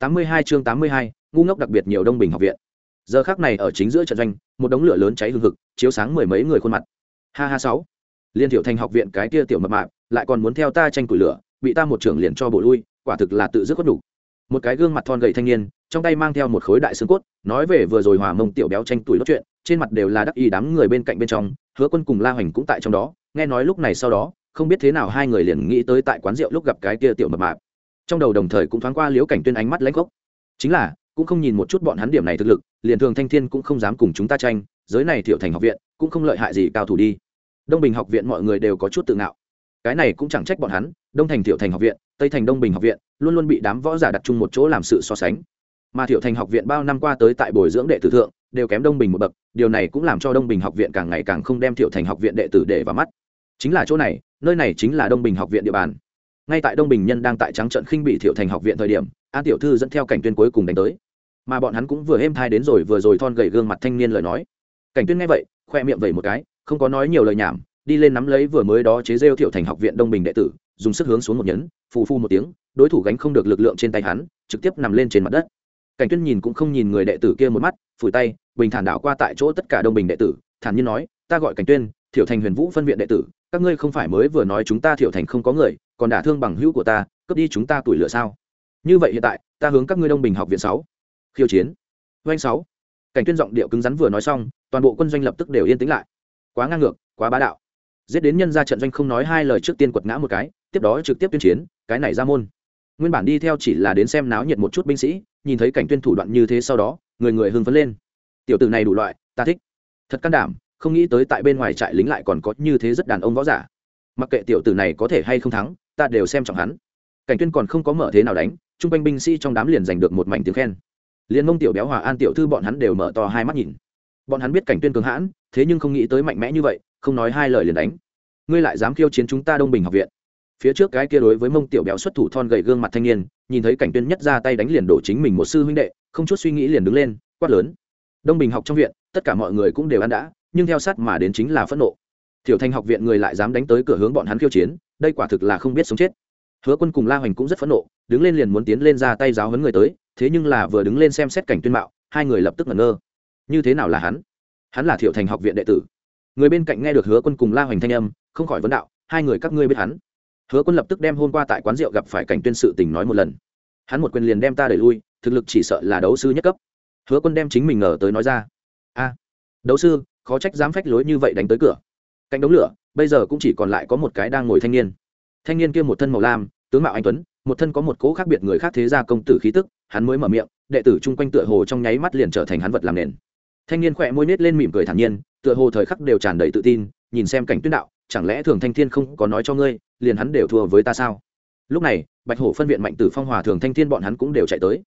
tám mươi hai chương tám mươi hai, ngu ngốc đặc biệt nhiều đông bình học viện. Giờ khắc này ở chính giữa trận doanh, một đống lửa lớn cháy hừng hực, chiếu sáng mười mấy người khuôn mặt. Ha ha sáu. Liên tiểu thành học viện cái kia tiểu mập mạp, lại còn muốn theo ta tranh củi lửa, bị ta một trưởng liền cho bộ lui, quả thực là tự dứt có đủ. Một cái gương mặt thon gầy thanh niên, trong tay mang theo một khối đại xương cốt, nói về vừa rồi hòa mông tiểu béo tranh tuổi nói chuyện, trên mặt đều là đắc y đám người bên cạnh bên trong, hứa quân cùng la hoành cũng tại trong đó, nghe nói lúc này sau đó, không biết thế nào hai người liền nghĩ tới tại quán rượu lúc gặp cái kia tiểu mập mạp trong đầu đồng thời cũng thoáng qua liễu cảnh tuyên ánh mắt lãnh gốc. Chính là, cũng không nhìn một chút bọn hắn điểm này thực lực, liền thường thanh thiên cũng không dám cùng chúng ta tranh, giới này thiểu thành học viện, cũng không lợi hại gì cao thủ đi. Đông bình học viện mọi người đều có chút tự ngạo. Cái này cũng chẳng trách bọn hắn, đông thành thiểu thành học viện, tây thành đông bình học viện, luôn luôn bị đám võ giả đặt chung một chỗ làm sự so sánh. Mà thiểu thành học viện bao năm qua tới tại bồi dưỡng đệ tử thượng, đều kém đông bình một bậc, điều này cũng làm cho đông bình học viện càng ngày càng không đem thiểu thành học viện đệ tử để vào mắt. Chính là chỗ này, nơi này chính là đông bình học viện địa bàn ngay tại đông bình nhân đang tại trắng trận khinh bị thiệu thành học viện thời điểm, an tiểu thư dẫn theo cảnh tuyên cuối cùng đánh tới. Mà bọn hắn cũng vừa êm thai đến rồi vừa rồi thon gầy gương mặt thanh niên lời nói. Cảnh tuyên nghe vậy, khoe miệng vẩy một cái, không có nói nhiều lời nhảm, đi lên nắm lấy vừa mới đó chế rêu thiệu thành học viện đông bình đệ tử, dùng sức hướng xuống một nhấn, phù phu một tiếng, đối thủ gánh không được lực lượng trên tay hắn, trực tiếp nằm lên trên mặt đất. Cảnh tuyên nhìn cũng không nhìn người đệ tử kia một mắt, phủi tay, bình thản đảo qua tại chỗ tất cả đông bình đệ tử, thản nhiên nói, ta gọi cảnh tuyên, thiệu thành huyền vũ phân viện đệ tử, các ngươi không phải mới vừa nói chúng ta thiệu thành không có người còn đả thương bằng hữu của ta, cướp đi chúng ta tuổi lửa sao? Như vậy hiện tại, ta hướng các ngươi đông bình học viện sáu. Khiêu chiến. Doanh sáu. Cảnh tuyên giọng điệu cứng rắn vừa nói xong, toàn bộ quân doanh lập tức đều yên tĩnh lại. Quá ngang ngược, quá bá đạo. Giết đến nhân ra trận doanh không nói hai lời trước tiên quật ngã một cái, tiếp đó trực tiếp tuyên chiến, cái này ra môn. Nguyên bản đi theo chỉ là đến xem náo nhiệt một chút binh sĩ, nhìn thấy cảnh tuyên thủ đoạn như thế sau đó, người người hưng phấn lên. Tiểu tử này đủ loại, ta thích. Thật can đảm, không nghĩ tới tại bên ngoài trại lính lại còn có như thế rất đàn ông võ giả. Mặc kệ tiểu tử này có thể hay không thắng ta đều xem trọng hắn. Cảnh tuyên còn không có mở thế nào đánh trung quanh binh sĩ trong đám liền giành được một mảnh tiếng khen. Liền mông tiểu béo hòa an tiểu thư bọn hắn đều mở to hai mắt nhìn. Bọn hắn biết cảnh tuyên cường hãn, thế nhưng không nghĩ tới mạnh mẽ như vậy, không nói hai lời liền đánh. Ngươi lại dám khiêu chiến chúng ta đông bình học viện. Phía trước cái kia đối với mông tiểu béo xuất thủ thon gầy gương mặt thanh niên, nhìn thấy cảnh tuyên nhất ra tay đánh liền đổ chính mình một sư huynh đệ, không chút suy nghĩ liền đứng lên, quát lớn. Đông bình học trong viện, tất cả mọi người cũng đều ăn đã, nhưng theo sát mà đến chính là phẫn nộ. Thiểu thành học viện người lại dám đánh tới cửa hướng bọn hắn khiêu chiến đây quả thực là không biết sống chết. Hứa quân cùng la hoành cũng rất phẫn nộ, đứng lên liền muốn tiến lên ra tay giáo huấn người tới, thế nhưng là vừa đứng lên xem xét cảnh tuyên mạo, hai người lập tức ngẩn ngơ. Như thế nào là hắn? Hắn là thiệu thành học viện đệ tử. Người bên cạnh nghe được hứa quân cùng la hoành thanh âm, không khỏi vấn đạo, hai người các ngươi biết hắn? Hứa quân lập tức đem hôm qua tại quán rượu gặp phải cảnh tuyên sự tình nói một lần. Hắn một quyền liền đem ta đẩy lui, thực lực chỉ sợ là đấu sư nhất cấp. Hứa quân đem chính mình ngờ tới nói ra. A, đấu sư, khó trách dám phách lối như vậy đánh tới cửa. Cạnh đống lửa bây giờ cũng chỉ còn lại có một cái đang ngồi thanh niên. Thanh niên kia một thân màu lam, tướng mạo anh tuấn, một thân có một cố khác biệt người khác thế gia công tử khí tức, hắn mới mở miệng, đệ tử chung quanh tựa hồ trong nháy mắt liền trở thành hắn vật làm nền. Thanh niên khỏe môi nết lên mỉm cười thản nhiên, tựa hồ thời khắc đều tràn đầy tự tin, nhìn xem cảnh tuyết đạo, chẳng lẽ thường thanh thiên không có nói cho ngươi, liền hắn đều thua với ta sao? Lúc này, bạch hổ phân viện mạnh tử phong hòa thường thanh thiên bọn hắn cũng đều chạy tới.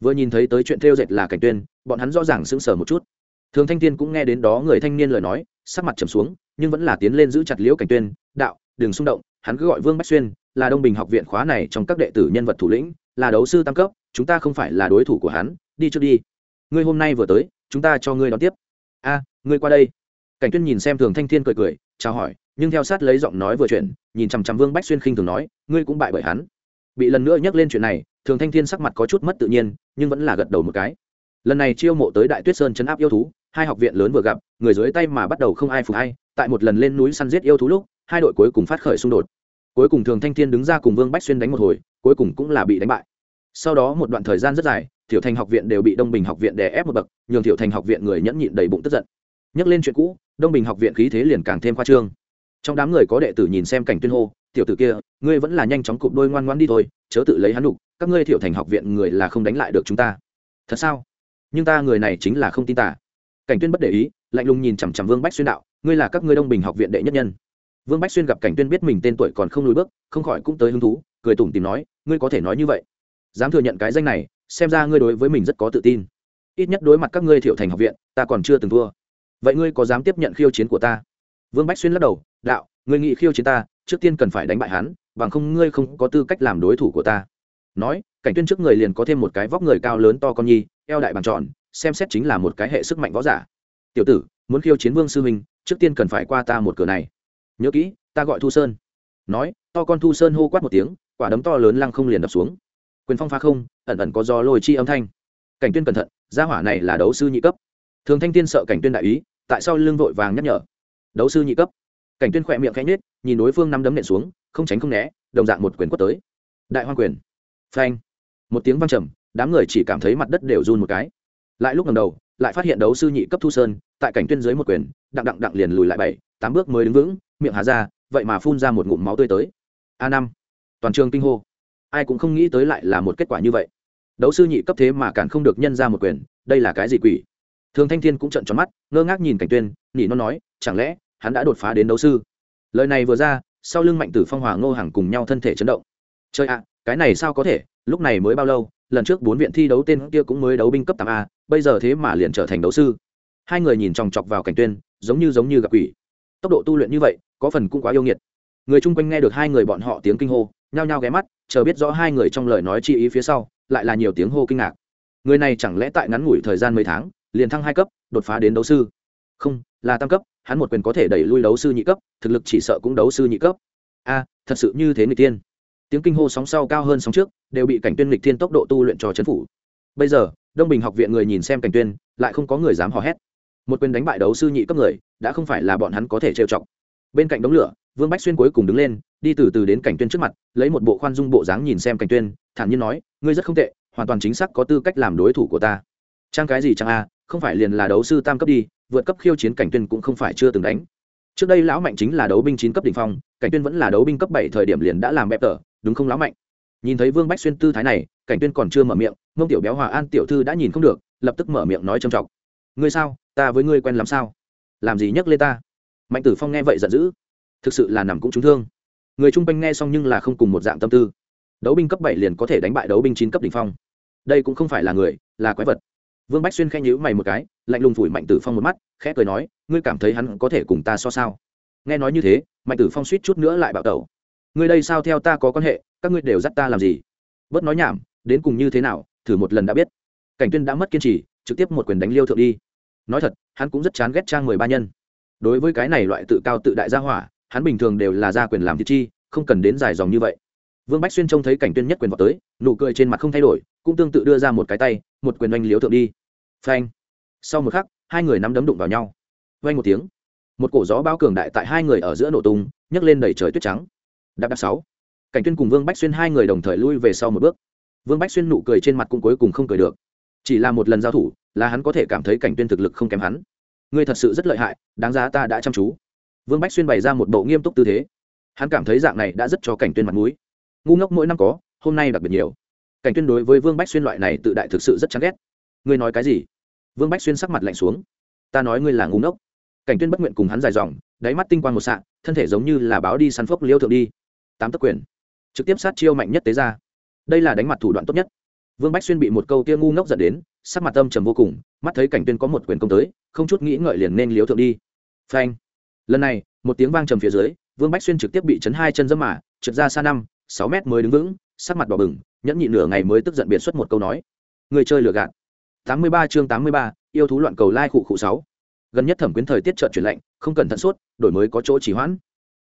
Vừa nhìn thấy tới chuyện theo dệt là cảnh tuyên, bọn hắn rõ ràng sững sờ một chút. Thường thanh thiên cũng nghe đến đó người thanh niên lời nói, sắc mặt trầm xuống nhưng vẫn là tiến lên giữ chặt liễu cảnh tuyên, đạo, đừng xung động, hắn cứ gọi vương bách xuyên, là đông bình học viện khóa này trong các đệ tử nhân vật thủ lĩnh, là đấu sư tam cấp, chúng ta không phải là đối thủ của hắn, đi trước đi. Ngươi hôm nay vừa tới, chúng ta cho ngươi đón tiếp. A, ngươi qua đây. Cảnh tuyên nhìn xem thường thanh thiên cười cười, chào hỏi, nhưng theo sát lấy giọng nói vừa chuyện nhìn chằm chằm vương bách xuyên khinh thường nói, ngươi cũng bại bởi hắn. Bị lần nữa nhắc lên chuyện này, thường thanh thiên sắc mặt có chút mất tự nhiên, nhưng vẫn là gật đầu một cái. Lần này chiêu mộ tới đại tuyết sơn chấn áp yêu thú, hai học viện lớn vừa gặp, người dưới tay mà bắt đầu không ai phục hay tại một lần lên núi săn giết yêu thú lúc, hai đội cuối cùng phát khởi xung đột. Cuối cùng thường thanh thiên đứng ra cùng vương bách xuyên đánh một hồi, cuối cùng cũng là bị đánh bại. Sau đó một đoạn thời gian rất dài thiểu thành học viện đều bị đông bình học viện đè ép một bậc, nhường thiểu thành học viện người nhẫn nhịn đầy bụng tức giận. Nhắc lên chuyện cũ, đông bình học viện khí thế liền càng thêm khoa trương. Trong đám người có đệ tử nhìn xem cảnh tuyên hô, tiểu tử kia, ngươi vẫn là nhanh chóng cụp đôi ngoan ngoan đi thôi, chớ tự lấy hắn đục các ngươi thiểu thành học viện người là không đánh lại được chúng ta. Thật sao? Nhưng ta người này chính là không tin tả cảnh tuyên bất để ý, lạnh lùng nhìn chằm chằm vương bách xuyên đạo ngươi là các ngươi đông bình học viện đệ nhất nhân. Vương bách xuyên gặp cảnh tuyên biết mình tên tuổi còn không lùi bước, không khỏi cũng tới hứng thú, cười tủm tìm nói, ngươi có thể nói như vậy? Dám thừa nhận cái danh này, xem ra ngươi đối với mình rất có tự tin. Ít nhất đối mặt các ngươi thiệu thành học viện, ta còn chưa từng thua. Vậy ngươi có dám tiếp nhận khiêu chiến của ta? Vương bách xuyên lắc đầu, đạo, ngươi nghĩ khiêu chiến ta, trước tiên cần phải đánh bại hắn, bằng không ngươi không có tư cách làm đối thủ của ta. Nói, cảnh tuyên trước người liền có thêm một cái vóc người cao lớn to con nhi, eo đại bằng tròn, xem xét chính là một cái hệ sức mạnh võ giả. Tiểu tử muốn khiêu chiến vương sư huynh, trước tiên cần phải qua ta một cửa này. Nhớ kỹ, ta gọi thu sơn. Nói, to con thu sơn hô quát một tiếng, quả đấm to lớn lăng không liền đập xuống. Quyền phong phá không, ẩn ẩn có do lôi chi âm thanh. Cảnh tuyên cẩn thận, gia hỏa này là đấu sư nhị cấp. Thường thanh tiên sợ cảnh tuyên đại ý, tại sao lưng vội vàng nhắc nhở? Đấu sư nhị cấp. Cảnh tuyên khỏe miệng khẽ nhếch, nhìn đối phương năm đấm nện xuống, không tránh không né, đồng dạng một quyền quất tới. Đại hoang quyền. Phanh. Một tiếng vang trầm, đám người chỉ cảm thấy mặt đất đều run một cái. Lại lúc ngầm đầu lại phát hiện đấu sư nhị cấp thu sơn, tại cảnh tuyên dưới một quyền, đặng đặng đặng liền lùi lại bảy, tám bước mới đứng vững, miệng hà ra, vậy mà phun ra một ngụm máu tươi tới. A năm, toàn trường kinh hô. Ai cũng không nghĩ tới lại là một kết quả như vậy. Đấu sư nhị cấp thế mà cản không được nhân ra một quyền, đây là cái gì quỷ? Thường thanh thiên cũng trận tròn mắt, ngơ ngác nhìn cảnh tuyên, nỉ nó nói, chẳng lẽ, hắn đã đột phá đến đấu sư? Lời này vừa ra, sau lưng mạnh tử phong hòa ngô hàng cùng nhau thân thể chấn động. Chơi ạ, cái này sao có thể? Lúc này mới bao lâu, lần trước bốn viện thi đấu tên kia cũng mới đấu binh cấp tám a, bây giờ thế mà liền trở thành đấu sư. Hai người nhìn chòng chọc vào cảnh tuyên, giống như giống như gặp quỷ. Tốc độ tu luyện như vậy, có phần cũng quá yêu nghiệt. Người chung quanh nghe được hai người bọn họ tiếng kinh hô, nhao nhao ghé mắt, chờ biết rõ hai người trong lời nói chi ý phía sau, lại là nhiều tiếng hô kinh ngạc. Người này chẳng lẽ tại ngắn ngủi thời gian mấy tháng, liền thăng hai cấp, đột phá đến đấu sư? Không, là tam cấp, hắn một quyền có thể đẩy lui đấu sư nhị cấp, thực lực chỉ sợ cũng đấu sư nhị cấp. A, thật sự như thế người tiên tiếng kinh hô sóng sau cao hơn sóng trước, đều bị cảnh tuyên lịch thiên tốc độ tu luyện cho chấn phủ. Bây giờ, đông bình học viện người nhìn xem cảnh tuyên, lại không có người dám hò hét. Một quyền đánh bại đấu sư nhị cấp người, đã không phải là bọn hắn có thể trêu chọc. Bên cạnh đống lửa, vương bách xuyên cuối cùng đứng lên, đi từ từ đến cảnh tuyên trước mặt, lấy một bộ khoan dung bộ dáng nhìn xem cảnh tuyên, thản nhiên nói, ngươi rất không tệ, hoàn toàn chính xác có tư cách làm đối thủ của ta. Trang cái gì trang a, không phải liền là đấu sư tam cấp đi, vượt cấp khiêu chiến cảnh tuyên cũng không phải chưa từng đánh. Trước đây lão mạnh chính là đấu binh chín cấp đỉnh phong cảnh tuyên vẫn là đấu binh cấp bảy thời điểm liền đã làm bẹp tở đúng không lão mạnh? Nhìn thấy vương bách xuyên tư thái này, cảnh tuyên còn chưa mở miệng, mông tiểu béo hòa an tiểu thư đã nhìn không được, lập tức mở miệng nói trầm trọng. Ngươi sao? Ta với ngươi quen làm sao? Làm gì nhắc lên ta? Mạnh tử phong nghe vậy giận dữ. Thực sự là nằm cũng trúng thương. Người chung quanh nghe xong nhưng là không cùng một dạng tâm tư. Đấu binh cấp bảy liền có thể đánh bại đấu binh chín cấp đỉnh phong. Đây cũng không phải là người, là quái vật. Vương bách xuyên khẽ nhíu mày một cái, lạnh lùng phủi mạnh tử phong một mắt, khẽ cười nói, ngươi cảm thấy hắn có thể cùng ta so sao? Nghe nói như thế mạnh tử phong suýt chút nữa lại bạo tẩu, ngươi đây sao theo ta có quan hệ, các ngươi đều dắt ta làm gì? Bớt nói nhảm, đến cùng như thế nào, thử một lần đã biết. Cảnh tuyên đã mất kiên trì, trực tiếp một quyền đánh liêu thượng đi. Nói thật, hắn cũng rất chán ghét trang mười ba nhân. Đối với cái này loại tự cao tự đại gia hỏa, hắn bình thường đều là gia quyền làm thị chi, không cần đến dài dòng như vậy. Vương bách xuyên trông thấy cảnh tuyên nhất quyền vào tới, nụ cười trên mặt không thay đổi, cũng tương tự đưa ra một cái tay, một quyền oanh liếu thượng đi. Phanh. Sau một khắc, hai người nắm đấm đụng vào nhau. Vang một tiếng một cổ gió bao cường đại tại hai người ở giữa nổ tung, nhấc lên đẩy trời tuyết trắng. Đạp đạp sáu. Cảnh tuyên cùng vương bách xuyên hai người đồng thời lui về sau một bước. Vương bách xuyên nụ cười trên mặt cũng cuối cùng không cười được. Chỉ là một lần giao thủ, là hắn có thể cảm thấy cảnh tuyên thực lực không kém hắn. Ngươi thật sự rất lợi hại, đáng giá ta đã chăm chú. Vương bách xuyên bày ra một bộ nghiêm túc tư thế. Hắn cảm thấy dạng này đã rất cho cảnh tuyên mặt mũi. Ngu ngốc mỗi năm có, hôm nay đặc biệt nhiều. Cảnh tuyên đối với vương bách xuyên loại này tự đại thực sự rất chán ghét. Ngươi nói cái gì? Vương bách xuyên sắc mặt lạnh xuống. Ta nói ngươi là ngu ngốc cảnh tuyên bất nguyện cùng hắn dài dòng, đáy mắt tinh quang một sạn thân thể giống như là báo đi săn phốc liêu thượng đi. Tám tấc quyền. Trực tiếp sát chiêu mạnh nhất tế ra đây là đánh mặt thủ đoạn tốt nhất. Vương bách xuyên bị một câu tia ngu ngốc dẫn đến, sắc mặt tâm trầm vô cùng, mắt thấy cảnh tuyên có một quyền công tới, không chút nghĩ ngợi liền nên liếu thượng đi. Phanh. Lần này, một tiếng vang trầm phía dưới, vương bách xuyên trực tiếp bị chấn hai chân dẫm mả trượt ra xa năm, sáu mét mới đứng vững, sắc mặt đỏ bừng, nhẫn nhịn nửa ngày mới tức giận biệt xuất một câu nói. Người chơi lừa gạt. Tám mươi ba chương tám mươi ba, yêu thú loạn cầu lai khụ khụ sáu gần nhất thẩm quyến thời tiết trợn chuyển lạnh, không cần thận suốt đổi mới có chỗ chỉ hoãn.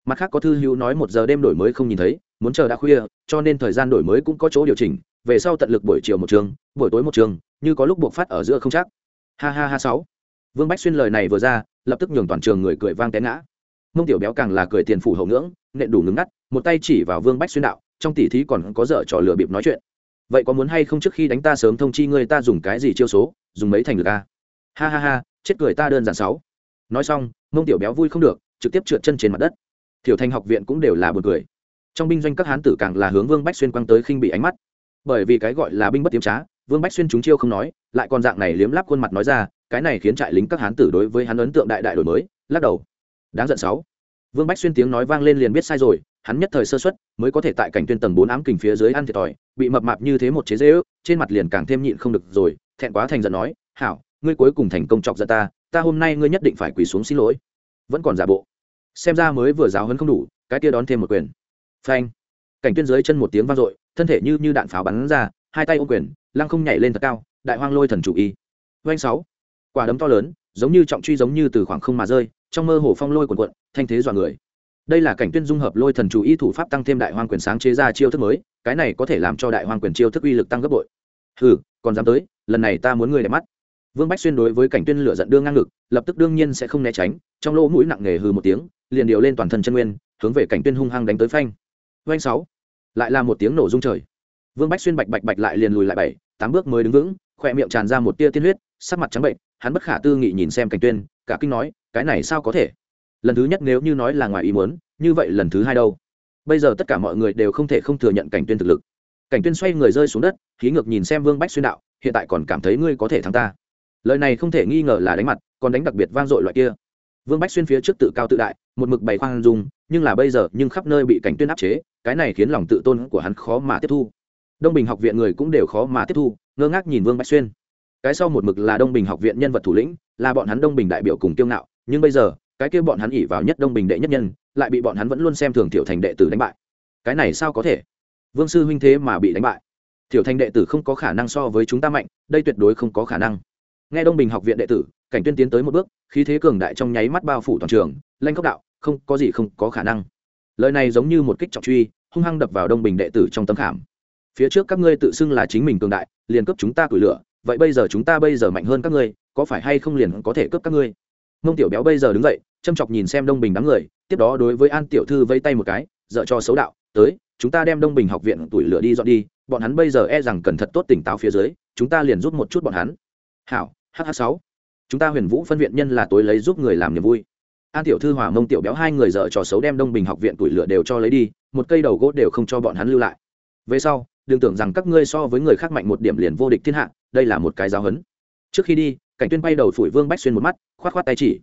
Mặt khác có thư hữu nói một giờ đêm đổi mới không nhìn thấy, muốn chờ đã khuya, cho nên thời gian đổi mới cũng có chỗ điều chỉnh, về sau tận lực buổi chiều một trường, buổi tối một trường, như có lúc buộc phát ở giữa không chắc. Ha ha ha sáu. Vương bách xuyên lời này vừa ra, lập tức nhường toàn trường người cười vang té ngã. Mông tiểu béo càng là cười tiền phủ hậu ngưỡng, nện đủ ngứng ngắt, một tay chỉ vào vương bách xuyên đạo, trong tỉ thí còn có dở trò lừa bịp nói chuyện. Vậy có muốn hay không trước khi đánh ta sớm thông chi ngươi ta dùng cái gì chiêu số, dùng mấy thành lực a? Ha ha ha chết cười ta đơn giản sáu. Nói xong, mông tiểu béo vui không được, trực tiếp trượt chân trên mặt đất. Thiểu thành học viện cũng đều là buồn cười. Trong binh doanh các hán tử càng là hướng vương bách xuyên quăng tới khinh bị ánh mắt. Bởi vì cái gọi là binh bất tiếm trá, vương bách xuyên chúng chiêu không nói, lại còn dạng này liếm láp khuôn mặt nói ra, cái này khiến trại lính các hán tử đối với hắn ấn tượng đại đại đổi mới, lắc đầu. Đáng giận sáu. Vương bách xuyên tiếng nói vang lên liền biết sai rồi, hắn nhất thời sơ xuất mới có thể tại cảnh tuyên tầng bốn ám kình phía dưới ăn thiệt thòi, bị mập mạp như thế một chế dễ ước trên mặt liền càng thêm nhịn không được rồi, thẹn quá thành giận nói, hảo ngươi cuối cùng thành công chọc giận ta ta hôm nay ngươi nhất định phải quỳ xuống xin lỗi. Vẫn còn giả bộ. Xem ra mới vừa giáo hấn không đủ, cái kia đón thêm một quyền. Phanh. Cảnh tuyên dưới chân một tiếng vang dội, thân thể như như đạn pháo bắn ra, hai tay ôm quyền, lăng không nhảy lên thật cao, đại hoang lôi thần chủ y. Doanh sáu. Quả đấm to lớn, giống như trọng truy giống như từ khoảng không mà rơi, trong mơ hồ phong lôi cuộn quận thanh thế dọa người. Đây là cảnh tuyên dung hợp lôi thần chủ y thủ pháp tăng thêm đại hoang quyền sáng chế ra chiêu thức mới, cái này có thể làm cho đại hoang quyền chiêu thức uy lực tăng gấp bội. Hừ, còn dám tới, lần này ta muốn ngươi để mắt vương bách xuyên đối với cảnh tuyên lửa giận đương ngang ngực, lập tức đương nhiên sẽ không né tránh, trong lỗ mũi nặng nề hừ một tiếng, liền điều lên toàn thân chân nguyên, hướng về cảnh tuyên hung hăng đánh tới phanh. Vanh sáu, lại là một tiếng nổ rung trời. Vương bách xuyên bạch bạch bạch lại liền lùi lại bảy, tám bước mới đứng vững khoe miệng tràn ra một tia tiên huyết, sắc mặt trắng bệnh, hắn bất khả tư nghị nhìn xem cảnh tuyên, cả kinh nói, cái này sao có thể? Lần thứ nhất nếu như nói là ngoài ý muốn, như vậy lần thứ hai đâu? Bây giờ tất cả mọi người đều không thể không thừa nhận cảnh tuyên thực lực. Cảnh tuyên xoay người rơi xuống đất khí ngược nhìn xem vương bách xuyên đạo, hiện tại còn cảm thấy ngươi có thể thắng ta? Lời này không thể nghi ngờ là đánh mặt, còn đánh đặc biệt vang dội loại kia. Vương bách xuyên phía trước tự cao tự đại, một mực bày khoan dung, nhưng là bây giờ nhưng khắp nơi bị cảnh tuyên áp chế, cái này khiến lòng tự tôn của hắn khó mà tiếp thu. Đông bình học viện người cũng đều khó mà tiếp thu, ngơ ngác nhìn vương bách xuyên. Cái sau một mực là đông bình học viện nhân vật thủ lĩnh, là bọn hắn đông bình đại biểu cùng kiêu ngạo, nhưng bây giờ, cái kia bọn hắn ỉ vào nhất đông bình đệ nhất nhân, lại bị bọn hắn vẫn luôn xem thường tiểu thành đệ tử đánh bại. Cái này sao có thể? Vương sư huynh thế mà bị đánh bại. Tiểu thành đệ tử không có khả năng so với chúng ta mạnh, đây tuyệt đối không có khả năng nghe đông bình học viện đệ tử, cảnh tuyên tiến tới một bước, khí thế cường đại trong nháy mắt bao phủ toàn trường, lanh cốc đạo, không, có gì không có khả năng. Lời này giống như một kích trọng truy, hung hăng đập vào đông bình đệ tử trong tấm khảm. Phía trước các ngươi tự xưng là chính mình cường đại, liền cấp chúng ta cửi lửa, vậy bây giờ chúng ta bây giờ mạnh hơn các ngươi, có phải hay không liền có thể cướp các ngươi? Mông tiểu béo bây giờ đứng dậy, châm chọc nhìn xem đông bình đám người, tiếp đó đối với an tiểu thư vây tay một cái, dợ cho xấu đạo, tới, chúng ta đem đông bình học viện tuổi lửa đi dọn đi, bọn hắn bây giờ e rằng cần thật tốt tỉnh táo phía dưới, chúng ta liền rút một chút bọn hắn. Hảo hh sáu. Chúng ta huyền vũ phân viện nhân là tối lấy giúp người làm niềm vui. An tiểu thư hòa mông tiểu béo hai người dợ trò xấu đem đông bình học viện tuổi lửa đều cho lấy đi, một cây đầu gỗ đều không cho bọn hắn lưu lại. Về sau, đừng tưởng rằng các ngươi so với người khác mạnh một điểm liền vô địch thiên hạ, đây là một cái giáo hấn trước khi đi, cảnh tuyên bay đầu phủi vương bách xuyên một mắt, khoát khoát tay chỉ.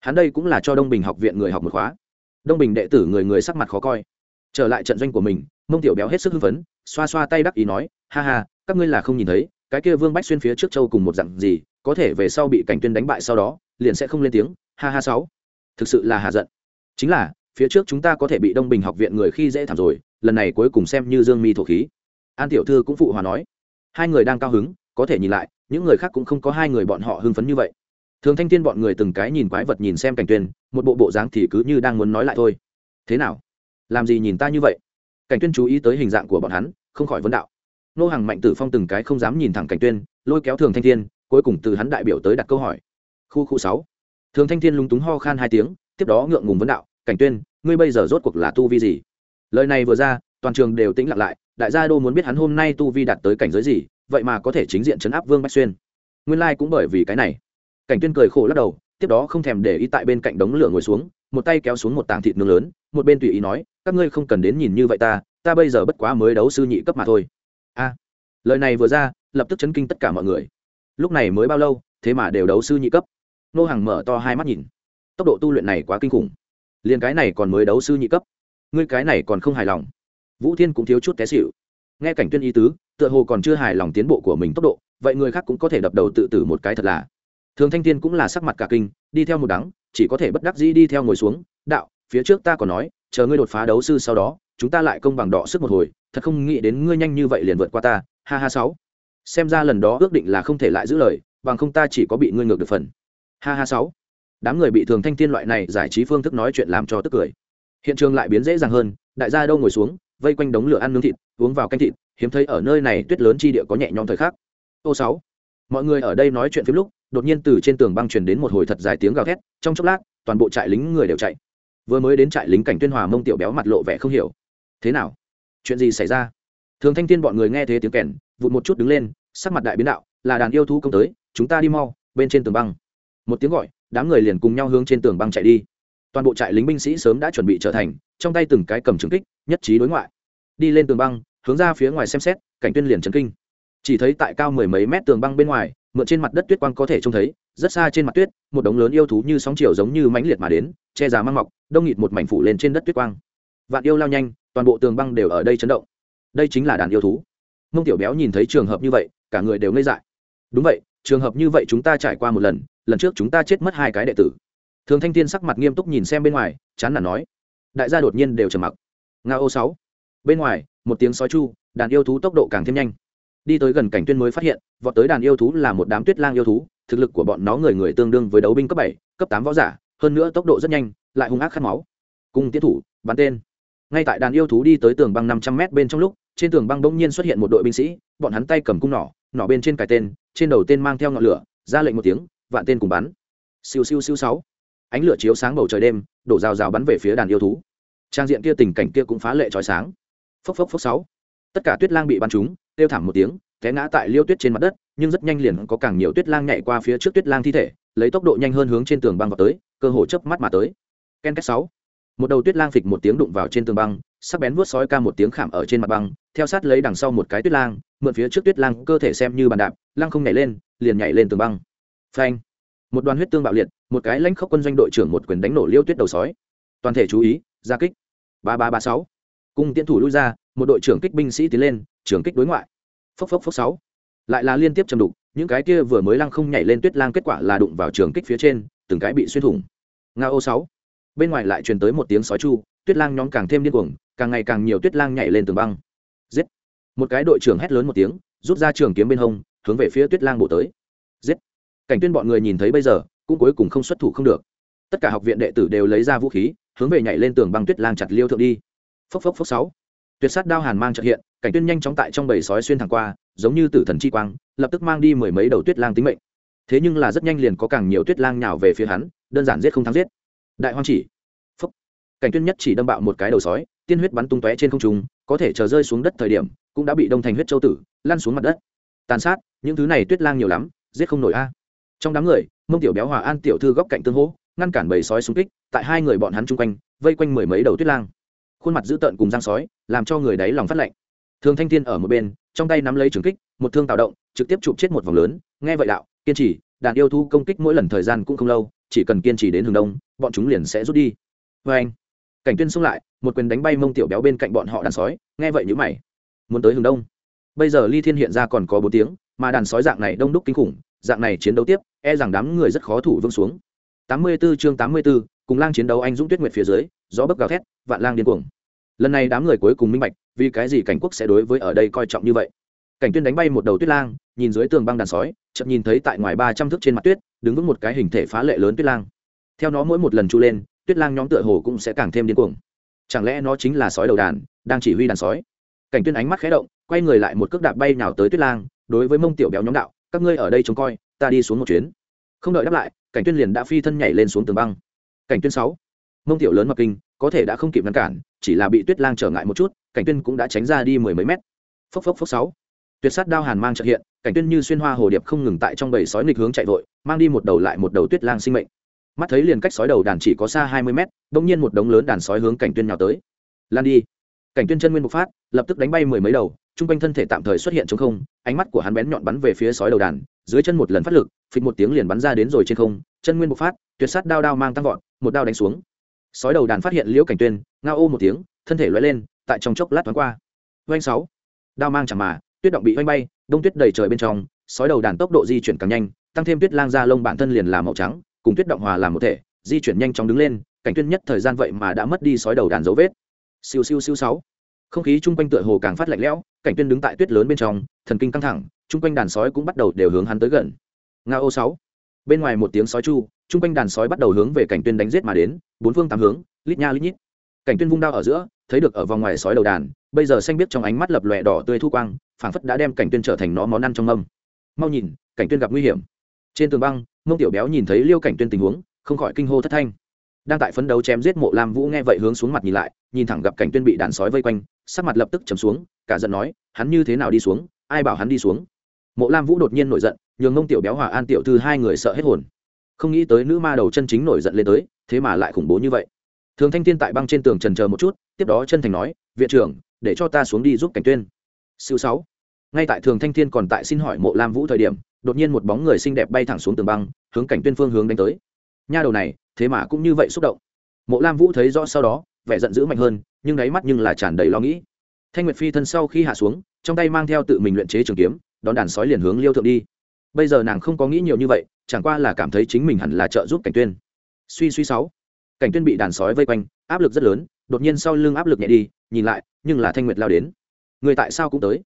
Hắn đây cũng là cho đông bình học viện người học một khóa. Đông bình đệ tử người người sắc mặt khó coi. Trở lại trận doanh của mình, mông tiểu béo hết sức hưng phấn, xoa xoa tay đắc ý nói, ha ha, các ngươi là không nhìn thấy, cái kia vương bách xuyên phía trước châu cùng một dặn gì có thể về sau bị cảnh tuyên đánh bại sau đó, liền sẽ không lên tiếng, ha ha sáu. Thực sự là hà giận. Chính là, phía trước chúng ta có thể bị đông bình học viện người khi dễ thảm rồi, lần này cuối cùng xem như dương mi thổ khí. An tiểu thư cũng phụ hòa nói. Hai người đang cao hứng, có thể nhìn lại, những người khác cũng không có hai người bọn họ hưng phấn như vậy. Thường thanh thiên bọn người từng cái nhìn quái vật nhìn xem cảnh tuyên, một bộ bộ dáng thì cứ như đang muốn nói lại thôi. Thế nào? Làm gì nhìn ta như vậy? Cảnh tuyên chú ý tới hình dạng của bọn hắn, không khỏi vấn đạo. Nô hàng mạnh tử phong từng cái không dám nhìn thẳng cảnh tuyên, lôi kéo thường thanh thiên cuối cùng từ hắn đại biểu tới đặt câu hỏi. Khu khu sáu. Thường thanh thiên lúng túng ho khan hai tiếng, tiếp đó ngượng ngùng vấn đạo, cảnh tuyên, ngươi bây giờ rốt cuộc là tu vi gì? Lời này vừa ra, toàn trường đều tĩnh lặng lại, đại gia đô muốn biết hắn hôm nay tu vi đạt tới cảnh giới gì, vậy mà có thể chính diện chấn áp vương bách xuyên. Nguyên lai cũng bởi vì cái này. Cảnh tuyên cười khổ lắc đầu, tiếp đó không thèm để ý tại bên cạnh đống lửa ngồi xuống, một tay kéo xuống một tảng thịt nướng lớn, một bên tùy ý nói, các ngươi không cần đến nhìn như vậy ta ta bây giờ bất quá mới đấu sư nhị cấp mà thôi. A. Lời này vừa ra, lập tức chấn kinh tất cả mọi người lúc này mới bao lâu, thế mà đều đấu sư nhị cấp. Nô hàng mở to hai mắt nhìn. Tốc độ tu luyện này quá kinh khủng. Liền cái này còn mới đấu sư nhị cấp. Ngươi cái này còn không hài lòng. Vũ thiên cũng thiếu chút té xịu nghe cảnh tuyên ý tứ, tựa hồ còn chưa hài lòng tiến bộ của mình tốc độ, vậy người khác cũng có thể đập đầu tự tử một cái thật là. Thường thanh thiên cũng là sắc mặt cả kinh, đi theo một đắng, chỉ có thể bất đắc dĩ đi theo ngồi xuống. Đạo, phía trước ta còn nói, chờ ngươi đột phá đấu sư sau đó, chúng ta lại công bằng đọ sức một hồi, thật không nghĩ đến ngươi nhanh như vậy liền vượt qua ta. Ha ha sáu xem ra lần đó ước định là không thể lại giữ lời, bằng không ta chỉ có bị ngươi ngược được phần. Ha ha sáu. Đám người bị thường thanh thiên loại này giải trí phương thức nói chuyện làm cho tức cười. Hiện trường lại biến dễ dàng hơn, đại gia đâu ngồi xuống, vây quanh đống lửa ăn nướng thịt, uống vào canh thịt, hiếm thấy ở nơi này tuyết lớn chi địa có nhẹ nhõm thời khắc. Ô sáu. Mọi người ở đây nói chuyện phim lúc, đột nhiên từ trên tường băng truyền đến một hồi thật dài tiếng gào thét, trong chốc lát, toàn bộ trại lính người đều chạy. Vừa mới đến trại lính cảnh tuyên hòa mông tiểu béo mặt lộ vẻ không hiểu. Thế nào? Chuyện gì xảy ra? Thường thanh thiên bọn người nghe thấy tiếng kèn vụt một chút đứng lên, sắc mặt đại biến đạo, là đàn yêu thú công tới, chúng ta đi mau, bên trên tường băng. Một tiếng gọi, đám người liền cùng nhau hướng trên tường băng chạy đi. Toàn bộ trại lính binh sĩ sớm đã chuẩn bị trở thành, trong tay từng cái cầm trừng kích, nhất trí đối ngoại. Đi lên tường băng, hướng ra phía ngoài xem xét, cảnh tuyên liền chấn kinh. Chỉ thấy tại cao mười mấy mét tường băng bên ngoài, mượn trên mặt đất tuyết quang có thể trông thấy, rất xa trên mặt tuyết, một đống lớn yêu thú như sóng chiều giống như mãnh liệt mà đến, che già mang mọc, đông nghịt một mảnh phủ lên trên đất tuyết quang. Vạn yêu lao nhanh, toàn bộ tường băng đều ở đây chấn động. Đây chính là đàn yêu thú mông tiểu béo nhìn thấy trường hợp như vậy, cả người đều ngây dại. Đúng vậy, trường hợp như vậy chúng ta trải qua một lần lần trước chúng ta chết mất hai cái đệ tử. Thường thanh thiên sắc mặt nghiêm túc nhìn xem bên ngoài, chán nản nói. Đại gia đột nhiên đều trầm mặc. Nga ô sáu. Bên ngoài, một tiếng sói chu, đàn yêu thú tốc độ càng thêm nhanh. Đi tới gần cảnh tuyên mới phát hiện, vọt tới đàn yêu thú là một đám tuyết lang yêu thú, thực lực của bọn nó người người tương đương với đấu binh cấp bảy, cấp tám võ giả, hơn nữa tốc độ rất nhanh, lại hung ác khát máu. Cung tiến thủ, bắn tên. Ngay tại đàn yêu thú đi tới tường băng năm trăm m bên trong lúc trên tường băng bỗng nhiên xuất hiện một đội binh sĩ, bọn hắn tay cầm cung nỏ nỏ bên trên cài tên, trên đầu tên mang theo ngọn lửa, ra lệnh một tiếng, vạn tên cùng bắn. Siêu siêu siêu sáu. Ánh lửa chiếu sáng bầu trời đêm, đổ rào rào bắn về phía đàn yêu thú. Trang diện kia tình cảnh kia cũng phá lệ trói sáng. Phốc phốc phốc sáu. Tất cả tuyết lang bị bắn trúng, kêu thảm một tiếng, té ngã tại liêu tuyết trên mặt đất, nhưng rất nhanh liền có càng nhiều tuyết lang nhảy qua phía trước tuyết lang thi thể, lấy tốc độ nhanh hơn hướng trên tường băng vào tới, cơ hồ chớp mắt mà tới. Ken két sáu một đầu tuyết lang phịch một tiếng đụng vào trên tường băng, sắc bén vuốt sói ca một tiếng khảm ở trên mặt băng, theo sát lấy đằng sau một cái tuyết lang, mượn phía trước tuyết lang cơ thể xem như bàn đạp lang không nhảy lên, liền nhảy lên tường băng. Phanh! Một đoàn huyết tương bạo liệt, một cái lãnh khốc quân doanh đội trưởng một quyền đánh nổ liêu tuyết đầu sói. Toàn thể chú ý, ra kích. Ba ba ba sáu. Cung tiến thủ lui ra, một đội trưởng kích binh sĩ tiến lên, trưởng kích đối ngoại. Phốc phốc phốc sáu. Lại là liên tiếp châm đục, những cái kia vừa mới lăng không nhảy lên tuyết lang kết quả là đụng vào trường kích phía trên, từng cái bị xuyên thủng. Nga ô sáu bên ngoài lại truyền tới một tiếng sói chu, tuyết lang nhóm càng thêm điên cuồng, càng ngày càng nhiều tuyết lang nhảy lên tường băng. Giết! Một cái đội trưởng hét lớn một tiếng, rút ra trường kiếm bên hông, hướng về phía tuyết lang bổ tới. Giết! Cảnh tuyên bọn người nhìn thấy bây giờ, cũng cuối cùng không xuất thủ không được. Tất cả học viện đệ tử đều lấy ra vũ khí, hướng về nhảy lên tường băng tuyết lang chặt liêu thượng đi. Phốc phốc phốc sáu. Tuyệt sát đao hàn mang trợ hiện, cảnh tuyên nhanh chóng tại trong bầy sói xuyên thẳng qua, giống như tử thần chi quang, lập tức mang đi mười mấy đầu tuyết lang tính mệnh. Thế nhưng là rất nhanh liền có càng nhiều tuyết lang nhào về phía hắn, đơn giản giết không thắng giết đại hoang chỉ. Phúc. Cảnh tuyên nhất chỉ đâm bạo một cái đầu sói, tiên huyết bắn tung tóe trên không trung, có thể chờ rơi xuống đất thời điểm, cũng đã bị đông thành huyết châu tử, lăn xuống mặt đất. Tàn sát, những thứ này tuyết lang nhiều lắm, giết không nổi a. Trong đám người, mông tiểu béo hòa an tiểu thư góc cạnh tương hỗ ngăn cản bầy sói xung kích, tại hai người bọn hắn chung quanh, vây quanh mười mấy đầu tuyết lang. Khuôn mặt dữ tợn cùng giang sói, làm cho người đáy lòng phát lạnh. Thường thanh thiên ở một bên, trong tay nắm lấy trường kích, một thương tạo động, trực tiếp chụp chết một vòng lớn. Nghe vậy đạo, kiên trì, đàn yêu thu công kích mỗi lần thời gian cũng không lâu chỉ cần kiên trì đến hướng đông bọn chúng liền sẽ rút đi. Vê anh cảnh tuyên xông lại một quyền đánh bay mông tiểu béo bên cạnh bọn họ đàn sói nghe vậy nhữ mày. Muốn tới hướng đông. Bây giờ ly thiên hiện ra còn có bốn tiếng mà đàn sói dạng này đông đúc kinh khủng dạng này chiến đấu tiếp e rằng đám người rất khó thủ vương xuống. 84 chương 84, cùng lang chiến đấu anh dũng tuyết nguyệt phía dưới gió bấc gào thét vạn lang điên cuồng. Lần này đám người cuối cùng minh bạch vì cái gì cảnh quốc sẽ đối với ở đây coi trọng như vậy. Cảnh tuyên đánh bay một đầu tuyết lang nhìn dưới tường băng đàn sói chậm nhìn thấy tại ngoài ba trăm thước trên mặt tuyết đứng vững một cái hình thể phá lệ lớn tuyết lang. Theo nó mỗi một lần chu lên, tuyết lang nhóm tựa hồ cũng sẽ càng thêm điên cuồng. Chẳng lẽ nó chính là sói đầu đàn, đang chỉ huy đàn sói? Cảnh tuyên ánh mắt khẽ động, quay người lại một cước đạp bay nào tới tuyết lang, đối với mông tiểu béo nhóm đạo, các ngươi ở đây trông coi, ta đi xuống một chuyến. Không đợi đáp lại, cảnh tuyên liền đã phi thân nhảy lên xuống tường băng. Cảnh tuyên sáu, mông tiểu lớn mập kinh, có thể đã không kịp ngăn cản, chỉ là bị tuyết lang trở ngại một chút, cảnh tuyên cũng đã tránh ra đi mười mấy mét. Phốc phốc phốc sáu, tuyệt sát đao hàn mang trợ hiện, cảnh tuyên như xuyên hoa hồ điệp không ngừng tại trong bầy sói nghịch hướng chạy vội mang đi một đầu lại một đầu tuyết lang sinh mệnh. Mắt thấy liền cách sói đầu đàn chỉ có xa hai mươi mét, đông nhiên một đống lớn đàn sói hướng cảnh tuyên nhào tới. Lan đi. Cảnh tuyên chân nguyên bộc phát, lập tức đánh bay mười mấy đầu trung quanh thân thể tạm thời xuất hiện trong không, ánh mắt của hắn bén nhọn bắn về phía sói đầu đàn, dưới chân một lần phát lực, phịch một tiếng liền bắn ra đến rồi trên không, chân nguyên bộc phát, tuyệt sát đao đao mang tăng vọt, một đao đánh xuống. Sói đầu đàn phát hiện liễu cảnh tuyên, ngao ô một tiếng, thân thể loay lên, tại trong chốc lát thoáng qua. Oanh sáu. Đao mang chẳng mà, tuyết động bị oanh bay, đông tuyết đầy trời bên trong, sói đầu đàn tốc độ di chuyển càng nhanh tăng thêm tuyết lang ra lông bản thân liền là màu trắng, cùng tuyết động hòa làm một thể, di chuyển nhanh chóng đứng lên, cảnh tuyên nhất thời gian vậy mà đã mất đi sói đầu đàn dấu vết. Siêu siêu siêu sáu. Không khí chung quanh tựa hồ càng phát lạnh lẽo, cảnh tuyên đứng tại tuyết lớn bên trong, thần kinh căng thẳng, chung quanh đàn sói cũng bắt đầu đều hướng hắn tới gần. Nga ô sáu. Bên ngoài một tiếng sói chu, chung quanh đàn sói bắt đầu hướng về cảnh tuyên đánh giết mà đến, bốn phương tám hướng, lít nha lít nhít. Cảnh tuyên vung đao ở giữa, thấy được ở vòng ngoài sói đầu đàn, bây giờ xanh biết trong ánh mắt lập lòe đỏ tươi thu quang, phảng phất đã đem cảnh tuyên trở thành nó món ăn trong mâm. Mau nhìn, cảnh tuyên gặp nguy hiểm trên tường băng, mông tiểu béo nhìn thấy liêu cảnh tuyên tình huống, không khỏi kinh hô thất thanh. Đang tại phấn đấu chém giết mộ lam vũ nghe vậy hướng xuống mặt nhìn lại, nhìn thẳng gặp cảnh tuyên bị đàn sói vây quanh, sắc mặt lập tức chầm xuống, cả giận nói, hắn như thế nào đi xuống, ai bảo hắn đi xuống. Mộ lam vũ đột nhiên nổi giận, nhường mông tiểu béo hòa an tiểu thư hai người sợ hết hồn. Không nghĩ tới nữ ma đầu chân chính nổi giận lên tới, thế mà lại khủng bố như vậy. Thường thanh thiên tại băng trên tường trần chờ một chút, tiếp đó chân thành nói, viện trưởng, để cho ta xuống đi giúp cảnh tuyên. Siêu sáu ngay tại thường thanh thiên còn tại xin hỏi mộ lam vũ thời điểm, đột nhiên một bóng người xinh đẹp bay thẳng xuống tường băng, hướng cảnh tuyên phương hướng đánh tới. Nha đầu này, thế mà cũng như vậy xúc động. Mộ lam vũ thấy rõ sau đó, vẻ giận dữ mạnh hơn, nhưng đáy mắt nhưng là tràn đầy lo nghĩ. Thanh nguyệt phi thân sau khi hạ xuống, trong tay mang theo tự mình luyện chế trường kiếm, đón đàn sói liền hướng liêu thượng đi. Bây giờ nàng không có nghĩ nhiều như vậy, chẳng qua là cảm thấy chính mình hẳn là trợ giúp cảnh tuyên. Suy suy sáu, cảnh tuyên bị đàn sói vây quanh, áp lực rất lớn, đột nhiên sau lưng áp lực nhẹ đi, nhìn lại, nhưng là thanh nguyệt lao đến. Người tại sao cũng tới?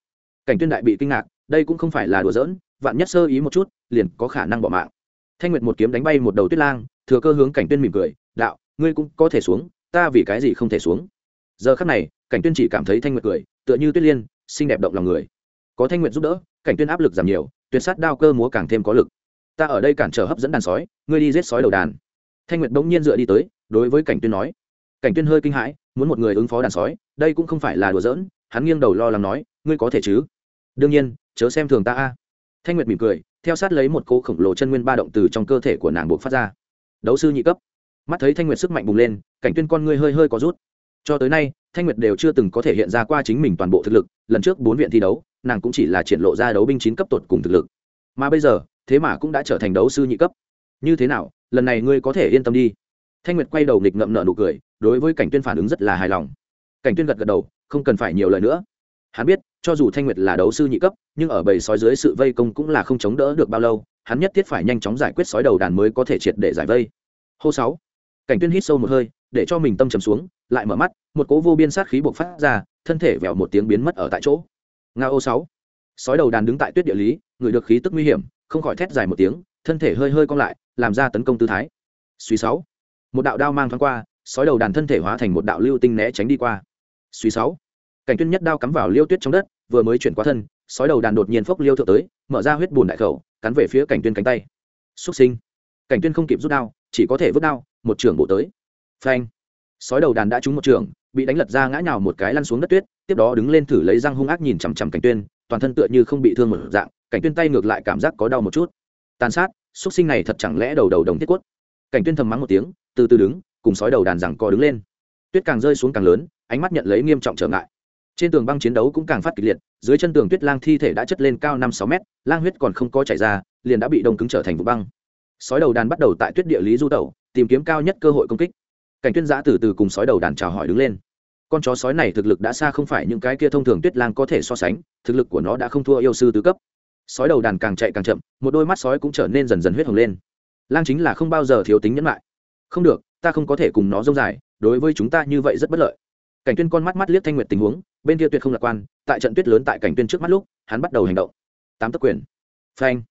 Cảnh tuyên đại bị kinh ngạc, đây cũng không phải là đùa giỡn, vạn nhất sơ ý một chút, liền có khả năng bỏ mạng. Thanh nguyệt một kiếm đánh bay một đầu tuyết lang, thừa cơ hướng cảnh tuyên mỉm cười, đạo, ngươi cũng có thể xuống, ta vì cái gì không thể xuống? Giờ khắc này, cảnh tuyên chỉ cảm thấy thanh nguyệt cười, tựa như tuyết liên, xinh đẹp động lòng người. Có thanh Nguyệt giúp đỡ, cảnh tuyên áp lực giảm nhiều, tuyệt sát đao cơ múa càng thêm có lực. Ta ở đây cản trở hấp dẫn đàn sói, ngươi đi giết sói đầu đàn. Thanh nguyệt bỗng nhiên dựa đi tới, đối với cảnh tuyên nói. Cảnh tuyên hơi kinh hãi, muốn một người ứng phó đàn sói, đây cũng không phải là đùa giỡn hắn nghiêng đầu lo lắng nói, ngươi có thể chứ? Đương nhiên, chớ xem thường ta a. Thanh nguyệt mỉm cười, theo sát lấy một cô khổng lồ chân nguyên ba động từ trong cơ thể của nàng buộc phát ra. Đấu sư nhị cấp. Mắt thấy thanh nguyệt sức mạnh bùng lên, cảnh tuyên con ngươi hơi hơi có rút. Cho tới nay, thanh nguyệt đều chưa từng có thể hiện ra qua chính mình toàn bộ thực lực, lần trước bốn viện thi đấu, nàng cũng chỉ là triển lộ ra đấu binh chín cấp tột cùng thực lực. Mà bây giờ, thế mà cũng đã trở thành đấu sư nhị cấp. Như thế nào, lần này ngươi có thể yên tâm đi? Thanh nguyệt quay đầu nghịch ngậm nợ nụ cười, đối với cảnh tuyên phản ứng rất là hài lòng cảnh tuyên gật gật đầu, không cần phải nhiều lời nữa. Hắn biết, cho dù thanh nguyệt là đấu sư nhị cấp, nhưng ở bầy sói dưới sự vây công cũng là không chống đỡ được bao lâu, hắn nhất thiết phải nhanh chóng giải quyết sói đầu đàn mới có thể triệt để giải vây. Hô sáu. Cảnh tuyên hít sâu một hơi, để cho mình tâm trầm xuống, lại mở mắt, một cỗ vô biên sát khí bộc phát ra, thân thể vẹo một tiếng biến mất ở tại chỗ. Nga ô sáu. Sói đầu đàn đứng tại tuyết địa lý, người được khí tức nguy hiểm, không khỏi thét dài một tiếng, thân thể hơi hơi cong lại, làm ra tấn công tư thái. Suy sáu. Một đạo đao mang thoáng qua, sói đầu đàn thân thể hóa thành một đạo lưu tinh né tránh đi qua suy sáu. Cảnh tuyên nhất đao cắm vào liêu tuyết trong đất, vừa mới chuyển qua thân, sói đầu đàn đột nhiên phốc liêu thượng tới, mở ra huyết bùn đại khẩu, cắn về phía cảnh tuyên cánh tay. Xuất sinh. Cảnh tuyên không kịp rút đao, chỉ có thể vứt đao, một trường bộ tới. Phanh. Sói đầu đàn đã trúng một trường bị đánh lật ra ngã nhào một cái lăn xuống đất tuyết, tiếp đó đứng lên thử lấy răng hung ác nhìn chằm chằm cảnh tuyên, toàn thân tựa như không bị thương một dạng, cảnh tuyên tay ngược lại cảm giác có đau một chút. Tàn sát xuất sinh này thật chẳng lẽ đầu đầu đồng thiết quất cảnh tuyên thầm mắng một tiếng, từ từ đứng, cùng sói đầu đàn rằng co đứng lên. Tuyết càng rơi xuống càng lớn ánh mắt nhận lấy nghiêm trọng trở ngại. Trên tường băng chiến đấu cũng càng phát kịch liệt, dưới chân tường tuyết lang thi thể đã chất lên cao năm sáu mét, lang huyết còn không có chảy ra, liền đã bị đông cứng trở thành vụ băng. Sói đầu đàn bắt đầu tại tuyết địa lý du tẩu, tìm kiếm cao nhất cơ hội công kích. Cảnh tuyên giã từ từ cùng sói đầu đàn chào hỏi đứng lên. Con chó sói này thực lực đã xa không phải những cái kia thông thường tuyết lang có thể so sánh, thực lực của nó đã không thua yêu sư tứ cấp. Sói đầu đàn càng chạy càng chậm, một đôi mắt sói cũng trở nên dần dần huyết hồng lên. Lang chính là không bao giờ thiếu tính nhẫn lại không được, ta không có thể cùng nó rông dài, đối với chúng ta như vậy rất bất lợi cảnh tuyên con mắt mắt liếc thanh nguyệt tình huống, bên kia tuyệt không lạc quan, tại trận tuyết lớn tại cảnh tuyên trước mắt lúc, hắn bắt đầu hành động. Tám tấc quyền. Phanh.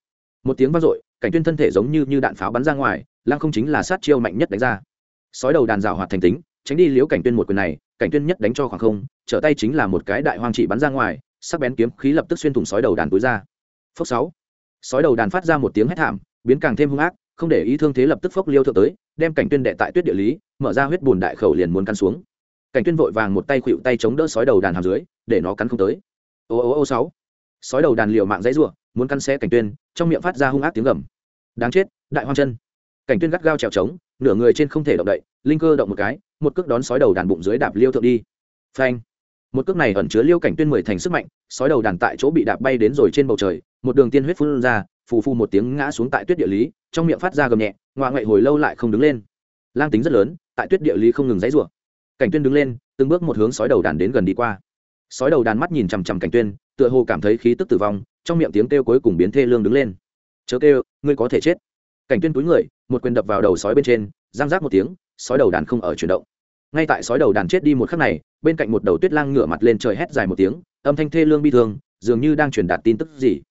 Một tiếng vang dội, cảnh tuyên thân thể giống như như đạn pháo bắn ra ngoài lang không chính là sát chiêu mạnh nhất đánh ra. Sói đầu đàn rào hoạt thành tính, tránh đi liếu cảnh tuyên một quyền này, cảnh tuyên nhất đánh cho khoảng không, trở tay chính là một cái đại hoang trị bắn ra ngoài, sắc bén kiếm khí lập tức xuyên thủng sói đầu đàn túi ra. Phốc sáu. Sói đầu đàn phát ra một tiếng hét thảm, biến càng thêm hung ác, không để ý thương thế lập tức phốc liêu thượng tới, đem cảnh tuyên đệ tại tuyết địa lý, mở ra huyết bùn đại khẩu liền muốn căn xuống cảnh tuyên vội vàng một tay khuỵu tay chống đỡ sói đầu đàn hàm dưới, để nó cắn không tới. Ô ô ô sáu. Sói đầu đàn liều mạng dãy rủa, muốn cắn xé cảnh tuyên, trong miệng phát ra hung ác tiếng gầm. Đáng chết, đại hoang chân. Cảnh tuyên gắt gao trèo trống, nửa người trên không thể động đậy, linh cơ động một cái, một cước đón sói đầu đàn bụng dưới đạp liêu thượng đi. Phanh. Một cước này ẩn chứa liêu cảnh tuyên mười thành sức mạnh, sói đầu đàn tại chỗ bị đạp bay đến rồi trên bầu trời, một đường tiên huyết phun ra, phù phù một tiếng ngã xuống tại tuyết địa lý, trong miệng phát ra gầm nhẹ ngoại ngoại hồi lâu lại không đứng lên. Lang tính rất lớn, tại tuyết địa lý không ngừng dãy rủa cảnh tuyên đứng lên, từng bước một hướng sói đầu đàn đến gần đi qua. Sói đầu đàn mắt nhìn chằm chằm cảnh tuyên, tựa hồ cảm thấy khí tức tử vong, trong miệng tiếng kêu cuối cùng biến thê lương đứng lên. Chớ kêu, ngươi có thể chết. Cảnh tuyên túi người, một quyền đập vào đầu sói bên trên giang rác một tiếng, sói đầu đàn không ở chuyển động. Ngay tại sói đầu đàn chết đi một khắc này, bên cạnh một đầu tuyết lang ngửa mặt lên trời hét dài một tiếng, âm thanh thê lương bi thương, dường như đang truyền đạt tin tức gì.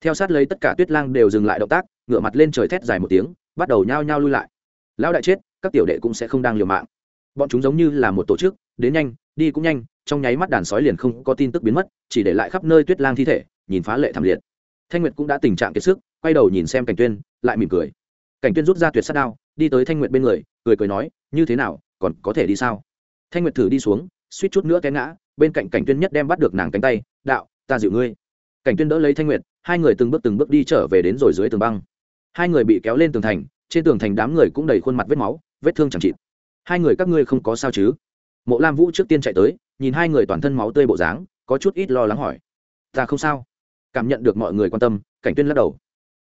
Theo sát lấy tất cả tuyết lang đều dừng lại động tác, ngửa mặt lên trời thét dài một tiếng, bắt đầu nhao nhao lui lại. Lão đại chết, các tiểu đệ cũng sẽ không đang liều mạng bọn chúng giống như là một tổ chức, đến nhanh, đi cũng nhanh, trong nháy mắt đàn sói liền không có tin tức biến mất, chỉ để lại khắp nơi tuyết lang thi thể, nhìn phá lệ thảm liệt. Thanh nguyệt cũng đã tình trạng kiệt sức, quay đầu nhìn xem cảnh tuyên, lại mỉm cười. Cảnh tuyên rút ra tuyệt sát đao, đi tới thanh nguyệt bên người, cười cười nói, như thế nào, còn có thể đi sao? Thanh nguyệt thử đi xuống, suýt chút nữa té ngã, bên cạnh cảnh tuyên nhất đem bắt được nàng cánh tay, đạo, ta dịu ngươi. Cảnh tuyên đỡ lấy thanh nguyệt, hai người từng bước từng bước đi trở về đến rồi dưới tường băng. Hai người bị kéo lên tường thành, trên tường thành đám người cũng đầy khuôn mặt vết máu, vết thương chẳng chịt hai người các ngươi không có sao chứ? Mộ lam vũ trước tiên chạy tới, nhìn hai người toàn thân máu tươi bộ dáng, có chút ít lo lắng hỏi. Ta không sao. Cảm nhận được mọi người quan tâm, cảnh tuyên lắc đầu.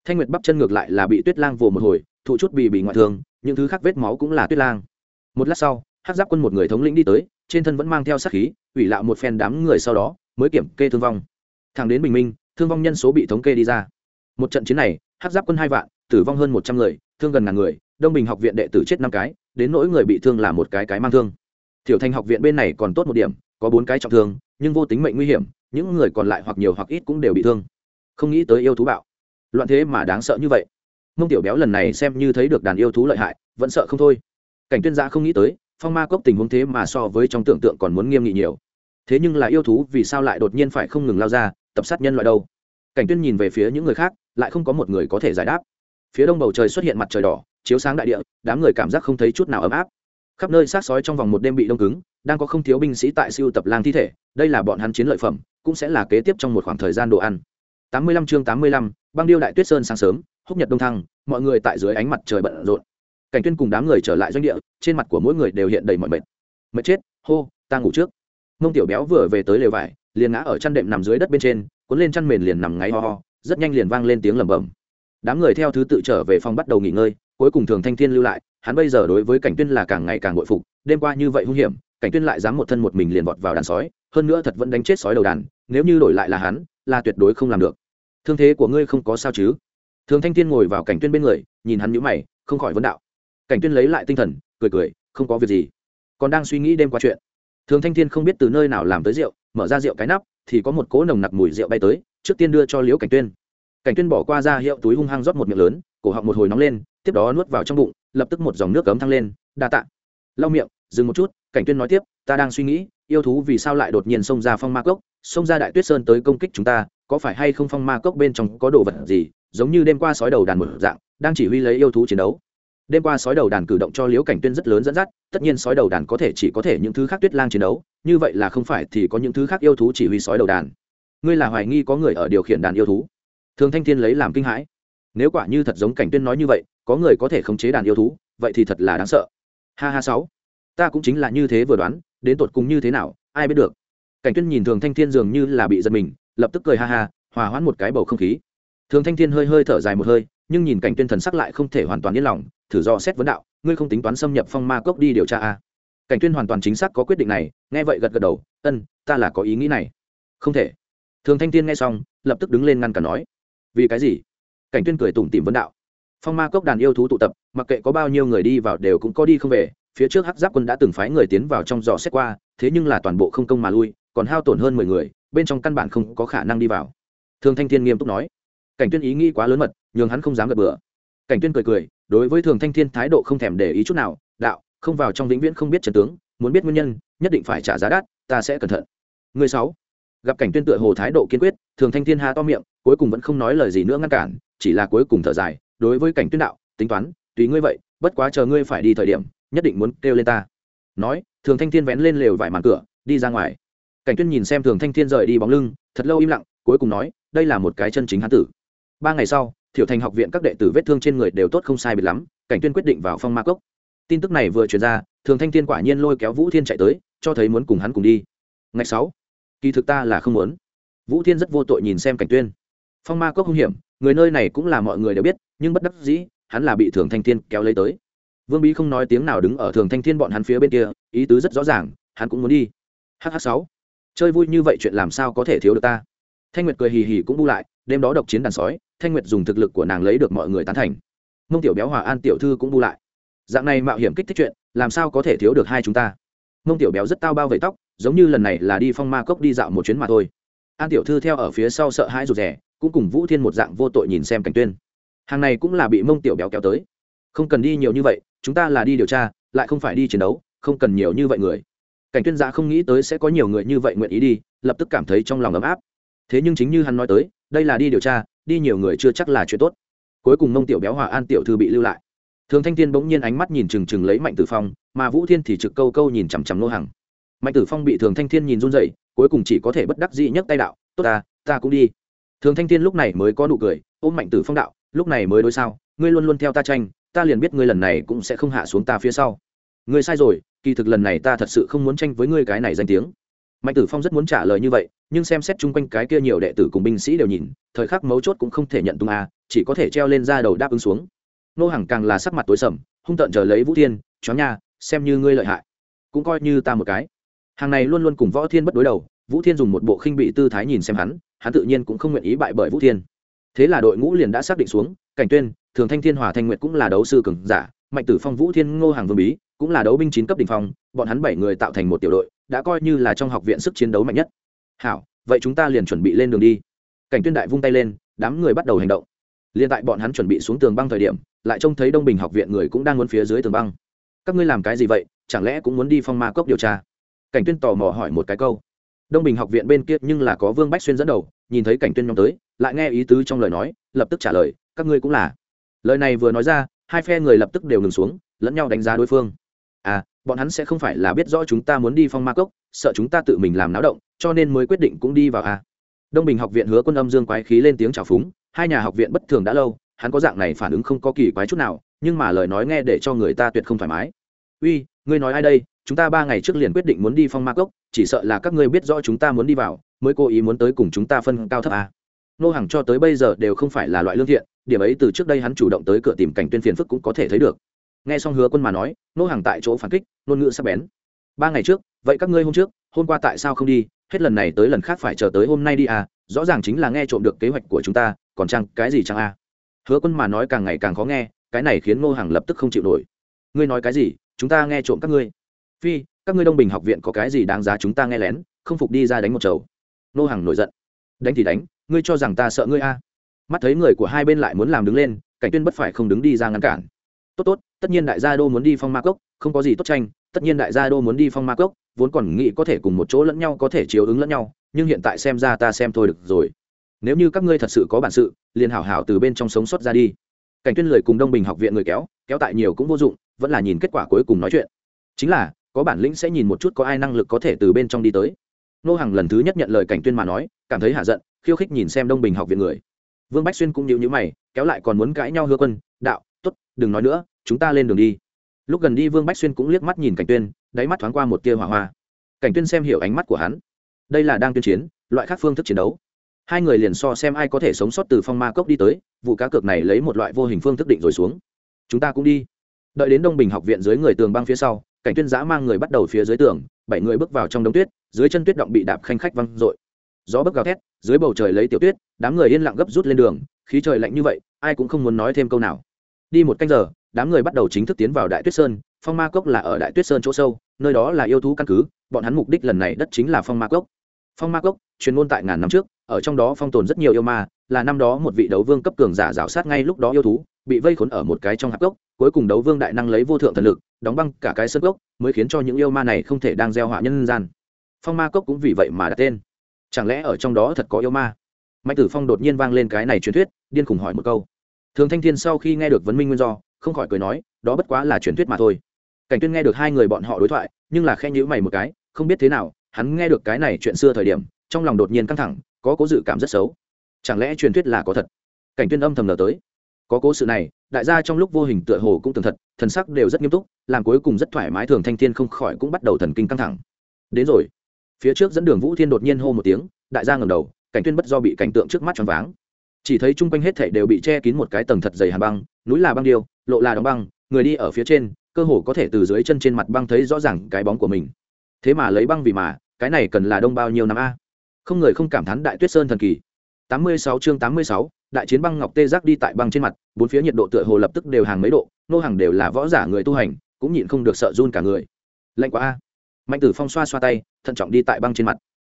Thanh nguyệt bắp chân ngược lại là bị tuyết lang vồ một hồi, thụ chút bị bị ngoại thương, những thứ khác vết máu cũng là tuyết lang. Một lát sau hát giáp quân một người thống lĩnh đi tới, trên thân vẫn mang theo sát khí, ủy lạo một phen đám người sau đó, mới kiểm kê thương vong. Thẳng đến bình minh, thương vong nhân số bị thống kê đi ra. Một trận chiến này hát giáp quân hai vạn, tử vong hơn một trăm người, thương gần ngàn người, đông bình học viện đệ tử chết năm cái đến nỗi người bị thương là một cái cái mang thương. Tiểu thành học viện bên này còn tốt một điểm, có bốn cái trọng thương, nhưng vô tính mệnh nguy hiểm, những người còn lại hoặc nhiều hoặc ít cũng đều bị thương. Không nghĩ tới yêu thú bạo. Loạn thế mà đáng sợ như vậy. Mông tiểu béo lần này xem như thấy được đàn yêu thú lợi hại, vẫn sợ không thôi. Cảnh tuyên gia không nghĩ tới, phong ma cốc tình huống thế mà so với trong tưởng tượng còn muốn nghiêm nghị nhiều. Thế nhưng là yêu thú vì sao lại đột nhiên phải không ngừng lao ra, tập sát nhân loại đâu? Cảnh tuyên nhìn về phía những người khác, lại không có một người có thể giải đáp phía đông bầu trời xuất hiện mặt trời đỏ chiếu sáng đại địa đám người cảm giác không thấy chút nào ấm áp. Khắp nơi sát sói trong vòng một đêm bị đông cứng đang có không thiếu binh sĩ tại siêu tập lang thi thể đây là bọn hắn chiến lợi phẩm cũng sẽ là kế tiếp trong một khoảng thời gian đồ ăn. 85 chương 85, băng điêu đại tuyết sơn sáng sớm húc nhật đông thăng mọi người tại dưới ánh mặt trời bận rộn. Cảnh tuyên cùng đám người trở lại doanh địa trên mặt của mỗi người đều hiện đầy mọi mệt. Mệt chết hô ta ngủ trước. Mông tiểu béo vừa về tới lều vải liền ngã ở chăn đệm nằm dưới đất bên trên cuốn lên chăn mền liền nằm ngáy ho ho rất nhanh liền vang lên tiếng lẩm bẩm đám người theo thứ tự trở về phòng bắt đầu nghỉ ngơi, cuối cùng thường thanh thiên lưu lại, hắn bây giờ đối với cảnh tuyên là càng ngày càng bội phục, đêm qua như vậy hung hiểm, cảnh tuyên lại dám một thân một mình liền vọt vào đàn sói, hơn nữa thật vẫn đánh chết sói đầu đàn, nếu như đổi lại là hắn, là tuyệt đối không làm được. Thương thế của ngươi không có sao chứ? Thường thanh thiên ngồi vào cảnh tuyên bên người, nhìn hắn nhíu mày, không khỏi vấn đạo. Cảnh tuyên lấy lại tinh thần, cười cười, không có việc gì. Còn đang suy nghĩ đêm qua chuyện. Thường thanh thiên không biết từ nơi nào làm tới rượu, mở ra rượu cái nắp, thì có một cỗ nồng nặc mùi rượu bay tới, trước tiên đưa cho liễu cảnh tuyên cảnh tuyên bỏ qua ra hiệu túi hung hăng rót một miệng lớn, cổ họng một hồi nóng lên, tiếp đó nuốt vào trong bụng, lập tức một dòng nước cấm thăng lên. Đa tạ. Lau miệng, dừng một chút, cảnh tuyên nói tiếp, ta đang suy nghĩ, yêu thú vì sao lại đột nhiên xông ra phong ma cốc? Xông ra đại tuyết sơn tới công kích chúng ta, có phải hay không phong ma cốc bên trong có đồ vật gì, giống như đêm qua sói đầu đàn một dạng, đang chỉ huy lấy yêu thú chiến đấu? Đêm qua sói đầu đàn cử động cho liễu cảnh tuyên rất lớn dẫn dắt, tất nhiên sói đầu đàn có thể chỉ có thể những thứ khác tuyết lang chiến đấu, như vậy là không phải thì có những thứ khác yêu thú chỉ huy sói đầu đàn. Ngươi là hoài nghi có người ở điều khiển đàn yêu thú? Thường thanh thiên lấy làm kinh hãi. Nếu quả như thật giống cảnh tuyên nói như vậy, có người có thể khống chế đàn yêu thú, vậy thì thật là đáng sợ. Ha ha sáu. Ta cũng chính là như thế vừa đoán, đến tột cùng như thế nào, ai biết được. Cảnh tuyên nhìn thường thanh thiên dường như là bị giật mình, lập tức cười ha ha, hòa hoãn một cái bầu không khí. Thường thanh thiên hơi hơi thở dài một hơi, nhưng nhìn cảnh tuyên thần sắc lại không thể hoàn toàn yên lòng, thử do xét vấn đạo, ngươi không tính toán xâm nhập phong ma cốc đi điều tra a à? cảnh tuyên hoàn toàn chính xác có quyết định này, nghe vậy gật gật đầu, ân, ta là có ý nghĩ này. Không thể. Thường thanh thiên nghe xong, lập tức đứng lên ngăn cả nói vì cái gì? Cảnh tuyên cười tủm tỉm vấn đạo. Phong ma cốc đàn yêu thú tụ tập, mặc kệ có bao nhiêu người đi vào đều cũng có đi không về, phía trước hắc giáp quân đã từng phái người tiến vào trong dò xét qua, thế nhưng là toàn bộ không công mà lui, còn hao tổn hơn mười người, bên trong căn bản không có khả năng đi vào. Thường thanh thiên nghiêm túc nói. Cảnh tuyên ý nghĩ quá lớn mật, nhường hắn không dám gật bừa. Cảnh tuyên cười cười, đối với thường thanh thiên thái độ không thèm để ý chút nào, đạo, không vào trong vĩnh viễn không biết trận tướng, muốn biết nguyên nhân, nhất định phải trả giá đắt, ta sẽ cẩn thận. Người sáu. Gặp cảnh tuyên tựa hồ thái độ kiên quyết, thường thanh thiên ha to miệng cuối cùng vẫn không nói lời gì nữa ngăn cản, chỉ là cuối cùng thở dài, đối với cảnh tuyên đạo, tính toán, tùy ngươi vậy, bất quá chờ ngươi phải đi thời điểm, nhất định muốn kêu lên ta. Nói, thường thanh thiên vén lên lều vải màn cửa, đi ra ngoài. Cảnh tuyên nhìn xem thường thanh thiên rời đi bóng lưng, thật lâu im lặng, cuối cùng nói, đây là một cái chân chính hán tử. Ba ngày sau, thiểu thành học viện các đệ tử vết thương trên người đều tốt không sai biệt lắm, cảnh tuyên quyết định vào phong ma cốc. Tin tức này vừa truyền ra, thường thanh thiên quả nhiên lôi kéo vũ thiên chạy tới, cho thấy muốn cùng hắn cùng đi. Ngày sáu, kỳ thực ta là không muốn. Vũ thiên rất vô tội nhìn xem cảnh tuyên phong ma cốc hung hiểm, người nơi này cũng là mọi người đều biết, nhưng bất đắc dĩ, hắn là bị thường thanh thiên kéo lấy tới. Vương bí không nói tiếng nào đứng ở thường thanh thiên bọn hắn phía bên kia, ý tứ rất rõ ràng, hắn cũng muốn đi. Hh sáu. Chơi vui như vậy chuyện làm sao có thể thiếu được ta? Thanh nguyệt cười hì hì cũng bu lại, đêm đó độc chiến đàn sói, thanh nguyệt dùng thực lực của nàng lấy được mọi người tán thành. Mông tiểu béo hòa an tiểu thư cũng bu lại. Dạng này mạo hiểm kích thích chuyện, làm sao có thể thiếu được hai chúng ta? Mông tiểu béo rất tao bao vầy tóc, giống như lần này là đi phong ma cốc đi dạo một chuyến mà thôi. An tiểu thư theo ở phía sau sợ hãi rụt rè cũng cùng vũ thiên một dạng vô tội nhìn xem cảnh tuyên. Hàng này cũng là bị mông tiểu béo kéo tới. Không cần đi nhiều như vậy, chúng ta là đi điều tra, lại không phải đi chiến đấu, không cần nhiều như vậy người. Cảnh tuyên giả không nghĩ tới sẽ có nhiều người như vậy nguyện ý đi, lập tức cảm thấy trong lòng ấm áp. Thế nhưng chính như hắn nói tới, đây là đi điều tra, đi nhiều người chưa chắc là chuyện tốt. Cuối cùng mông tiểu béo hòa an tiểu thư bị lưu lại. Thường thanh thiên bỗng nhiên ánh mắt nhìn trừng trừng lấy mạnh tử phong, mà vũ thiên thì trực câu câu nhìn chằm chằm nô hàng mạnh tử phong bị thường thanh thiên nhìn run dậy cuối cùng chỉ có thể bất đắc dĩ nhấc tay đạo, tốt ta ta cũng đi thường thanh thiên lúc này mới có nụ cười, ôm mạnh tử phong đạo, lúc này mới đối sao? Ngươi luôn luôn theo ta tranh, ta liền biết ngươi lần này cũng sẽ không hạ xuống ta phía sau. Ngươi sai rồi, kỳ thực lần này ta thật sự không muốn tranh với ngươi cái này danh tiếng. Mạnh tử phong rất muốn trả lời như vậy, nhưng xem xét chung quanh cái kia nhiều đệ tử cùng binh sĩ đều nhìn, thời khắc mấu chốt cũng không thể nhận tung a, chỉ có thể treo lên ra đầu đáp ứng xuống. Nô hàng càng là sắc mặt tối sầm, hung tợn chờ lấy vũ thiên, chó nha, xem như ngươi lợi hại, cũng coi như ta một cái. Hàng này luôn luôn cùng võ thiên bất đối đầu, vũ thiên dùng một bộ khinh bị tư thái nhìn xem hắn hắn tự nhiên cũng không nguyện ý bại bởi vũ thiên. Thế là đội ngũ liền đã xác định xuống, cảnh tuyên, thường thanh thiên, hòa thanh nguyệt cũng là đấu sư cường giả, mạnh tử phong, vũ thiên, ngô hàng vương bí cũng là đấu binh chín cấp đỉnh phong, bọn hắn bảy người tạo thành một tiểu đội, đã coi như là trong học viện sức chiến đấu mạnh nhất. Hảo, vậy chúng ta liền chuẩn bị lên đường đi. Cảnh tuyên đại vung tay lên, đám người bắt đầu hành động. Liền tại bọn hắn chuẩn bị xuống tường băng thời điểm, lại trông thấy đông bình học viện người cũng đang muốn phía dưới tường băng. Các ngươi làm cái gì vậy? Chẳng lẽ cũng muốn đi phong ma cốc điều tra? Cảnh tuyên tò mò hỏi một cái câu đông bình học viện bên kia nhưng là có vương bách xuyên dẫn đầu, nhìn thấy cảnh tuyên nhóm tới, lại nghe ý tứ trong lời nói, lập tức trả lời, các ngươi cũng là. Lời này vừa nói ra, hai phe người lập tức đều ngừng xuống, lẫn nhau đánh giá đối phương. À bọn hắn sẽ không phải là biết rõ chúng ta muốn đi phong ma cốc, sợ chúng ta tự mình làm náo động, cho nên mới quyết định cũng đi vào à. Đông bình học viện hứa quân âm dương quái khí lên tiếng chào phúng, hai nhà học viện bất thường đã lâu, hắn có dạng này phản ứng không có kỳ quái chút nào, nhưng mà lời nói nghe để cho người ta tuyệt không thoải mái. Uy, ngươi nói ai đây? Chúng ta ba ngày trước liền quyết định muốn đi phong ma cốc, chỉ sợ là các ngươi biết rõ chúng ta muốn đi vào, mới cố ý muốn tới cùng chúng ta phân cao thấp à. nô hàng cho tới bây giờ đều không phải là loại lương thiện, điểm ấy từ trước đây hắn chủ động tới cửa tìm cảnh tuyên phiền phức cũng có thể thấy được. Nghe xong hứa quân mà nói, nô hàng tại chỗ phản kích, ngôn ngữ sắp bén. Ba ngày trước, vậy các ngươi hôm trước, hôm qua tại sao không đi? Hết lần này tới lần khác phải chờ tới hôm nay đi à? Rõ ràng chính là nghe trộm được kế hoạch của chúng ta, còn chăng cái gì chăng à? Hứa quân mà nói càng ngày càng khó nghe, cái này khiến ngô hàng lập tức không chịu nổi. Ngươi nói cái gì? Chúng ta nghe trộm các ngươi phi, các ngươi đông bình học viện có cái gì đáng giá chúng ta nghe lén, không phục đi ra đánh một chầu. Nô hàng nổi giận. Đánh thì đánh, ngươi cho rằng ta sợ ngươi a? À. mắt thấy người của hai bên lại muốn làm đứng lên, cảnh tuyên bất phải không đứng đi ra ngăn cản. Tốt tốt, tất nhiên đại gia đô muốn đi phong ma cốc, không có gì tốt tranh, tất nhiên đại gia đô muốn đi phong ma cốc, vốn còn nghĩ có thể cùng một chỗ lẫn nhau, có thể chiếu ứng lẫn nhau, nhưng hiện tại xem ra ta xem thôi được rồi. Nếu như các ngươi thật sự có bản sự, liền hảo hảo từ bên trong sống sót ra đi. Cảnh tuyên lời cùng đông bình học viện người kéo kéo tại nhiều cũng vô dụng, vẫn là nhìn kết quả cuối cùng nói chuyện. Chính là có bản lĩnh sẽ nhìn một chút có ai năng lực có thể từ bên trong đi tới. Nô hàng lần thứ nhất nhận lời cảnh tuyên mà nói, cảm thấy hạ giận, khiêu khích nhìn xem đông bình học viện người. Vương bách xuyên cũng nhíu nhíu mày, kéo lại còn muốn cãi nhau hứa quân, đạo, tốt, đừng nói nữa, chúng ta lên đường đi. Lúc gần đi, vương bách xuyên cũng liếc mắt nhìn cảnh tuyên, đáy mắt thoáng qua một tia hỏa hoa. Cảnh tuyên xem hiểu ánh mắt của hắn. Đây là đang tuyên chiến, loại khác phương thức chiến đấu. Hai người liền so xem ai có thể sống sót từ phong ma cốc đi tới, vụ cá cược này lấy một loại vô hình phương thức định rồi xuống. Chúng ta cũng đi. Đợi đến đông bình học viện dưới người tường băng phía sau cảnh tuyên giã mang người bắt đầu phía dưới tường, bảy người bước vào trong đống tuyết, dưới chân tuyết động bị đạp khanh khách văng dội. Gió bấc gào thét, dưới bầu trời lấy tiểu tuyết, đám người yên lặng gấp rút lên đường, khí trời lạnh như vậy, ai cũng không muốn nói thêm câu nào. Đi một canh giờ, đám người bắt đầu chính thức tiến vào đại tuyết sơn, phong ma cốc là ở đại tuyết sơn chỗ sâu, nơi đó là yêu thú căn cứ, bọn hắn mục đích lần này đất chính là phong ma cốc. Phong ma cốc truyền ngôn tại ngàn năm trước, ở trong đó phong tồn rất nhiều yêu ma, là năm đó một vị đấu vương cấp cường giả rào sát ngay lúc đó yêu thú, bị vây khốn ở một cái trong hạp cốc, cuối cùng đấu vương đại năng lấy vô thượng thần lực đóng băng cả cái sân cốc mới khiến cho những yêu ma này không thể đang gieo họa nhân gian. Phong ma cốc cũng vì vậy mà đặt tên. Chẳng lẽ ở trong đó thật có yêu ma? Mạnh tử phong đột nhiên vang lên cái này truyền thuyết, điên khùng hỏi một câu. Thường thanh thiên sau khi nghe được vấn minh nguyên do, không khỏi cười nói, đó bất quá là truyền thuyết mà thôi. Cảnh tuyên nghe được hai người bọn họ đối thoại, nhưng là khen nhữ mày một cái, không biết thế nào, hắn nghe được cái này chuyện xưa thời điểm, trong lòng đột nhiên căng thẳng, có cố dự cảm rất xấu. Chẳng lẽ truyền thuyết là có thật? Cảnh tuyên âm thầm lờ tới có cố sự này đại gia trong lúc vô hình tựa hồ cũng tường thật thần sắc đều rất nghiêm túc làm cuối cùng rất thoải mái thường thanh thiên không khỏi cũng bắt đầu thần kinh căng thẳng. Đến rồi. Phía trước dẫn đường vũ thiên đột nhiên hô một tiếng đại gia ngầm đầu cảnh tuyên bất do bị cảnh tượng trước mắt choáng váng. Chỉ thấy chung quanh hết thảy đều bị che kín một cái tầng thật dày hàn băng núi là băng điêu lộ là đóng băng người đi ở phía trên cơ hồ có thể từ dưới chân trên mặt băng thấy rõ ràng cái bóng của mình. Thế mà lấy băng vì mà cái này cần là đông bao nhiêu năm a? Không người không cảm thán đại tuyết sơn thần kỳ. 86 chương 86, đại chiến băng ngọc tê giác đi tại băng trên mặt, bốn phía nhiệt độ tựa hồ lập tức đều hàng mấy độ, nô hàng đều là võ giả người tu hành, cũng nhịn không được sợ run cả người. Lạnh quá a. Mạnh tử phong xoa xoa tay, thận trọng đi tại băng trên mặt.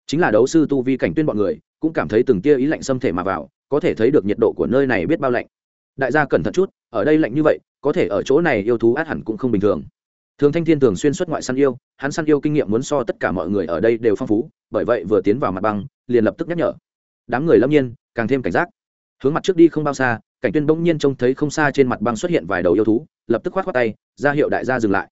Chính là đấu sư tu vi cảnh tuyên bọn người, cũng cảm thấy từng tia ý lạnh xâm thể mà vào, có thể thấy được nhiệt độ của nơi này biết bao lạnh. Đại gia cẩn thận chút, ở đây lạnh như vậy, có thể ở chỗ này yêu thú át hẳn cũng không bình thường. Thường thanh thiên thường xuyên xuất ngoại săn yêu, hắn săn yêu kinh nghiệm muốn so tất cả mọi người ở đây đều phong phú, bởi vậy vừa tiến vào mặt băng, liền lập tức nhắc nhở. Đám người lâm nhiên, càng thêm cảnh giác hướng mặt trước đi không bao xa, cảnh tuyên bỗng nhiên trông thấy không xa trên mặt băng xuất hiện vài đầu yêu thú, lập tức khoát khoát tay, ra hiệu đại gia dừng lại.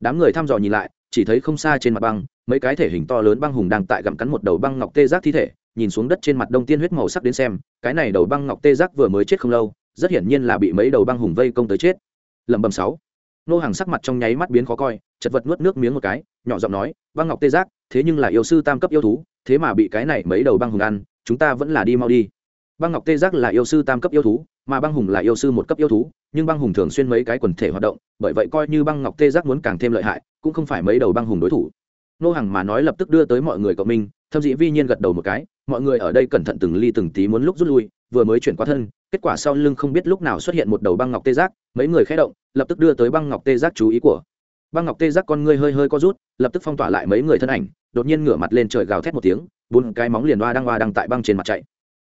Đám người thăm dò nhìn lại, chỉ thấy không xa trên mặt băng, mấy cái thể hình to lớn băng hùng đang tại gặm cắn một đầu băng ngọc tê giác thi thể, nhìn xuống đất trên mặt đông tiên huyết màu sắc đến xem, cái này đầu băng ngọc tê giác vừa mới chết không lâu, rất hiển nhiên là bị mấy đầu băng hùng vây công tới chết. Lẩm bẩm sáu. Nô hàng sắc mặt trong nháy mắt biến khó coi, chật vật nuốt nước miếng một cái, nhỏ giọng nói, băng ngọc tê giác, thế nhưng là yêu sư tam cấp yêu thú, thế mà bị cái này mấy đầu băng hùng ăn, chúng ta vẫn là đi mau đi băng ngọc tê giác là yêu sư tam cấp yêu thú, mà băng hùng là yêu sư một cấp yêu thú, nhưng băng hùng thường xuyên mấy cái quần thể hoạt động, bởi vậy coi như băng ngọc tê giác muốn càng thêm lợi hại, cũng không phải mấy đầu băng hùng đối thủ. Nô hàng mà nói lập tức đưa tới mọi người cộng minh thâm dĩ vi nhiên gật đầu một cái, mọi người ở đây cẩn thận từng ly từng tí muốn lúc rút lui, vừa mới chuyển qua thân, kết quả sau lưng không biết lúc nào xuất hiện một đầu băng ngọc tê giác, mấy người khé động, lập tức đưa tới băng ngọc tê giác chú ý của. Băng ngọc tê giác con ngươi hơi hơi co rút, lập tức phong tỏa lại mấy người thân ảnh, đột nhiên ngửa mặt lên trời gào thét một tiếng, bốn cái móng liền oa đang hoa đang tại băng trên mặt chạy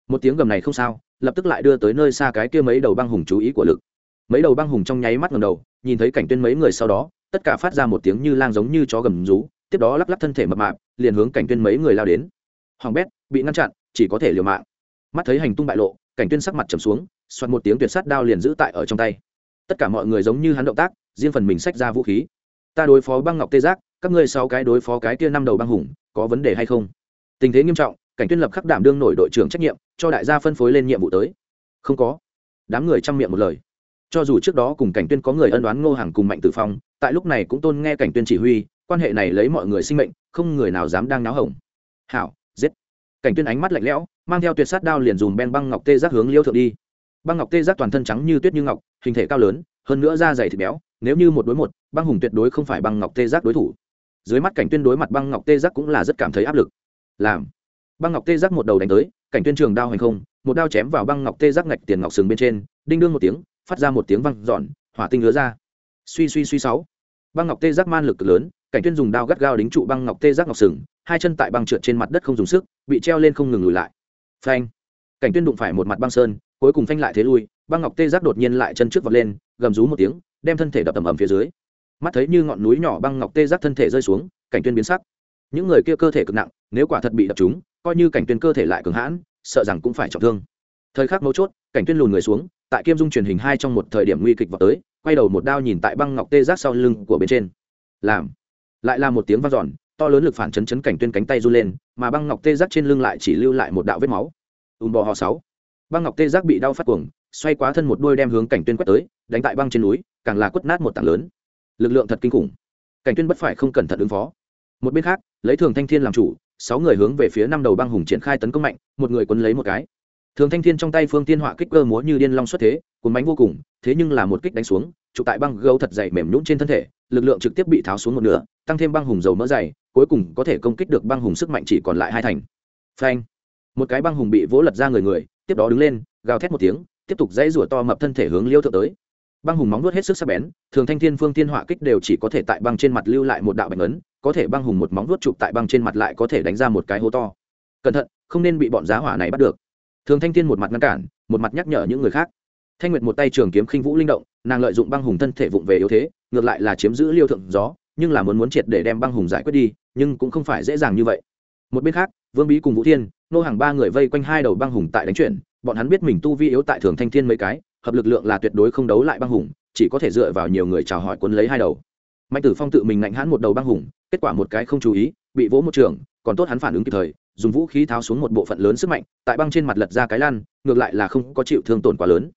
một tiếng gầm này không sao, lập tức lại đưa tới nơi xa cái kia mấy đầu băng hùng chú ý của lực. Mấy đầu băng hùng trong nháy mắt ngầm đầu, nhìn thấy cảnh tuyên mấy người sau đó, tất cả phát ra một tiếng như lang giống như chó gầm rú, tiếp đó lắc lắc thân thể mập mạp, liền hướng cảnh tuyên mấy người lao đến. Hoàng bét, bị ngăn chặn, chỉ có thể liều mạng. Mắt thấy hành tung bại lộ, cảnh tuyên sắc mặt trầm xuống xoan một tiếng tuyệt sát đao liền giữ tại ở trong tay. Tất cả mọi người giống như hắn động tác, riêng phần mình xách ra vũ khí. Ta đối phó băng ngọc tê giác, các ngươi sáu cái đối phó cái kia năm đầu băng hùng, có vấn đề hay không? Tình thế nghiêm trọng cảnh tuyên lập khắc đảm đương nổi đội trưởng trách nhiệm, cho đại gia phân phối lên nhiệm vụ tới. Không có. Đám người chăm miệng một lời. Cho dù trước đó cùng cảnh tuyên có người ân đoán ngô hàng cùng mạnh tử phong, tại lúc này cũng tôn nghe cảnh tuyên chỉ huy, quan hệ này lấy mọi người sinh mệnh, không người nào dám đang náo hỏng hảo, giết. Cảnh tuyên ánh mắt lạnh lẽo, mang theo tuyệt sát đao liền dùng ben băng ngọc tê giác hướng liêu thượng đi. Băng ngọc tê giác toàn thân trắng như tuyết như ngọc, hình thể cao lớn, hơn nữa da dày thịt béo, nếu như một đối một, băng hùng tuyệt đối không phải băng ngọc tê giác đối thủ. Dưới mắt cảnh tuyên đối mặt băng ngọc tê giác cũng là rất cảm thấy áp lực. Làm băng ngọc tê giác một đầu đánh tới, cảnh tuyên trường đao hành không, một đao chém vào băng ngọc tê giác ngạch tiền ngọc sừng bên trên, đinh đương một tiếng, phát ra một tiếng văng giòn hỏa tinh lứa ra. Suy suy suy sáu. Băng ngọc tê giác man lực lớn, cảnh tuyên dùng đao gắt gao đính trụ băng ngọc tê giác ngọc sừng, hai chân tại băng trượt trên mặt đất không dùng sức, bị treo lên không ngừng lùi lại. Phanh. Cảnh tuyên đụng phải một mặt băng sơn, cuối cùng phanh lại thế lui, băng ngọc tê giác đột nhiên lại chân trước vọt lên, gầm rú một tiếng, đem thân thể đập tầm ầm phía dưới. Mắt thấy như ngọn núi nhỏ băng ngọc tê giác thân thể rơi xuống, cảnh tuyên biến sắc những người kia cơ thể cực nặng, nếu quả thật bị đập trúng coi như cảnh tuyên cơ thể lại cường hãn, sợ rằng cũng phải trọng thương. Thời khắc mấu chốt, cảnh tuyên lùn người xuống, tại kim dung truyền hình hai trong một thời điểm nguy kịch vào tới, quay đầu một đao nhìn tại băng ngọc tê giác sau lưng của bên trên. Làm. Lại là một tiếng vang dọn, to lớn lực phản chấn chấn cảnh tuyên cánh tay run lên, mà băng ngọc tê giác trên lưng lại chỉ lưu lại một đạo vết máu. Ùn bò họ sáu. Băng ngọc tê giác bị đau phát cuồng, xoay quá thân một đuôi đem hướng cảnh tuyên quét tới, đánh tại băng trên núi, càng là quất nát một tảng lớn. Lực lượng thật kinh khủng. Cảnh tuyên bất phải không cẩn thận ứng phó một bên khác, lấy thường thanh thiên làm chủ, sáu người hướng về phía năm đầu băng hùng triển khai tấn công mạnh, một người quấn lấy một cái. Thường thanh thiên trong tay phương tiên họa kích cơ múa như điên long xuất thế, cuốn bánh vô cùng, thế nhưng là một kích đánh xuống, trụ tại băng gấu thật dày mềm nhũn trên thân thể, lực lượng trực tiếp bị tháo xuống một nửa, tăng thêm băng hùng dầu mỡ dày, cuối cùng có thể công kích được băng hùng sức mạnh chỉ còn lại hai thành. Phanh! Một cái băng hùng bị vỗ lật ra người người, tiếp đó đứng lên, gào thét một tiếng, tiếp tục dãy rủa to mập thân thể hướng liêu thượng tới. Băng hùng móng nuốt hết sức sắc bén, thường thanh thiên phương tiên họa kích đều chỉ có thể tại băng trên mặt lưu lại một đạo bạch ấn có thể băng hùng một móng vuốt chụp tại băng trên mặt lại có thể đánh ra một cái hố to. Cẩn thận, không nên bị bọn giá hỏa này bắt được. Thường thanh thiên một mặt ngăn cản, một mặt nhắc nhở những người khác. Thanh nguyệt một tay trường kiếm khinh vũ linh động, nàng lợi dụng băng hùng thân thể vụng về yếu thế, ngược lại là chiếm giữ liêu thượng gió, nhưng là muốn muốn triệt để đem băng hùng giải quyết đi, nhưng cũng không phải dễ dàng như vậy. Một bên khác, vương bí cùng vũ thiên, nô hàng ba người vây quanh hai đầu băng hùng tại đánh chuyển, bọn hắn biết mình tu vi yếu tại thường thanh thiên mấy cái, hợp lực lượng là tuyệt đối không đấu lại băng hùng, chỉ có thể dựa vào nhiều người chào hỏi cuốn lấy hai đầu. Mạnh tử phong tự mình ngạnh hãn một đầu băng hùng kết quả một cái không chú ý, bị vỗ một trường, còn tốt hắn phản ứng kịp thời, dùng vũ khí tháo xuống một bộ phận lớn sức mạnh, tại băng trên mặt lật ra cái lan ngược lại là không có chịu thương tổn quá lớn.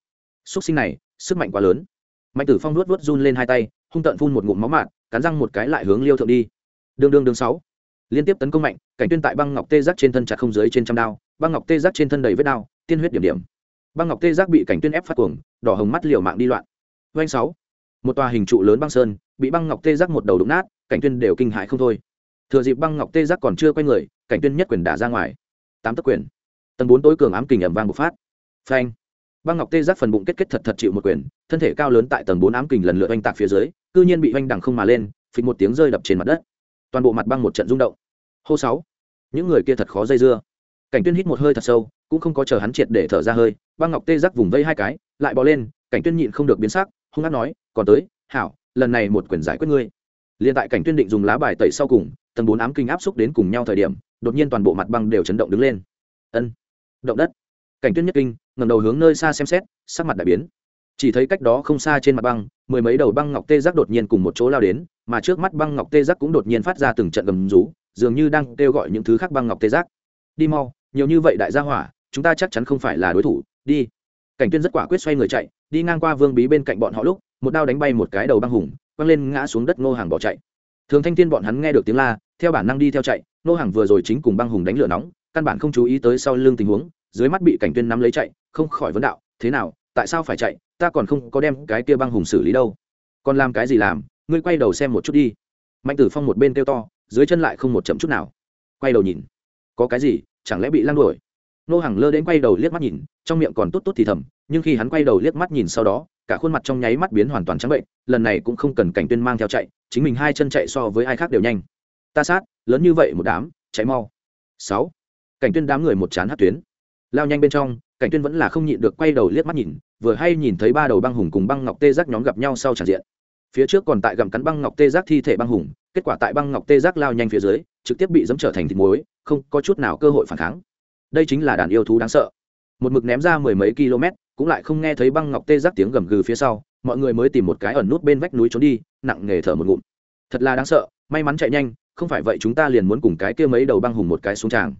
Xúc sinh này, sức mạnh quá lớn. Mạnh tử phong nuốt nuốt run lên hai tay, hung tợn phun một ngụm máu mạn cắn răng một cái lại hướng liêu thượng đi. Đường đường đường sáu. Liên tiếp tấn công mạnh, cảnh tuyên tại băng ngọc tê giác trên thân chặt không dưới trên trăm đao, băng ngọc tê giác trên thân đầy vết đao, tiên huyết điểm điểm. Băng ngọc tê giác bị cảnh tuyên ép phát cuồng, đỏ hồng mắt liều mạng đi loạn. Doanh sáu một tòa hình trụ lớn băng sơn, bị băng ngọc tê giác một đầu đụng nát, cảnh tuyên đều kinh hãi không thôi. Thừa dịp băng ngọc tê giác còn chưa quay người, cảnh tuyên nhất quyền đả ra ngoài. Tám tấc quyền. Tầng bốn tối cường ám kình ẩm vang bộc phát. Phanh. Băng ngọc tê giác phần bụng kết kết thật thật chịu một quyền, thân thể cao lớn tại tầng bốn ám kình lần lượt oanh tạc phía dưới, cư nhiên bị oanh đằng không mà lên, phịch một tiếng rơi đập trên mặt đất. Toàn bộ mặt băng một trận rung động. Hô sáu. Những người kia thật khó dây dưa. Cảnh tuyên hít một hơi thật sâu, cũng không có chờ hắn triệt để thở ra hơi, băng ngọc tê giác vùng vây hai cái, lại bò lên, cảnh tuyên nhịn không được biến sắc hung hát nói, còn tới, hảo, lần này một quyền giải quyết ngươi. Liền tại cảnh tuyên định dùng lá bài tẩy sau cùng, tầng bốn ám kinh áp xúc đến cùng nhau thời điểm, đột nhiên toàn bộ mặt băng đều chấn động đứng lên. Ân, động đất. Cảnh tuyên nhất kinh, ngẩng đầu hướng nơi xa xem xét, sắc mặt đại biến. Chỉ thấy cách đó không xa trên mặt băng, mười mấy đầu băng ngọc tê giác đột nhiên cùng một chỗ lao đến, mà trước mắt băng ngọc tê giác cũng đột nhiên phát ra từng trận gầm rú, dường như đang kêu gọi những thứ khác băng ngọc tê giác. Đi mau, nhiều như vậy đại gia hỏa, chúng ta chắc chắn không phải là đối thủ, đi cảnh tuyên rất quả quyết xoay người chạy, đi ngang qua vương bí bên cạnh bọn họ lúc, một đao đánh bay một cái đầu băng hùng, quăng lên ngã xuống đất ngô hàng bỏ chạy. Thường thanh thiên bọn hắn nghe được tiếng la, theo bản năng đi theo chạy, ngô hàng vừa rồi chính cùng băng hùng đánh lửa nóng, căn bản không chú ý tới sau lưng tình huống, dưới mắt bị cảnh tuyên nắm lấy chạy, không khỏi vấn đạo, thế nào, tại sao phải chạy? Ta còn không có đem cái kia băng hùng xử lý đâu. Còn làm cái gì làm? Ngươi quay đầu xem một chút đi. Mạnh tử phong một bên kêu to, dưới chân lại không một chậm chút nào. Quay đầu nhìn, có cái gì? Chẳng lẽ bị lăng đuổi? Nô hàng lơ đến quay đầu liếc mắt nhìn, trong miệng còn tốt tốt thì thầm, nhưng khi hắn quay đầu liếc mắt nhìn sau đó, cả khuôn mặt trong nháy mắt biến hoàn toàn trắng bệnh, lần này cũng không cần cảnh tuyên mang theo chạy, chính mình hai chân chạy so với ai khác đều nhanh. Ta sát, lớn như vậy một đám, chạy mau. Sáu. Cảnh tuyên đám người một chán hát tuyến. Lao nhanh bên trong, cảnh tuyên vẫn là không nhịn được quay đầu liếc mắt nhìn, vừa hay nhìn thấy ba đầu băng hùng cùng băng ngọc tê giác nhóm gặp nhau sau tràn diện. Phía trước còn tại gặm cắn băng ngọc tê giác thi thể băng hùng, kết quả tại băng ngọc tê giác lao nhanh phía dưới, trực tiếp bị dẫm trở thành thịt muối, không có chút nào cơ hội phản kháng đây chính là đàn yêu thú đáng sợ. Một mực ném ra mười mấy km, cũng lại không nghe thấy băng ngọc tê giác tiếng gầm gừ phía sau, mọi người mới tìm một cái ẩn nút bên vách núi trốn đi, nặng nghề thở một ngụm. Thật là đáng sợ, may mắn chạy nhanh, không phải vậy chúng ta liền muốn cùng cái kia mấy đầu băng hùng một cái xuống tràng.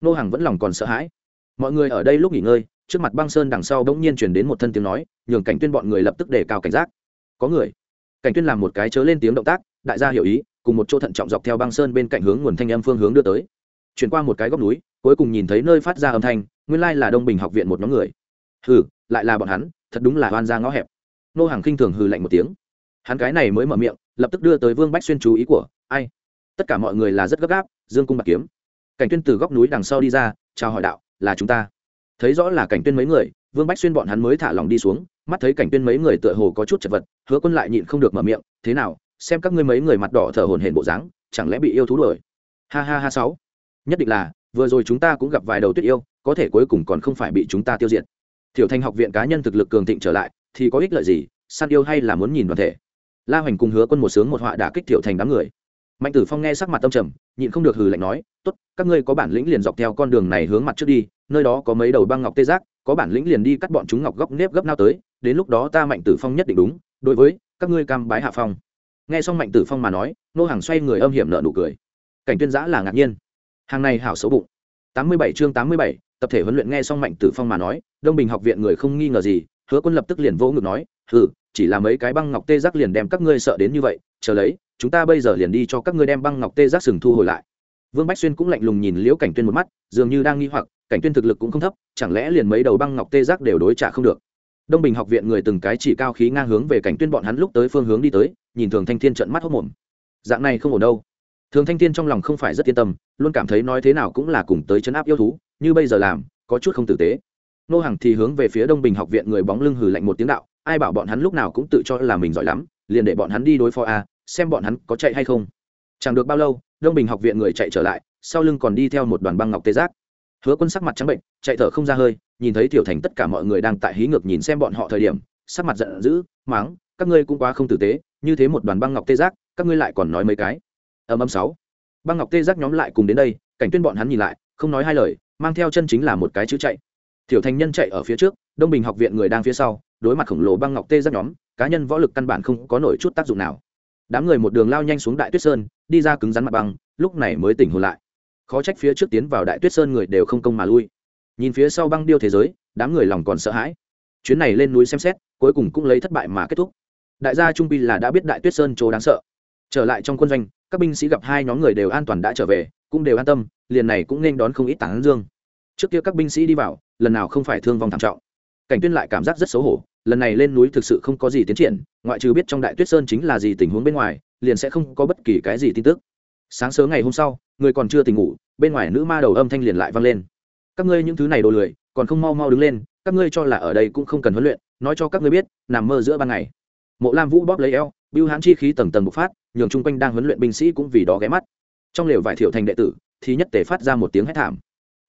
Nô hàng vẫn lòng còn sợ hãi. Mọi người ở đây lúc nghỉ ngơi, trước mặt băng sơn đằng sau bỗng nhiên chuyển đến một thân tiếng nói, nhường cảnh tuyên bọn người lập tức để cao cảnh giác. Có người. Cảnh tuyên làm một cái chớ lên tiếng động tác, đại gia hiểu ý, cùng một chỗ thận trọng dọc theo băng sơn bên cạnh hướng nguồn thanh âm phương hướng đưa tới. Chuyển qua một cái góc núi cuối cùng nhìn thấy nơi phát ra âm thanh, nguyên lai là đông bình học viện một nhóm người. Hừ, lại là bọn hắn, thật đúng là oan ra ngõ hẹp. Nô hàng khinh thường hừ lạnh một tiếng. Hắn cái này mới mở miệng, lập tức đưa tới vương bách xuyên chú ý của, ai? Tất cả mọi người là rất gấp gáp, dương cung bạc kiếm. Cảnh tuyên từ góc núi đằng sau đi ra, chào hỏi đạo, là chúng ta. Thấy rõ là cảnh tuyên mấy người, vương bách xuyên bọn hắn mới thả lòng đi xuống, mắt thấy cảnh tuyên mấy người tựa hồ có chút chật vật, hứa quân lại nhịn không được mở miệng, thế nào, xem các ngươi mấy người mặt đỏ thở hổn hển bộ dáng, chẳng lẽ bị yêu thú đuổi? Ha ha ha sáu. Nhất định là vừa rồi chúng ta cũng gặp vài đầu tuyết yêu, có thể cuối cùng còn không phải bị chúng ta tiêu diệt. Thiểu thành học viện cá nhân thực lực cường thịnh trở lại, thì có ích lợi gì? Săn yêu hay là muốn nhìn đoàn thể? La hoành cùng hứa quân một sướng một họa đã kích thiểu thành đám người. Mạnh tử phong nghe sắc mặt tâm trầm, nhịn không được hừ lạnh nói, tốt, các ngươi có bản lĩnh liền dọc theo con đường này hướng mặt trước đi, nơi đó có mấy đầu băng ngọc tê giác, có bản lĩnh liền đi cắt bọn chúng ngọc góc nếp gấp nao tới, đến lúc đó ta mạnh tử phong nhất định đúng, đối với các ngươi cam bái hạ phong. Nghe xong mạnh tử phong mà nói, nô hàng xoay người âm hiểm nợ nụ cười. Cảnh tuyên giã là ngạc nhiên hàng này hảo xấu bụng. Tám mươi bảy chương tám mươi bảy, tập thể huấn luyện nghe xong mạnh tử phong mà nói, đông bình học viện người không nghi ngờ gì, hứa quân lập tức liền vô ngực nói, hừ, chỉ là mấy cái băng ngọc tê giác liền đem các ngươi sợ đến như vậy, chờ lấy, chúng ta bây giờ liền đi cho các ngươi đem băng ngọc tê giác sừng thu hồi lại. Vương bách xuyên cũng lạnh lùng nhìn liễu cảnh tuyên một mắt, dường như đang nghi hoặc, cảnh tuyên thực lực cũng không thấp, chẳng lẽ liền mấy đầu băng ngọc tê giác đều đối trả không được? Đông bình học viện người từng cái chỉ cao khí ngang hướng về cảnh tuyên bọn hắn lúc tới phương hướng đi tới, nhìn thường thanh thiên trận mắt hốc mồm. Dạng này không ổn đâu thường thanh thiên trong lòng không phải rất yên tâm, luôn cảm thấy nói thế nào cũng là cùng tới chấn áp yêu thú, như bây giờ làm, có chút không tử tế. Nô hàng thì hướng về phía đông bình học viện người bóng lưng hừ lạnh một tiếng đạo, ai bảo bọn hắn lúc nào cũng tự cho là mình giỏi lắm, liền để bọn hắn đi đối phó a, xem bọn hắn có chạy hay không. Chẳng được bao lâu, đông bình học viện người chạy trở lại, sau lưng còn đi theo một đoàn băng ngọc tê giác. Hứa quân sắc mặt trắng bệnh, chạy thở không ra hơi, nhìn thấy tiểu thành tất cả mọi người đang tại hí ngược nhìn xem bọn họ thời điểm, sắc mặt giận dữ, máng, các ngươi cũng quá không tử tế, như thế một đoàn băng ngọc tê giác, các ngươi lại còn nói mấy cái âm âm sáu. Băng ngọc tê giác nhóm lại cùng đến đây, cảnh tuyên bọn hắn nhìn lại, không nói hai lời, mang theo chân chính là một cái chữ chạy. Tiểu thành nhân chạy ở phía trước, đông bình học viện người đang phía sau, đối mặt khổng lồ băng ngọc tê giác nhóm, cá nhân võ lực căn bản không có nổi chút tác dụng nào. Đám người một đường lao nhanh xuống đại tuyết sơn, đi ra cứng rắn mặt băng, lúc này mới tỉnh hồn lại. Khó trách phía trước tiến vào đại tuyết sơn người đều không công mà lui. Nhìn phía sau băng điêu thế giới, đám người lòng còn sợ hãi. Chuyến này lên núi xem xét, cuối cùng cũng lấy thất bại mà kết thúc. Đại gia trung pi là đã biết đại tuyết sơn chỗ đáng sợ trở lại trong quân doanh, các binh sĩ gặp hai nhóm người đều an toàn đã trở về, cũng đều an tâm, liền này cũng nên đón không ít tán dương. Trước kia các binh sĩ đi vào, lần nào không phải thương vong thảm trọng. Cảnh tuyên lại cảm giác rất xấu hổ, lần này lên núi thực sự không có gì tiến triển, ngoại trừ biết trong đại tuyết sơn chính là gì tình huống bên ngoài, liền sẽ không có bất kỳ cái gì tin tức. Sáng sớm ngày hôm sau, người còn chưa tỉnh ngủ, bên ngoài nữ ma đầu âm thanh liền lại vang lên. Các ngươi những thứ này đồ lười, còn không mau mau đứng lên, các ngươi cho là ở đây cũng không cần huấn luyện, nói cho các ngươi biết, nằm mơ giữa ban ngày. Mộ lam vũ bóp lấy eo, bưu hãn chi khí tầng tầng bộc phát nhường chung quanh đang huấn luyện binh sĩ cũng vì đó ghé mắt. Trong lều vải thiệu thành đệ tử, thì nhất tề phát ra một tiếng hét thảm.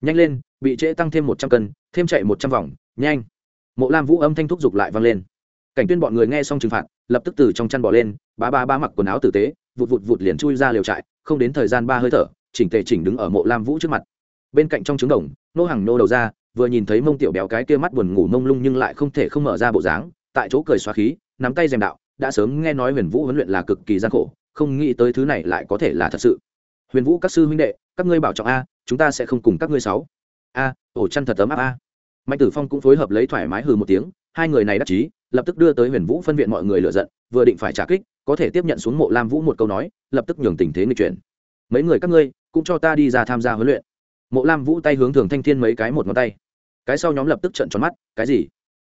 Nhanh lên, bị trễ tăng thêm một trăm cân, thêm chạy một trăm vòng, nhanh. Mộ lam vũ âm thanh thúc giục lại vang lên. Cảnh tuyên bọn người nghe xong trừng phạt, lập tức từ trong chăn bỏ lên ba ba ba mặc quần áo tử tế, vụt vụt vụt liền chui ra liều trại, không đến thời gian ba hơi thở, chỉnh tề chỉnh đứng ở mộ lam vũ trước mặt. Bên cạnh trong trứng đồng, nô hàng nô đầu ra, vừa nhìn thấy mông tiểu béo cái kia mắt buồn ngủ mông lung nhưng lại không thể không mở ra bộ dáng, tại chỗ cười xoa khí, nắm tay rèm đạo đã sớm nghe nói huyền vũ huấn luyện là cực kỳ gian khổ, không nghĩ tới thứ này lại có thể là thật sự. Huyền vũ, các sư huynh đệ, các ngươi bảo trọng a, chúng ta sẽ không cùng các ngươi sáu a, ổ chăn thật ấm áp a. Mạnh tử phong cũng phối hợp lấy thoải mái hừ một tiếng, hai người này đắc chí, lập tức đưa tới huyền vũ phân viện mọi người lựa giận, vừa định phải trả kích, có thể tiếp nhận xuống mộ lam vũ một câu nói, lập tức nhường tình thế người chuyển. Mấy người các ngươi, cũng cho ta đi ra tham gia huấn luyện. Mộ lam vũ tay hướng thường thanh thiên mấy cái một ngón tay. Cái sau nhóm lập tức trận tròn mắt, cái gì?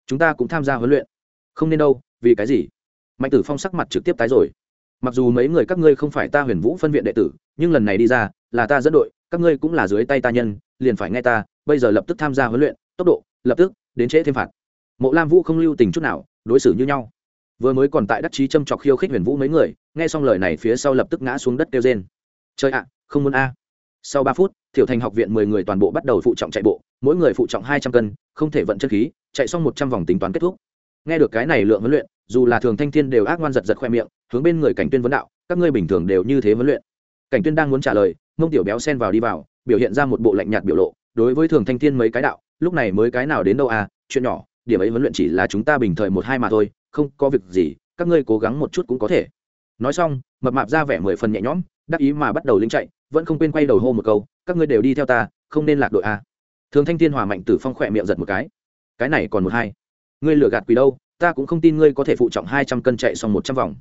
Chúng ta cũng tham gia huấn luyện. Không nên đâu, vì cái gì? Mạnh tử phong sắc mặt trực tiếp tái rồi. Mặc dù mấy người các ngươi không phải ta huyền vũ phân viện đệ tử, nhưng lần này đi ra, là ta dẫn đội, các ngươi cũng là dưới tay ta nhân, liền phải nghe ta, bây giờ lập tức tham gia huấn luyện, tốc độ, lập tức, đến trễ thêm phạt. Mộ lam vũ không lưu tình chút nào, đối xử như nhau. Vừa mới còn tại đắc chí châm chọc khiêu khích huyền vũ mấy người, nghe xong lời này phía sau lập tức ngã xuống đất kêu trên chơi ạ, không muốn a. Sau ba phút, thiểu thành học viện mười người toàn bộ bắt đầu phụ trọng chạy bộ, mỗi người phụ trọng hai trăm cân, không thể vận chân khí, chạy xong một trăm vòng tính toán kết thúc. Nghe được cái này lượng huấn luyện dù là thường thanh thiên đều ác ngoan giật giật khoe miệng, hướng bên người cảnh tuyên vấn đạo, các ngươi bình thường đều như thế huấn luyện. Cảnh tuyên đang muốn trả lời, mông tiểu béo xen vào đi vào, biểu hiện ra một bộ lạnh nhạt biểu lộ, đối với thường thanh thiên mấy cái đạo, lúc này mới cái nào đến đâu à chuyện nhỏ, điểm ấy huấn luyện chỉ là chúng ta bình thời một hai mà thôi, không có việc gì, các ngươi cố gắng một chút cũng có thể. Nói xong, mập mạp ra vẻ mười phần nhẹ nhõm, đắc ý mà bắt đầu lính chạy, vẫn không quên quay đầu hô một câu, các ngươi đều đi theo ta, không nên lạc đội a thường thanh thiên hòa mạnh tử phong khỏe miệng giật một cái. Cái này còn một hai. Ngươi lừa gạt quỷ đâu? Ta cũng không tin ngươi có thể phụ trọng hai trăm cân chạy xong một trăm vòng.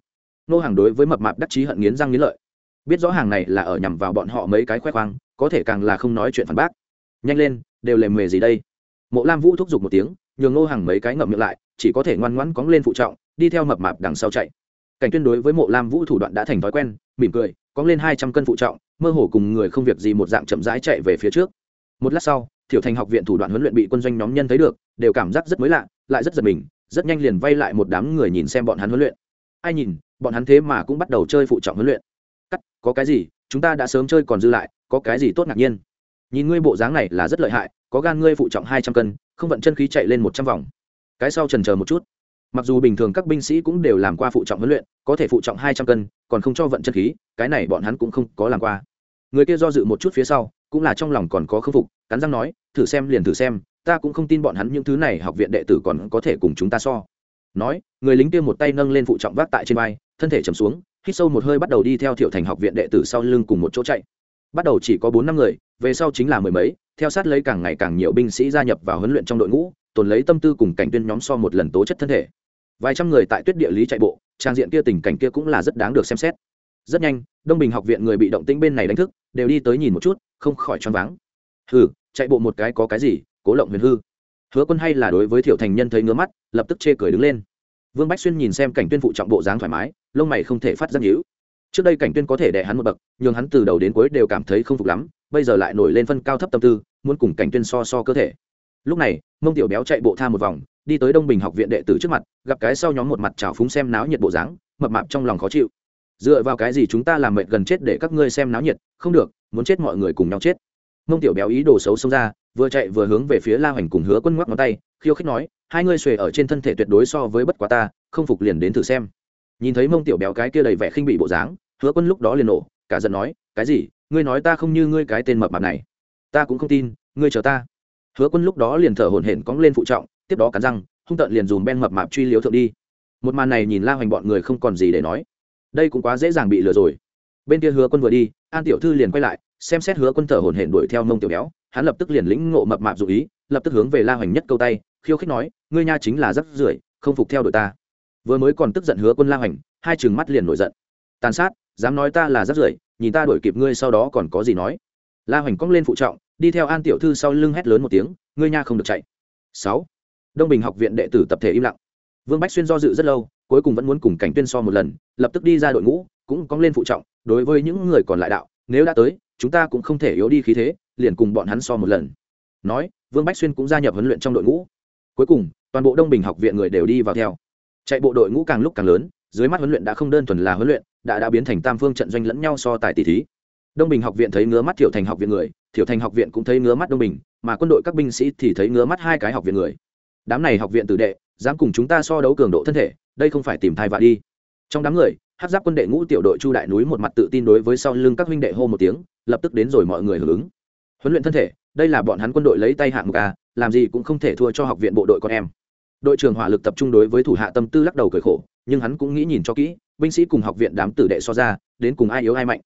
Nô hàng đối với mập mạp đắc chí hận nghiến răng nghiến lợi. Biết rõ hàng này là ở nhằm vào bọn họ mấy cái khoe khoang, có thể càng là không nói chuyện phản bác. Nhanh lên, đều lề mề gì đây? Mộ lam vũ thúc giục một tiếng, nhường nô hàng mấy cái ngậm miệng lại, chỉ có thể ngoan ngoãn cóng lên phụ trọng, đi theo mập mạp đằng sau chạy. Cảnh tuyên đối với mộ lam vũ thủ đoạn đã thành thói quen, mỉm cười, cóng lên hai trăm cân phụ trọng, mơ hồ cùng người không việc gì một dạng chậm rãi chạy về phía trước. Một lát sau, thiểu thành học viện thủ đoạn huấn luyện bị quân doanh nhóm nhân thấy được, đều cảm giác rất mới lạ, lại rất giật mình rất nhanh liền vay lại một đám người nhìn xem bọn hắn huấn luyện. Ai nhìn, bọn hắn thế mà cũng bắt đầu chơi phụ trọng huấn luyện. Cắt, có cái gì, chúng ta đã sớm chơi còn dư lại, có cái gì tốt ngạc nhiên? Nhìn ngươi bộ dáng này là rất lợi hại, có gan ngươi phụ trọng hai trăm cân, không vận chân khí chạy lên một trăm vòng. Cái sau trần chờ một chút. Mặc dù bình thường các binh sĩ cũng đều làm qua phụ trọng huấn luyện, có thể phụ trọng hai trăm cân, còn không cho vận chân khí, cái này bọn hắn cũng không có làm qua. Người kia do dự một chút phía sau, cũng là trong lòng còn có khâm phục, cắn răng nói, thử xem liền thử xem ta cũng không tin bọn hắn những thứ này học viện đệ tử còn có thể cùng chúng ta so. Nói, người lính kia một tay nâng lên phụ trọng vác tại trên vai, thân thể chầm xuống, hít sâu một hơi bắt đầu đi theo thiệu thành học viện đệ tử sau lưng cùng một chỗ chạy. Bắt đầu chỉ có bốn năm người, về sau chính là mười mấy, theo sát lấy càng ngày càng nhiều binh sĩ gia nhập vào huấn luyện trong đội ngũ, tồn lấy tâm tư cùng cảnh tuyên nhóm so một lần tố chất thân thể. Vài trăm người tại tuyết địa lý chạy bộ, trang diện kia tình cảnh kia cũng là rất đáng được xem xét. Rất nhanh, đông bình học viện người bị động tĩnh bên này đánh thức, đều đi tới nhìn một chút, không khỏi choáng váng. Hừ, chạy bộ một cái có cái gì? Cố lộng huyền hư. Hứa quân hay là đối với thiệu thành nhân thấy ngứa mắt, lập tức chê cười đứng lên. Vương bách xuyên nhìn xem cảnh tuyên phụ trọng bộ dáng thoải mái, lông mày không thể phát giác nhữ trước đây cảnh tuyên có thể đè hắn một bậc nhưng hắn từ đầu đến cuối đều cảm thấy không phục lắm, bây giờ lại nổi lên phân cao thấp tâm tư, muốn cùng cảnh tuyên so so cơ thể. Lúc này, mông tiểu béo chạy bộ tha một vòng, đi tới đông bình học viện đệ tử trước mặt, gặp cái sau nhóm một mặt trào phúng xem náo nhiệt bộ dáng, mập mạp trong lòng khó chịu. Dựa vào cái gì chúng ta làm mệt gần chết để các ngươi xem náo nhiệt? Không được, muốn chết mọi người cùng nhau chết mông tiểu béo ý đồ xấu xông ra, vừa chạy vừa hướng về phía la hoành cùng hứa quân ngoắc ngón tay, khiêu khích nói, hai ngươi xuề ở trên thân thể tuyệt đối so với bất quá ta, không phục liền đến thử xem. Nhìn thấy mông tiểu béo cái kia đầy vẻ khinh bị bộ dáng, hứa quân lúc đó liền nổ, cả giận nói, cái gì, ngươi nói ta không như ngươi cái tên mập mạp này. Ta cũng không tin, ngươi chờ ta. Hứa quân lúc đó liền thở hổn hển cóng lên phụ trọng, tiếp đó cắn răng, hung tợn liền dùm ben mập mạp truy liếu thượng đi. Một màn này nhìn la hoành bọn người không còn gì để nói. Đây cũng quá dễ dàng bị lừa rồi. Bên kia hứa quân vừa đi, an tiểu thư liền quay lại xem xét hứa quân thở hổn hển đuổi theo mông tiểu béo, hắn lập tức liền lĩnh ngộ mập mạp dụ ý, lập tức hướng về la hoành nhất câu tay, khiêu khích nói, ngươi nha chính là rắc rưởi, không phục theo đội ta. Vừa mới còn tức giận hứa quân la hoành, hai chừng mắt liền nổi giận. Tàn sát, dám nói ta là rắc rưởi, nhìn ta đuổi kịp ngươi sau đó còn có gì nói. La hoành cong lên phụ trọng, đi theo an tiểu thư sau lưng hét lớn một tiếng, ngươi nha không được chạy. Sáu. Đông bình học viện đệ tử tập thể im lặng. Vương bách xuyên do dự rất lâu, cuối cùng vẫn muốn cùng cảnh tuyên so một lần, lập tức đi ra đội ngũ, cũng cong lên phụ trọng, đối với những người còn lại đạo nếu đã tới, chúng ta cũng không thể yếu đi khí thế, liền cùng bọn hắn so một lần. Nói, vương bách xuyên cũng gia nhập huấn luyện trong đội ngũ. Cuối cùng, toàn bộ đông bình học viện người đều đi vào theo. Chạy bộ đội ngũ càng lúc càng lớn, dưới mắt huấn luyện đã không đơn thuần là huấn luyện, đã đã biến thành tam phương trận doanh lẫn nhau so tài tỷ thí. Đông bình học viện thấy ngứa mắt thiểu thành học viện người, thiểu thành học viện cũng thấy ngứa mắt đông bình, mà quân đội các binh sĩ thì thấy ngứa mắt hai cái học viện người. Đám này học viện tử đệ, dám cùng chúng ta so đấu cường độ thân thể, đây không phải tìm thai vạ đi. Trong đám người hát giáp quân đệ ngũ tiểu đội chu đại núi một mặt tự tin đối với sau lưng các huynh đệ hô một tiếng, lập tức đến rồi mọi người hưởng ứng. Huấn luyện thân thể, đây là bọn hắn quân đội lấy tay hạng mục a, làm gì cũng không thể thua cho học viện bộ đội con em. Đội trưởng hỏa lực tập trung đối với thủ hạ tâm tư lắc đầu cởi khổ, nhưng hắn cũng nghĩ nhìn cho kỹ, binh sĩ cùng học viện đám tử đệ so ra, đến cùng ai yếu ai mạnh.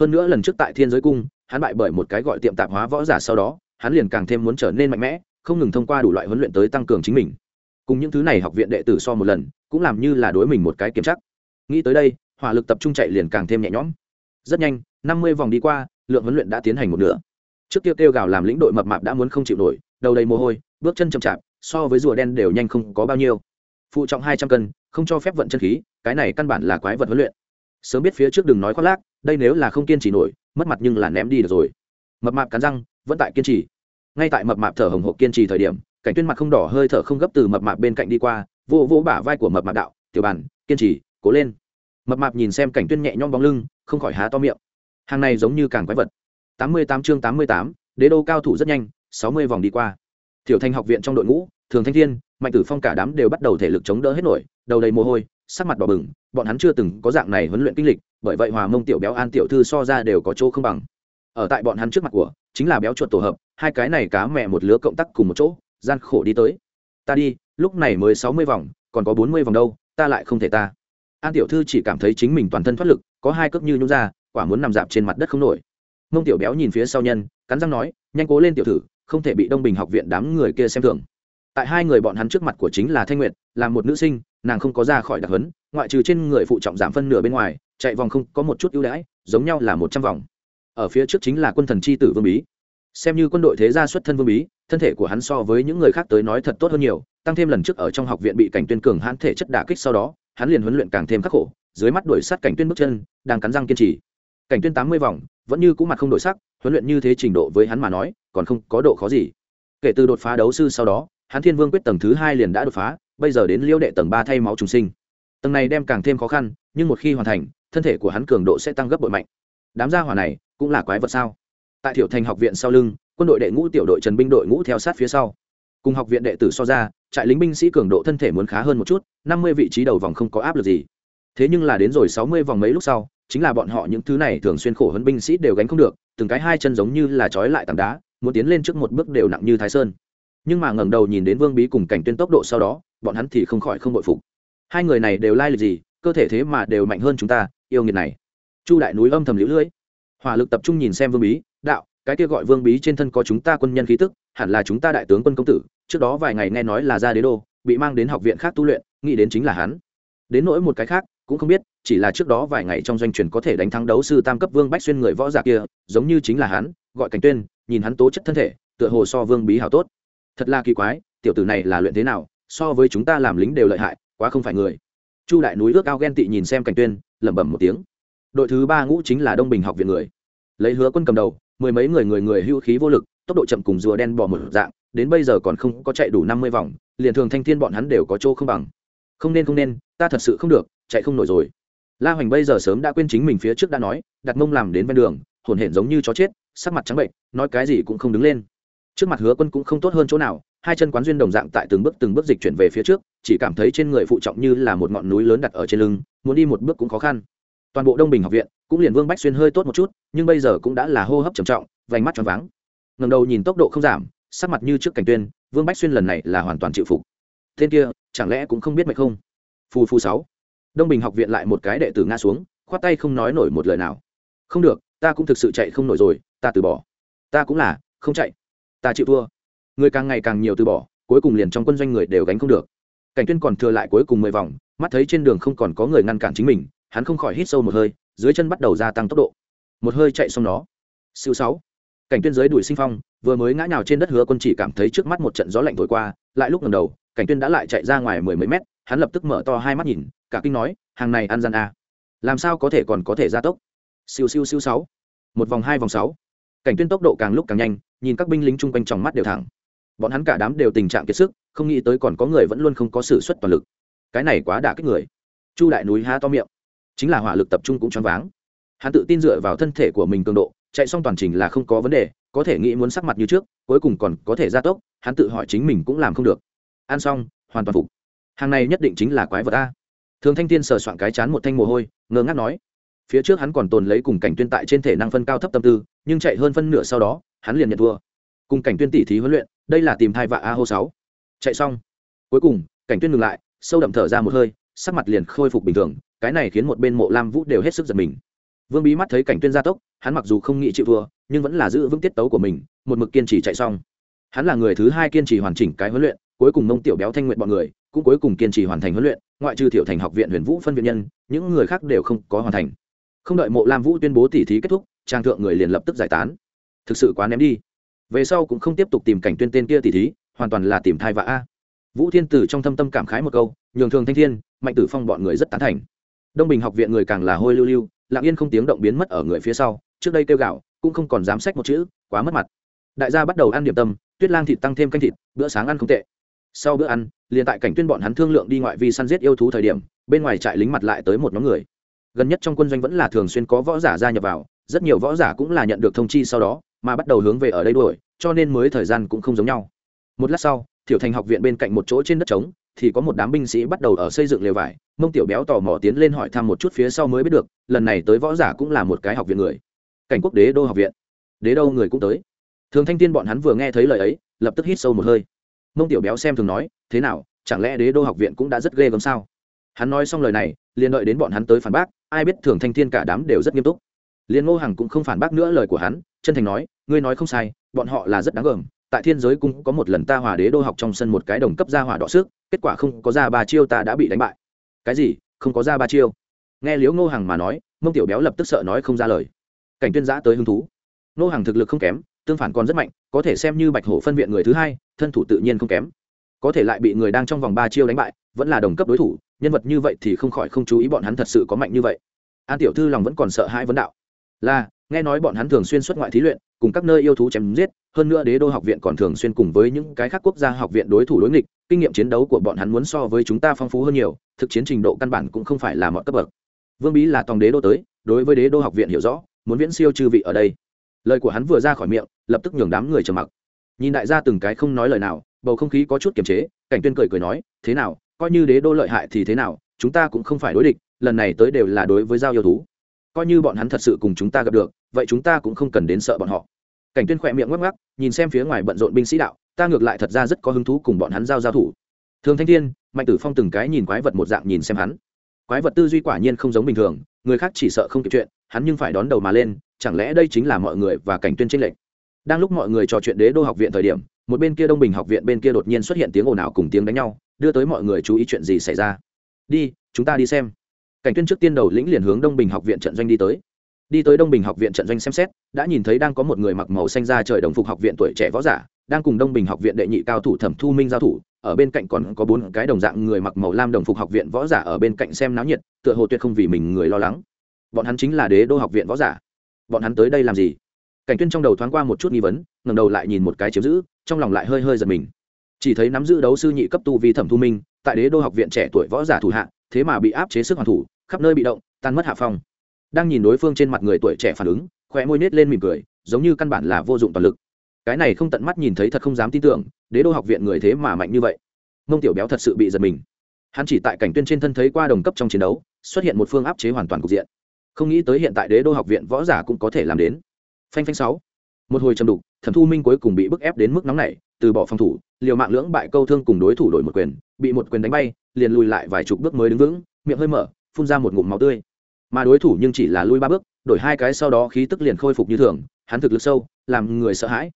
Hơn nữa lần trước tại thiên giới cung, hắn bại bởi một cái gọi tiệm tạp hóa võ giả sau đó, hắn liền càng thêm muốn trở nên mạnh mẽ, không ngừng thông qua đủ loại huấn luyện tới tăng cường chính mình. Cùng những thứ này học viện đệ tử so một lần, cũng làm như là đối mình một cái kiểm chắc nghĩ tới đây, hỏa lực tập trung chạy liền càng thêm nhẹ nhõm. Rất nhanh, năm mươi vòng đi qua, lượng huấn luyện đã tiến hành một nửa. Trước kia kêu gào làm lĩnh đội mập mạp đã muốn không chịu nổi, đầu đầy mồ hôi, bước chân chậm chạp, so với rùa đen đều nhanh không có bao nhiêu. Phụ trọng hai trăm cân, không cho phép vận chân khí, cái này căn bản là quái vật huấn luyện. Sớm biết phía trước đừng nói khoác lác, đây nếu là không kiên trì nổi, mất mặt nhưng là ném đi được rồi. Mập mạp cắn răng, vẫn tại kiên trì. Ngay tại mập mạp thở hồng hộc kiên trì thời điểm, cảnh tuyên mặt không đỏ hơi thở không gấp từ mập mạp bên cạnh đi qua, vô vô bả vai của mập mạp đạo, tiểu bản, kiên trì cố lên. Mập mạp nhìn xem cảnh tuyên nhẹ nhõm bóng lưng, không khỏi há to miệng. Hàng này giống như càng quái vật. Tám mươi tám chương tám mươi tám, đế đô cao thủ rất nhanh, sáu mươi vòng đi qua. Tiểu thanh học viện trong đội ngũ, thường thanh thiên, mạnh tử phong cả đám đều bắt đầu thể lực chống đỡ hết nổi, đầu đầy mồ hôi, sắc mặt đỏ bừng, bọn hắn chưa từng có dạng này huấn luyện kinh lịch, bởi vậy hòa mông tiểu béo an tiểu thư so ra đều có chỗ không bằng. Ở tại bọn hắn trước mặt của, chính là béo chuột tổ hợp, hai cái này cá mẹ một lứa cộng tắc cùng một chỗ, gian khổ đi tới. Ta đi, lúc này mới sáu mươi vòng, còn có bốn mươi vòng đâu, ta lại không thể ta an tiểu thư chỉ cảm thấy chính mình toàn thân thoát lực, có hai cước như nhún ra, quả muốn nằm dạp trên mặt đất không nổi. Mông tiểu béo nhìn phía sau nhân, cắn răng nói, nhanh cố lên tiểu thử, không thể bị đông bình học viện đám người kia xem thường. Tại hai người bọn hắn trước mặt của chính là thanh nguyệt, là một nữ sinh, nàng không có ra khỏi đặc hấn ngoại trừ trên người phụ trọng giảm phân nửa bên ngoài, chạy vòng không có một chút ưu đãi, giống nhau là một trăm vòng. Ở phía trước chính là quân thần c h i tử vương bí. Xem như quân đội thế gia xuất thân vương bí, thân thể của hắn so với những người khác tới nói thật tốt hơn nhiều, tăng thêm lần trước ở trong học viện bị cảnh tuyên cường hãn thể chất đả kích sau đó hắn liền huấn luyện càng thêm khắc khổ, dưới mắt đuổi sát cảnh tuyên bước chân, đang cắn răng kiên trì. Cảnh tuyên tám mươi vòng, vẫn như cũ mặt không đổi sắc, huấn luyện như thế trình độ với hắn mà nói, còn không có độ khó gì. Kể từ đột phá đấu sư sau đó, hắn thiên vương quyết tầng thứ hai liền đã đột phá, bây giờ đến liêu đệ tầng ba thay máu trùng sinh. Tầng này đem càng thêm khó khăn, nhưng một khi hoàn thành, thân thể của hắn cường độ sẽ tăng gấp bội mạnh. Đám gia hỏa này, cũng là quái vật sao? Tại thiểu thành học viện sau lưng, quân đội đệ ngũ tiểu đội trần binh đội ngũ theo sát phía sau cùng học viện đệ tử so ra, trại lính binh sĩ cường độ thân thể muốn khá hơn một chút, năm mươi vị trí đầu vòng không có áp lực gì. Thế nhưng là đến rồi sáu mươi vòng mấy lúc sau, chính là bọn họ những thứ này thường xuyên khổ hơn binh sĩ đều gánh không được, từng cái hai chân giống như là trói lại tảng đá, muốn tiến lên trước một bước đều nặng như thái sơn. Nhưng mà ngẩng đầu nhìn đến vương bí cùng cảnh tuyên tốc độ sau đó, bọn hắn thì không khỏi không bội phục. Hai người này đều lai lịch gì, cơ thể thế mà đều mạnh hơn chúng ta, yêu nghiệt này. Chu đại núi âm thầm liễu lưỡi. Hỏa lực tập trung nhìn xem vương bí cái kia gọi vương bí trên thân có chúng ta quân nhân khí tức, hẳn là chúng ta đại tướng quân công tử, trước đó vài ngày nghe nói là ra đế đô, bị mang đến học viện khác tu luyện, nghĩ đến chính là hắn. Đến nỗi một cái khác, cũng không biết, chỉ là trước đó vài ngày trong doanh truyền có thể đánh thắng đấu sư tam cấp vương bách xuyên người võ giả kia, giống như chính là hắn, gọi cảnh tuyên, nhìn hắn tố chất thân thể, tựa hồ so vương bí hảo tốt. Thật là kỳ quái, tiểu tử này là luyện thế nào, so với chúng ta làm lính đều lợi hại, quá không phải người. Chu đại núi ước ao ghen tị nhìn xem cảnh tuyên, lẩm bẩm một tiếng. Đội thứ ba ngũ chính là đông bình học viện người. Lấy hứa quân cầm đầu mười mấy người người người hưu khí vô lực, tốc độ chậm cùng rùa đen bỏ một dạng, đến bây giờ còn không có chạy đủ năm mươi vòng, liền thường thanh thiên bọn hắn đều có chỗ không bằng. Không nên không nên, ta thật sự không được, chạy không nổi rồi. La hoành bây giờ sớm đã quên chính mình phía trước đã nói, đặt mông làm đến ven đường hổn hển giống như chó chết, sắc mặt trắng bệnh, nói cái gì cũng không đứng lên. Trước mặt hứa quân cũng không tốt hơn chỗ nào, hai chân quán duyên đồng dạng tại từng bước từng bước dịch chuyển về phía trước, chỉ cảm thấy trên người phụ trọng như là một ngọn núi lớn đặt ở trên lưng, muốn đi một bước cũng khó khăn toàn bộ đông bình học viện cũng liền vương bách xuyên hơi tốt một chút nhưng bây giờ cũng đã là hô hấp trầm trọng vành mắt tròn váng ngầm đầu nhìn tốc độ không giảm sắc mặt như trước cảnh tuyên vương bách xuyên lần này là hoàn toàn chịu phục tên kia chẳng lẽ cũng không biết mệnh không phù phù sáu đông bình học viện lại một cái đệ tử ngã xuống khoát tay không nói nổi một lời nào không được ta cũng thực sự chạy không nổi rồi ta từ bỏ ta cũng là không chạy ta chịu thua người càng ngày càng nhiều từ bỏ cuối cùng liền trong quân doanh người đều gánh không được cảnh tuyên còn thừa lại cuối cùng mười vòng mắt thấy trên đường không còn có người ngăn cản chính mình hắn không khỏi hít sâu một hơi, dưới chân bắt đầu gia tăng tốc độ. Một hơi chạy xong nó. Siêu sáu. Cảnh tuyên dưới đuổi sinh phong, vừa mới ngã nhào trên đất hứa quân chỉ cảm thấy trước mắt một trận gió lạnh thổi qua, lại lúc lần đầu, cảnh tuyên đã lại chạy ra ngoài mười mấy mét, hắn lập tức mở to hai mắt nhìn, cả kinh nói, hàng này ăn gian a làm sao có thể còn có thể gia tốc? Siêu siêu siêu sáu. Một vòng hai vòng sáu. Cảnh tuyên tốc độ càng lúc càng nhanh, nhìn các binh lính chung quanh trong mắt đều thẳng. Bọn hắn cả đám đều tình trạng kiệt sức, không nghĩ tới còn có người vẫn luôn không có sự xuất toàn lực. Cái này quá đả kích người. Chu đại núi há to miệng chính là hỏa lực tập trung cũng choáng váng. Hắn tự tin dựa vào thân thể của mình cường độ, chạy xong toàn trình là không có vấn đề, có thể nghĩ muốn sắc mặt như trước, cuối cùng còn có thể gia tốc, hắn tự hỏi chính mình cũng làm không được. Ăn xong, hoàn toàn phục. Hàng này nhất định chính là quái vật a. Thường thanh tiên sờ soạn cái chán một thanh mồ hôi, ngơ ngác nói. Phía trước hắn còn tồn lấy cùng cảnh tuyên tại trên thể năng phân cao thấp tâm tư, nhưng chạy hơn phân nửa sau đó, hắn liền nhận thua. Cùng cảnh tuyên tỉ thí huấn luyện, đây là tìm thai vạ a hô sáu. Chạy xong. Cuối cùng, cảnh tuyên ngừng lại, sâu đậm thở ra một hơi, sắc mặt liền khôi phục bình thường cái này khiến một bên mộ lam vũ đều hết sức giật mình. Vương bí mắt thấy cảnh tuyên gia tốc, hắn mặc dù không nghĩ chịu thua, nhưng vẫn là giữ vững tiết tấu của mình, một mực kiên trì chạy xong. Hắn là người thứ hai kiên trì hoàn chỉnh cái huấn luyện, cuối cùng mông tiểu béo thanh nguyện bọn người, cũng cuối cùng kiên trì hoàn thành huấn luyện, ngoại trừ tiểu thành học viện huyền vũ phân viện nhân, những người khác đều không có hoàn thành. Không đợi mộ lam vũ tuyên bố tỉ thí kết thúc, trang thượng người liền lập tức giải tán. Thực sự quá ném đi. Về sau cũng không tiếp tục tìm cảnh tuyên tên kia tỉ thí, hoàn toàn là tìm thai vạ a. Vũ thiên tử trong thâm tâm cảm khái một câu, nhường thường thanh thiên, mạnh tử phong bọn người rất tán thành đông bình học viện người càng là hôi lưu lưu, lặng yên không tiếng động biến mất ở người phía sau, trước đây kêu gạo, cũng không còn dám sách một chữ, quá mất mặt. Đại gia bắt đầu ăn điểm tâm, tuyết lang thịt tăng thêm canh thịt, bữa sáng ăn không tệ. Sau bữa ăn, liền tại cảnh tuyên bọn hắn thương lượng đi ngoại vi săn giết yêu thú thời điểm, bên ngoài trại lính mặt lại tới một nhóm người. Gần nhất trong quân doanh vẫn là thường xuyên có võ giả gia nhập vào, rất nhiều võ giả cũng là nhận được thông chi sau đó, mà bắt đầu hướng về ở đây đuổi, cho nên mới thời gian cũng không giống nhau. Một lát sau, thiểu thành học viện bên cạnh một chỗ trên đất trống thì có một đám binh sĩ bắt đầu ở xây dựng lều vải. Mông tiểu béo tò mò tiến lên hỏi thăm một chút phía sau mới biết được, lần này tới võ giả cũng là một cái học viện người. Cảnh quốc đế đô học viện. Đế đâu người cũng tới. Thường thanh tiên bọn hắn vừa nghe thấy lời ấy, lập tức hít sâu một hơi. Mông tiểu béo xem thường nói, thế nào, chẳng lẽ đế đô học viện cũng đã rất ghê gớm sao? Hắn nói xong lời này, liền đợi đến bọn hắn tới phản bác, ai biết thường thanh thiên cả đám đều rất nghiêm túc. Liền ngô hằng cũng không phản bác nữa lời của hắn, chân thành nói, ngươi nói không sai, bọn họ là rất đáng gờm tại thiên giới cũng có một lần ta hòa đế đô học trong sân một cái đồng cấp ra hỏa đỏ sức kết quả không có ra ba chiêu ta đã bị đánh bại. Cái gì? Không có ra ba chiêu? Nghe liễu ngô hằng mà nói, mông tiểu béo lập tức sợ nói không ra lời. Cảnh tuyên giã tới hứng thú. Ngô hằng thực lực không kém, tương phản còn rất mạnh, có thể xem như bạch hổ phân viện người thứ hai, thân thủ tự nhiên không kém. Có thể lại bị người đang trong vòng ba chiêu đánh bại, vẫn là đồng cấp đối thủ, nhân vật như vậy thì không khỏi không chú ý bọn hắn thật sự có mạnh như vậy. An tiểu thư lòng vẫn còn sợ hãi vấn đạo. Là nghe nói bọn hắn thường xuyên xuất ngoại thí luyện, cùng các nơi yêu thú chém giết, hơn nữa đế đô học viện còn thường xuyên cùng với những cái khác quốc gia học viện đối thủ đối nghịch, kinh nghiệm chiến đấu của bọn hắn muốn so với chúng ta phong phú hơn nhiều, thực chiến trình độ căn bản cũng không phải là mọi cấp bậc. Vương bí là tòng đế đô tới, đối với đế đô học viện hiểu rõ, muốn viễn siêu chư vị ở đây. Lời của hắn vừa ra khỏi miệng, lập tức nhường đám người trầm mặc. Nhìn đại gia từng cái không nói lời nào, bầu không khí có chút kiềm chế, cảnh tuyên cười cười nói, thế nào, coi như đế đô lợi hại thì thế nào, chúng ta cũng không phải đối địch, lần này tới đều là đối với giao yêu thú coi như bọn hắn thật sự cùng chúng ta gặp được, vậy chúng ta cũng không cần đến sợ bọn họ. Cảnh tuyên khỏe miệng ngắc ngắc nhìn xem phía ngoài bận rộn binh sĩ đạo, ta ngược lại thật ra rất có hứng thú cùng bọn hắn giao giao thủ. Thường thanh thiên, mạnh tử phong từng cái nhìn quái vật một dạng nhìn xem hắn. Quái vật tư duy quả nhiên không giống bình thường, người khác chỉ sợ không kịp chuyện, hắn nhưng phải đón đầu mà lên, chẳng lẽ đây chính là mọi người và cảnh tuyên tranh lệch? Đang lúc mọi người trò chuyện đế đô học viện thời điểm, một bên kia đông bình học viện bên kia đột nhiên xuất hiện tiếng ồn ào cùng tiếng đánh nhau, đưa tới mọi người chú ý chuyện gì xảy ra. Đi, chúng ta đi xem cảnh tuyên trước tiên đầu lĩnh liền hướng đông bình học viện trận doanh đi tới. Đi tới đông bình học viện trận doanh xem xét, đã nhìn thấy đang có một người mặc màu xanh ra trời đồng phục học viện tuổi trẻ võ giả, đang cùng đông bình học viện đệ nhị cao thủ thẩm thu minh giao thủ, ở bên cạnh còn có bốn cái đồng dạng người mặc màu lam đồng phục học viện võ giả ở bên cạnh xem náo nhiệt, tựa hồ tuyệt không vì mình người lo lắng. Bọn hắn chính là đế đô học viện võ giả. Bọn hắn tới đây làm gì? Cảnh tuyên trong đầu thoáng qua một chút nghi vấn, ngẩng đầu lại nhìn một cái chiếm giữ trong lòng lại hơi hơi giật mình. Chỉ thấy nắm giữ đấu sư nhị cấp tu vi thẩm thu minh, tại đế đô học viện trẻ tuổi võ giả thủ hạ, thế mà bị áp chế sức hoàn thủ khắp nơi bị động, tan mất hạ phong. Đang nhìn đối phương trên mặt người tuổi trẻ phản ứng, khóe môi nết lên mỉm cười, giống như căn bản là vô dụng toàn lực. Cái này không tận mắt nhìn thấy thật không dám tin tưởng, đế đô học viện người thế mà mạnh như vậy. Mông tiểu béo thật sự bị giật mình. Hắn chỉ tại cảnh tuyên trên thân thấy qua đồng cấp trong chiến đấu, xuất hiện một phương áp chế hoàn toàn cục diện. Không nghĩ tới hiện tại đế đô học viện võ giả cũng có thể làm đến. Phanh phanh sáu. Một hồi trầm đục, thẩm thu minh cuối cùng bị bức ép đến mức nóng này từ bỏ phòng thủ, liều mạng lưỡng bại câu thương cùng đối thủ đổi một quyền, bị một quyền đánh bay, liền lùi lại vài chục bước mới đứng vững, miệng hơi mở phun ra một ngụm máu tươi. Mà đối thủ nhưng chỉ là lui ba bước, đổi hai cái sau đó khí tức liền khôi phục như thường, hắn thực lực sâu, làm người sợ hãi.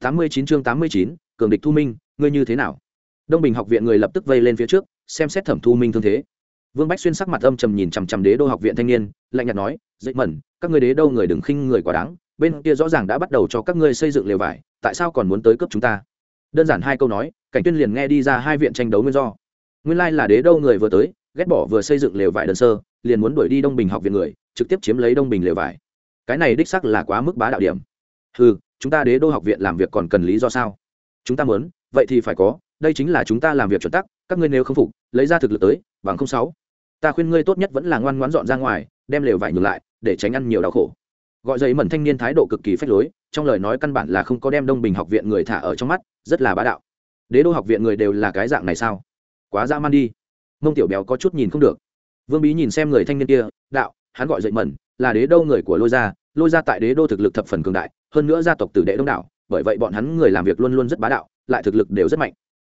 Tám mươi chín chương tám mươi chín, cường địch thu minh, ngươi như thế nào? Đông bình học viện người lập tức vây lên phía trước, xem xét thẩm thu minh thương thế. Vương bách xuyên sắc mặt âm trầm nhìn chằm chằm đế đô học viện thanh niên, lạnh nhạt nói, dậy mẩn, các ngươi đế đô người đừng khinh người quá đáng, bên kia rõ ràng đã bắt đầu cho các ngươi xây dựng lều vải, tại sao còn muốn tới cướp chúng ta? Đơn giản hai câu nói, cảnh tuyên liền nghe đi ra hai viện tranh đấu nguyên do. Nguyên lai là đế đô người vừa tới ghét bỏ vừa xây dựng lều vải đơn sơ, liền muốn đuổi đi đông bình học viện người, trực tiếp chiếm lấy đông bình lều vải. Cái này đích sắc là quá mức bá đạo điểm. Ừ chúng ta đế đô học viện làm việc còn cần lý do sao? Chúng ta muốn, vậy thì phải có, đây chính là chúng ta làm việc chuẩn tắc, các ngươi nếu không phục, lấy ra thực lực tới, bằng không sáu. Ta khuyên ngươi tốt nhất vẫn là ngoan ngoãn dọn ra ngoài, đem lều vải nhường lại, để tránh ăn nhiều đau khổ. Gọi giấy mẩn thanh niên thái độ cực kỳ phách lối, trong lời nói căn bản là không có đem đông bình học viện người thả ở trong mắt, rất là bá đạo. Đế đô học viện người đều là cái dạng này sao? Quá dã man đi mông tiểu béo có chút nhìn không được. Vương bí nhìn xem người thanh niên kia, đạo, hắn gọi dậy mẩn, là đế đô người của lôi gia lôi gia tại đế đô thực lực thập phần cường đại, hơn nữa gia tộc tử đệ đông đảo, bởi vậy bọn hắn người làm việc luôn luôn rất bá đạo, lại thực lực đều rất mạnh.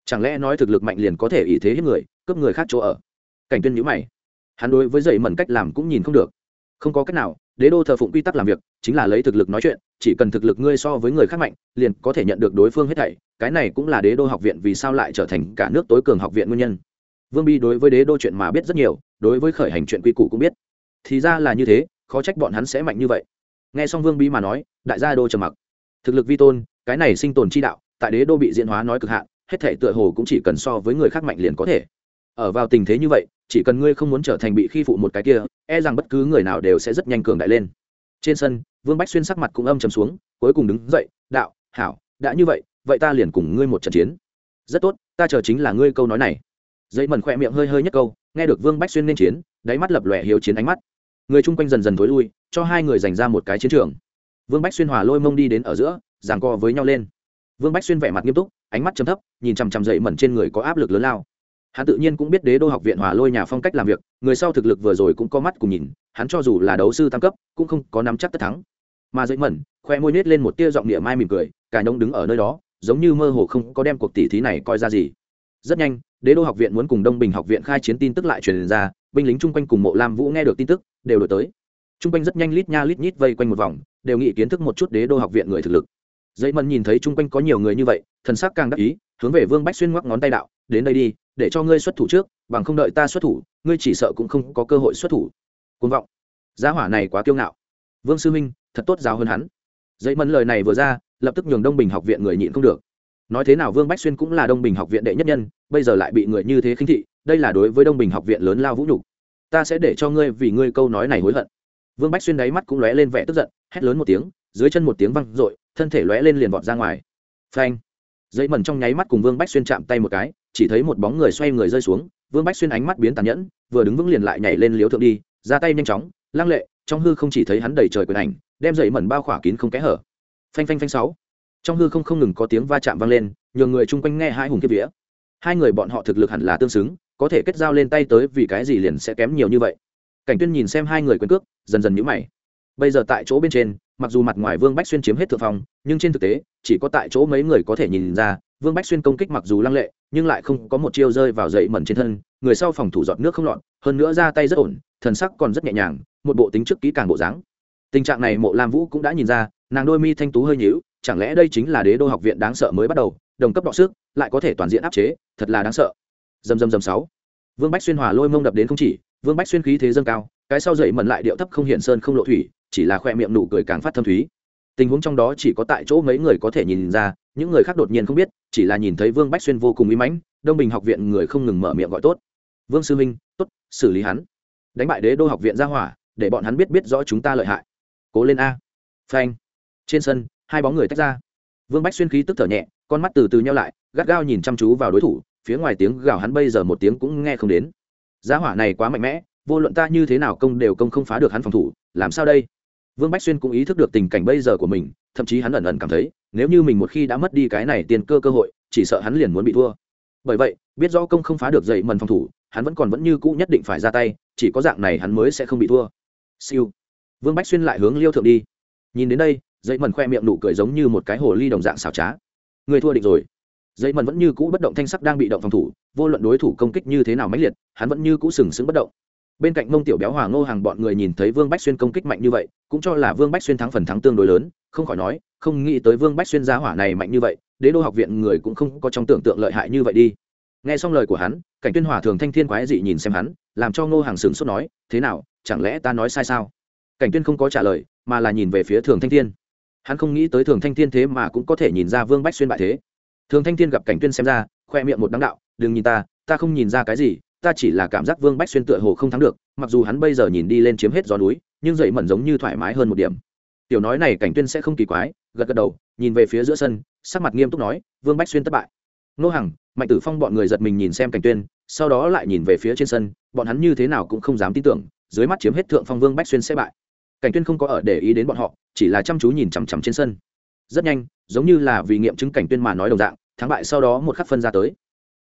Chẳng lẽ nói thực lực mạnh liền có thể ý thế hiếp người, cướp người khác chỗ ở? Cảnh tuyên nhữ mày. Hắn đối với dậy mẩn cách làm cũng nhìn không được. Không có cách nào, đế đô thờ phụng quy tắc làm việc, chính là lấy thực lực nói chuyện, chỉ cần thực lực ngươi so với người khác mạnh, liền có thể nhận được đối phương hết thảy, cái này cũng là đế đô học viện vì sao lại trở thành cả nước tối cường học viện nguyên nhân vương bi đối với đế đô chuyện mà biết rất nhiều, đối với khởi hành chuyện quy củ cũng biết. Thì ra là như thế, khó trách bọn hắn sẽ mạnh như vậy. Nghe xong vương bi mà nói, đại gia đô trầm mặc. Thực lực vi tôn, cái này sinh tồn chi đạo, tại đế đô bị diễn hóa nói cực hạn, hết thể tựa hồ cũng chỉ cần so với người khác mạnh liền có thể. Ở vào tình thế như vậy, chỉ cần ngươi không muốn trở thành bị khi phụ một cái kia e rằng bất cứ người nào đều sẽ rất nhanh cường đại lên. Trên sân, vương bách xuyên sắc mặt cũng âm trầm xuống, cuối cùng đứng dậy, đạo, hảo, đã như vậy vậy ta liền cùng ngươi một trận chiến. Rất tốt, ta chờ chính là ngươi câu nói này dây mần khỏe miệng hơi hơi nhất câu, nghe được vương bách xuyên nên chiến, đáy mắt lập lòe hiếu chiến ánh mắt. Người chung quanh dần dần thối lui, cho hai người dành ra một cái chiến trường. Vương bách xuyên hòa lôi mông đi đến ở giữa, giằng co với nhau lên. Vương bách xuyên vẻ mặt nghiêm túc, ánh mắt chấm thấp, nhìn chằm chằm dậy mẩn trên người có áp lực lớn lao. Hắn tự nhiên cũng biết đế đô học viện hòa lôi nhà phong cách làm việc, người sau thực lực vừa rồi cũng có mắt cùng nhìn, hắn cho dù là đấu sư tam cấp, cũng không có nắm chắc tất thắng. Mà dậy mẩn, khoe môi nết lên một tia giọng địa mai mỉm cười, cả nhông đứng ở nơi đó, giống như mơ hồ không có đem cuộc tỉ thí này coi ra gì. Rất nhanh đế đô học viện muốn cùng đông bình học viện khai chiến tin tức lại truyền ra, binh lính chung quanh cùng mộ lam vũ nghe được tin tức, đều đổi tới. Chung quanh rất nhanh lít nha lít nhít vây quanh một vòng, đều nghĩ kiến thức một chút đế đô học viện người thực lực. Dây mân nhìn thấy chung quanh có nhiều người như vậy, thần sắc càng đắc ý, hướng về vương bách xuyên ngoắc ngón tay đạo, đến đây đi, để cho ngươi xuất thủ trước, bằng không đợi ta xuất thủ, ngươi chỉ sợ cũng không có cơ hội xuất thủ. Côn vọng. Giá hỏa này quá kiêu ngạo. Vương sư minh, thật tốt giáo hơn hắn. Dây mân lời này vừa ra, lập tức nhường đông bình học viện người nhịn không được nói thế nào vương bách xuyên cũng là đông bình học viện đệ nhất nhân, bây giờ lại bị người như thế khinh thị, đây là đối với đông bình học viện lớn lao vũ nhục. Ta sẽ để cho ngươi vì ngươi câu nói này hối hận. Vương bách xuyên đáy mắt cũng lóe lên vẻ tức giận, hét lớn một tiếng, dưới chân một tiếng văng r ộ i thân thể lóe lên liền vọt ra ngoài. Phanh. Dây mần trong nháy mắt cùng vương bách xuyên chạm tay một cái, chỉ thấy một bóng người xoay người rơi xuống, vương bách xuyên ánh mắt biến tàn nhẫn, vừa đứng vững liền lại nhảy lên liếu thượng đi, ra tay nhanh chóng, lăng lệ, trong hư không chỉ thấy hắn đầy trời quyền ảnh, đem dậy mẩn bao khỏa kín không kẽ hở. Phanh phanh phanh sáu trong hư không không ngừng có tiếng va chạm vang lên, nhường người chung quanh nghe hai hùng kiếp vía. Hai người bọn họ thực lực hẳn là tương xứng, có thể kết giao lên tay tới vì cái gì liền sẽ kém nhiều như vậy. Cảnh tuyên nhìn xem hai người quyền cước, dần dần nhíu mày. Bây giờ tại chỗ bên trên, mặc dù mặt ngoài vương bách xuyên chiếm hết thượng phong, nhưng trên thực tế, chỉ có tại chỗ mấy người có thể nhìn ra, vương bách xuyên công kích mặc dù lăng lệ, nhưng lại không có một chiêu rơi vào dậy mẩn trên thân, người sau phòng thủ giọt nước không lọt, hơn nữa ra tay rất ổn, thần sắc còn rất nhẹ nhàng, một bộ tính trước kỹ càng bộ dáng tình trạng này mộ lam vũ cũng đã nhìn ra, nàng đôi mi thanh tú hơi nhíu, chẳng lẽ đây chính là đế đô học viện đáng sợ mới bắt đầu, đồng cấp đọ sức, lại có thể toàn diện áp chế, thật là đáng sợ. Dầm dầm dầm sáu. Vương bách xuyên hòa lôi mông đập đến không chỉ, vương bách xuyên khí thế dâng cao, cái sau dậy mẩn lại điệu thấp không hiện sơn không lộ thủy, chỉ là khoe miệng nụ cười càng phát thâm thúy. Tình huống trong đó chỉ có tại chỗ mấy người có thể nhìn ra, những người khác đột nhiên không biết, chỉ là nhìn thấy vương bách xuyên vô cùng uy mãnh, đông bình học viện người không ngừng mở miệng gọi tốt. Vương sư minh tốt, xử lý hắn. Đánh bại đế đô học viện ra hỏa, để bọn hắn biết biết rõ chúng ta lợi hại cố lên a. Phanh. Trên sân, hai bóng người tách ra. Vương bách xuyên khí tức thở nhẹ, con mắt từ từ nhau lại, gắt gao nhìn chăm chú vào đối thủ, phía ngoài tiếng gào hắn bây giờ một tiếng cũng nghe không đến. Giá hỏa này quá mạnh mẽ, vô luận ta như thế nào công đều công không phá được hắn phòng thủ, làm sao đây? Vương bách xuyên cũng ý thức được tình cảnh bây giờ của mình, thậm chí hắn ẩn ẩn cảm thấy, nếu như mình một khi đã mất đi cái này tiền cơ cơ hội, chỉ sợ hắn liền muốn bị thua. Bởi vậy, biết rõ công không phá được dậy mần phòng thủ, hắn vẫn còn vẫn như cũ nhất định phải ra tay, chỉ có dạng này hắn mới sẽ không bị thua. Siêu vương bách xuyên lại hướng liêu thượng đi. Nhìn đến đây dây mần khoe miệng nụ cười giống như một cái hồ ly đồng dạng xảo trá. Người thua định rồi. Dây mần vẫn như cũ bất động thanh sắc đang bị động phòng thủ, vô luận đối thủ công kích như thế nào mãnh liệt, hắn vẫn như cũ sừng sững bất động. Bên cạnh mông tiểu béo hòa ngô hàng bọn người nhìn thấy vương bách xuyên công kích mạnh như vậy, cũng cho là vương bách xuyên thắng phần thắng tương đối lớn, không khỏi nói, không nghĩ tới vương bách xuyên giá hỏa này mạnh như vậy, đế đô học viện người cũng không có trong tưởng tượng lợi hại như vậy đi. Nghe xong lời của hắn, cảnh tuyên hòa thường thanh thiên quái dị nhìn xem hắn, làm cho ngô hàng sừng sốt nói, thế nào, chẳng lẽ ta nói sai sao? Cảnh tuyên không có trả lời, mà là nhìn về phía thường thanh thiên. Hắn không nghĩ tới thường thanh thiên thế mà cũng có thể nhìn ra vương bách xuyên bại thế. Thường thanh thiên gặp cảnh tuyên xem ra, khoe miệng một đáng đạo, đừng nhìn ta ta không nhìn ra cái gì, ta chỉ là cảm giác vương bách xuyên tựa hồ không thắng được, mặc dù hắn bây giờ nhìn đi lên chiếm hết gió núi, nhưng dậy mẩn giống như thoải mái hơn một điểm. Tiểu nói này cảnh tuyên sẽ không kỳ quái, gật gật đầu, nhìn về phía giữa sân, sắc mặt nghiêm túc nói, vương bách xuyên thất bại. Nô hằng, mạnh tử phong bọn người giật mình nhìn xem cảnh tuyên, sau đó lại nhìn về phía trên sân, bọn hắn như thế nào cũng không dám tin tưởng, dưới mắt chiếm hết thượng phong vương bách xuyên sẽ bại cảnh tuyên không có ở để ý đến bọn họ, chỉ là chăm chú nhìn chằm chằm trên sân. Rất nhanh, giống như là vì nghiệm chứng cảnh tuyên mà nói đồng dạng, thắng bại sau đó một khắc phân ra tới.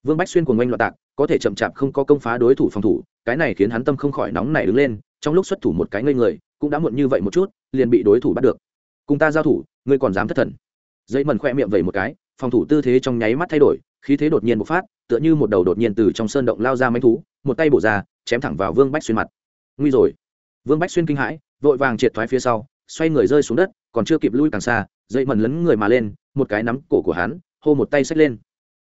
Vương bách xuyên cùng oanh loạn tạc, có thể chậm chạp không có công phá đối thủ phòng thủ, cái này khiến hắn tâm không khỏi nóng nảy đứng lên, trong lúc xuất thủ một cái ngây người, cũng đã muộn như vậy một chút, liền bị đối thủ bắt được. Cùng ta giao thủ, ngươi còn dám thất thần. Dây mần khoe miệng vẩy một cái, phòng thủ tư thế trong nháy mắt thay đổi, khí thế đột nhiên bộc phát, tựa như một đầu đột nhiên từ trong sơn động lao ra manh thú, một tay bổ ra, chém thẳng vào vương bách xuyên mặt. Nguy rồi. Vương bách xuyên kinh hãi vội vàng triệt thoái phía sau, xoay người rơi xuống đất, còn chưa kịp lui càng xa dây mần lấn người mà lên, một cái nắm cổ của hắn, hô một tay xách lên.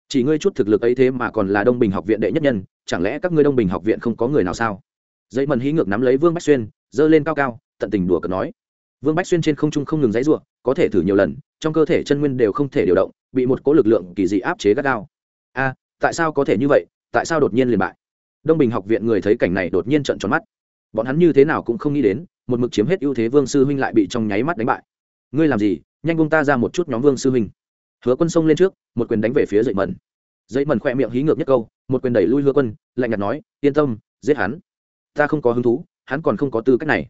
Chỉ ngươi chút thực lực ấy thế mà còn là đông bình học viện đệ nhất nhân, chẳng lẽ các ngươi đông bình học viện không có người nào sao? Dây mần hí ngược nắm lấy vương bách xuyên, giơ lên cao cao, tận tình đùa cợt nói. Vương bách xuyên trên không trung không ngừng dãy ruộng, có thể thử nhiều lần, trong cơ thể chân nguyên đều không thể điều động, bị một cố lực lượng kỳ dị áp chế gắt gao. A, tại sao có thể như vậy? Tại sao đột nhiên liền bại? Đông bình học viện người thấy cảnh này đột nhiên trận tròn mắt. Bọn hắn như thế nào cũng không nghĩ đến một mực chiếm hết ưu thế vương sư huynh lại bị trong nháy mắt đánh bại. Ngươi làm gì? Nhanh bông ta ra một chút nhóm vương sư huynh. Hứa quân xông lên trước, một quyền đánh về phía dậy mần dậy mần khỏe miệng hí ngược nhất câu, một quyền đẩy lui hứa quân, lạnh nhạt nói, yên tâm, giết hắn. Ta không có hứng thú, hắn còn không có tư cách này.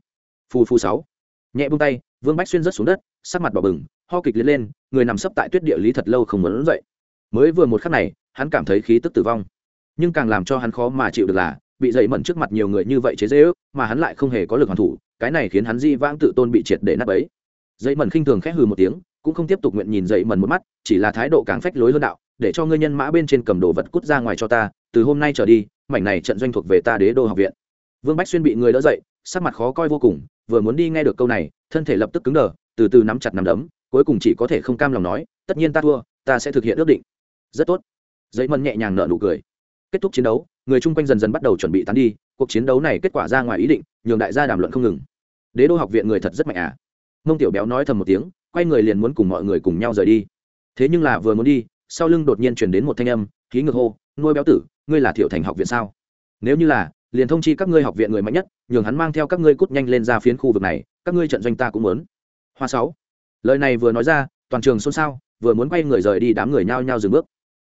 Phù phù sáu. Nhẹ bông tay, vương bách xuyên rớt xuống đất, sắc mặt đỏ bừng, ho kịch liệt lên, người nằm sấp tại tuyết địa lý thật lâu không muốn dậy. Mới vừa một khắc này, hắn cảm thấy khí tức tử vong. Nhưng càng làm cho hắn khó mà chịu được là, bị dậy mẩn trước mặt nhiều người như vậy chế dễ ước mà hắn lại không hề có lực hoàn thủ cái này khiến hắn di vãng tự tôn bị triệt để nắp ấy dây mần khinh thường khẽ hừ một tiếng, cũng không tiếp tục nguyện nhìn dậy mần một mắt, chỉ là thái độ càng phách lối hơn đạo, để cho ngươi nhân mã bên trên cầm đồ vật cút ra ngoài cho ta, từ hôm nay trở đi, mảnh này trận doanh thuộc về ta đế đô học viện. Vương bách xuyên bị người đỡ dậy, sắc mặt khó coi vô cùng, vừa muốn đi nghe được câu này, thân thể lập tức cứng đờ, từ từ nắm chặt nắm đấm, cuối cùng chỉ có thể không cam lòng nói, tất nhiên ta thua, ta sẽ thực hiện ước định. Rất tốt. Dậy mần nhẹ nhàng nở nụ cười. Kết thúc chiến đấu, người chung quanh dần dần bắt đầu chuẩn bị tán đi, cuộc chiến đấu này kết quả ra ngoài ý định, nhường đại gia đàm luận không ngừng đế đô học viện người thật rất mạnh à. Mông tiểu béo nói thầm một tiếng, quay người liền muốn cùng mọi người cùng nhau rời đi. Thế nhưng là vừa muốn đi, sau lưng đột nhiên chuyển đến một thanh âm, khí ngược hô, nuôi béo tử, ngươi là thiệu thành học viện sao? Nếu như là, liền thông chi các ngươi học viện người mạnh nhất, nhường hắn mang theo các ngươi cút nhanh lên ra phiến khu vực này, các ngươi trận doanh ta cũng muốn. Hoa sáu. Lời này vừa nói ra, toàn trường xôn xao, vừa muốn quay người rời đi đám người nhao nhao dừng bước.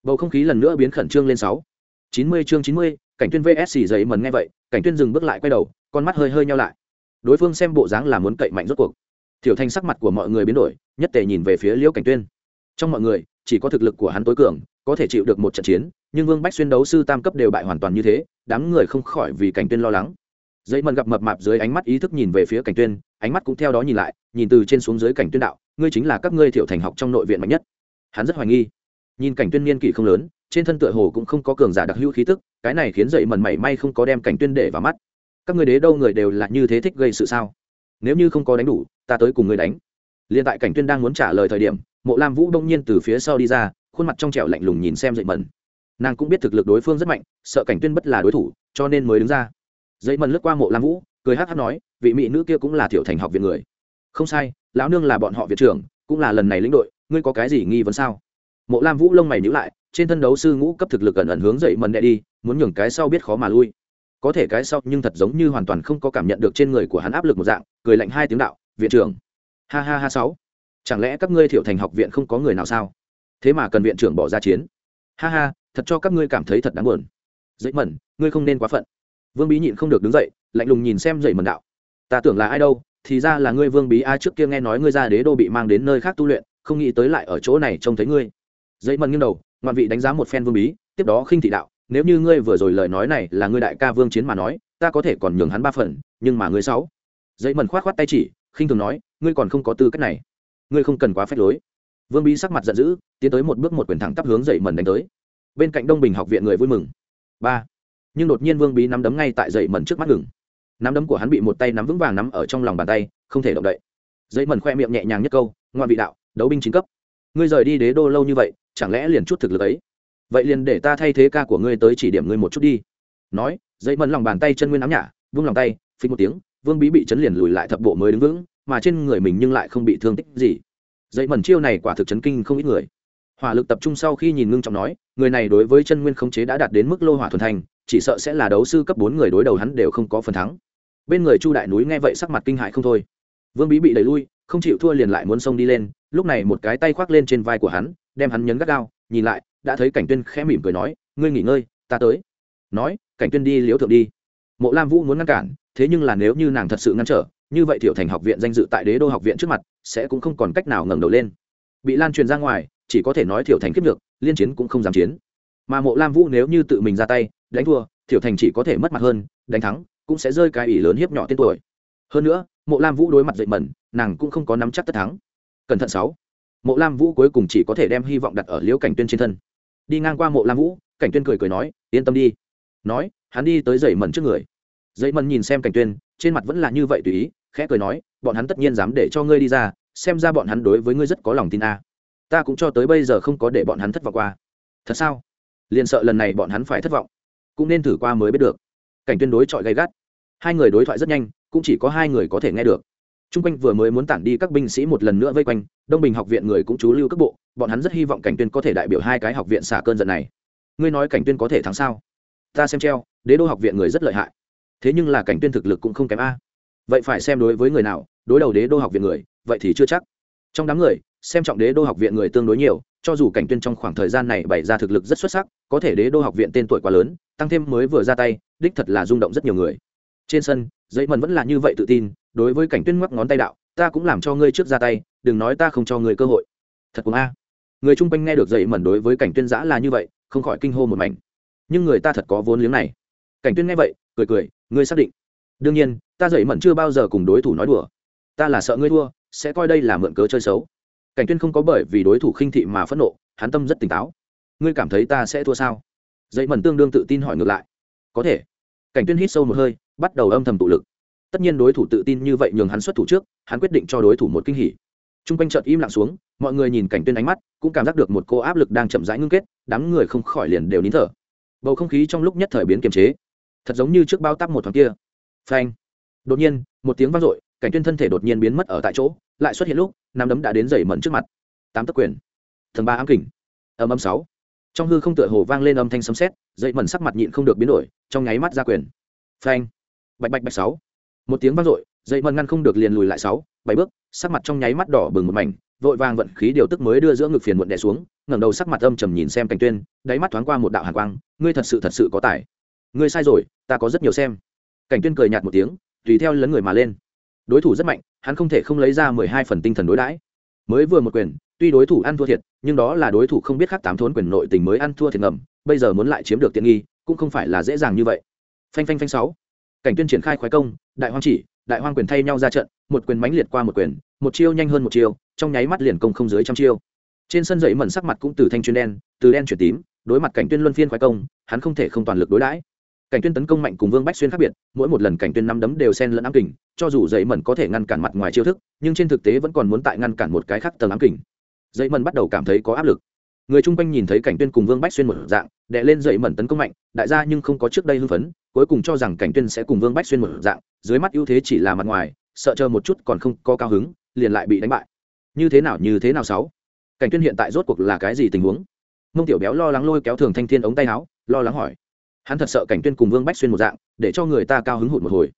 Bầu không khí lần nữa biến khẩn trương lên sáu. Chín mươi chương chín mươi, cảnh tuyên vs giấy mần nghe vậy, cảnh tuyên dừng bước lại quay đầu, con mắt hơi hơi nhau lại đối phương xem bộ dáng là muốn cậy mạnh rốt cuộc. Tiểu thanh sắc mặt của mọi người biến đổi, nhất tề nhìn về phía liễu cảnh tuyên. Trong mọi người, chỉ có thực lực của hắn tối cường, có thể chịu được một trận chiến, nhưng vương bách xuyên đấu sư tam cấp đều bại hoàn toàn như thế, đám người không khỏi vì cảnh tuyên lo lắng. Dây mần gặp mập mạp dưới ánh mắt ý thức nhìn về phía cảnh tuyên, ánh mắt cũng theo đó nhìn lại, nhìn từ trên xuống dưới cảnh tuyên đạo, ngươi chính là các ngươi thiểu thành học trong nội viện mạnh nhất. Hắn rất hoài nghi. Nhìn cảnh tuyên niên kỷ không lớn, trên thân tựa hồ cũng không có cường giả đặc hữu khí tức, cái này khiến dậy mần mảy may không có đem cảnh tuyên để vào mắt các người đế đâu người đều là như thế thích gây sự sao? Nếu như không có đánh đủ, ta tới cùng người đánh. Liền tại cảnh tuyên đang muốn trả lời thời điểm, mộ lam vũ đông nhiên từ phía sau đi ra, khuôn mặt trong trẻo lạnh lùng nhìn xem dậy mần nàng cũng biết thực lực đối phương rất mạnh, sợ cảnh tuyên bất là đối thủ, cho nên mới đứng ra. Dậy mần lướt qua mộ lam vũ, cười hát hát nói, vị mỹ nữ kia cũng là thiểu thành học viện người. Không sai, lão nương là bọn họ viện trưởng, cũng là lần này lĩnh đội, ngươi có cái gì nghi vấn sao? Mộ lam vũ lông mày nhíu lại, trên thân đấu sư ngũ cấp thực lực gần ẩn hướng dậy mần đệ đi, muốn nhường cái sau biết khó mà lui có thể cái sau nhưng thật giống như hoàn toàn không có cảm nhận được trên người của hắn áp lực một dạng, cười lạnh hai tiếng đạo, viện trưởng. Ha ha ha sáu. Chẳng lẽ các ngươi thiệu thành học viện không có người nào sao? Thế mà cần viện trưởng bỏ ra chiến. Ha ha, thật cho các ngươi cảm thấy thật đáng buồn. Dậy mẩn, ngươi không nên quá phận. Vương bí nhịn không được đứng dậy, lạnh lùng nhìn xem dậy mẩn đạo, ta tưởng là ai đâu, thì ra là ngươi vương bí a trước kia nghe nói ngươi ra đế đô bị mang đến nơi khác tu luyện, không nghĩ tới lại ở chỗ này trông thấy ngươi. Dậy mẩn nghiêng đầu, ngoạn vị đánh giá một phen vương bí, tiếp đó khinh thị đạo nếu như ngươi vừa rồi lời nói này là ngươi đại ca vương chiến mà nói, ta có thể còn nhường hắn ba phần, nhưng mà ngươi sáu. Dậy mần khoát khoát tay chỉ, khinh thường nói, ngươi còn không có tư cách này. Ngươi không cần quá phép lối. Vương bí sắc mặt giận dữ, tiến tới một bước một quyền thẳng tắp hướng dậy mần đánh tới. Bên cạnh đông bình học viện người vui mừng. Ba. Nhưng đột nhiên vương bí nắm đấm ngay tại dậy mần trước mắt ngừng. Nắm đấm của hắn bị một tay nắm vững vàng nắm ở trong lòng bàn tay, không thể động đậy. Dậy mần khoe miệng nhẹ nhàng nhất câu, ngoan vị đạo, đấu binh chính cấp. Ngươi rời đi đế đô lâu như vậy, chẳng lẽ liền chút thực lực ấy? Vậy liền để ta thay thế ca của ngươi tới chỉ điểm ngươi một chút đi. Nói, dậy mẩn lòng bàn tay chân nguyên ám nhả, vung lòng tay phí một tiếng, vương bí bị chấn liền lùi lại thập bộ mới đứng vững, mà trên người mình nhưng lại không bị thương tích gì. Dậy mẩn chiêu này quả thực chấn kinh không ít người. Hỏa lực tập trung sau khi nhìn ngưng trọng nói, người này đối với chân nguyên khống chế đã đạt đến mức lô hỏa thuần thành, chỉ sợ sẽ là đấu sư cấp bốn người đối đầu hắn đều không có phần thắng. Bên người chu đại núi nghe vậy sắc mặt kinh hại không thôi. Vương bí bị đẩy lui, không chịu thua liền lại muốn xông đi lên, lúc này một cái tay khoác lên trên vai của hắn, đem hắn nhấn gắt gao, nhìn lại đã thấy cảnh tuyên khẽ mỉm cười nói, ngươi nghỉ ngơi, ta tới. Nói, cảnh tuyên đi liễu thượng đi. Mộ lam vũ muốn ngăn cản, thế nhưng là nếu như nàng thật sự ngăn trở, như vậy thiệu thành học viện danh dự tại đế đô học viện trước mặt, sẽ cũng không còn cách nào ngẩng đầu lên. Bị lan truyền ra ngoài, chỉ có thể nói thiệu thành kiếp được, liên chiến cũng không dám chiến. Mà mộ lam vũ nếu như tự mình ra tay, đánh thua thiệu thành chỉ có thể mất mặt hơn, đánh thắng, cũng sẽ rơi cái ỷ lớn hiếp nhỏ tên tuổi. Hơn nữa, mộ lam vũ đối mặt dậy mẩn, nàng cũng không có nắm chắc tất thắng. Cẩn thận sáu. Mộ lam vũ cuối cùng chỉ có thể đem hy vọng đặt ở liễu cảnh tuyên trên thân đi ngang qua mộ lam vũ, cảnh tuyên cười cười nói, yên tâm đi. Nói, hắn đi tới dậy mẩn trước người. Dậy mẩn nhìn xem cảnh tuyên, trên mặt vẫn là như vậy tùy ý, khẽ cười nói, bọn hắn tất nhiên dám để cho ngươi đi ra, xem ra bọn hắn đối với ngươi rất có lòng tin a. Ta cũng cho tới bây giờ không có để bọn hắn thất vọng qua. Thật sao? Liền sợ lần này bọn hắn phải thất vọng. Cũng nên thử qua mới biết được. Cảnh tuyên đối chọi gay gắt. Hai người đối thoại rất nhanh, cũng chỉ có hai người có thể nghe được t r u n g quanh vừa mới muốn tản đi các binh sĩ một lần nữa vây quanh, đông bình học viện người cũng chú lưu các bộ, bọn hắn rất hy vọng cảnh tuyên có thể đại biểu hai cái học viện xả cơn giận này. Ngươi nói cảnh tuyên có thể thắng sao? Ta xem treo, đế đô học viện người rất lợi hại. Thế nhưng là cảnh tuyên thực lực cũng không kém a. Vậy phải xem đối với người nào, đối đầu đế đô học viện người, vậy thì chưa chắc. Trong đám người, xem trọng đế đô học viện người tương đối nhiều, cho dù cảnh tuyên trong khoảng thời gian này bày ra thực lực rất xuất sắc, có thể đế đô học viện tên tuổi quá lớn, tăng thêm mới vừa ra tay, đích thật là rung động rất nhiều người trên sân, giấy mần vẫn là như vậy tự tin, đối với cảnh tuyên ngoắc ngón tay đạo, ta cũng làm cho ngươi trước ra tay, đừng nói ta không cho ngươi cơ hội. Thật cũng a. Người chung quanh nghe được dậy mần đối với cảnh tuyên giã là như vậy, không khỏi kinh hô một mảnh. Nhưng người ta thật có vốn liếng này. Cảnh tuyên nghe vậy, cười cười, ngươi xác định? Đương nhiên, ta dậy mẩn chưa bao giờ cùng đối thủ nói đùa. Ta là sợ ngươi thua, sẽ coi đây là mượn cớ chơi xấu. Cảnh tuyên không có bởi vì đối thủ khinh thị mà phẫn nộ, hắn tâm rất tỉnh táo. Ngươi cảm thấy ta sẽ thua sao? Dậy mần tương đương tự tin hỏi ngược lại. Có thể. Cảnh tuyên hít sâu một hơi bắt đầu âm thầm tụ lực. Tất nhiên đối thủ tự tin như vậy nhường hắn xuất thủ trước, hắn quyết định cho đối thủ một kinh hỉ. T r u n g quanh chợt im lặng xuống, mọi người nhìn cảnh tuyên ánh mắt, cũng cảm giác được một cô áp lực đang chậm rãi ngưng kết, đám người không khỏi liền đều nín thở. Bầu không khí trong lúc nhất thời biến kiềm chế. Thật giống như trước bao tắp một thoáng kia. Phanh. Đột nhiên, một tiếng vang dội, cảnh tuyên thân thể đột nhiên biến mất ở tại chỗ, lại xuất hiện lúc, nắm đấm đã đến dày mẫn trước mặt. Tám tấc quyền. Thần ba ám kình. Âm âm sáu. Trong hư không tựa hồ vang lên âm thanh sấm sét, dậy mẩn sắc mặt nhịn không được biến đổi, trong nháy mắt ra quyền. Phanh bạch bạch bạch sáu. Một tiếng vang dội dậy mân ngăn không được liền lùi lại sáu, bảy bước, sắc mặt trong nháy mắt đỏ bừng một mảnh, vội vàng vận khí điều tức mới đưa giữa ngực phiền muộn đè xuống, ngẩng đầu sắc mặt âm trầm nhìn xem cảnh tuyên, đáy mắt thoáng qua một đạo hàn quang, ngươi thật sự thật sự có tài. Ngươi sai rồi, ta có rất nhiều xem. Cảnh tuyên cười nhạt một tiếng, tùy theo lấn người mà lên. Đối thủ rất mạnh, hắn không thể không lấy ra mười hai phần tinh thần đối đãi. Mới vừa một quyền, tuy đối thủ ăn thua thiệt, nhưng đó là đối thủ không biết khác tám thốn quyền nội tình mới ăn thua thiệt ngầm, bây giờ muốn lại chiếm được tiện nghi, cũng không phải là dễ dàng như vậy. Phanh phanh phanh sáu cảnh tuyên triển khai khoái công, đại hoang chỉ, đại hoang quyền thay nhau ra trận, một quyền mãnh liệt qua một quyền, một chiêu nhanh hơn một chiêu, trong nháy mắt liền công không dưới trăm chiêu. Trên sân dậy mẩn sắc mặt cũng từ thanh chuyên đen, từ đen chuyển tím, đối mặt cảnh tuyên luân phiên khoái công, hắn không thể không toàn lực đối đãi. Cảnh tuyên tấn công mạnh cùng vương bách xuyên khác biệt, mỗi một lần cảnh tuyên năm đấm đều xen lẫn ám kình, cho dù dậy mẩn có thể ngăn cản mặt ngoài chiêu thức, nhưng trên thực tế vẫn còn muốn tại ngăn cản một cái khác tầng ám kình. Dậy mẩn bắt đầu cảm thấy có áp lực người chung quanh nhìn thấy cảnh tuyên cùng vương bách xuyên một dạng đệ lên dậy mẩn tấn công mạnh, đại gia nhưng không có trước đây hưng phấn, cuối cùng cho rằng cảnh tuyên sẽ cùng vương bách xuyên một dạng, dưới mắt ưu thế chỉ là mặt ngoài, sợ chờ một chút còn không có cao hứng, liền lại bị đánh bại. Như thế nào, như thế nào sáu? Cảnh tuyên hiện tại rốt cuộc là cái gì tình huống? Mông tiểu béo lo lắng lôi kéo thường thanh thiên ống tay áo, lo lắng hỏi. Hắn thật sợ cảnh tuyên cùng vương bách xuyên một dạng, để cho người ta cao hứng hụt một hồi.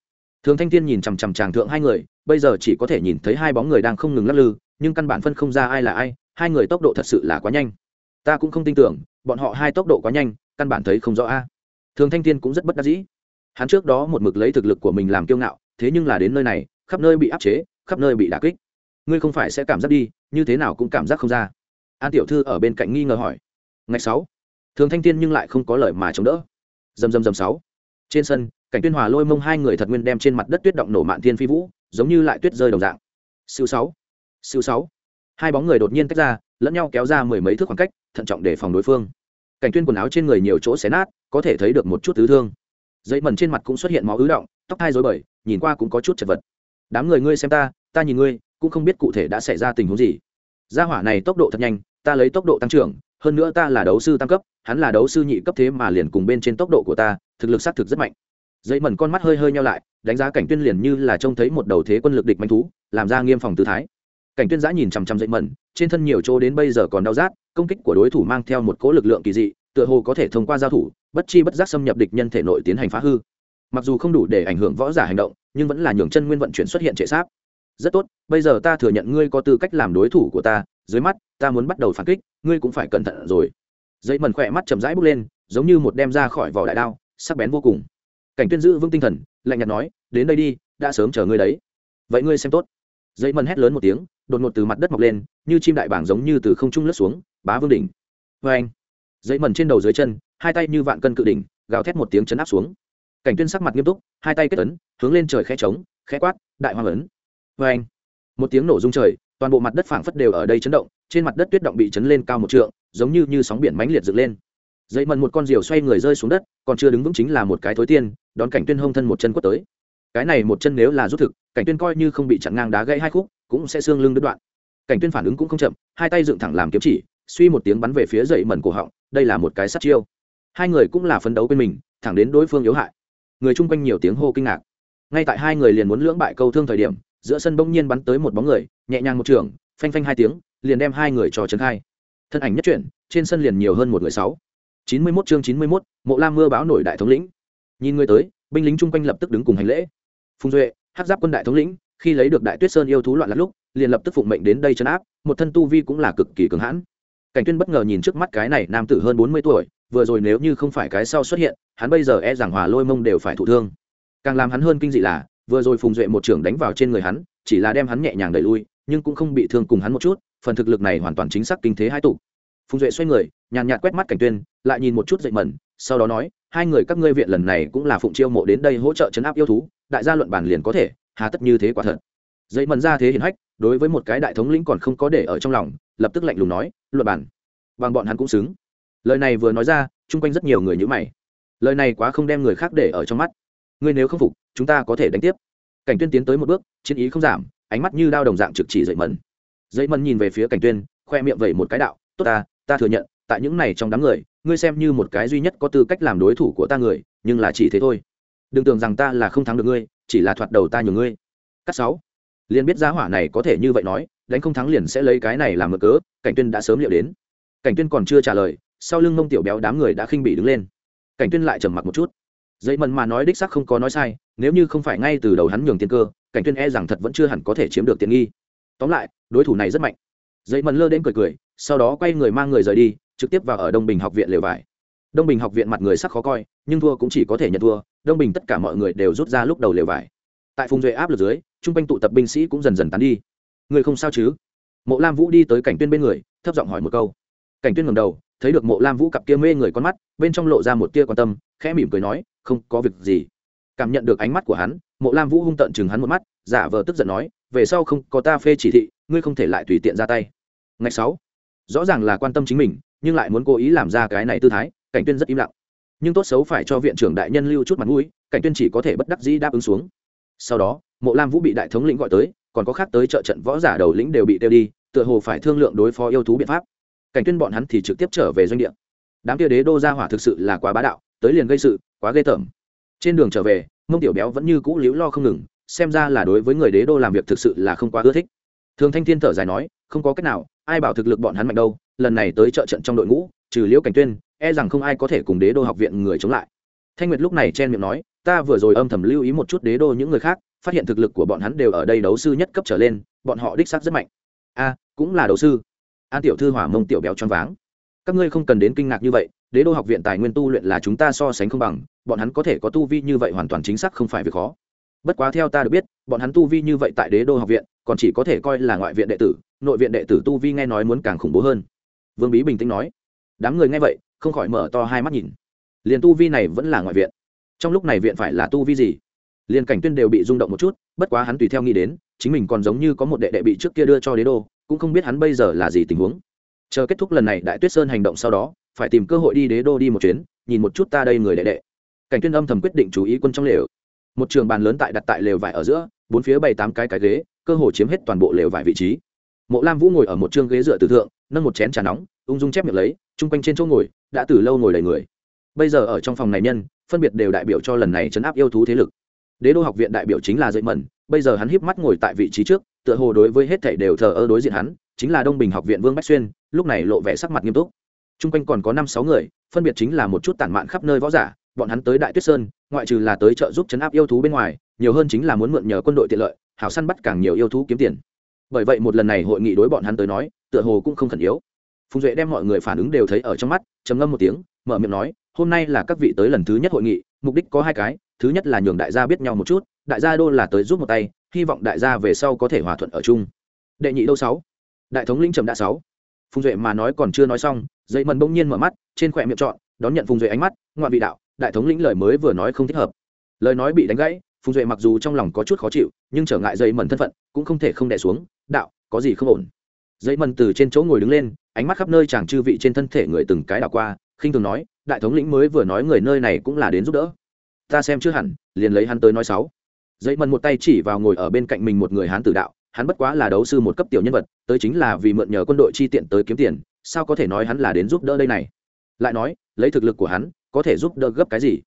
Thường thanh thiên nhìn chằm chằm chàng thượng hai người, bây giờ chỉ có thể nhìn thấy hai bóng người đang không ngừng lắc lư, nhưng căn bản phân không ra ai là ai, hai người tốc độ thật sự là quá nhanh ta cũng không tin tưởng, bọn họ hai tốc độ quá nhanh, căn bản thấy không rõ a. Thường thanh thiên cũng rất bất đắc dĩ. Hắn trước đó một mực lấy thực lực của mình làm kiêu ngạo, thế nhưng là đến nơi này, khắp nơi bị áp chế, khắp nơi bị đả kích. Ngươi không phải sẽ cảm giác đi, như thế nào cũng cảm giác không ra. An tiểu thư ở bên cạnh nghi ngờ hỏi. Ngày sáu. Thường thanh thiên nhưng lại không có lời mà chống đỡ. Dầm dầm dầm sáu. Trên sân, cảnh tuyên hòa lôi mông hai người thật nguyên đem trên mặt đất tuyết động nổ mạn thiên phi vũ, giống như lại tuyết rơi đồng dạng. Siêu sáu. Siêu sáu. Hai bóng người đột nhiên tách ra, lẫn nhau kéo ra mười mấy thước khoảng cách thận trọng để phòng đối phương. Cảnh tuyên quần áo trên người nhiều chỗ xé nát, có thể thấy được một chút tứ thương. Dây mẩn trên mặt cũng xuất hiện máu ứ động, tóc hai rối bời, nhìn qua cũng có chút chật vật. Đám người ngươi xem ta ta nhìn ngươi, cũng không biết cụ thể đã xảy ra tình huống gì. Gia hỏa này tốc độ thật nhanh, ta lấy tốc độ tăng trưởng, hơn nữa ta là đấu sư tăng cấp, hắn là đấu sư nhị cấp thế mà liền cùng bên trên tốc độ của ta, thực lực xác thực rất mạnh. Dây mẩn con mắt hơi hơi nhau lại, đánh giá cảnh tuyên liền như là trông thấy một đầu thế quân lực địch manh thú, làm ra nghiêm phòng tư thái. Cảnh tuyên giã nhìn chằm chằm dây mẩn, trên thân nhiều chỗ đến bây giờ còn đau rát công kích của đối thủ mang theo một cỗ lực lượng kỳ dị, tựa hồ có thể thông qua giao thủ, bất chi bất giác xâm nhập địch nhân thể nội tiến hành phá hư. Mặc dù không đủ để ảnh hưởng võ giả hành động, nhưng vẫn là nhường chân nguyên vận chuyển xuất hiện trệ sáp. Rất tốt, bây giờ ta thừa nhận ngươi có tư cách làm đối thủ của ta, dưới mắt, ta muốn bắt đầu phản kích, ngươi cũng phải cẩn thận rồi. Dây mần khỏe mắt chậm rãi bước lên, giống như một đem ra khỏi vỏ đại đao, sắc bén vô cùng. Cảnh tuyên giữ vững tinh thần, lạnh nhạt nói, đến đây đi, đã sớm chờ ngươi đấy. Vậy ngươi xem tốt. Dây mần hét lớn một tiếng, đột ngột từ mặt đất mọc lên, như chim đại bảng giống như từ không trung lướt xuống bá vương đỉnh. Vê anh. Dây mần trên đầu dưới chân, hai tay như vạn cân cự đỉnh, gào thét một tiếng chấn áp xuống. Cảnh tuyên sắc mặt nghiêm túc, hai tay kết ấn, hướng lên trời khẽ trống, khẽ quát, đại hoàng ấn. Vê anh. Một tiếng nổ rung trời, toàn bộ mặt đất phảng phất đều ở đây chấn động, trên mặt đất tuyết động bị chấn lên cao một trượng, giống như như sóng biển mãnh liệt dựng lên. Dậy mần một con diều xoay người rơi xuống đất, còn chưa đứng vững chính là một cái thối tiên, đón cảnh tuyên hông thân một chân quất tới. Cái này một chân nếu là rút thực, cảnh tuyên coi như không bị chặn ngang đá gãy hai khúc, cũng sẽ xương lưng đứt đoạn. Cảnh tuyên phản ứng cũng không chậm, hai tay dựng thẳng làm kiếm chỉ suy một tiếng bắn về phía dậy mẩn cổ họng, đây là một cái sát chiêu. Hai người cũng là phấn đấu bên mình, thẳng đến đối phương yếu hại. Người chung quanh nhiều tiếng hô kinh ngạc. Ngay tại hai người liền muốn lưỡng bại câu thương thời điểm, giữa sân bỗng nhiên bắn tới một bóng người, nhẹ nhàng một trường, phanh phanh hai tiếng, liền đem hai người cho trấn khai. Thân ảnh nhất chuyển, trên sân liền nhiều hơn một người sáu. Chín mươi mốt chương chín mươi mốt, mộ lam mưa báo nổi đại thống lĩnh. Nhìn người tới, binh lính chung quanh lập tức đứng cùng hành lễ. Phùng duệ hát giáp quân đại thống lĩnh, khi lấy được đại tuyết sơn yêu thú loạn lắm lúc, liền lập tức phụng mệnh đến đây chấn áp, một thân tu vi cũng là cực kỳ cường hãn cảnh tuyên bất ngờ nhìn trước mắt cái này nam tử hơn bốn mươi tuổi, vừa rồi nếu như không phải cái sau xuất hiện, hắn bây giờ e rằng hòa lôi mông đều phải thụ thương. Càng làm hắn hơn kinh dị là, vừa rồi phùng duệ một trưởng đánh vào trên người hắn, chỉ là đem hắn nhẹ nhàng đẩy lui, nhưng cũng không bị thương cùng hắn một chút, phần thực lực này hoàn toàn chính xác kinh thế hai tụ. Phùng duệ xoay người, nhàn nhạt quét mắt cảnh tuyên, lại nhìn một chút dậy mẩn, sau đó nói, hai người các ngươi viện lần này cũng là phụng chiêu mộ đến đây hỗ trợ chấn áp yêu thú, đại gia luận bản liền có thể, hà tất như thế quả thật. Dậy mẩn ra thế hiển hách, đối với một cái đại thống lĩnh còn không có để ở trong lòng lập tức lạnh lùng nói luật bản bằng bọn hắn cũng xứng. Lời này vừa nói ra, chung quanh rất nhiều người nhữ mày. Lời này quá không đem người khác để ở trong mắt. Ngươi nếu không phục, chúng ta có thể đánh tiếp. Cảnh tuyên tiến tới một bước, chiến ý không giảm, ánh mắt như đao đồng dạng trực chỉ dậy mần dậy mần nhìn về phía cảnh tuyên, khoe miệng vẩy một cái đạo, tốt ta ta thừa nhận, tại những này trong đám người, ngươi xem như một cái duy nhất có tư cách làm đối thủ của ta người, nhưng là chỉ thế thôi. Đừng tưởng rằng ta là không thắng được ngươi, chỉ là thoạt đầu ta nhường ngươi. Cắt sáu. Liền biết giá hỏa này có thể như vậy nói đánh không thắng liền sẽ lấy cái này làm mở cớ, cảnh tuyên đã sớm liệu đến. Cảnh tuyên còn chưa trả lời, sau lưng mông tiểu béo đám người đã khinh bị đứng lên. Cảnh tuyên lại trầm mặc một chút. Dây mần mà nói đích xác không có nói sai, nếu như không phải ngay từ đầu hắn nhường tiền cơ, cảnh tuyên e rằng thật vẫn chưa hẳn có thể chiếm được tiện nghi. Tóm lại, đối thủ này rất mạnh. Dây mần lơ đến cười cười, sau đó quay người mang người rời đi, trực tiếp vào ở đông bình học viện lều vải. Đông bình học viện mặt người sắc khó coi, nhưng thua cũng chỉ có thể nhận thua, đông bình tất cả mọi người đều rút ra lúc đầu lều vải. Tại phùng duệ áp lực dưới, Trung quanh tụ tập binh sĩ cũng dần dần tán đi người không sao chứ? Mộ lam vũ đi tới cảnh tuyên bên người, thấp giọng hỏi một câu. Cảnh tuyên ngầm đầu, thấy được mộ lam vũ cặp kia mê người con mắt, bên trong lộ ra một tia quan tâm, khẽ mỉm cười nói, không có việc gì. Cảm nhận được ánh mắt của hắn, mộ lam vũ hung tận chừng hắn một mắt, giả vờ tức giận nói, về sau không có ta phê chỉ thị, ngươi không thể lại tùy tiện ra tay. Ngày sáu, rõ ràng là quan tâm chính mình, nhưng lại muốn cố ý làm ra cái này tư thái, cảnh tuyên rất im lặng. Nhưng tốt xấu phải cho viện trưởng đại nhân lưu chút mặt mũi, cảnh tuyên chỉ có thể bất đắc dĩ đáp ứng xuống. Sau đó, mộ lam vũ bị đại thống lĩnh gọi tới còn có khác tới trợ trận võ giả đầu lĩnh đều bị tiêu đi, tựa hồ phải thương lượng đối phó yêu thú biện pháp. Cảnh tuyên bọn hắn thì trực tiếp trở về doanh địa. Đám kia đế đô gia hỏa thực sự là quá bá đạo, tới liền gây sự, quá ghê tởm. Trên đường trở về, mông tiểu béo vẫn như cũ liễu lo không ngừng, xem ra là đối với người đế đô làm việc thực sự là không quá ưa thích. Thường thanh thiên thở dài nói, không có cách nào, ai bảo thực lực bọn hắn mạnh đâu, lần này tới trợ trận trong đội ngũ, trừ liễu cảnh tuyên e rằng không ai có thể cùng đế đô học viện người chống lại. Thanh nguyệt lúc này chen miệng nói, ta vừa rồi âm thầm lưu ý một chút đế đô những người khác phát hiện thực lực của bọn hắn đều ở đây đấu sư nhất cấp trở lên, bọn họ đích xác rất mạnh. A, cũng là đấu sư. An tiểu thư hỏa mông tiểu béo choáng váng. Các ngươi không cần đến kinh ngạc như vậy, đế đô học viện tài nguyên tu luyện là chúng ta so sánh không bằng, bọn hắn có thể có tu vi như vậy hoàn toàn chính xác không phải việc khó. Bất quá theo ta được biết, bọn hắn tu vi như vậy tại đế đô học viện, còn chỉ có thể coi là ngoại viện đệ tử, nội viện đệ tử tu vi nghe nói muốn càng khủng bố hơn. Vương bí bình tĩnh nói. Đám người nghe vậy, không khỏi mở to hai mắt nhìn. Liền tu vi này vẫn là ngoại viện. Trong lúc này viện phải là tu vi gì? Liền cảnh tuyên đều bị rung động một chút, bất quá hắn tùy theo nghĩ đến, chính mình còn giống như có một đệ đệ bị trước kia đưa cho đế đô, cũng không biết hắn bây giờ là gì tình huống. Chờ kết thúc lần này đại tuyết sơn hành động sau đó, phải tìm cơ hội đi đế đô đi một chuyến, nhìn một chút ta đây người đệ đệ. Cảnh tuyên âm thầm quyết định chú ý quân trong lều. Một trường bàn lớn tại đặt tại lều vải ở giữa, bốn phía bảy tám cái cái ghế, cơ hồ chiếm hết toàn bộ lều vải vị trí. Mộ lam vũ ngồi ở một chương ghế dựa từ thượng, nâng một chén trà nóng, ung dung chép miệng lấy, chung quanh trên chỗ ngồi, đã từ lâu ngồi đầy người. Bây giờ ở trong phòng này nhân, phân biệt đều đại biểu cho lần này chấn áp yêu thú thế lực đế đô học viện đại biểu chính là dậy mẩn, bây giờ hắn híp mắt ngồi tại vị trí trước, tựa hồ đối với hết thảy đều thờ ơ đối diện hắn, chính là đông bình học viện vương bách xuyên, lúc này lộ vẻ sắc mặt nghiêm túc. T r u n g quanh còn có năm sáu người, phân biệt chính là một chút tản mạn khắp nơi võ giả, bọn hắn tới đại tuyết sơn, ngoại trừ là tới trợ giúp chấn áp yêu thú bên ngoài, nhiều hơn chính là muốn mượn nhờ quân đội tiện lợi, hảo săn bắt càng nhiều yêu thú kiếm tiền. Bởi vậy một lần này hội nghị đối bọn hắn tới nói, tựa hồ cũng không khẩn yếu. Phùng duệ đem mọi người phản ứng đều thấy ở trong mắt, trầm ngâm một tiếng, mở miệng nói, hôm nay là các vị tới lần thứ nhất hội nghị, mục đích có hai cái thứ nhất là nhường đại gia biết nhau một chút đại gia đô là tới giúp một tay hy vọng đại gia về sau có thể hòa thuận ở chung. Đệ nhị đâu sáu? Đại thống lĩnh trầm đã sáu. Phùng duệ mà nói còn chưa nói xong dây mần bỗng nhiên mở mắt trên khỏe miệng trọn, đón nhận phùng duệ ánh mắt ngoạn vị đạo đại thống lĩnh lời mới vừa nói không thích hợp. Lời nói bị đánh gãy phùng duệ mặc dù trong lòng có chút khó chịu nhưng trở ngại dây mần thân phận cũng không thể không đẻ xuống đạo có gì không ổn? Dây mần từ trên chỗ ngồi đứng lên ánh mắt khắp nơi chàng chư vị trên thân thể người từng cái đảo qua khinh thường nói đại thống lĩnh mới vừa nói người nơi này cũng là đến giúp đỡ ta xem chưa hẳn, liền lấy hắn tới nói sáu. Dậy mần một tay chỉ vào ngồi ở bên cạnh mình một người hán tử đạo, hắn bất quá là đấu sư một cấp tiểu nhân vật, tới chính là vì mượn nhờ quân đội chi tiện tới kiếm tiền, sao có thể nói hắn là đến giúp đỡ đây này? Lại nói, lấy thực lực của hắn, có thể giúp đỡ gấp cái gì?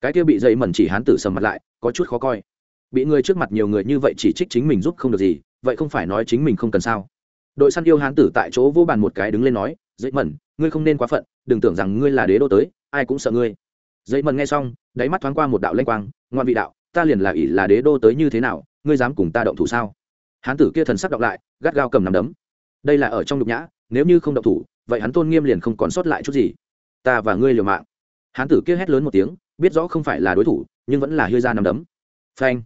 Cái kia bị dậy mẩn chỉ hắn tử sầm mặt lại, có chút khó coi. Bị người trước mặt nhiều người như vậy chỉ trích chính mình giúp không được gì, vậy không phải nói chính mình không cần sao? Đội săn yêu hán tử tại chỗ vô bàn một cái đứng lên nói dậy mẩn ngươi không nên quá phận, đừng tưởng rằng ngươi là đế đô tới, ai cũng sợ ngươi dây mần nghe xong, đáy mắt thoáng qua một đạo lanh quang ngoan vị đạo, ta liền là ỷ là đế đô tới như thế nào, ngươi dám cùng ta động thủ sao? Hán tử kia thần sắc đọc lại, gắt gao cầm nằm đấm. Đây là ở trong nhục nhã, nếu như không động thủ, vậy hắn tôn nghiêm liền không còn sót lại chút gì. Ta và ngươi liều mạng. Hán tử kia hét lớn một tiếng, biết rõ không phải là đối thủ, nhưng vẫn là hư ra nằm đấm. Phanh.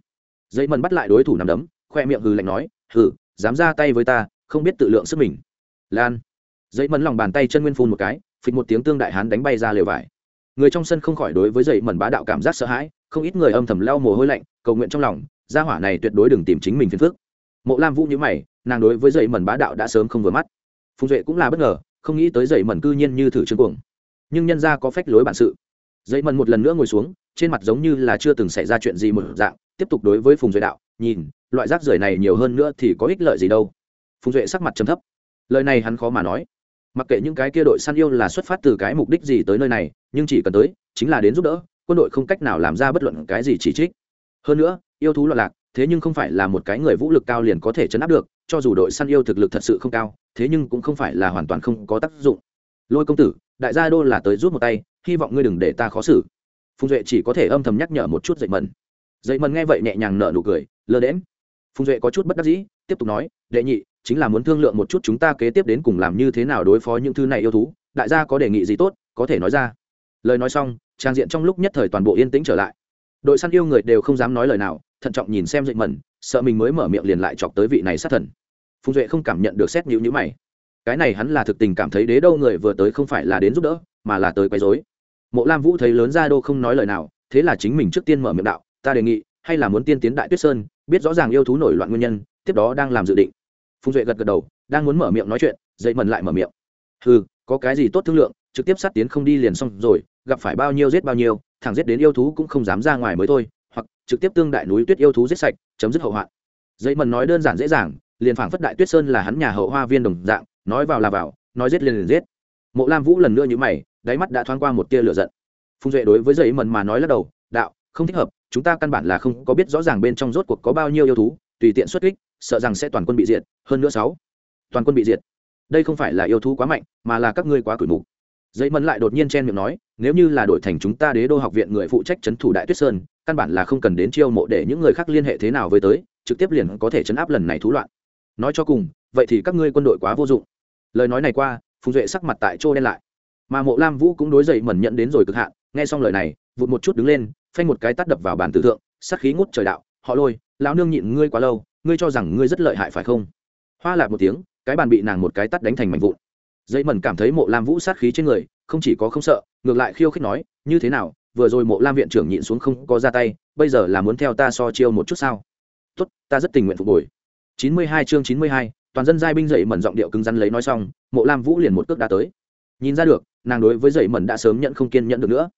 Dây mần bắt lại đối thủ nằm đấm, khoe miệng hừ lạnh nói, hừ, dám ra tay với ta, không biết tự lượng sức mình. Lan. Dây mần lòng bàn tay chân nguyên phun một cái, phịch một tiếng tương đại hán đánh bay ra lều vải người trong sân không khỏi đối với dậy mẩn bá đạo cảm giác sợ hãi, không ít người âm thầm leo mồ hôi lạnh, cầu nguyện trong lòng, gia hỏa này tuyệt đối đừng tìm chính mình phiền phức. Mộ lam vũ nhữ mày, nàng đối với dậy mẩn bá đạo đã sớm không vừa mắt. Phùng duệ cũng là bất ngờ, không nghĩ tới dậy mẩn cư nhiên như thử trương cuồng. Nhưng nhân ra có phách lối bản sự. Dậy mẩn một lần nữa ngồi xuống, trên mặt giống như là chưa từng xảy ra chuyện gì một dạng, tiếp tục đối với phùng duệ đạo, nhìn, loại rác rưởi này nhiều hơn nữa thì có ích lợi gì đâu. Phùng duệ sắc mặt trầm thấp. Lời này hắn khó mà nói mặc kệ những cái kia đội săn yêu là xuất phát từ cái mục đích gì tới nơi này, nhưng chỉ cần tới, chính là đến giúp đỡ, quân đội không cách nào làm ra bất luận cái gì chỉ trích. Hơn nữa, yêu thú loạn lạc, thế nhưng không phải là một cái người vũ lực cao liền có thể chấn áp được, cho dù đội săn yêu thực lực thật sự không cao, thế nhưng cũng không phải là hoàn toàn không có tác dụng. Lôi công tử, đại gia đô là tới rút một tay, hy vọng ngươi đừng để ta khó xử. Phùng duệ chỉ có thể âm thầm nhắc nhở một chút dậy mần. Dậy mần nghe vậy nhẹ nhàng nở nụ cười, lơ đễm phùng duệ có chút bất đắc dĩ, tiếp tục nói, đệ nhị chính là muốn thương lượng một chút chúng ta kế tiếp đến cùng làm như thế nào đối phó những thứ này yêu thú, đại gia có đề nghị gì tốt, có thể nói ra. Lời nói xong, trang diện trong lúc nhất thời toàn bộ yên tĩnh trở lại. Đội săn yêu người đều không dám nói lời nào, thận trọng nhìn xem dậy mẩn, sợ mình mới mở miệng liền lại chọc tới vị này sát thần. Phùng duệ không cảm nhận được xét nhữ nhữ mày. Cái này hắn là thực tình cảm thấy đế đâu người vừa tới không phải là đến giúp đỡ, mà là tới quấy dối mộ lam vũ thấy lớn gia đô không nói lời nào, thế là chính mình trước tiên mở miệng đạo, ta đề nghị, hay là muốn tiên tiến đại tuyết sơn, biết rõ ràng yêu thú nổi loạn nguyên nhân, tiếp đó đang làm dự định phùng duệ gật gật đầu, đang muốn mở miệng nói chuyện, dậy mần lại mở miệng. Ừ có cái gì tốt thương lượng, trực tiếp sát tiến không đi liền xong rồi, gặp phải bao nhiêu giết bao nhiêu thằng giết đến yêu thú cũng không dám ra ngoài mới thôi, hoặc trực tiếp tương đại núi tuyết yêu thú giết sạch, chấm dứt hậu hoạn. Dậy mần nói đơn giản dễ dàng, liền phảng phất đại tuyết sơn là hắn nhà hậu hoa viên đồng dạng, nói vào là vào, nói giết liền liền giết. Mộ lam vũ lần nữa như mày, đáy mắt đã thoáng qua một tia lửa giận. Phùng duệ đối với dậy mần mà nói lắc đầu, đạo, không thích hợp, chúng ta căn bản là không có biết rõ ràng bên trong rốt cuộc có bao nhiêu yêu thú, tùy tiện xuất kích sợ rằng sẽ toàn quân bị diệt, hơn nữa sáu. Toàn quân bị diệt. Đây không phải là yêu thú quá mạnh, mà là các ngươi quá cửi mục dây mẫn lại đột nhiên chen miệng nói, nếu như là đổi thành chúng ta đế đô học viện người phụ trách trấn thủ đại tuyết sơn, căn bản là không cần đến chiêu mộ để những người khác liên hệ thế nào với tới, trực tiếp liền có thể chấn áp lần này thú loạn. Nói cho cùng, vậy thì các ngươi quân đội quá vô dụng. Lời nói này qua, phùng duệ sắc mặt tại chỗ đen lại. Mà mộ lam vũ cũng đối dậy mẩn nhận đến rồi cực hạn, nghe xong lời này, vụt một chút đứng lên, phanh một cái tắt đập vào bàn tử thượng sắc khí ngút trời đạo, họ lôi, lão nương nhịn ngươi quá lâu ngươi cho rằng ngươi rất lợi hại phải không? Hoa lạp một tiếng, cái bàn bị nàng một cái tắt đánh thành mảnh vụn. Dây mẩn cảm thấy mộ lam vũ sát khí trên người, không chỉ có không sợ, ngược lại khiêu khích nói, như thế nào, vừa rồi mộ lam viện trưởng nhịn xuống không có ra tay, bây giờ là muốn theo ta so chiêu một chút sao? Tốt, ta rất tình nguyện phục hồi. Chín mươi hai chương chín mươi hai, toàn dân giai binh dậy mẩn giọng điệu cứng rắn lấy nói xong, mộ lam vũ liền một cước đã tới. Nhìn ra được, nàng đối với dậy mẩn đã sớm nhận không kiên nhẫn được nữa.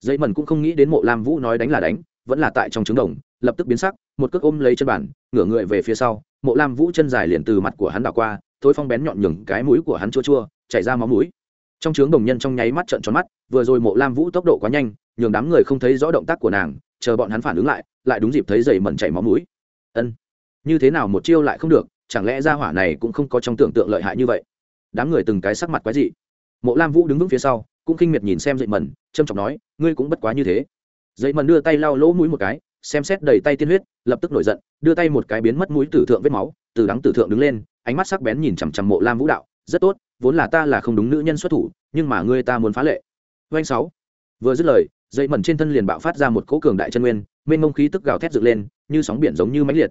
Dậy mẩn cũng không nghĩ đến mộ lam vũ nói đánh là đánh, vẫn là tại trong trứng đồng lập tức biến sắc, một cước ôm lấy chân bản ngửa người về phía sau, mộ lam vũ chân dài liền từ mặt của hắn đảo qua, thối phong bén nhọn nhường cái mũi của hắn chua chua, chảy ra máu mũi. Trong trướng đồng nhân trong nháy mắt trợn tròn mắt, vừa rồi mộ lam vũ tốc độ quá nhanh, nhường đám người không thấy rõ động tác của nàng, chờ bọn hắn phản ứng lại lại đúng dịp thấy dày mẩn chảy máu mũi. Ân, như thế nào một chiêu lại không được, chẳng lẽ ra hỏa này cũng không có trong tưởng tượng lợi hại như vậy? Đám người từng cái sắc mặt quái dị. Mộ lam vũ đứng vững phía sau, cũng kinh miệt nhìn xem dậy mẩn trâm trọng nói, ngươi cũng bất quá như thế. Dậy mẩn đưa tay lau lỗ mũi một cái xem xét đầy tay tiên huyết, lập tức nổi giận, đưa tay một cái biến mất mũi tử thượng vết máu, từ đắng tử thượng đứng lên, ánh mắt sắc bén nhìn chằm chằm mộ lam vũ đạo, rất tốt, vốn là ta là không đúng nữ nhân xuất thủ, nhưng mà ngươi ta muốn phá lệ. Doanh sáu. Vừa dứt lời, dây mẩn trên thân liền bạo phát ra một cỗ cường đại chân nguyên, mênh mông khí tức gào thét dựng lên, như sóng biển giống như mãnh liệt.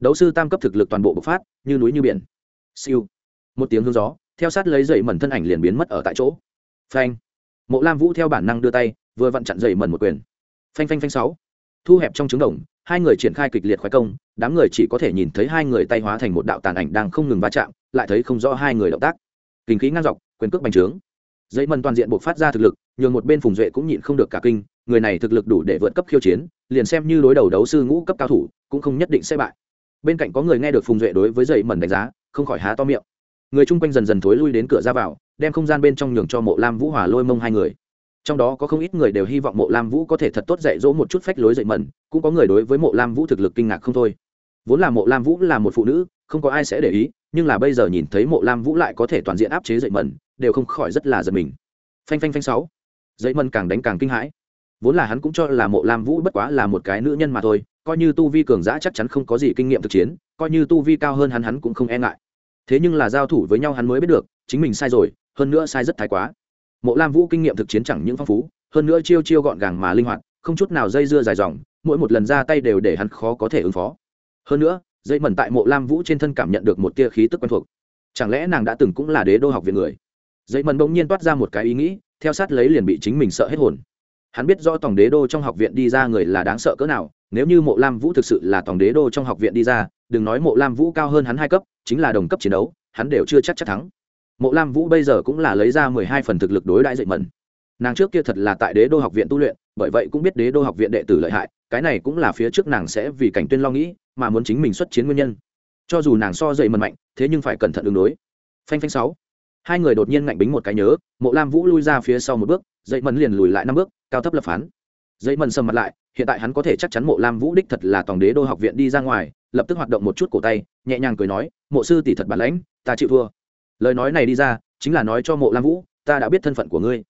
Đấu sư tam cấp thực lực toàn bộ bộc phát, như núi như biển. Siêu. Một tiếng hương gió, theo sát lấy dây mẩn thân ảnh liền biến mất ở tại chỗ. Phanh. Mộ lam vũ theo bản năng đưa tay, vừa vặn chặn dây mẩn một quyền. Phanh phanh phanh sáu thu hẹp trong trứng đồng, hai người triển khai kịch liệt khoái công, đám người chỉ có thể nhìn thấy hai người tay hóa thành một đạo tàn ảnh đang không ngừng va chạm, lại thấy không rõ hai người động tác. Kinh khí ngang dọc, quyền cước bành trướng. Dây mần toàn diện buộc phát ra thực lực, nhường một bên phùng duệ cũng nhịn không được cả kinh, người này thực lực đủ để vượt cấp khiêu chiến, liền xem như đối đầu đấu sư ngũ cấp cao thủ, cũng không nhất định sẽ bại. Bên cạnh có người nghe được phùng duệ đối với dây mần đánh giá, không khỏi há to miệng. Người chung quanh dần dần thối lui đến cửa ra vào, đem không gian bên trong nhường cho mộ lam vũ hòa lôi mông hai người trong đó có không ít người đều hy vọng mộ lam vũ có thể thật tốt dạy dỗ một chút phách lối dậy mẩn, cũng có người đối với mộ lam vũ thực lực kinh ngạc không thôi. Vốn là mộ lam vũ là một phụ nữ, không có ai sẽ để ý, nhưng là bây giờ nhìn thấy mộ lam vũ lại có thể toàn diện áp chế dậy mẩn, đều không khỏi rất là giật mình. Phanh phanh phanh sáu. Dậy mẩn càng đánh càng kinh hãi. Vốn là hắn cũng cho là mộ lam vũ bất quá là một cái nữ nhân mà thôi, coi như tu vi cường giã chắc chắn không có gì kinh nghiệm thực chiến, coi như tu vi cao hơn hắn hắn cũng không e ngại. Thế nhưng là giao thủ với nhau hắn mới biết được, chính mình sai rồi, hơn nữa sai rất thái quá mộ lam vũ kinh nghiệm thực chiến chẳng những phong phú, hơn nữa chiêu chiêu gọn gàng mà linh hoạt, không chút nào dây dưa dài dòng, mỗi một lần ra tay đều để hắn khó có thể ứng phó. Hơn nữa, dây mẩn tại mộ lam vũ trên thân cảm nhận được một tia khí tức quen thuộc. Chẳng lẽ nàng đã từng cũng là đế đô học viện người? Dây mẩn bỗng nhiên toát ra một cái ý nghĩ, theo sát lấy liền bị chính mình sợ hết hồn. Hắn biết do tổng đế đô trong học viện đi ra người là đáng sợ cỡ nào, nếu như mộ lam vũ thực sự là tổng đế đô trong học viện đi ra, đừng nói mộ lam vũ cao hơn hắn hai cấp, chính là đồng cấp chiến đấu, hắn đều chưa chắc chắc thắng mộ lam vũ bây giờ cũng là lấy ra mười hai phần thực lực đối đãi dậy mẩn. Nàng trước kia thật là tại đế đô học viện tu luyện, bởi vậy cũng biết đế đô học viện đệ tử lợi hại, cái này cũng là phía trước nàng sẽ vì cảnh tuyên lo nghĩ, mà muốn chính mình xuất chiến nguyên nhân. Cho dù nàng so dậy mần mạnh, thế nhưng phải cẩn thận ứng đối. Phanh phanh sáu. Hai người đột nhiên ngạnh bính một cái nhớ, mộ lam vũ lui ra phía sau một bước dậy mần liền lùi lại năm bước, cao thấp lập phán. Dậy mần sầm mặt lại, hiện tại hắn có thể chắc chắn mộ lam vũ đích thật là tòng đế đô học viện đi ra ngoài, lập tức hoạt động một chút cổ tay, nhẹ nhàng cười nói, mộ sư tỷ thật bản lãnh, ta chịu thua lời nói này đi ra, chính là nói cho mộ lam vũ, ta đã biết thân phận của ngươi.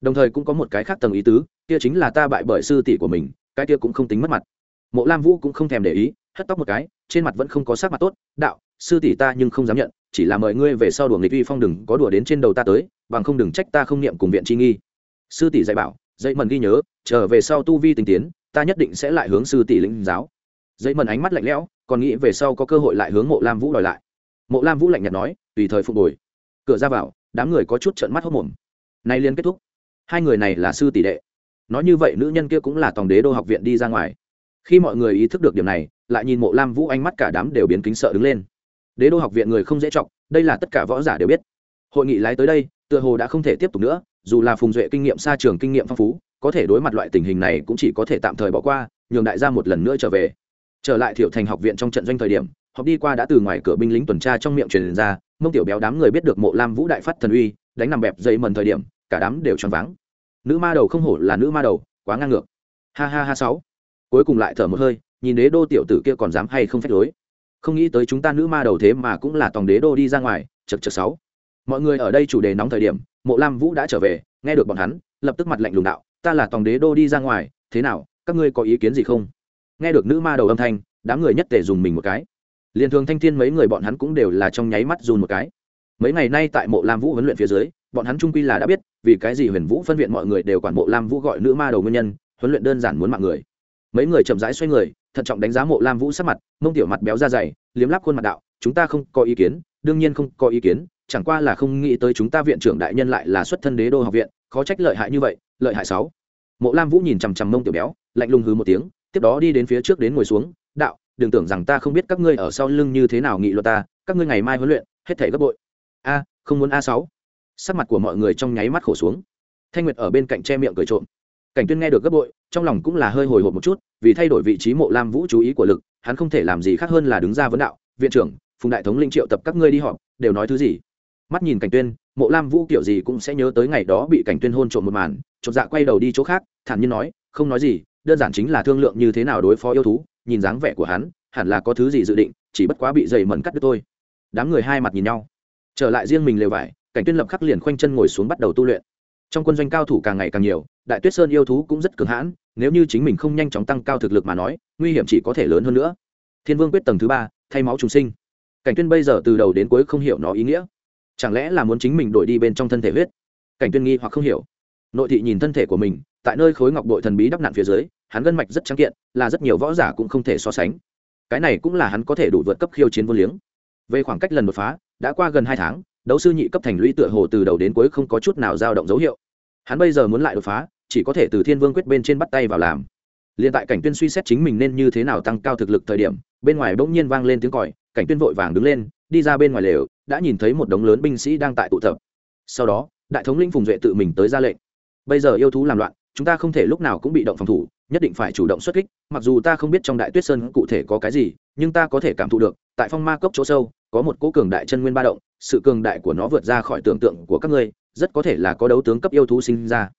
Đồng thời cũng có một cái khác tầng ý tứ, kia chính là ta bại bởi sư tỷ của mình, cái kia cũng không tính mất mặt. Mộ lam vũ cũng không thèm để ý, hất tóc một cái, trên mặt vẫn không có sắc mặt tốt, đạo, sư tỷ ta nhưng không dám nhận, chỉ là mời ngươi về sau đùa nghịch uy phong đừng, có đùa đến trên đầu ta tới, bằng không đừng trách ta không niệm cùng viện chi nghi. Sư tỷ dạy bảo dạy mần ghi nhớ trở về sau tu vi tình tiến, ta nhất định sẽ lại hướng sư tỷ lĩnh giáo. Dạy mần ánh mắt lạnh lẽo, còn nghĩ về sau có cơ hội lại hướng mộ lam vũ đòi lại. Mộ lam vũ lạnh nhạt nói tùy thời phục hồi. Cửa ra vào, đám người có chút trận mắt hốc mồm nay liên kết thúc. Hai người này là sư tỷ đệ. Nói như vậy nữ nhân kia cũng là tòng đế đô học viện đi ra ngoài. Khi mọi người ý thức được điểm này, lại nhìn mộ lam vũ ánh mắt cả đám đều biến kính sợ đứng lên. Đế đô học viện người không dễ chọc, đây là tất cả võ giả đều biết. Hội nghị lái tới đây, tựa hồ đã không thể tiếp tục nữa, dù là phùng duệ kinh nghiệm xa trường kinh nghiệm phong phú, có thể đối mặt loại tình hình này cũng chỉ có thể tạm thời bỏ qua, nhường đại gia một lần nữa trở về. Trở lại thiệu thành học viện trong trận doanh thời điểm họp đi qua đã từ ngoài cửa binh lính tuần tra trong miệng truyền ra, mông tiểu béo đám người biết được mộ lam vũ đại phát thần uy, đánh nằm bẹp dây mần thời điểm, cả đám đều choáng váng. Nữ ma đầu không hổ là nữ ma đầu, quá ngang ngược. Ha ha ha sáu. Cuối cùng lại thở một hơi, nhìn đế đô tiểu tử kia còn dám hay không phép lối. Không nghĩ tới chúng ta nữ ma đầu thế mà cũng là tòng đế đô đi ra ngoài chật chật sáu. Mọi người ở đây chủ đề nóng thời điểm, mộ lam vũ đã trở về, nghe được bọn hắn, lập tức mặt lạnh lùng đạo, ta là tòng đế đô đi ra ngoài, thế nào, các ngươi có ý kiến gì không? Nghe được nữ ma đầu âm thanh, đám người nhất tề dùng mình một cái liền thường thanh thiên mấy người bọn hắn cũng đều là trong nháy mắt dùn một cái. Mấy ngày nay tại mộ lam vũ huấn luyện phía dưới, bọn hắn trung quy là đã biết, vì cái gì huyền vũ phân viện mọi người đều quản mộ lam vũ gọi nữ ma đầu nguyên nhân, huấn luyện đơn giản muốn mạng người. Mấy người chậm rãi xoay người, thận trọng đánh giá mộ lam vũ sắc mặt, mông tiểu mặt béo da dày, liếm lắp khuôn mặt đạo, chúng ta không có ý kiến, đương nhiên không có ý kiến, chẳng qua là không nghĩ tới chúng ta viện trưởng đại nhân lại là xuất thân đế đô học viện, khó trách lợi hại như vậy, lợi hại sáu. Mộ lam vũ nhìn chằm chằm mông tiểu béo, lạnh lùng hư một tiếng, tiếp đó đi đến phía trước đến ngồi xuống, đạo đừng tưởng rằng ta không biết các ngươi ở sau lưng như thế nào nghị luật ta, các ngươi ngày mai huấn luyện, hết thể gấp bội. A, không muốn a sáu. Sắc mặt của mọi người trong nháy mắt khổ xuống. Thanh nguyệt ở bên cạnh che miệng cười trộm. Cảnh tuyên nghe được gấp bội, trong lòng cũng là hơi hồi hộp một chút, vì thay đổi vị trí mộ lam vũ chú ý của lực, hắn không thể làm gì khác hơn là đứng ra vấn đạo, viện trưởng, phùng đại thống linh triệu tập các ngươi đi họp, đều nói thứ gì? Mắt nhìn cảnh tuyên, mộ lam vũ kiểu gì cũng sẽ nhớ tới ngày đó bị cảnh tuyên hôn trộm một màn, chột dạ quay đầu đi chỗ khác, thản nhiên nói, không nói gì, đơn giản chính là thương lượng như thế nào đối phó yêu thú nhìn dáng vẻ của hắn, hẳn là có thứ gì dự định, chỉ bất quá bị dày mẩn cắt đứt thôi. Đám người hai mặt nhìn nhau. Trở lại riêng mình lều vải, cảnh tuyên lập khắc liền khoanh chân ngồi xuống bắt đầu tu luyện. Trong quân doanh cao thủ càng ngày càng nhiều, đại tuyết sơn yêu thú cũng rất cường hãn, nếu như chính mình không nhanh chóng tăng cao thực lực mà nói, nguy hiểm chỉ có thể lớn hơn nữa. Thiên vương quyết tầng thứ ba, thay máu trùng sinh. Cảnh tuyên bây giờ từ đầu đến cuối không hiểu nó ý nghĩa. Chẳng lẽ là muốn chính mình đổi đi bên trong thân thể huyết? Cảnh tuyên nghi hoặc không hiểu. Nội thị nhìn thân thể của mình tại nơi khối ngọc bội thần bí đắp nạn phía dưới, hắn gân mạch rất trắng kiện, là rất nhiều võ giả cũng không thể so sánh. Cái này cũng là hắn có thể đủ vượt cấp khiêu chiến vô liếng. Về khoảng cách lần đột phá, đã qua gần hai tháng, đấu sư nhị cấp thành lũy tựa hồ từ đầu đến cuối không có chút nào dao động dấu hiệu. Hắn bây giờ muốn lại đột phá, chỉ có thể từ thiên vương quyết bên trên bắt tay vào làm. Liền tại cảnh tuyên suy xét chính mình nên như thế nào tăng cao thực lực thời điểm, bên ngoài bỗng nhiên vang lên tiếng còi, cảnh tuyên vội vàng đứng lên, đi ra bên ngoài lều, đã nhìn thấy một đống lớn binh sĩ đang tại tụ tập. Sau đó, đại thống linh phùng duệ tự mình tới ra lệnh. Bây giờ yêu thú làm loạn chúng ta không thể lúc nào cũng bị động phòng thủ, nhất định phải chủ động xuất kích. Mặc dù ta không biết trong đại tuyết sơn cụ thể có cái gì, nhưng ta có thể cảm thụ được, tại phong ma cốc chỗ sâu, có một cỗ cường đại chân nguyên ba động, sự cường đại của nó vượt ra khỏi tưởng tượng của các ngươi, rất có thể là có đấu tướng cấp yêu thú sinh ra.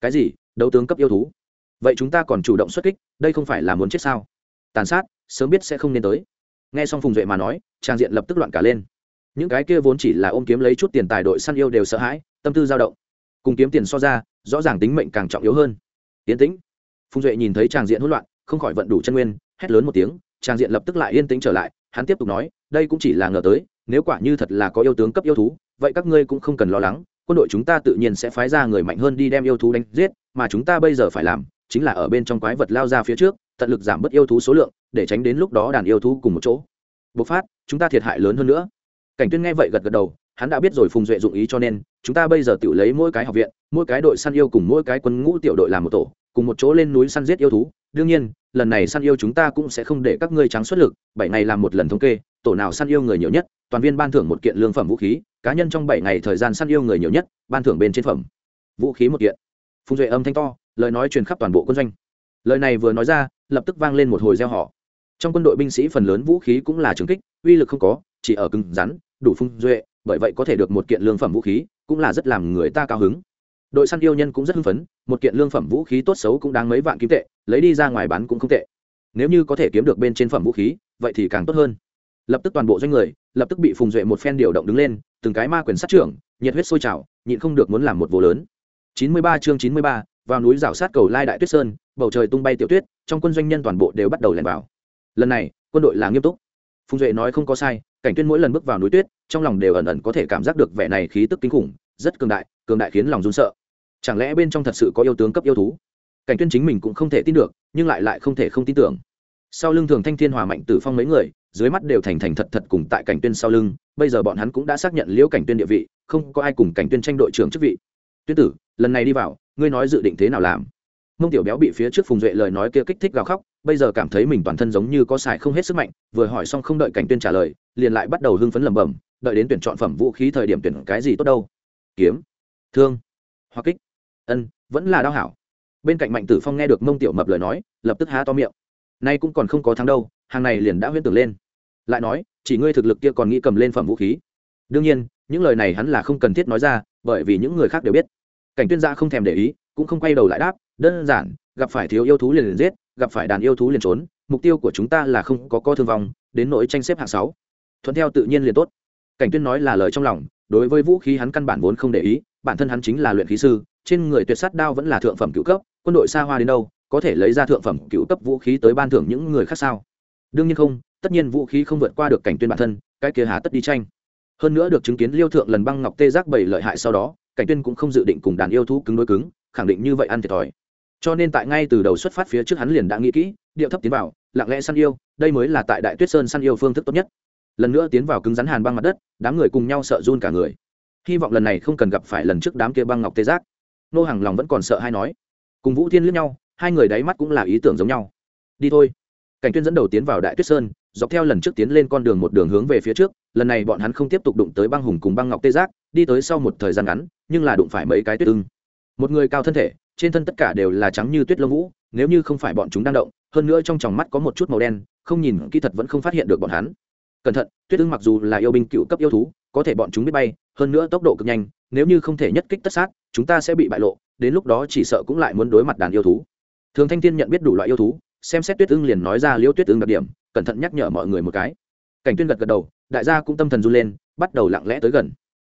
Cái gì? Đấu tướng cấp yêu thú? Vậy chúng ta còn chủ động xuất kích, đây không phải là muốn chết sao? Tàn sát, sớm biết sẽ không nên tới. Nghe xong phùng duệ mà nói, trang diện lập tức loạn cả lên. Những cái kia vốn chỉ là ôm kiếm lấy chút tiền tài đội săn yêu đều sợ hãi, tâm tư dao động. Cùng kiếm tiền so ra rõ ràng tính mệnh càng trọng yếu hơn. Yên tĩnh. Phùng duệ nhìn thấy tràng diện hỗn loạn, không khỏi vận đủ chân nguyên, hét lớn một tiếng, tràng diện lập tức lại yên tĩnh trở lại, hắn tiếp tục nói, đây cũng chỉ là ngờ tới, nếu quả như thật là có yêu tướng cấp yêu thú, vậy các ngươi cũng không cần lo lắng, quân đội chúng ta tự nhiên sẽ phái ra người mạnh hơn đi đem yêu thú đánh giết, mà chúng ta bây giờ phải làm, chính là ở bên trong quái vật lao ra phía trước, tận lực giảm bớt yêu thú số lượng, để tránh đến lúc đó đàn yêu thú cùng một chỗ. Bộc phát, chúng ta thiệt hại lớn hơn nữa. Cảnh tuyên nghe vậy gật gật đầu hắn đã biết rồi phùng duệ dụng ý cho nên, chúng ta bây giờ tự lấy mỗi cái học viện, mỗi cái đội săn yêu cùng mỗi cái quân ngũ tiểu đội làm một tổ, cùng một chỗ lên núi săn giết yêu thú. Đương nhiên, lần này săn yêu chúng ta cũng sẽ không để các ngươi trắng xuất lực, bảy ngày làm một lần thống kê, tổ nào săn yêu người nhiều nhất, toàn viên ban thưởng một kiện lương phẩm vũ khí, cá nhân trong bảy ngày thời gian săn yêu người nhiều nhất, ban thưởng bên trên phẩm. Vũ khí một kiện. Phùng duệ âm thanh to, lời nói truyền khắp toàn bộ quân doanh. Lời này vừa nói ra, lập tức vang lên một hồi gieo họ trong quân đội binh sĩ phần lớn vũ khí cũng là trường kích, uy lực không có, chỉ ở cứng rắn, đủ phung duệ bởi vậy có thể được một kiện lương phẩm vũ khí cũng là rất làm người ta cao hứng. Đội săn yêu nhân cũng rất hưng phấn một kiện lương phẩm vũ khí tốt xấu cũng đáng mấy vạn kim tệ lấy đi ra ngoài bán cũng không tệ. Nếu như có thể kiếm được bên trên phẩm vũ khí vậy thì càng tốt hơn. Lập tức toàn bộ doanh người lập tức bị phùng duệ một phen điều động đứng lên từng cái ma quyền sát trưởng nhiệt huyết sôi trào nhịn không được muốn làm một vô lớn. Chín mươi ba chương chín mươi ba, vào núi rào sát cầu lai đại tuyết sơn bầu trời tung bay tiểu tuyết trong quân doanh nhân toàn bộ đều bắt đầu lẻn vào. Lần này quân đội là nghiêm túc. Phùng duệ nói không có sai cảnh tuyên mỗi lần bước vào núi tuyết trong lòng đều ẩn ẩn có thể cảm giác được vẻ này khí tức kinh khủng, rất cường đại cường đại khiến lòng run sợ. Chẳng lẽ bên trong thật sự có yêu tướng cấp yêu thú? Cảnh tuyên chính mình cũng không thể tin được, nhưng lại lại không thể không tin tưởng. Sau lưng thường thanh thiên hòa mạnh tử phong mấy người, dưới mắt đều thành thành thật thật cùng tại cảnh tuyên sau lưng, bây giờ bọn hắn cũng đã xác nhận liễu cảnh tuyên địa vị, không có ai cùng cảnh tuyên tranh đội trưởng chức vị. Tuyết tử, lần này đi vào, ngươi nói dự định thế nào làm? Mông tiểu béo bị phía trước phùng duệ lời nói kia kích thích gào khóc, bây giờ cảm thấy mình toàn thân giống như có xài không hết sức mạnh, vừa hỏi xong không đợi cảnh tuyên trả lời, liền lại bắt đầu hưng phấn lẩm bẩm đợi đến tuyển chọn phẩm vũ khí thời điểm tuyển cái gì tốt đâu. Kiếm, thương, hoặc kích. Ân, vẫn là đau hảo. Bên cạnh mạnh tử phong nghe được mông tiểu mập lời nói, lập tức há to miệng. Nay cũng còn không có thắng đâu, hàng này liền đã huyễn tưởng lên. Lại nói, chỉ ngươi thực lực kia còn nghĩ cầm lên phẩm vũ khí. Đương nhiên, những lời này hắn là không cần thiết nói ra, bởi vì những người khác đều biết. Cảnh tuyên gia không thèm để ý, cũng không quay đầu lại đáp, đơn giản, gặp phải thiếu yêu thú liền liền giết, gặp phải đàn yêu thú liền trốn, mục tiêu của chúng ta là không có co thương vong, đến nỗi tranh xếp hạng sáu. Thuận theo tự nhiên liền tốt cảnh tuyên nói là lời trong lòng, đối với vũ khí hắn căn bản vốn không để ý, bản thân hắn chính là luyện khí sư, trên người tuyệt sát đao vẫn là thượng phẩm cựu cấp, quân đội xa hoa đến đâu, có thể lấy ra thượng phẩm cựu cấp vũ khí tới ban thưởng những người khác sao? Đương nhiên không, tất nhiên vũ khí không vượt qua được cảnh tuyên bản thân, cái kia há tất đi tranh. Hơn nữa được chứng kiến liêu thượng lần băng ngọc tê giác bảy lợi hại sau đó, cảnh tuyên cũng không dự định cùng đàn yêu thú cứng đối cứng, khẳng định như vậy ăn thiệt thòi. Cho nên tại ngay từ đầu xuất phát phía trước hắn liền đã nghĩ kỹ, điệu thấp tiến vào, lặng lẽ săn yêu, đây mới là tại đại tuyết sơn săn yêu phương thức tốt nhất lần nữa tiến vào cứng rắn hàn băng mặt đất, đám người cùng nhau sợ run cả người. Hy vọng lần này không cần gặp phải lần trước đám kia băng ngọc tê giác. Nô hàng lòng vẫn còn sợ hay nói. Cùng vũ thiên liếc nhau, hai người đáy mắt cũng là ý tưởng giống nhau. Đi thôi. Cảnh tuyên dẫn đầu tiến vào đại tuyết sơn, dọc theo lần trước tiến lên con đường một đường hướng về phía trước, lần này bọn hắn không tiếp tục đụng tới băng hùng cùng băng ngọc tê giác, đi tới sau một thời gian ngắn, nhưng là đụng phải mấy cái tuyết ưng. Một người cao thân thể, trên thân tất cả đều là trắng như tuyết lông vũ, nếu như không phải bọn chúng đang động, hơn nữa trong tròng mắt có một chút màu đen, không nhìn kỹ thật vẫn không phát hiện được bọn hắn cẩn thận, tuyết ưng mặc dù là yêu binh cựu cấp yêu thú, có thể bọn chúng biết bay, hơn nữa tốc độ cực nhanh, nếu như không thể nhất kích tất sát, chúng ta sẽ bị bại lộ, đến lúc đó chỉ sợ cũng lại muốn đối mặt đàn yêu thú. Thường thanh thiên nhận biết đủ loại yêu thú, xem xét tuyết ưng liền nói ra liễu tuyết ưng đặc điểm, cẩn thận nhắc nhở mọi người một cái. Cảnh tuyên gật gật đầu, đại gia cũng tâm thần run lên, bắt đầu lặng lẽ tới gần.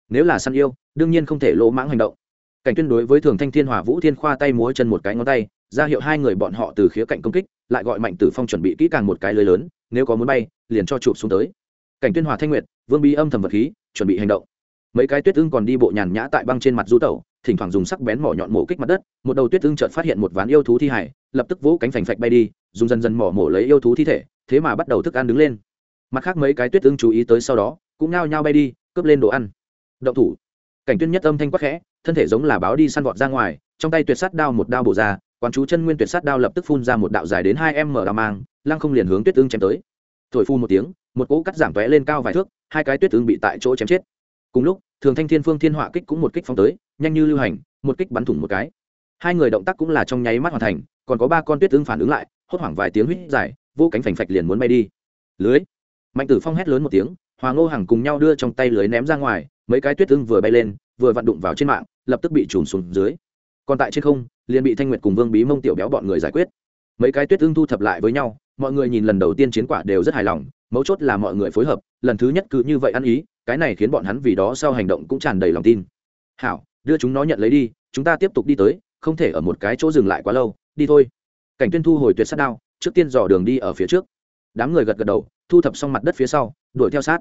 Nếu là săn yêu, đương nhiên không thể lỗ mãng hành động. Cảnh tuyên đối với thường thanh thiên hòa vũ thiên khoa tay múa chân một cái ngón tay, ra hiệu hai người bọn họ từ khía cạnh công kích, lại gọi mạnh tử phong chuẩn bị kỹ càng một cái lưới lớn, nếu có muốn bay, liền cho chụp xuống tới cảnh tuyên hòa thanh nguyệt, vương bí âm thầm vật khí, chuẩn bị hành động. Mấy cái tuyết ưng còn đi bộ nhàn nhã tại băng trên mặt du tẩu, thỉnh thoảng dùng sắc bén mỏ nhọn mổ kích mặt đất, một đầu tuyết ưng chợt phát hiện một ván yêu thú thi hải, lập tức vỗ cánh phành phạch bay đi, dùng dần dần mỏ mổ lấy yêu thú thi thể, thế mà bắt đầu thức ăn đứng lên. Mặt khác mấy cái tuyết ưng chú ý tới sau đó, cũng nao nhao bay đi, cướp lên đồ ăn. Động thủ. Cảnh tuyên nhất âm thanh quắc khẽ, thân thể giống là báo đi săn vọt ra ngoài, trong tay tuyệt sát đao một đao bổ ra, quán chú chân nguyên tuyệt sát đao lập tức phun ra một đạo dài đến hai m đao mang, lăng không liền hướng tuyết ưng chém tới. Thổi phun một tiếng một cỗ cắt giảm tóe lên cao vài thước, hai cái tuyết ứng bị tại chỗ chém chết. Cùng lúc, thường thanh thiên phương thiên họa kích cũng một kích phóng tới, nhanh như lưu hành, một kích bắn thủng một cái. Hai người động tác cũng là trong nháy mắt hoàn thành, còn có ba con tuyết ứng phản ứng lại, hốt hoảng vài tiếng huýt dài, vô cánh phành phạch liền muốn bay đi. Lưới. Mạnh tử phong hét lớn một tiếng hoàng ngô hằng cùng nhau đưa trong tay lưới ném ra ngoài, mấy cái tuyết ưng vừa bay lên, vừa vặn đụng vào trên mạng, lập tức bị trùm xuống dưới. Còn tại trên không, liền bị thanh nguyệt cùng vương bí mông tiểu béo bọn người giải quyết. Mấy cái tuyết ưng thu thập lại với nhau, mọi người nhìn lần đầu tiên chiến quả đều rất hài lòng mấu chốt là mọi người phối hợp, lần thứ nhất cứ như vậy ăn ý, cái này khiến bọn hắn vì đó sau hành động cũng tràn đầy lòng tin. Hảo, đưa chúng nó nhận lấy đi, chúng ta tiếp tục đi tới, không thể ở một cái chỗ dừng lại quá lâu, đi thôi. Cảnh tuyên thu hồi tuyệt sát đao, trước tiên dò đường đi ở phía trước. Đám người gật gật đầu, thu thập xong mặt đất phía sau, đuổi theo sát.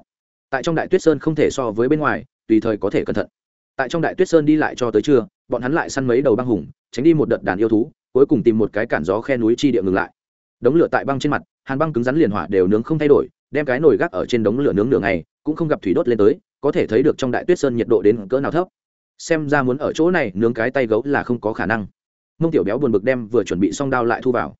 Tại trong đại tuyết sơn không thể so với bên ngoài, tùy thời có thể cẩn thận. Tại trong đại tuyết sơn đi lại cho tới trưa, bọn hắn lại săn mấy đầu băng hùng, tránh đi một đợt đàn yêu thú, cuối cùng tìm một cái cản gió khe núi chi địa ngừng lại. Đống lửa tại băng trên mặt, hàn băng cứng rắn liền hỏa đều nướng không thay đổi đem cái nồi gác ở trên đống lửa nướng nửa ngày, cũng không gặp thủy đốt lên tới, có thể thấy được trong đại tuyết sơn nhiệt độ đến cỡ nào thấp. Xem ra muốn ở chỗ này nướng cái tay gấu là không có khả năng. Mông tiểu béo buồn bực đem vừa chuẩn bị xong đao lại thu vào.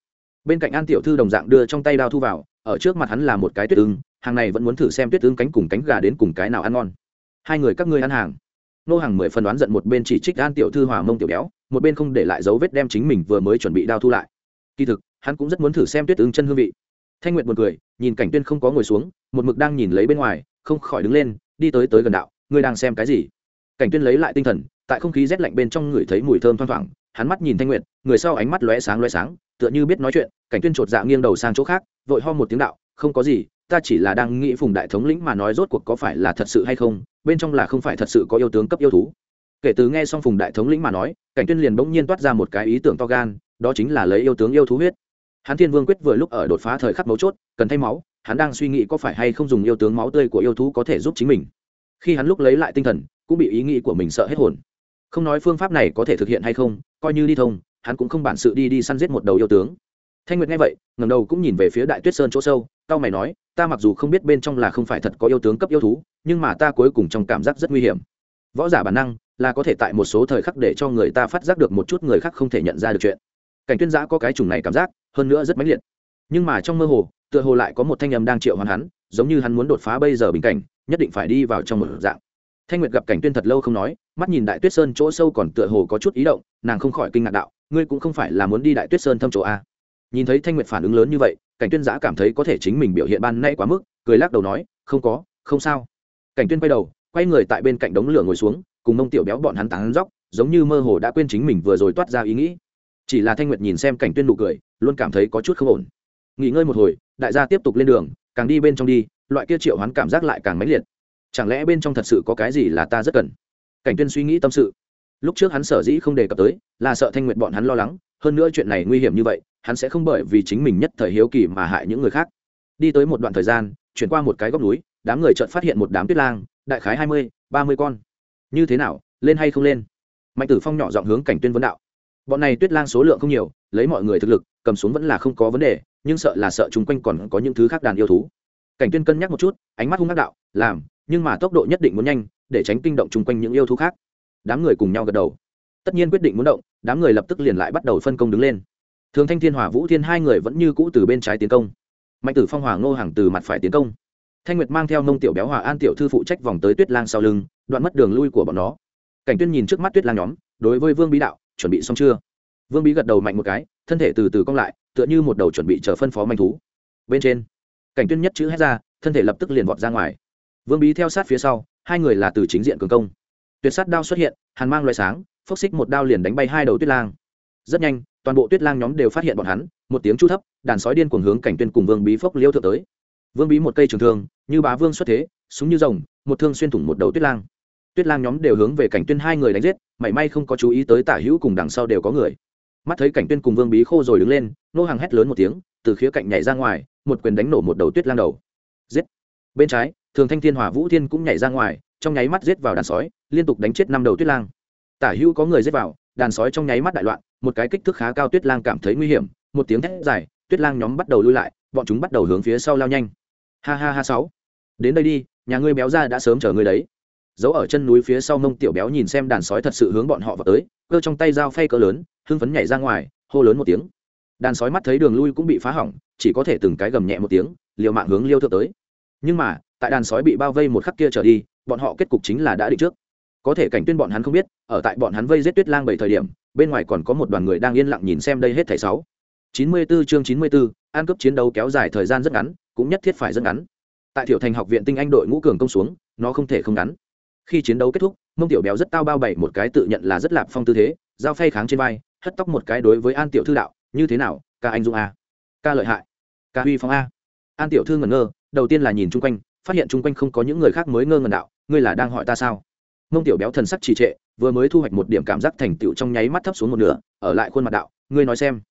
Bên cạnh an tiểu thư đồng dạng đưa trong tay đao thu vào, ở trước mặt hắn là một cái tuyết ưng, hàng này vẫn muốn thử xem tuyết ưng cánh cùng cánh gà đến cùng cái nào ăn ngon. Hai người các ngươi ăn hàng. Nô hàng mười phần đoán giận một bên chỉ trích an tiểu thư hòa mông tiểu béo, một bên không để lại dấu vết đem chính mình vừa mới chuẩn bị đao thu lại. Kỳ thực, hắn cũng rất muốn thử xem tuyết ưng chân hương vị. Thanh nguyệt buồn cười nhìn cảnh tuyên không có ngồi xuống, một mực đang nhìn lấy bên ngoài, không khỏi đứng lên, đi tới tới gần đạo, ngươi đang xem cái gì? Cảnh tuyên lấy lại tinh thần, tại không khí rét lạnh bên trong người thấy mùi thơm thoang thoảng, hắn mắt nhìn thanh nguyệt, người sau ánh mắt lóe sáng lóe sáng, tựa như biết nói chuyện, cảnh tuyên chột dạ nghiêng đầu sang chỗ khác, vội ho một tiếng đạo, không có gì, ta chỉ là đang nghĩ phùng đại thống lĩnh mà nói rốt cuộc có phải là thật sự hay không, bên trong là không phải thật sự có yêu tướng cấp yêu thú. Kể từ nghe xong phùng đại thống lĩnh mà nói, cảnh tuyên liền bỗng nhiên toát ra một cái ý tưởng to gan, đó chính là lấy yêu tướng yêu thú huyết hắn thiên vương quyết vừa lúc ở đột phá thời khắc mấu chốt, cần thay máu, hắn đang suy nghĩ có phải hay không dùng yêu tướng máu tươi của yêu thú có thể giúp chính mình. Khi hắn lúc lấy lại tinh thần, cũng bị ý nghĩ của mình sợ hết hồn. Không nói phương pháp này có thể thực hiện hay không, coi như đi thông, hắn cũng không bản sự đi đi săn giết một đầu yêu tướng. Thanh nguyệt nghe vậy ngầm đầu cũng nhìn về phía đại tuyết sơn chỗ sâu cao mày nói, ta mặc dù không biết bên trong là không phải thật có yêu tướng cấp yêu thú, nhưng mà ta cuối cùng trong cảm giác rất nguy hiểm. Võ giả bản năng là có thể tại một số thời khắc để cho người ta phát giác được một chút người khác không thể nhận ra được chuyện. Cảnh tuyên giã có cái chủng này cảm giác hơn nữa rất mãnh liệt. Nhưng mà trong mơ hồ, tựa hồ lại có một thanh âm đang triệu hoán hắn, giống như hắn muốn đột phá bây giờ bình cảnh, nhất định phải đi vào trong một dạng. Thanh nguyệt gặp cảnh tuyên thật lâu không nói, mắt nhìn đại tuyết sơn chỗ sâu còn tựa hồ có chút ý động, nàng không khỏi kinh ngạc đạo, ngươi cũng không phải là muốn đi đại tuyết sơn thâm chỗ a. Nhìn thấy thanh nguyệt phản ứng lớn như vậy, cảnh tuyên giã cảm thấy có thể chính mình biểu hiện ban nay quá mức, cười lắc đầu nói, không có, không sao. Cảnh tuyên quay đầu, quay người tại bên cạnh đống lửa ngồi xuống, cùng mông tiểu béo bọn hắn tán dóc, giống như mơ hồ đã quên chính mình vừa rồi toát ra ý nghĩ. Chỉ là thanh nguyệt nhìn xem cảnh tuyên nụ cười luôn cảm thấy có chút không ổn. Nghỉ ngơi một hồi, đại gia tiếp tục lên đường, càng đi bên trong đi, loại kia triệu hoán cảm giác lại càng mãnh liệt. Chẳng lẽ bên trong thật sự có cái gì là ta rất cần? Cảnh tuyên suy nghĩ tâm sự. Lúc trước hắn sở dĩ không đề cập tới, là sợ thanh nguyệt bọn hắn lo lắng, hơn nữa chuyện này nguy hiểm như vậy, hắn sẽ không bởi vì chính mình nhất thời hiếu kỳ mà hại những người khác. Đi tới một đoạn thời gian, chuyển qua một cái góc núi, đám người chợt phát hiện một đám tuyết lang, đại khái hai mươi, ba mươi con. Như thế nào, lên hay không lên? Mạnh tử phong nhỏ giọng hướng cảnh tuyên vấn đạo. Bọn này tuyết lang số lượng không nhiều, lấy mọi người thực lực cầm xuống vẫn là không có vấn đề, nhưng sợ là sợ chung quanh còn có những thứ khác đàn yêu thú. Cảnh tuyên cân nhắc một chút, ánh mắt hung ác đạo, làm, nhưng mà tốc độ nhất định muốn nhanh, để tránh kinh động chung quanh những yêu thú khác. Đám người cùng nhau gật đầu. Tất nhiên quyết định muốn động, đám người lập tức liền lại bắt đầu phân công đứng lên. Thường thanh thiên hòa vũ thiên, hai người vẫn như cũ từ bên trái tiến công. Mạnh tử phong hòa ngô hàng từ mặt phải tiến công. Thanh nguyệt mang theo nông tiểu béo hòa an tiểu thư phụ trách vòng tới tuyết lang sau lưng, đoạn mất đường lui của bọn nó. Cảnh tuyên nhìn trước mắt tuyết lang nhóm, đối với vương bí đạo, chuẩn bị xong chưa? Vương bí gật đầu mạnh một cái thân thể từ từ cong lại, tựa như một đầu chuẩn bị chờ phân phó manh thú. Bên trên, cảnh tuyên nhất chữ hét ra, thân thể lập tức liền vọt ra ngoài. Vương bí theo sát phía sau, hai người là từ chính diện cường công. Tuyệt sát đao xuất hiện, hàn mang loại sáng, phốc xích một đao liền đánh bay hai đầu tuyết lang. Rất nhanh, toàn bộ tuyết lang nhóm đều phát hiện bọn hắn, một tiếng chu thấp, đàn sói điên cuồng hướng cảnh tuyên cùng vương bí phốc liêu thượng tới. Vương bí một cây trường thương, như bá vương xuất thế, súng như rồng, một thương xuyên thủng một đầu tuyết lang. Tuyết lang nhóm đều hướng về cảnh tuyên hai người đánh giết, mảy may không có chú ý tới tả hữu cùng đằng sau đều có người mắt thấy cảnh tuyên cùng vương bí khô rồi đứng lên, nô hàng hét lớn một tiếng, từ khía cạnh nhảy ra ngoài, một quyền đánh nổ một đầu tuyết lang đầu. Giết. Bên trái, thường thanh thiên hòa vũ thiên cũng nhảy ra ngoài, trong nháy mắt giết vào đàn sói, liên tục đánh chết năm đầu tuyết lang. Tả hữu có người giết vào, đàn sói trong nháy mắt đại loạn, một cái kích thước khá cao tuyết lang cảm thấy nguy hiểm, một tiếng thét dài, tuyết lang nhóm bắt đầu lui lại, bọn chúng bắt đầu hướng phía sau lao nhanh. Ha ha ha sáu. Đến đây đi, nhà ngươi béo ra đã sớm chờ ngươi đấy. Giấu ở chân núi phía sau mông tiểu béo nhìn xem đàn sói thật sự hướng bọn họ vào tới cơ trong tay dao phay cỡ lớn hưng phấn nhảy ra ngoài hô lớn một tiếng. Đàn sói mắt thấy đường lui cũng bị phá hỏng chỉ có thể từng cái gầm nhẹ một tiếng liều mạng hướng liêu thượng tới. Nhưng mà tại đàn sói bị bao vây một khắc kia trở đi bọn họ kết cục chính là đã định trước. Có thể cảnh tuyên bọn hắn không biết ở tại bọn hắn vây giết tuyết lang bảy thời điểm bên ngoài còn có một đoàn người đang yên lặng nhìn xem đây hết thảy sáu. 94 chương 94, an cấp chiến đấu kéo dài thời gian rất ngắn cũng nhất thiết phải rất ngắn. Tại tiểu thành học viện tinh anh đội ngũ cường công xuống nó không thể không ngắn. Khi chiến đấu kết thúc mông tiểu béo rất tao bao bảy một cái tự nhận là rất lạp phong tư thế giao phay kháng trên vai, hất tóc một cái đối với an tiểu thư đạo, như thế nào, ca anh dũng a? Ca lợi hại, ca huy phong a? An tiểu thư ngẩn ngơ, đầu tiên là nhìn chung quanh, phát hiện chung quanh không có những người khác mới ngơ ngẩn đạo, ngươi là đang hỏi ta sao? Mông tiểu béo thần sắc trì trệ, vừa mới thu hoạch một điểm cảm giác thành tựu trong nháy mắt thấp xuống một nửa, ở lại khuôn mặt đạo, ngươi nói xem.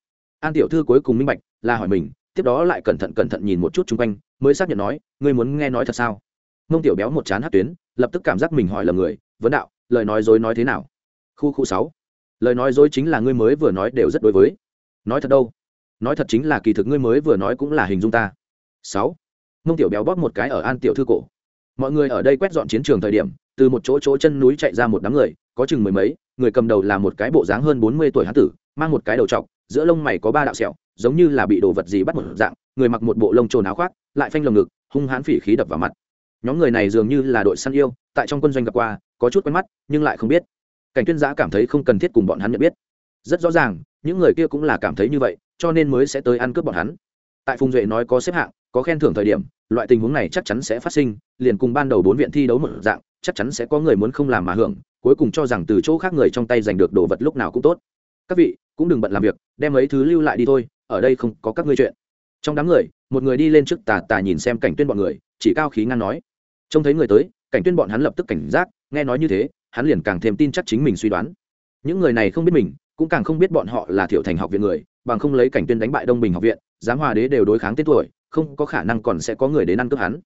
An tiểu thư cuối cùng minh bạch, là hỏi mình, tiếp đó lại cẩn thận cẩn thận nhìn một chút chung quanh, mới xác nhận nói, ngươi muốn nghe nói thật sao? Mông tiểu béo một chán hát tuyến, lập tức cảm giác mình hỏi là người vấn đạo, lời nói dối nói thế nào? Khu khu sáu. Lời nói dối chính là ngươi mới vừa nói đều rất đối với. Nói thật đâu? Nói thật chính là kỳ thực ngươi mới vừa nói cũng là hình dung ta. Sáu. Mông tiểu béo bóp một cái ở an tiểu thư cổ. Mọi người ở đây quét dọn chiến trường thời điểm, từ một chỗ chỗ chân núi chạy ra một đám người, có chừng mười mấy, người cầm đầu là một cái bộ dáng hơn bốn mươi tuổi hán tử, mang một cái đầu trọc, giữa lông mày có ba đạo sẹo, giống như là bị đồ vật gì bắt một dạng, người mặc một bộ lông trồn áo khoác, lại phanh lồng ngực, hung hãn phỉ khí đập vào mặt. Nhóm người này dường như là đội săn yêu, tại trong quân doanh gặp qua có chút quen mắt, nhưng lại không biết. Cảnh tuyên giã cảm thấy không cần thiết cùng bọn hắn nhận biết. Rất rõ ràng, những người kia cũng là cảm thấy như vậy, cho nên mới sẽ tới ăn cướp bọn hắn. Tại phùng duệ nói có xếp hạng, có khen thưởng thời điểm, loại tình huống này chắc chắn sẽ phát sinh, liền cùng ban đầu bốn viện thi đấu một dạng, chắc chắn sẽ có người muốn không làm mà hưởng, cuối cùng cho rằng từ chỗ khác người trong tay giành được đồ vật lúc nào cũng tốt. Các vị, cũng đừng bận làm việc, đem mấy thứ lưu lại đi thôi, ở đây không có các ngươi chuyện. Trong đám người, một người đi lên trước tà tà nhìn xem cảnh tuyên bọn người, chỉ cao khí ngăn nói. Trông thấy người tới cảnh tuyên bọn hắn lập tức cảnh giác, nghe nói như thế, hắn liền càng thêm tin chắc chính mình suy đoán. Những người này không biết mình, cũng càng không biết bọn họ là Thiệu thành học viện người, bằng không lấy cảnh tuyên đánh bại đông bình học viện, giám hòa đế đều đối kháng tên tuổi, không có khả năng còn sẽ có người đến ăn cướp hắn.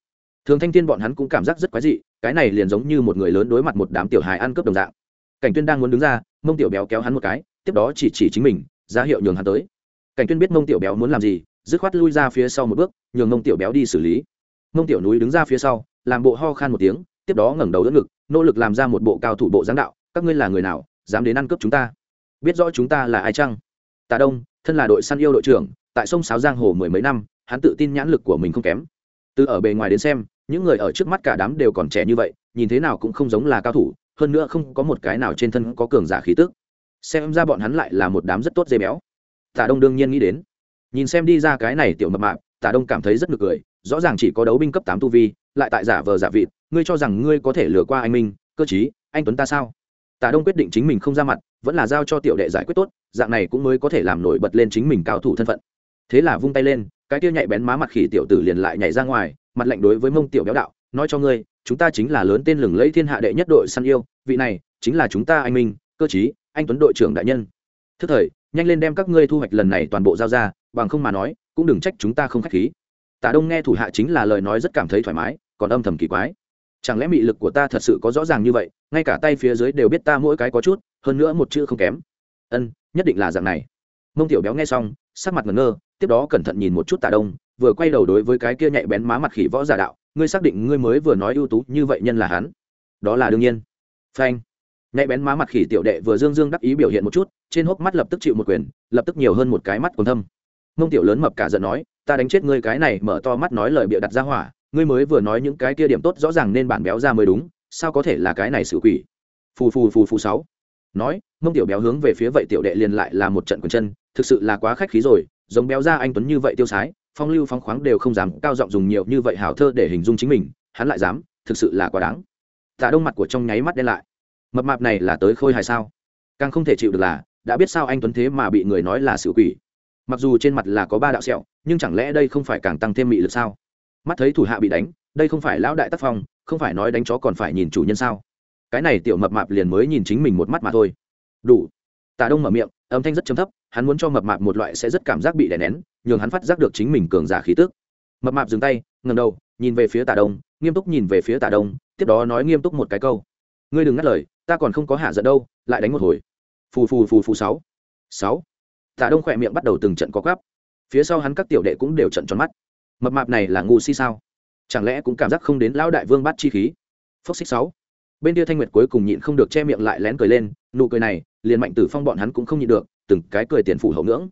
Thường thanh thiên bọn hắn cũng cảm giác rất quái dị, cái này liền giống như một người lớn đối mặt một đám tiểu hài ăn cướp đồng dạng. Cảnh tuyên đang muốn đứng ra, mông tiểu béo kéo hắn một cái, tiếp đó chỉ chỉ chính mình, ra hiệu nhường hắn tới. Cảnh tuyên biết mông tiểu béo muốn làm gì, dứt khoát lui ra phía sau một bước, nhường mông tiểu béo đi xử lý. Mông tiểu núi đứng ra phía sau, làm bộ ho khan một tiếng tiếp đó ngẩng đầu đỡ ngực, nỗ lực làm ra một bộ cao thủ bộ giáng đạo, các ngươi là người nào, dám đến ăn cướp chúng ta? Biết rõ chúng ta là ai chăng? Tà đông, thân là đội săn yêu đội trưởng, tại sông sáo giang hồ mười mấy năm, hắn tự tin nhãn lực của mình không kém. Từ ở bề ngoài đến xem, những người ở trước mắt cả đám đều còn trẻ như vậy, nhìn thế nào cũng không giống là cao thủ, hơn nữa không có một cái nào trên thân có cường giả khí tức. Xem ra bọn hắn lại là một đám rất tốt dây béo. Tả đông đương nhiên nghĩ đến. Nhìn xem đi ra cái này tiểu mập mạp tả đông cảm thấy rất nực cười, rõ ràng chỉ có đấu binh cấp tám tu vi lại tại giả vờ giả vịt, ngươi cho rằng ngươi có thể lừa qua anh minh, cơ chí, anh tuấn ta sao? Tả đông quyết định chính mình không ra mặt, vẫn là giao cho tiểu đệ giải quyết tốt, dạng này cũng mới có thể làm nổi bật lên chính mình cao thủ thân phận. Thế là vung tay lên, cái kia nhạy bén má mặt khỉ tiểu tử liền lại nhảy ra ngoài, mặt lạnh đối với mông tiểu béo đạo, nói cho ngươi, chúng ta chính là lớn tên lừng lẫy thiên hạ đệ nhất đội săn yêu, vị này chính là chúng ta anh minh, cơ chí, anh tuấn đội trưởng đại nhân. Thức thời, nhanh lên đem các ngươi thu hoạch lần này toàn bộ giao ra, bằng không mà nói, cũng đừng trách chúng ta không khách khí. Tả đông nghe thủ hạ chính là lời nói rất cảm thấy thoải mái còn âm thầm kỳ quái. Chẳng lẽ mị lực của ta thật sự có rõ ràng như vậy, ngay cả tay phía dưới đều biết ta mỗi cái có chút, hơn nữa một chữ không kém. Ân, nhất định là dạng này. Mông tiểu béo nghe xong, sắc mặt ngẩn ngơ, tiếp đó cẩn thận nhìn một chút tả đông, vừa quay đầu đối với cái kia nhạy bén má mặt khỉ võ giả đạo, ngươi xác định ngươi mới vừa nói ưu tú như vậy nhân là hắn? Đó là đương nhiên. Phanh. Nhạy bén má mặt khỉ tiểu đệ vừa dương dương đắc ý biểu hiện một chút, trên hốc mắt lập tức chịu một quyền, lập tức nhiều hơn một cái mắt còn thâm. Mông tiểu lớn mập cả giận nói, ta đánh chết ngươi cái này mở to mắt nói lời bịa đặt ra hỏa ngươi mới vừa nói những cái kia điểm tốt rõ ràng nên bản béo ra mới đúng, sao có thể là cái này xử quỷ? Phù phù phù phù sáu. Nói, mông tiểu béo hướng về phía vậy tiểu đệ liền lại là một trận quần chân, thực sự là quá khách khí rồi, giống béo ra anh tuấn như vậy tiêu sái, phong lưu phong khoáng đều không dám cao giọng dùng nhiều như vậy hảo thơ để hình dung chính mình, hắn lại dám, thực sự là quá đáng. Tạ đông mặt của trong nháy mắt đen lại. Mập mạp này là tới khôi hài sao? Càng không thể chịu được là, đã biết sao anh tuấn thế mà bị người nói là xử quỷ. Mặc dù trên mặt là có ba đạo sẹo, nhưng chẳng lẽ đây không phải càng tăng thêm mị lực sao? Mắt thấy thủ hạ bị đánh, đây không phải lão đại tác phong, không phải nói đánh chó còn phải nhìn chủ nhân sao? Cái này tiểu mập mạp liền mới nhìn chính mình một mắt mà thôi. Đủ. Tà đông mở miệng, âm thanh rất chấm thấp, hắn muốn cho mập mạp một loại sẽ rất cảm giác bị đè nén, nhường hắn phát giác được chính mình cường giả khí tức. Mập mạp dừng tay ngầm đầu, nhìn về phía tà đông, nghiêm túc nhìn về phía tà đông, tiếp đó nói nghiêm túc một cái câu. Ngươi đừng ngắt lời, ta còn không có hạ giận đâu, lại đánh một hồi. Phù phù phù phù sáu. Sáu. Tà đông khỏe miệng bắt đầu từng trận có gắp phía sau hắn các tiểu đệ cũng đều trận tròn mắt mập mạp này là ngu si sao? Chẳng lẽ cũng cảm giác không đến lão đại vương bắt chi khí? Phốc xích sáu. Bên kia thanh nguyệt cuối cùng nhịn không được che miệng lại lén cười lên, nụ cười này, liền mạnh tử phong bọn hắn cũng không nhịn được, từng cái cười tiền phủ hậu ngưỡng.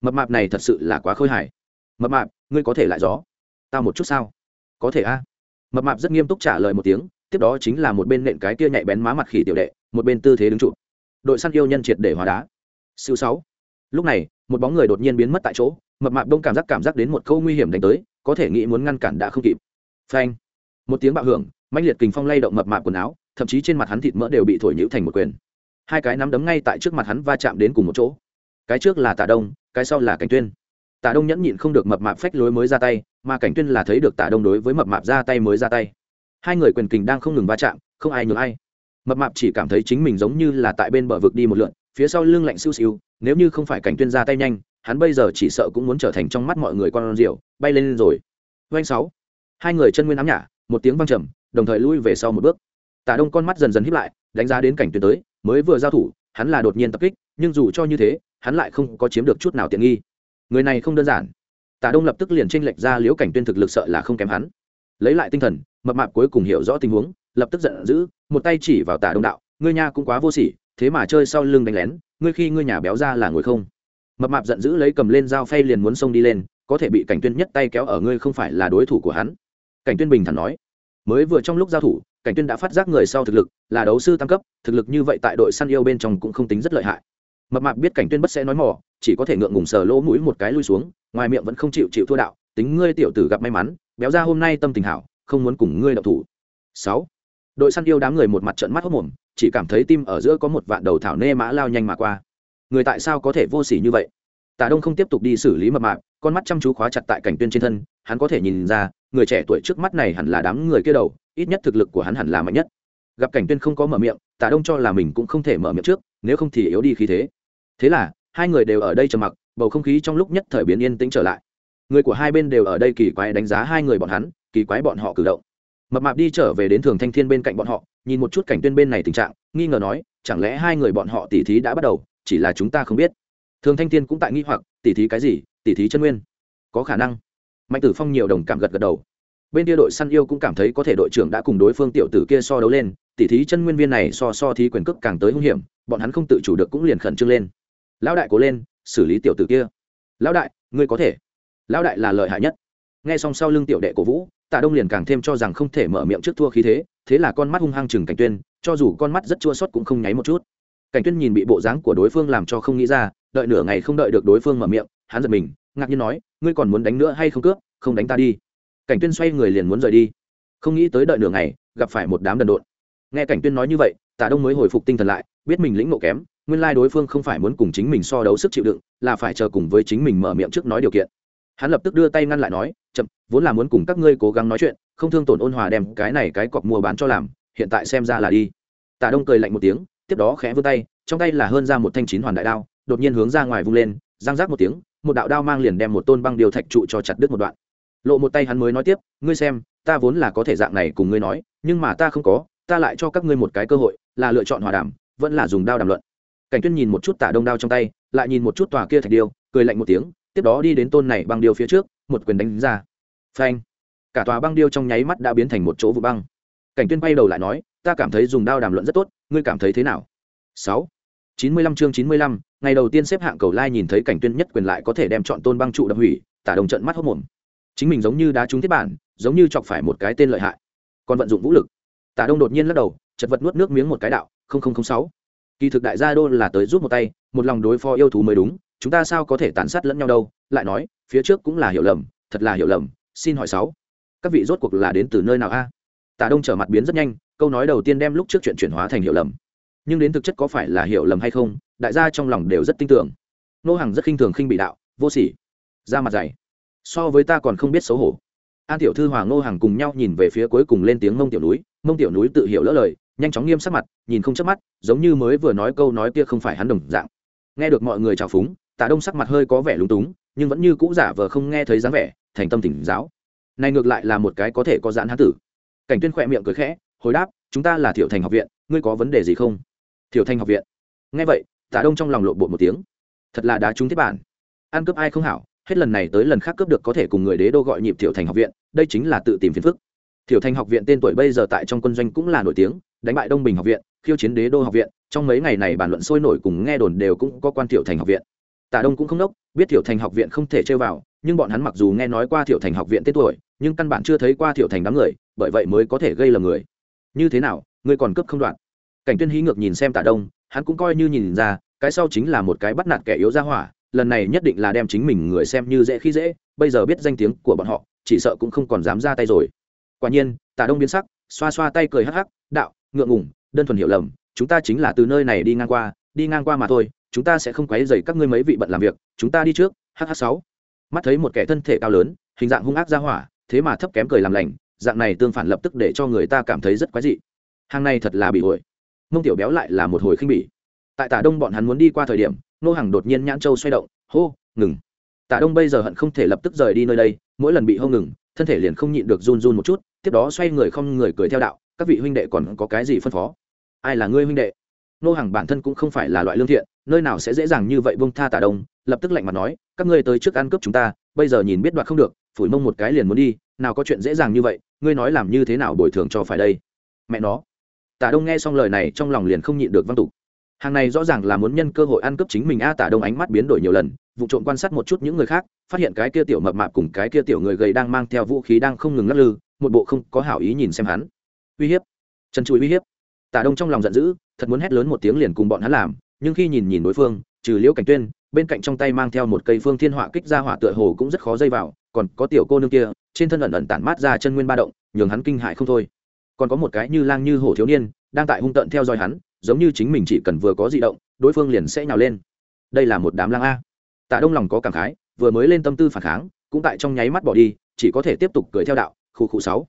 Mập mạp này thật sự là quá khôi hài. Mập mạp, ngươi có thể lại gió? Tao một chút sao? Có thể a. Mập mạp rất nghiêm túc trả lời một tiếng, tiếp đó chính là một bên nện cái kia nhạy bén má mặt khỉ tiểu đệ, một bên tư thế đứng trụ. Đội săn yêu nhân triệt để hóa đá. Siêu sáu. Lúc này, một bóng người đột nhiên biến mất tại chỗ, mập mạp đông cảm giác cảm giác đến một câu nguy hiểm đánh tới có thể nghĩ muốn ngăn cản đã không kịp. Phanh. Một tiếng bạo hưởng mạnh liệt kình phong lay động mập mạp quần áo, thậm chí trên mặt hắn thịt mỡ đều bị thổi nhũ thành một quyền. Hai cái nắm đấm ngay tại trước mặt hắn va chạm đến cùng một chỗ. Cái trước là tả đông, cái sau là cảnh tuyên. Tả đông nhẫn nhịn không được mập mạp phách lối mới ra tay, mà cảnh tuyên là thấy được tả đông đối với mập mạp ra tay mới ra tay. Hai người quyền kình đang không ngừng va chạm, không ai nhường ai. Mập mạp chỉ cảm thấy chính mình giống như là tại bên bờ vực đi một lượn, phía sau lưng lạnh siêu siêu, nếu như không phải cảnh tuyên ra tay nhanh hắn bây giờ chỉ sợ cũng muốn trở thành trong mắt mọi người con rượu, bay lên rồi. Doanh sáu. Hai người chân nguyên ám nhả một tiếng vang trầm, đồng thời lui về sau một bước. Tả đông con mắt dần dần híp lại, đánh giá đến cảnh tuyến tới, mới vừa giao thủ, hắn là đột nhiên tập kích, nhưng dù cho như thế, hắn lại không có chiếm được chút nào tiện nghi. Người này không đơn giản. Tả đông lập tức liền tranh lệch ra liễu cảnh tuyên thực lực sợ là không kém hắn. Lấy lại tinh thần, mập mạp cuối cùng hiểu rõ tình huống, lập tức giận dữ, một tay chỉ vào tả đông đạo, ngươi nha cũng quá vô sỉ, thế mà chơi sau lưng đánh lén, ngươi khi ngươi nhà béo ra là ngồi không? Mập mạp giận dữ lấy cầm lên dao phay liền muốn xông đi lên, có thể bị cảnh tuyên nhất tay kéo ở ngươi không phải là đối thủ của hắn. Cảnh tuyên bình thản nói. Mới vừa trong lúc giao thủ, cảnh tuyên đã phát giác người sau thực lực, là đấu sư tăng cấp, thực lực như vậy tại đội săn yêu bên trong cũng không tính rất lợi hại. Mập mạp biết cảnh tuyên bất sẽ nói mỏ, chỉ có thể ngượng ngùng sờ lỗ mũi một cái lui xuống, ngoài miệng vẫn không chịu chịu thua đạo, tính ngươi tiểu tử gặp may mắn, béo ra hôm nay tâm tình hảo, không muốn cùng ngươi động thủ. Sáu. Đội săn yêu đám người một mặt trợn mắt hốt mồm, chỉ cảm thấy tim ở giữa có một vạn đầu thảo nê mã lao nhanh mà qua người tại sao có thể vô sỉ như vậy? Tả đông không tiếp tục đi xử lý mập mạp, con mắt chăm chú khóa chặt tại cảnh tuyên trên thân, hắn có thể nhìn ra, người trẻ tuổi trước mắt này hẳn là đám người kia đầu, ít nhất thực lực của hắn hẳn là mạnh nhất. Gặp cảnh tuyên không có mở miệng, tả đông cho là mình cũng không thể mở miệng trước, nếu không thì yếu đi khí thế. Thế là, hai người đều ở đây trầm mặc, bầu không khí trong lúc nhất thời biến yên tĩnh trở lại. Người của hai bên đều ở đây kỳ quái đánh giá hai người bọn hắn, kỳ quái bọn họ cử động. Mập mạp đi trở về đến thường thanh thiên bên cạnh bọn họ, nhìn một chút cảnh tuyên bên này tình trạng, nghi ngờ nói, chẳng lẽ hai người bọn họ tỉ thí đã bắt đầu? Chỉ là chúng ta không biết. Thường thanh thiên cũng tại nghi hoặc, tỉ thí cái gì, tỉ thí chân nguyên? Có khả năng. Mạnh tử phong nhiều đồng cảm gật gật đầu. Bên kia đội săn yêu cũng cảm thấy có thể đội trưởng đã cùng đối phương tiểu tử kia so đấu lên, tỉ thí chân nguyên viên này so so thí quyền cước càng tới hung hiểm, bọn hắn không tự chủ được cũng liền khẩn trương lên. Lão đại cố lên, xử lý tiểu tử kia. Lão đại, ngươi có thể. Lão đại là lợi hại nhất. Nghe xong sau lưng tiểu đệ cổ vũ, tạ đông liền càng thêm cho rằng không thể mở miệng trước thua khí thế thế là con mắt hung hăng chừng cảnh tuyên, cho dù con mắt rất chua xót cũng không nháy một chút cảnh tuyên nhìn bị bộ dáng của đối phương làm cho không nghĩ ra, đợi nửa ngày không đợi được đối phương mở miệng, hắn giật mình, ngạc nhiên nói, ngươi còn muốn đánh nữa hay không cướp? Không đánh ta đi. Cảnh tuyên xoay người liền muốn rời đi. Không nghĩ tới đợi nửa ngày, gặp phải một đám đần độn. Nghe cảnh tuyên nói như vậy, tạ đông mới hồi phục tinh thần lại, biết mình lĩnh ngộ kém, nguyên lai đối phương không phải muốn cùng chính mình so đấu sức chịu đựng, là phải chờ cùng với chính mình mở miệng trước nói điều kiện. Hắn lập tức đưa tay ngăn lại nói, chậm, vốn là muốn cùng các ngươi cố gắng nói chuyện, không thương tổn ôn hòa đem cái này cái cọc mua bán cho làm, hiện tại xem ra là đi. Tạ đông cười lạnh một tiếng tiếp đó khẽ vươn tay, trong tay là hơn ra một thanh chín hoàn đại đao, đột nhiên hướng ra ngoài vung lên, giang rác một tiếng, một đạo đao mang liền đem một tôn băng điều thạch trụ cho chặt đứt một đoạn. Lộ một tay hắn mới nói tiếp, ngươi xem, ta vốn là có thể dạng này cùng ngươi nói, nhưng mà ta không có, ta lại cho các ngươi một cái cơ hội, là lựa chọn hòa đàm, vẫn là dùng đao đàm luận. Cảnh tuyên nhìn một chút tả đông đao trong tay, lại nhìn một chút tòa kia thạch điêu, cười lạnh một tiếng, tiếp đó đi đến tôn này băng điêu phía trước, một quyền đánh ra. Phanh! Cả tòa băng điêu trong nháy mắt đã biến thành một chỗ vụ băng. Cảnh tuyên quay đầu lại nói ta cảm thấy dùng đao đàm luận rất tốt, ngươi cảm thấy thế nào? Sáu. Chín mươi lăm chương chín mươi lăm, ngày đầu tiên xếp hạng cầu lai nhìn thấy cảnh tuyên nhất quyền lại có thể đem chọn tôn băng trụ đập hủy, tả đồng trận mắt hốc mồm. Chính mình giống như đá trúng thiết bản, giống như chọc phải một cái tên lợi hại. Còn vận dụng vũ lực. Tả đông đột nhiên lắc đầu, chật vật nuốt nước miếng một cái đạo sáu. Kỳ thực đại gia đô là tới giúp một tay, một lòng đối phó yêu thú mới đúng, chúng ta sao có thể tàn sát lẫn nhau đâu? Lại nói, phía trước cũng là hiểu lầm, thật là hiểu lầm, xin hỏi sáu. Các vị rốt cuộc là đến từ nơi nào a? Tả đông trở mặt biến rất nhanh câu nói đầu tiên đem lúc trước chuyện chuyển hóa thành hiểu lầm. Nhưng đến thực chất có phải là hiểu lầm hay không, đại gia trong lòng đều rất tin tưởng. Nô hàng rất khinh thường khinh bị đạo, vô sỉ, ra mặt dày. So với ta còn không biết xấu hổ. An tiểu thư hoàng ngô hàng cùng nhau nhìn về phía cuối cùng lên tiếng mông tiểu núi. Mông tiểu núi tự hiểu lỡ lời, nhanh chóng nghiêm sắc mặt, nhìn không chớp mắt, giống như mới vừa nói câu nói kia không phải hắn đồng dạng. Nghe được mọi người chào phúng Tả đông sắc mặt hơi có vẻ lúng túng, nhưng vẫn như cũ giả vờ không nghe thấy dáng vẻ, thành tâm tỉnh giáo. Này ngược lại là một cái có thể có giãn hán tử. Cảnh tuyên khỏe miệng cười khẽ hồi đáp, chúng ta là thiểu thành học viện, ngươi có vấn đề gì không? Thiểu thành học viện? Nghe vậy, tạ đông trong lòng lộn bộ một tiếng. Thật là đá trúng thiết bản. Ăn cướp ai không hảo, hết lần này tới lần khác cướp được có thể cùng người đế đô gọi nhịp thiểu thành học viện, đây chính là tự tìm phiền phức. Thiểu thành học viện tên tuổi bây giờ tại trong quân doanh cũng là nổi tiếng, đánh bại đông bình học viện, khiêu chiến đế đô học viện, trong mấy ngày này bàn luận sôi nổi cùng nghe đồn đều cũng có quan thiểu thành học viện. Tả đông cũng không đốc biết thiểu thành học viện không thể chơi vào, nhưng bọn hắn mặc dù nghe nói qua thiểu thành học viện tên tuổi, nhưng căn bản chưa thấy qua thiểu thành đám người, bởi vậy mới có thể gây lầm người như thế nào, ngươi còn cướp không đoạn? Cảnh tuyên hí ngược nhìn xem tả đông, hắn cũng coi như nhìn ra, cái sau chính là một cái bắt nạt kẻ yếu ra hỏa, lần này nhất định là đem chính mình người xem như dễ khi dễ, bây giờ biết danh tiếng của bọn họ, chỉ sợ cũng không còn dám ra tay rồi. Quả nhiên, tả đông biến sắc, xoa xoa tay cười hắc hắc, đạo, ngượng ngùng, đơn thuần hiểu lầm, chúng ta chính là từ nơi này đi ngang qua, đi ngang qua mà thôi, chúng ta sẽ không quấy dày các ngươi mấy vị bận làm việc, chúng ta đi trước hh sáu. Mắt thấy một kẻ thân thể cao lớn, hình dạng hung ác ra hỏa, thế mà thấp kém cười làm lành dạng này tương phản lập tức để cho người ta cảm thấy rất quái dị. Hàng này thật là bị ổi mông tiểu béo lại là một hồi khinh bỉ. Tại tả đông bọn hắn muốn đi qua thời điểm, nô hàng đột nhiên nhãn châu xoay động, hô, ngừng! Tả đông bây giờ hận không thể lập tức rời đi nơi đây, mỗi lần bị hô ngừng, thân thể liền không nhịn được run run một chút, tiếp đó xoay người không người cười theo đạo, các vị huynh đệ còn có cái gì phân phó? Ai là ngươi huynh đệ? Nô hàng bản thân cũng không phải là loại lương thiện, nơi nào sẽ dễ dàng như vậy bông tha tả đông, lập tức lạnh mặt nói, các ngươi tới trước ăn cướp chúng ta, bây giờ nhìn biết đoạt không được, phủi mông một cái liền muốn đi nào có chuyện dễ dàng như vậy, ngươi nói làm như thế nào bồi thường cho phải đây? Mẹ nó. Tả đông nghe xong lời này trong lòng liền không nhịn được văn tục. Hàng này rõ ràng là muốn nhân cơ hội ăn cướp chính mình a, tả đông ánh mắt biến đổi nhiều lần, vụ trộm quan sát một chút những người khác, phát hiện cái kia tiểu mập mạp cùng cái kia tiểu người gầy đang mang theo vũ khí đang không ngừng lắc lư, một bộ không có hảo ý nhìn xem hắn. Uy hiếp. Chân chùi uy hiếp. Tả đông trong lòng giận dữ, thật muốn hét lớn một tiếng liền cùng bọn hắn làm, nhưng khi nhìn nhìn đối phương, trừ liễu cảnh tuyên, bên cạnh trong tay mang theo một cây phương thiên họa kích ra hỏa tựa hồ cũng rất khó dây vào, còn có tiểu cô nương kia trên thân ẩn ẩn tản mát ra chân nguyên ba động, nhường hắn kinh hại không thôi. Còn có một cái như lang như hổ thiếu niên, đang tại hung tận theo dõi hắn, giống như chính mình chỉ cần vừa có di động, đối phương liền sẽ nhào lên. Đây là một đám lang a. Tạ đông lòng có cảm khái, vừa mới lên tâm tư phản kháng, cũng tại trong nháy mắt bỏ đi, chỉ có thể tiếp tục cười theo đạo, khu khu sáu.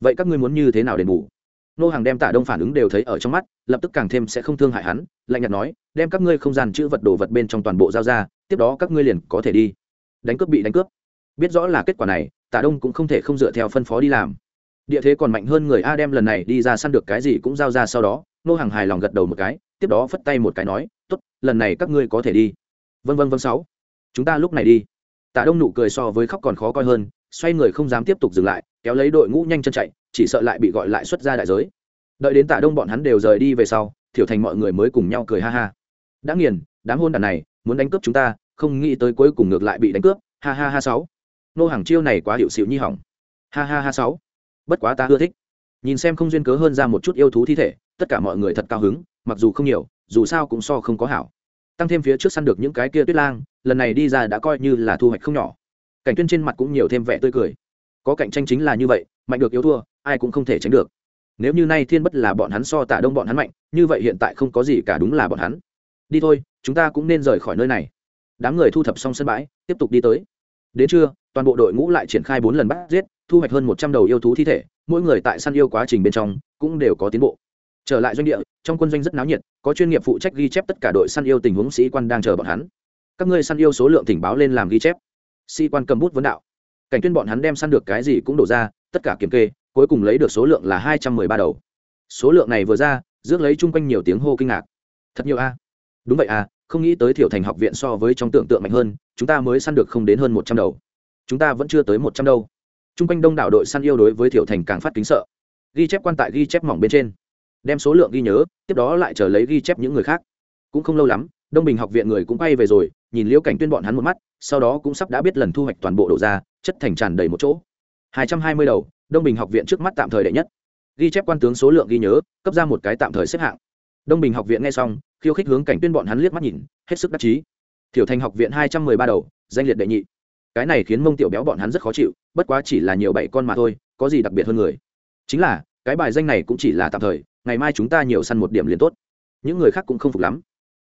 Vậy các ngươi muốn như thế nào đền bù? Nô hàng đem tạ đông phản ứng đều thấy ở trong mắt, lập tức càng thêm sẽ không thương hại hắn, lạnh nhạt nói, đem các ngươi không gian chữ vật đồ vật bên trong toàn bộ giao ra, tiếp đó các ngươi liền có thể đi. Đánh cướp bị đánh cướp biết rõ là kết quả này, tạ đông cũng không thể không dựa theo phân phó đi làm. Địa thế còn mạnh hơn người a đem lần này đi ra săn được cái gì cũng giao ra sau đó, nô hàng hài lòng gật đầu một cái, tiếp đó phất tay một cái nói, tốt, lần này các ngươi có thể đi. Vân vân vân sáu. Chúng ta lúc này đi. Tạ đông nụ cười so với khóc còn khó coi hơn, xoay người không dám tiếp tục dừng lại, kéo lấy đội ngũ nhanh chân chạy, chỉ sợ lại bị gọi lại xuất ra đại giới. Đợi đến tạ đông bọn hắn đều rời đi về sau, thiểu thành mọi người mới cùng nhau cười ha ha. Đã nghiền, đám hôn đàn này, muốn đánh cướp chúng ta, không nghĩ tới cuối cùng ngược lại bị đánh cướp. Ha ha ha, sáu nô hàng chiêu này quá hiệu xịu nhi hỏng. Ha ha ha sáu. Bất quá ta ưa thích. Nhìn xem không duyên cớ hơn ra một chút yêu thú thi thể, tất cả mọi người thật cao hứng, mặc dù không nhiều, dù sao cũng so không có hảo. Tăng thêm phía trước săn được những cái kia tuyết lang, lần này đi ra đã coi như là thu hoạch không nhỏ. Cảnh tuyên trên mặt cũng nhiều thêm vẻ tươi cười. Có cạnh tranh chính là như vậy, mạnh được yếu thua, ai cũng không thể tránh được. Nếu như nay thiên bất là bọn hắn so tả đông bọn hắn mạnh, như vậy hiện tại không có gì cả đúng là bọn hắn. Đi thôi, chúng ta cũng nên rời khỏi nơi này. Đám người thu thập xong sân bãi, tiếp tục đi tới. Đến trưa toàn bộ đội ngũ lại triển khai bốn lần bắt giết, thu hoạch hơn một trăm đầu yêu thú thi thể, mỗi người tại săn yêu quá trình bên trong cũng đều có tiến bộ. Trở lại doanh địa, trong quân doanh rất náo nhiệt, có chuyên nghiệp phụ trách ghi chép tất cả đội săn yêu tình huống, sĩ quan đang chờ bọn hắn. Các ngươi săn yêu số lượng tình báo lên làm ghi chép. Sĩ quan cầm bút vấn đạo. Cảnh tuyên bọn hắn đem săn được cái gì cũng đổ ra, tất cả kiểm kê, cuối cùng lấy được số lượng là hai trăm mười ba đầu. Số lượng này vừa ra, rước lấy chung quanh nhiều tiếng hô kinh ngạc. Thật nhiều a. Đúng vậy à không nghĩ tới thiểu thành học viện so với trong tưởng tượng mạnh hơn, chúng ta mới săn được không đến hơn một trăm đầu chúng ta vẫn chưa tới một trăm đâu. T r u n g quanh đông đảo đội săn yêu đối với thiểu thành càng phát kính sợ. Ghi chép quan tại ghi chép mỏng bên trên. Đem số lượng ghi nhớ, tiếp đó lại chờ lấy ghi chép những người khác. Cũng không lâu lắm, đông bình học viện người cũng bay về rồi, nhìn liễu cảnh tuyên bọn hắn một mắt, sau đó cũng sắp đã biết lần thu hoạch toàn bộ đổ ra, chất thành tràn đầy một chỗ. hai trăm hai mươi đầu, đông bình học viện trước mắt tạm thời đệ nhất. Ghi chép quan tướng số lượng ghi nhớ, cấp ra một cái tạm thời xếp hạng. Đông bình học viện nghe xong, khiêu khích hướng cảnh tuyên bọn hắn liếc mắt nhìn, hết sức đắc chí. Thiểu thành học viện hai trăm mười ba đầu, danh liệt đệ nhị cái này khiến mông tiểu béo bọn hắn rất khó chịu, bất quá chỉ là nhiều bảy con mà thôi, có gì đặc biệt hơn người? Chính là, cái bài danh này cũng chỉ là tạm thời, ngày mai chúng ta nhiều săn một điểm liền tốt. Những người khác cũng không phục lắm.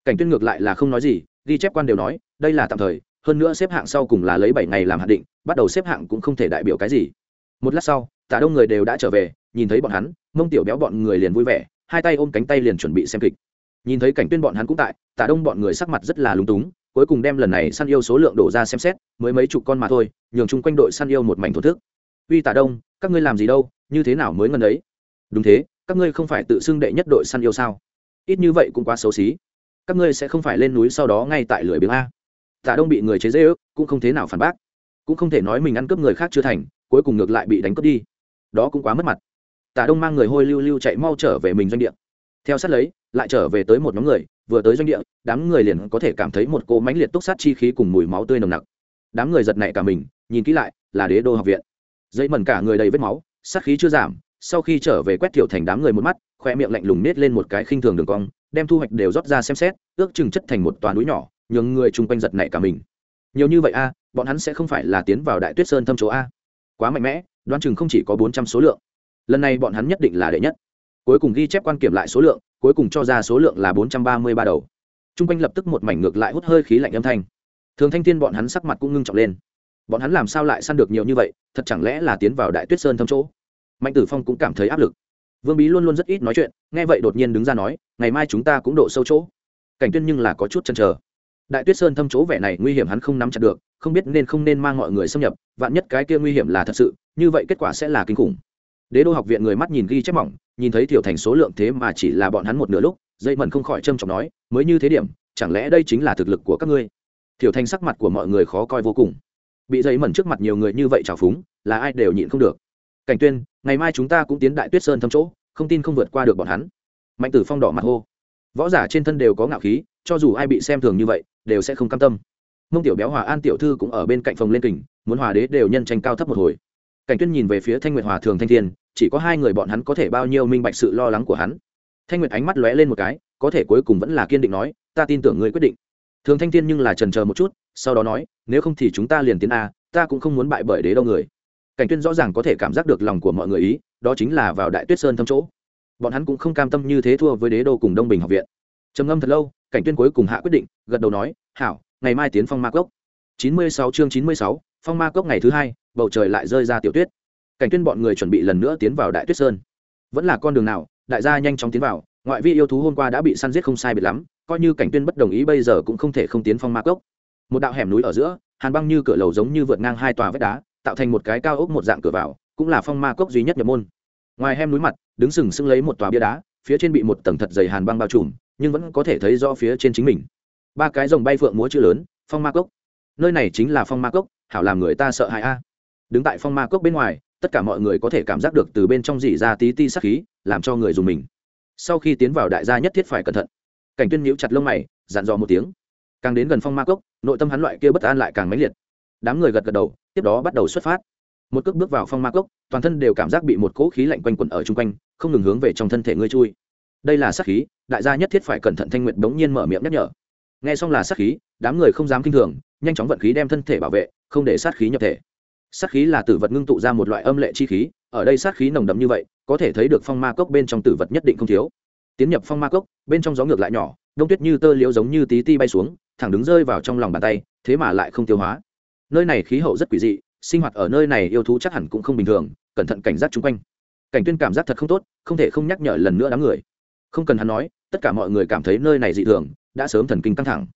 Cảnh tuyên ngược lại là không nói gì, ghi chép quan đều nói, đây là tạm thời, hơn nữa xếp hạng sau cùng là lấy bảy ngày làm hạn định, bắt đầu xếp hạng cũng không thể đại biểu cái gì. Một lát sau, tả đông người đều đã trở về, nhìn thấy bọn hắn, mông tiểu béo bọn người liền vui vẻ, hai tay ôm cánh tay liền chuẩn bị xem kịch. Nhìn thấy cảnh tuyên bọn hắn cũng tại, tả đông bọn người sắc mặt rất là lúng túng cuối cùng đem lần này săn yêu số lượng đổ ra xem xét, mới mấy chục con mà thôi, nhường chung quanh đội săn yêu một mảnh thổ thức. Uy tả đông, các ngươi làm gì đâu, như thế nào mới ngần ấy? Đúng thế, các ngươi không phải tự xưng đệ nhất đội săn yêu sao? Ít như vậy cũng quá xấu xí. Các ngươi sẽ không phải lên núi sau đó ngay tại lưỡi biếng a. Tả đông bị người chế dễ ước cũng không thế nào phản bác. Cũng không thể nói mình ăn cướp người khác chưa thành, cuối cùng ngược lại bị đánh cướp đi. Đó cũng quá mất mặt. Tả đông mang người hôi lưu lưu chạy mau trở về mình doanh địa. Theo sát lấy, lại trở về tới một nhóm người vừa tới doanh địa, đám người liền có thể cảm thấy một cỗ mãnh liệt túc sát chi khí cùng mùi máu tươi nồng nặc. Đám người giật nảy cả mình, nhìn kỹ lại, là đế đô học viện. Dây mần cả người đầy vết máu, sát khí chưa giảm, sau khi trở về quét thiểu thành đám người một mắt, khoe miệng lạnh lùng nết lên một cái khinh thường đường cong, đem thu hoạch đều rót ra xem xét, ước chừng chất thành một toàn núi nhỏ, nhường người chung quanh giật nảy cả mình. Nhiều như vậy a, bọn hắn sẽ không phải là tiến vào đại tuyết sơn thâm chỗ a. Quá mạnh mẽ, đoán chừng không chỉ có bốn trăm số lượng. Lần này bọn hắn nhất định là đệ nhất cuối cùng ghi chép quan kiểm lại số lượng, cuối cùng cho ra số lượng là bốn trăm ba mươi ba đầu. T r u n g quanh lập tức một mảnh ngược lại hút hơi khí lạnh âm thanh. Thường thanh thiên bọn hắn sắc mặt cũng ngưng trọng lên. Bọn hắn làm sao lại săn được nhiều như vậy, thật chẳng lẽ là tiến vào đại tuyết sơn thâm chỗ? Mạnh tử phong cũng cảm thấy áp lực. Vương bí luôn luôn rất ít nói chuyện, nghe vậy đột nhiên đứng ra nói, ngày mai chúng ta cũng độ sâu chỗ. Cảnh tuyên nhưng là có chút chăn trở đại tuyết sơn thâm chỗ vẻ này nguy hiểm hắn không nắm chặt được, không biết nên không nên mang mọi người xâm nhập, vạn nhất cái kia nguy hiểm là thật sự, như vậy kết quả sẽ là kinh khủng. Đế đô học viện người mắt nhìn ghi chép mỏng nhìn thấy tiểu thành số lượng thế mà chỉ là bọn hắn một nửa lúc, dây mần không khỏi trâm trọng nói, mới như thế điểm, chẳng lẽ đây chính là thực lực của các ngươi? Tiểu thành sắc mặt của mọi người khó coi vô cùng. Bị dây mần trước mặt nhiều người như vậy trào phúng, là ai đều nhịn không được. Cảnh tuyên, ngày mai chúng ta cũng tiến đại tuyết sơn thâm chỗ, không tin không vượt qua được bọn hắn. Mạnh tử phong đỏ mặt hô. Võ giả trên thân đều có ngạo khí, cho dù ai bị xem thường như vậy, đều sẽ không cam tâm. Mông tiểu béo hòa an tiểu thư cũng ở bên cạnh phòng lên kình, muốn hòa đế đều nhân tranh cao thấp một hồi cảnh tuyên nhìn về phía thanh nguyệt hòa thường thanh thiên, chỉ có hai người bọn hắn có thể bao nhiêu minh bạch sự lo lắng của hắn. Thanh nguyệt ánh mắt lóe lên một cái, có thể cuối cùng vẫn là kiên định nói, ta tin tưởng ngươi quyết định. Thường thanh thiên nhưng là trần chờ một chút, sau đó nói, nếu không thì chúng ta liền tiến a, ta cũng không muốn bại bởi đế đâu người. Cảnh tuyên rõ ràng có thể cảm giác được lòng của mọi người ý, đó chính là vào đại tuyết sơn thâm chỗ. Bọn hắn cũng không cam tâm như thế thua với đế đô cùng đông bình học viện. Trầm ngâm thật lâu, cảnh tuyên cuối cùng hạ quyết định, gật đầu nói, hảo, ngày mai tiến phong ma cốc. Chín mươi sáu chương chín mươi sáu, phong ma cốc ngày thứ hai bầu trời lại rơi ra tiểu tuyết. Cảnh tuyên bọn người chuẩn bị lần nữa tiến vào đại tuyết sơn. Vẫn là con đường nào, đại gia nhanh chóng tiến vào, ngoại vi yêu thú hôm qua đã bị săn giết không sai biệt lắm, coi như cảnh tuyên bất đồng ý bây giờ cũng không thể không tiến phong ma cốc. Một đạo hẻm núi ở giữa, hàn băng như cửa lầu giống như vượt ngang hai tòa vách đá, tạo thành một cái cao ốc một dạng cửa vào, cũng là phong ma cốc duy nhất nhập môn. Ngoài hem núi mặt, đứng sừng sững lấy một tòa bia đá, phía trên bị một tầng thật dày hàn băng bao trùm, nhưng vẫn có thể thấy rõ phía trên chính mình. Ba cái rồng bay phượng múa chữ lớn, phong ma cốc. Nơi này chính là phong ma cốc, hảo làm người ta sợ hãi a đứng tại phong ma cốc bên ngoài, tất cả mọi người có thể cảm giác được từ bên trong dỉ ra tí ti sắc khí, làm cho người dùng mình. Sau khi tiến vào đại gia nhất thiết phải cẩn thận. Cảnh tuyên nhíu chặt lông mày, dặn dò một tiếng. Càng đến gần phong ma cốc, nội tâm hắn loại kia bất an lại càng mãnh liệt. Đám người gật gật đầu, tiếp đó bắt đầu xuất phát. Một cước bước vào phong ma cốc, toàn thân đều cảm giác bị một cỗ khí lạnh quanh quẩn ở chung quanh, không ngừng hướng về trong thân thể ngươi chui. Đây là sát khí, đại gia nhất thiết phải cẩn thận thanh nguyện bỗng nhiên mở miệng nhắc nhở. Nghe xong là sát khí, đám người không dám kinh thường, nhanh chóng vận khí đem thân thể bảo vệ, không để sát khí nhập thể sát khí là tử vật ngưng tụ ra một loại âm lệ chi khí, ở đây sát khí nồng đậm như vậy, có thể thấy được phong ma cốc bên trong tử vật nhất định không thiếu. Tiến nhập phong ma cốc, bên trong gió ngược lại nhỏ, đông tuyết như tơ liễu giống như tí ti bay xuống, thẳng đứng rơi vào trong lòng bàn tay, thế mà lại không tiêu hóa. Nơi này khí hậu rất quỷ dị, sinh hoạt ở nơi này yêu thú chắc hẳn cũng không bình thường, cẩn thận cảnh giác chung quanh. Cảnh tuyên cảm giác thật không tốt, không thể không nhắc nhở lần nữa đám người. Không cần hắn nói, tất cả mọi người cảm thấy nơi này dị thường, đã sớm thần kinh căng thẳng.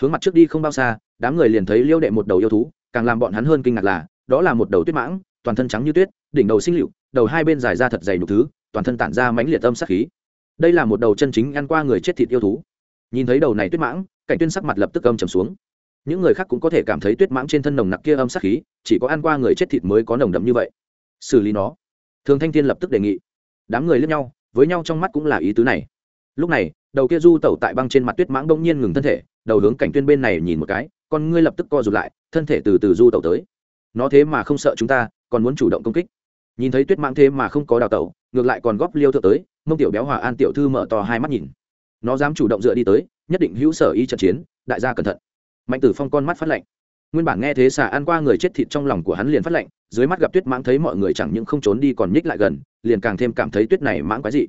Hướng mặt trước đi không bao xa, đám người liền thấy liêu đệ một đầu yêu thú, càng làm bọn hắn hơn kinh ngạc là đó là một đầu tuyết mãng, toàn thân trắng như tuyết, đỉnh đầu sinh liệu đầu hai bên dài ra thật dày nhục thứ, toàn thân tản ra mãnh liệt âm sát khí. Đây là một đầu chân chính ăn qua người chết thịt yêu thú. Nhìn thấy đầu này tuyết mãng, cảnh tuyên sắc mặt lập tức âm trầm xuống. Những người khác cũng có thể cảm thấy tuyết mãng trên thân nồng nặc kia âm sát khí, chỉ có ăn qua người chết thịt mới có nồng đậm như vậy. Xử lý nó. Thường thanh thiên lập tức đề nghị. Đám người lướt nhau, với nhau trong mắt cũng là ý tứ này. Lúc này, đầu kia du tẩu tại băng trên mặt tuyết mãng bỗng nhiên ngừng thân thể, đầu hướng cảnh tuyên bên này nhìn một cái, con ngươi lập tức co rụt lại, thân thể từ từ du tẩu tới nó thế mà không sợ chúng ta, còn muốn chủ động công kích. Nhìn thấy tuyết mãng thế mà không có đào tẩu, ngược lại còn góp liêu thượng tới, mông tiểu béo hòa an tiểu thư mở to hai mắt nhìn. Nó dám chủ động dựa đi tới, nhất định hữu sở y trận chiến, đại gia cẩn thận. Mạnh tử phong con mắt phát lạnh. Nguyên bản nghe thế xà ăn qua người chết thịt trong lòng của hắn liền phát lạnh, dưới mắt gặp tuyết mãng thấy mọi người chẳng những không trốn đi còn nhích lại gần, liền càng thêm cảm thấy tuyết này mãng quái dị.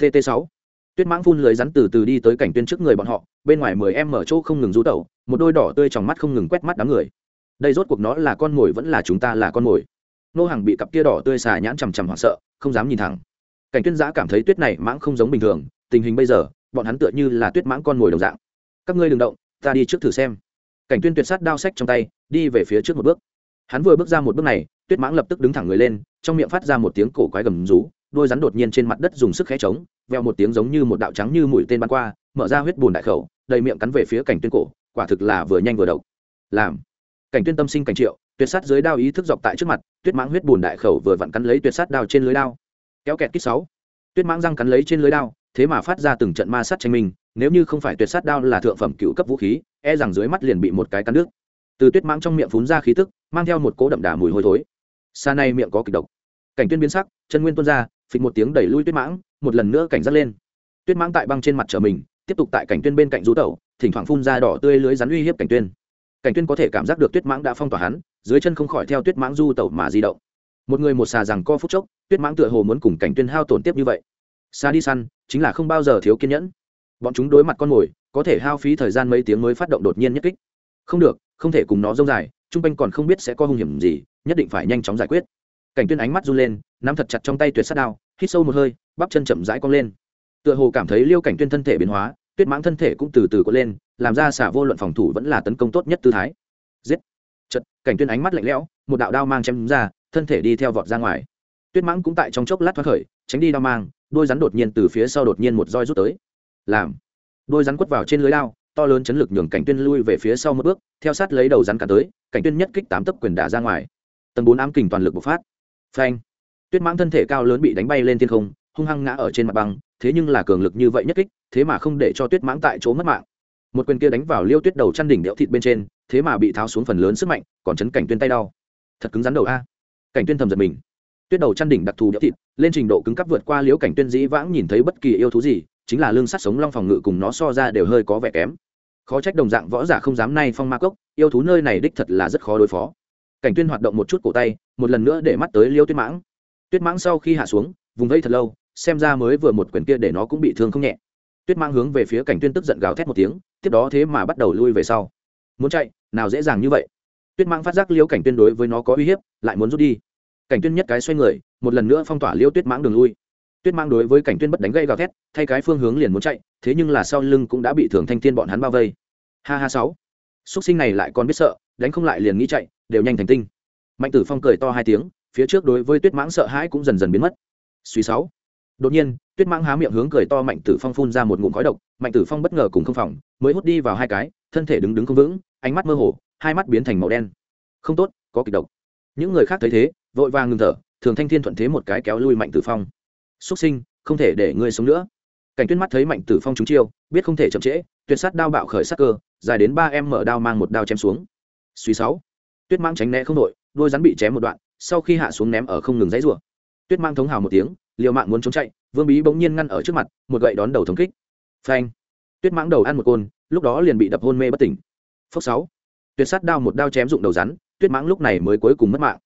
Tt sáu. Tuyết mãng phun lưới rắn từ từ đi tới cảnh tuyên trước người bọn họ, bên ngoài mười em mở chỗ không ngừng rú tẩu, một đôi đỏ tươi trong mắt không ngừng quét mắt đám người đây rốt cuộc nó là con mồi vẫn là chúng ta là con mồi. Nô hàng bị cặp kia đỏ tươi xà nhãn chằm chằm hoảng sợ, không dám nhìn thẳng. Cảnh tuyên giã cảm thấy tuyết này mãng không giống bình thường, tình hình bây giờ, bọn hắn tựa như là tuyết mãng con mồi đồng dạng. Các ngươi đừng động, ta đi trước thử xem. Cảnh tuyên tuyệt sát đao sách trong tay, đi về phía trước một bước. Hắn vừa bước ra một bước này, tuyết mãng lập tức đứng thẳng người lên, trong miệng phát ra một tiếng cổ quái gầm rú, đôi rắn đột nhiên trên mặt đất dùng sức khẽ trống veo một tiếng giống như một đạo trắng như mũi tên bắn qua, mở ra huyết bùn đại khẩu, đầy miệng cắn về phía cảnh tuyên cổ, quả thực là vừa nhanh vừa độc. Làm cảnh tuyên tâm sinh cảnh triệu, tuyệt sát dưới đao ý thức dọc tại trước mặt, tuyết mãng huyết bùn đại khẩu vừa vặn cắn lấy tuyệt sát đao trên lưới đao. Kéo kẹt kích sáu. Tuyết mãng răng cắn lấy trên lưới đao, thế mà phát ra từng trận ma sát tranh minh, nếu như không phải tuyệt sát đao là thượng phẩm cựu cấp vũ khí e rằng dưới mắt liền bị một cái cắn nước từ tuyết mãng trong miệng phún ra khí tức, mang theo một cỗ đậm đà mùi hôi thối. Xa nay miệng có kịch độc. Cảnh tuyên biến sắc, chân nguyên tuôn ra, phịch một tiếng đẩy lui tuyết mãng, một lần nữa cảnh giác lên. Tuyết mãng tại băng trên mặt trở mình, tiếp tục tại cảnh tuyên bên cạnh rú tẩu, thỉnh thoảng phun ra đỏ tươi lưới rắn uy hiếp cảnh tuyên cảnh tuyên có thể cảm giác được tuyết mãng đã phong tỏa hắn, dưới chân không khỏi theo tuyết mãng du tẩu mà di động. Một người một xà rằng co phút chốc, tuyết mãng tựa hồ muốn cùng cảnh tuyên hao tổn tiếp như vậy. Xa đi săn, chính là không bao giờ thiếu kiên nhẫn. Bọn chúng đối mặt con mồi, có thể hao phí thời gian mấy tiếng mới phát động đột nhiên nhất kích. Không được, không thể cùng nó rông dài, trung quanh còn không biết sẽ có hung hiểm gì, nhất định phải nhanh chóng giải quyết. Cảnh tuyên ánh mắt run lên, nắm thật chặt trong tay tuyệt sát đao, hít sâu một hơi, bắp chân chậm rãi cong lên. Tựa hồ cảm thấy liêu cảnh tuyên thân thể biến hóa, tuyết mãng thân thể cũng từ từ có lên làm ra xả vô luận phòng thủ vẫn là tấn công tốt nhất tư thái. Giết. Chật cảnh tuyên ánh mắt lạnh lẽo, một đạo đao mang chém ra, thân thể đi theo vọt ra ngoài. Tuyết mãng cũng tại trong chốc lát thoát khởi, tránh đi đao mang, đôi rắn đột nhiên từ phía sau đột nhiên một roi rút tới. Làm. Đôi rắn quất vào trên lưới đao, to lớn chấn lực nhường cảnh tuyên lui về phía sau một bước, theo sát lấy đầu rắn cả tới, cảnh tuyên nhất kích tám tấc quyền đả ra ngoài. Tầng bốn ám kình toàn lực bộc phát. Phanh. Tuyết mãng thân thể cao lớn bị đánh bay lên thiên không, hung hăng ngã ở trên mặt băng, thế nhưng là cường lực như vậy nhất kích, thế mà không để cho tuyết mãng tại chỗ mất mạng một quyền kia đánh vào liêu tuyết đầu chăn đỉnh đẽo thịt bên trên, thế mà bị tháo xuống phần lớn sức mạnh, còn chấn cảnh tuyên tay đau. Thật cứng rắn đầu a. Cảnh tuyên thầm giật mình. Tuyết đầu chăn đỉnh đặc thù đẽo thịt, lên trình độ cứng cấp vượt qua liễu cảnh tuyên dĩ vãng nhìn thấy bất kỳ yêu thú gì, chính là lương sắt sống long phòng ngự cùng nó so ra đều hơi có vẻ kém. Khó trách đồng dạng võ giả không dám nay phong ma cốc, yêu thú nơi này đích thật là rất khó đối phó. Cảnh tuyên hoạt động một chút cổ tay, một lần nữa để mắt tới liêu tuyết mãng. Tuyết mãng sau khi hạ xuống, vùng vây thật lâu, xem ra mới vừa một quyền kia để nó cũng bị thương không nhẹ tuyết Mang hướng về phía cảnh tuyên tức giận gào thét một tiếng, tiếp đó thế mà bắt đầu lui về sau. Muốn chạy, nào dễ dàng như vậy. Tuyết Mang phát giác liêu cảnh tuyên đối với nó có uy hiếp, lại muốn rút đi. Cảnh tuyên nhất cái xoay người, một lần nữa phong tỏa liêu tuyết mãng đường lui. Tuyết Mang đối với cảnh tuyên bất đánh gây gào thét, thay cái phương hướng liền muốn chạy, thế nhưng là sau lưng cũng đã bị thường thanh thiên bọn hắn bao vây. Ha ha sáu. Xuất sinh này lại còn biết sợ, đánh không lại liền nghĩ chạy, đều nhanh thành tinh. Mạnh tử phong cười to hai tiếng, phía trước đối với tuyết mãng sợ hãi cũng dần dần biến mất. Suy sáu đột nhiên, tuyết mãng há miệng hướng cười to mạnh tử phong phun ra một ngụm khói độc, mạnh tử phong bất ngờ cùng không phòng, mới hút đi vào hai cái, thân thể đứng đứng không vững, ánh mắt mơ hồ, hai mắt biến thành màu đen. Không tốt, có kịch độc. Những người khác thấy thế, vội vàng ngừng thở, thường thanh thiên thuận thế một cái kéo lui mạnh tử phong. Xuất sinh, không thể để ngươi sống nữa. Cảnh tuyết mắt thấy mạnh tử phong trúng chiêu, biết không thể chậm trễ, tuyệt sát đao bạo khởi sát cơ, dài đến ba em mở đao mang một đao chém xuống. Suy sáu. Tuyết mang tránh né không đội, đôi rắn bị chém một đoạn, sau khi hạ xuống ném ở không ngừng dãy rủa. Tuyết mang thống hào một tiếng liều mạng muốn trốn chạy, vương bí bỗng nhiên ngăn ở trước mặt, một gậy đón đầu thống kích. Phanh. Tuyết mãng đầu ăn một côn, lúc đó liền bị đập hôn mê bất tỉnh. Phốc sáu. Tuyệt sát đao một đao chém dụng đầu rắn, tuyết mãng lúc này mới cuối cùng mất mạng.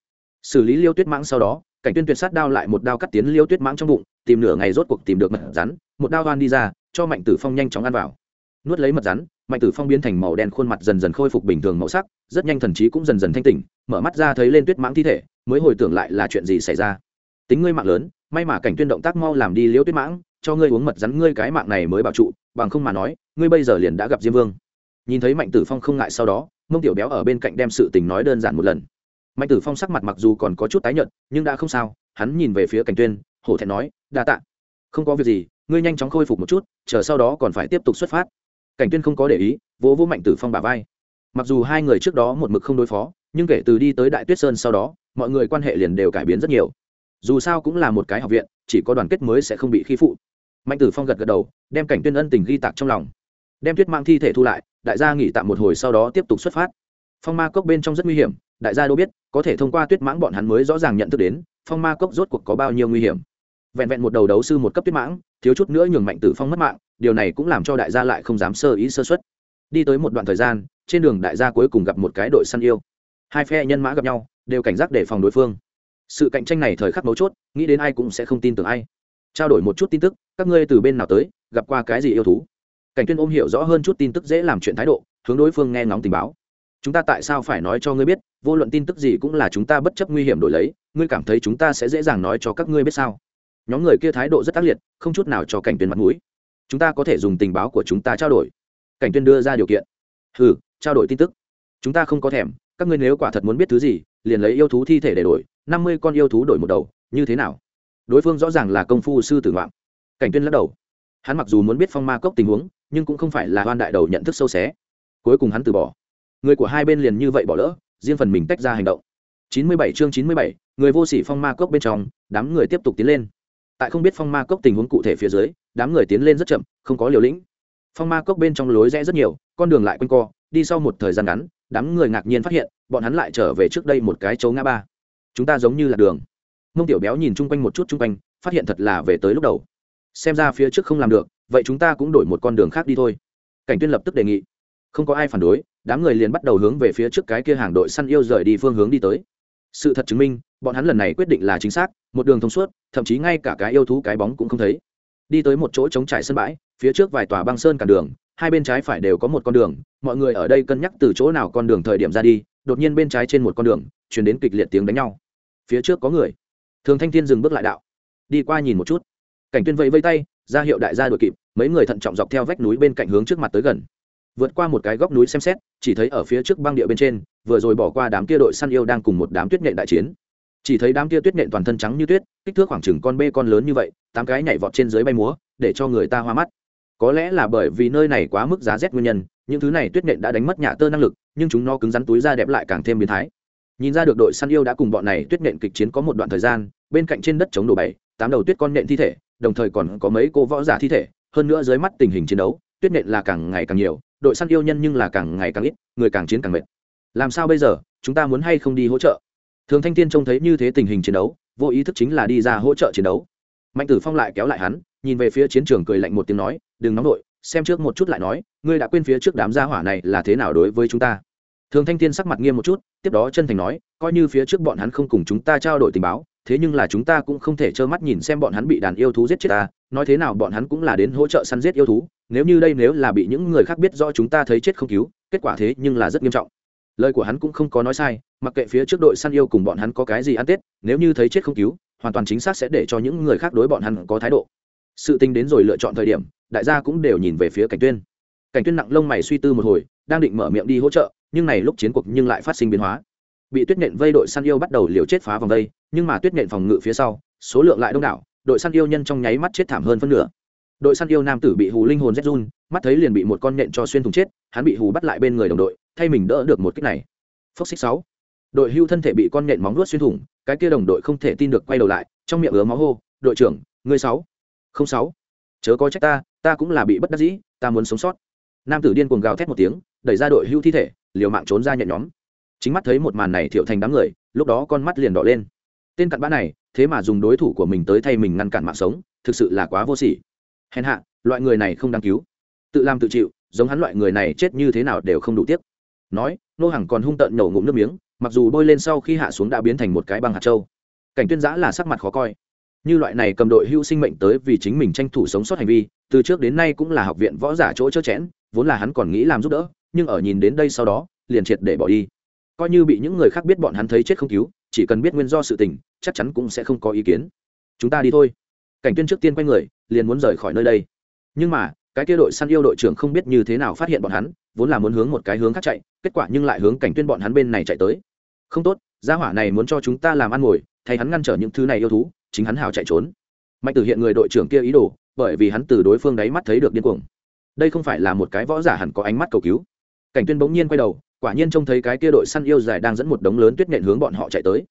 Xử lý liêu tuyết mãng sau đó, cảnh tuyên tuyệt sát đao lại một đao cắt tiến liêu tuyết mãng trong bụng, tìm nửa ngày rốt cuộc tìm được mật rắn, một đao đoan đi ra, cho mạnh tử phong nhanh chóng ăn vào. Nuốt lấy mật rắn, mạnh tử phong biến thành màu đen khuôn mặt dần dần khôi phục bình thường màu sắc, rất nhanh thần trí cũng dần dần thanh tỉnh, mở mắt ra thấy lên tuyết mãng thi thể, mới hồi tưởng lại là chuyện gì xảy ra. Tính ngươi mạng lớn may mà cảnh tuyên động tác mau làm đi liễu tuyết mãng, cho ngươi uống mật rắn ngươi cái mạng này mới bảo trụ, bằng không mà nói, ngươi bây giờ liền đã gặp diêm vương. Nhìn thấy mạnh tử phong không ngại sau đó, mông tiểu béo ở bên cạnh đem sự tình nói đơn giản một lần. Mạnh tử phong sắc mặt mặc dù còn có chút tái nhợt, nhưng đã không sao, hắn nhìn về phía cảnh tuyên, hổ thẹn nói, đa tạ. Không có việc gì, ngươi nhanh chóng khôi phục một chút, chờ sau đó còn phải tiếp tục xuất phát. Cảnh tuyên không có để ý, vỗ vỗ mạnh tử phong bà vai. Mặc dù hai người trước đó một mực không đối phó, nhưng kể từ đi tới đại tuyết sơn sau đó, mọi người quan hệ liền đều cải biến rất nhiều dù sao cũng là một cái học viện, chỉ có đoàn kết mới sẽ không bị khi phụ. Mạnh tử phong gật gật đầu, đem cảnh tuyên ân tình ghi tạc trong lòng. Đem tuyết mang thi thể thu lại, đại gia nghỉ tạm một hồi sau đó tiếp tục xuất phát. Phong ma cốc bên trong rất nguy hiểm, đại gia đâu biết, có thể thông qua tuyết mãng bọn hắn mới rõ ràng nhận thức đến, phong ma cốc rốt cuộc có bao nhiêu nguy hiểm. Vẹn vẹn một đầu đấu sư một cấp tuyết mãng, thiếu chút nữa nhường mạnh tử phong mất mạng, điều này cũng làm cho đại gia lại không dám sơ ý sơ xuất đi tới một đoạn thời gian, trên đường đại gia cuối cùng gặp một cái đội săn yêu. Hai phe nhân mã gặp nhau, đều cảnh giác để phòng đối phương sự cạnh tranh này thời khắc mấu chốt nghĩ đến ai cũng sẽ không tin tưởng ai. Trao đổi một chút tin tức các ngươi từ bên nào tới gặp qua cái gì yêu thú? Cảnh tuyên ôm hiểu rõ hơn chút tin tức dễ làm chuyện thái độ hướng đối phương nghe ngóng tình báo. Chúng ta tại sao phải nói cho ngươi biết vô luận tin tức gì cũng là chúng ta bất chấp nguy hiểm đổi lấy ngươi cảm thấy chúng ta sẽ dễ dàng nói cho các ngươi biết sao? Nhóm người kia thái độ rất tác liệt không chút nào cho cảnh tuyên mặt mũi. Chúng ta có thể dùng tình báo của chúng ta trao đổi. Cảnh tuyên đưa ra điều kiện. Hừ, trao đổi tin tức. Chúng ta không có thèm các ngươi nếu quả thật muốn biết thứ gì liền lấy yêu thú thi thể để đổi năm mươi con yêu thú đổi một đầu, như thế nào? Đối phương rõ ràng là công phu sư tử ngoạn. Cảnh tuyên lắc đầu. Hắn mặc dù muốn biết phong ma cốc tình huống, nhưng cũng không phải là hoan đại đầu nhận thức sâu xé. Cuối cùng hắn từ bỏ. Người của hai bên liền như vậy bỏ lỡ, riêng phần mình tách ra hành động. Chín mươi bảy chương chín mươi bảy, người vô sỉ phong ma cốc bên trong, đám người tiếp tục tiến lên. Tại không biết phong ma cốc tình huống cụ thể phía dưới, đám người tiến lên rất chậm, không có liều lĩnh. Phong ma cốc bên trong lối rẽ rất nhiều, con đường lại quanh co, đi sau một thời gian ngắn, đám người ngạc nhiên phát hiện, bọn hắn lại trở về trước đây một cái chỗ ngã ba chúng ta giống như là đường. Mông tiểu béo nhìn chung quanh một chút chung quanh, phát hiện thật là về tới lúc đầu. Xem ra phía trước không làm được, vậy chúng ta cũng đổi một con đường khác đi thôi. Cảnh tuyên lập tức đề nghị. Không có ai phản đối, đám người liền bắt đầu hướng về phía trước cái kia hàng đội săn yêu rời đi phương hướng đi tới. Sự thật chứng minh, bọn hắn lần này quyết định là chính xác, một đường thông suốt, thậm chí ngay cả cái yêu thú cái bóng cũng không thấy. Đi tới một chỗ trống trải sân bãi, phía trước vài tòa băng sơn cản đường, hai bên trái phải đều có một con đường, mọi người ở đây cân nhắc từ chỗ nào con đường thời điểm ra đi, đột nhiên bên trái trên một con đường chuyển đến kịch liệt tiếng đánh nhau phía trước có người. Thường thanh thiên dừng bước lại đạo. Đi qua nhìn một chút. Cảnh tuyên vẫy vây tay, ra hiệu đại gia đuổi kịp, mấy người thận trọng dọc theo vách núi bên cạnh hướng trước mặt tới gần. Vượt qua một cái góc núi xem xét, chỉ thấy ở phía trước băng địa bên trên, vừa rồi bỏ qua đám kia đội săn yêu đang cùng một đám tuyết nhện đại chiến. Chỉ thấy đám kia tuyết nhện toàn thân trắng như tuyết, kích thước khoảng chừng con bê con lớn như vậy, tám cái nhảy vọt trên dưới bay múa, để cho người ta hoa mắt. Có lẽ là bởi vì nơi này quá mức giá rét nguyên nhân, những thứ này tuyết nện đã đánh mất nhà tơ năng lực, nhưng chúng nó cứng rắn túi ra đẹp lại càng thêm biến thái nhìn ra được đội săn yêu đã cùng bọn này tuyết nện kịch chiến có một đoạn thời gian, bên cạnh trên đất chống đổ bảy, tám đầu tuyết con nện thi thể, đồng thời còn có mấy cô võ giả thi thể. Hơn nữa dưới mắt tình hình chiến đấu, tuyết nện là càng ngày càng nhiều, đội săn yêu nhân nhưng là càng ngày càng ít, người càng chiến càng mệt. Làm sao bây giờ, chúng ta muốn hay không đi hỗ trợ? Thường thanh thiên trông thấy như thế tình hình chiến đấu, vô ý thức chính là đi ra hỗ trợ chiến đấu. Mạnh tử phong lại kéo lại hắn, nhìn về phía chiến trường cười lạnh một tiếng nói, đừng nóng nổi xem trước một chút lại nói, ngươi đã quên phía trước đám gia hỏa này là thế nào đối với chúng ta thường thanh thiên sắc mặt nghiêm một chút, tiếp đó chân thành nói, coi như phía trước bọn hắn không cùng chúng ta trao đổi tình báo, thế nhưng là chúng ta cũng không thể trơ mắt nhìn xem bọn hắn bị đàn yêu thú giết chết ta, nói thế nào bọn hắn cũng là đến hỗ trợ săn giết yêu thú, nếu như đây nếu là bị những người khác biết do chúng ta thấy chết không cứu, kết quả thế nhưng là rất nghiêm trọng. Lời của hắn cũng không có nói sai, mặc kệ phía trước đội săn yêu cùng bọn hắn có cái gì ăn tết, nếu như thấy chết không cứu, hoàn toàn chính xác sẽ để cho những người khác đối bọn hắn có thái độ. Sự tình đến rồi lựa chọn thời điểm, đại gia cũng đều nhìn về phía cảnh tuyên cảnh tuyên nặng lông mày suy tư một hồi, đang định mở miệng đi hỗ trợ, nhưng này lúc chiến cuộc nhưng lại phát sinh biến hóa. Bị tuyết nện vây đội săn yêu bắt đầu liều chết phá vòng vây nhưng mà tuyết nện phòng ngự phía sau, số lượng lại đông đảo, đội săn yêu nhân trong nháy mắt chết thảm hơn phân nửa. Đội săn yêu nam tử bị hù linh hồn rét run, mắt thấy liền bị một con nện cho xuyên thủng chết, hắn bị hù bắt lại bên người đồng đội, thay mình đỡ được một kích này. Phốc xích sáu. Đội hưu thân thể bị con nện móng nuốt xuyên thủng, cái kia đồng đội không thể tin được quay đầu lại, trong miệng ứa máu hô, đội trưởng, ngươi sáu, không sáu. Chớ có trách ta ta cũng là bị bất đắc dĩ, ta muốn sống sót nam tử điên cuồng gào thét một tiếng, đẩy ra đội hưu thi thể, liều mạng trốn ra nhẹ nhóm. Chính mắt thấy một màn này thiệu thành đám người, lúc đó con mắt liền đỏ lên. Tên cặn bã này, thế mà dùng đối thủ của mình tới thay mình ngăn cản mạng sống, thực sự là quá vô sỉ. Hèn hạ, loại người này không đáng cứu. Tự làm tự chịu, giống hắn loại người này chết như thế nào đều không đủ tiếc. Nói, nô hàng còn hung tợn nổ ngụm nước miếng, mặc dù bôi lên sau khi hạ xuống đã biến thành một cái băng hạt trâu cảnh tuyên giã là sắc mặt khó coi. Như loại này cầm đội hưu sinh mệnh tới vì chính mình tranh thủ sống sót hành vi, từ trước đến nay cũng là học viện võ giả chỗ chớ chẽn vốn là hắn còn nghĩ làm giúp đỡ, nhưng ở nhìn đến đây sau đó, liền triệt để bỏ đi. Coi như bị những người khác biết bọn hắn thấy chết không cứu, chỉ cần biết nguyên do sự tình, chắc chắn cũng sẽ không có ý kiến. Chúng ta đi thôi. Cảnh tuyên trước tiên quay người, liền muốn rời khỏi nơi đây. Nhưng mà, cái kia đội săn yêu đội trưởng không biết như thế nào phát hiện bọn hắn, vốn là muốn hướng một cái hướng khác chạy, kết quả nhưng lại hướng cảnh tuyên bọn hắn bên này chạy tới. Không tốt, gia hỏa này muốn cho chúng ta làm ăn ngồi, thay hắn ngăn trở những thứ này yêu thú, chính hắn hào chạy trốn. Mạnh tử hiện người đội trưởng kia ý đồ, bởi vì hắn từ đối phương đáy mắt thấy được điên cuồng đây không phải là một cái võ giả hẳn có ánh mắt cầu cứu. Cảnh tuyên bỗng nhiên quay đầu, quả nhiên trông thấy cái kia đội săn yêu dài đang dẫn một đống lớn tuyết nện hướng bọn họ chạy tới.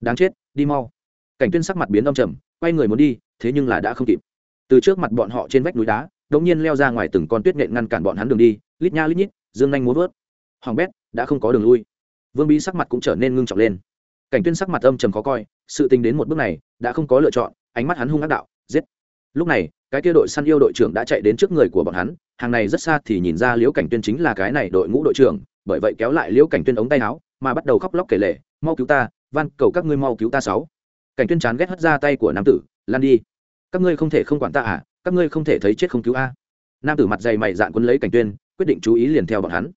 Đáng chết, đi mau. Cảnh tuyên sắc mặt biến âm trầm, quay người muốn đi, thế nhưng là đã không kịp. Từ trước mặt bọn họ trên vách núi đá, đống nhiên leo ra ngoài từng con tuyết nện ngăn cản bọn hắn đường đi, lít nha lít nhít, dương nhanh muốn vớt. Hoàng bét, đã không có đường lui. Vương bí sắc mặt cũng trở nên ngưng trọng lên. Cảnh tuyên sắc mặt âm trầm khó coi, sự tình đến một bước này, đã không có lựa chọn, ánh mắt hắn hung ác đạo, giết lúc này, cái kia đội săn yêu đội trưởng đã chạy đến trước người của bọn hắn, hàng này rất xa thì nhìn ra liễu cảnh tuyên chính là cái này đội ngũ đội trưởng, bởi vậy kéo lại liễu cảnh tuyên ống tay áo, mà bắt đầu khóc lóc kể lể, mau cứu ta van cầu các ngươi mau cứu ta sáu. Cảnh tuyên chán ghét hất ra tay của nam tử, lan đi, các ngươi không thể không quản ta à các ngươi không thể thấy chết không cứu a. Nam tử mặt dày mày dạn quân lấy cảnh tuyên, quyết định chú ý liền theo bọn hắn.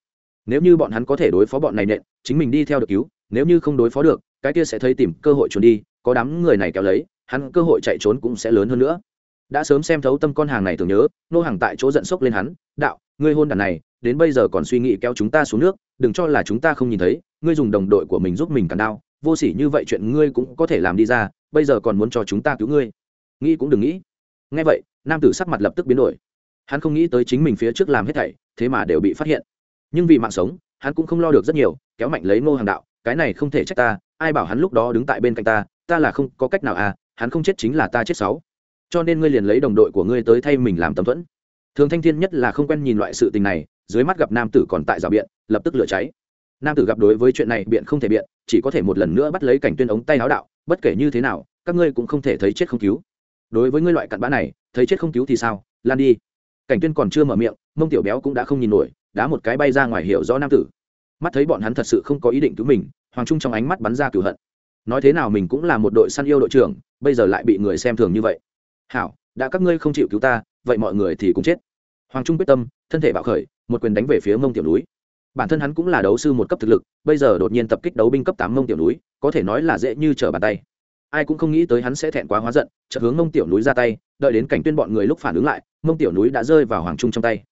Nếu như bọn hắn có thể đối phó bọn này nện, chính mình đi theo được cứu, nếu như không đối phó được, cái kia sẽ thấy tìm cơ hội trốn đi, có đám người này kéo lấy, hắn cơ hội chạy trốn cũng sẽ lớn hơn nữa đã sớm xem thấu tâm con hàng này tưởng nhớ, nô hàng tại chỗ giận sốc lên hắn, đạo, ngươi hôn đàn này, đến bây giờ còn suy nghĩ kéo chúng ta xuống nước, đừng cho là chúng ta không nhìn thấy, ngươi dùng đồng đội của mình giúp mình cản đau vô sỉ như vậy chuyện ngươi cũng có thể làm đi ra, bây giờ còn muốn cho chúng ta cứu ngươi. Nghĩ cũng đừng nghĩ. Ngay vậy, nam tử sắc mặt lập tức biến đổi. Hắn không nghĩ tới chính mình phía trước làm hết thảy, thế mà đều bị phát hiện. Nhưng vì mạng sống, hắn cũng không lo được rất nhiều, kéo mạnh lấy ngô hàng đạo, cái này không thể trách ta, ai bảo hắn lúc đó đứng tại bên cạnh ta ta là không có cách nào à hắn không chết chính là ta chết sáu cho nên ngươi liền lấy đồng đội của ngươi tới thay mình làm tấm thuẫn. Thường thanh thiên nhất là không quen nhìn loại sự tình này, dưới mắt gặp nam tử còn tại rào biện, lập tức lửa cháy. Nam tử gặp đối với chuyện này biện không thể biện, chỉ có thể một lần nữa bắt lấy cảnh tuyên ống tay áo đạo, bất kể như thế nào, các ngươi cũng không thể thấy chết không cứu. Đối với ngươi loại cặn bã này, thấy chết không cứu thì sao? Lan đi. Cảnh tuyên còn chưa mở miệng, mông tiểu béo cũng đã không nhìn nổi, đá một cái bay ra ngoài hiểu rõ nam tử. Mắt thấy bọn hắn thật sự không có ý định cứu mình, hoàng trung trong ánh mắt bắn ra cửu hận. Nói thế nào mình cũng là một đội săn yêu đội trưởng, bây giờ lại bị người xem thường như vậy hảo, đã các ngươi không chịu cứu ta, vậy mọi người thì cũng chết. Hoàng trung quyết tâm, thân thể bạo khởi, một quyền đánh về phía mông tiểu núi. Bản thân hắn cũng là đấu sư một cấp thực lực, bây giờ đột nhiên tập kích đấu binh cấp tám mông tiểu núi, có thể nói là dễ như trở bàn tay. Ai cũng không nghĩ tới hắn sẽ thẹn quá hóa giận, chợt hướng mông tiểu núi ra tay, đợi đến cảnh tuyên bọn người lúc phản ứng lại, mông tiểu núi đã rơi vào hoàng trung trong tay.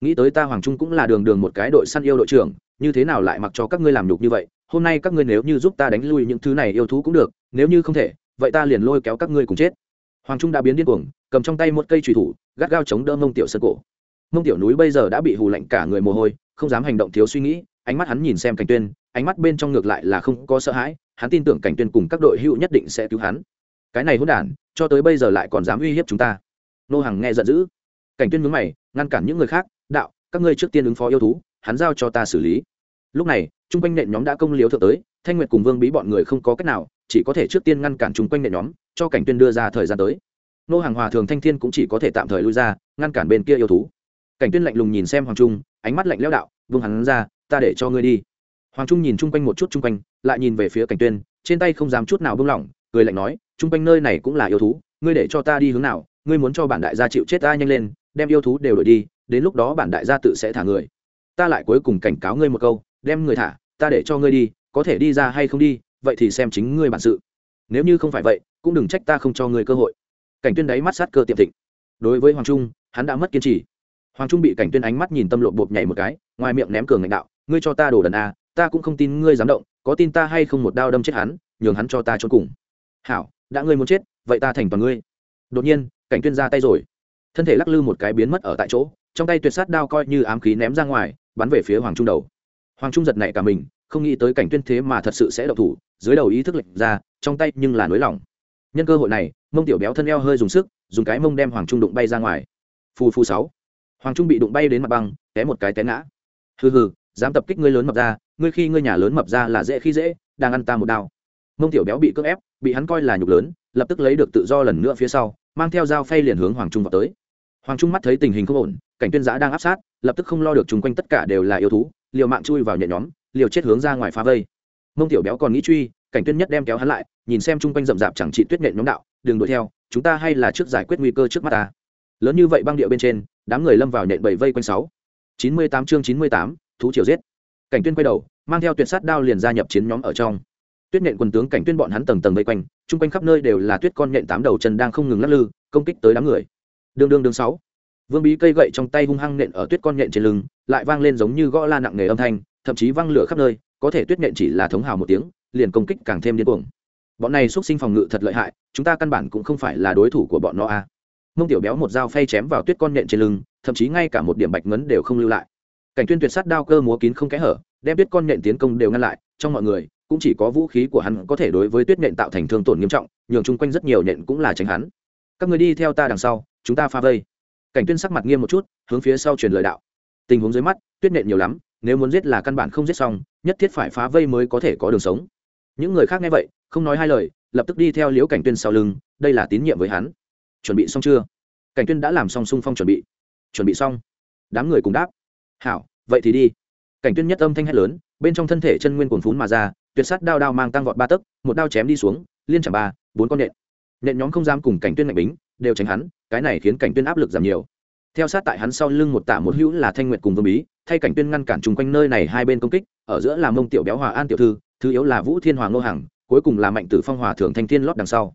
Nghĩ tới ta hoàng trung cũng là đường đường một cái đội săn yêu đội trưởng, như thế nào lại mặc cho các ngươi làm nhục như vậy, hôm nay các ngươi nếu như giúp ta đánh lui những thứ này yêu thú cũng được, nếu như không thể, vậy ta liền lôi kéo các ngươi cùng chết hoàng trung đã biến điên cuồng, cầm trong tay một cây trùy thủ, gắt gao chống đỡ mông tiểu sơn cổ. Mông tiểu núi bây giờ đã bị hù lạnh cả người mồ hôi, không dám hành động thiếu suy nghĩ, ánh mắt hắn nhìn xem cảnh tuyên, ánh mắt bên trong ngược lại là không có sợ hãi, hắn tin tưởng cảnh tuyên cùng các đội hữu nhất định sẽ cứu hắn. Cái này hỗn đản, cho tới bây giờ lại còn dám uy hiếp chúng ta. Nô hàng nghe giận dữ. Cảnh tuyên nhướng mày, ngăn cản những người khác, đạo, các ngươi trước tiên ứng phó yêu thú, hắn giao cho ta xử lý. Lúc này, chung quanh nện nhóm đã công liếu thượng tới, thanh nguyệt cùng vương bí bọn người không có cách nào, chỉ có thể trước tiên ngăn cản chung quanh nện nhóm cho cảnh tuyên đưa ra thời gian tới. Nô hàng hòa thường thanh thiên cũng chỉ có thể tạm thời lui ra, ngăn cản bên kia yêu thú. Cảnh tuyên lạnh lùng nhìn xem hoàng trung, ánh mắt lạnh lẽo đạo, vương hắn ra, ta để cho ngươi đi. Hoàng trung nhìn chung quanh một chút chung quanh, lại nhìn về phía cảnh tuyên, trên tay không dám chút nào buông lỏng, cười lạnh nói, chung quanh nơi này cũng là yêu thú, ngươi để cho ta đi hướng nào, ngươi muốn cho bản đại gia chịu chết ta nhanh lên, đem yêu thú đều đổi đi, đến lúc đó bản đại gia tự sẽ thả người. Ta lại cuối cùng cảnh cáo ngươi một câu, đem người thả, ta để cho ngươi đi, có thể đi ra hay không đi, vậy thì xem chính ngươi bản sự. Nếu như không phải vậy cũng đừng trách ta không cho ngươi cơ hội. Cảnh tuyên đáy mắt sát cơ tiệm thịnh. Đối với hoàng trung, hắn đã mất kiên trì. Hoàng trung bị cảnh tuyên ánh mắt nhìn tâm lộ bột nhảy một cái, ngoài miệng ném cường ngạnh đạo, ngươi cho ta đổ đần a, ta cũng không tin ngươi dám động, có tin ta hay không một đao đâm chết hắn, nhường hắn cho ta trốn cùng. Hảo, đã ngươi muốn chết, vậy ta thành toàn ngươi. Đột nhiên, cảnh tuyên ra tay rồi. Thân thể lắc lư một cái biến mất ở tại chỗ, trong tay tuyệt sát đao coi như ám khí ném ra ngoài, bắn về phía hoàng trung đầu. Hoàng trung giật nảy cả mình, không nghĩ tới cảnh tuyên thế mà thật sự sẽ độc thủ, dưới đầu ý thức lệch ra, trong tay nhưng là nới lỏng nhân cơ hội này, mông tiểu béo thân eo hơi dùng sức, dùng cái mông đem hoàng trung đụng bay ra ngoài. Phù phù sáu. Hoàng trung bị đụng bay đến mặt băng, té một cái té ngã. Hừ hừ, dám tập kích ngươi lớn mập ra, ngươi khi ngươi nhà lớn mập ra là dễ khi dễ, đang ăn ta một đao. Mông tiểu béo bị cưỡng ép, bị hắn coi là nhục lớn, lập tức lấy được tự do lần nữa phía sau, mang theo dao phay liền hướng hoàng trung vào tới. Hoàng trung mắt thấy tình hình không ổn, cảnh tuyên giã đang áp sát, lập tức không lo được chung quanh tất cả đều là yêu thú, liều mạng chui vào nhẹ nhóm, liều chết hướng ra ngoài phá vây. Mông tiểu béo còn nghĩ truy cảnh tuyên nhất đem kéo hắn lại, nhìn xem chung quanh rậm rạp chẳng trị tuyết nhện nhóm đạo, đừng đuổi theo, chúng ta hay là trước giải quyết nguy cơ trước mắt ta. Lớn như vậy băng địa bên trên, đám người lâm vào nhện bảy vây quanh sáu. Chín mươi tám chương chín mươi tám, thú triều giết. Cảnh tuyên quay đầu, mang theo tuyệt sát đao liền gia nhập chiến nhóm ở trong. Tuyết nhện quân tướng cảnh tuyên bọn hắn tầng tầng vây quanh, chung quanh khắp nơi đều là tuyết con nhện tám đầu chân đang không ngừng lắc lư, công kích tới đám người. Đương đương đương sáu. Vương bí cây gậy trong tay hung hăng nện ở tuyết con nhện trên lưng, lại vang lên giống như gõ la nặng nề âm thanh, thậm chí văng lửa khắp nơi, có thể tuyết nhện chỉ là thống hào một tiếng liền công kích càng thêm điên cuồng. Bọn này xuất sinh phòng ngự thật lợi hại, chúng ta căn bản cũng không phải là đối thủ của bọn nó a à. mông tiểu béo một dao phay chém vào tuyết con nhện trên lưng, thậm chí ngay cả một điểm bạch ngấn đều không lưu lại. Cảnh tuyên tuyệt sát đao cơ múa kín không kẽ hở, đem tuyết con nhện tiến công đều ngăn lại, trong mọi người, cũng chỉ có vũ khí của hắn có thể đối với tuyết nhện tạo thành thương tổn nghiêm trọng, nhường chung quanh rất nhiều nhện cũng là tránh hắn. Các người đi theo ta đằng sau, chúng ta pha vây. Cảnh tuyên sắc mặt nghiêm một chút, hướng phía sau truyền lời đạo. Tình huống dưới mắt, tuyết nhện nhiều lắm, nếu muốn giết là căn bản không giết xong, nhất thiết phải phá vây mới có thể có đường sống những người khác nghe vậy, không nói hai lời, lập tức đi theo liễu cảnh tuyên sau lưng, đây là tín nhiệm với hắn. Chuẩn bị xong chưa? Cảnh tuyên đã làm xong sung phong chuẩn bị. Chuẩn bị xong. Đám người cùng đáp. Hảo, vậy thì đi. Cảnh tuyên nhất âm thanh hét lớn, bên trong thân thể chân nguyên cuồn phún mà ra, tuyệt sát đao đao mang tăng vọt ba tấc, một đao chém đi xuống, liên chẳng ba, bốn con nện. Nện nhóm không dám cùng cảnh tuyên mạnh bính, đều tránh hắn, cái này khiến cảnh tuyên áp lực giảm nhiều. Theo sát tại hắn sau lưng một tả một hữu là thanh nguyệt cùng vương bí, thay cảnh tuyên ngăn cản chung quanh nơi này hai bên công kích, ở giữa là mông tiểu béo hòa an tiểu thư thứ yếu là vũ thiên hoàng ngô hằng, cuối cùng là mạnh tử phong hòa thượng thanh thiên lót đằng sau.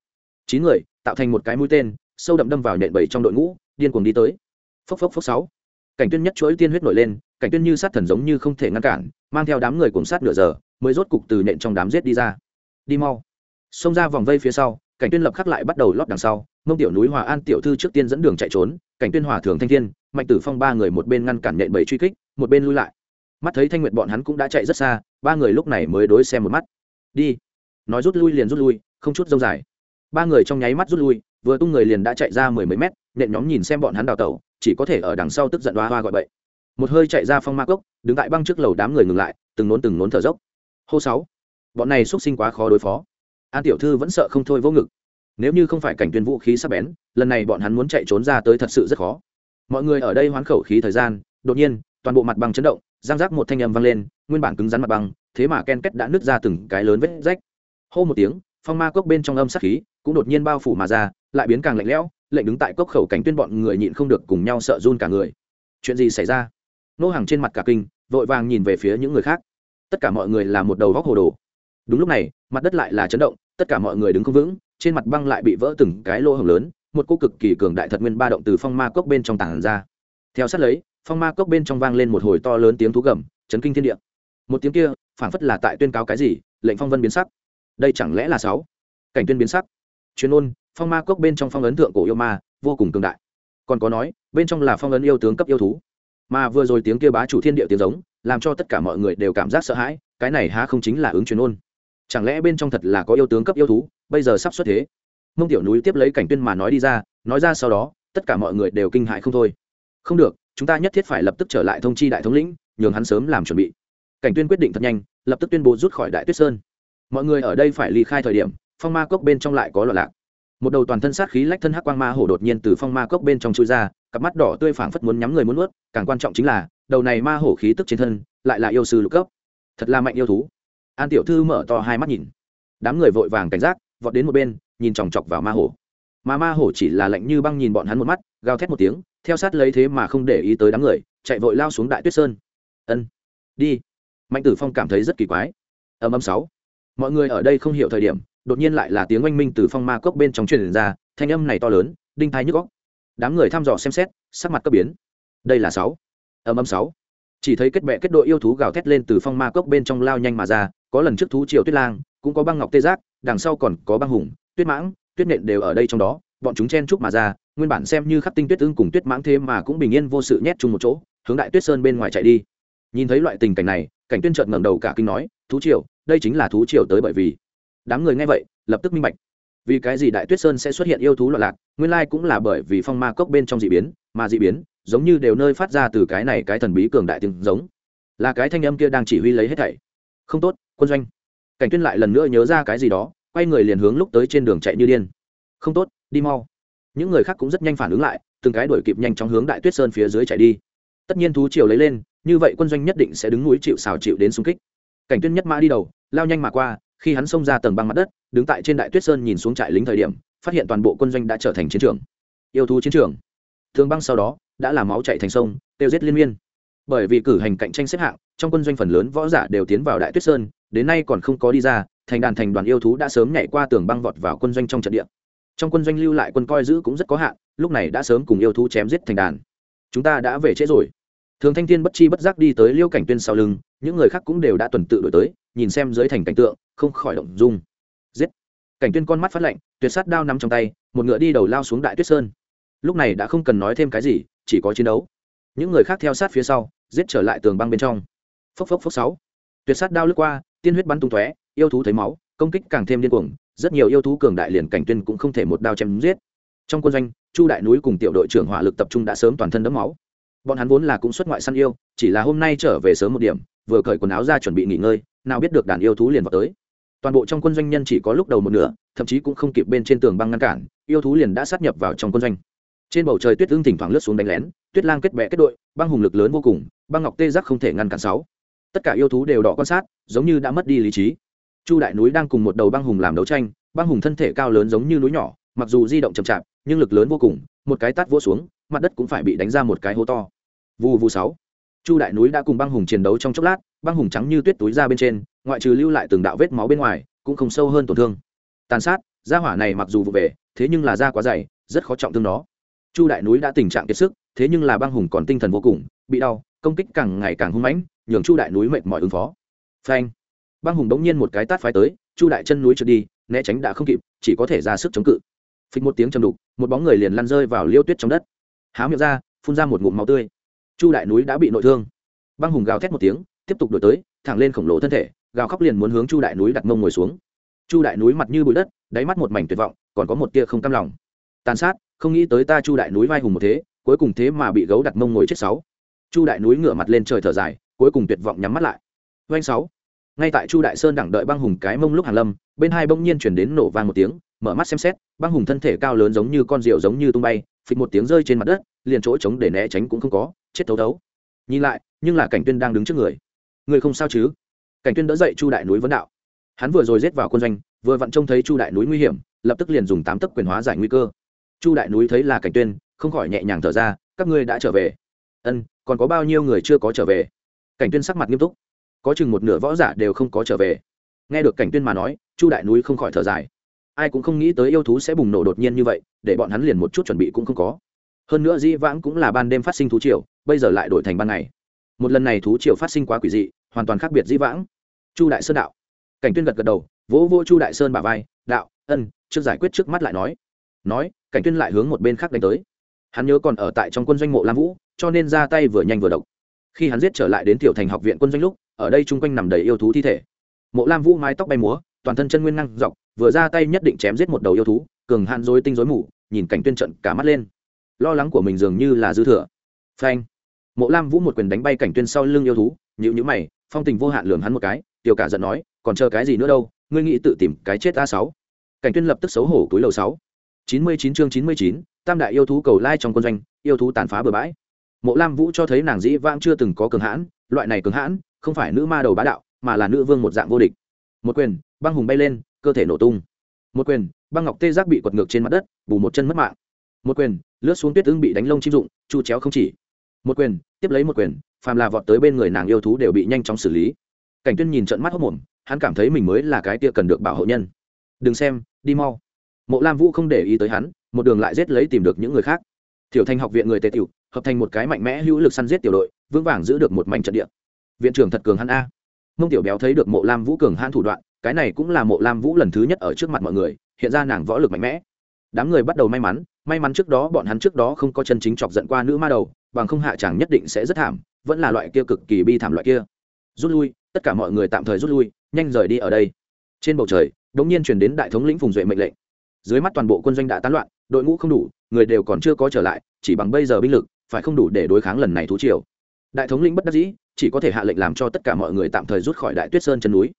Chín người, tạo thành một cái mũi tên, sâu đậm đâm vào nện bảy trong đội ngũ, điên cuồng đi tới. Phốc phốc phốc sáu. Cảnh tuyên nhất chuỗi tiên huyết nổi lên, cảnh tuyên như sát thần giống như không thể ngăn cản, mang theo đám người cuồng sát nửa giờ, mới rốt cục từ nện trong đám giết đi ra. Đi mau. Xông ra vòng vây phía sau, cảnh tuyên lập khắc lại bắt đầu lót đằng sau, mông tiểu núi hòa an tiểu thư trước tiên dẫn đường chạy trốn, cảnh tuyên hòa thường thanh thiên, mạnh tử phong ba người một bên ngăn cản nện bảy truy kích, một bên lui lại. Mắt thấy thanh nguyệt bọn hắn cũng đã chạy rất xa ba người lúc này mới đối xem một mắt. Đi. Nói rút lui liền rút lui, không chút dông dài. Ba người trong nháy mắt rút lui, vừa tung người liền đã chạy ra mười mấy mét, nện nhóm nhìn xem bọn hắn đào tẩu, chỉ có thể ở đằng sau tức giận hoa hoa gọi bậy. Một hơi chạy ra phong ma cốc, đứng tại băng trước lầu đám người ngừng lại, từng nốn từng nốn thở dốc. Hô sáu. Bọn này xuất sinh quá khó đối phó. An tiểu thư vẫn sợ không thôi vô ngực. Nếu như không phải cảnh tuyên vũ khí sắp bén, lần này bọn hắn muốn chạy trốn ra tới thật sự rất khó. Mọi người ở đây hoán khẩu khí thời gian, đột nhiên, toàn bộ mặt băng chấn động giang rác một thanh âm vang lên, nguyên bản cứng rắn mặt băng, thế mà ken kết đã nứt ra từng cái lớn vết rách. Hô một tiếng, phong ma cốc bên trong âm sát khí cũng đột nhiên bao phủ mà ra, lại biến càng lạnh lẽo, lệnh đứng tại cốc khẩu cánh tuyên bọn người nhịn không được cùng nhau sợ run cả người. Chuyện gì xảy ra? Nô hàng trên mặt cả kinh, vội vàng nhìn về phía những người khác. Tất cả mọi người là một đầu góc hồ đồ. Đúng lúc này, mặt đất lại là chấn động, tất cả mọi người đứng không vững, trên mặt băng lại bị vỡ từng cái lỗ hồng lớn, một cô cực kỳ cường đại thật nguyên ba động từ phong ma cốc bên trong tảng ra. Theo sát lấy phong ma cốc bên trong vang lên một hồi to lớn tiếng thú gầm, chấn kinh thiên địa. Một tiếng kia, phảng phất là tại tuyên cáo cái gì, lệnh phong vân biến sắc. Đây chẳng lẽ là sáu? Cảnh tuyên biến sắc. Chuyên ôn phong ma cốc bên trong phong ấn thượng cổ yêu ma, vô cùng cường đại. Còn có nói, bên trong là phong ấn yêu tướng cấp yêu thú. Mà vừa rồi tiếng kia bá chủ thiên địa tiếng giống, làm cho tất cả mọi người đều cảm giác sợ hãi, cái này há không chính là ứng chuyên ôn chẳng lẽ bên trong thật là có yêu tướng cấp yêu thú, bây giờ sắp xuất thế? Mông tiểu núi tiếp lấy cảnh tuyên mà nói đi ra, nói ra sau đó, tất cả mọi người đều kinh hại không thôi. Không được chúng ta nhất thiết phải lập tức trở lại thông chi đại thống lĩnh, nhường hắn sớm làm chuẩn bị. Cảnh tuyên quyết định thật nhanh, lập tức tuyên bố rút khỏi đại tuyết sơn. Mọi người ở đây phải ly khai thời điểm, phong ma cốc bên trong lại có loạn lạc. Một đầu toàn thân sát khí lách thân hắc quang ma hổ đột nhiên từ phong ma cốc bên trong chui ra, cặp mắt đỏ tươi phảng phất muốn nhắm người muốn nuốt, càng quan trọng chính là, đầu này ma hổ khí tức trên thân, lại là yêu sư lục cấp. Thật là mạnh yêu thú. An tiểu thư mở to hai mắt nhìn. Đám người vội vàng cảnh giác, vọt đến một bên, nhìn chòng chọc vào ma hổ. Mà ma hổ chỉ là lạnh như băng nhìn bọn hắn một mắt, gào thét một tiếng theo sát lấy thế mà không để ý tới đám người, chạy vội lao xuống đại tuyết sơn. Ân, đi. Mạnh tử phong cảm thấy rất kỳ quái. Âm âm sáu. Mọi người ở đây không hiểu thời điểm, đột nhiên lại là tiếng oanh minh từ phong ma cốc bên trong truyền ra, thanh âm này to lớn, đinh thái nhức góc đám người thăm dò xem xét, sắc mặt cấp biến. Đây là sáu. Âm âm sáu. Chỉ thấy kết bệ kết đội yêu thú gào thét lên từ phong ma cốc bên trong lao nhanh mà ra, có lần trước thú triều tuyết lang, cũng có băng ngọc tê giác, đằng sau còn có băng hùng, tuyết mãng, tuyết nện đều ở đây trong đó bọn chúng chen chúc mà ra, nguyên bản xem như khắc tinh tuyết ưng cùng tuyết mãng thế mà cũng bình yên vô sự nhét chung một chỗ, hướng đại tuyết sơn bên ngoài chạy đi. Nhìn thấy loại tình cảnh này, cảnh tuyên trợn ngẩng đầu cả kinh nói, thú triều, đây chính là thú triều tới bởi vì. Đám người nghe vậy, lập tức minh bạch. Vì cái gì đại tuyết sơn sẽ xuất hiện yêu thú loạn lạc, nguyên lai cũng là bởi vì phong ma cốc bên trong dị biến, mà dị biến, giống như đều nơi phát ra từ cái này cái thần bí cường đại tiếng giống. Là cái thanh âm kia đang chỉ huy lấy hết thảy. Không tốt, quân doanh. Cảnh tuyên lại lần nữa nhớ ra cái gì đó, quay người liền hướng lúc tới trên đường chạy như điên. Không tốt đi mau. Những người khác cũng rất nhanh phản ứng lại, từng cái đuổi kịp nhanh chóng hướng đại tuyết sơn phía dưới chạy đi. Tất nhiên thú triều lấy lên, như vậy quân doanh nhất định sẽ đứng núi chịu xào chịu đến xung kích. Cảnh tuyên nhất mã đi đầu, lao nhanh mà qua, khi hắn xông ra tầng băng mặt đất, đứng tại trên đại tuyết sơn nhìn xuống trại lính thời điểm, phát hiện toàn bộ quân doanh đã trở thành chiến trường. Yêu thú chiến trường. Thương băng sau đó, đã làm máu chạy thành sông, tiêu giết liên miên. Bởi vì cử hành cạnh tranh xếp hạng, trong quân doanh phần lớn võ giả đều tiến vào đại tuyết sơn, đến nay còn không có đi ra, thành đàn thành đoàn yêu thú đã sớm nhảy qua tường băng vọt vào quân doanh trong trận địa trong quân doanh lưu lại quân coi giữ cũng rất có hạn, lúc này đã sớm cùng yêu thú chém giết thành đàn. Chúng ta đã về trễ rồi. Thường thanh thiên bất chi bất giác đi tới liêu cảnh tuyên sau lưng, những người khác cũng đều đã tuần tự đổi tới, nhìn xem dưới thành cảnh tượng, không khỏi động dung. Giết! Cảnh tuyên con mắt phát lạnh, tuyệt sát đao nắm trong tay, một ngựa đi đầu lao xuống đại tuyết sơn. Lúc này đã không cần nói thêm cái gì, chỉ có chiến đấu. Những người khác theo sát phía sau, giết trở lại tường băng bên trong. Phốc phốc phốc sáu. Tuyệt sát đao lướt qua, tiên huyết bắn tung tóe, yêu thú thấy máu, công kích càng thêm điên cuồng rất nhiều yêu thú cường đại liền cảnh tuyên cũng không thể một đao chém giết. Trong quân doanh, chu đại núi cùng tiểu đội trưởng hỏa lực tập trung đã sớm toàn thân đẫm máu. Bọn hắn vốn là cũng xuất ngoại săn yêu, chỉ là hôm nay trở về sớm một điểm, vừa cởi quần áo ra chuẩn bị nghỉ ngơi, nào biết được đàn yêu thú liền vào tới. Toàn bộ trong quân doanh nhân chỉ có lúc đầu một nửa, thậm chí cũng không kịp bên trên tường băng ngăn cản, yêu thú liền đã sát nhập vào trong quân doanh. Trên bầu trời tuyết ương thỉnh thoảng lướt xuống đánh lén, tuyết lang kết bẹ kết đội, băng hùng lực lớn vô cùng, băng ngọc tê giác không thể ngăn cản sáu. Tất cả yêu thú đều đỏ quan sát, giống như đã mất đi lý trí chu đại núi đang cùng một đầu băng hùng làm đấu tranh, băng hùng thân thể cao lớn giống như núi nhỏ, mặc dù di động chậm chạp, nhưng lực lớn vô cùng, một cái tát vỗ xuống, mặt đất cũng phải bị đánh ra một cái hố to. Vù vù sáu. Chu đại núi đã cùng băng hùng chiến đấu trong chốc lát, băng hùng trắng như tuyết túi ra bên trên, ngoại trừ lưu lại từng đạo vết máu bên ngoài, cũng không sâu hơn tổn thương. Tàn sát da hỏa này mặc dù vụ về, thế nhưng là da quá dày, rất khó trọng thương nó. Chu đại núi đã tình trạng kiệt sức, thế nhưng là băng hùng còn tinh thần vô cùng, bị đau, công kích càng ngày càng hung mãnh, nhường chu đại núi mệt mỏi ứng phó. Phanh băng hùng đống nhiên một cái tát phái tới, chu đại chân núi trượt đi, né tránh đã không kịp, chỉ có thể ra sức chống cự. Phịch một tiếng chầm đục, một bóng người liền lăn rơi vào liêu tuyết trong đất. Há miệng ra, phun ra một ngụm máu tươi. Chu đại núi đã bị nội thương. Băng hùng gào thét một tiếng, tiếp tục đổi tới, thẳng lên khổng lồ thân thể, gào khóc liền muốn hướng chu đại núi đặt mông ngồi xuống. Chu đại núi mặt như bụi đất, đáy mắt một mảnh tuyệt vọng, còn có một tia không cam lòng. Tàn sát, không nghĩ tới ta chu đại núi vai hùng một thế, cuối cùng thế mà bị gấu đặt mông ngồi chết sáu. Chu đại núi ngửa mặt lên trời thở dài, cuối cùng tuyệt vọng nhắm mắt lại. Doanh sáu ngay tại chu đại sơn đẳng đợi băng hùng cái mông lúc hàn lâm, bên hai bỗng nhiên chuyển đến nổ vang một tiếng, mở mắt xem xét, băng hùng thân thể cao lớn giống như con rượu giống như tung bay, phịch một tiếng rơi trên mặt đất, liền chỗ trống để né tránh cũng không có, chết thấu thấu. Nhìn lại, nhưng là cảnh tuyên đang đứng trước người. Người không sao chứ? Cảnh tuyên đỡ dậy chu đại núi vấn đạo. Hắn vừa rồi giết vào quân doanh, vừa vặn trông thấy chu đại núi nguy hiểm, lập tức liền dùng tám tấc quyền hóa giải nguy cơ. Chu đại núi thấy là cảnh tuyên, không khỏi nhẹ nhàng thở ra, các ngươi đã trở về. Ân, còn có bao nhiêu người chưa có trở về? Cảnh tuyên sắc mặt nghiêm túc có chừng một nửa võ giả đều không có trở về. Nghe được cảnh tuyên mà nói, chu đại núi không khỏi thở dài. Ai cũng không nghĩ tới yêu thú sẽ bùng nổ đột nhiên như vậy, để bọn hắn liền một chút chuẩn bị cũng không có. Hơn nữa dĩ vãng cũng là ban đêm phát sinh thú triều, bây giờ lại đổi thành ban ngày. Một lần này thú triều phát sinh quá quỷ dị, hoàn toàn khác biệt dĩ vãng. Chu đại sơn đạo. Cảnh tuyên gật gật đầu, vỗ vỗ chu đại sơn bả vai, đạo, ân, trước giải quyết trước mắt lại nói. Nói, cảnh tuyên lại hướng một bên khác đánh tới. Hắn nhớ còn ở tại trong quân doanh mộ lam vũ, cho nên ra tay vừa nhanh vừa độc. Khi hắn giết trở lại đến tiểu thành học viện quân doanh lúc ở đây chung quanh nằm đầy yêu thú thi thể. Mộ lam vũ mái tóc bay múa, toàn thân chân nguyên năng dọc, vừa ra tay nhất định chém giết một đầu yêu thú, cường hạn dối tinh dối mù, nhìn cảnh tuyên trận cả mắt lên. Lo lắng của mình dường như là dư thừa. Phanh. Mộ lam vũ một quyền đánh bay cảnh tuyên sau lưng yêu thú nhữ nhữ mày, phong tình vô hạn lường hắn một cái, tiểu cả giận nói, còn chờ cái gì nữa đâu, ngươi nghĩ tự tìm cái chết a sáu. Cảnh tuyên lập tức xấu hổ túi lầu sáu. Chín mươi chín chương chín mươi chín, tam đại yêu thú cầu lai trong quân doanh, yêu thú tàn phá bừa bãi. Mộ lam vũ cho thấy nàng dĩ vãng chưa từng có cường hãn, loại này cường hãn không phải nữ ma đầu bá đạo, mà là nữ vương một dạng vô địch. Một quyền, băng hùng bay lên, cơ thể nổ tung. Một quyền, băng ngọc tê giác bị quật ngược trên mặt đất, bù một chân mất mạng. Một quyền, lướt xuống tuyết ưng bị đánh lông chim dụng chu chéo không chỉ. Một quyền, tiếp lấy một quyền, phàm là vọt tới bên người nàng yêu thú đều bị nhanh chóng xử lý. Cảnh tuyên nhìn trận mắt hốc mồm, hắn cảm thấy mình mới là cái kia cần được bảo hộ nhân. Đừng xem, đi mau. Mộ lam vũ không để ý tới hắn, một đường lại giết lấy tìm được những người khác. Thiểu thành học viện người tề tiểu, hợp thành một cái mạnh mẽ hữu lực săn giết tiểu đội, vững vàng giữ được một mảnh trận địa viện trưởng thật cường hắn a. Mông tiểu béo thấy được mộ lam vũ cường han thủ đoạn, cái này cũng là mộ lam vũ lần thứ nhất ở trước mặt mọi người, hiện ra nàng võ lực mạnh mẽ. Đám người bắt đầu may mắn may mắn trước đó bọn hắn trước đó không có chân chính chọc giận qua nữ ma đầu, bằng không hạ chẳng nhất định sẽ rất thảm, vẫn là loại kia cực kỳ bi thảm loại kia. Rút lui, tất cả mọi người tạm thời rút lui, nhanh rời đi ở đây. Trên bầu trời đ ỗ n g nhiên chuyển đến đại thống lĩnh phùng duệ mệnh lệnh. Dưới mắt toàn bộ quân doanh đã tán loạn, đội ngũ không đủ, người đều còn chưa có trở lại, chỉ bằng bây giờ binh lực, phải không đủ để đối kháng lần này thú triều. Đại thống lĩnh bất đắc dĩ chỉ có thể hạ lệnh làm cho tất cả mọi người tạm thời rút khỏi đại tuyết sơn chân núi.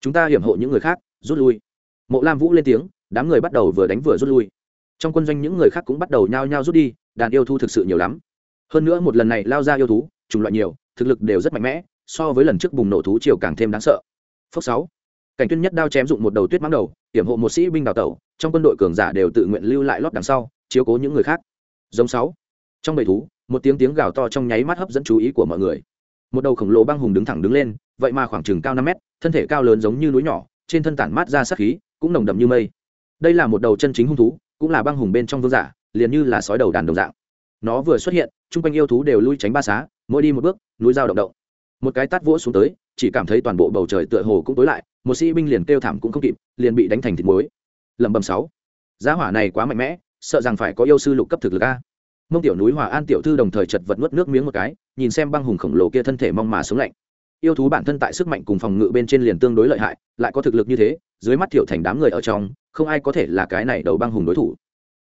Chúng ta hiểm hộ những người khác, rút lui. Mộ lam vũ lên tiếng, đám người bắt đầu vừa đánh vừa rút lui. Trong quân doanh những người khác cũng bắt đầu nhao nhao rút đi, đàn yêu thú thực sự nhiều lắm. Hơn nữa một lần này lao ra yêu thú, chủng loại nhiều, thực lực đều rất mạnh mẽ, so với lần trước bùng nổ thú chiều càng thêm đáng sợ. Phốc sáu. Cảnh tuyên nhất đao chém dụng một đầu tuyết mắng đầu, hiểm hộ một sĩ binh đào tẩu, trong quân đội cường giả đều tự nguyện lưu lại lót đằng sau, chiếu cố những người khác. Giống sáu. Trong bầy thú, một tiếng tiếng gào to trong nháy mắt hấp dẫn chú ý của mọi người một đầu khổng lồ băng hùng đứng thẳng đứng lên, vậy mà khoảng chừng cao năm mét, thân thể cao lớn giống như núi nhỏ, trên thân tản mát ra sát khí, cũng nồng đậm như mây. Đây là một đầu chân chính hung thú, cũng là băng hùng bên trong vương giả, liền như là sói đầu đàn đồng dạng. Nó vừa xuất hiện, chung quanh yêu thú đều lui tránh ba xá, mỗi đi một bước, núi dao động động. Một cái tát vỗ xuống tới, chỉ cảm thấy toàn bộ bầu trời tựa hồ cũng tối lại, một sĩ binh liền kêu thảm cũng không kịp, liền bị đánh thành thịt muối. Lẩm bẩm sáu, giá hỏa này quá mạnh mẽ, sợ rằng phải có yêu sư lục cấp thực lực a mông tiểu núi hòa an tiểu thư đồng thời chật vật nuốt nước miếng một cái, nhìn xem băng hùng khổng lồ kia thân thể mong mà sống lạnh. Yêu thú bản thân tại sức mạnh cùng phòng ngự bên trên liền tương đối lợi hại, lại có thực lực như thế, dưới mắt tiểu thành đám người ở trong, không ai có thể là cái này đầu băng hùng đối thủ.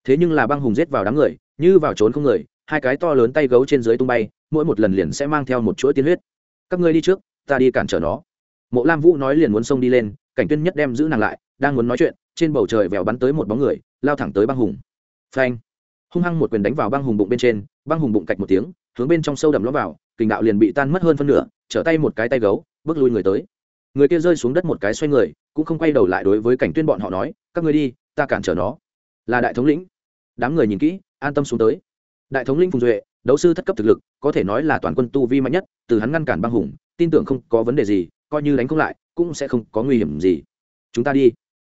Thế nhưng là băng hùng giết vào đám người, như vào trốn không người, hai cái to lớn tay gấu trên dưới tung bay, mỗi một lần liền sẽ mang theo một chuỗi tiên huyết. Các ngươi đi trước, ta đi cản trở nó. Mộ lam vũ nói liền muốn xông đi lên, cảnh tuyên nhất đem giữ nàng lại, đang muốn nói chuyện, trên bầu trời vèo bắn tới một bóng người, lao thẳng tới băng hùng. Phanh hung hăng một quyền đánh vào băng hùng bụng bên trên, băng hùng bụng cạch một tiếng, hướng bên trong sâu đầm lõm vào, kình đạo liền bị tan mất hơn phân nửa, trở tay một cái tay gấu, bước lui người tới. Người kia rơi xuống đất một cái xoay người, cũng không quay đầu lại đối với cảnh tuyên bọn họ nói, các ngươi đi, ta cản trở nó. Là đại thống lĩnh. Đám người nhìn kỹ, an tâm xuống tới. Đại thống lĩnh phùng duệ, đấu sư thất cấp thực lực, có thể nói là toàn quân tu vi mạnh nhất, từ hắn ngăn cản băng hùng, tin tưởng không có vấn đề gì, coi như đánh không lại, cũng sẽ không có nguy hiểm gì. Chúng ta đi.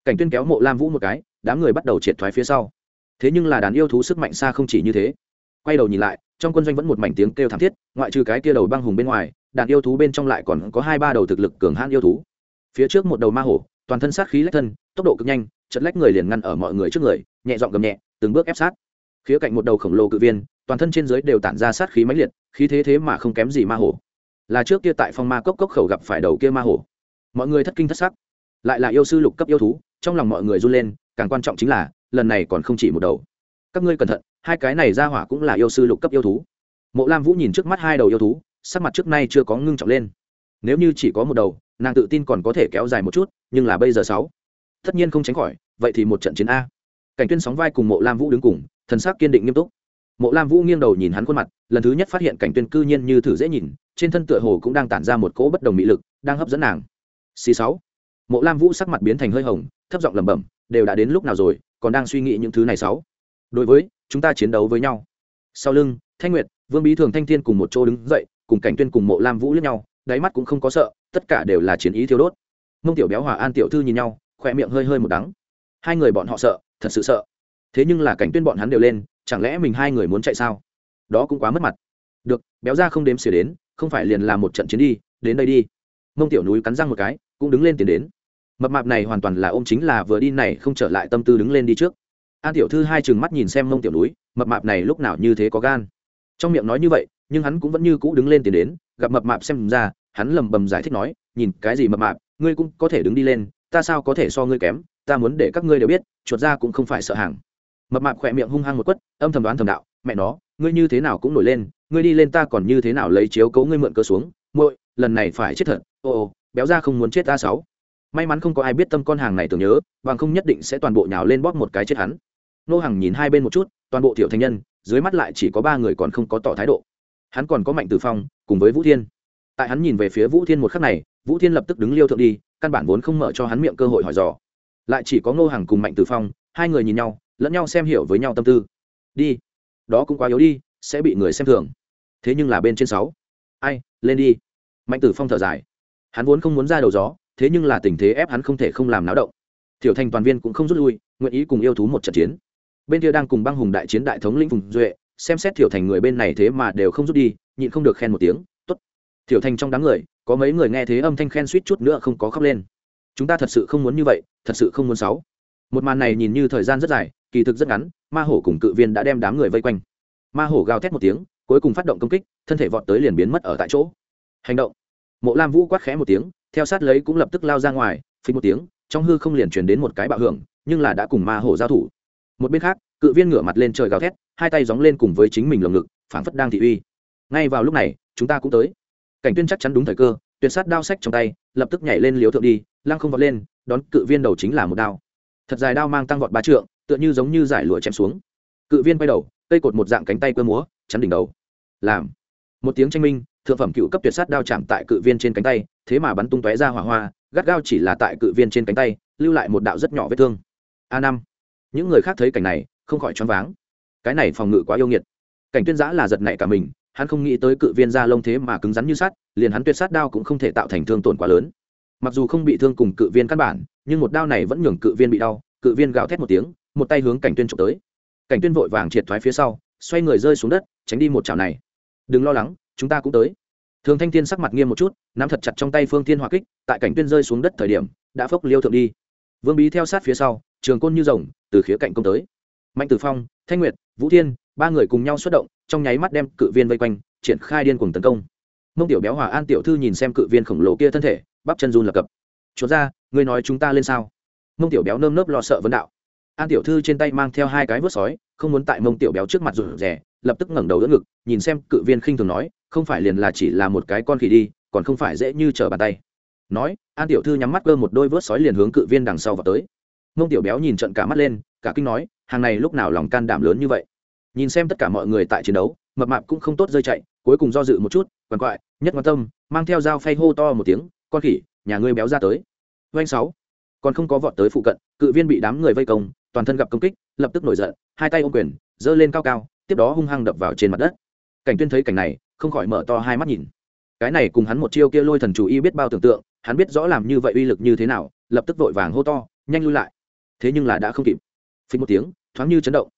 Cảnh tuyên kéo mộ lam vũ một cái, đám người bắt đầu triệt thoái phía sau thế nhưng là đàn yêu thú sức mạnh xa không chỉ như thế. Quay đầu nhìn lại, trong quân doanh vẫn một mảnh tiếng kêu thảm thiết, ngoại trừ cái kia đầu băng hùng bên ngoài, đàn yêu thú bên trong lại còn có hai ba đầu thực lực cường hãn yêu thú. Phía trước một đầu ma hổ, toàn thân sát khí lách thân, tốc độ cực nhanh, chật lách người liền ngăn ở mọi người trước người, nhẹ dọn gầm nhẹ, từng bước ép sát. Khía cạnh một đầu khổng lồ cự viên, toàn thân trên dưới đều tản ra sát khí mãnh liệt, khí thế thế mà không kém gì ma hổ. Là trước kia tại phong ma cốc cốc khẩu gặp phải đầu kia ma hổ. Mọi người thất kinh thất sắc. Lại là yêu sư lục cấp yêu thú, trong lòng mọi người run lên, càng quan trọng chính là lần này còn không chỉ một đầu. Các ngươi cẩn thận, hai cái này ra hỏa cũng là yêu sư lục cấp yêu thú. Mộ lam vũ nhìn trước mắt hai đầu yêu thú, sắc mặt trước nay chưa có ngưng trọng lên. Nếu như chỉ có một đầu, nàng tự tin còn có thể kéo dài một chút, nhưng là bây giờ sáu. Tất nhiên không tránh khỏi, vậy thì một trận chiến a. Cảnh tuyên sóng vai cùng mộ lam vũ đứng cùng, thần sắc kiên định nghiêm túc. Mộ lam vũ nghiêng đầu nhìn hắn khuôn mặt, lần thứ nhất phát hiện cảnh tuyên cư nhiên như thử dễ nhìn, trên thân tựa hồ cũng đang tản ra một cỗ bất đồng mỹ lực, đang hấp dẫn nàng. C sáu. Mộ lam vũ sắc mặt biến thành hơi hồng, thấp giọng lẩm bẩm, đều đã đến lúc nào rồi còn đang suy nghĩ những thứ này sáu. Đối với, chúng ta chiến đấu với nhau. Sau lưng, thanh nguyệt, vương bí thường thanh thiên cùng một chỗ đứng dậy, cùng cảnh tuyên cùng mộ lam vũ liếc nhau, đáy mắt cũng không có sợ, tất cả đều là chiến ý thiêu đốt. Mông tiểu béo hòa an tiểu thư nhìn nhau khỏe miệng hơi hơi một đắng. Hai người bọn họ sợ, thật sự sợ. Thế nhưng là cảnh tuyên bọn hắn đều lên, chẳng lẽ mình hai người muốn chạy sao? Đó cũng quá mất mặt. Được, béo ra không đếm xỉa đến, không phải liền làm một trận chiến đi, đến đây đi. Mông tiểu núi cắn răng một cái, cũng đứng lên tiến đến mập mạp này hoàn toàn là ôm chính là vừa đi này không trở lại tâm tư đứng lên đi trước. An tiểu thư hai chừng mắt nhìn xem mông tiểu núi, mập mạp này lúc nào như thế có gan. Trong miệng nói như vậy, nhưng hắn cũng vẫn như cũ đứng lên tiến đến, gặp mập mạp xem ra, hắn lầm bầm giải thích nói, nhìn, cái gì mập mạp, ngươi cũng có thể đứng đi lên, ta sao có thể so ngươi kém, ta muốn để các ngươi đều biết, chuột ra cũng không phải sợ hàng. Mập mạp khỏe miệng hung hăng một quất, âm thầm đoán thầm đạo, mẹ nó, ngươi như thế nào cũng nổi lên, ngươi đi lên ta còn như thế nào lấy chiếu cấu ngươi mượn cơ xuống, muội, lần này phải chết thật, ô ô, béo ra không muốn chết ta sáu may mắn không có ai biết tâm con hàng này tưởng nhớ, bằng không nhất định sẽ toàn bộ nhào lên bóp một cái chết hắn. Nô hàng nhìn hai bên một chút, toàn bộ tiểu thành nhân, dưới mắt lại chỉ có ba người còn không có tỏ thái độ. Hắn còn có mạnh tử phong, cùng với vũ thiên. Tại hắn nhìn về phía vũ thiên một khắc này, vũ thiên lập tức đứng liêu thượng đi, căn bản vốn không mở cho hắn miệng cơ hội hỏi dò. Lại chỉ có ngô hàng cùng mạnh tử phong, hai người nhìn nhau, lẫn nhau xem hiểu với nhau tâm tư. Đi. Đó cũng quá yếu đi, sẽ bị người xem thường. Thế nhưng là bên trên sáu. Ai, lên đi. Mạnh tử phong thở dài. Hắn vốn không muốn ra đầu gió thế nhưng là tình thế ép hắn không thể không làm náo động. Tiểu thành toàn viên cũng không rút lui, nguyện ý cùng yêu thú một trận chiến. Bên kia đang cùng băng hùng đại chiến đại thống lĩnh phùng duệ, xem xét Tiểu thành người bên này thế mà đều không rút đi, nhịn không được khen một tiếng t ố t thành trong đám người, có mấy người nghe thế âm thanh khen suýt chút nữa không có khóc lên. Chúng ta thật sự không muốn như vậy, thật sự không muốn sáu. Một màn này nhìn như thời gian rất dài, kỳ thực rất ngắn, ma hổ cùng cự viên đã đem đám người vây quanh. Ma hổ gào thét một tiếng, cuối cùng phát động công kích, thân thể vọt tới liền biến mất ở tại chỗ. Hành động. Mộ lam vũ quát khẽ một tiếng theo sát lấy cũng lập tức lao ra ngoài phí một tiếng, trong hư không liền truyền đến một cái bạo hưởng, nhưng là đã cùng ma hổ giao thủ. Một bên khác, cự viên ngửa mặt lên trời gào thét, hai tay gióng lên cùng với chính mình lồng ngực, phảng phất đang thị uy. Ngay vào lúc này, chúng ta cũng tới. Cảnh tuyên chắc chắn đúng thời cơ, tuyệt sát đao sách trong tay, lập tức nhảy lên liếu thượng đi, lăng không vọt lên, đón cự viên đầu chính là một đao. Thật dài đao mang tăng vọt ba trượng, tựa như giống như giải lụa chém xuống. Cự viên quay đầu, cây cột một dạng cánh tay cơ múa, chắn đỉnh đầu. Làm. Một tiếng tranh minh thượng phẩm cựu cấp tuyệt sát đao chạm tại cự viên trên cánh tay, thế mà bắn tung tóe ra hỏa hoa, gắt gao chỉ là tại cự viên trên cánh tay, lưu lại một đạo rất nhỏ vết thương. A năm. Những người khác thấy cảnh này, không khỏi choáng váng. Cái này phòng ngự quá yêu nghiệt. Cảnh tuyên giã là giật nảy cả mình, hắn không nghĩ tới cự viên da lông thế mà cứng rắn như sắt, liền hắn tuyệt sát đao cũng không thể tạo thành thương tổn quá lớn. Mặc dù không bị thương cùng cự viên căn bản, nhưng một đao này vẫn nhường cự viên bị đau, cự viên gào thét một tiếng, một tay hướng cảnh tuyên trộm tới. Cảnh tuyên vội vàng triệt thoái phía sau, xoay người rơi xuống đất, tránh đi một chảo này. Đừng lo lắng chúng ta cũng tới. Thường thanh thiên sắc mặt nghiêm một chút, nắm thật chặt trong tay phương thiên hòa kích, tại cảnh tuyên rơi xuống đất thời điểm, đã phốc liêu thượng đi. Vương bí theo sát phía sau, trường côn như rồng, từ khía cạnh công tới. Mạnh tử phong, thanh nguyệt, vũ thiên, ba người cùng nhau xuất động, trong nháy mắt đem cự viên vây quanh, triển khai điên cuồng tấn công. Mông tiểu béo hòa an tiểu thư nhìn xem cự viên khổng lồ kia thân thể, bắp chân run lập cập. Chuột ra, ngươi nói chúng ta lên sao? Mông tiểu béo nơm nớp lo sợ vấn đạo. An tiểu thư trên tay mang theo hai cái vớt sói, không muốn tại mông tiểu béo trước mặt rủ rẻ lập tức ngẩng đầu đỡ ngực, nhìn xem cự viên khinh thường nói không phải liền là chỉ là một cái con khỉ đi, còn không phải dễ như trở bàn tay. Nói, an tiểu thư nhắm mắt cơ một đôi vớt sói liền hướng cự viên đằng sau vào tới. Mông tiểu béo nhìn trận cả mắt lên, cả kinh nói, hàng này lúc nào lòng can đảm lớn như vậy? Nhìn xem tất cả mọi người tại chiến đấu, mập mạp cũng không tốt rơi chạy, cuối cùng do dự một chút, quằn quại, nhất quan tâm, mang theo dao phay hô to một tiếng, con khỉ, nhà ngươi béo ra tới. Doanh sáu. Còn không có vọt tới phụ cận, cự viên bị đám người vây công, toàn thân gặp công kích, lập tức nổi giận, hai tay ôm quyền, giơ lên cao cao, tiếp đó hung hăng đập vào trên mặt đất. Cảnh tuyên thấy cảnh này không khỏi mở to hai mắt nhìn. Cái này cùng hắn một chiêu kia lôi thần chủ y biết bao tưởng tượng, hắn biết rõ làm như vậy uy lực như thế nào, lập tức vội vàng hô to, nhanh lui lại. Thế nhưng là đã không kịp. Phình một tiếng, thoáng như chấn động.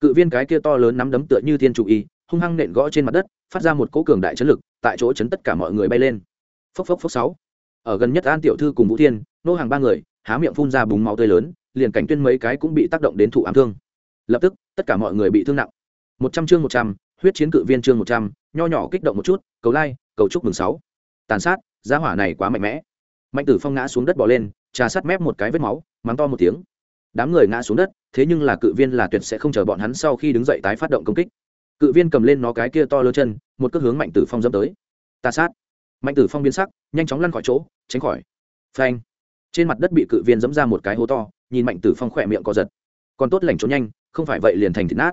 Cự viên cái kia to lớn nắm đấm tựa như thiên chủ y, hung hăng nện gõ trên mặt đất, phát ra một cỗ cường đại chấn lực, tại chỗ chấn tất cả mọi người bay lên. Phốc phốc phốc sáu. Ở gần nhất an tiểu thư cùng vũ thiên, nô hàng ba người, há miệng phun ra búng máu tươi lớn, liền cảnh tuyên mấy cái cũng bị tác động đến thụ ám thương. Lập tức, tất cả mọi người bị thương nặng. Một trăm chương một trăm huyết chiến cự viên chương một trăm, nho nhỏ kích động một chút, cầu lai cầu chúc mừng sáu. Tàn sát, giá hỏa này quá mạnh mẽ. Mạnh tử phong ngã xuống đất bỏ lên, trà sát mép một cái vết máu, mắng to một tiếng. Đám người ngã xuống đất, thế nhưng là cự viên là tuyệt sẽ không chờ bọn hắn sau khi đứng dậy tái phát động công kích. Cự viên cầm lên nó cái kia to lớn chân, một cước hướng mạnh tử phong dâm tới. Tà sát. Mạnh tử phong biến sắc, nhanh chóng lăn khỏi chỗ, tránh khỏi. Phanh. Trên mặt đất bị cự viên dẫm ra một cái hố to, nhìn mạnh tử phong khỏe miệng co giật. Còn tốt lành trốn nhanh, không phải vậy liền thành thịt nát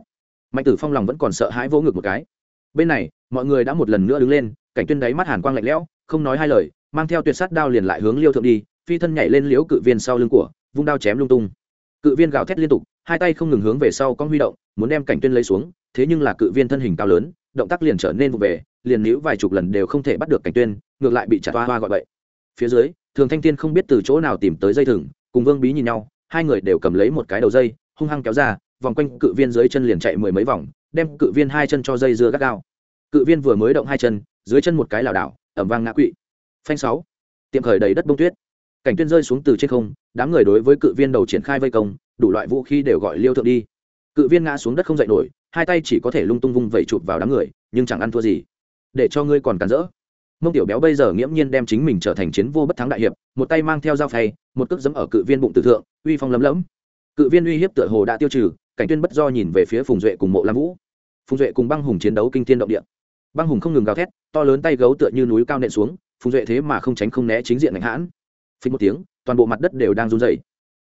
mạnh tử phong lòng vẫn còn sợ hãi vỗ ngực một cái. Bên này, mọi người đã một lần nữa đứng lên, cảnh tuyên đáy mắt hàn quang lạnh lẽo, không nói hai lời, mang theo tuyệt sát đao liền lại hướng liêu thượng đi, phi thân nhảy lên liếu cự viên sau lưng của, vung đao chém lung tung. Cự viên gào thét liên tục, hai tay không ngừng hướng về sau con huy động, muốn đem cảnh tuyên lấy xuống, thế nhưng là cự viên thân hình cao lớn, động tác liền trở nên vụ về, liền níu vài chục lần đều không thể bắt được cảnh tuyên, ngược lại bị chặt hoa hoa gọi vậy phía dưới, thường thanh tiên không biết từ chỗ nào tìm tới dây thừng, cùng vương bí nhìn nhau, hai người đều cầm lấy một cái đầu dây, hung hăng kéo ra vòng quanh cự viên dưới chân liền chạy mười mấy vòng, đem cự viên hai chân cho dây dưa gắt gao. Cự viên vừa mới động hai chân, dưới chân một cái lảo đảo, ẩm vang ngã quỵ. Phanh sáu. Tiệm khởi đầy đất bông tuyết. Cảnh tuyên rơi xuống từ trên không, đám người đối với cự viên đầu triển khai vây công, đủ loại vũ khí đều gọi liêu thượng đi. Cự viên ngã xuống đất không dậy nổi, hai tay chỉ có thể lung tung vung vẩy chụp vào đám người, nhưng chẳng ăn thua gì. Để cho ngươi còn cản rỡ. Mông tiểu béo bây giờ nghiễm nhiên đem chính mình trở thành chiến vô bất thắng đại hiệp, một tay mang theo dao phay, một cước giấm ở cự viên bụng tử thượng, uy phong lấm lấm cự viên uy hiếp tựa hồ đã tiêu trừ cảnh tuyên bất do nhìn về phía phùng duệ cùng mộ lam vũ. Phùng duệ cùng băng hùng chiến đấu kinh thiên động địa. Băng hùng không ngừng gào thét, to lớn tay gấu tựa như núi cao nện xuống, phùng duệ thế mà không tránh không né chính diện ngạnh hãn. Phình một tiếng, toàn bộ mặt đất đều đang run dày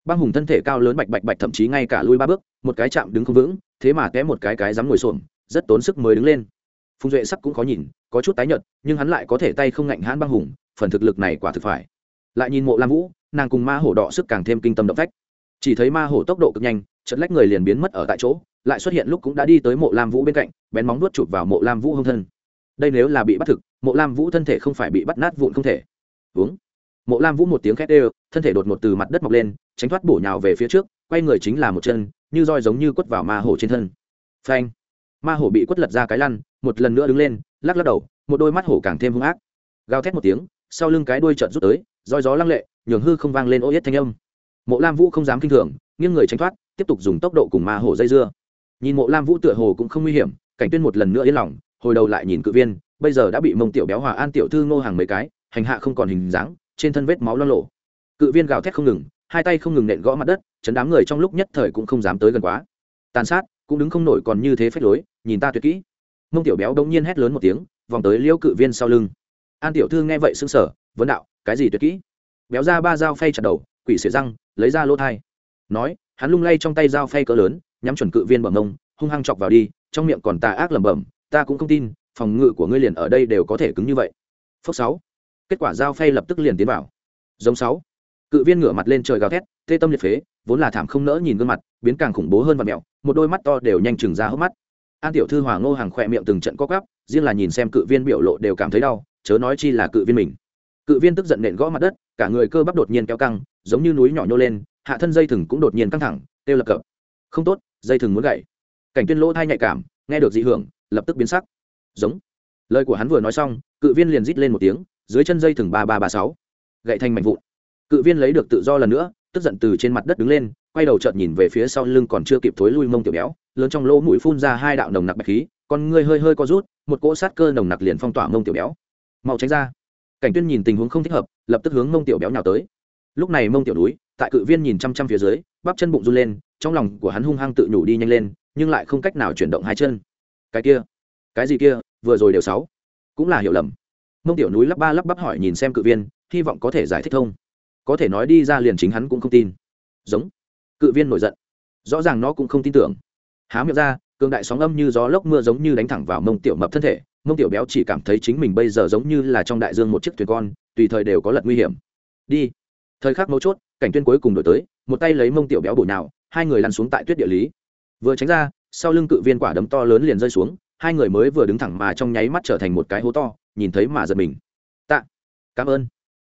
băng hùng thân thể cao lớn bạch bạch bạch thậm chí ngay cả lui ba bước, một cái chạm đứng không vững, thế mà té một cái cái dám ngồi xổm, rất tốn sức mới đứng lên. Phùng duệ sắc cũng khó nhìn, có chút tái nhợt, nhưng hắn lại có thể tay không ngạnh hãn băng hùng, phần thực lực này quả thực phải. Lại nhìn mộ lam vũ, nàng cùng ma hổ đỏ sức càng thêm kinh tâm động phách chỉ thấy ma hổ tốc độ cực nhanh chật lách người liền biến mất ở tại chỗ, lại xuất hiện lúc cũng đã đi tới mộ lam vũ bên cạnh, bén móng nuốt chụp vào mộ lam vũ hông thân. Đây nếu là bị bắt thực, mộ lam vũ thân thể không phải bị bắt nát vụn không thể. Uống mộ lam vũ một tiếng khét ê thân thể đột ngột từ mặt đất mọc lên, tránh thoát bổ nhào về phía trước, quay người chính là một chân, như roi giống như quất vào ma hổ trên thân. Phanh. Ma hổ bị quất lật ra cái lăn, một lần nữa đứng lên, lắc lắc đầu, một đôi mắt hổ càng thêm hung ác. Gào thét một tiếng, sau lưng cái đuôi trợn rút tới, roi gió lăng lệ, nhường hư không vang lên ô yết thanh âm mộ lam vũ không dám kinh thường, nghiêng người tránh thoát, tiếp tục dùng tốc độ cùng ma hổ dây dưa. Nhìn mộ lam vũ tựa hồ cũng không nguy hiểm, cảnh tuyên một lần nữa yên lòng, hồi đầu lại nhìn cự viên, bây giờ đã bị mông tiểu béo hòa an tiểu thư ngô hàng mấy cái, hành hạ không còn hình dáng, trên thân vết máu lo lộ. Cự viên gào thét không ngừng, hai tay không ngừng nện gõ mặt đất, chấn đám người trong lúc nhất thời cũng không dám tới gần quá. Tàn sát, cũng đứng không nổi còn như thế phách lối, nhìn ta tuyệt kỹ. Mông tiểu béo đống nhiên hét lớn một tiếng, vòng tới liêu cự viên sau lưng. An tiểu thư nghe vậy sững sờ, vấn đạo, cái gì tuyệt kỹ? Béo ra ba dao phay chặt đầu quỷ xỉa răng, lấy ra lỗ thai. Nói, hắn lung lay trong tay dao phay cỡ lớn, nhắm chuẩn cự viên bẩm mông hung hăng chọc vào đi, trong miệng còn tà ác lẩm bẩm, ta cũng không tin, phòng ngự của ngươi liền ở đây đều có thể cứng như vậy. Phốc sáu. Kết quả dao phay lập tức liền tiến vào. Giống sáu. Cự viên ngửa mặt lên trời gào thét, tê tâm liệt phế, vốn là thảm không nỡ nhìn gương mặt, biến càng khủng bố hơn và mẹo, một đôi mắt to đều nhanh chừng ra hốc mắt. An tiểu thư hòa ngô hàng khỏe miệng từng trận co cắp riêng là nhìn xem cự viên biểu lộ đều cảm thấy đau, chớ nói chi là cự viên mình cự viên tức giận nện gõ mặt đất, cả người cơ bắp đột nhiên kéo căng, giống như núi nhỏ nhô lên, hạ thân dây thừng cũng đột nhiên căng thẳng têu lập cập. Không tốt, dây thừng muốn gậy cảnh tuyên lỗ thai nhạy cảm, nghe được dị hưởng, lập tức biến sắc. Giống. Lời của hắn vừa nói xong, cự viên liền rít lên một tiếng, dưới chân dây thừng ba ba ba sáu. Gậy thành mảnh vụn. Cự viên lấy được tự do lần nữa, tức giận từ trên mặt đất đứng lên, quay đầu chợt nhìn về phía sau lưng còn chưa kịp thối lui mông tiểu béo, lớn trong lỗ mũi phun ra hai đạo nồng nặc bạch khí, con ngươi hơi hơi co rút, một cỗ sát cơ nồng nặc liền phong tỏa mông tiểu béo. Mau tránh ra cảnh tuyên nhìn tình huống không thích hợp, lập tức hướng mông tiểu béo nhào tới. Lúc này mông tiểu núi, tại cự viên nhìn chăm chăm phía dưới, bắp chân bụng run lên, trong lòng của hắn hung hăng tự nhủ đi nhanh lên, nhưng lại không cách nào chuyển động hai chân. Cái kia, cái gì kia, vừa rồi đều sáu. Cũng là hiểu lầm. Mông tiểu núi lắp ba lắp bắp hỏi nhìn xem cự viên, hy vọng có thể giải thích thông có thể nói đi ra liền chính hắn cũng không tin. Giống. Cự viên nổi giận. Rõ ràng nó cũng không tin tưởng. Há miệng ra, cường đại sóng âm như gió lốc mưa giống như đánh thẳng vào mông tiểu mập thân thể mông tiểu béo chỉ cảm thấy chính mình bây giờ giống như là trong đại dương một chiếc thuyền con, tùy thời đều có lật nguy hiểm. Đi. Thời khắc mấu chốt, cảnh tuyên cuối cùng đổi tới, một tay lấy mông tiểu béo bổ nào hai người lăn xuống tại tuyết địa lý. Vừa tránh ra, sau lưng cự viên quả đấm to lớn liền rơi xuống, hai người mới vừa đứng thẳng mà trong nháy mắt trở thành một cái hố to, nhìn thấy mà giật mình. Tạ. Cảm ơn.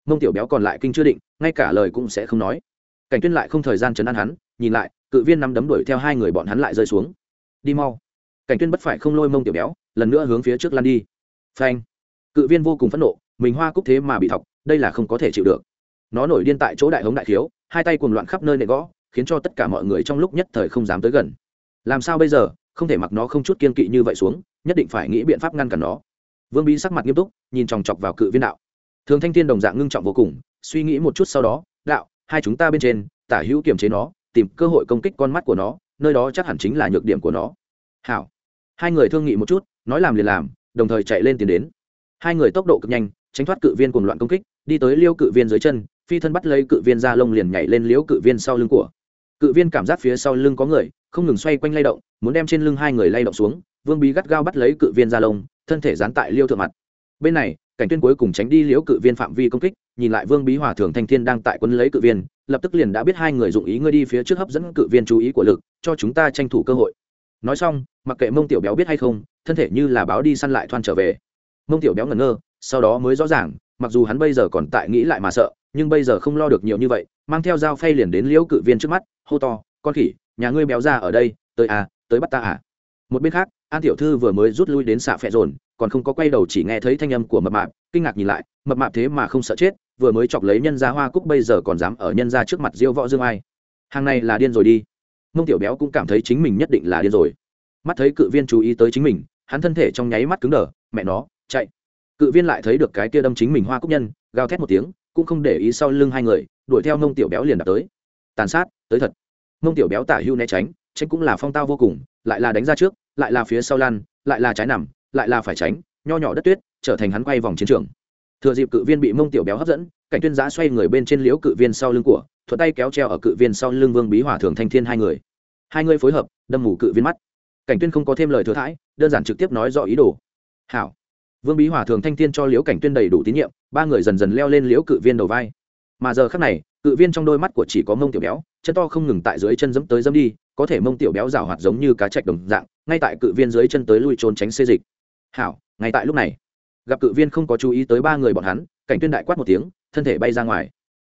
Mông tiểu béo còn lại kinh chưa định, ngay cả lời cũng sẽ không nói. Cảnh tuyên lại không thời gian chấn an hắn, nhìn lại, cự viên nắm đấm đuổi theo hai người bọn hắn lại rơi xuống. Đi mau cảnh tuyên bất phải không lôi mông tiểu béo, lần nữa hướng phía trước lăn đi. Phanh. Cự viên vô cùng phẫn nộ, mình hoa cúc thế mà bị thọc, đây là không có thể chịu được. Nó nổi điên tại chỗ đại hống đại thiếu, hai tay cuồng loạn khắp nơi nệ gõ, khiến cho tất cả mọi người trong lúc nhất thời không dám tới gần. Làm sao bây giờ, không thể mặc nó không chút kiên kỵ như vậy xuống, nhất định phải nghĩ biện pháp ngăn cản nó. Vương bí sắc mặt nghiêm túc, nhìn chòng chọc vào cự viên đạo. Thường thanh thiên đồng dạng ngưng trọng vô cùng, suy nghĩ một chút sau đó, đạo, hai chúng ta bên trên, tả hữu kiềm chế nó, tìm cơ hội công kích con mắt của nó, nơi đó chắc hẳn chính là nhược điểm của nó. Hảo hai người thương nghị một chút, nói làm liền làm, đồng thời chạy lên tiến đến. Hai người tốc độ cực nhanh, tránh thoát cự viên cùng loạn công kích, đi tới liêu cự viên dưới chân, phi thân bắt lấy cự viên ra lông liền nhảy lên liễu cự viên sau lưng của. Cự viên cảm giác phía sau lưng có người, không ngừng xoay quanh lay động, muốn đem trên lưng hai người lay động xuống, vương bí gắt gao bắt lấy cự viên ra lông, thân thể dán tại liêu thượng mặt. Bên này, cảnh tuyên cuối cùng tránh đi liễu cự viên phạm vi công kích, nhìn lại vương bí hòa thượng thanh thiên đang tại quân lấy cự viên, lập tức liền đã biết hai người dụng ý ngươi đi phía trước hấp dẫn cự viên chú ý của lực, cho chúng ta tranh thủ cơ hội nói xong, mặc kệ mông tiểu béo biết hay không, thân thể như là báo đi săn lại thoan trở về. Mông tiểu béo ngẩn ngơ, sau đó mới rõ ràng, mặc dù hắn bây giờ còn tại nghĩ lại mà sợ, nhưng bây giờ không lo được nhiều như vậy, mang theo dao phay liền đến liễu cự viên trước mắt, hô to, con khỉ, nhà ngươi béo ra ở đây, tới à tới bắt ta à? Một bên khác, an tiểu thư vừa mới rút lui đến xạ phẹ rồn còn không có quay đầu chỉ nghe thấy thanh âm của mập mạp, kinh ngạc nhìn lại, mập mạp thế mà không sợ chết, vừa mới chọc lấy nhân gia hoa cúc bây giờ còn dám ở nhân gia trước mặt diêu võ dương ai. Hàng này là điên rồi đi mông tiểu béo cũng cảm thấy chính mình nhất định là điên rồi. Mắt thấy cự viên chú ý tới chính mình, hắn thân thể trong nháy mắt cứng đờ, mẹ nó, chạy. Cự viên lại thấy được cái kia đâm chính mình hoa cúc nhân, gào thét một tiếng, cũng không để ý sau lưng hai người, đuổi theo mông tiểu béo liền đạp tới. Tàn sát, tới thật. Mông tiểu béo tả hưu né tránh tránh cũng là phong tao vô cùng, lại là đánh ra trước, lại là phía sau lan, lại là trái nằm, lại là phải tránh, nho nhỏ đất tuyết, trở thành hắn quay vòng chiến trường. Thừa dịp cự viên bị mông tiểu béo hấp dẫn cảnh tuyên giã xoay người bên trên liễu cự viên sau lưng của, thuận tay kéo treo ở cự viên sau lưng vương bí hỏa thường thanh thiên hai người. Hai người phối hợp, đâm mù cự viên mắt. Cảnh tuyên không có thêm lời thừa thãi, đơn giản trực tiếp nói rõ ý đồ. Hảo. Vương bí hỏa thường thanh thiên cho liễu cảnh tuyên đầy đủ tín nhiệm, ba người dần dần leo lên liễu cự viên đầu vai. Mà giờ khắc này, cự viên trong đôi mắt của chỉ có mông tiểu béo, chân to không ngừng tại dưới chân dẫm tới dẫm đi, có thể mông tiểu béo rào hoạt giống như cá chạch đồng dạng, ngay tại cự viên dưới chân tới lui trốn tránh xê dịch. Hảo, ngay tại lúc này. Gặp cự viên không có chú ý tới ba người bọn hắn, cảnh tuyên đại quát một tiếng thân thể bay ra ngoài.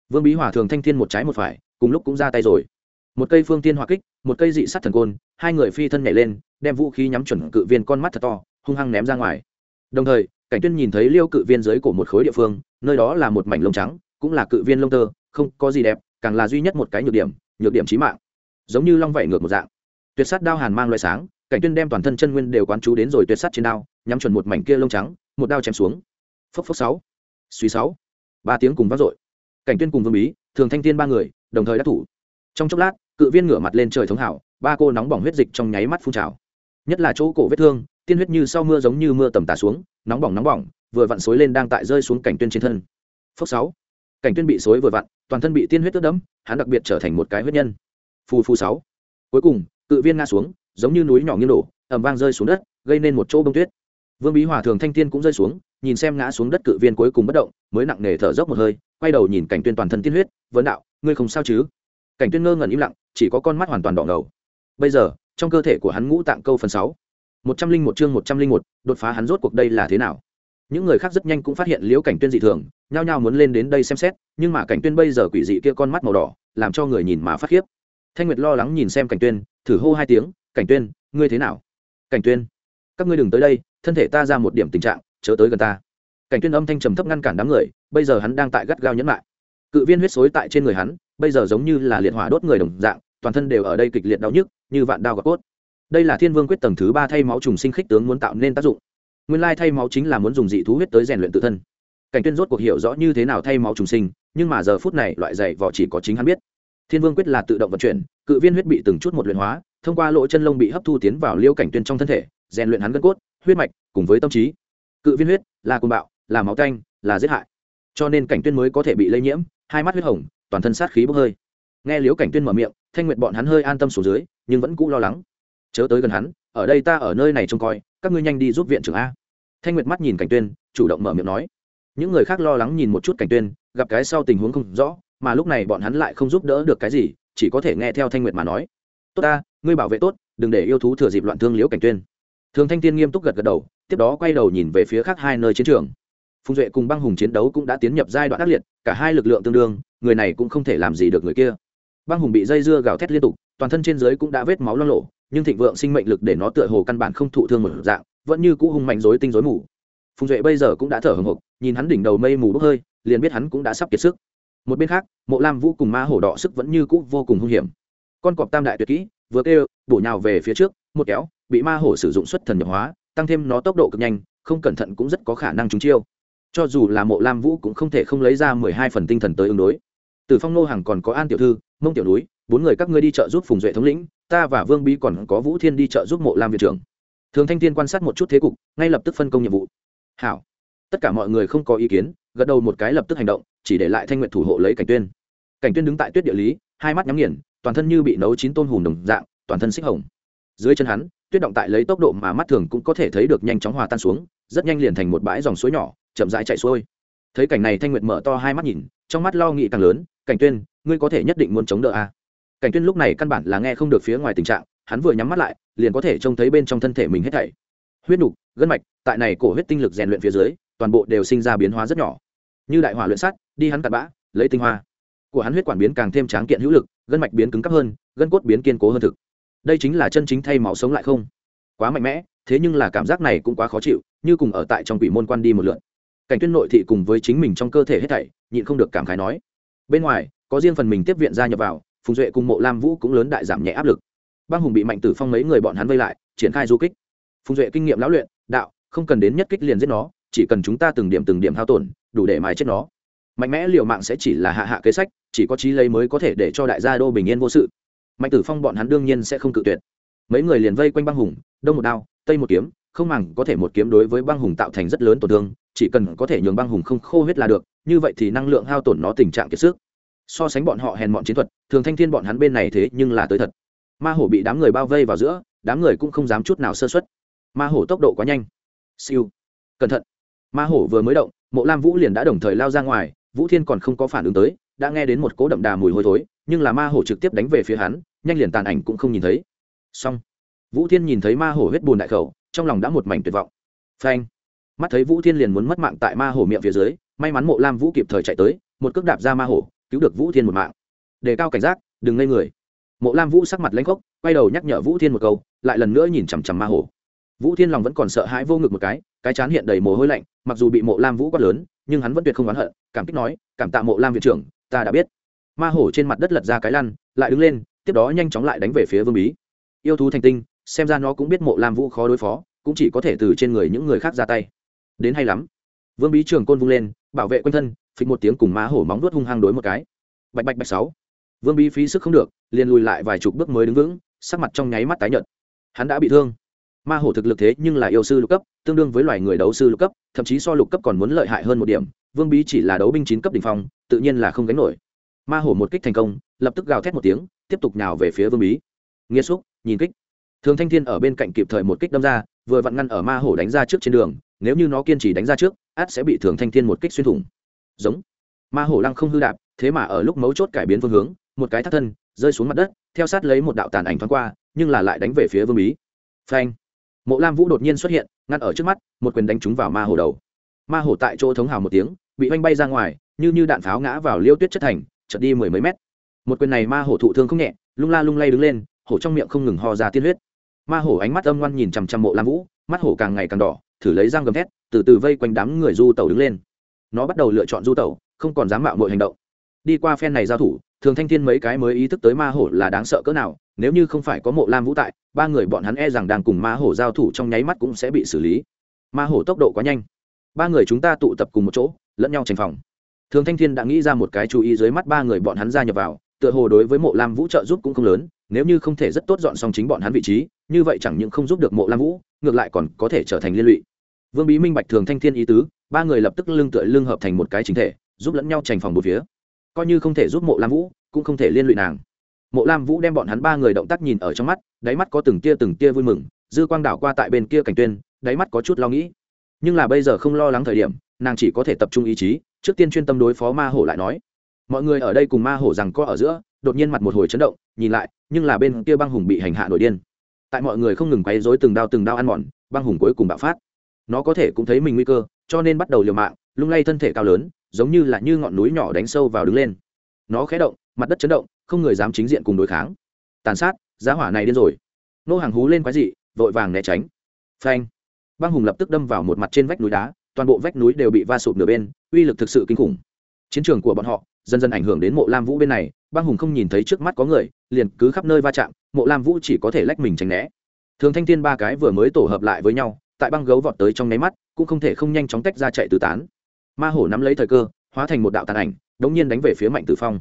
Vương bí hỏa thường thanh thiên một trái một phải, cùng lúc cũng ra tay rồi. Một cây phương tiên hỏa kích, một cây dị sắt thần côn, hai người phi thân nhảy lên, đem vũ khí nhắm chuẩn cự viên con mắt thật to, hung hăng ném ra ngoài. Đồng thời, cảnh tuyên nhìn thấy liêu cự viên dưới cổ một khối địa phương, nơi đó là một mảnh lông trắng, cũng là cự viên lông tơ, không có gì đẹp, càng là duy nhất một cái nhược điểm nhược điểm chí mạng. Giống như long vảy ngược một dạng. Tuyệt sắt đao hàn mang loại sáng, cảnh tuyên đem toàn thân chân nguyên đều quán chú đến rồi tuyệt sắt trên đao, nhắm chuẩn một mảnh kia lông trắng, một đao chém xuống. Phốc phốc sáu. Suy sáu ba tiếng cùng vang dội. Cảnh tuyên cùng vương bí, thường thanh tiên ba người, đồng thời đáp thủ. Trong chốc lát, cự viên ngửa mặt lên trời thống hảo, ba cô nóng bỏng huyết dịch trong nháy mắt phun trào. Nhất là chỗ cổ vết thương, tiên huyết như sau mưa giống như mưa tầm tả xuống, nóng bỏng nóng bỏng, vừa vặn xối lên đang tại rơi xuống cảnh tuyên trên thân. Phước sáu. Cảnh tuyên bị xối vừa vặn, toàn thân bị tiên huyết tước đẫm, hắn đặc biệt trở thành một cái huyết nhân. Phù phù sáu. Cuối cùng, cự viên ngã xuống, giống như núi nhỏ nghiêng đổ, ầm vang rơi xuống đất, gây nên một chỗ bông tuyết vương bí hòa thường thanh tiên cũng rơi xuống, nhìn xem ngã xuống đất cự viên cuối cùng bất động, mới nặng nề thở dốc một hơi, quay đầu nhìn cảnh tuyên toàn thân tiên huyết, vấn đạo, ngươi không sao chứ? Cảnh tuyên ngơ ngẩn im lặng, chỉ có con mắt hoàn toàn đỏ ngầu. Bây giờ, trong cơ thể của hắn ngũ tạng câu phần sáu. Một trăm linh một chương một trăm linh một, đột phá hắn rốt cuộc đây là thế nào? Những người khác rất nhanh cũng phát hiện liễu cảnh tuyên dị thường, nhao nhao muốn lên đến đây xem xét, nhưng mà cảnh tuyên bây giờ quỷ dị kia con mắt màu đỏ, làm cho người nhìn mà phát khiếp. Thanh nguyệt lo lắng nhìn xem cảnh tuyên, thử hô hai tiếng, cảnh tuyên, ngươi thế nào? Cảnh tuyên, các ngươi đừng tới đây thân thể ta ra một điểm tình trạng, chớ tới gần ta. Cảnh tuyên âm thanh trầm thấp ngăn cản đám người, bây giờ hắn đang tại gắt gao nhẫn lại. Cự viên huyết xối tại trên người hắn, bây giờ giống như là liệt hỏa đốt người đồng dạng, toàn thân đều ở đây kịch liệt đau nhức, như vạn đao gọt cốt. Đây là thiên vương quyết tầng thứ ba thay máu trùng sinh khích tướng muốn tạo nên tác dụng. Nguyên lai thay máu chính là muốn dùng dị thú huyết tới rèn luyện tự thân. Cảnh tuyên rốt cuộc hiểu rõ như thế nào thay máu trùng sinh, nhưng mà giờ phút này loại dày vỏ chỉ có chính hắn biết. Thiên vương quyết là tự động vận chuyển, cự viên huyết bị từng chút một luyện hóa, thông qua lỗ chân lông bị hấp thu tiến vào liêu cảnh tuyên trong thân thể, rèn luyện hắn gân cốt huyết mạch cùng với tâm trí. Cự viên huyết là côn bạo, là máu canh là giết hại. Cho nên cảnh tuyên mới có thể bị lây nhiễm, hai mắt huyết hồng, toàn thân sát khí bốc hơi. Nghe liếu cảnh tuyên mở miệng, thanh nguyện bọn hắn hơi an tâm xuống dưới, nhưng vẫn cũ lo lắng. Chớ tới gần hắn, ở đây ta ở nơi này trông coi, các ngươi nhanh đi giúp viện trưởng a. Thanh nguyệt mắt nhìn cảnh tuyên, chủ động mở miệng nói. Những người khác lo lắng nhìn một chút cảnh tuyên, gặp cái sau tình huống không rõ, mà lúc này bọn hắn lại không giúp đỡ được cái gì, chỉ có thể nghe theo thanh nguyệt mà nói. Tốt ta, ngươi bảo vệ tốt, đừng để yêu thú thừa dịp loạn thương liễu cảnh tuyên thường thanh tiên nghiêm túc gật gật đầu, tiếp đó quay đầu nhìn về phía khác hai nơi chiến trường. Phùng duệ cùng băng hùng chiến đấu cũng đã tiến nhập giai đoạn ác liệt, cả hai lực lượng tương đương, người này cũng không thể làm gì được người kia. Băng hùng bị dây dưa gào thét liên tục, toàn thân trên dưới cũng đã vết máu lo lộ, nhưng thịnh vượng sinh mệnh lực để nó tựa hồ căn bản không thụ thương một dạng, vẫn như cũ hung mạnh rối tinh rối mù. Phùng duệ bây giờ cũng đã thở hồng hộc, nhìn hắn đỉnh đầu mây mù bốc hơi, liền biết hắn cũng đã sắp kiệt sức. Một bên khác, mộ lam vũ cùng ma hổ đỏ sức vẫn như cũ vô cùng hung hiểm. Con cọp tam đại tuyệt kỹ, vừa kêu, bổ nhào về phía trước một kéo, bị ma hổ sử dụng xuất thần nhập hóa, tăng thêm nó tốc độ cực nhanh, không cẩn thận cũng rất có khả năng trúng chiêu. Cho dù là mộ lam vũ cũng không thể không lấy ra mười hai phần tinh thần tới ứng đối. Từ phong nô hàng còn có an tiểu thư, mông tiểu núi, bốn người các ngươi đi chợ giúp phùng duệ thống lĩnh, ta và vương bí còn có vũ thiên đi chợ giúp mộ lam viện trưởng. Thường thanh thiên quan sát một chút thế cục, ngay lập tức phân công nhiệm vụ. Hảo. Tất cả mọi người không có ý kiến, gật đầu một cái lập tức hành động, chỉ để lại thanh nguyện thủ hộ lấy cảnh tuyên. Cảnh tuyên đứng tại tuyết địa lý, hai mắt nhắm nghiền, toàn thân như bị nấu chín tôn hùn đồng dạng, toàn thân xích hồng dưới chân hắn, tuyết động tại lấy tốc độ mà mắt thường cũng có thể thấy được nhanh chóng hòa tan xuống, rất nhanh liền thành một bãi dòng suối nhỏ, chậm rãi chạy xuôi. Thấy cảnh này thanh nguyệt mở to hai mắt nhìn, trong mắt lo nghĩ càng lớn, cảnh tuyên, ngươi có thể nhất định muốn chống đỡ a à? cảnh tuyên lúc này căn bản là nghe không được phía ngoài tình trạng, hắn vừa nhắm mắt lại, liền có thể trông thấy bên trong thân thể mình hết thảy. Huyết nục, gân mạch, tại này cổ huyết tinh lực rèn luyện phía dưới, toàn bộ đều sinh ra biến hóa rất nhỏ. Như đại hỏa luyện sắt, đi hắn cặn bã, lấy tinh hoa. Của hắn huyết quản biến càng thêm tráng kiện hữu lực, gân mạch biến cứng cấp hơn, gân cốt biến kiên cố hơn thực đây chính là chân chính thay máu sống lại không? Quá mạnh mẽ, thế nhưng là cảm giác này cũng quá khó chịu, như cùng ở tại trong quỷ môn quan đi một lượn. Cảnh tuyên nội thị cùng với chính mình trong cơ thể hết thảy, nhịn không được cảm khái nói. Bên ngoài, có riêng phần mình tiếp viện gia nhập vào, phùng duệ cùng mộ lam vũ cũng lớn đại giảm nhẹ áp lực. Băng hùng bị mạnh tử phong mấy người bọn hắn vây lại, triển khai du kích. Phùng duệ kinh nghiệm lão luyện, đạo, không cần đến nhất kích liền giết nó, chỉ cần chúng ta từng điểm từng điểm hao tổn, đủ để mài chết nó. Mạnh mẽ liều mạng sẽ chỉ là hạ hạ kế sách, chỉ có trí lấy mới có thể để cho đại gia đô bình yên vô sự mạnh tử phong bọn hắn đương nhiên sẽ không cự tuyệt. Mấy người liền vây quanh băng hùng, đông một đao, tây một kiếm, không màng có thể một kiếm đối với băng hùng tạo thành rất lớn tổn thương, chỉ cần có thể nhường băng hùng không khô huyết là được, như vậy thì năng lượng hao tổn nó tình trạng kiệt sức. So sánh bọn họ hèn bọn chiến thuật, thường thanh thiên bọn hắn bên này thế nhưng là tới thật. Ma hổ bị đám người bao vây vào giữa, đám người cũng không dám chút nào sơ xuất ma hổ tốc độ quá nhanh. Siêu. Cẩn thận. Ma hổ vừa mới động, mộ lam vũ liền đã đồng thời lao ra ngoài, vũ thiên còn không có phản ứng tới, đã nghe đến một cỗ đậm đà mùi hôi thối, nhưng là ma hổ trực tiếp đánh về phía hắn nhanh liền tàn ảnh cũng không nhìn thấy. Xong, vũ thiên nhìn thấy ma hổ huyết bùn đại khẩu, trong lòng đã một mảnh tuyệt vọng. Phanh, mắt thấy vũ thiên liền muốn mất mạng tại ma hổ miệng phía dưới, may mắn mộ lam vũ kịp thời chạy tới, một cước đạp ra ma hổ, cứu được vũ thiên một mạng. Đề cao cảnh giác, đừng ngây người. Mộ lam vũ sắc mặt lãnh khốc, quay đầu nhắc nhở vũ thiên một câu, lại lần nữa nhìn chằm chằm ma hổ. Vũ thiên lòng vẫn còn sợ hãi vô ngực một cái cái chán hiện đầy mồ hôi lạnh, mặc dù bị mộ lam vũ quát lớn, nhưng hắn vẫn tuyệt không oán hận, cảm kích nói, cảm tạ mộ lam viện trưởng, ta đã biết. Ma hổ trên mặt đất lật ra cái lăn, lại đứng lên tiếp đó nhanh chóng lại đánh về phía vương bí. Yêu thú thành tinh, xem ra nó cũng biết mộ lam vũ khó đối phó, cũng chỉ có thể từ trên người những người khác ra tay. Đến hay lắm. Vương bí trường côn vung lên, bảo vệ quanh thân, phịch một tiếng cùng má hổ móng vuốt hung hăng đối một cái. Bạch bạch bạch sáu. Vương bí phí sức không được, liền lùi lại vài chục bước mới đứng vững, sắc mặt trong nháy mắt tái nhợt. Hắn đã bị thương. Ma hổ thực lực thế nhưng là yêu sư lục cấp, tương đương với loài người đấu sư lục cấp, thậm chí so lục cấp còn muốn lợi hại hơn một điểm. Vương bí chỉ là đấu binh chín cấp đ ỉ n h phong, tự nhiên là không gánh nổi. Ma hổ một kích thành công, lập tức gào thét một tiếng tiếp tục nhào về phía vương bí. Nghĩa xúc, nhìn kích. Thường thanh thiên ở bên cạnh kịp thời một kích đâm ra, vừa vặn ngăn ở ma hổ đánh ra trước trên đường, nếu như nó kiên trì đánh ra trước, át sẽ bị thường thanh thiên một kích xuyên thủng. Giống. Ma hổ lăng không hư đạp, thế mà ở lúc mấu chốt cải biến phương hướng, một cái thắt thân, rơi xuống mặt đất, theo sát lấy một đạo tàn ảnh thoáng qua, nhưng là lại đánh về phía vương bí. Phanh. Mộ lam vũ đột nhiên xuất hiện, ngăn ở trước mắt, một quyền đánh trúng vào ma hổ đầu. Ma hổ tại chỗ thống hào một tiếng, bị oanh bay ra ngoài, như như đạn pháo ngã vào liêu tuyết chất thành chật đi mười mấy mét một quyền này ma hổ thụ thương không nhẹ, lung la lung lay đứng lên, hổ trong miệng không ngừng ho ra tiên huyết. Ma hổ ánh mắt âm ngoan nhìn chằm chằm mộ lam vũ, mắt hổ càng ngày càng đỏ, thử lấy răng gầm thét, từ từ vây quanh đám người du tàu đứng lên. Nó bắt đầu lựa chọn du tàu không còn dám mạo mọi hành động. Đi qua phen này giao thủ, thường thanh thiên mấy cái mới ý thức tới ma hổ là đáng sợ cỡ nào, nếu như không phải có mộ lam vũ tại, ba người bọn hắn e rằng đang cùng ma hổ giao thủ trong nháy mắt cũng sẽ bị xử lý. Ma hổ tốc độ quá nhanh. Ba người chúng ta tụ tập cùng một chỗ, lẫn nhau tranh phòng. Thường thanh thiên đã nghĩ ra một cái chú ý dưới mắt ba người bọn hắn ra nhập vào tựa hồ đối với mộ lam vũ trợ giúp cũng không lớn, nếu như không thể rất tốt dọn xong chính bọn hắn vị trí, như vậy chẳng những không giúp được mộ lam vũ, ngược lại còn có thể trở thành liên lụy. Vương bí minh bạch thường thanh thiên ý tứ, ba người lập tức lưng tựa lưng hợp thành một cái chính thể, giúp lẫn nhau tranh phòng một phía. Coi như không thể giúp mộ lam vũ, cũng không thể liên lụy nàng. Mộ lam vũ đem bọn hắn ba người động tác nhìn ở trong mắt, đáy mắt có từng tia từng tia vui mừng, dư quang đảo qua tại bên kia cảnh tuyên, đáy mắt có chút lo nghĩ. Nhưng là bây giờ không lo lắng thời điểm, nàng chỉ có thể tập trung ý chí, trước tiên chuyên tâm đối phó ma hổ lại nói mọi người ở đây cùng ma hổ rằng có ở giữa, đột nhiên mặt một hồi chấn động, nhìn lại, nhưng là bên kia băng hùng bị hành hạ nổi điên. Tại mọi người không ngừng quấy rối từng đao từng đao ăn mòn, băng hùng cuối cùng bạo phát. Nó có thể cũng thấy mình nguy cơ, cho nên bắt đầu liều mạng, lung lay thân thể cao lớn, giống như là như ngọn núi nhỏ đánh sâu vào đứng lên. Nó khé động, mặt đất chấn động, không người dám chính diện cùng đối kháng. Tàn sát, giá hỏa này điên rồi. Nô hàng hú lên quái dị, vội vàng né tránh. Phanh. Băng hùng lập tức đâm vào một mặt trên vách núi đá, toàn bộ vách núi đều bị va sụp nửa bên, uy lực thực sự kinh khủng. Chiến trường của bọn họ dần dần ảnh hưởng đến mộ lam vũ bên này, băng hùng không nhìn thấy trước mắt có người, liền cứ khắp nơi va chạm, mộ lam vũ chỉ có thể lách mình tránh né. Thường thanh thiên ba cái vừa mới tổ hợp lại với nhau, tại băng gấu vọt tới trong nháy mắt, cũng không thể không nhanh chóng tách ra chạy tứ tán. Ma hổ nắm lấy thời cơ, hóa thành một đạo tàn ảnh, đống nhiên đánh về phía mạnh tử phong.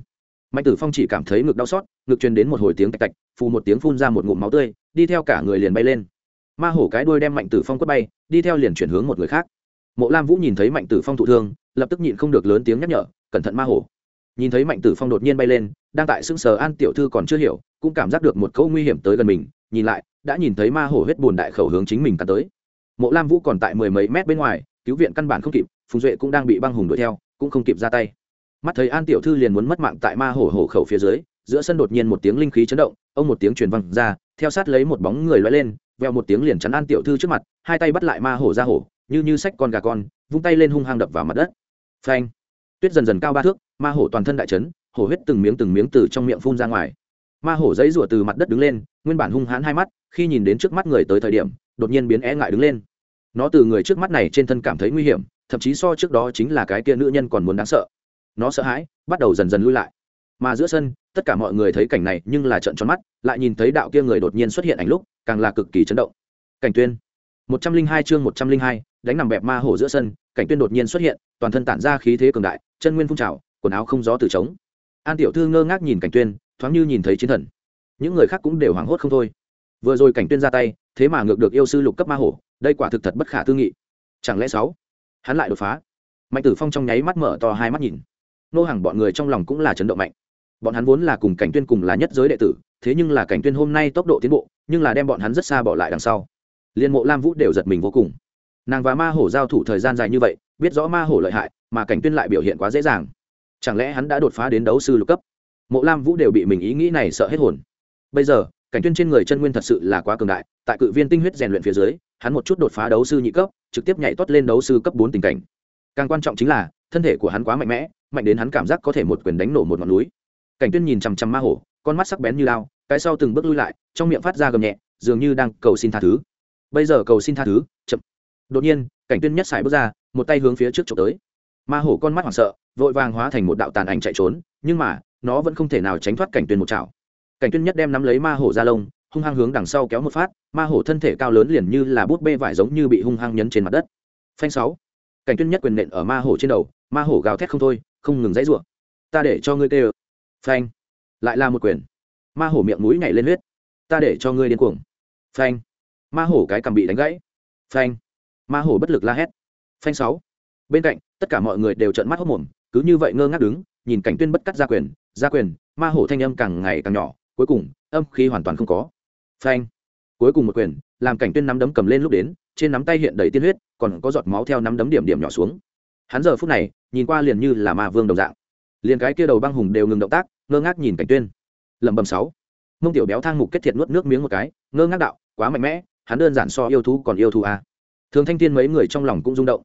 Mạnh tử phong chỉ cảm thấy ngực đau xót, ngực truyền đến một hồi tiếng tạch tạch, phù một tiếng phun ra một ngụm máu tươi, đi theo cả người liền bay lên. Ma hổ cái đuôi đem mạnh tử phong quất bay, đi theo liền chuyển hướng một người khác. Mộ lam vũ nhìn thấy mạnh tử phong thụ thương, lập tức nhịn không được lớn tiếng nhắc nhở, cẩn thận ma hổ nhìn thấy mạnh tử phong đột nhiên bay lên đang tại xưng sờ an tiểu thư còn chưa hiểu cũng cảm giác được một câu nguy hiểm tới gần mình nhìn lại đã nhìn thấy ma hổ huyết bùn đại khẩu hướng chính mình cắn tới mộ lam vũ còn tại mười mấy mét bên ngoài cứu viện căn bản không kịp phùng duệ cũng đang bị băng hùng đuổi theo cũng không kịp ra tay mắt thấy an tiểu thư liền muốn mất mạng tại ma hổ hổ khẩu phía dưới giữa sân đột nhiên một tiếng linh khí chấn động ông một tiếng truyền văng ra theo sát lấy một bóng người loay lên veo một tiếng liền chắn an tiểu thư trước mặt hai tay bắt lại ma hổ ra hổ như như sách con gà con vung tay lên hung hăng đập vào mặt đất phanh tuyết dần dần cao ba thước ma hổ toàn thân đại chấn, hổ huyết từng miếng từng miếng từ trong miệng phun ra ngoài. Ma hổ giấy rủa từ mặt đất đứng lên, nguyên bản hung hãn hai mắt, khi nhìn đến trước mắt người tới thời điểm, đột nhiên biến é ngại đứng lên. Nó từ người trước mắt này trên thân cảm thấy nguy hiểm, thậm chí so trước đó chính là cái kia nữ nhân còn muốn đáng sợ. Nó sợ hãi, bắt đầu dần dần lui lại. Mà giữa sân, tất cả mọi người thấy cảnh này nhưng là trận tròn mắt, lại nhìn thấy đạo kia người đột nhiên xuất hiện ảnh lúc, càng là cực kỳ chấn động. Cảnh tuyên. Một trăm linh hai chương một trăm linh hai, đánh nằm bẹp ma hổ giữa sân, cảnh tuyên đột nhiên xuất hiện, toàn thân tản ra khí thế cường đại, chân nguyên phun trào quần áo không gió từ trống. An tiểu thư ngơ ngác nhìn cảnh tuyên, thoáng như nhìn thấy chiến thần. Những người khác cũng đều hoảng hốt không thôi. Vừa rồi cảnh tuyên ra tay, thế mà ngược được yêu sư lục cấp ma hổ, đây quả thực thật bất khả tư nghị. Chẳng lẽ sáu? Hắn lại đột phá. Mạnh tử phong trong nháy mắt mở to hai mắt nhìn. Nô hàng bọn người trong lòng cũng là chấn động mạnh. Bọn hắn vốn là cùng cảnh tuyên cùng là nhất giới đệ tử, thế nhưng là cảnh tuyên hôm nay tốc độ tiến bộ, nhưng là đem bọn hắn rất xa bỏ lại đằng sau. Liên mộ lam vũ đều giật mình vô cùng. Nàng và ma hổ giao thủ thời gian dài như vậy, biết rõ ma hổ lợi hại, mà cảnh tuyên lại biểu hiện quá dễ dàng chẳng lẽ hắn đã đột phá đến đấu sư lục cấp? Mộ lam vũ đều bị mình ý nghĩ này sợ hết hồn. Bây giờ, cảnh tuyên trên người chân nguyên thật sự là quá cường đại, tại cự viên tinh huyết rèn luyện phía dưới, hắn một chút đột phá đấu sư nhị cấp, trực tiếp nhảy tót lên đấu sư cấp bốn tình cảnh. Càng quan trọng chính là, thân thể của hắn quá mạnh mẽ, mạnh đến hắn cảm giác có thể một quyền đánh nổ một ngọn núi. Cảnh tuyên nhìn chằm chằm ma hổ, con mắt sắc bén như lao, cái sau từng bước lui lại, trong miệng phát ra gầm nhẹ, dường như đang cầu xin tha thứ. Bây giờ cầu xin tha thứ, chậm. Đột nhiên, cảnh tuyên nhất xài bước ra, một tay hướng phía trước trộm tới. Ma hổ con mắt hoảng sợ vội vàng hóa thành một đạo tàn ảnh chạy trốn, nhưng mà, nó vẫn không thể nào tránh thoát cảnh tuyên một chảo cảnh tuyên nhất đem nắm lấy ma hổ ra lông, hung hăng hướng đằng sau kéo một phát, ma hổ thân thể cao lớn liền như là bút bê vải giống như bị hung hăng nhấn trên mặt đất. Phanh sáu. Cảnh tuyên nhất quyền nện ở ma hổ trên đầu, ma hổ gào thét không thôi, không ngừng dãy rủa. Ta để cho ngươi tê phanh. Lại là một quyền. Ma hổ miệng mũi nhảy lên huyết. Ta để cho ngươi điên cuồng. Phanh. Ma hổ cái cằm bị đánh gãy. Phanh. Ma hổ bất lực la hét. Phanh sáu. Bên cạnh, tất cả mọi người đều trợn mắt hốt mồm cứ như vậy ngơ ngác đứng, nhìn cảnh tuyên bất cắt ra quyền ra quyền, ma hổ thanh âm càng ngày càng nhỏ, cuối cùng, âm khí hoàn toàn không có. Phanh. Cuối cùng một quyền, làm cảnh tuyên nắm đấm cầm lên lúc đến, trên nắm tay hiện đầy tiên huyết, còn có giọt máu theo nắm đấm điểm điểm nhỏ xuống. Hắn giờ phút này, nhìn qua liền như là ma vương đồng dạng. Liền cái kia đầu băng hùng đều ngừng động tác, ngơ ngác nhìn cảnh tuyên. Lẩm bẩm sáu. Mông tiểu béo thang mục kết thiệt nuốt nước miếng một cái, ngơ ngác đạo, quá mạnh mẽ, hắn đơn giản so yêu thú còn yêu thú à. thường thanh thiên mấy người trong lòng cũng rung động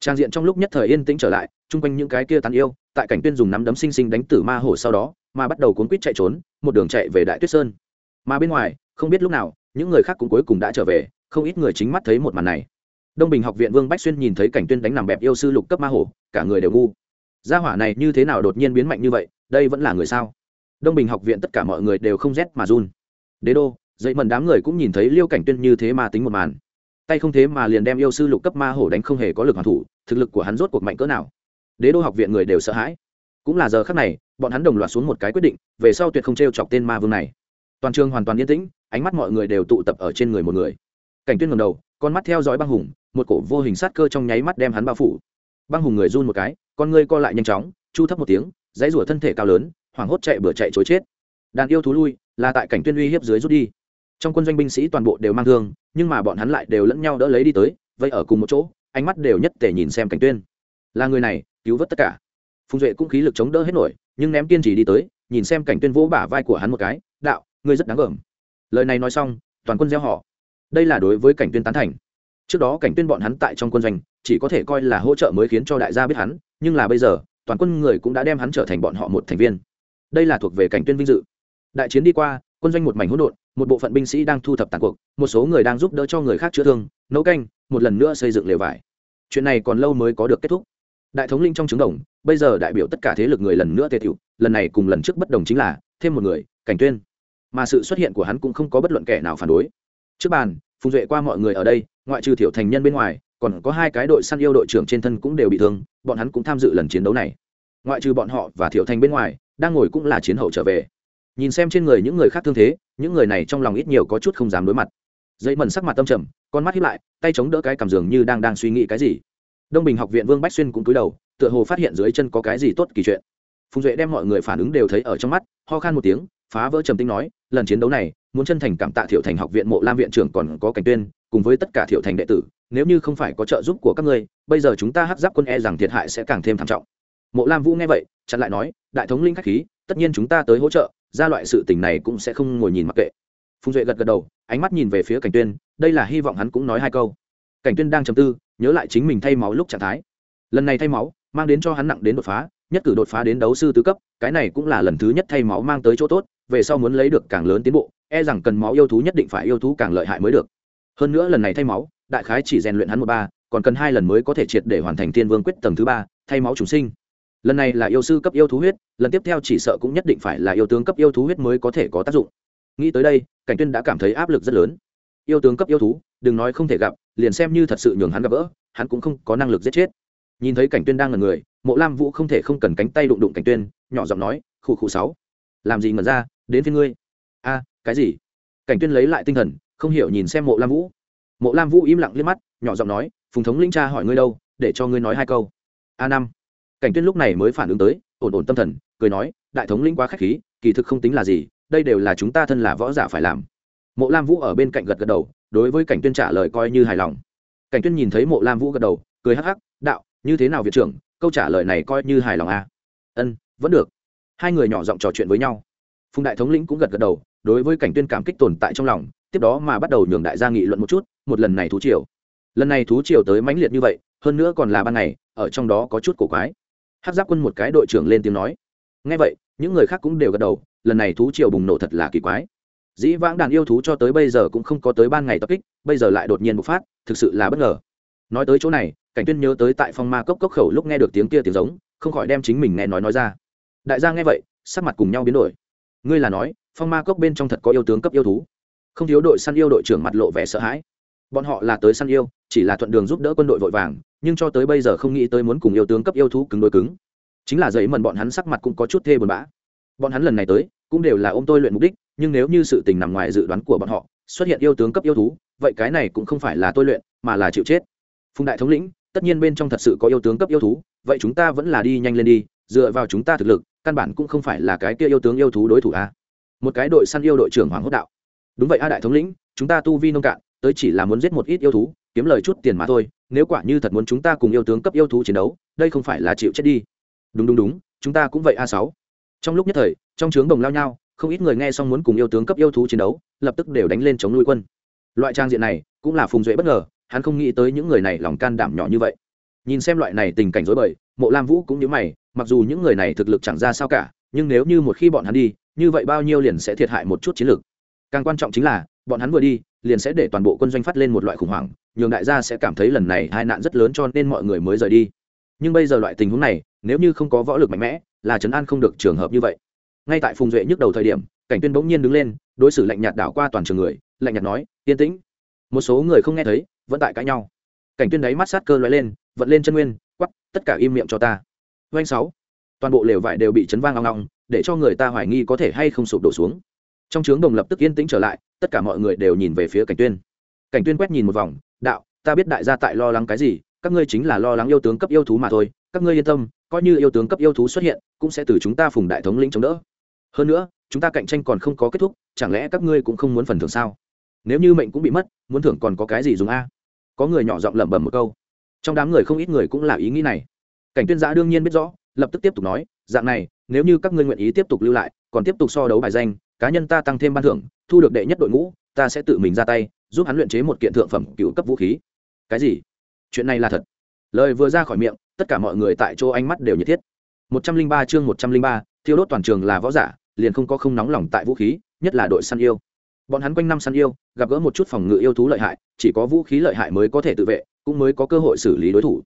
trang diện trong lúc nhất thời yên tĩnh trở lại, chung quanh những cái kia tàn yêu, tại cảnh tuyên dùng nắm đấm sinh sinh đánh tử ma hổ sau đó, mà bắt đầu cuốn quýt chạy trốn, một đường chạy về đại tuyết sơn. Mà bên ngoài, không biết lúc nào, những người khác cũng cuối cùng đã trở về, không ít người chính mắt thấy một màn này. Đông bình học viện vương bách xuyên nhìn thấy cảnh tuyên đánh nằm bẹp yêu sư lục cấp ma hổ, cả người đều ngu. Gia hỏa này như thế nào đột nhiên biến mạnh như vậy, đây vẫn là người sao? Đông bình học viện tất cả mọi người đều không rét mà run. Đế đô, dậy mần đám người cũng nhìn thấy liêu cảnh tuyên như thế mà tính một màn tay không thế mà liền đem yêu sư lục cấp ma hổ đánh không hề có lực hoàn thủ, thực lực của hắn rốt cuộc mạnh cỡ nào. Đế đô học viện người đều sợ hãi. Cũng là giờ khắc này, bọn hắn đồng loạt xuống một cái quyết định, về sau tuyệt không t r e o chọc tên ma vương này. Toàn trường hoàn toàn yên tĩnh, ánh mắt mọi người đều tụ tập ở trên người một người. Cảnh tuyên ngầm đầu, con mắt theo dõi băng hùng, một cổ vô hình sát cơ trong nháy mắt đem hắn bao phủ. Băng hùng người run một cái, con ngươi co lại nhanh chóng, chu thấp một tiếng, dãy rủa thân thể cao lớn, hoảng hốt chạy bừa chạy chối chết. Đàn yêu thú lui, là tại cảnh tuyên uy hiếp dưới rút đi trong quân doanh binh sĩ toàn bộ đều mang thương, nhưng mà bọn hắn lại đều lẫn nhau đỡ lấy đi tới vậy ở cùng một chỗ, ánh mắt đều nhất tể nhìn xem cảnh tuyên. Là người này, cứu vớt tất cả. Phùng duệ cũng khí lực chống đỡ hết nổi, nhưng ném kiên trì đi tới, nhìn xem cảnh tuyên vỗ bả vai của hắn một cái, đạo, ngươi rất đáng gờm. Lời này nói xong, toàn quân gieo họ. Đây là đối với cảnh tuyên tán thành. Trước đó cảnh tuyên bọn hắn tại trong quân doanh, chỉ có thể coi là hỗ trợ mới khiến cho đại gia biết hắn, nhưng là bây giờ, toàn quân người cũng đã đem hắn trở thành bọn họ một thành viên. Đây là thuộc về cảnh tuyên vinh dự. Đại chiến đi qua, quân doanh một mảnh hỗn độn một bộ phận binh sĩ đang thu thập tàn cuộc, một số người đang giúp đỡ cho người khác chữa thương, nấu canh, một lần nữa xây dựng lều vải. Chuyện này còn lâu mới có được kết thúc. Đại thống linh trong trứng đồng, bây giờ đại biểu tất cả thế lực người lần nữa tề thiệu lần này cùng lần trước bất đồng chính là, thêm một người, cảnh tuyên. Mà sự xuất hiện của hắn cũng không có bất luận kẻ nào phản đối. Trước bàn, phùng duệ qua mọi người ở đây, ngoại trừ thiểu thành nhân bên ngoài, còn có hai cái đội săn yêu đội trưởng trên thân cũng đều bị thương, bọn hắn cũng tham dự lần chiến đấu này. Ngoại trừ bọn họ và thiểu thành bên ngoài, đang ngồi cũng là chiến hậu trở về nhìn xem trên người những người khác thương thế, những người này trong lòng ít nhiều có chút không dám đối mặt. Dây mần sắc mặt tâm trầm, con mắt hiếp lại, tay chống đỡ cái cảm giường như đang đang suy nghĩ cái gì. Đông bình học viện vương bách xuyên cũng cúi đầu, tựa hồ phát hiện dưới chân có cái gì tốt kỳ chuyện. Phùng duệ đem mọi người phản ứng đều thấy ở trong mắt, ho khan một tiếng, phá vỡ trầm tinh nói, lần chiến đấu này, muốn chân thành cảm tạ thiệu thành học viện mộ lam viện trưởng còn có cảnh tuyên, cùng với tất cả thiệu thành đệ tử, nếu như không phải có trợ giúp của các ngươi, bây giờ chúng ta hắc giáp quân e rằng thiệt hại sẽ càng thêm thảm trọng. Mộ lam vũ nghe vậy, chặn lại nói, đại thống linh khách khí, tất nhiên chúng ta tới hỗ trợ ra loại sự tình này cũng sẽ không ngồi nhìn mặc kệ. Phùng duệ gật gật đầu, ánh mắt nhìn về phía cảnh tuyên, đây là hy vọng hắn cũng nói hai câu. Cảnh tuyên đang trầm tư, nhớ lại chính mình thay máu lúc trạng thái. Lần này thay máu, mang đến cho hắn nặng đến đột phá, nhất cử đột phá đến đấu sư tứ cấp, cái này cũng là lần thứ nhất thay máu mang tới chỗ tốt, về sau muốn lấy được càng lớn tiến bộ e rằng cần máu yêu thú nhất định phải yêu thú càng lợi hại mới được. Hơn nữa lần này thay máu, đại khái chỉ rèn luyện hắn một ba, còn cần hai lần mới có thể triệt để hoàn thành thiên vương quyết tầng thứ ba, thay máu chủ sinh lần này là yêu sư cấp yêu thú huyết, lần tiếp theo chỉ sợ cũng nhất định phải là yêu tướng cấp yêu thú huyết mới có thể có tác dụng. Nghĩ tới đây, cảnh tuyên đã cảm thấy áp lực rất lớn. Yêu tướng cấp yêu thú, đừng nói không thể gặp, liền xem như thật sự nhường hắn gặp bỡ hắn cũng không có năng lực giết chết. Nhìn thấy cảnh tuyên đang ngẩn người, mộ lam vũ không thể không cần cánh tay đụng đụng cảnh tuyên, nhỏ giọng nói, khụ khụ sáu, làm gì ngẩn ra, đến phía ngươi. A, cái gì? Cảnh tuyên lấy lại tinh thần, không hiểu nhìn xem mộ lam vũ. Mộ lam vũ im lặng liếc mắt, nhỏ giọng nói, phùng thống linh cha hỏi ngươi đâu, để cho ngươi nói hai câu. A năm cảnh tuyên lúc này mới phản ứng tới, ổn ổn tâm thần, cười nói, đại thống lĩnh quá khách khí, kỳ thực không tính là gì, đây đều là chúng ta thân là võ giả phải làm. Mộ lam vũ ở bên cạnh gật gật đầu, đối với cảnh tuyên trả lời coi như hài lòng. Cảnh tuyên nhìn thấy mộ lam vũ gật đầu, cười hắc hắc, đạo, như thế nào viện trưởng, câu trả lời này coi như hài lòng à? Ân, vẫn được. Hai người nhỏ giọng trò chuyện với nhau. Phùng đại thống lĩnh cũng gật gật đầu, đối với cảnh tuyên cảm kích tồn tại trong lòng, tiếp đó mà bắt đầu nhường đại gia nghị luận một chút, một lần này thú triều. Lần này thú triều tới mãnh liệt như vậy, hơn nữa còn là ban ngày, ở trong đó có chút cổ quái hát giáp quân một cái đội trưởng lên tiếng nói. Ngay vậy, những người khác cũng đều gật đầu, lần này thú triều bùng nổ thật là kỳ quái. Dĩ vãng đàn yêu thú cho tới bây giờ cũng không có tới ban ngày tập kích, bây giờ lại đột nhiên bộc phát, thực sự là bất ngờ. Nói tới chỗ này, cảnh tuyên nhớ tới tại phong ma cốc cốc khẩu lúc nghe được tiếng kia tiếng giống, không khỏi đem chính mình nghe nói nói ra. Đại gia nghe vậy, sắc mặt cùng nhau biến đổi. Ngươi là nói, phong ma cốc bên trong thật có yêu tướng cấp yêu thú. Không thiếu đội săn yêu đội trưởng mặt lộ vẻ sợ hãi bọn họ là tới săn yêu, chỉ là thuận đường giúp đỡ quân đội vội vàng, nhưng cho tới bây giờ không nghĩ tới muốn cùng yêu tướng cấp yêu thú cứng đôi cứng. Chính là giấy mần bọn hắn sắc mặt cũng có chút thê buồn bã. Bọn hắn lần này tới, cũng đều là ôm tôi luyện mục đích, nhưng nếu như sự tình nằm ngoài dự đoán của bọn họ, xuất hiện yêu tướng cấp yêu thú, vậy cái này cũng không phải là tôi luyện, mà là chịu chết. Phùng đại thống lĩnh, tất nhiên bên trong thật sự có yêu tướng cấp yêu thú, vậy chúng ta vẫn là đi nhanh lên đi, dựa vào chúng ta thực lực, căn bản cũng không phải là cái kia yêu tướng yêu thú đối thủ a một cái đội săn yêu đội trưởng hoàng hốt đạo. Đúng vậy a đại thống lĩnh, chúng ta tu vi nông cạn tới chỉ là muốn giết một ít yêu thú, kiếm lời chút tiền mà thôi, nếu quả như thật muốn chúng ta cùng yêu tướng cấp yêu thú chiến đấu, đây không phải là chịu chết đi. Đúng đúng đúng, chúng ta cũng vậy a sáu. Trong lúc nhất thời, trong trướng đồng lao nhau, không ít người nghe xong muốn cùng yêu tướng cấp yêu thú chiến đấu, lập tức đều đánh lên chống nuôi quân. Loại trang diện này, cũng là phùng duệ bất ngờ, hắn không nghĩ tới những người này lòng can đảm nhỏ như vậy. Nhìn xem loại này tình cảnh dối bời, mộ lam vũ cũng như mày, mặc dù những người này thực lực chẳng ra sao cả, nhưng nếu như một khi bọn hắn đi, như vậy bao nhiêu liền sẽ thiệt hại một chút chiến lược. Càng quan trọng chính là, bọn hắn vừa đi liền sẽ để toàn bộ quân doanh phát lên một loại khủng hoảng nhường đại gia sẽ cảm thấy lần này hai nạn rất lớn cho nên mọi người mới rời đi. Nhưng bây giờ loại tình huống này nếu như không có võ lực mạnh mẽ là trấn an không được trường hợp như vậy. Ngay tại phùng duệ nhức đầu thời điểm cảnh tuyên bỗng nhiên đứng lên đối xử lạnh nhạt đảo qua toàn trường người lạnh nhạt nói yên tĩnh. Một số người không nghe thấy vẫn tại cãi nhau. Cảnh tuyên đáy mắt sát cơ lóe lên vận lên chân nguyên quắp tất cả im miệng cho ta. Doanh sáu. Toàn bộ lều vải đều bị chấn vang ngang ngang, để cho người ta hoài nghi có thể hay không sụp đổ xuống trong trướng đồng lập tức yên tĩnh trở lại, tất cả mọi người đều nhìn về phía cảnh tuyên. Cảnh tuyên quét nhìn một vòng, đạo, ta biết đại gia tại lo lắng cái gì, các ngươi chính là lo lắng yêu tướng cấp yêu thú mà thôi, các ngươi yên tâm, coi như yêu tướng cấp yêu thú xuất hiện, cũng sẽ từ chúng ta phùng đại thống lĩnh chống đỡ. Hơn nữa, chúng ta cạnh tranh còn không có kết thúc, chẳng lẽ các ngươi cũng không muốn phần thưởng sao? Nếu như mệnh cũng bị mất, muốn thưởng còn có cái gì dùng a? Có người nhỏ giọng lẩm bẩm một câu. Trong đám người không ít người cũng là ý nghĩ này. Cảnh tuyên giã đương nhiên biết rõ, lập tức tiếp tục nói, dạng này, nếu như các ngươi nguyện ý tiếp tục lưu lại, còn tiếp tục so đấu bài danh cá nhân ta tăng thêm ban thưởng, thu được đệ nhất đội ngũ, ta sẽ tự mình ra tay, giúp hắn luyện chế một kiện thượng phẩm cựu cấp vũ khí. Cái gì? Chuyện này là thật. Lời vừa ra khỏi miệng, tất cả mọi người tại chỗ ánh mắt đều nhiệt thiết. Một trăm linh ba chương một trăm linh ba, thiêu đốt toàn trường là võ giả, liền không có không nóng lòng tại vũ khí, nhất là đội săn yêu. Bọn hắn quanh năm săn yêu, gặp gỡ một chút phòng ngự yêu thú lợi hại, chỉ có vũ khí lợi hại mới có thể tự vệ, cũng mới có cơ hội xử lý đối thủ.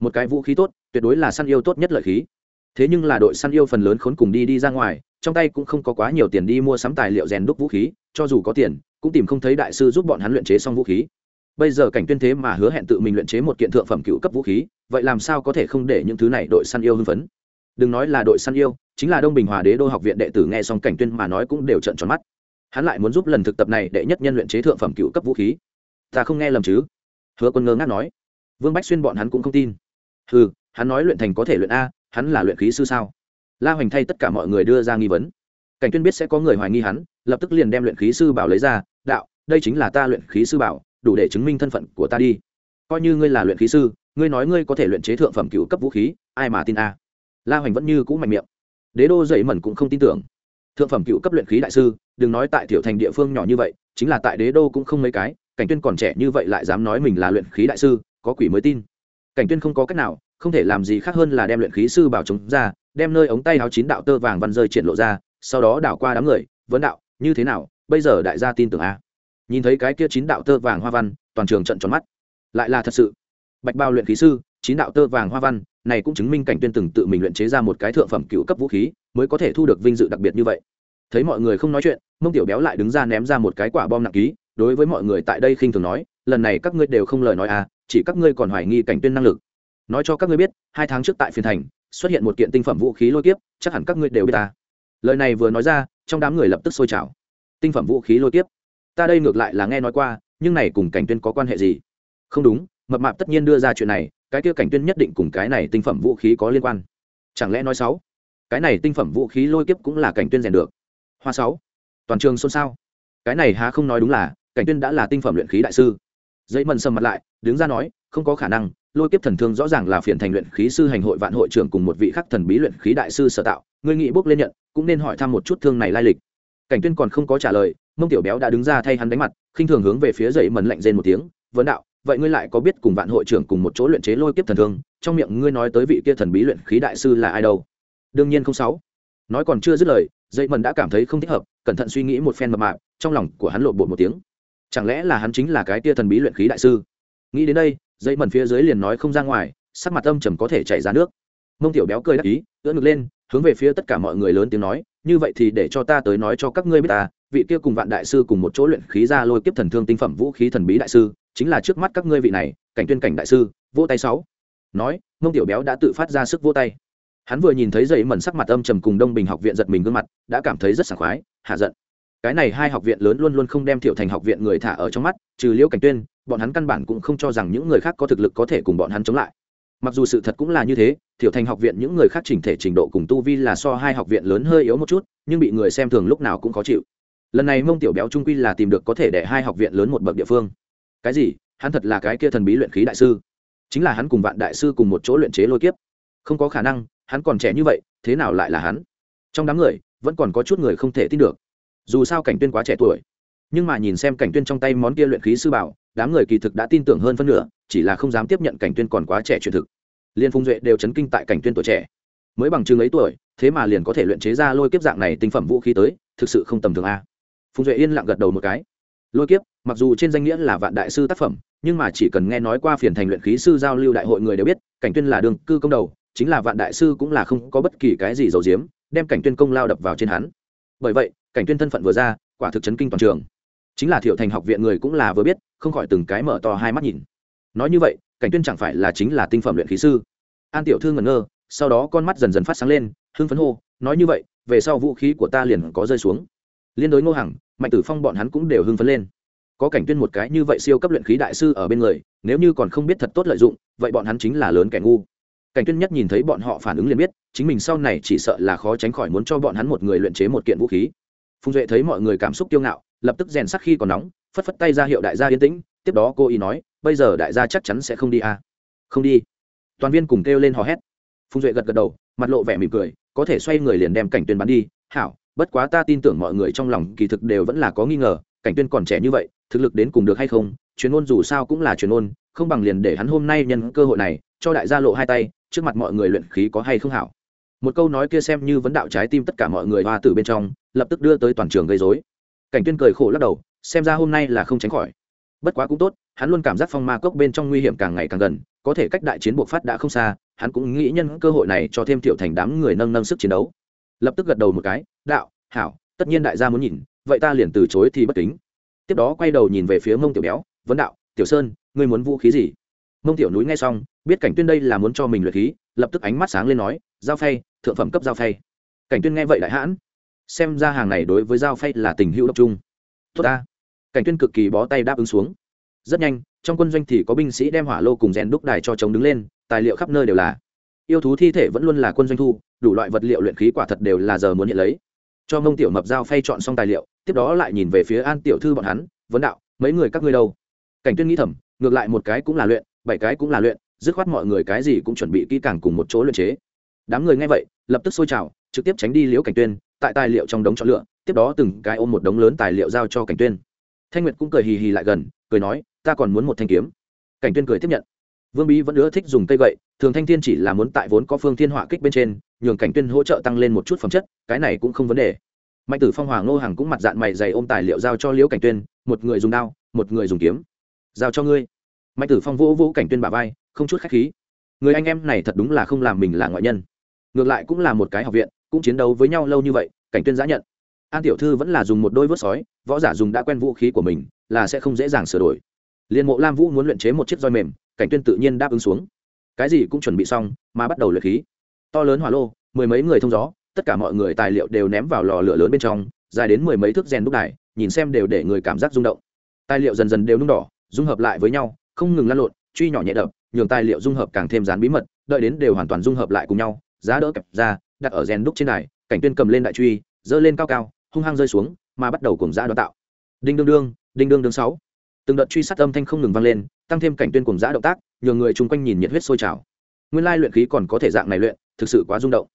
Một cái vũ khí tốt, tuyệt đối là săn yêu tốt nhất lợi khí. Thế nhưng là đội săn yêu phần lớn khốn cùng đi đi ra ngoài trong tay cũng không có quá nhiều tiền đi mua sắm tài liệu rèn đúc vũ khí, cho dù có tiền, cũng tìm không thấy đại sư giúp bọn hắn luyện chế xong vũ khí. Bây giờ cảnh tuyên thế mà hứa hẹn tự mình luyện chế một kiện thượng phẩm cựu cấp vũ khí, vậy làm sao có thể không để những thứ này đội săn yêu hưng phấn? Đừng nói là đội săn yêu, chính là đông bình hòa đế đô học viện đệ tử nghe xong cảnh tuyên mà nói cũng đều trợn tròn mắt. Hắn lại muốn giúp lần thực tập này đệ nhất nhân luyện chế thượng phẩm cựu cấp vũ khí. Ta không nghe lầm chứ? Hứa quân ngơ ngác nói. Vương bách xuyên bọn hắn cũng không tin. Hừ, hắn nói luyện thành có thể luyện a, hắn là luyện khí sư sao? La hoành thay tất cả mọi người đưa ra nghi vấn. Cảnh tuyên biết sẽ có người hoài nghi hắn, lập tức liền đem luyện khí sư bảo lấy ra, đạo, đây chính là ta luyện khí sư bảo, đủ để chứng minh thân phận của ta đi. Coi như ngươi là luyện khí sư, ngươi nói ngươi có thể luyện chế thượng phẩm cựu cấp vũ khí, ai mà tin a? La hoành vẫn như cũ mạnh miệng. Đế đô dậy mẩn cũng không tin tưởng. Thượng phẩm cựu cấp luyện khí đại sư, đừng nói tại tiểu thành địa phương nhỏ như vậy, chính là tại đế đô cũng không mấy cái, cảnh tuyên còn trẻ như vậy lại dám nói mình là luyện khí đại sư, có quỷ mới tin. Cảnh tuyên không có cách nào, không thể làm gì khác hơn là đem luyện khí sư bảo chống ra đem nơi ống tay áo chín đạo tơ vàng văn rơi triển lộ ra, sau đó đảo qua đám người, vấn đạo, như thế nào? Bây giờ đại gia tin tưởng a? Nhìn thấy cái kia chín đạo tơ vàng hoa văn, toàn trường trận tròn mắt. Lại là thật sự. Bạch bao luyện khí sư, chín đạo tơ vàng hoa văn, này cũng chứng minh cảnh tuyên từng tự mình luyện chế ra một cái thượng phẩm cựu cấp vũ khí, mới có thể thu được vinh dự đặc biệt như vậy. Thấy mọi người không nói chuyện, mông tiểu béo lại đứng ra ném ra một cái quả bom nặng ký, đối với mọi người tại đây khinh thường nói, lần này các ngươi đều không lời nói à chỉ các ngươi còn hoài nghi cảnh tuyên năng lực. Nói cho các ngươi biết, hai tháng trước tại phiên thành xuất hiện một kiện tinh phẩm vũ khí lôi kiếp, chắc hẳn các ngươi đều biết ta. Lời này vừa nói ra, trong đám người lập tức sôi trào. Tinh phẩm vũ khí lôi kiếp. Ta đây ngược lại là nghe nói qua, nhưng này cùng cảnh tuyên có quan hệ gì? Không đúng, mập mạp tất nhiên đưa ra chuyện này, cái kia cảnh tuyên nhất định cùng cái này tinh phẩm vũ khí có liên quan. Chẳng lẽ nói sáu? Cái này tinh phẩm vũ khí lôi kiếp cũng là cảnh tuyên rèn được. Hoa sáu. Toàn trường xôn xao. Cái này há không nói đúng là, cảnh tuyên đã là tinh phẩm luyện khí đại sư. Dây mần sầm mặt lại, đứng ra nói không có khả năng, lôi kiếp thần thương rõ ràng là phiền thành luyện khí sư hành hội vạn hội trưởng cùng một vị khắc thần bí luyện khí đại sư sở tạo. Ngươi nghĩ bước lên nhận, cũng nên hỏi thăm một chút thương này lai lịch. Cảnh tuyên còn không có trả lời, mông tiểu béo đã đứng ra thay hắn đánh mặt, khinh thường hướng về phía dậy mần lạnh rên một tiếng, vấn đạo, vậy ngươi lại có biết cùng vạn hội trưởng cùng một chỗ luyện chế lôi kiếp thần thương? Trong miệng ngươi nói tới vị kia thần bí luyện khí đại sư là ai đâu? Đương nhiên không sáu. Nói còn chưa dứt lời, dậy mần đã cảm thấy không thích hợp, cẩn thận suy nghĩ một phen mập mạp, trong lòng của hắn lộn bột một tiếng. Chẳng lẽ là hắn chính là cái kia thần bí luyện khí đại sư? Nghĩ đến đây dây mần phía dưới liền nói không ra ngoài, sắc mặt âm trầm có thể chảy ra nước. Mông tiểu béo cười đắc ý, ưỡn ngực lên, hướng về phía tất cả mọi người lớn tiếng nói, như vậy thì để cho ta tới nói cho các ngươi biết ta, vị kia cùng vạn đại sư cùng một chỗ luyện khí ra lôi kiếp thần thương tinh phẩm vũ khí thần bí đại sư, chính là trước mắt các ngươi vị này, cảnh tuyên cảnh đại sư, vô tay sáu. Nói, mông tiểu béo đã tự phát ra sức vô tay. Hắn vừa nhìn thấy dậy mẩn sắc mặt âm trầm cùng đông bình học viện giật mình gương mặt, đã cảm thấy rất sảng khoái, hạ giận. Cái này hai học viện lớn luôn luôn không đem thiệu thành học viện người thả ở trong mắt, trừ liễu cảnh tuyên bọn hắn căn bản cũng không cho rằng những người khác có thực lực có thể cùng bọn hắn chống lại. Mặc dù sự thật cũng là như thế thiểu thành học viện những người khác chỉnh thể trình độ cùng tu vi là so hai học viện lớn hơi yếu một chút, nhưng bị người xem thường lúc nào cũng khó chịu. Lần này mông tiểu béo trung quy là tìm được có thể để hai học viện lớn một bậc địa phương. Cái gì? Hắn thật là cái kia thần bí luyện khí đại sư. Chính là hắn cùng vạn đại sư cùng một chỗ luyện chế lôi kiếp. Không có khả năng, hắn còn trẻ như vậy, thế nào lại là hắn? Trong đám người, vẫn còn có chút người không thể tin được. Dù sao cảnh tuyên quá trẻ tuổi, nhưng mà nhìn xem cảnh tuyên trong tay món kia luyện khí sư bảo đám người kỳ thực đã tin tưởng hơn phân nửa, chỉ là không dám tiếp nhận cảnh tuyên còn quá trẻ truyền thực. Liên phung duệ đều chấn kinh tại cảnh tuyên tuổi trẻ. Mới bằng chừng ấy tuổi, thế mà liền có thể luyện chế ra lôi kiếp dạng này tinh phẩm vũ khí tới, thực sự không tầm thường a. Phung duệ yên lặng gật đầu một cái. Lôi kiếp, mặc dù trên danh nghĩa là vạn đại sư tác phẩm, nhưng mà chỉ cần nghe nói qua phiền thành luyện khí sư giao lưu đại hội người đều biết, cảnh tuyên là đường cư công đầu, chính là vạn đại sư cũng là không có bất kỳ cái gì giấu giếm, đem cảnh tuyên công lao đập vào trên hắn. Bởi vậy, cảnh tuyên thân phận vừa ra, quả thực chấn kinh toàn trường chính là thiệu thành học viện người cũng là vừa biết, không khỏi từng cái mở to hai mắt nhìn. Nói như vậy, cảnh tuyên chẳng phải là chính là tinh phẩm luyện khí sư. An tiểu thư ngẩn ngơ, sau đó con mắt dần dần phát sáng lên, hưng phấn hô, nói như vậy, về sau vũ khí của ta liền có rơi xuống. Liên đối ngô hằng, mạnh tử phong bọn hắn cũng đều hưng phấn lên. Có cảnh tuyên một cái như vậy siêu cấp luyện khí đại sư ở bên người, nếu như còn không biết thật tốt lợi dụng, vậy bọn hắn chính là lớn kẻ ngu. Cảnh tuyên nhất nhìn thấy bọn họ phản ứng liền biết, chính mình sau này chỉ sợ là khó tránh khỏi muốn cho bọn hắn một người luyện chế một kiện vũ khí. Phùng duệ thấy mọi người cảm xúc kiêu ngạo lập tức rèn sắc khi còn nóng, phất phất tay ra hiệu đại gia yên tĩnh, tiếp đó cô ý nói, bây giờ đại gia chắc chắn sẽ không đi à. không đi. Toàn viên cùng kêu lên hò hét. Phùng duệ gật gật đầu, mặt lộ vẻ mỉm cười, có thể xoay người liền đem cảnh tuyên bắn đi. Hảo, bất quá ta tin tưởng mọi người trong lòng kỳ thực đều vẫn là có nghi ngờ, cảnh tuyên còn trẻ như vậy, thực lực đến cùng được hay không? Chuyên môn dù sao cũng là chuyên môn, không bằng liền để hắn hôm nay nhân cơ hội này, cho đại gia lộ hai tay, trước mặt mọi người luyện khí có hay không hảo? Một câu nói kia xem như vấn đạo trái tim tất cả mọi người hoa tử bên trong, lập tức đưa tới toàn trường gây rối cảnh tuyên cười khổ lắc đầu, xem ra hôm nay là không tránh khỏi. Bất quá cũng tốt, hắn luôn cảm giác phong ma cốc bên trong nguy hiểm càng ngày càng gần, có thể cách đại chiến buộc phát đã không xa, hắn cũng nghĩ nhân cơ hội này cho thêm thiệu thành đám người nâng nâng sức chiến đấu. Lập tức gật đầu một cái, đạo, hảo, tất nhiên đại gia muốn nhìn, vậy ta liền từ chối thì bất kính. Tiếp đó quay đầu nhìn về phía mông tiểu béo, vấn đạo, tiểu sơn, ngươi muốn vũ khí gì? Mông tiểu núi nghe xong, biết cảnh tuyên đây là muốn cho mình luyện khí, lập tức ánh mắt sáng lên nói, giao phay, thượng phẩm cấp giao phay. Cảnh tuyên nghe vậy đại hãn xem ra hàng này đối với giao phay là tình hữu độc trung tốt ta. Cảnh tuyên cực kỳ bó tay đáp ứng xuống. Rất nhanh, trong quân doanh thì có binh sĩ đem hỏa lô cùng rèn đúc đài cho chống đứng lên, tài liệu khắp nơi đều là. Yêu thú thi thể vẫn luôn là quân doanh thu, đủ loại vật liệu luyện khí quả thật đều là giờ muốn hiện lấy. Cho mông tiểu mập giao phay chọn xong tài liệu, tiếp đó lại nhìn về phía an tiểu thư bọn hắn, vấn đạo, mấy người các ngươi đâu? Cảnh tuyên nghĩ thầm, ngược lại một cái cũng là luyện, bảy cái cũng là luyện, dứt khoát mọi người cái gì cũng chuẩn bị kỹ càng cùng một chỗ luyện chế. Đám người nghe vậy, lập tức xôi trào, trực tiếp tránh đi liễu cảnh tuyên tại tài liệu trong đống chọn lựa, tiếp đó từng cái ôm một đống lớn tài liệu giao cho cảnh tuyên. Thanh nguyệt cũng cười hì hì lại gần, cười nói, ta còn muốn một thanh kiếm. Cảnh tuyên cười tiếp nhận. Vương bí vẫn ưa thích dùng cây gậy, thường thanh thiên chỉ là muốn tại vốn có phương thiên họa kích bên trên, nhường cảnh tuyên hỗ trợ tăng lên một chút phẩm chất, cái này cũng không vấn đề. Mạnh tử phong hoàng ngô hàng cũng mặt dạng mày dày ôm tài liệu giao cho liễu cảnh tuyên, một người dùng đao, một người dùng kiếm. Giao cho ngươi. Mạnh tử phong vỗ vỗ cảnh tuyên bả vai, không chút khách khí. Người anh em này thật đúng là không làm mình là ngoại nhân. Ngược lại cũng là một cái học viện cũng chiến đấu với nhau lâu như vậy, cảnh tuyên giã nhận. An tiểu thư vẫn là dùng một đôi vớt sói, võ giả dùng đã quen vũ khí của mình, là sẽ không dễ dàng sửa đổi. Liên mộ lam vũ muốn luyện chế một chiếc roi mềm, cảnh tuyên tự nhiên đáp ứng xuống. Cái gì cũng chuẩn bị xong, mà bắt đầu luyện khí. To lớn hỏa lô, mười mấy người thông gió, tất cả mọi người tài liệu đều ném vào lò lửa lớn bên trong, dài đến mười mấy thước rèn đúc đài, nhìn xem đều để người cảm giác rung động. Tài liệu dần dần đều nung đỏ, dung hợp lại với nhau, không ngừng lăn lộn, truy nhỏ nhẹ đập, nhường tài liệu dung hợp càng thêm dán bí mật, đợi đến đều hoàn toàn dung hợp lại cùng nhau, giá đỡ kẹp ra đặt ở rèn đúc trên đài, cảnh tuyên cầm lên đại truy dơ lên cao cao, hung hăng rơi xuống, mà bắt đầu cùng giã đoán tạo. Đinh đương đương, đinh đương đương sáu. Từng đợt truy sát âm thanh không ngừng vang lên, tăng thêm cảnh tuyên cùng giã động tác, nhường người chung quanh nhìn nhiệt huyết sôi trào. Nguyên lai luyện khí còn có thể dạng này luyện, thực sự quá rung động.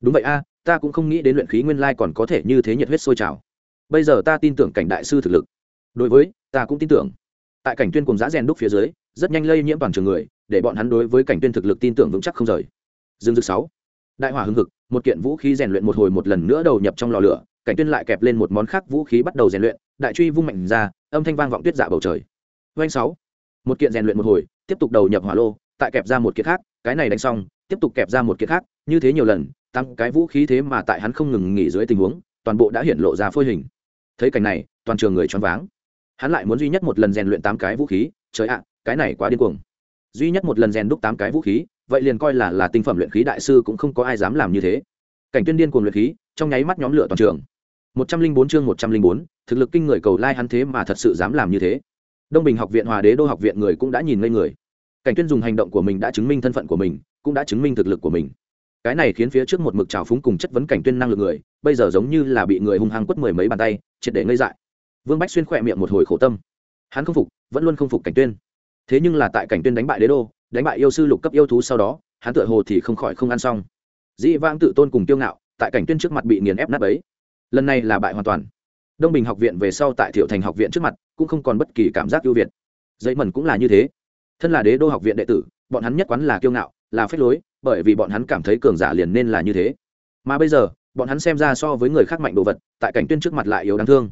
Đúng vậy a, ta cũng không nghĩ đến luyện khí nguyên lai còn có thể như thế nhiệt huyết sôi trào. Bây giờ ta tin tưởng cảnh đại sư thực lực. Đối với, ta cũng tin tưởng. Tại cảnh tuyên cùng giã rèn đúc phía dưới, rất nhanh lây nhiễm toàn trường người, để bọn hắn đối với cảnh tuyên thực lực tin tưởng vững chắc không rời. Dương dực sáu đại hỏa hưng hực, một kiện vũ khí rèn luyện một hồi một lần nữa đầu nhập trong lò lửa, cảnh tuyên lại kẹp lên một món khác vũ khí bắt đầu rèn luyện, đại truy vung mạnh ra, âm thanh vang vọng tuyết dạ bầu trời. Doanh sáu. Một kiện rèn luyện một hồi, tiếp tục đầu nhập hỏa lô, tại kẹp ra một kiện khác, cái này đánh xong, tiếp tục kẹp ra một kiện khác, như thế nhiều lần, tăng cái vũ khí thế mà tại hắn không ngừng nghỉ dưới tình huống, toàn bộ đã hiện lộ ra phôi hình. Thấy cảnh này, toàn trường người choáng váng. Hắn lại muốn duy nhất một lần rèn luyện tám cái vũ khí, trời ạ, cái này quá điên cuồng. Duy nhất một lần rèn đúc tám cái vũ khí vậy liền coi là là tinh phẩm luyện khí đại sư cũng không có ai dám làm như thế. Cảnh tuyên điên cuồng luyện khí, trong nháy mắt nhóm lửa toàn trường. Một trăm linh bốn chương một trăm linh bốn, thực lực kinh người cầu lai hắn thế mà thật sự dám làm như thế. Đông bình học viện, hòa đế đô học viện người cũng đã nhìn ngây người. Cảnh tuyên dùng hành động của mình đã chứng minh thân phận của mình, cũng đã chứng minh thực lực của mình. Cái này khiến phía trước một mực trào phúng cùng chất vấn cảnh tuyên năng lực người, bây giờ giống như là bị người hung hăng quất mười mấy bàn tay, triệt để ngây dại. Vương bách xuyên khỏe miệng một hồi khổ tâm. Hắn không phục, vẫn luôn không phục cảnh tuyên. Thế nhưng là tại cảnh tuyên đánh bại đế đô đánh bại yêu sư lục cấp yêu thú sau đó, hắn tựa hồ thì không khỏi không ăn xong. Dĩ vãng tự tôn cùng tiêu ngạo, tại cảnh tuyên trước mặt bị nghiền ép nát ấy lần này là bại hoàn toàn. Đông bình học viện về sau tại thiệu thành học viện trước mặt, cũng không còn bất kỳ cảm giác ưu việt. Dây mần cũng là như thế. Thân là đế đô học viện đệ tử, bọn hắn nhất quán là kiêu ngạo, là phép lối, bởi vì bọn hắn cảm thấy cường giả liền nên là như thế. Mà bây giờ, bọn hắn xem ra so với người khác mạnh đồ vật, tại cảnh tuyên trước mặt lại yếu đáng thương.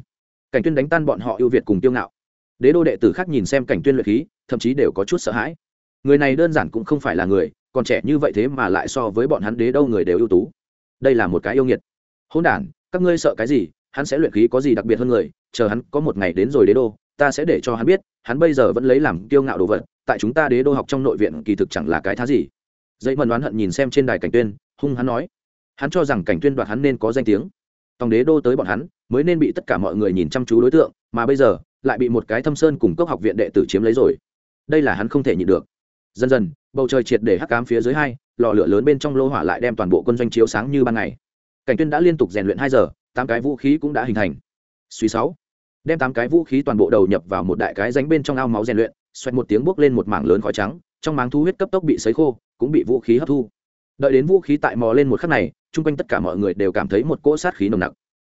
Cảnh tuyên đánh tan bọn họ ưu việt cùng kiêu ngạo. Đế đô đệ tử khác nhìn xem cảnh tuyên luyện khí, thậm chí đều có chút sợ hãi người này đơn giản cũng không phải là người, còn trẻ như vậy thế mà lại so với bọn hắn đế đâu người đều ưu tú. Đây là một cái yêu nghiệt. Hôn đản, các ngươi sợ cái gì? Hắn sẽ luyện khí có gì đặc biệt hơn người? Chờ hắn có một ngày đến rồi đế đô, ta sẽ để cho hắn biết, hắn bây giờ vẫn lấy làm kiêu ngạo đồ vật, tại chúng ta đế đô học trong nội viện kỳ thực chẳng là cái thá gì. Dây mần đoán hận nhìn xem trên đài cảnh tuyên, hung hắn nói. Hắn cho rằng cảnh tuyên đoạt hắn nên có danh tiếng. Tòng đế đô tới bọn hắn, mới nên bị tất cả mọi người nhìn chăm chú đối tượng, mà bây giờ, lại bị một cái thâm sơn cùng cốc học viện đệ tử chiếm lấy rồi. Đây là hắn không thể nhịn được dần dần, bầu trời triệt để hắc cám phía dưới hai, lò lửa lớn bên trong lô hỏa lại đem toàn bộ quân doanh chiếu sáng như ban ngày. Cảnh tuyên đã liên tục rèn luyện hai giờ, tám cái vũ khí cũng đã hình thành. Suy sáu, đem tám cái vũ khí toàn bộ đầu nhập vào một đại cái ránh bên trong ao máu rèn luyện, xoẹt một tiếng bước lên một mảng lớn khói trắng, trong máng thu huyết cấp tốc bị sấy khô, cũng bị vũ khí hấp thu. Đợi đến vũ khí tại mò lên một khắc này, chung quanh tất cả mọi người đều cảm thấy một cỗ sát khí nồng nặc.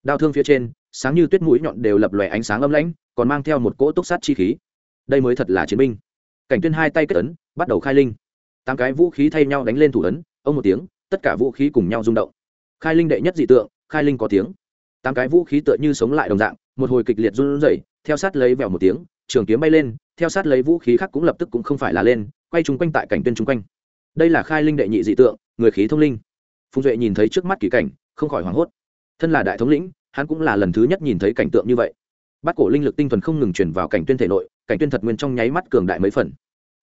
Đao thương phía trên, sáng như tuyết mũi nhọn đều lập lòe ánh sáng âm lãnh, còn mang theo một cỗ túc sát chi khí. Đây mới thật là chiến binh cảnh tuyên hai tay kết ấn, bắt đầu khai linh. Tám cái vũ khí thay nhau đánh lên thủ ấn, ông một tiếng, tất cả vũ khí cùng nhau rung động. Khai linh đệ nhất dị tượng, khai linh có tiếng. Tám cái vũ khí tựa như sống lại đồng dạng, một hồi kịch liệt run rẩy, theo sát lấy vèo một tiếng, trường kiếm bay lên, theo sát lấy vũ khí khác cũng lập tức cũng không phải là lên, quay chung quanh tại cảnh tuyên chung quanh. Đây là khai linh đệ nhị dị tượng, người khí thông linh. Phùng duệ nhìn thấy trước mắt kỳ cảnh, không khỏi hoảng hốt. Thân là đại thống lĩnh, hắn cũng là lần thứ nhất nhìn thấy cảnh tượng như vậy bắt cổ linh lực tinh thuần không ngừng truyền vào cảnh tuyên thể nội, cảnh tuyên thật nguyên trong nháy mắt cường đại mấy phần.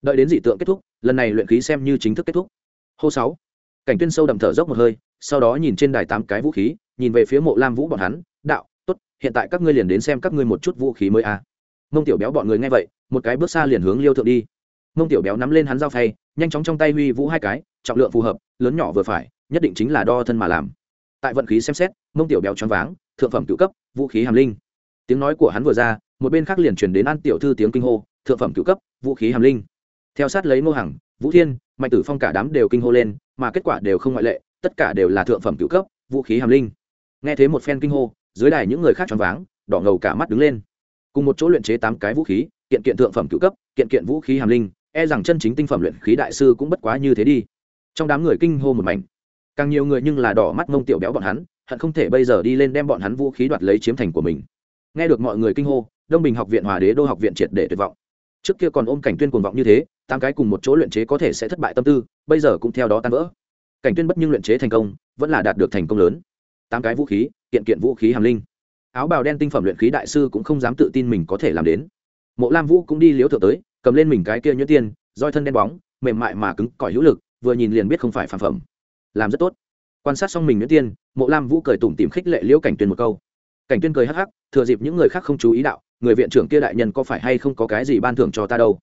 Đợi đến dị tượng kết thúc, lần này luyện khí xem như chính thức kết thúc. Hô sáu. Cảnh tuyên sâu đậm thở dốc một hơi, sau đó nhìn trên đài tám cái vũ khí, nhìn về phía mộ lam vũ bọn hắn, đạo, tốt, hiện tại các ngươi liền đến xem các ngươi một chút vũ khí mới a. À. mông tiểu béo bọn người nghe vậy, một cái bước xa liền hướng liêu thượng đi. Mông tiểu béo nắm lên hắn dao phay, nhanh chóng trong tay huy vũ hai cái, trọng lượng phù hợp, lớn nhỏ vừa phải, nhất định chính là đo thân mà làm. Tại vận khí xem xét, mông tiểu béo choáng váng, thượng phẩm cựu cấp, vũ khí hàm linh tiếng nói của hắn vừa ra, một bên khác liền chuyển đến an tiểu thư tiếng kinh hô, thượng phẩm cựu cấp, vũ khí hàm linh. Theo sát lấy ngô hằng, vũ thiên, mạnh tử phong cả đám đều kinh hô lên, mà kết quả đều không ngoại lệ, tất cả đều là thượng phẩm cựu cấp, vũ khí hàm linh. Nghe thấy một phen kinh hô, dưới đài những người khác choáng váng, đỏ ngầu cả mắt đứng lên. Cùng một chỗ luyện chế tám cái vũ khí, kiện kiện thượng phẩm cựu cấp, kiện kiện vũ khí hàm linh e rằng chân chính tinh phẩm luyện khí đại sư cũng bất quá như thế đi. Trong đám người kinh hô một mảnh. Càng nhiều người nhưng là đỏ mắt mông tiểu béo bọn hắn, hận không thể bây giờ đi lên đem bọn hắn vũ khí đoạt lấy chiếm thành của mình nghe được mọi người kinh hô, đông bình học viện hòa đế đô học viện triệt để tuyệt vọng. Trước kia còn ôm cảnh tuyên cuồng vọng như thế, tám cái cùng một chỗ luyện chế có thể sẽ thất bại tâm tư, bây giờ cũng theo đó tan vỡ. Cảnh tuyên bất nhưng luyện chế thành công, vẫn là đạt được thành công lớn. Tám cái vũ khí, kiện kiện vũ khí hàm linh. Áo bào đen tinh phẩm luyện khí đại sư cũng không dám tự tin mình có thể làm đến. Mộ lam vũ cũng đi liếu thượng tới, cầm lên mình cái kia nhuyễn tiên, roi thân đen bóng, mềm mại mà cứng, cỏi hữu lực, vừa nhìn liền biết không phải phản phẩm. Làm rất tốt. Quan sát xong mình nhuyễn tiên, mộ lam vũ cười tủm tìm khích lệ liễu cảnh tuyên một câu cảnh tuyên cười hắc hắc, thừa dịp những người khác không chú ý đạo, người viện trưởng kia đại nhân có phải hay không có cái gì ban thưởng cho ta đâu?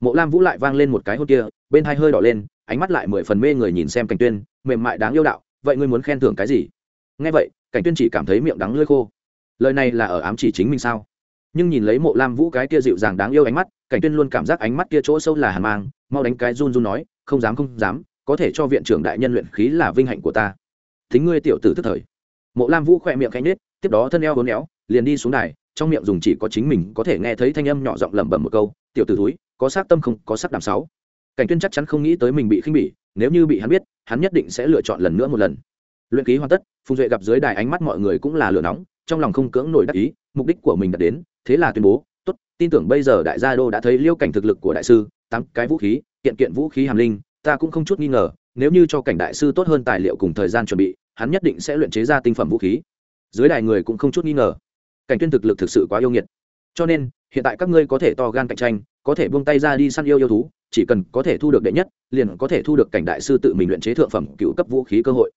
Mộ lam vũ lại vang lên một cái hôn kia, bên hai hơi đỏ lên, ánh mắt lại mười phần mê người nhìn xem cảnh tuyên, mềm mại đáng yêu đạo, vậy ngươi muốn khen thưởng cái gì? Nghe vậy, cảnh tuyên chỉ cảm thấy miệng đắng lưỡi khô. Lời này là ở ám chỉ chính mình sao? Nhưng nhìn lấy mộ lam vũ cái kia dịu dàng đáng yêu ánh mắt, cảnh tuyên luôn cảm giác ánh mắt kia chỗ sâu là hàn mang, mau đánh cái run run nói, không dám không dám, có thể cho viện trưởng đại nhân luyện khí là vinh hạnh của ta. Thính ngươi tiểu tử tức thời. Mộ lam vũ khỏe miệng cánh nết tiếp đó thân eo hốn éo, liền đi xuống đài, trong miệng dùng chỉ có chính mình có thể nghe thấy thanh âm nhỏ giọng lẩm bẩm một câu, tiểu tử túi có sắc tâm không, có sắc đàm sáu. Cảnh tuyên chắc chắn không nghĩ tới mình bị khinh bỉ, nếu như bị hắn biết, hắn nhất định sẽ lựa chọn lần nữa một lần. Luyện ký hoàn tất, phùng duệ gặp dưới đài ánh mắt mọi người cũng là lửa nóng, trong lòng không cưỡng nổi đắc ý, mục đích của mình đã đến, thế là tuyên bố, tốt, tin tưởng bây giờ đại gia đô đã thấy liêu cảnh thực lực của đại sư, tám cái vũ khí, kiện kiện vũ khí hàm linh, ta cũng không chút nghi ngờ, nếu như cho cảnh đại sư tốt hơn tài liệu cùng thời gian chuẩn bị, hắn nhất định sẽ luyện chế ra tinh phẩm vũ khí dưới đài người cũng không chút nghi ngờ. Cảnh tuyên thực lực thực sự quá yêu nghiệt. Cho nên, hiện tại các ngươi có thể to gan cạnh tranh, có thể buông tay ra đi săn yêu yêu thú, chỉ cần có thể thu được đệ nhất, liền có thể thu được cảnh đại sư tự mình luyện chế thượng phẩm cựu cấp vũ khí cơ hội.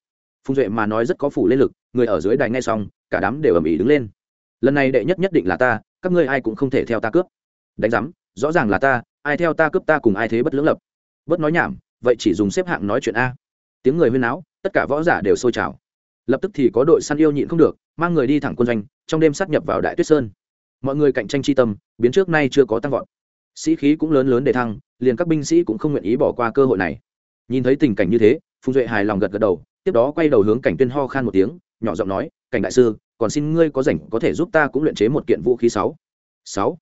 Phùng duệ mà nói rất có phủ lên lực, người ở dưới đài nghe xong, cả đám đều ầm ĩ đứng lên. Lần này đệ nhất nhất định là ta, các ngươi ai cũng không thể theo ta cướp. Đánh giám, rõ ràng là ta, ai theo ta cướp ta cùng ai thế bất lưỡng lập. Bất nói nhảm, vậy chỉ dùng xếp hạng nói chuyện a. Tiếng người huyên náo, tất cả võ giả đều sôi trào lập tức thì có đội săn yêu nhịn không được, mang người đi thẳng quân doanh, trong đêm sát nhập vào đại tuyết sơn. Mọi người cạnh tranh chi tâm, biến trước nay chưa có tăng vọt. Sĩ khí cũng lớn lớn để thăng, liền các binh sĩ cũng không nguyện ý bỏ qua cơ hội này. Nhìn thấy tình cảnh như thế, phùng duệ hài lòng gật gật đầu, tiếp đó quay đầu hướng cảnh tuyên ho khan một tiếng, nhỏ giọng nói, cảnh đại sư, còn xin ngươi có rảnh có thể giúp ta cũng luyện chế một kiện vũ khí sáu. Sáu.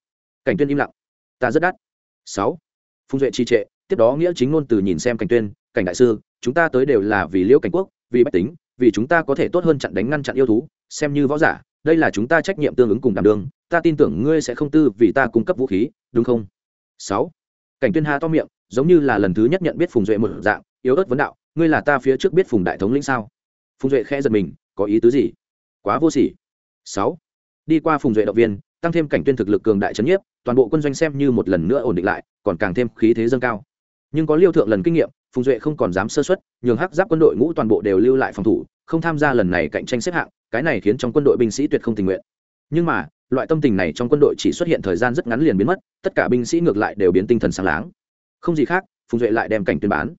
Cảnh tuyên im lặng. Ta rất đắt. Sáu. Phùng duệ trì trệ, tiếp đó nghĩa chính ngôn từ nhìn xem cảnh tuyên, cảnh đại sư, chúng ta tới đều là vì liễu cảnh quốc, vì bách tính vì chúng ta có thể tốt hơn chặn đánh ngăn chặn yêu thú, xem như võ giả, đây là chúng ta trách nhiệm tương ứng cùng đảm đương, ta tin tưởng ngươi sẽ không tư vì ta cung cấp vũ khí, đúng không? Sáu. Cảnh tuyên hà to miệng, giống như là lần thứ nhất nhận biết phùng duệ một dạng, yếu ớt vấn đạo, ngươi là ta phía trước biết phùng đại thống lĩnh sao? Phùng duệ khẽ giật mình, có ý tứ gì? Quá vô sỉ. Sáu. Đi qua phùng duệ động viên, tăng thêm cảnh tuyên thực lực cường đại trấn nhiếp, toàn bộ quân doanh xem như một lần nữa ổn định lại, còn càng thêm khí thế dâng cao. Nhưng có liêu thượng lần kinh nghiệm phùng duệ không còn dám sơ xuất nhường hắc giáp quân đội ngũ toàn bộ đều lưu lại phòng thủ, không tham gia lần này cạnh tranh xếp hạng, cái này khiến trong quân đội binh sĩ tuyệt không tình nguyện. Nhưng mà, loại tâm tình này trong quân đội chỉ xuất hiện thời gian rất ngắn liền biến mất, tất cả binh sĩ ngược lại đều biến tinh thần sáng láng. Không gì khác, phùng duệ lại đem cảnh tuyên bán.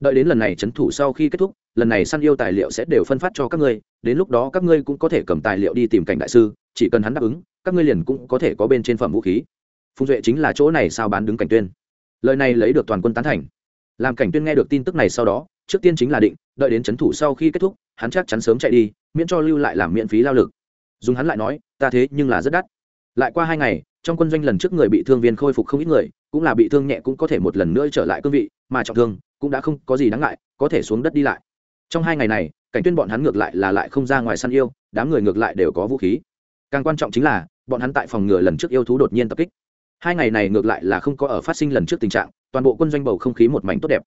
Đợi đến lần này trấn thủ sau khi kết thúc, lần này săn yêu tài liệu sẽ đều phân phát cho các ngươi, đến lúc đó các ngươi cũng có thể cầm tài liệu đi tìm cảnh đại sư, chỉ cần hắn đáp ứng, các ngươi liền cũng có thể có bên trên phẩm vũ khí. Phùng duệ chính là chỗ này sao bán đứng cảnh tuyên. Lời này lấy được toàn quân tán thành làm cảnh tuyên nghe được tin tức này sau đó, trước tiên chính là định, đợi đến chấn thủ sau khi kết thúc, hắn chắc chắn sớm chạy đi, miễn cho lưu lại làm miễn phí lao lực. Dùng hắn lại nói, ta thế nhưng là rất đắt. Lại qua hai ngày, trong quân doanh lần trước người bị thương viên khôi phục không ít người, cũng là bị thương nhẹ cũng có thể một lần nữa trở lại cương vị, mà trọng thương cũng đã không có gì đáng ngại, có thể xuống đất đi lại. Trong hai ngày này, cảnh tuyên bọn hắn ngược lại là lại không ra ngoài săn yêu, đám người ngược lại đều có vũ khí. Càng quan trọng chính là, bọn hắn tại phòng ngừa lần trước yêu thú đột nhiên tập kích. Hai ngày này ngược lại là không có ở phát sinh lần trước tình trạng toàn bộ quân doanh bầu không khí một mảnh tốt đẹp.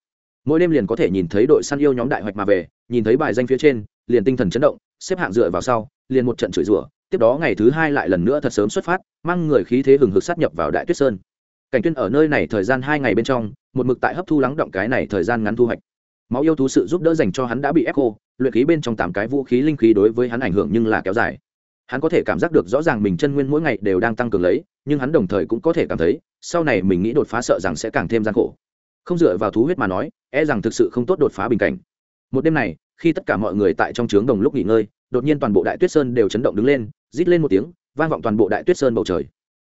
Mỗi đêm liền có thể nhìn thấy đội săn yêu nhóm đại hoạch mà về, nhìn thấy bài danh phía trên, liền tinh thần chấn động, xếp hạng dựa vào sau, liền một trận chửi rủa, tiếp đó ngày thứ hai lại lần nữa thật sớm xuất phát, mang người khí thế hừng hực sát nhập vào đại tuyết sơn. Cảnh tuyên ở nơi này thời gian hai ngày bên trong, một mực tại hấp thu lắng động cái này thời gian ngắn thu hoạch. Máu yêu thú sự giúp đỡ dành cho hắn đã bị ép khô, luyện khí bên trong tám cái vũ khí linh khí đối với hắn ảnh hưởng nhưng là kéo dài. Hắn có thể cảm giác được rõ ràng mình chân nguyên mỗi ngày đều đang tăng cường lấy nhưng hắn đồng thời cũng có thể cảm thấy, sau này mình nghĩ đột phá sợ rằng sẽ càng thêm gian khổ. Không dựa vào thú huyết mà nói e rằng thực sự không tốt đột phá bình cảnh. Một đêm này, khi tất cả mọi người tại trong trướng đồng lúc nghỉ ngơi, đột nhiên toàn bộ đại tuyết sơn đều chấn động đứng lên, rít lên một tiếng, vang vọng toàn bộ đại tuyết sơn bầu trời.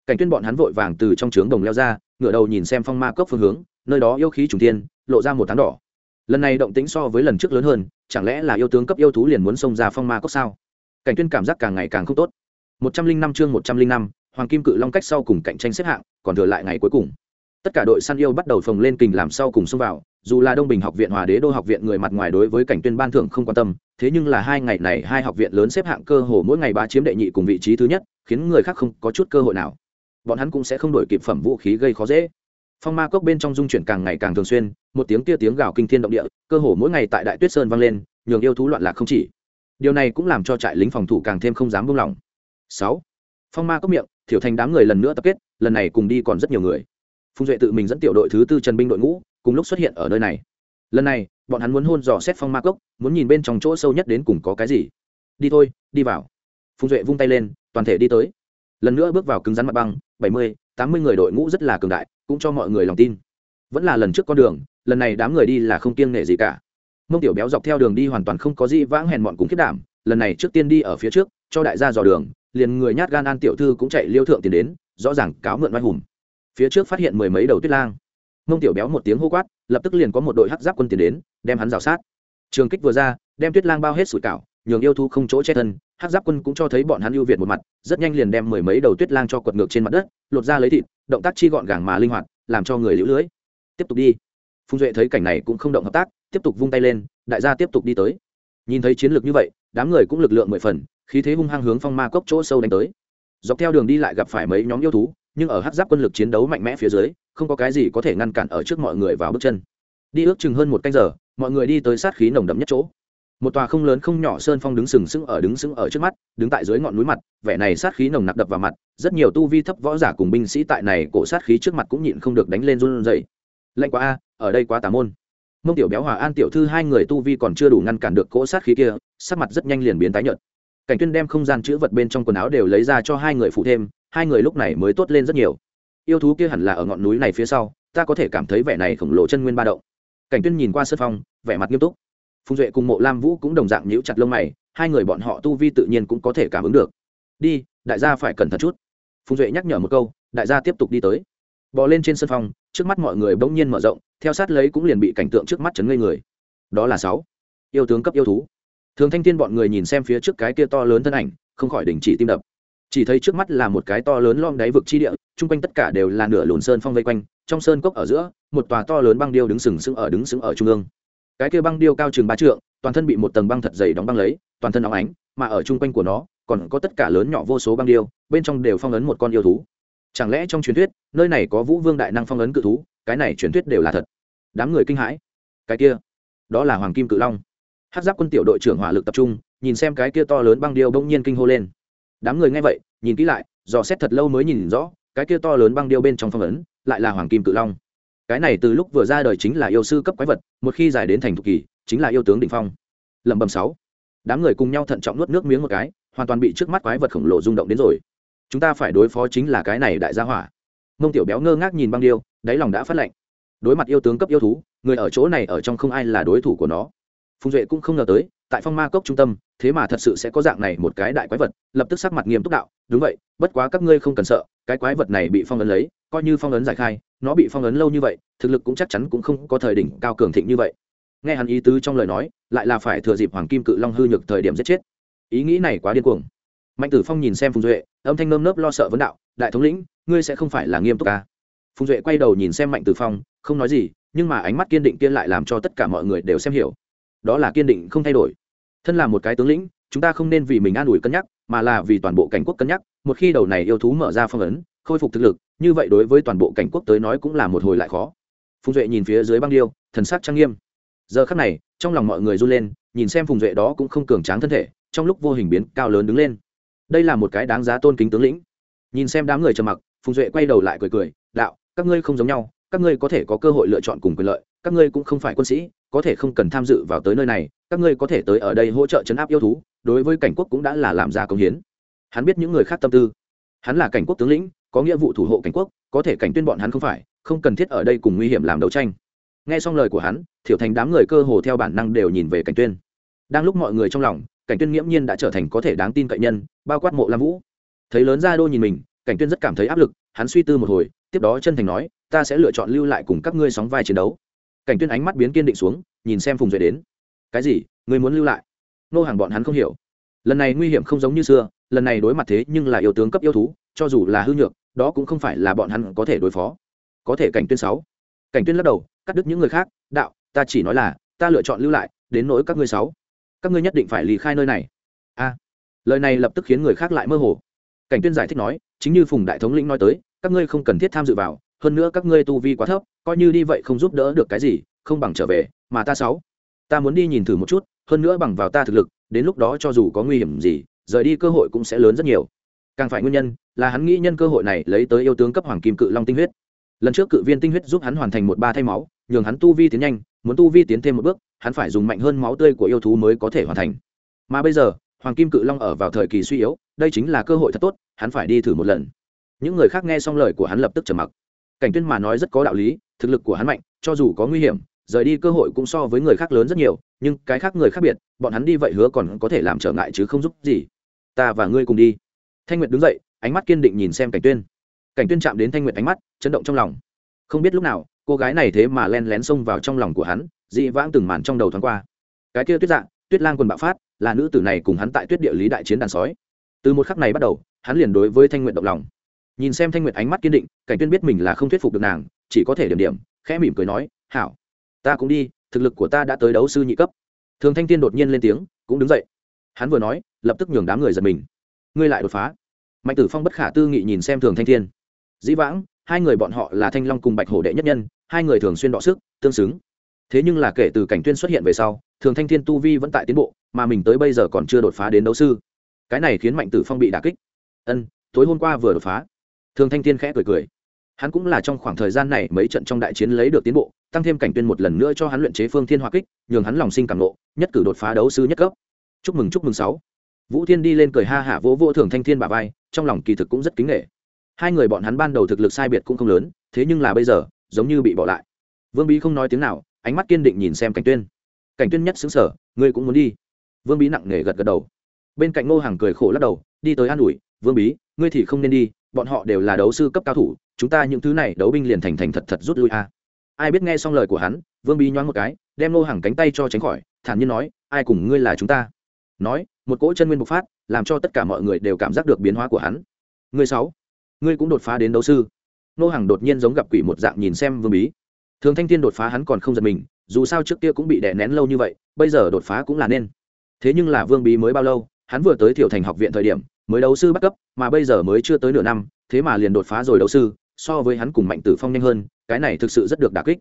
Cảnh tuyên bọn hắn vội vàng từ trong trướng đồng leo ra, ngửa đầu nhìn xem phong ma cốc phương hướng, nơi đó yêu khí trùng tiên lộ ra một tán đỏ. Lần này động tĩnh so với lần trước lớn hơn, chẳng lẽ là yêu tướng cấp yêu thú liền muốn xông ra phong ma cốc sao? Cảnh tuyên cảm giác càng ngày càng không tốt. Một trăm linh năm chương một trăm linh năm hoàng kim cự long cách sau cùng cạnh tranh xếp hạng, còn thừa lại ngày cuối cùng. Tất cả đội săn yêu bắt đầu phồng lên kình làm sau cùng xông vào, dù là đông bình học viện, hòa đế đô học viện người mặt ngoài đối với cảnh tuyên ban thưởng không quan tâm, thế nhưng là hai ngày này hai học viện lớn xếp hạng cơ hồ mỗi ngày ba chiếm đệ nhị cùng vị trí thứ nhất, khiến người khác không có chút cơ hội nào. Bọn hắn cũng sẽ không đổi kịp phẩm vũ khí gây khó dễ. Phong ma cốc bên trong dung chuyển càng ngày càng thường xuyên, một tiếng kia tiếng gào kinh thiên động địa, cơ hồ mỗi ngày tại đại tuyết sơn vang lên, nhường yêu thú loạn lạc không chỉ. Điều này cũng làm cho trại lính phòng thủ càng thêm không dám buông lỏng. Sáu. Phong ma cốc miệng thiểu thành đám người lần nữa tập kết, lần này cùng đi còn rất nhiều người. Phùng duệ tự mình dẫn tiểu đội thứ tư trần binh đội ngũ, cùng lúc xuất hiện ở nơi này. Lần này, bọn hắn muốn hôn dò xét phong ma cốc, muốn nhìn bên trong chỗ sâu nhất đến cùng có cái gì. Đi thôi, đi vào. Phùng duệ vung tay lên, toàn thể đi tới. Lần nữa bước vào cứng rắn mặt băng, bảy mươi, tám mươi người đội ngũ rất là cường đại, cũng cho mọi người lòng tin. Vẫn là lần trước con đường, lần này đám người đi là không kiêng nể gì cả. Mông tiểu béo dọc theo đường đi hoàn toàn không có gì vãng hèn mọn cùng khiết đảm, lần này trước tiên đi ở phía trước, cho đại gia dò đường liền người nhát gan an tiểu thư cũng chạy liêu thượng tiền đến, rõ ràng cáo mượn oai hùng. Phía trước phát hiện mười mấy đầu tuyết lang. Mông tiểu béo một tiếng hô quát, lập tức liền có một đội hắc giáp quân tiền đến, đem hắn rào sát. Trường kích vừa ra, đem tuyết lang bao hết sủi cảo, nhường yêu thu không chỗ che thân, hắc giáp quân cũng cho thấy bọn hắn ưu việt một mặt, rất nhanh liền đem mười mấy đầu tuyết lang cho quật ngược trên mặt đất, lột ra lấy thịt, động tác chi gọn gàng mà linh hoạt, làm cho người lũ lưới. Tiếp tục đi. Phùng duệ thấy cảnh này cũng không động hợp tác, tiếp tục vung tay lên, đại gia tiếp tục đi tới nhìn thấy chiến lược như vậy, đám người cũng lực lượng mười phần, khí thế hung hăng hướng phong ma cốc chỗ sâu đánh tới. Dọc theo đường đi lại gặp phải mấy nhóm yêu thú, nhưng ở hát giáp quân lực chiến đấu mạnh mẽ phía dưới, không có cái gì có thể ngăn cản ở trước mọi người vào bước chân. Đi ước chừng hơn một canh giờ, mọi người đi tới sát khí nồng đậm nhất chỗ. Một tòa không lớn không nhỏ sơn phong đứng sừng sững ở đứng sững ở trước mắt, đứng tại dưới ngọn núi mặt, vẻ này sát khí nồng nặc đập vào mặt, rất nhiều tu vi thấp võ giả cùng binh sĩ tại này cổ sát khí trước mặt cũng nhịn không được đánh lên run rẩy. Lạnh quá a, ở đây quá tà môn mông tiểu béo hòa an tiểu thư hai người tu vi còn chưa đủ ngăn cản được cỗ sát khí kia, sắc mặt rất nhanh liền biến tái nhợt. Cảnh tuyên đem không gian chữ vật bên trong quần áo đều lấy ra cho hai người phụ thêm, hai người lúc này mới tốt lên rất nhiều. Yêu thú kia hẳn là ở ngọn núi này phía sau, ta có thể cảm thấy vẻ này khổng lồ chân nguyên ba động. Cảnh tuyên nhìn qua sân phong vẻ mặt nghiêm túc. Phùng duệ cùng mộ lam vũ cũng đồng dạng nhíu chặt lông mày, hai người bọn họ tu vi tự nhiên cũng có thể cảm ứng được. Đi, đại gia phải cẩn thận chút. Phùng duệ nhắc nhở một câu, đại gia tiếp tục đi tới. Bò lên trên sân phong trước mắt mọi người bỗng nhiên mở rộng theo sát lấy cũng liền bị cảnh tượng trước mắt chấn ngây người. Đó là sáu. Yêu tướng cấp yêu thú. Thường thanh thiên bọn người nhìn xem phía trước cái kia to lớn thân ảnh, không khỏi đình chỉ tim đập. Chỉ thấy trước mắt là một cái to lớn lom đáy vực chi địa, chung quanh tất cả đều là nửa lùn sơn phong vây quanh, trong sơn cốc ở giữa, một tòa to lớn băng điêu đứng sừng sững ở đứng sững ở trung ương. Cái kia băng điêu cao chừng ba trượng, toàn thân bị một tầng băng thật dày đóng băng lấy, toàn thân óng ánh, mà ở chung quanh của nó, còn có tất cả lớn nhỏ vô số băng điêu, bên trong đều phong ấn một con yêu thú. Chẳng lẽ trong truyền thuyết, nơi này có vũ vương đại năng phong ấn cự thú, cái này truyền thuyết đều là thật? Đám người kinh hãi. Cái kia, đó là hoàng kim cự long. Hát giáp quân tiểu đội trưởng hỏa lực tập trung, nhìn xem cái kia to lớn băng điêu bỗng nhiên kinh hô lên. Đám người nghe vậy, nhìn kỹ lại, dò xét thật lâu mới nhìn rõ, cái kia to lớn băng điêu bên trong phong ấn, lại là hoàng kim cự long. Cái này từ lúc vừa ra đời chính là yêu sư cấp quái vật, một khi dài đến thành thục kỳ, chính là yêu tướng định phong. Lẩm bẩm sáu. Đám người cùng nhau thận trọng nuốt nước miếng một cái, hoàn toàn bị trước mắt quái vật khổng lồ rung động đến rồi. Chúng ta phải đối phó chính là cái này đại gia hỏa. Mông tiểu béo ngơ ngác nhìn băng điêu, đáy lòng đã phát lạnh đối mặt yêu tướng cấp yêu thú, người ở chỗ này ở trong không ai là đối thủ của nó. Phùng duệ cũng không ngờ tới, tại phong ma cốc trung tâm, thế mà thật sự sẽ có dạng này một cái đại quái vật, lập tức sắc mặt nghiêm túc đạo, đúng vậy, bất quá các ngươi không cần sợ, cái quái vật này bị phong ấn lấy, coi như phong ấn giải khai, nó bị phong ấn lâu như vậy, thực lực cũng chắc chắn cũng không có thời đỉnh cao cường thịnh như vậy. Nghe hắn ý tứ trong lời nói, lại là phải thừa dịp hoàng kim cự long hư nhược thời điểm giết chết. Ý nghĩ này quá điên cuồng. Mạnh tử phong nhìn xem phùng duệ, âm thanh nơm nớp lo sợ vấn đạo, đại thống lĩnh, ngươi sẽ không phải là nghiêm túc ca à? Phùng duệ quay đầu nhìn xem mạnh tử phong, không nói gì, nhưng mà ánh mắt kiên định kia lại làm cho tất cả mọi người đều xem hiểu. Đó là kiên định không thay đổi. Thân là một cái tướng lĩnh, chúng ta không nên vì mình an ủi cân nhắc, mà là vì toàn bộ cảnh quốc cân nhắc, một khi đầu này yêu thú mở ra phong ấn, khôi phục thực lực, như vậy đối với toàn bộ cảnh quốc tới nói cũng là một hồi lại khó. Phùng duệ nhìn phía dưới băng điêu, thần sắc trang nghiêm. Giờ khắc này, trong lòng mọi người run lên, nhìn xem phùng duệ đó cũng không cường tráng thân thể, trong lúc vô hình biến cao lớn đứng lên. Đây là một cái đáng giá tôn kính tướng lĩnh. Nhìn xem đám người trầm mặc, phùng duệ quay đầu lại cười cười, đạo các ngươi không giống nhau, các ngươi có thể có cơ hội lựa chọn cùng quyền lợi, các ngươi cũng không phải quân sĩ, có thể không cần tham dự vào tới nơi này, các ngươi có thể tới ở đây hỗ trợ chấn áp yêu thú, đối với cảnh quốc cũng đã là làm ra công hiến. Hắn biết những người khác tâm tư. Hắn là cảnh quốc tướng lĩnh, có nghĩa vụ thủ hộ cảnh quốc, có thể cảnh tuyên bọn hắn không phải, không cần thiết ở đây cùng nguy hiểm làm đấu tranh. Nghe xong lời của hắn, thiểu thành đám người cơ hồ theo bản năng đều nhìn về cảnh tuyên. Đang lúc mọi người trong lòng, cảnh tuyên nghiễm nhiên đã trở thành có thể đáng tin cậy nhân, bao quát mộ lam vũ. Thấy lớn gia đô nhìn mình, cảnh tuyên rất cảm thấy áp lực, hắn suy tư một hồi tiếp đó chân thành nói, ta sẽ lựa chọn lưu lại cùng các ngươi sóng vai chiến đấu. Cảnh tuyên ánh mắt biến kiên định xuống, nhìn xem phùng duệ đến. Cái gì? Ngươi muốn lưu lại? Nô hàng bọn hắn không hiểu. Lần này nguy hiểm không giống như xưa, lần này đối mặt thế nhưng là yêu tướng cấp yêu thú, cho dù là hư nhược, đó cũng không phải là bọn hắn có thể đối phó. Có thể cảnh tuyên sáu. Cảnh tuyên lắc đầu, cắt đứt những người khác, đạo, ta chỉ nói là, ta lựa chọn lưu lại, đến nỗi các ngươi sáu. Các ngươi nhất định phải lì khai nơi này. A. Lời này lập tức khiến người khác lại mơ hồ. Cảnh tuyên giải thích nói, chính như phùng đại thống lĩnh nói tới các ngươi không cần thiết tham dự vào, hơn nữa các ngươi tu vi quá thấp, coi như đi vậy không giúp đỡ được cái gì, không bằng trở về, mà ta sáu, ta muốn đi nhìn thử một chút, hơn nữa bằng vào ta thực lực, đến lúc đó cho dù có nguy hiểm gì, rời đi cơ hội cũng sẽ lớn rất nhiều. Càng phải nguyên nhân là hắn nghĩ nhân cơ hội này lấy tới yêu tướng cấp hoàng kim cự long tinh huyết. Lần trước cự viên tinh huyết giúp hắn hoàn thành một ba thay máu, nhường hắn tu vi tiến nhanh, muốn tu vi tiến thêm một bước, hắn phải dùng mạnh hơn máu tươi của yêu thú mới có thể hoàn thành. Mà bây giờ, hoàng kim cự long ở vào thời kỳ suy yếu, đây chính là cơ hội thật tốt, hắn phải đi thử một lần những người khác nghe xong lời của hắn lập tức trầm mặc. Cảnh tuyên mà nói rất có đạo lý, thực lực của hắn mạnh, cho dù có nguy hiểm, rời đi cơ hội cũng so với người khác lớn rất nhiều, nhưng cái khác người khác biệt, bọn hắn đi vậy hứa còn có thể làm trở ngại chứ không giúp gì. Ta và ngươi cùng đi. Thanh nguyệt đứng dậy, ánh mắt kiên định nhìn xem cảnh tuyên. Cảnh tuyên chạm đến thanh nguyệt ánh mắt, chấn động trong lòng. Không biết lúc nào, cô gái này thế mà len lén xông vào trong lòng của hắn, dị vãng từng màn trong đầu thoáng qua. Cái kia tuyết dạng tuyết lang quần bạo phát, là nữ tử này cùng hắn tại tuyết địa lý đại chiến đàn sói. Từ một khắc này bắt đầu, hắn liền đối với thanh nguyệt động lòng nhìn xem thanh nguyệt ánh mắt kiên định, cảnh tuyên biết mình là không thuyết phục được nàng, chỉ có thể điểm điểm, khẽ mỉm cười nói, hảo, ta cũng đi, thực lực của ta đã tới đấu sư nhị cấp. Thường thanh tiên đột nhiên lên tiếng, cũng đứng dậy. Hắn vừa nói, lập tức nhường đám người giật mình. Ngươi lại đột phá. Mạnh tử phong bất khả tư nghị nhìn xem thường thanh thiên dĩ vãng, hai người bọn họ là thanh long cùng bạch hổ đệ nhất nhân, hai người thường xuyên đọ sức, tương xứng. Thế nhưng là kể từ cảnh tuyên xuất hiện về sau, thường thanh thiên tu vi vẫn tại tiến bộ, mà mình tới bây giờ còn chưa đột phá đến đấu sư. Cái này khiến mạnh tử phong bị đà kích. Ân, tối hôm qua vừa đột phá thường thanh thiên khẽ cười cười. Hắn cũng là trong khoảng thời gian này mấy trận trong đại chiến lấy được tiến bộ, tăng thêm cảnh tuyên một lần nữa cho hắn luyện chế phương thiên hoa kích, nhường hắn lòng sinh cảm nộ nhất cử đột phá đấu sư nhất cấp. Chúc mừng chúc mừng sáu. Vũ thiên đi lên cười ha hả vỗ vỗ thường thanh thiên bà vai, trong lòng kỳ thực cũng rất kính nghệ hai người bọn hắn ban đầu thực lực sai biệt cũng không lớn, thế nhưng là bây giờ, giống như bị bỏ lại. Vương bí không nói tiếng nào, ánh mắt kiên định nhìn xem cảnh tuyên. Cảnh tuyên nhất xứng sở ngươi cũng muốn đi? Vương bí nặng nề gật gật đầu. Bên cạnh ngô hàng cười khổ lắc đầu, đi tới an ủi, vương bí, ngươi thì không nên đi bọn họ đều là đấu sư cấp cao thủ, chúng ta những thứ này đấu binh liền thành thành thật thật rút lui a. Ai biết nghe xong lời của hắn, vương bí nhoáng một cái, đem nô hàng cánh tay cho tránh khỏi, thản nhiên nói, ai cùng ngươi là chúng ta? Nói, một cỗ chân nguyên bộc phát, làm cho tất cả mọi người đều cảm giác được biến hóa của hắn. Ngươi sáu, ngươi cũng đột phá đến đấu sư. Nô hàng đột nhiên giống gặp quỷ một dạng nhìn xem vương bí. Thường thanh thiên đột phá hắn còn không giật mình, dù sao trước kia cũng bị đè nén lâu như vậy, bây giờ đột phá cũng là nên. Thế nhưng là vương bí mới bao lâu, hắn vừa tới thiểu thành học viện thời điểm mới đấu sư bắt cấp, mà bây giờ mới chưa tới nửa năm, thế mà liền đột phá rồi đấu sư, so với hắn cùng mạnh tử phong nhanh hơn, cái này thực sự rất được đả kích.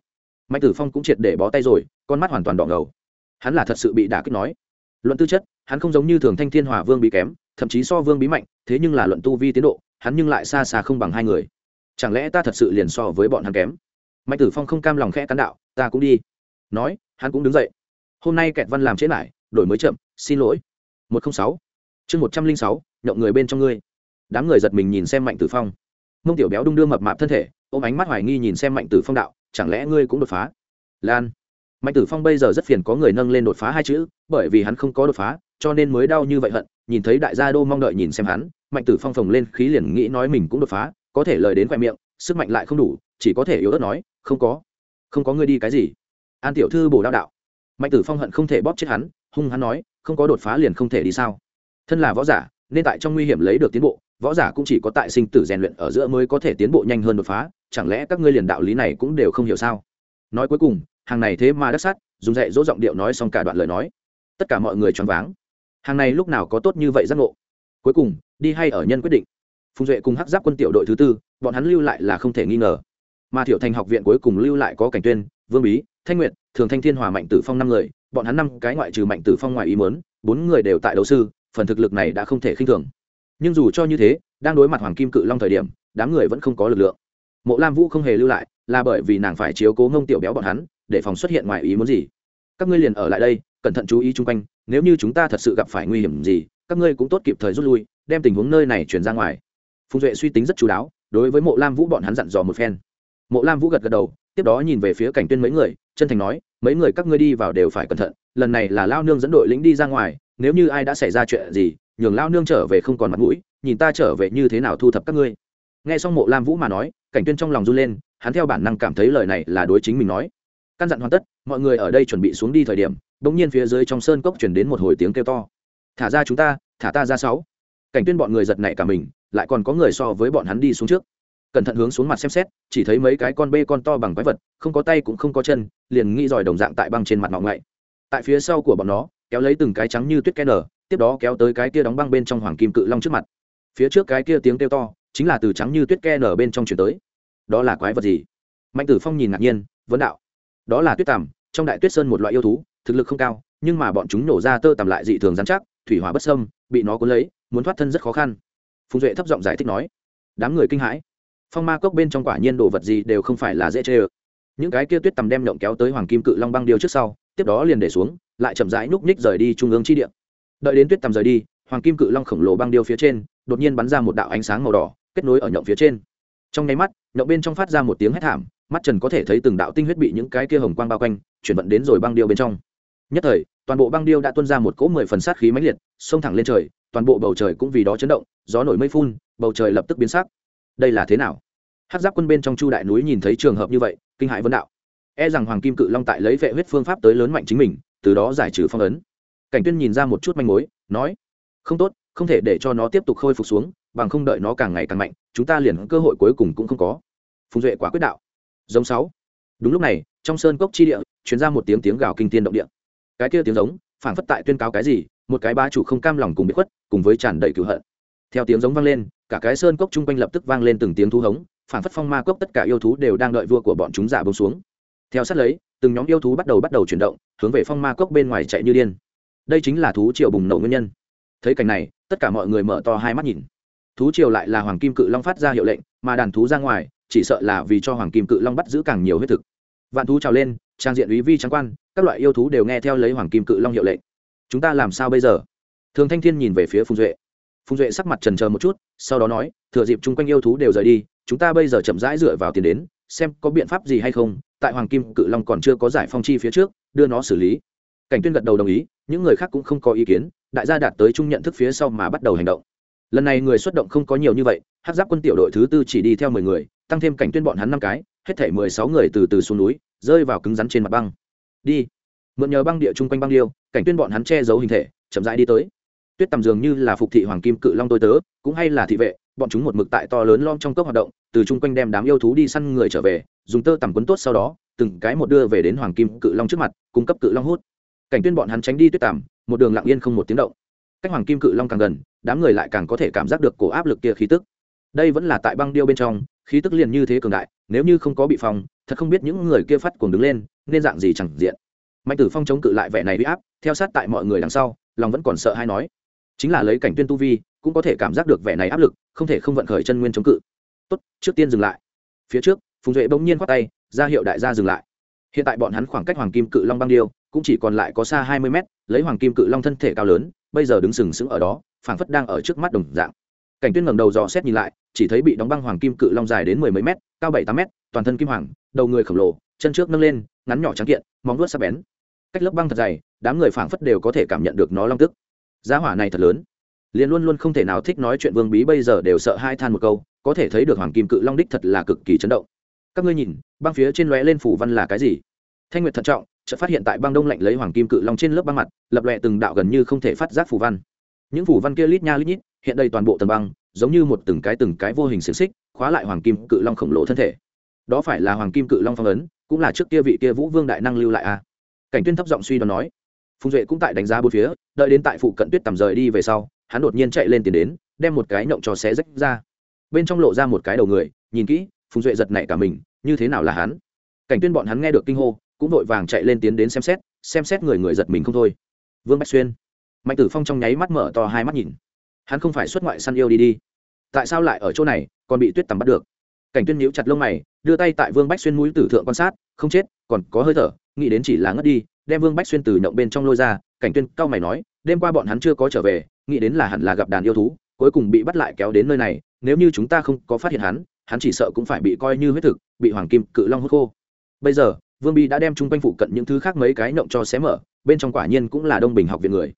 Mạnh tử phong cũng triệt để bó tay rồi, con mắt hoàn toàn đỏ ngầu. Hắn là thật sự bị đả kích nói. Luận tư chất, hắn không giống như thường thanh thiên hòa vương bị kém, thậm chí so vương bí mạnh, thế nhưng là luận tu vi tiến độ, hắn nhưng lại xa xa không bằng hai người. Chẳng lẽ ta thật sự liền so với bọn hắn kém? Mạnh tử phong không cam lòng khẽ cán đạo, ta cũng đi. Nói, hắn cũng đứng dậy. Hôm nay kẹt văn làm chết lại, đổi mới chậm, xin lỗi. Một trăm sáu. Chương một trăm linh sáu nhậu người bên trong ngươi. Đám người giật mình nhìn xem mạnh tử phong. Mông tiểu béo đung đưa mập mạp thân thể, ôm ánh mắt hoài nghi nhìn xem mạnh tử phong đạo, chẳng lẽ ngươi cũng đột phá? Lan. Mạnh tử phong bây giờ rất phiền có người nâng lên đột phá hai chữ, bởi vì hắn không có đột phá, cho nên mới đau như vậy hận, nhìn thấy đại gia đô mong đợi nhìn xem hắn, mạnh tử phong phồng lên khí liền nghĩ nói mình cũng đột phá, có thể lời đến khoe miệng, sức mạnh lại không đủ, chỉ có thể yếu ớt nói, không có. Không có ngươi đi cái gì. An tiểu thư bổ đao đạo. Mạnh tử phong hận không thể bóp chết hắn, hung hắn nói, không có đột phá liền không thể đi sao? Thân là võ giả nên tại trong nguy hiểm lấy được tiến bộ, võ giả cũng chỉ có tại sinh tử rèn luyện ở giữa mới có thể tiến bộ nhanh hơn đột phá, chẳng lẽ các ngươi liền đạo lý này cũng đều không hiểu sao? Nói cuối cùng, hàng này thế mà đắc sắt dùng dạy dỗ giọng điệu nói xong cả đoạn lời nói. Tất cả mọi người choáng váng. Hàng này lúc nào có tốt như vậy giác ngộ? Cuối cùng, đi hay ở nhân quyết định. Phùng duệ cùng hắc giáp quân tiểu đội thứ tư, bọn hắn lưu lại là không thể nghi ngờ. Mà thiểu thành học viện cuối cùng lưu lại có cảnh tuyên, vương bí, thanh nguyệt, thường thanh thiên hòa mạnh tử phong năm người, bọn hắn năm cái ngoại trừ mạnh tử phong ngoài ý mớn bốn người đều tại đấu sư phần thực lực này đã không thể khinh thường. Nhưng dù cho như thế, đang đối mặt hoàng kim cự long thời điểm, đám người vẫn không có lực lượng. Mộ lam vũ không hề lưu lại, là bởi vì nàng phải chiếu cố ngông tiểu béo bọn hắn, để phòng xuất hiện ngoài ý muốn gì. Các ngươi liền ở lại đây, cẩn thận chú ý chung quanh, nếu như chúng ta thật sự gặp phải nguy hiểm gì, các ngươi cũng tốt kịp thời rút lui, đem tình huống nơi này chuyển ra ngoài. Phùng duệ suy tính rất chú đáo, đối với mộ lam vũ bọn hắn dặn dò một phen. Mộ lam vũ gật gật đầu, tiếp đó nhìn về phía cảnh tuyên mấy người, chân thành nói, mấy người các ngươi đi vào đều phải cẩn thận, lần này là lao nương dẫn đội lính đi ra ngoài nếu như ai đã xảy ra chuyện gì, nhường lao nương trở về không còn mặt mũi, nhìn ta trở về như thế nào thu thập các ngươi. Nghe xong mộ lam vũ mà nói, cảnh tuyên trong lòng run lên, hắn theo bản năng cảm thấy lời này là đối chính mình nói. Căn dặn hoàn tất, mọi người ở đây chuẩn bị xuống đi thời điểm, bỗng nhiên phía dưới trong sơn cốc chuyển đến một hồi tiếng kêu to. Thả ra chúng ta, thả ta ra sáu. Cảnh tuyên bọn người giật nảy cả mình, lại còn có người so với bọn hắn đi xuống trước. Cẩn thận hướng xuống mặt xem xét, chỉ thấy mấy cái con bê con to bằng quái vật, không có tay cũng không có chân, liền nghĩ giỏi đồng dạng tại băng trên mặt ngọng ngậy. Tại phía sau của bọn nó kéo lấy từng cái trắng như tuyết kẽ nở, tiếp đó kéo tới cái kia đóng băng bên trong hoàng kim cự long trước mặt. Phía trước cái kia tiếng kêu to, chính là từ trắng như tuyết kẽ nở bên trong chuyển tới. Đó là quái vật gì? Mạnh tử phong nhìn ngạc nhiên, vấn đạo. Đó là tuyết tằm, trong đại tuyết sơn một loại yêu thú, thực lực không cao, nhưng mà bọn chúng nổ ra tơ tằm lại dị thường dán chắc, thủy hỏa bất sâm bị nó cuốn lấy, muốn thoát thân rất khó khăn. Phùng duệ thấp giọng giải thích nói. Đám người kinh hãi. Phong ma cốc bên trong quả nhiên đồ vật gì đều không phải là dễ chê ơ. Những cái kia tuyết tầm đem nhộng kéo tới hoàng kim cự long băng điêu trước sau, tiếp đó liền để xuống lại chậm rãi núp ních rời đi trung ương chi địa. Đợi đến tuyết tầm rời đi, hoàng kim cự long khổng lồ băng điêu phía trên, đột nhiên bắn ra một đạo ánh sáng màu đỏ, kết nối ở nhộng phía trên. Trong nháy mắt, nhộng bên trong phát ra một tiếng hét thảm, mắt trần có thể thấy từng đạo tinh huyết bị những cái kia hồng quang bao quanh, chuyển vận đến rồi băng điêu bên trong. Nhất thời, toàn bộ băng điêu đã tuôn ra một cỗ mười phần sát khí mãnh liệt, xông thẳng lên trời, toàn bộ bầu trời cũng vì đó chấn động, gió nổi mây phun, bầu trời lập tức biến sắc. Đây là thế nào? Hát giáp quân bên trong chu đại núi nhìn thấy trường hợp như vậy, kinh hãi vấn đạo. E rằng hoàng kim cự long tại lấy vệ huyết phương pháp tới lớn mạnh chính mình từ đó giải trừ phong ấn. Cảnh tuyên nhìn ra một chút manh mối, nói, không tốt, không thể để cho nó tiếp tục khôi phục xuống, bằng không đợi nó càng ngày càng mạnh, chúng ta liền cơ hội cuối cùng cũng không có. Phùng duệ quả quyết đạo. Giống sáu. Đúng lúc này, trong sơn cốc chi địa chuyển ra một tiếng tiếng gào kinh tiên động địa. Cái kia tiếng giống, phảng phất tại tuyên cáo cái gì, một cái ba chủ không cam lòng cùng bị khuất, cùng với tràn đầy cửu hận. Theo tiếng giống vang lên, cả cái sơn cốc chung quanh lập tức vang lên từng tiếng thú hống, phảng phất phong ma cốc tất cả yêu thú đều đang đợi vua của bọn chúng giả bông xuống. Theo sát lấy từng nhóm yêu thú bắt đầu bắt đầu chuyển động, hướng về phong ma cốc bên ngoài chạy như điên. Đây chính là thú triều bùng nổ nguyên nhân. Thấy cảnh này, tất cả mọi người mở to hai mắt nhìn. Thú triều lại là hoàng kim cự long phát ra hiệu lệnh, mà đàn thú ra ngoài, chỉ sợ là vì cho hoàng kim cự long bắt giữ càng nhiều huyết thực. Vạn thú trào lên, trang diện uy vi trắng quan, các loại yêu thú đều nghe theo lấy hoàng kim cự long hiệu lệnh. Chúng ta làm sao bây giờ? Thường thanh thiên nhìn về phía phùng duệ. Phùng duệ sắc mặt trần chờ một chút, sau đó nói, thừa dịp chung quanh yêu thú đều rời đi, chúng ta bây giờ chậm rãi dựa vào tiền đến, xem có biện pháp gì hay không tại hoàng kim cự long còn chưa có giải phong chi phía trước, đưa nó xử lý. Cảnh tuyên gật đầu đồng ý, những người khác cũng không có ý kiến, đại gia đạt tới chung nhận thức phía sau mà bắt đầu hành động. Lần này người xuất động không có nhiều như vậy hát giáp quân tiểu đội thứ tư chỉ đi theo mười người, tăng thêm cảnh tuyên bọn hắn năm cái, hết thể mười sáu người từ từ xuống núi, rơi vào cứng rắn trên mặt băng. Đi. Mượn nhờ băng địa chung quanh băng điêu, cảnh tuyên bọn hắn che giấu hình thể, chậm rãi đi tới. Tuyết tầm dường như là phục thị hoàng kim cự long tôi tớ, cũng hay là thị vệ, bọn chúng một mực tại to lớn lom trong cốc hoạt động từ chung quanh đem đám yêu thú đi săn người trở về, dùng tơ tằm quấn tốt sau đó, từng cái một đưa về đến hoàng kim cự long trước mặt, cung cấp cự long hút. Cảnh tuyên bọn hắn tránh đi tuyết tằm, một đường lặng yên không một tiếng động. Cách hoàng kim cự long càng gần, đám người lại càng có thể cảm giác được cổ áp lực kia khí tức. Đây vẫn là tại băng điêu bên trong, khí tức liền như thế cường đại, nếu như không có bị phòng thật không biết những người kia phát cuồng đứng lên, nên dạng gì chẳng diện. Mạnh tử phong chống cự lại vẻ này bị áp, theo sát tại mọi người đằng sau, lòng vẫn còn sợ hay nói. Chính là lấy cảnh tuyên tu vi, cũng có thể cảm giác được vẻ này áp lực, không thể không vận khởi chân nguyên chống cự tốt, trước tiên dừng lại. Phía trước, phùng duệ bỗng nhiên khoác tay, ra hiệu đại gia dừng lại. Hiện tại bọn hắn khoảng cách hoàng kim cự long băng điêu cũng chỉ còn lại có xa hai mươi mét, lấy hoàng kim cự long thân thể cao lớn, bây giờ đứng sừng sững ở đó, phảng phất đang ở trước mắt đồng dạng. Cảnh tuyên ngẩng đầu dò xét nhìn lại, chỉ thấy bị đóng băng hoàng kim cự long dài đến mười mấy mét, cao bảy tám mét, toàn thân kim hoàng, đầu người khổng lồ, chân trước nâng lên, ngắn nhỏ trắng kiện, móng vuốt sắc bén. Cách lớp băng thật dày, đám người phảng phất đều có thể cảm nhận được nó long tức. Giá hỏa này thật lớn. Liền luôn luôn không thể nào thích nói chuyện vương bí bây giờ đều sợ hai than một câu có thể thấy được hoàng kim cự long đích thật là cực kỳ chấn động. Các ngươi nhìn, băng phía trên lóe lên phủ văn là cái gì? Thanh nguyệt thận trọng, chợt phát hiện tại băng đông lạnh lấy hoàng kim cự long trên lớp băng mặt, lập lệ từng đạo gần như không thể phát giác phủ văn. Những phủ văn kia lít nha lít nhít, hiện đây toàn bộ tầng băng, giống như một từng cái từng cái vô hình xiềng xích, khóa lại hoàng kim cự long khổng lồ thân thể. Đó phải là hoàng kim cự long phong ấn, cũng là trước kia vị kia vũ vương đại năng lưu lại a à? cảnh tuyên thấp giọng suy đoán nói. Phùng duệ cũng tại đánh giá bốn phía, đợi đến tại phụ cận tuyết tầm rời đi về sau, hắn đột nhiên chạy lên tiền đến, đem một cái nhộng cho xé rách ra bên trong lộ ra một cái đầu người, nhìn kỹ, phùng duệ giật nảy cả mình, như thế nào là hắn? Cảnh tuyên bọn hắn nghe được kinh hô, cũng vội vàng chạy lên tiến đến xem xét xem xét người người giật mình không thôi. Vương bách xuyên. Mạnh tử phong trong nháy mắt mở to hai mắt nhìn. Hắn không phải xuất ngoại săn yêu đi đi. Tại sao lại ở chỗ này, còn bị tuyết tầm bắt được? Cảnh tuyên nhíu chặt lông mày, đưa tay tại vương bách xuyên mũi tử thượng quan sát, không chết, còn có hơi thở, nghĩ đến chỉ là ngất đi, đem vương bách xuyên từ nhộng bên trong lôi ra, cảnh tuyên cao mày nói, đêm qua bọn hắn chưa có trở về, nghĩ đến là hẳn là gặp đàn yêu thú, cuối cùng bị bắt lại kéo đến nơi này nếu như chúng ta không có phát hiện hắn hắn chỉ sợ cũng phải bị coi như huyết thực, bị hoàng kim cự long hút khô. Bây giờ, vương bi đã đem chung quanh phụ cận những thứ khác mấy cái nhộng cho xé mở, bên trong quả nhiên cũng là đông bình học viện người.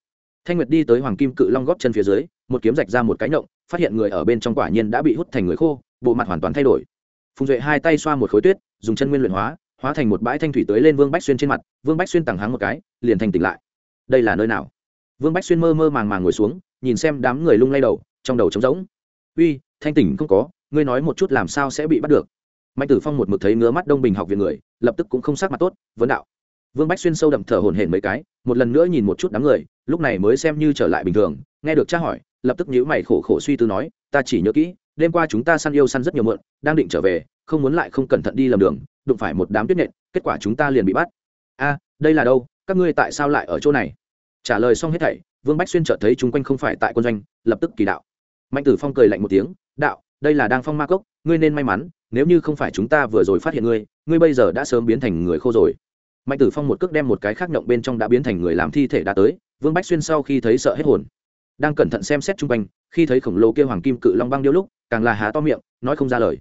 Thanh nguyệt đi tới hoàng kim cự long góp chân phía dưới, một kiếm rạch ra một cái nhộng, phát hiện người ở bên trong quả nhiên đã bị hút thành người khô, bộ mặt hoàn toàn thay đổi. Phùng duệ hai tay xoa một khối tuyết, dùng chân nguyên luyện hóa hóa thành một bãi thanh thủy tới lên vương bách xuyên trên mặt, vương bách xuyên tẳng háng một cái, liền thành tỉnh lại. Đây là nơi nào? Vương bách xuyên mơ mơ màng màng ngồi xuống, nhìn xem đám người lung lay đầu, trong đầu trống rỗng. Uy thanh tỉnh không có, ngươi nói một chút làm sao sẽ bị bắt được. Mạnh tử phong một mực thấy ngứa mắt đông bình học viện người, lập tức cũng không sắc mặt tốt, vấn đạo. Vương bách xuyên sâu đậm thở hổn hển mấy cái, một lần nữa nhìn một chút đám người, lúc này mới xem như trở lại bình thường, nghe được tra hỏi, lập tức nhíu mày khổ khổ suy tư nói, ta chỉ nhớ kỹ, đêm qua chúng ta săn yêu săn rất nhiều mượn đang định trở về, không muốn lại không cẩn thận đi lầm đường, đụng phải một đám tuyết nện, kết quả chúng ta liền bị bắt. A, đây là đâu, các ngươi tại sao lại ở chỗ này? Trả lời xong hết thảy, vương bách xuyên chợt thấy chúng quanh không phải tại quân doanh, lập tức kỳ đạo. Mạnh tử phong cười lạnh một tiếng đạo, đây là đang phong ma cốc, ngươi nên may mắn, nếu như không phải chúng ta vừa rồi phát hiện ngươi ngươi bây giờ đã sớm biến thành người khô rồi. Mạnh tử phong một cước đem một cái khác nhộng bên trong đã biến thành người làm thi thể đã tới, vương bách xuyên sau khi thấy sợ hết hồn, đang cẩn thận xem xét chung quanh, khi thấy khổng lồ kia hoàng kim cự long băng điêu lúc, càng là há to miệng, nói không ra lời.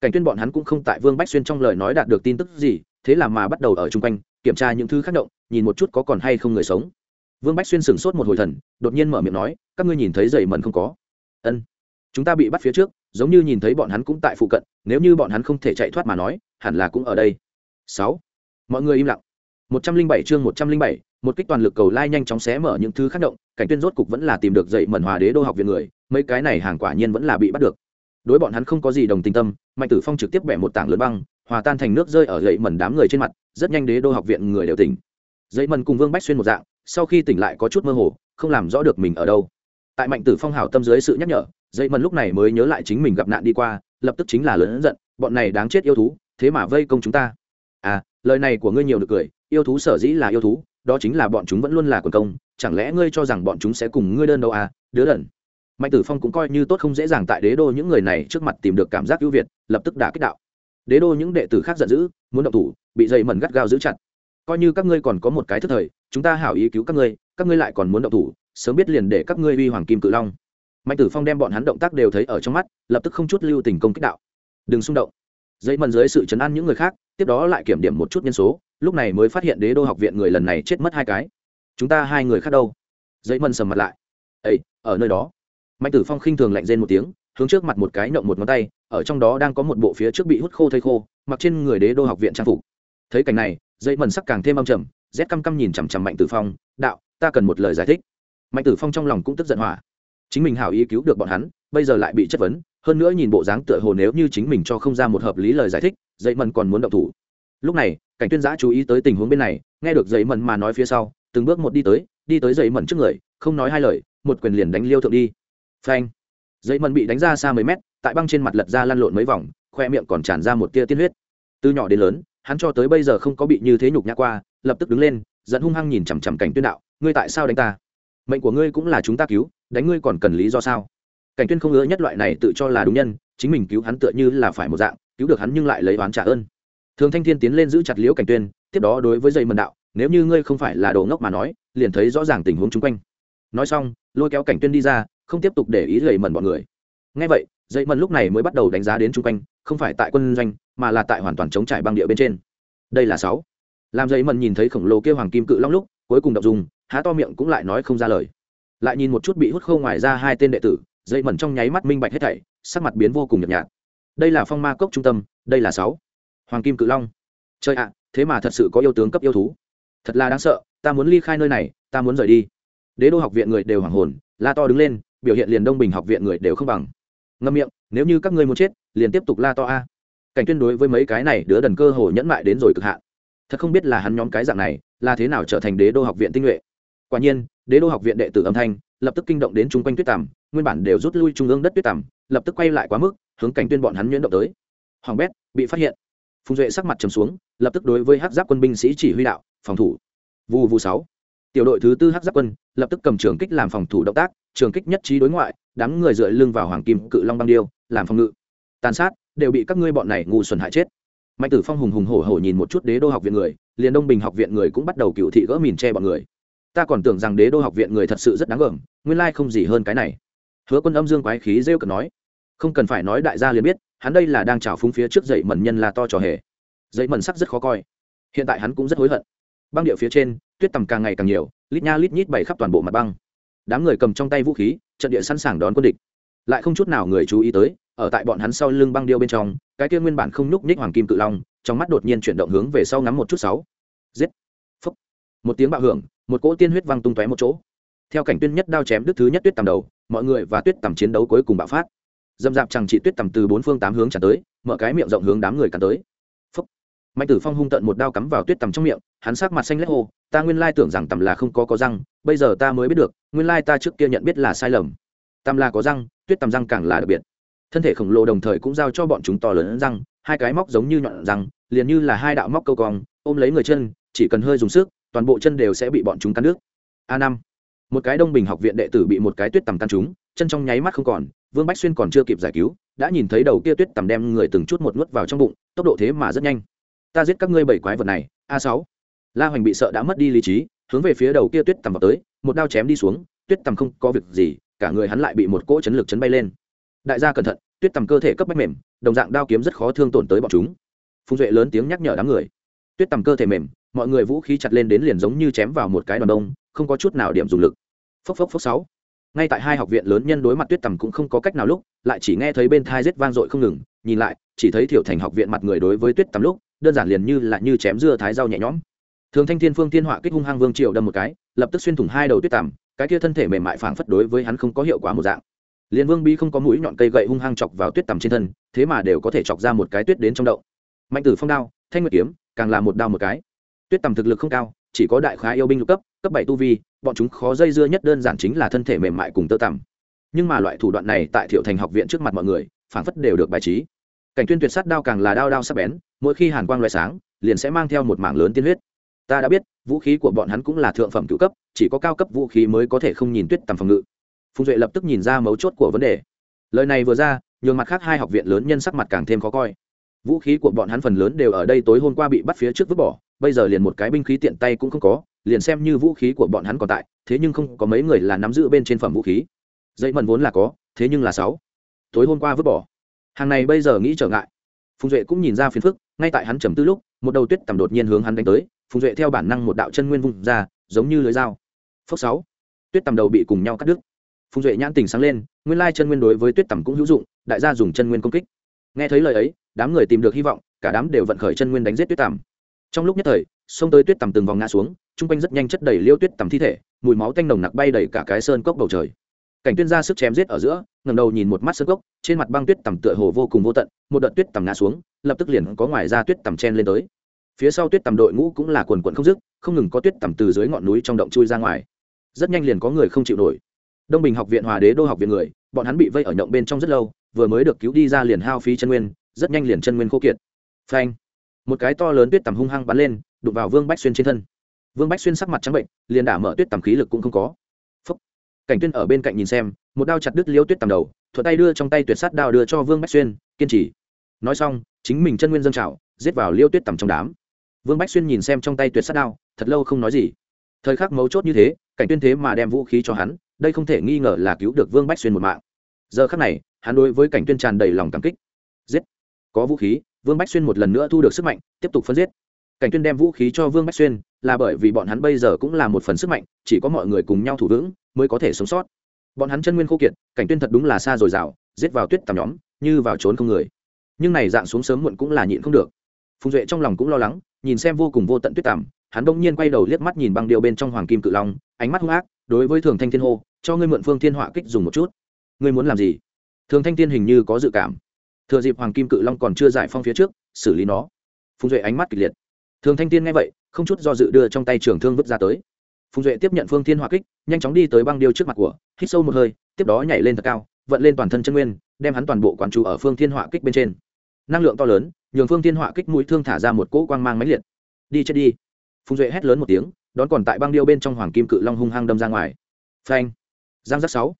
Cảnh tuyên bọn hắn cũng không tại vương bách xuyên trong lời nói đạt được tin tức gì, thế là mà bắt đầu ở chung quanh, kiểm tra những thứ khác động, nhìn một chút có còn hay không người sống. Vương bách xuyên sửng sốt một hồi thần, đột nhiên mở miệng nói, các ngươi nhìn thấy dày mần không có? Ân chúng ta bị bắt phía trước, giống như nhìn thấy bọn hắn cũng tại phụ cận, nếu như bọn hắn không thể chạy thoát mà nói, hẳn là cũng ở đây. Sáu. Mọi người im lặng. Một trăm linh bảy chương một trăm linh bảy, một kích toàn lực cầu lai nhanh chóng xé mở những thứ khác động, cảnh tuyên rốt cục vẫn là tìm được dậy mẩn hòa đế đô học viện người, mấy cái này hàng quả nhiên vẫn là bị bắt được. Đối bọn hắn không có gì đồng tình tâm, mạnh tử phong trực tiếp bẻ một tảng lớn băng, hòa tan thành nước rơi ở dậy mẩn đám người trên mặt, rất nhanh đế đô học viện người đều tỉnh. Dậy mẩn cùng vương bách xuyên một dạng, sau khi tỉnh lại có chút mơ hồ, không làm rõ được mình ở đâu. Tại mạnh tử phong hảo tâm dưới sự nhắc nhở Dây mần lúc này mới nhớ lại chính mình gặp nạn đi qua, lập tức chính là lớn giận, bọn này đáng chết yêu thú, thế mà vây công chúng ta. À lời này của ngươi nhiều được cười, yêu thú sở dĩ là yêu thú, đó chính là bọn chúng vẫn luôn là quần công, chẳng lẽ ngươi cho rằng bọn chúng sẽ cùng ngươi đơn đâu à đứa đần. Mạnh tử phong cũng coi như tốt không dễ dàng tại đế đô những người này trước mặt tìm được cảm giác ưu việt, lập tức đã kích đạo. Đế đô những đệ tử khác giận dữ, muốn động thủ, bị dây mẩn gắt gao giữ chặt. Coi như các ngươi còn có một cái thức thời, chúng ta hảo ý cứu các ngươi các ngươi lại còn muốn động thủ, sớm biết liền để các ngươi uy hoàng kim cự long mạnh tử phong đem bọn hắn động tác đều thấy ở trong mắt, lập tức không chút lưu tình công kích đạo. Đừng xung động. Dây mần dưới sự chấn an những người khác, tiếp đó lại kiểm điểm một chút nhân số, lúc này mới phát hiện đế đô học viện người lần này chết mất hai cái. Chúng ta hai người khác đâu? Dây mần sầm mặt lại. Ây ở nơi đó. Mạnh tử phong khinh thường lạnh rên một tiếng, hướng trước mặt một cái nộng một ngón tay, ở trong đó đang có một bộ phía trước bị hút khô thây khô, mặc trên người đế đô học viện trang phục. Thấy cảnh này, dây mần sắc càng thêm âm trầm, rét căm căm nhìn chằm chằm mạnh tử phong, đạo, ta cần một lời giải thích. Mạnh tử phong trong lòng cũng tức giận hỏa chính mình hảo ý cứu được bọn hắn, bây giờ lại bị chất vấn, hơn nữa nhìn bộ dáng tựa hồ nếu như chính mình cho không ra một hợp lý lời giải thích, dậy mần còn muốn động thủ. Lúc này, cảnh tuyên giã chú ý tới tình huống bên này, nghe được dậy mần mà nói phía sau, từng bước một đi tới đi tới dậy mần trước người, không nói hai lời, một quyền liền đánh liêu thượng đi. Phanh! Dậy mần bị đánh ra xa mấy mét, tại băng trên mặt lật ra lăn lộn mấy vòng, khoe miệng còn tràn ra một tia tiên huyết. Từ nhỏ đến lớn, hắn cho tới bây giờ không có bị như thế nhục nhã qua, lập tức đứng lên dẫn hung hăng nhìn chằm chằm cảnh tuyên đạo, ngươi tại sao đánh ta? Mệnh của ngươi cũng là chúng ta cứu đánh ngươi còn cần lý do sao? Cảnh tuyên không ngỡ nhất loại này tự cho là đúng nhân, chính mình cứu hắn tựa như là phải một dạng, cứu được hắn nhưng lại lấy oán trả ơn. Thường thanh thiên tiến lên giữ chặt liễu cảnh tuyên, tiếp đó đối với dây mần đạo, nếu như ngươi không phải là đồ ngốc mà nói, liền thấy rõ ràng tình huống chung quanh. Nói xong, lôi kéo cảnh tuyên đi ra, không tiếp tục để ý dây mần bọn người. Ngay vậy, dây mần lúc này mới bắt đầu đánh giá đến chung quanh, không phải tại quân doanh, mà là tại hoàn toàn chống trải băng địa bên trên. Đây là sáu. Làm dây mần nhìn thấy khổng lồ kia hoàng kim cự long lúc, cuối cùng đọc dùng, há to miệng cũng lại nói không ra lời lại nhìn một chút bị hút khô ngoài ra hai tên đệ tử, dây mẩn trong nháy mắt minh bạch hết thảy, sắc mặt biến vô cùng nhợt nhạt. Đây là phong ma cốc trung tâm, đây là sáu. Hoàng kim cự long. Chơi ạ, thế mà thật sự có yêu tướng cấp yêu thú. Thật là đáng sợ, ta muốn ly khai nơi này, ta muốn rời đi. Đế đô học viện người đều hoàng hồn, la to đứng lên, biểu hiện liền đông bình học viện người đều không bằng. Ngâm miệng, nếu như các ngươi muốn chết, liền tiếp tục la to a. Cảnh tuyên đối với mấy cái này đứa đần cơ hồ nhẫn mại đến rồi cực hạn. Thật không biết là hắn nhóm cái dạng này, là thế nào trở thành đế đô học viện tinh nhuệ quả nhiên, đế đô học viện đệ tử âm thanh lập tức kinh động đến chung quanh tuyết tằm, nguyên bản đều rút lui trung ương đất tuyết tằm, lập tức quay lại quá mức, hướng cảnh tuyên bọn hắn nhuyễn động tới. Hoàng bét bị phát hiện. Phùng duệ sắc mặt trầm xuống, lập tức đối với hát giáp quân binh sĩ chỉ huy đạo, phòng thủ. Vù vù sáu. Tiểu đội thứ tư hát giáp quân lập tức cầm trường kích làm phòng thủ động tác, trường kích nhất trí đối ngoại, đám người dựa lưng vào hoàng kim cự long băng điêu, làm phòng ngự. Tàn sát, đều bị các ngươi bọn này ngu xuẩn hại chết. Mạnh tử phong hùng hùng hổ hổ nhìn một chút đế đô học viện người, liền đông bình học viện người cũng bắt đầu cựu thị gỡ mìn che bọn người ta còn tưởng rằng đế đô học viện người thật sự rất đáng gờm, nguyên lai không gì hơn cái này. Hứa quân âm dương quái khí rêu cực nói. Không cần phải nói đại gia liền biết, hắn đây là đang trào phúng phía trước dậy mẩn nhân là to trò hề. Dậy mẩn sắc rất khó coi. Hiện tại hắn cũng rất hối hận. Băng điệu phía trên, tuyết tầm càng ngày càng nhiều, lít nha lít nhít bày khắp toàn bộ mặt băng. Đám người cầm trong tay vũ khí, trận địa sẵn sàng đón quân địch. Lại không chút nào người chú ý tới, ở tại bọn hắn sau lưng băng điêu bên trong, cái kia nguyên bản không nhúc nhích hoàng kim cự long, trong mắt đột nhiên chuyển động hướng về sau ngắm một chút sáu. Giết. Phúc. Một tiếng bạo hưởng một cỗ tiên huyết văng tung tóe một chỗ. Theo cảnh tuyên nhất đao chém đứt thứ nhất tuyết tầm đầu, mọi người và tuyết tầm chiến đấu cuối cùng bạo phát. Dâm dạp chẳng chỉ tuyết tầm từ bốn phương tám hướng tràn tới, mở cái miệng rộng hướng đám người cắn tới. Phúc. mạnh tử phong hung tận một đao cắm vào tuyết tầm trong miệng, hắn sắc mặt xanh lét hô, ta nguyên lai tưởng rằng tầm là không có có răng, bây giờ ta mới biết được, nguyên lai ta trước kia nhận biết là sai lầm. Tầm là có răng, tuyết tầm răng càng là đặc biệt. Thân thể khổng lồ đồng thời cũng giao cho bọn chúng to lớn răng, hai cái móc giống như nhọn răng, liền như là hai đạo móc câu cong, ôm lấy người chân, chỉ cần hơi dùng sức toàn bộ chân đều sẽ bị bọn chúng cắn nước. A năm. Một cái đông bình học viện đệ tử bị một cái tuyết tầm căn trúng, chân trong nháy mắt không còn, vương bách xuyên còn chưa kịp giải cứu, đã nhìn thấy đầu kia tuyết tầm đem người từng chút một nuốt vào trong bụng, tốc độ thế mà rất nhanh. Ta giết các ngươi bảy quái vật này, a sáu. La hoành bị sợ đã mất đi lý trí, hướng về phía đầu kia tuyết tầm vào tới, một đao chém đi xuống, tuyết tầm không có việc gì, cả người hắn lại bị một cỗ chấn lực chấn bay lên. Đại gia cẩn thận, tuyết tầm cơ thể cấp bách mềm, đồng dạng đao kiếm rất khó thương tổn tới bọn chúng. Phùng duệ lớn tiếng nhắc nhở đám người. Tuyết tầm cơ thể mềm mọi người vũ khí chặt lên đến liền giống như chém vào một cái đòn đông, không có chút nào điểm dùng lực. Phốc phốc phốc sáu. Ngay tại hai học viện lớn nhân đối mặt tuyết tầm cũng không có cách nào lúc, lại chỉ nghe thấy bên thai rết vang dội không ngừng, nhìn lại, chỉ thấy thiểu thành học viện mặt người đối với tuyết tầm lúc, đơn giản liền như là như chém dưa thái rau nhẹ nhõm. Thường thanh thiên phương thiên họa kích hung hăng vương triều đâm một cái, lập tức xuyên thủng hai đầu tuyết tầm, cái kia thân thể mềm mại phảng phất đối với hắn không có hiệu quả một dạng. Liền vương bi không có mũi nhọn cây gậy hung hăng chọc vào tuyết tầm trên thân, thế mà đều có thể chọc ra một cái tuyết đến trong đậu mạnh tử phong đao, thanh nguyệt kiếm, càng là một đao một cái tuyết Tầm thực lực không cao, chỉ có đại khái yêu binh lục cấp cấp bảy tu vi, bọn chúng khó dây dưa nhất đơn giản chính là thân thể mềm mại cùng tơ tằm. Nhưng mà loại thủ đoạn này tại thiệu thành học viện trước mặt mọi người phản phất đều được bài trí. Cảnh tuyên tuyệt sát đao càng là đao đao sắc bén, mỗi khi hàn quang loại sáng, liền sẽ mang theo một mảng lớn tiên huyết. Ta đã biết, vũ khí của bọn hắn cũng là thượng phẩm cựu cấp, chỉ có cao cấp vũ khí mới có thể không nhìn tuyết tầm phòng ngự. Phùng duệ lập tức nhìn ra mấu chốt của vấn đề. Lời này vừa ra, nhường mặt khác hai học viện lớn nhân sắc mặt càng thêm khó coi. Vũ khí của bọn hắn phần lớn đều ở đây tối hôm qua bị bắt phía trước vứt bỏ bây giờ liền một cái binh khí tiện tay cũng không có, liền xem như vũ khí của bọn hắn còn tại, thế nhưng không có mấy người là nắm giữ bên trên phẩm vũ khí. Dây mần vốn là có, thế nhưng là sáu. Tối hôm qua vứt bỏ. Hàng này bây giờ nghĩ trở ngại. Phùng duệ cũng nhìn ra phiền phức, ngay tại hắn trầm tư lúc, một đầu tuyết tầm đột nhiên hướng hắn đánh tới, phùng duệ theo bản năng một đạo chân nguyên vung ra, giống như lưới dao. Phốc sáu. Tuyết tầm đầu bị cùng nhau cắt đứt. Phùng duệ nhãn tình sáng lên, nguyên lai chân nguyên đối với tuyết tầm cũng hữu dụng, đại gia dùng chân nguyên công kích. Nghe thấy lời ấy, đám người tìm được hy vọng, cả đám đều vận khởi chân nguyên đánh giết tuyết tầm trong lúc nhất thời xông tới tuyết tầm từng vòng ngã xuống, chung quanh rất nhanh chất đầy liêu tuyết tầm thi thể, mùi máu tanh nồng nặc bay đầy cả cái sơn cốc bầu trời. Cảnh tuyên ra sức chém giết ở giữa ngầm đầu nhìn một mắt sơn cốc, trên mặt băng tuyết tầm tựa hồ vô cùng vô tận, một đợt tuyết tầm ngã xuống, lập tức liền có ngoài ra tuyết tầm chen lên tới. Phía sau tuyết tầm đội ngũ cũng là quần quận không dứt, không ngừng có tuyết tầm từ dưới ngọn núi trong động chui ra ngoài. Rất nhanh liền có người không chịu nổi. Đông bình học viện hòa đế đô học viện người, bọn hắn bị vây ở nhộng bên trong rất lâu, vừa mới được cứu đi ra liền hao phí chân nguyên, rất nhanh liền chân nguyên khô kiệt. Phanh! Một cái to lớn tuyết tầm hung hăng bắn lên, đụng vào vương bách xuyên trên thân. Vương bách xuyên sắc mặt trắng bệnh, liền đả mở tuyết tầm khí lực cũng không có. Phúc. cảnh tuyên ở bên cạnh nhìn xem, một đao chặt đứt liêu tuyết tầm đầu, thuận tay đưa trong tay tuyệt sát đao đưa cho vương bách xuyên, kiên trì. Nói xong, chính mình chân nguyên dâng trào, giết vào liêu tuyết tầm trong đám. Vương bách xuyên nhìn xem trong tay tuyệt sát đao, thật lâu không nói gì. Thời khắc mấu chốt như thế, cảnh tuyên thế mà đem vũ khí cho hắn, đây không thể nghi ngờ là cứu được vương bách xuyên một mạng. Giờ khắc này, hắn đối với cảnh tuyên tràn đầy lòng cảm kích. Giết. Có vũ khí vương bách xuyên một lần nữa thu được sức mạnh tiếp tục phân giết. Cảnh tuyên đem vũ khí cho vương bách xuyên là bởi vì bọn hắn bây giờ cũng là một phần sức mạnh chỉ có mọi người cùng nhau thủ vững mới có thể sống sót. Bọn hắn chân nguyên khô kiệt cảnh tuyên thật đúng là xa rồi rào giết vào tuyết tầm nhóm như vào trốn không người. Nhưng này dạng xuống sớm muộn cũng là nhịn không được. Phùng duệ trong lòng cũng lo lắng nhìn xem vô cùng vô tận tuyết Tầm, hắn đông nhiên quay đầu liếc mắt nhìn băng điệu bên trong hoàng kim cự long ánh mắt hung ác đối với thường thanh thiên hô cho ngươi mượn phương thiên họa kích dùng một chút. Ngươi muốn làm gì? Thường thanh thiên hình như có dự cảm thừa dịp hoàng kim cự long còn chưa giải phong phía trước, xử lý nó. Phùng duệ ánh mắt kịch liệt. Thường thanh thiên nghe vậy, không chút do dự đưa trong tay trường thương vứt ra tới. Phùng duệ tiếp nhận phương thiên hòa kích, nhanh chóng đi tới băng điêu trước mặt của, hít sâu một hơi, tiếp đó nhảy lên thật cao, vận lên toàn thân chân nguyên, đem hắn toàn bộ quản trụ ở phương thiên họa kích bên trên. Năng lượng to lớn, nhường phương thiên họa kích mũi thương thả ra một cỗ quang mang máy liệt. Đi chết đi. Phùng duệ hét lớn một tiếng, đón còn tại băng điêu bên trong hoàng kim cự long hung hăng đâm ra ngoài. Phanh. Giang giác sáu.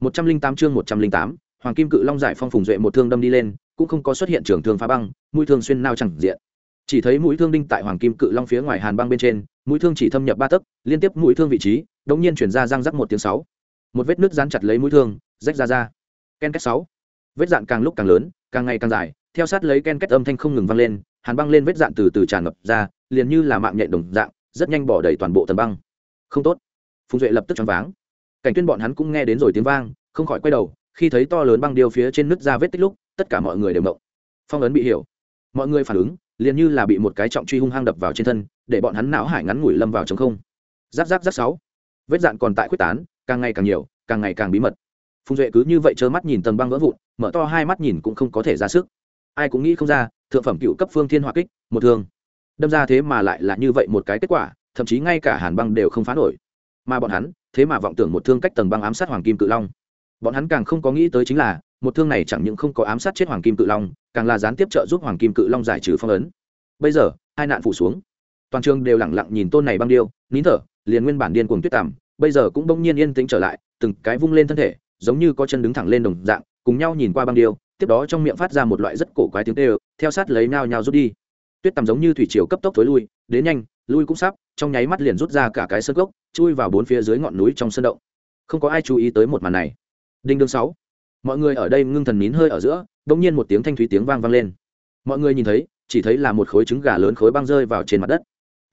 Một trăm linh tám chương một trăm linh tám hoàng kim cự long giải phong phùng duệ một thương đâm đi lên, cũng không có xuất hiện trường thương phá băng, mũi thương xuyên nao chẳng diện. Chỉ thấy mũi thương đinh tại hoàng kim cự long phía ngoài hàn băng bên trên, mũi thương chỉ thâm nhập ba tấc, liên tiếp mũi thương vị trí, đống nhiên chuyển ra răng rắc một tiếng sáu. Một vết nứt dán chặt lấy mũi thương, rách ra ra. Ken kết sáu. Vết dạn càng lúc càng lớn, càng ngày càng dài, theo sát lấy ken kết âm thanh không ngừng vang lên, hàn băng lên vết dạn từ từ tràn ngập ra, liền như là mạng nhện đồng dạng, rất nhanh bỏ đầy toàn bộ tần băng. Không tốt. Phùng duệ lập tức choáng váng. Cảnh tuyên bọn hắn cũng nghe đến rồi tiếng vang, không khỏi quay đầu khi thấy to lớn băng điêu phía trên nứt ra vết tích lúc, tất cả mọi người đều mộng phong ấn bị hiểu. Mọi người phản ứng, liền như là bị một cái trọng truy hung hăng đập vào trên thân, để bọn hắn não hải ngắn ngủi lâm vào trong không. Giáp giáp giáp sáu. Vết dạn còn tại quyết tán, càng ngày càng nhiều, càng ngày càng bí mật. Phùng duệ cứ như vậy trơ mắt nhìn tầng băng vỡ vụn, mở to hai mắt nhìn cũng không có thể ra sức. Ai cũng nghĩ không ra, thượng phẩm cựu cấp phương thiên hỏa kích, một thương. Đâm ra thế mà lại là như vậy một cái kết quả, thậm chí ngay cả hàn băng đều không phá nổi. Mà bọn hắn, thế mà vọng tưởng một thương cách tầng băng ám sát hoàng kim cự long bọn hắn càng không có nghĩ tới chính là, một thương này chẳng những không có ám sát chết hoàng kim cự long, càng là gián tiếp trợ giúp hoàng kim cự long giải trừ phong ấn. Bây giờ, hai nạn phủ xuống. Toàn trường đều lẳng lặng nhìn tôn này băng điêu, nín thở, liền nguyên bản điên cuồng tuyết tằm, bây giờ cũng bỗng nhiên yên tĩnh trở lại, từng cái vung lên thân thể, giống như có chân đứng thẳng lên đồng dạng, cùng nhau nhìn qua băng điêu, tiếp đó trong miệng phát ra một loại rất cổ quái tiếng tê theo sát lấy nao nhao rút đi. Tuyết tằm giống như thủy chiều cấp tốc thối lui, đến nhanh, lui cũng sắp, trong nháy mắt liền rút ra cả cái sơn gốc chui vào bốn phía dưới ngọn núi trong sân động. Không có ai chú ý tới một màn này đinh đương sáu. Mọi người ở đây ngưng thần nín hơi ở giữa đ ỗ n g nhiên một tiếng thanh thúy tiếng vang vang lên. Mọi người nhìn thấy, chỉ thấy là một khối trứng gà lớn khối băng rơi vào trên mặt đất.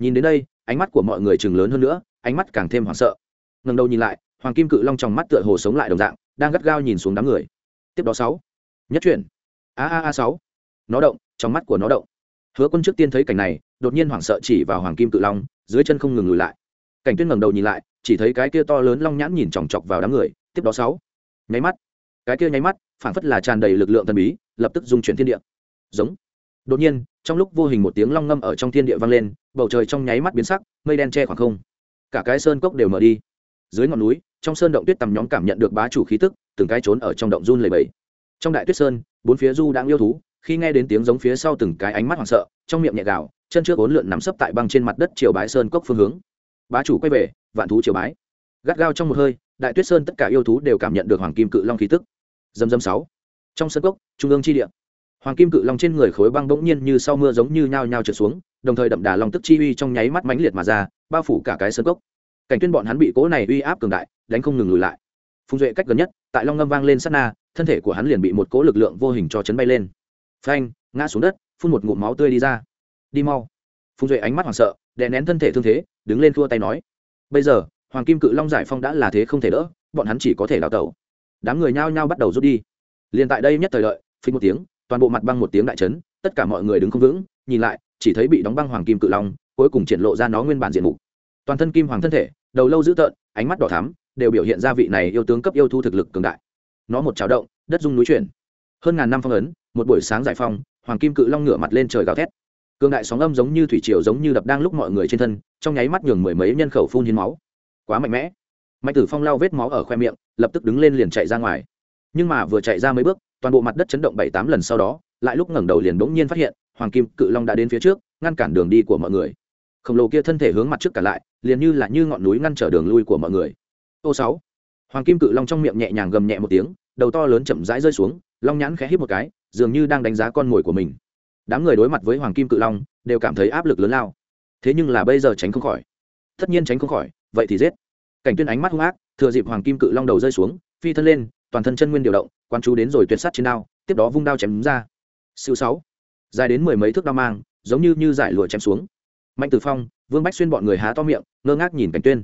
Nhìn đến đây, ánh mắt của mọi người chừng lớn hơn nữa, ánh mắt càng thêm hoảng sợ. Ngần đầu nhìn lại, hoàng kim cự long trong mắt tựa hồ sống lại đồng dạng, đang gắt gao nhìn xuống đám người. Tiếp đó sáu. Nhất chuyển. A a a sáu. Nó động, trong mắt của nó động. Hứa quân trước tiên thấy cảnh này, đột nhiên hoảng sợ chỉ vào hoàng kim cự long, dưới chân không ngừng lùi lại. Cảnh tuyết ngẩng đầu nhìn lại, chỉ thấy cái kia to lớn long nhãn nhìn chòng chọc vào đám người. Tiếp đó sáu nháy mắt. Cái kia nháy mắt phản phất là tràn đầy lực lượng thần bí, lập tức dung chuyển thiên địa. Giống. Đột nhiên, trong lúc vô hình một tiếng long ngâm ở trong thiên địa vang lên, bầu trời trong nháy mắt biến sắc, mây đen che khoảng không. Cả cái sơn cốc đều mở đi. Dưới ngọn núi, trong sơn động tuyết tầm nhóm cảm nhận được bá chủ khí tức, từng cái trốn ở trong động run lầy bẫy trong đại tuyết sơn, bốn phía du đang yêu thú, khi nghe đến tiếng giống phía sau từng cái ánh mắt hoảng sợ, trong miệng nhẹ gào, chân trước bốn lượn nằm sấp tại băng trên mặt đất triều bái sơn cốc phương hướng. Bá chủ quay về, vạn thú triều bái. Gắt gao trong một hơi đại tuyết sơn tất cả yêu thú đều cảm nhận được hoàng kim cự long khí tức. Dầm dầm sáu. Trong sân cốc, trung ương chi địa. Hoàng kim cự long trên người khối băng bỗng nhiên như sau mưa giống như nhao nhao trượt xuống, đồng thời đậm đà long tức chi uy trong nháy mắt mãnh liệt mà ra, bao phủ cả cái sân cốc. Cảnh tuyên bọn hắn bị cố này uy áp cường đại, đánh không ngừng lùi lại. Phùng duệ cách gần nhất, tại long ngâm vang lên sát na, thân thể của hắn liền bị một cố lực lượng vô hình cho chấn bay lên. Phanh, ngã xuống đất, phun một ngụm máu tươi đi ra. Đi mau. Phùng duệ ánh mắt hoảng sợ, đè nén thân thể thương thế, đứng lên thua tay nói, bây giờ hoàng kim cự long giải phong đã là thế không thể đỡ, bọn hắn chỉ có thể đào tẩu. Đám người nhao nhao bắt đầu rút đi. Liền tại đây nhất thời lợi phí một tiếng, toàn bộ mặt băng một tiếng đại chấn, tất cả mọi người đứng không vững, nhìn lại, chỉ thấy bị đóng băng hoàng kim cự long, cuối cùng triển lộ ra nó nguyên bản diện mục. Toàn thân kim hoàng thân thể, đầu lâu dữ tợn, ánh mắt đỏ thắm, đều biểu hiện ra vị này yêu tướng cấp yêu thu thực lực cường đại. Nó một trào động, đất dung núi chuyển. Hơn ngàn năm phong ấn, một buổi sáng giải phong hoàng kim cự long ngửa mặt lên trời gào thét. Cường đại sóng âm giống như thủy triều giống như đập đang lúc mọi người trên thân, trong nháy mắt nhường mười mấy nhân khẩu phun hiến máu quá mạnh mẽ. Mạnh tử phong lau vết máu ở khoe miệng, lập tức đứng lên liền chạy ra ngoài. Nhưng mà vừa chạy ra mấy bước, toàn bộ mặt đất chấn động bảy tám lần sau đó, lại lúc ngẩng đầu liền bỗng nhiên phát hiện, hoàng kim, cự long đã đến phía trước, ngăn cản đường đi của mọi người. Khổng lồ kia thân thể hướng mặt trước cả lại, liền như là như ngọn núi ngăn trở đường lui của mọi người. Ô sáu. Hoàng kim, cự long trong miệng nhẹ nhàng gầm nhẹ một tiếng, đầu to lớn chậm rãi rơi xuống, long nhãn khẽ hít một cái, dường như đang đánh giá con mồi của mình. Đám người đối mặt với hoàng kim, cự long, đều cảm thấy áp lực lớn lao. Thế nhưng là bây giờ tránh không khỏi. Tất nhiên tránh không khỏi vậy thì giết. Cảnh tuyên ánh mắt hung ác, thừa dịp hoàng kim cự long đầu rơi xuống, phi thân lên, toàn thân chân nguyên điều động quan chú đến rồi tuyệt sát trên đao, tiếp đó vung đao chém ra. Siêu sáu. Dài đến mười mấy thước đao mang, giống như như giải lụa chém xuống. Mạnh tử phong, vương bách xuyên bọn người há to miệng, ngơ ngác nhìn cảnh tuyên.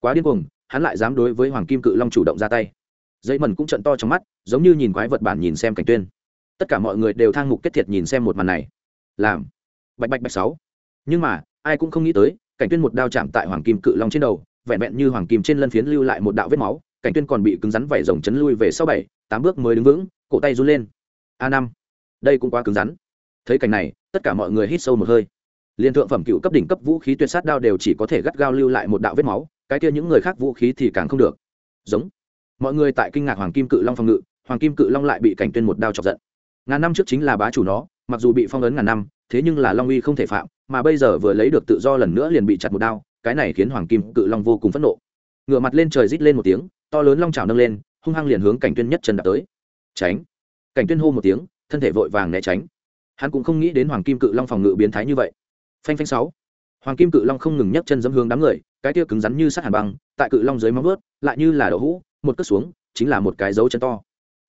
Quá điên cuồng, hắn lại dám đối với hoàng kim cự long chủ động ra tay. Dây mần cũng trận to trong mắt, giống như nhìn quái vật bản nhìn xem cảnh tuyên. Tất cả mọi người đều thang mục kết thiệt nhìn xem một màn này. Làm. Bạch bạch bạch sáu. Nhưng mà, ai cũng không nghĩ tới, cảnh tuyên một đao chạm tại hoàng kim cự long trên đầu vẹn vẹn như hoàng kim trên lân phiến lưu lại một đạo vết máu, cảnh tuyên còn bị cứng rắn vảy rồng chấn lui về sau bảy, tám bước mới đứng vững, cổ tay run lên. A năm. Đây cũng quá cứng rắn. Thấy cảnh này, tất cả mọi người hít sâu một hơi. Liên thượng phẩm cựu cấp đỉnh cấp vũ khí tuyệt sát đao đều chỉ có thể gắt gao lưu lại một đạo vết máu, cái kia những người khác vũ khí thì càng không được. Giống. Mọi người tại kinh ngạc hoàng kim cự long phòng ngự, hoàng kim cự long lại bị cảnh tuyên một đao chọc giận. Ngàn năm trước chính là bá chủ nó, mặc dù bị phong ấn ngàn năm, thế nhưng là long uy không thể phạm, mà bây giờ vừa lấy được tự do lần nữa liền bị chặt một đao cái này khiến hoàng kim cự long vô cùng phẫn nộ. Ngửa mặt lên trời rít lên một tiếng, to lớn long trào nâng lên, hung hăng liền hướng cảnh tuyên nhất chân đạp tới. Tránh! Cảnh tuyên hô một tiếng, thân thể vội vàng né tránh. Hắn cũng không nghĩ đến hoàng kim cự long phòng ngự biến thái như vậy. Phanh phanh sáu! Hoàng kim cự long không ngừng nhấc chân dẫm hướng đám người, cái tia cứng rắn như sắt hàn băng, tại cự long dưới móng vớt lại như là đậu hũ, một cất xuống, chính là một cái dấu chân to.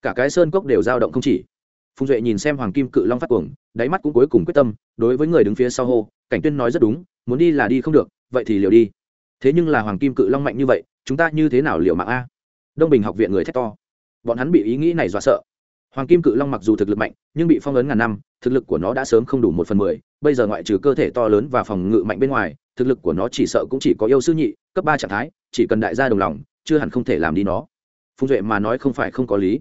Cả cái sơn cốc đều dao động không chỉ. Phùng duệ nhìn xem hoàng kim cự long phát cuồng, đáy mắt cũng cuối cùng quyết tâm, đối với người đứng phía sau hô, cảnh tuyên nói rất đúng, muốn đi là đi không được vậy thì liều đi. Thế nhưng là hoàng kim cự long mạnh như vậy, chúng ta như thế nào liều mạng a? Đông bình học viện người thét to. Bọn hắn bị ý nghĩ này dọa sợ. Hoàng kim cự long mặc dù thực lực mạnh, nhưng bị phong ấn ngàn năm, thực lực của nó đã sớm không đủ một phần mười. Bây giờ ngoại trừ cơ thể to lớn và phòng ngự mạnh bên ngoài, thực lực của nó chỉ sợ cũng chỉ có yêu sư nhị, cấp ba trạng thái, chỉ cần đại gia đồng lòng, chưa hẳn không thể làm đi nó. Phùng duệ mà nói không phải không có lý.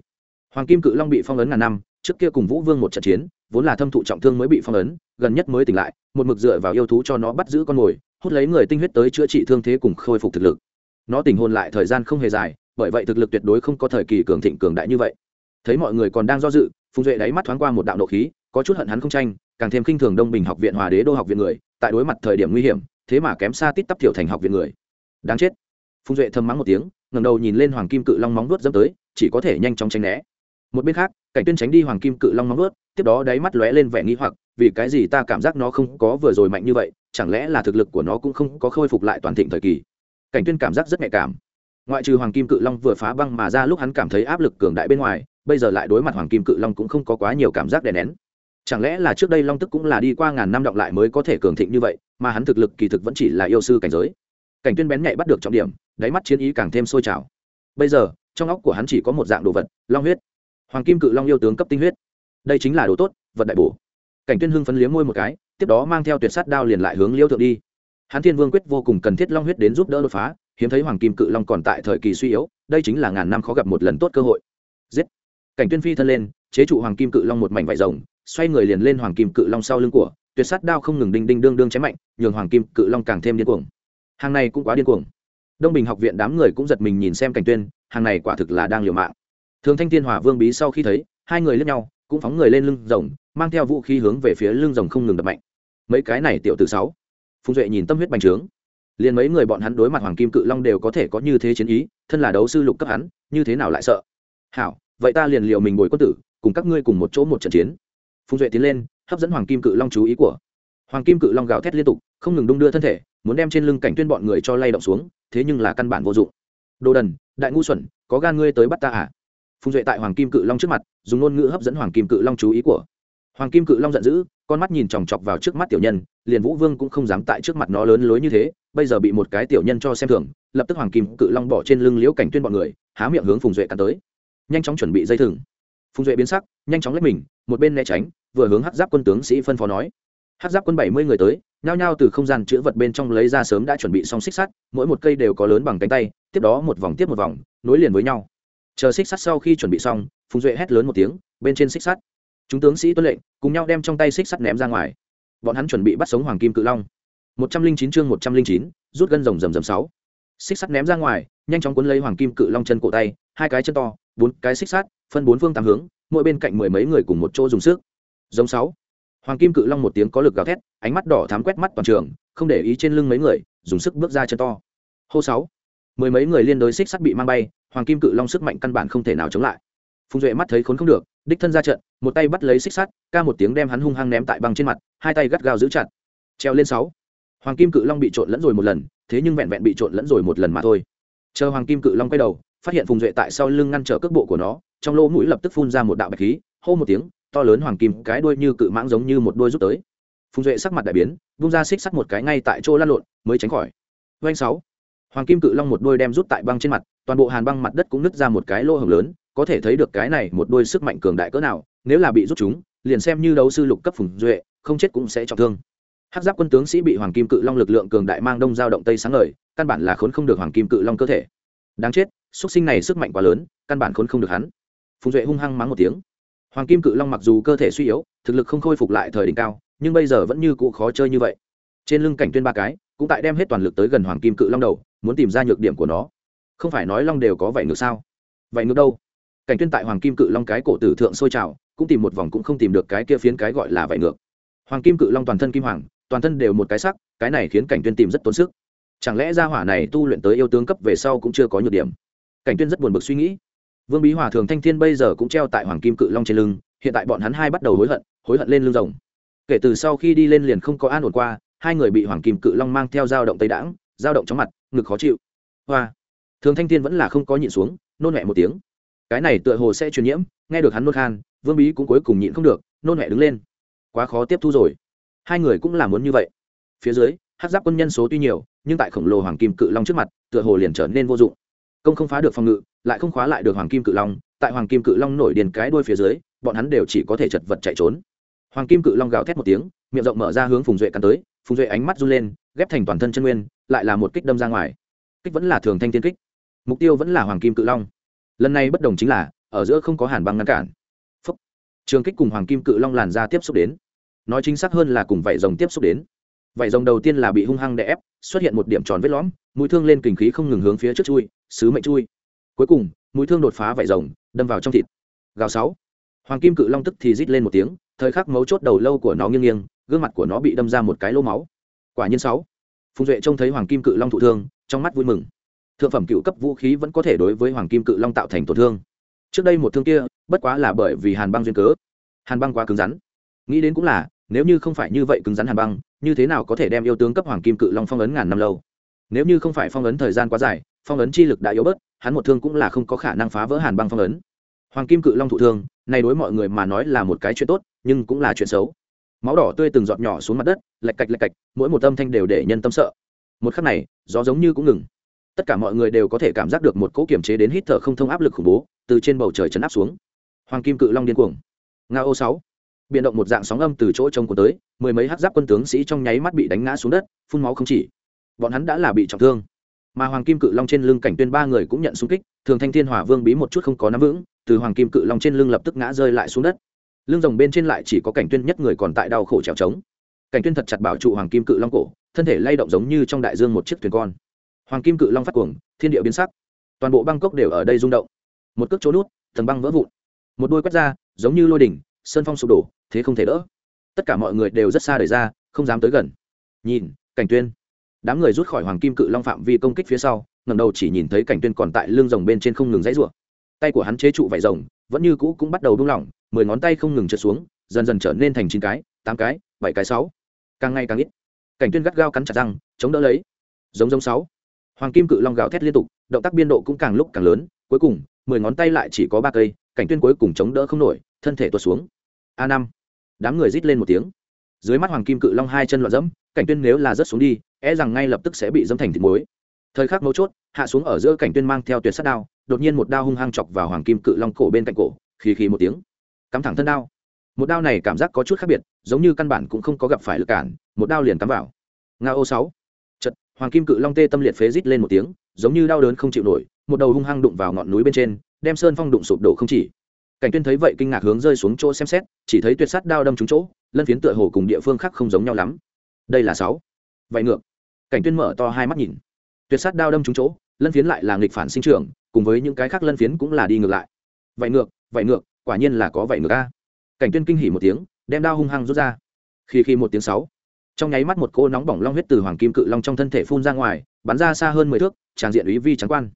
Hoàng kim cự long bị phong ấn ngàn năm, trước kia cùng vũ vương một trận chiến, vốn là thâm thụ trọng thương mới bị phong ấn, gần nhất mới tỉnh lại, một mực dựa vào yêu thú cho nó bắt giữ con mồi hút lấy người tinh huyết tới chữa trị thương thế cùng khôi phục thực lực. Nó tình hồn lại thời gian không hề dài, bởi vậy thực lực tuyệt đối không có thời kỳ cường thịnh cường đại như vậy. Thấy mọi người còn đang do dự, phùng duệ đáy mắt thoáng qua một đạo nộ khí, có chút hận hắn không tranh, càng thêm khinh thường đông bình học viện hòa đế đô học viện người, tại đối mặt thời điểm nguy hiểm, thế mà kém xa tít tắp thiểu thành học viện người. Đáng chết. Phùng duệ thầm mắng một tiếng ngầm đầu nhìn lên hoàng kim cự long móng vuốt dẫm tới, chỉ có thể nhanh chóng tránh né. Một bên khác, cảnh tuyên tránh đi hoàng kim cự long móng vuốt, tiếp đó đáy mắt lóe lên vẻ nghi hoặc vì cái gì ta cảm giác nó không có vừa rồi mạnh như vậy, chẳng lẽ là thực lực của nó cũng không có khôi phục lại toàn thịnh thời kỳ? Cảnh tuyên cảm giác rất nhạy cảm. Ngoại trừ hoàng kim cự long vừa phá băng mà ra lúc hắn cảm thấy áp lực cường đại bên ngoài, bây giờ lại đối mặt hoàng kim cự long cũng không có quá nhiều cảm giác đè nén. Chẳng lẽ là trước đây long tức cũng là đi qua ngàn năm động lại mới có thể cường thịnh như vậy, mà hắn thực lực kỳ thực vẫn chỉ là yêu sư cảnh giới? Cảnh tuyên bén nhạy bắt được trọng điểm, đáy mắt chiến ý càng thêm sôi trào. Bây giờ, trong óc của hắn chỉ có một dạng đồ vật, long huyết. Hoàng kim cự long yêu tướng cấp tinh huyết. Đây chính là đồ tốt, vật đại bổ cảnh tuyên hưng phấn liếm môi một cái, tiếp đó mang theo tuyệt sát đao liền lại hướng liêu thượng đi. Hán thiên vương quyết vô cùng cần thiết long huyết đến giúp đỡ đột phá, hiếm thấy hoàng kim cự long còn tại thời kỳ suy yếu, đây chính là ngàn năm khó gặp một lần tốt cơ hội. Giết! Cảnh tuyên phi thân lên, chế trụ hoàng kim cự long một mảnh vải rồng, xoay người liền lên hoàng kim cự long sau lưng của, tuyệt sát đao không ngừng đinh đinh đương đương chém mạnh, nhường hoàng kim cự long càng thêm điên cuồng. Hàng này cũng quá điên cuồng. Đông bình học viện đám người cũng giật mình nhìn xem cảnh tuyên, hàng này quả thực là đang liều mạng. Thường thanh thiên hỏa vương bí sau khi thấy, hai người lướt nhau cũng phóng người lên lưng rồng, mang theo vũ khí hướng về phía lưng rồng không ngừng đập mạnh. Mấy cái này tiểu tử sáu. Phùng duệ nhìn tâm huyết bành trướng. Liền mấy người bọn hắn đối mặt hoàng kim cự long đều có thể có như thế chiến ý, thân là đấu sư lục cấp hắn, như thế nào lại sợ? Hảo, vậy ta liền liệu mình bồi quân tử, cùng các ngươi cùng một chỗ một trận chiến. Phùng duệ tiến lên, hấp dẫn hoàng kim cự long chú ý của. Hoàng kim cự long gào thét liên tục, không ngừng đung đưa thân thể, muốn đem trên lưng cảnh tuyên bọn người cho lay động xuống, thế nhưng là căn bản vô dụng. Đồ đần, đại ngu xuẩn, có gan ngươi tới bắt ta à? Phùng duệ tại hoàng kim cự long trước mặt, dùng ngôn ngữ hấp dẫn hoàng kim cự long chú ý của. Hoàng kim cự long giận dữ, con mắt nhìn chòng chọc vào trước mắt tiểu nhân, liền vũ vương cũng không dám tại trước mặt nó lớn lối như thế, bây giờ bị một cái tiểu nhân cho xem thường, lập tức hoàng kim cự long bỏ trên lưng liễu cảnh tuyên bọn người, há miệng hướng phùng duệ cắn tới. Nhanh chóng chuẩn bị dây thừng. Phùng duệ biến sắc, nhanh chóng lấy mình, một bên né tránh, vừa hướng hát giáp quân tướng sĩ phân phó nói. Hát giáp quân bảy mươi người tới, nhao nhao từ không gian chữ vật bên trong lấy ra sớm đã chuẩn bị xong xích sắt, mỗi một cây đều có lớn bằng cánh tay, tiếp đó một vòng tiếp một vòng, nối liền với nhau chờ xích sắt sau khi chuẩn bị xong, phùng duệ hét lớn một tiếng, bên trên xích sắt. Chúng tướng sĩ tuân lệnh, cùng nhau đem trong tay xích sắt ném ra ngoài. Bọn hắn chuẩn bị bắt sống hoàng kim cự long. Một trăm linh chín chương một trăm linh chín, rút gân rồng rầm rầm sáu. Xích sắt ném ra ngoài, nhanh chóng cuốn lấy hoàng kim cự long chân cổ tay, hai cái chân to, bốn cái xích sắt, phân bốn phương tám hướng, mỗi bên cạnh mười mấy người cùng một chỗ dùng sức. Giống sáu. Hoàng kim cự long một tiếng có lực gào thét, ánh mắt đỏ thám quét mắt toàn trường, không để ý trên lưng mấy người, dùng sức bước ra chân to. Hô sáu mười mấy người liên đối xích sắt bị mang bay, hoàng kim cự long sức mạnh căn bản không thể nào chống lại. Phùng duệ mắt thấy khốn không được, đích thân ra trận, một tay bắt lấy xích sắt, ca một tiếng đem hắn hung hăng ném tại băng trên mặt, hai tay gắt gao giữ chặt. Treo lên sáu. Hoàng kim cự long bị trộn lẫn rồi một lần, thế nhưng vẹn vẹn bị trộn lẫn rồi một lần mà thôi. Chờ hoàng kim cự long quay đầu, phát hiện phùng duệ tại sau lưng ngăn trở cước bộ của nó, trong lỗ mũi lập tức phun ra một đạo bạch khí, hô một tiếng, to lớn hoàng kim, cái đuôi như cự mãng giống như một đuôi rút tới. Phùng duệ sắc mặt đại biến bung ra xích sắt một cái ngay tại chỗ lăn lộn, mới tránh khỏi. Doanh sáu hoàng kim cự long một đôi đem rút tại băng trên mặt, toàn bộ hàn băng mặt đất cũng nứt ra một cái lỗ hổng lớn, có thể thấy được cái này một đôi sức mạnh cường đại cỡ nào, nếu là bị rút chúng, liền xem như đấu sư lục cấp phùng duệ, không chết cũng sẽ trọng thương. Hát giáp quân tướng sĩ bị hoàng kim cự long lực lượng cường đại mang đông giao động tây sáng ngời, căn bản là khốn không được hoàng kim cự long cơ thể. Đáng chết, xuất sinh này sức mạnh quá lớn, căn bản khốn không được hắn. Phùng duệ hung hăng mắng một tiếng. Hoàng kim cự long mặc dù cơ thể suy yếu, thực lực không khôi phục lại thời đỉnh cao, nhưng bây giờ vẫn như cụ khó chơi như vậy. Trên lưng cảnh tuyên ba cái cũng tại đem hết toàn lực tới gần hoàng kim cự long đầu, muốn tìm ra nhược điểm của nó. Không phải nói long đều có vảy ngược sao? Vảy ngược đâu? Cảnh tuyên tại hoàng kim cự long cái cổ tử thượng sôi trào, cũng tìm một vòng cũng không tìm được cái kia phiến cái gọi là vảy ngược. Hoàng kim cự long toàn thân kim hoàng, toàn thân đều một cái sắc, cái này khiến cảnh tuyên tìm rất tốn sức. Chẳng lẽ gia hỏa này tu luyện tới yêu tướng cấp về sau cũng chưa có nhược điểm? Cảnh tuyên rất buồn bực suy nghĩ. Vương bí hòa thường thanh thiên bây giờ cũng treo tại hoàng kim cự long trên lưng, hiện tại bọn hắn hai bắt đầu hối hận hối hận lên lưng rồng. Kể từ sau khi đi lên liền không có an ổn qua hai người bị hoàng kim cự long mang theo dao động tây đãng, dao động trong mặt, ngực khó chịu. Hoa. Thường thanh thiên vẫn là không có nhịn xuống, nôn mẹ một tiếng. Cái này tựa hồ sẽ truyền nhiễm, nghe được hắn nôn khan, vương bí cũng cuối cùng nhịn không được, nôn mẹ đứng lên. Quá khó tiếp thu rồi. Hai người cũng là muốn như vậy. Phía dưới hát giáp quân nhân số tuy nhiều, nhưng tại khổng lồ hoàng kim cự long trước mặt, tựa hồ liền trở nên vô dụng. Công không phá được phòng ngự, lại không khóa lại được hoàng kim cự long, tại hoàng kim cự long nổi điền cái đuôi phía dưới, bọn hắn đều chỉ có thể chật vật chạy trốn. Hoàng kim cự long gào thét một tiếng, miệng rộng mở ra hướng phùng duệ cắn tới phùng duệ ánh mắt run lên, ghép thành toàn thân chân nguyên, lại là một kích đâm ra ngoài. Kích vẫn là thường thanh tiên kích. Mục tiêu vẫn là hoàng kim cự long. Lần này bất đồng chính là, ở giữa không có hàn băng ngăn cản. Phúc. trường kích cùng hoàng kim cự long làn ra tiếp xúc đến. Nói chính xác hơn là cùng vảy rồng tiếp xúc đến. Vảy rồng đầu tiên là bị hung hăng đè ép, xuất hiện một điểm tròn vết lõm, mũi thương lên kình khí không ngừng hướng phía trước chui, sứ mệnh chui. Cuối cùng, mũi thương đột phá vảy rồng, đâm vào trong thịt. Gào sáu. Hoàng kim cự long tức thì rít lên một tiếng, thời khắc mấu chốt đầu lâu của nó nghiêng nghiêng gương mặt của nó bị đâm ra một cái lỗ máu. Quả nhiên sáu. Phùng duệ trông thấy hoàng kim cự long thụ thương, trong mắt vui mừng. Thượng phẩm cựu cấp vũ khí vẫn có thể đối với hoàng kim cự long tạo thành tổn thương. Trước đây một thương kia, bất quá là bởi vì hàn băng duyên cớ. Hàn băng quá cứng rắn. Nghĩ đến cũng là, nếu như không phải như vậy cứng rắn hàn băng, như thế nào có thể đem yêu tướng cấp hoàng kim cự long phong ấn ngàn năm lâu? Nếu như không phải phong ấn thời gian quá dài, phong ấn chi lực đã yếu bớt, hắn một thương cũng là không có khả năng phá vỡ hàn băng phong ấn. Hoàng kim cự long thụ thương, này đối mọi người mà nói là một cái chuyện tốt, nhưng cũng là chuyện xấu máu đỏ tươi từng giọt nhỏ xuống mặt đất, lạch cạch lạch cạch, mỗi một âm thanh đều để nhân tâm sợ. Một khắc này, gió giống như cũng ngừng. Tất cả mọi người đều có thể cảm giác được một cỗ kiểm chế đến hít thở không thông áp lực khủng bố từ trên bầu trời chấn áp xuống. Hoàng kim cự long điên cuồng. Nga ô sáu. Biện động một dạng sóng âm từ chỗ trông của tới, mười mấy hát giáp quân tướng sĩ trong nháy mắt bị đánh ngã xuống đất, phun máu không chỉ. Bọn hắn đã là bị trọng thương. Mà hoàng kim cự long trên lưng cảnh tuyên ba người cũng nhận xung kích, thường thanh thiên hỏa vương bí một chút không có nắm vững, từ hoàng kim cự long trên lưng lập tức ngã rơi lại xuống đất lưng rồng bên trên lại chỉ có cảnh tuyên nhất người còn tại đau khổ trèo trống. Cảnh tuyên thật chặt bảo trụ hoàng kim cự long cổ, thân thể lay động giống như trong đại dương một chiếc thuyền con. Hoàng kim cự long phát cuồng, thiên địa biến sắc. Toàn bộ bangkok đều ở đây rung động. Một cước chỗ nút, tầng băng vỡ vụn. Một đôi quét ra, giống như lôi đỉnh, sơn phong sụp đổ, thế không thể đỡ. Tất cả mọi người đều rất xa rời ra, không dám tới gần. Nhìn, cảnh tuyên. Đám người rút khỏi hoàng kim cự long phạm vi công kích phía sau ngầm đầu chỉ nhìn thấy cảnh tuyên còn tại lưng rồng bên trên không ngừng dãy rủa. Tay của hắn chế trụ vải rồng, vẫn như cũ cũng bắt đầu buông lỏng mười ngón tay không ngừng trượt xuống, dần dần trở nên thành chín cái, tám cái, bảy cái sáu. Càng ngày càng ít. Cảnh tuyên gắt gao cắn chặt răng, chống đỡ lấy. Giống giống sáu. Hoàng kim cự long gào thét liên tục, động tác biên độ cũng càng lúc càng lớn, cuối cùng, mười ngón tay lại chỉ có ba cây, cảnh tuyên cuối cùng chống đỡ không nổi, thân thể tuột xuống. A năm. Đám người rít lên một tiếng. Dưới mắt hoàng kim cự long hai chân loạn dẫm, cảnh tuyên nếu là rớt xuống đi e rằng ngay lập tức sẽ bị dẫm thành thịt muối. Thời khắc mấu chốt, hạ xuống ở giữa cảnh tuyên mang theo tuyệt sát đao, đột nhiên một đao hung hăng chọc vào hoàng kim cự long cổ bên cạnh cổ khí khí một tiếng cắm thẳng thân đao. Một đao này cảm giác có chút khác biệt, giống như căn bản cũng không có gặp phải lực cản, một đao liền cắm vào. Nga ô sáu. Chật hoàng kim cự long tê tâm liệt phế rít lên một tiếng, giống như đau đớn không chịu nổi, một đầu hung hăng đụng vào ngọn núi bên trên, đem sơn phong đụng sụp đổ không chỉ. Cảnh tuyên thấy vậy kinh ngạc hướng rơi xuống chỗ xem xét, chỉ thấy tuyệt sát đao đâm trúng chỗ, lân phiến tựa hồ cùng địa phương khác không giống nhau lắm. Đây là sáu. Vậy ngược. Cảnh tuyên mở to hai mắt nhìn. Tuyệt sát đao đâm trúng chỗ, lân phiến lại là nghịch phản sinh trưởng, cùng với những cái khác lân phiến cũng là đi ngược lại. Vậy ngược vậy ngược quả nhiên là có vậy ngược a. Cảnh tuyên kinh hỉ một tiếng, đem đao hung hăng rút ra. Khi khi một tiếng sáu, trong nháy mắt một cô nóng bỏng long huyết từ hoàng kim cự long trong thân thể phun ra ngoài, bắn ra xa hơn mười thước, tràn diện ý vi trắng quan.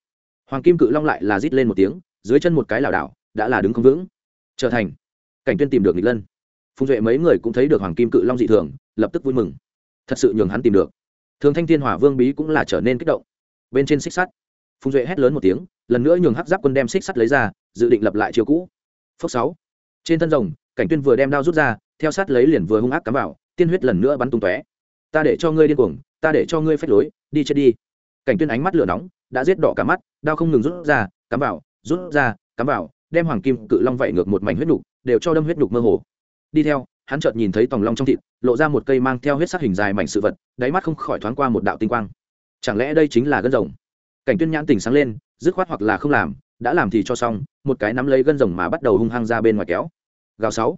Hoàng kim cự long lại là rít lên một tiếng, dưới chân một cái lảo đảo, đã là đứng không vững. Trở thành cảnh tuyên tìm được nghịch lân. Phùng duệ mấy người cũng thấy được hoàng kim cự long dị thường, lập tức vui mừng. Thật sự nhường hắn tìm được. Thường thanh thiên hỏa vương bí cũng là trở nên kích động. Bên trên xích sắt, phùng duệ hét lớn một tiếng, lần nữa nhường hắc giáp quân đem xích sắt lấy ra, dự định lập lại chiều cũ phốc sáu. Trên thân rồng, cảnh tuyên vừa đem đao rút ra, theo sát lấy liền vừa hung ác cắm vào, tiên huyết lần nữa bắn tung tóe. Ta để cho ngươi điên cuồng, ta để cho ngươi phách lối, đi chết đi. Cảnh tuyên ánh mắt lửa nóng, đã giết đỏ cả mắt, đao không ngừng rút ra, cắm vào, rút ra, cắm vào, đem hoàng kim cự long vậy ngược một mảnh huyết nhục đều cho đâm huyết nhục mơ hồ. Đi theo, hắn chợt nhìn thấy tòng long trong thịt, lộ ra một cây mang theo huyết sắc hình dài mảnh sự vật, đáy mắt không khỏi thoáng qua một đạo tinh quang. Chẳng lẽ đây chính là gân rồng? Cảnh tuyên nhãn tỉnh sáng lên, dứt khoát hoặc là không làm đã làm thì cho xong, một cái nắm lấy gân rồng mà bắt đầu hung hăng ra bên ngoài kéo. Gào sáu.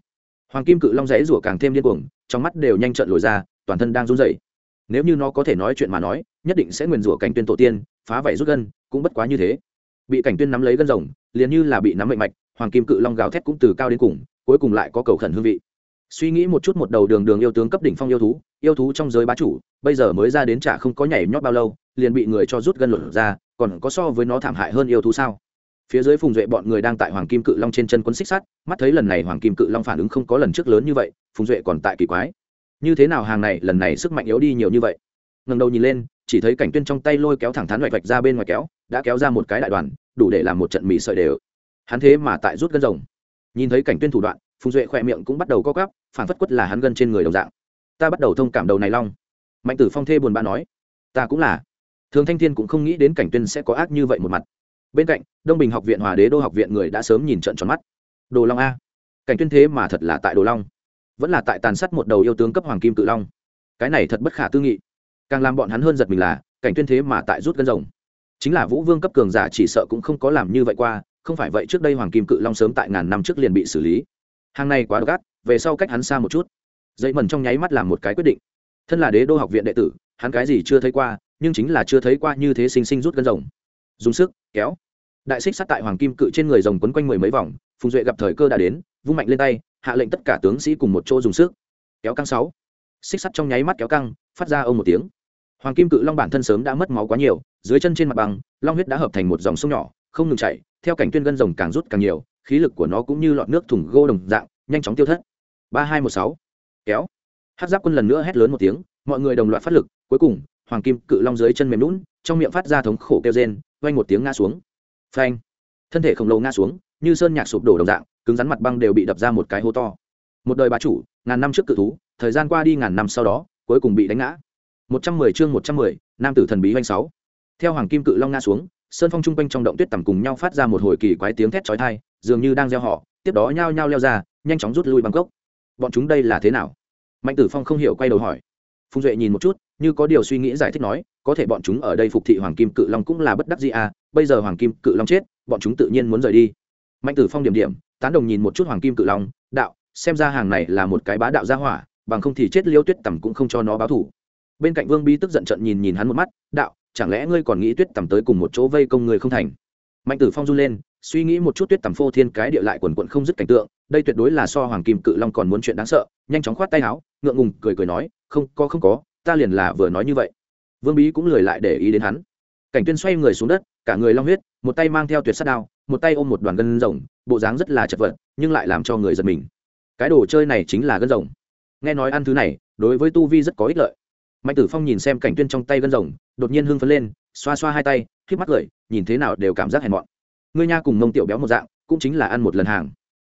Hoàng kim cự long rẽ rủa càng thêm điên cuồng, trong mắt đều nhanh trợn lồi ra, toàn thân đang run rẩy. Nếu như nó có thể nói chuyện mà nói, nhất định sẽ nguyền rủa cảnh tuyên tổ tiên, phá vảy rút gân, cũng bất quá như thế. Bị cảnh tuyên nắm lấy gân rồng, liền như là bị nắm mệnh mạch, hoàng kim cự long gào thét cũng từ cao đến cùng, cuối cùng lại có cầu khẩn hương vị. Suy nghĩ một chút một đầu đường đường yêu tướng cấp đỉnh phong yêu thú yêu thú trong giới bá chủ, bây giờ mới ra đến trả không có nhảy nhót bao lâu, liền bị người cho rút gân lột ra, còn có so với nó thảm hại hơn yêu thú sao? Phía dưới phùng duệ bọn người đang tại hoàng kim cự long trên chân quân xích sắt, mắt thấy lần này hoàng kim cự long phản ứng không có lần trước lớn như vậy, phùng duệ còn tại kỳ quái. Như thế nào hàng này, lần này sức mạnh yếu đi nhiều như vậy? Ngần đầu nhìn lên, chỉ thấy cảnh tuyên trong tay lôi kéo thẳng thắn vạch vạch ra bên ngoài kéo, đã kéo ra một cái đại đoàn, đủ để làm một trận mì sợi đều. Hắn thế mà tại rút gân rồng. Nhìn thấy cảnh tuyên thủ đoạn, phùng duệ khỏe miệng cũng bắt đầu co cắp phản phất quất là hắn gân trên người đồng dạng. Ta bắt đầu thông cảm đầu này long. Mạnh tử phong thê buồn bã nói, ta cũng là. Thường thanh thiên cũng không nghĩ đến cảnh tuyên sẽ có ác như vậy một mặt bên cạnh, đông bình học viện hòa đế đô học viện người đã sớm nhìn trận tròn mắt. Đồ long a. Cảnh tuyên thế mà thật là tại đồ long. Vẫn là tại tàn sát một đầu yêu tướng cấp hoàng kim cự long. Cái này thật bất khả tư nghị. Càng làm bọn hắn hơn giật mình là, cảnh tuyên thế mà tại rút gân rồng. Chính là vũ vương cấp cường giả chỉ sợ cũng không có làm như vậy qua, không phải vậy trước đây hoàng kim cự long sớm tại ngàn năm trước liền bị xử lý. Hàng này quá gắt về sau cách hắn xa một chút. Dây mần trong nháy mắt làm một cái quyết định. Thân là đế đô học viện đệ tử, hắn cái gì chưa thấy qua, nhưng chính là chưa thấy qua như thế sinh sinh rút gân rồng dùng sức, kéo. Đại xích sát tại hoàng kim cự trên người rồng quấn quanh mười mấy vòng, phùng duệ gặp thời cơ đã đến, vung mạnh lên tay, hạ lệnh tất cả tướng sĩ cùng một chỗ dùng sức. Kéo căng sáu. Xích sắt trong nháy mắt kéo căng, phát ra ông một tiếng. Hoàng kim cự long bản thân sớm đã mất máu quá nhiều, dưới chân trên mặt bằng long huyết đã hợp thành một dòng sông nhỏ, không ngừng chảy, theo cảnh tuyên gân rồng càng rút càng nhiều, khí lực của nó cũng như lọt nước thùng gô đồng dạng, nhanh chóng tiêu thất. Ba hai một sáu. Kéo. Hát giáp quân lần nữa hét lớn một tiếng, mọi người đồng loạt phát lực, cuối cùng hoàng kim cự long dưới chân mềm lún, trong miệng phát ra thống khổ kêu rên, vang một tiếng ngã xuống. Phanh. Thân thể khổng lồ ngã xuống, như sơn nhạc sụp đổ đồng dạng, cứng rắn mặt băng đều bị đập ra một cái hố to. Một đời bá chủ, ngàn năm trước cự thú, thời gian qua đi ngàn năm sau đó, cuối cùng bị đánh ngã. Một trăm mười chương một trăm mười, nam tử thần bí hoành sáu. Theo hoàng kim cự long ngã xuống, sơn phong trung quanh trong động tuyết tầm cùng nhau phát ra một hồi kỳ quái tiếng thét chói tai, dường như đang gieo họ, tiếp đó nhao nhao leo ra, nhanh chóng rút lui bangkok bọn chúng đây là thế nào? Mạnh tử phong không hiểu quay đầu hỏi phùng duệ nhìn một chút, như có điều suy nghĩ giải thích nói, có thể bọn chúng ở đây phục thị hoàng kim cự long cũng là bất đắc gì à bây giờ hoàng kim cự long chết, bọn chúng tự nhiên muốn rời đi. Mạnh tử phong điểm điểm, tán đồng nhìn một chút hoàng kim cự long, đạo, xem ra hàng này là một cái bá đạo gia hỏa, bằng không thì chết liêu tuyết tầm cũng không cho nó báo thủ. Bên cạnh vương bi tức giận trận nhìn nhìn hắn một mắt, đạo, chẳng lẽ ngươi còn nghĩ tuyết tầm tới cùng một chỗ vây công người không thành? Mạnh tử phong run lên suy nghĩ một chút tuyết tầm phô thiên cái địa lại quần quận không dứt cảnh tượng, đây tuyệt đối là so hoàng kim cự long còn muốn chuyện đáng sợ, nhanh chóng khoát tay áo, ngượng ngùng cười cười nói, không, có không có, ta liền là vừa nói như vậy. Vương bí cũng lười lại để ý đến hắn. Cảnh tuyên xoay người xuống đất, cả người long huyết, một tay mang theo tuyệt sát đao, một tay ôm một đoàn gân rồng, bộ dáng rất là chật vật, nhưng lại làm cho người giật mình. Cái đồ chơi này chính là gân rồng. Nghe nói ăn thứ này, đối với tu vi rất có ích lợi. Mạnh tử phong nhìn xem cảnh tuyên trong tay gân rồng, đột nhiên hưng phấn lên, xoa xoa hai tay khiếp mắt cười, nhìn thế nào đều cảm giác hèn mọn ngươi nha cùng mông tiểu béo một dạng, cũng chính là ăn một lần hàng.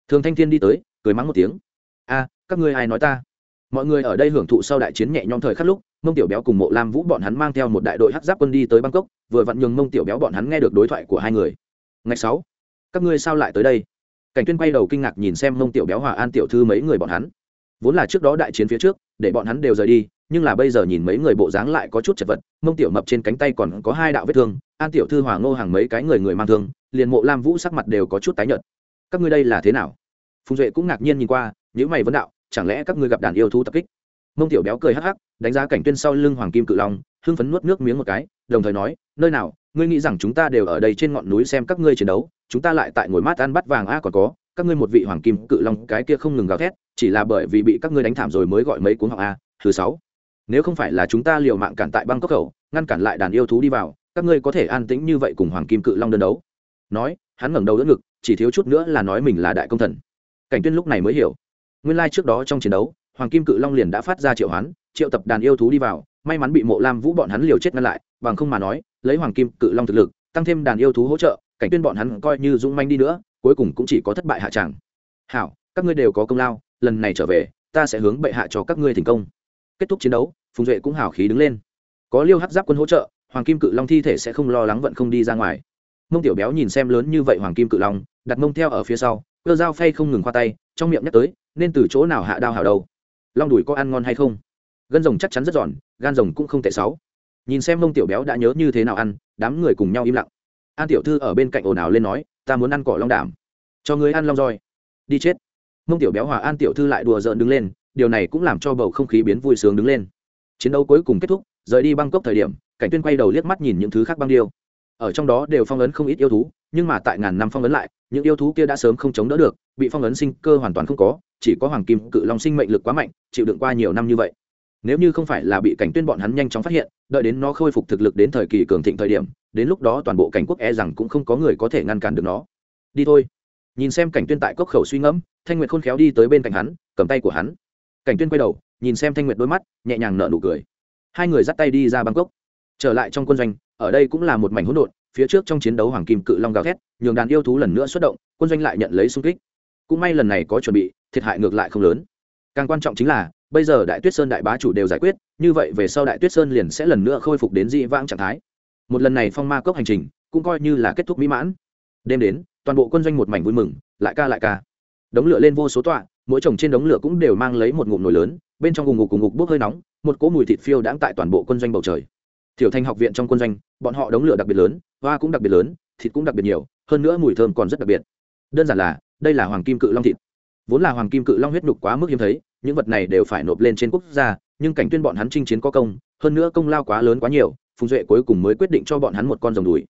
Thường thanh thiên đi tới, cười mắng một tiếng. A, các ngươi ai nói ta? Mọi người ở đây hưởng thụ sau đại chiến nhẹ nhõm thời khắc lúc, mông tiểu béo cùng mộ lam vũ bọn hắn mang theo một đại đội hắc giáp quân đi tới bangkok, vừa vặn nhường mông tiểu béo bọn hắn nghe được đối thoại của hai người. Ngày sáu, các ngươi sao lại tới đây? Cảnh tuyên quay đầu kinh ngạc nhìn xem mông tiểu béo hòa an tiểu thư mấy người bọn hắn. Vốn là trước đó đại chiến phía trước, để bọn hắn đều rời đi, nhưng là bây giờ nhìn mấy người bộ dáng lại có chút chật vật, mông tiểu mập trên cánh tay còn có hai đạo vết thương an tiểu thư hòa ngô hàng mấy cái người người mang thương, liền mộ lam vũ sắc mặt đều có chút tái nhợt. Các ngươi đây là thế nào? Phùng duệ cũng ngạc nhiên nhìn qua những mày vấn đạo, chẳng lẽ các ngươi gặp đàn yêu thú tập kích? Mông tiểu béo cười hắc hắc, đánh giá cảnh tuyên sau lưng hoàng kim cự long, hưng phấn nuốt nước miếng một cái, đồng thời nói, nơi nào, ngươi nghĩ rằng chúng ta đều ở đây trên ngọn núi xem các ngươi chiến đấu, chúng ta lại tại ngồi mát ăn bắt vàng a còn có, các ngươi một vị hoàng kim cự long cái kia không ngừng gào thét, chỉ là bởi vì bị các ngươi đánh thảm rồi mới gọi mấy cuốn học a, thứ sáu. Nếu không phải là chúng ta liều mạng cản tại băng cốc khẩu, ngăn cản lại đàn yêu thú đi vào các ngươi có thể an tĩnh như vậy cùng hoàng kim cự long đơn đấu. Nói, hắn ngẩng đầu đỡ ngực, chỉ thiếu chút nữa là nói mình là đại công thần. Cảnh tuyên lúc này mới hiểu. Nguyên lai trước đó trong chiến đấu, hoàng kim cự long liền đã phát ra triệu hoán, triệu tập đàn yêu thú đi vào, may mắn bị mộ lam vũ bọn hắn liều chết ngăn lại, bằng không mà nói, lấy hoàng kim cự long thực lực, tăng thêm đàn yêu thú hỗ trợ, cảnh tuyên bọn hắn coi như dũng manh đi nữa, cuối cùng cũng chỉ có thất bại hạ tràng. Hảo, các ngươi đều có công lao, lần này trở về, ta sẽ hướng bệ hạ cho các ngươi thành công. Kết thúc chiến đấu, phùng duệ cũng hào khí đứng lên. Có liêu hắc giáp quân hỗ trợ hoàng kim cự long thi thể sẽ không lo lắng vận không đi ra ngoài. Mông tiểu béo nhìn xem lớn như vậy hoàng kim cự long, đặt mông theo ở phía sau, cơ dao phay không ngừng khoa tay, trong miệng nhắc tới, nên từ chỗ nào hạ đao hào đâu? Long đùi có ăn ngon hay không? Gân rồng chắc chắn rất giòn, gan rồng cũng không tệ sáu. Nhìn xem mông tiểu béo đã nhớ như thế nào ăn, đám người cùng nhau im lặng. An tiểu thư ở bên cạnh ồn ào lên nói, ta muốn ăn cỏ long đảm. Cho người ăn long roi. Đi chết. Mông tiểu béo hòa an tiểu thư lại đùa giỡn đứng lên, điều này cũng làm cho bầu không khí biến vui sướng đứng lên. Chiến đấu cuối cùng kết thúc, rời đi bangkok thời điểm cảnh tuyên quay đầu liếc mắt nhìn những thứ khác băng điêu. Ở trong đó đều phong ấn không ít yêu thú, nhưng mà tại ngàn năm phong ấn lại, những yêu thú kia đã sớm không chống đỡ được, bị phong ấn sinh cơ hoàn toàn không có, chỉ có hoàng kim cự long sinh mệnh lực quá mạnh, chịu đựng qua nhiều năm như vậy. Nếu như không phải là bị cảnh tuyên bọn hắn nhanh chóng phát hiện, đợi đến nó khôi phục thực lực đến thời kỳ cường thịnh thời điểm, đến lúc đó toàn bộ cảnh quốc e rằng cũng không có người có thể ngăn cản được nó. Đi thôi. Nhìn xem cảnh tuyên tại cốc khẩu suy ngẫm, thanh nguyệt khôn khéo đi tới bên cạnh hắn, cầm tay của hắn. Cảnh tuyên quay đầu, nhìn xem thanh nguyệt đôi mắt, nhẹ nhàng nở nụ cười. Hai người dắt tay đi ra bangkok trở lại trong quân doanh, ở đây cũng là một mảnh hỗn độn, phía trước trong chiến đấu hoàng kim cự long gào thét, nhường đàn yêu thú lần nữa xuất động, quân doanh lại nhận lấy xung kích. Cũng may lần này có chuẩn bị, thiệt hại ngược lại không lớn. Càng quan trọng chính là, bây giờ đại tuyết sơn đại bá chủ đều giải quyết, như vậy về sau đại tuyết sơn liền sẽ lần nữa khôi phục đến dị vãng trạng thái. Một lần này phong ma cốc hành trình, cũng coi như là kết thúc mỹ mãn. Đêm đến, toàn bộ quân doanh một mảnh vui mừng, lại ca lại ca. Đống lửa lên vô số tọa, mỗi chồng trên đống lửa cũng đều mang lấy một ngụm nồi lớn, bên trong cùng ngục cùng ngục bốc hơi nóng, một cỗ mùi thịt phiêu đãng tại toàn bộ quân doanh bầu trời. Tiểu thanh học viện trong quân doanh, bọn họ đống lửa đặc biệt lớn, hoa cũng đặc biệt lớn, thịt cũng đặc biệt nhiều, hơn nữa mùi thơm còn rất đặc biệt. Đơn giản là, đây là hoàng kim cự long thịt. Vốn là hoàng kim cự long huyết nục quá mức hiếm thấy, những vật này đều phải nộp lên trên quốc gia, nhưng cảnh tuyên bọn hắn chinh chiến có công, hơn nữa công lao quá lớn quá nhiều, phùng duệ cuối cùng mới quyết định cho bọn hắn một con rồng đùi.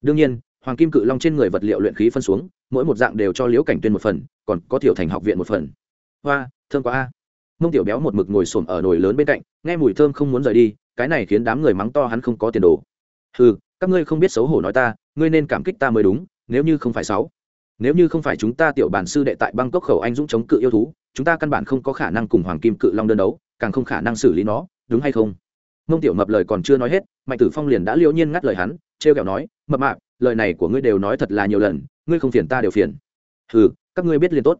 Đương nhiên, hoàng kim cự long trên người vật liệu luyện khí phân xuống, mỗi một dạng đều cho liễu cảnh tuyên một phần, còn có tiểu thành học viện một phần. Hoa, thơm quá a. Mông tiểu béo một mực ngồi xổm ở nồi lớn bên cạnh, nghe mùi thơm không muốn rời đi cái này khiến đám người mắng to hắn không có tiền đồ. Ừ các ngươi không biết xấu hổ nói ta, ngươi nên cảm kích ta mới đúng, nếu như không phải sáu. Nếu như không phải chúng ta tiểu bản sư đệ tại bangkok khẩu anh dũng chống cự yêu thú, chúng ta căn bản không có khả năng cùng hoàng kim cự long đơn đấu, càng không khả năng xử lý nó, đúng hay không? Mông tiểu mập lời còn chưa nói hết, mạnh tử phong liền đã liễu nhiên ngắt lời hắn, trêu kẹo nói, mập mạp, lời này của ngươi đều nói thật là nhiều lần, ngươi không phiền ta đều phiền. Ừ các ngươi biết liền tốt.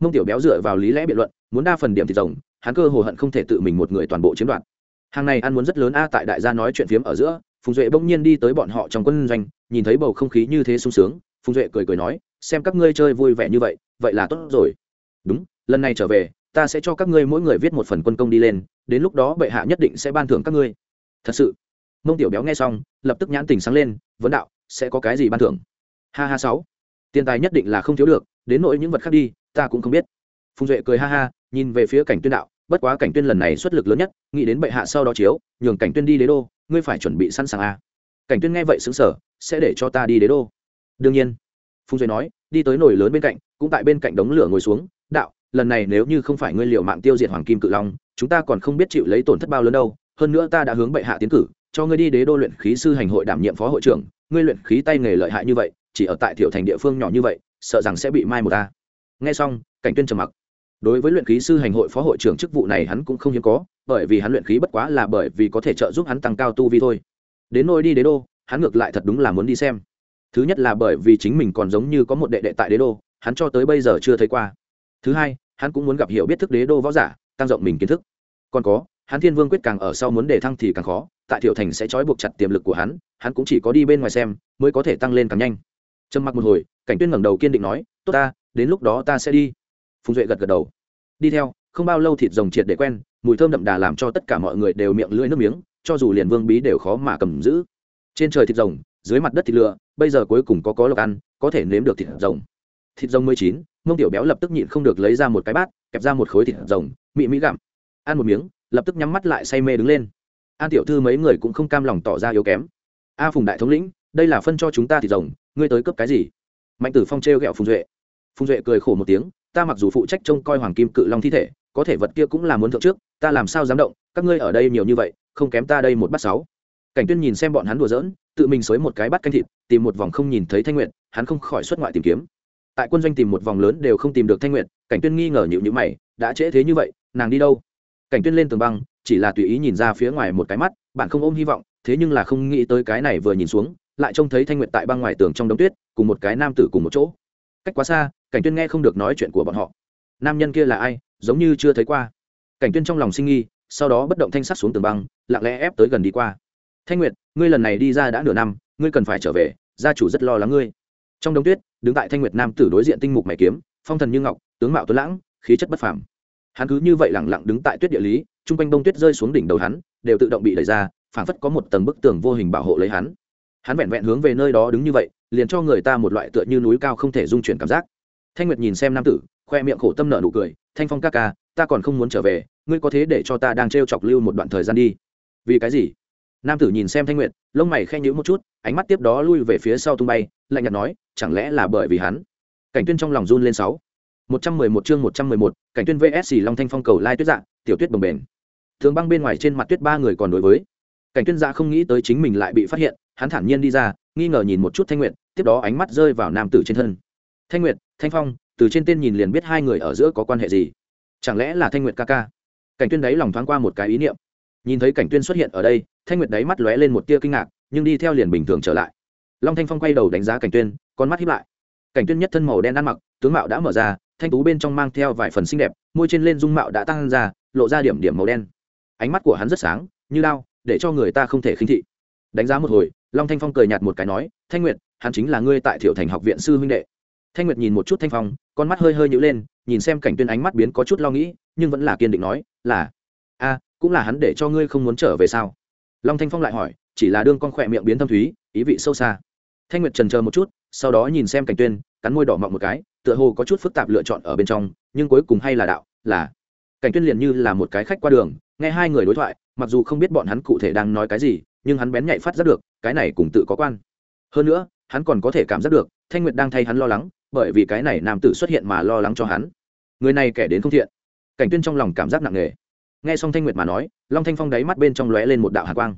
Mông tiểu béo dựa vào lý lẽ biện luận, muốn đa phần điểm thì rồng hắn cơ hồ hận không thể tự mình một người toàn bộ chiếm đoạt hàng này ăn muốn rất lớn a, tại đại gia nói chuyện phiếm ở giữa, phùng duệ bỗng nhiên đi tới bọn họ trong quân doanh, nhìn thấy bầu không khí như thế sung sướng, phùng duệ cười cười nói, xem các ngươi chơi vui vẻ như vậy vậy là tốt rồi. Đúng, lần này trở về, ta sẽ cho các ngươi mỗi người viết một phần quân công đi lên, đến lúc đó bệ hạ nhất định sẽ ban thưởng các ngươi. Thật sự? Mông tiểu béo nghe xong, lập tức nhãn tình sáng lên, vấn đạo, sẽ có cái gì ban thưởng? Ha ha sáu, tiền tài nhất định là không thiếu được, đến nỗi những vật khác đi, ta cũng không biết. Phùng duệ cười ha ha, nhìn về phía cảnh tuyên đạo bất quá cảnh tuyên lần này xuất lực lớn nhất, nghĩ đến bệ hạ sau đó chiếu, nhường cảnh tuyên đi đế đô, ngươi phải chuẩn bị sẵn sàng a. Cảnh tuyên nghe vậy xứng sở sẽ để cho ta đi đế đô. Đương nhiên, phùng duy nói, đi tới nồi lớn bên cạnh, cũng tại bên cạnh đống lửa ngồi xuống, đạo, lần này nếu như không phải ngươi liệu mạng tiêu diệt hoàng kim cự long, chúng ta còn không biết chịu lấy tổn thất bao lớn đâu, hơn nữa ta đã hướng bệ hạ tiến cử, cho ngươi đi đế đô luyện khí sư hành hội đảm nhiệm phó hội trưởng, ngươi luyện khí tay nghề lợi hại như vậy, chỉ ở tại tiểu thành địa phương nhỏ như vậy, sợ rằng sẽ bị mai một ta. Nghe xong, cảnh tuyên trầm mặc đối với luyện khí sư hành hội phó hội trưởng chức vụ này hắn cũng không hiếm có, bởi vì hắn luyện khí bất quá là bởi vì có thể trợ giúp hắn tăng cao tu vi thôi. Đến nôi đi đế đô, hắn ngược lại thật đúng là muốn đi xem. Thứ nhất là bởi vì chính mình còn giống như có một đệ đệ tại đế đô, hắn cho tới bây giờ chưa thấy qua. Thứ hai, hắn cũng muốn gặp hiểu biết thức đế đô võ giả, tăng rộng mình kiến thức. Còn có, hắn thiên vương quyết càng ở sau muốn đề thăng thì càng khó, tại thiệu thành sẽ trói buộc chặt tiềm lực của hắn hắn cũng chỉ có đi bên ngoài xem, mới có thể tăng lên càng nhanh. Trầm mặc một hồi, cảnh tuyên ngẩng đầu kiên định nói, tốt ta, đến lúc đó ta sẽ đi phùng duệ gật gật đầu. Đi theo, không bao lâu thịt rồng triệt để quen, mùi thơm đậm đà làm cho tất cả mọi người đều miệng lưỡi nước miếng, cho dù liền vương bí đều khó mà cầm giữ. Trên trời thịt rồng, dưới mặt đất thịt lựa bây giờ cuối cùng có có lộc ăn, có thể nếm được thịt rồng. Thịt rồng mười chín, mông tiểu béo lập tức nhịn không được lấy ra một cái bát, kẹp ra một khối thịt rồng, mị mỹ gặm. Ăn một miếng, lập tức nhắm mắt lại say mê đứng lên. An tiểu thư mấy người cũng không cam lòng tỏ ra yếu kém. A phùng đại thống lĩnh, đây là phân cho chúng ta thịt rồng, ngươi tới cấp cái gì? Mạnh tử phong trêu ghẹo phùng duệ. Phùng duệ cười khổ một tiếng ta mặc dù phụ trách trông coi hoàng kim cự long thi thể, có thể vật kia cũng là muốn thượng trước, ta làm sao dám động, các ngươi ở đây nhiều như vậy, không kém ta đây một bát sáu. Cảnh tuyên nhìn xem bọn hắn đùa giỡn, tự mình xới một cái bát canh thịt, tìm một vòng không nhìn thấy thanh nguyện hắn không khỏi xuất ngoại tìm kiếm. Tại quân doanh tìm một vòng lớn đều không tìm được thanh nguyện cảnh tuyên nghi ngờ nhịu nhữ mày, đã trễ thế như vậy, nàng đi đâu? Cảnh tuyên lên tường băng, chỉ là tùy ý nhìn ra phía ngoài một cái mắt, bạn không ôm hy vọng, thế nhưng là không nghĩ tới cái này vừa nhìn xuống, lại trông thấy thanh nguyện tại băng ngoài tường trong đống tuyết, cùng một cái nam tử cùng một chỗ cách quá xa, cảnh tuyên nghe không được nói chuyện của bọn họ. Nam nhân kia là ai, giống như chưa thấy qua. Cảnh tuyên trong lòng sinh nghi, sau đó bất động thanh sắt xuống tường băng, lặng lẽ ép tới gần đi qua. Thanh nguyệt, ngươi lần này đi ra đã nửa năm, ngươi cần phải trở về, gia chủ rất lo lắng ngươi. Trong đống tuyết, đứng tại thanh nguyệt nam tử đối diện tinh mục mày kiếm, phong thần như ngọc, tướng mạo tuấn lãng, khí chất bất phàm. Hắn cứ như vậy lẳng lặng đứng tại tuyết địa lý, chung quanh bông tuyết rơi xuống đỉnh đầu hắn, đều tự động bị đẩy ra, phảng phất có một tầng bức tường vô hình bảo hộ lấy hắn. Hắn vẹn vẹn hướng về nơi đó đứng như vậy liền cho người ta một loại tựa như núi cao không thể dung chuyển cảm giác. Thanh nguyệt nhìn xem nam tử khoe miệng khổ tâm nợ nụ cười thanh phong ca ca ta còn không muốn trở về ngươi có thế để cho ta đang t r e o chọc lưu một đoạn thời gian đi. Vì cái gì? Nam tử nhìn xem thanh nguyệt lông mày khen nhữ một chút ánh mắt tiếp đó lui về phía sau tung bay lạnh nhạt nói chẳng lẽ là bởi vì hắn? Cảnh tuyên trong lòng run lên sáu. Một trăm mười một chương một trăm mười một cảnh tuyên vs long thanh phong cầu lai tuyết dạ, tiểu tuyết bồng bền thường băng bên ngoài trên mặt tuyết ba người còn đối với cảnh tuyên dạ không nghĩ tới chính mình lại bị phát hiện, hắn thản nhiên đi ra, nghi ngờ nhìn một chút thanh nguyệt, tiếp đó ánh mắt rơi vào nam tử trên thân. Thanh nguyệt, thanh phong, từ trên tên nhìn liền biết hai người ở giữa có quan hệ gì? Chẳng lẽ là thanh nguyệt ca ca? Cảnh tuyên đấy lòng thoáng qua một cái ý niệm. Nhìn thấy cảnh tuyên xuất hiện ở đây, thanh nguyệt đáy mắt lóe lên một tia kinh ngạc, nhưng đi theo liền bình thường trở lại. Long thanh phong quay đầu đánh giá cảnh tuyên, con mắt hiếp lại. Cảnh tuyên nhất thân màu đen ăn mặc, tướng mạo đã mở ra, thanh tú bên trong mang theo vài phần xinh đẹp, môi trên lên dung mạo đã tăng ra, lộ ra điểm điểm màu đen. Ánh mắt của hắn rất sáng, như đao để cho người ta không thể khinh thị. Đánh giá một hồi, long thanh phong cười nhạt một cái nói, thanh nguyệt, hắn chính là ngươi tại thiệu thành học viện sư huynh đệ. Thanh nguyệt nhìn một chút thanh phong, con mắt hơi hơi nhữ lên, nhìn xem cảnh tuyên ánh mắt biến có chút lo nghĩ, nhưng vẫn là kiên định nói, là, a, cũng là hắn để cho ngươi không muốn trở về sao? Long thanh phong lại hỏi, chỉ là đương con khỏe miệng biến thâm thúy, ý vị sâu xa. Thanh nguyệt trần chờ một chút, sau đó nhìn xem cảnh tuyên, cắn môi đỏ mọng một cái, tựa hồ có chút phức tạp lựa chọn ở bên trong, nhưng cuối cùng hay là đạo, là, cảnh tuyên liền như là một cái khách qua đường, nghe hai người đối thoại mặc dù không biết bọn hắn cụ thể đang nói cái gì, nhưng hắn bén nhạy phát giác được, cái này cùng tự có quan. Hơn nữa, hắn còn có thể cảm giác được, thanh nguyệt đang thay hắn lo lắng, bởi vì cái này nam tử xuất hiện mà lo lắng cho hắn. Người này kẻ đến không thiện. Cảnh tuyên trong lòng cảm giác nặng nề. Nghe xong thanh nguyệt mà nói, long thanh phong đáy mắt bên trong lóe lên một đạo hạ quang.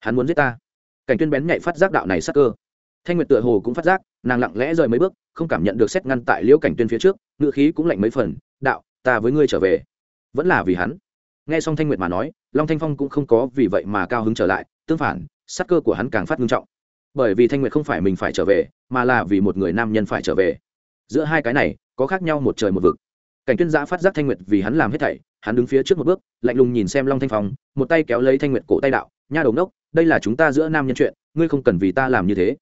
Hắn muốn giết ta. Cảnh tuyên bén nhạy phát giác đạo này sắc cơ. Thanh nguyệt tựa hồ cũng phát giác, nàng lặng lẽ rời mấy bước, không cảm nhận được xét ngăn tại liễu cảnh tuyên phía trước ngựa khí cũng lạnh mấy phần, đạo, ta với ngươi trở về. Vẫn là vì hắn. Nghe xong thanh nguyệt mà nói long thanh phong cũng không có vì vậy mà cao hứng trở lại, tương phản, sắc cơ của hắn càng phát ngưng trọng. Bởi vì thanh nguyệt không phải mình phải trở về, mà là vì một người nam nhân phải trở về. Giữa hai cái này, có khác nhau một trời một vực. Cảnh tuyên giã phát giác thanh nguyệt vì hắn làm hết thảy, hắn đứng phía trước một bước, lạnh lùng nhìn xem long thanh phong, một tay kéo lấy thanh nguyệt cổ tay đạo, nha đầu đốc đây là chúng ta giữa nam nhân chuyện, ngươi không cần vì ta làm như thế.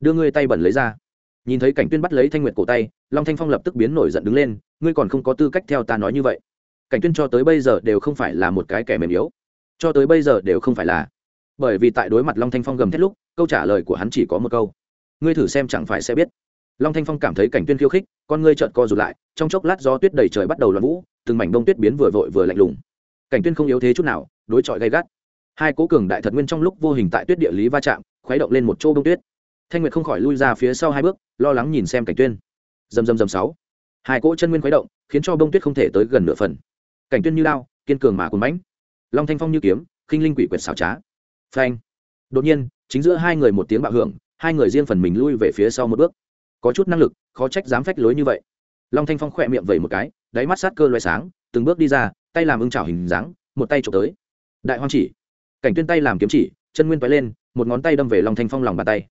Đưa ngươi tay bẩn lấy ra. Nhìn thấy cảnh tuyên bắt lấy thanh nguyệt cổ tay, long thanh phong lập tức biến nổi giận đứng lên, ngươi còn không có tư cách theo ta nói như vậy. Cảnh tuyên cho tới bây giờ đều không phải là một cái kẻ mềm yếu cho tới bây giờ đều không phải là. Bởi vì tại đối mặt long thanh phong gầm thét lúc, câu trả lời của hắn chỉ có một câu. Ngươi thử xem chẳng phải sẽ biết. Long thanh phong cảm thấy cảnh tuyên khiêu khích, con ngươi trợn co rụt lại, trong chốc lát gió tuyết đầy trời bắt đầu loạn vũ, từng mảnh đông tuyết biến vừa vội vừa lạnh lùng. Cảnh tuyên không yếu thế chút nào, đối chọi gay gắt. Hai cố cường đại thật nguyên trong lúc vô hình tại tuyết địa lý va chạm, khuấy động lên một chỗ đông tuyết. Thanh nguyệt không khỏi lui ra phía sau hai bước, lo lắng nhìn xem cảnh tuyên. Dầm dầm dầm sáu. Hai cỗ chân nguyên khuấy động, khiến cho bông tuyết không thể tới gần nửa phần. Cảnh tuyên như lao, kiên cường mà cuốn bánh long thanh phong như kiếm, khinh linh quỷ quyệt xảo trá. Phanh. Đột nhiên, chính giữa hai người một tiếng bạo hưởng, hai người riêng phần mình lui về phía sau một bước. Có chút năng lực, khó trách dám phách lối như vậy. Long thanh phong khỏe miệng vẩy một cái, đáy mắt sát cơ loay sáng, từng bước đi ra, tay làm ưng chảo hình dáng, một tay trộm tới. Đại hoang chỉ. Cảnh tuyên tay làm kiếm chỉ, chân nguyên toái lên, một ngón tay đâm về long thanh phong lòng bàn tay.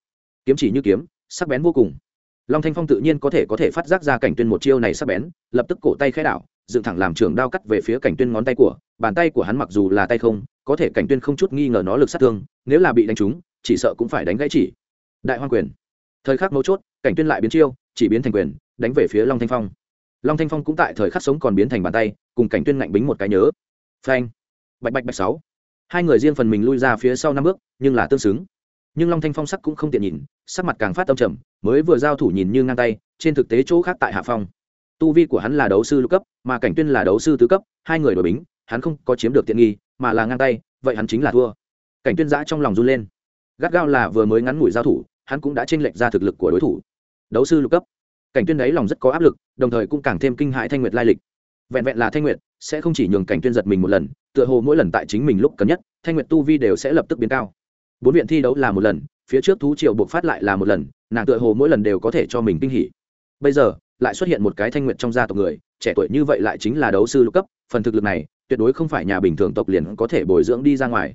Kiếm chỉ như kiếm, sắc bén vô cùng. Long thanh phong tự nhiên có thể có thể phát giác ra cảnh tuyên một chiêu này sắc bén, lập tức cổ tay khẽ đảo, dựng thẳng làm trường đao cắt về phía cảnh tuyên ngón tay của bàn tay của hắn mặc dù là tay không, có thể cảnh tuyên không chút nghi ngờ nó lực sát thương, nếu là bị đánh trúng, chỉ sợ cũng phải đánh gãy chỉ. Đại hoang quyền. Thời khắc mấu chốt, cảnh tuyên lại biến chiêu, chỉ biến thành quyền, đánh về phía long thanh phong. Long thanh phong cũng tại thời khắc sống còn biến thành bàn tay, cùng cảnh tuyên ngạnh bính một cái nhớ. Phanh. Bạch bạch bạch sáu. Hai người riêng phần mình lui ra phía sau năm bước, nhưng là tương xứng. Nhưng long thanh phong sắc cũng không tiện nhìn, sắc mặt càng phát tâm trầm, mới vừa giao thủ nhìn như ngang tay, trên thực tế chỗ khác tại hạ phong. Tu vi của hắn là đấu sư lục cấp, mà cảnh tuyên là đấu sư tứ cấp, hai người đổi bính hắn không có chiếm được tiện nghi, mà là ngang tay, vậy hắn chính là thua. Cảnh tuyên giã trong lòng run lên. Gắt gao là vừa mới ngắn ngủi giao thủ, hắn cũng đã trên lệch ra thực lực của đối thủ. Đấu sư lục cấp. Cảnh tuyên đấy lòng rất có áp lực, đồng thời cũng càng thêm kinh hãi thanh nguyệt lai lịch. Vẹn vẹn là thanh nguyệt, sẽ không chỉ nhường cảnh tuyên giật mình một lần, tựa hồ mỗi lần tại chính mình lúc cần nhất, thanh nguyệt tu vi đều sẽ lập tức biến cao. Bốn viện thi đấu là một lần, phía trước thú triệu buộc phát lại là một lần, nàng tựa hồ mỗi lần đều có thể cho mình kinh hỉ. Bây giờ, lại xuất hiện một cái thanh nguyệt trong gia tộc người, trẻ tuổi như vậy lại chính là đấu sư lục cấp, phần thực lực này tuyệt đối không phải nhà bình thường tộc liền có thể bồi dưỡng đi ra ngoài.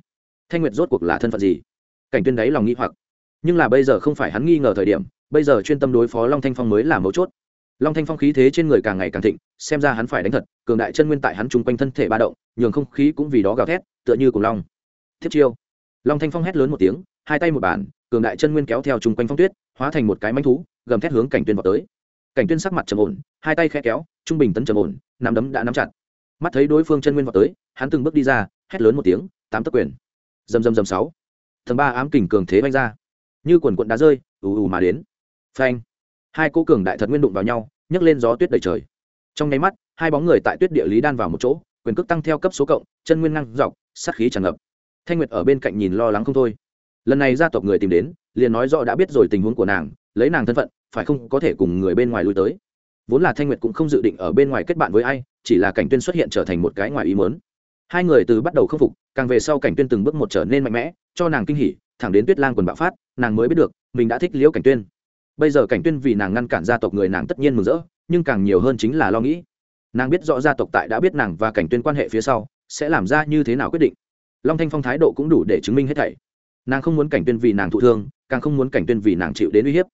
Thanh nguyệt rốt cuộc là thân phận gì? Cảnh tuyên đáy lòng nghi hoặc. Nhưng là bây giờ không phải hắn nghi ngờ thời điểm bây giờ chuyên tâm đối phó long thanh phong mới là mấu chốt. Long thanh phong khí thế trên người càng ngày càng thịnh xem ra hắn phải đánh thật cường đại chân nguyên tại hắn chung quanh thân thể ba động nhường không khí cũng vì đó gào thét tựa như cùng long. Thiết chiêu. Long thanh phong hét lớn một tiếng hai tay một bàn, cường đại chân nguyên kéo theo chung quanh phong tuyết hóa thành một cái manh thú gầm thét hướng cảnh tuyên vào tới. Cảnh tuyên sắc mặt trầm ổn hai tay khẽ kéo trung bình tấn trầm ổn nắm đấm đã nắm chặt mắt thấy đối phương chân nguyên vào tới, hắn từng bước đi ra, hét lớn một tiếng, tám tấc quyền. Dầm dầm dầm sáu. Thần ba ám kình cường thế vanh ra. Như quần quận đá rơi, ù ù mà đến. Phanh. Hai cô cường đại thật nguyên đụng vào nhau, nhấc lên gió tuyết đầy trời. Trong nháy mắt, hai bóng người tại tuyết địa lý đan vào một chỗ, quyền cước tăng theo cấp số cộng, chân nguyên năng dọc, sát khí tràn ngập. Thanh nguyệt ở bên cạnh nhìn lo lắng không thôi. Lần này gia tộc người tìm đến, liền nói rõ đã biết rồi tình huống của nàng, lấy nàng thân phận, phải không có thể cùng người bên ngoài lui tới vốn là thanh nguyệt cũng không dự định ở bên ngoài kết bạn với ai, chỉ là cảnh tuyên xuất hiện trở thành một cái ngoài ý muốn. Hai người từ bắt đầu khâm phục, càng về sau cảnh tuyên từng bước một trở nên mạnh mẽ, cho nàng kinh hỉ, thẳng đến tuyết lang quần bạo phát, nàng mới biết được, mình đã thích liễu cảnh tuyên. Bây giờ cảnh tuyên vì nàng ngăn cản gia tộc người nàng tất nhiên mừng rỡ, nhưng càng nhiều hơn chính là lo nghĩ. Nàng biết rõ gia tộc tại đã biết nàng và cảnh tuyên quan hệ phía sau, sẽ làm ra như thế nào quyết định. Long thanh phong thái độ cũng đủ để chứng minh hết thảy. Nàng không muốn cảnh tuyên vì nàng thụ thương, càng không muốn cảnh tuyên vì nàng chịu đến uy hiếp.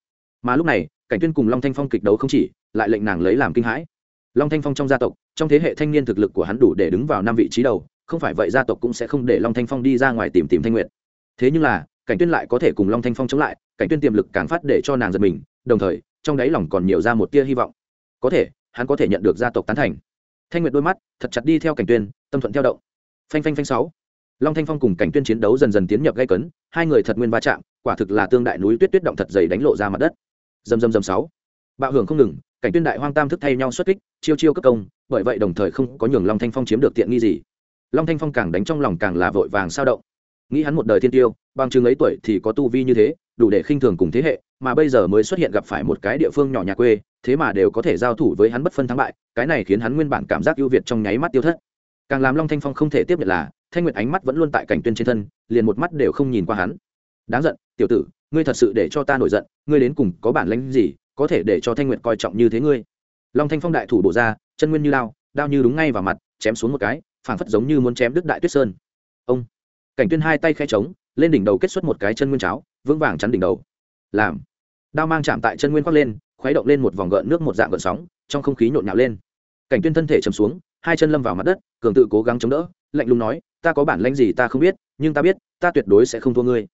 Mà lúc này cảnh tuyên cùng long thanh phong kịch đấu không chỉ, lại lệnh nàng lấy làm kinh hãi. Long thanh phong trong gia tộc, trong thế hệ thanh niên thực lực của hắn đủ để đứng vào năm vị trí đầu, không phải vậy gia tộc cũng sẽ không để long thanh phong đi ra ngoài tìm tìm thanh Nguyệt. thế nhưng là, cảnh tuyên lại có thể cùng long thanh phong chống lại, cảnh tuyên tiềm lực càng phát để cho nàng giật mình, đồng thời, trong đáy lòng còn nhiều ra một tia hy vọng. Có thể, hắn có thể nhận được gia tộc tán thành. Thanh nguyệt đôi mắt, thật chặt đi theo cảnh tuyên, tâm thuận theo động. Phanh phanh phanh sáu. Long thanh phong cùng cảnh tuyên chiến đấu dần dần tiến nhập gây cấn, hai người thật nguyên va chạm, quả thực là tương đại núi tuyết tuyết động thật dày đánh lộ ra mặt đất dầm dầm dầm sáu. Bạo hưởng không ngừng, cảnh tuyên đại hoang tam thức thay nhau xuất kích, chiêu chiêu cấp công, bởi vậy đồng thời không có nhường long thanh phong chiếm được tiện nghi gì. Long thanh phong càng đánh trong lòng càng là vội vàng sao động. Nghĩ hắn một đời thiên tiêu, bằng chứng ấy tuổi thì có tu vi như thế, đủ để khinh thường cùng thế hệ, mà bây giờ mới xuất hiện gặp phải một cái địa phương nhỏ nhà quê, thế mà đều có thể giao thủ với hắn bất phân thắng bại, cái này khiến hắn nguyên bản cảm giác ưu việt trong nháy mắt tiêu thất. Càng làm long thanh phong không thể tiếp nhận là, thanh nguyệt ánh mắt vẫn luôn tại cảnh tuyên trên thân, liền một mắt đều không nhìn qua hắn đáng giận, tiểu tử, ngươi thật sự để cho ta nổi giận, ngươi đến cùng có bản lĩnh gì, có thể để cho thanh nguyệt coi trọng như thế ngươi? Long thanh phong đại thủ bổ ra, chân nguyên như lao, đao như đúng ngay vào mặt, chém xuống một cái, phảng phất giống như muốn chém đứt đại tuyết sơn. Ông! Cảnh tuyên hai tay khẽ trống lên đỉnh đầu kết xuất một cái chân nguyên cháo, vững vàng chắn đỉnh đầu. Làm! Đao mang chạm tại chân nguyên khoác lên, khuấy động lên một vòng gợn nước một dạng gợn sóng, trong không khí nhộn nhạo lên. Cảnh tuyên thân thể trầm xuống, hai chân lâm vào mặt đất, cường tự cố gắng chống đỡ, lạnh lùng nói, ta có bản lãnh gì ta không biết, nhưng ta biết, ta tuyệt đối sẽ không thua ngươi.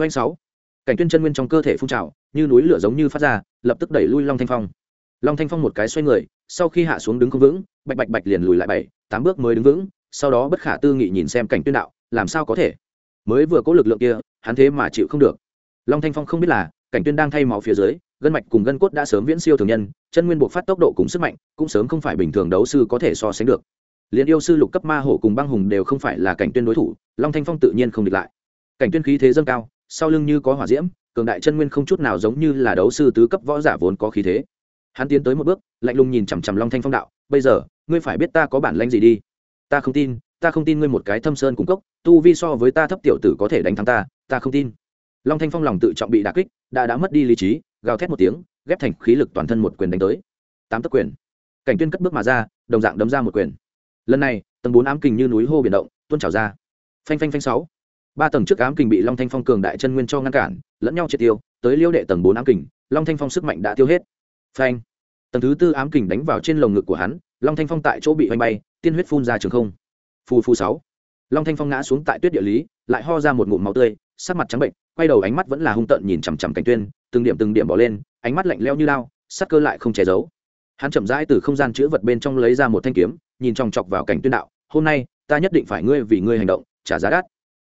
Oanh sáu. Cảnh tuyên chân nguyên trong cơ thể phun trào, như núi lửa giống như phát ra, lập tức đẩy lui long thanh phong. Long thanh phong một cái xoay người, sau khi hạ xuống đứng không vững, bạch bạch bạch liền lùi lại bảy, tám bước mới đứng vững, sau đó bất khả tư nghị nhìn xem cảnh tuyên đạo, làm sao có thể? Mới vừa có lực lượng kia, hắn thế mà chịu không được. Long thanh phong không biết là, cảnh tuyên đang thay máu phía dưới, gân mạch cùng gân cốt đã sớm viễn siêu thường nhân, chân nguyên buộc phát tốc độ cùng sức mạnh, cũng sớm không phải bình thường đấu sư có thể so sánh được. Liên yêu sư lục cấp ma hổ cùng băng hùng đều không phải là cảnh tuyên đối thủ, long thanh phong tự nhiên không địch lại. Cảnh tuyên khí thế dâng cao sau lưng như có hỏa diễm, cường đại chân nguyên không chút nào giống như là đấu sư tứ cấp võ giả vốn có khí thế. Hắn tiến tới một bước, lạnh lùng nhìn chằm chằm long thanh phong đạo, bây giờ, ngươi phải biết ta có bản lĩnh gì đi. Ta không tin, ta không tin ngươi một cái thâm sơn cung cốc, tu vi so với ta thấp tiểu tử có thể đánh thắng ta ta không tin. Long thanh phong lòng tự trọng bị đả kích, đã đã mất đi lý trí, gào thét một tiếng, ghép thành khí lực toàn thân một quyền đánh tới. Tám tấc quyền. Cảnh tuyên cất bước mà ra, đồng dạng đấm ra một quyền. Lần này, tầng bốn ám kình như núi hô biển động, tuôn trào ra. Phanh phanh phanh sáu ba tầng trước ám kình bị long thanh phong cường đại chân nguyên cho ngăn cản, lẫn nhau triệt tiêu, tới liêu đệ tầng bốn ám kình, long thanh phong sức mạnh đã tiêu hết. Phanh! Tầng thứ tư ám kình đánh vào trên lồng ngực của hắn, long thanh phong tại chỗ bị hoành bay, tiên huyết phun ra trường không. Phù phù sáu! Long thanh phong ngã xuống tại tuyết địa lý, lại ho ra một ngụm máu tươi, sắc mặt trắng bệnh, quay đầu ánh mắt vẫn là hung tợn nhìn chằm chằm cảnh tuyên, từng điểm từng điểm bỏ lên, ánh mắt lạnh lẽo như lao, sắc cơ lại không che giấu. Hắn chậm rãi từ không gian chứa vật bên trong lấy ra một thanh kiếm, nhìn chòng chọc vào cảnh tuyên đạo, hôm nay, ta nhất định phải ngươi vì ngươi hành động, trả giá đắt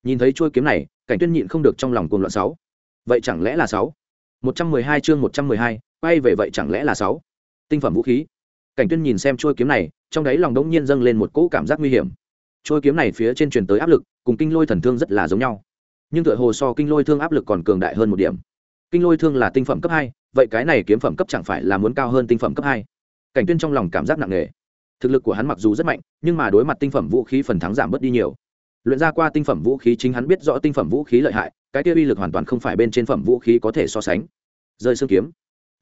nhìn thấy chuôi kiếm này, cảnh tuyên nhịn không được trong lòng cuồng loạn sáu. Vậy chẳng lẽ là sáu? Một trăm mười hai chương một trăm mười hai, quay về vậy chẳng lẽ là sáu? Tinh phẩm vũ khí. Cảnh tuyên nhìn xem chuôi kiếm này, trong đấy lòng đống nhiên dâng lên một cỗ cảm giác nguy hiểm. Chuôi kiếm này phía trên truyền tới áp lực, cùng kinh lôi thần thương rất là giống nhau. Nhưng tựa hồ so kinh lôi thương áp lực còn cường đại hơn một điểm. Kinh lôi thương là tinh phẩm cấp hai, vậy cái này kiếm phẩm cấp chẳng phải là muốn cao hơn tinh phẩm cấp hai? Cảnh tuyên trong lòng cảm giác nặng nề. Thực lực của hắn mặc dù rất mạnh, nhưng mà đối mặt tinh phẩm vũ khí phần thắng giảm bớt đi nhiều luyện ra qua tinh phẩm vũ khí chính hắn biết rõ tinh phẩm vũ khí lợi hại, cái kia uy lực hoàn toàn không phải bên trên phẩm vũ khí có thể so sánh. Rơi xương kiếm.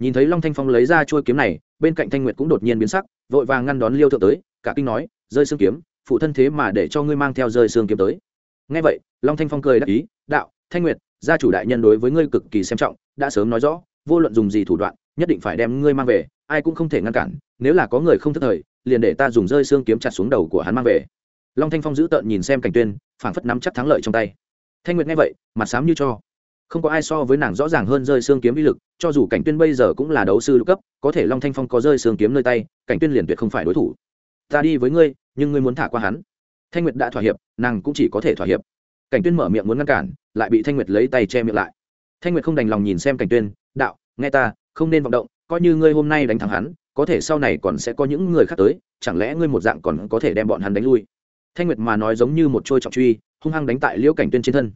Nhìn thấy long thanh phong lấy ra chuôi kiếm này, bên cạnh thanh nguyệt cũng đột nhiên biến sắc, vội vàng ngăn đón liêu thượng tới, cả kinh nói, rơi xương kiếm, phụ thân thế mà để cho ngươi mang theo rơi xương kiếm tới. Nghe vậy, long thanh phong cười đáp ý, đạo, thanh nguyệt, gia chủ đại nhân đối với ngươi cực kỳ xem trọng, đã sớm nói rõ, vô luận dùng gì thủ đoạn, nhất định phải đem ngươi mang về, ai cũng không thể ngăn cản, nếu là có người không thức thời, liền để ta dùng rơi xương kiếm chặt xuống đầu của hắn mang về long thanh phong giữ tợn nhìn xem cảnh tuyên, phảng phất nắm chắc thắng lợi trong tay. Thanh nguyệt nghe vậy, mặt sám như cho. Không có ai so với nàng rõ ràng hơn rơi xương kiếm uy lực, cho dù cảnh tuyên bây giờ cũng là đấu sư lục cấp, có thể long thanh phong có rơi xương kiếm nơi tay, cảnh tuyên liền tuyệt không phải đối thủ. Ta đi với ngươi, nhưng ngươi muốn thả qua hắn. Thanh nguyệt đã thỏa hiệp, nàng cũng chỉ có thể thỏa hiệp. Cảnh tuyên mở miệng muốn ngăn cản, lại bị thanh nguyệt lấy tay che miệng lại. Thanh nguyệt không đành lòng nhìn xem cảnh tuyên, đạo, nghe ta, không nên vọng động, coi như ngươi hôm nay đánh thắng hắn, có thể sau này còn sẽ có những người khác tới, chẳng lẽ ngươi một dạng còn có thể đem bọn hắn đánh lui? Thanh nguyệt mà nói giống như một trôi trọng truy, hung hăng đánh tại liễu cảnh tuyên trên thân.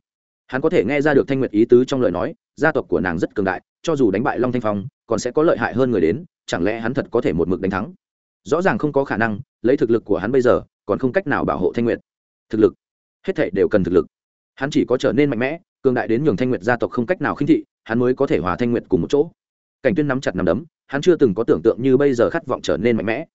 Hắn có thể nghe ra được thanh nguyệt ý tứ trong lời nói, gia tộc của nàng rất cường đại, cho dù đánh bại long thanh phong, còn sẽ có lợi hại hơn người đến, chẳng lẽ hắn thật có thể một mực đánh thắng? Rõ ràng không có khả năng, lấy thực lực của hắn bây giờ, còn không cách nào bảo hộ thanh nguyệt. Thực lực, hết thảy đều cần thực lực. Hắn chỉ có trở nên mạnh mẽ, cường đại đến nhường thanh nguyệt gia tộc không cách nào khinh thị, hắn mới có thể hòa thanh nguyệt cùng một chỗ. Cảnh tuyên nắm chặt nắm đấm, hắn chưa từng có tưởng tượng như bây giờ khát vọng trở nên mạnh mẽ.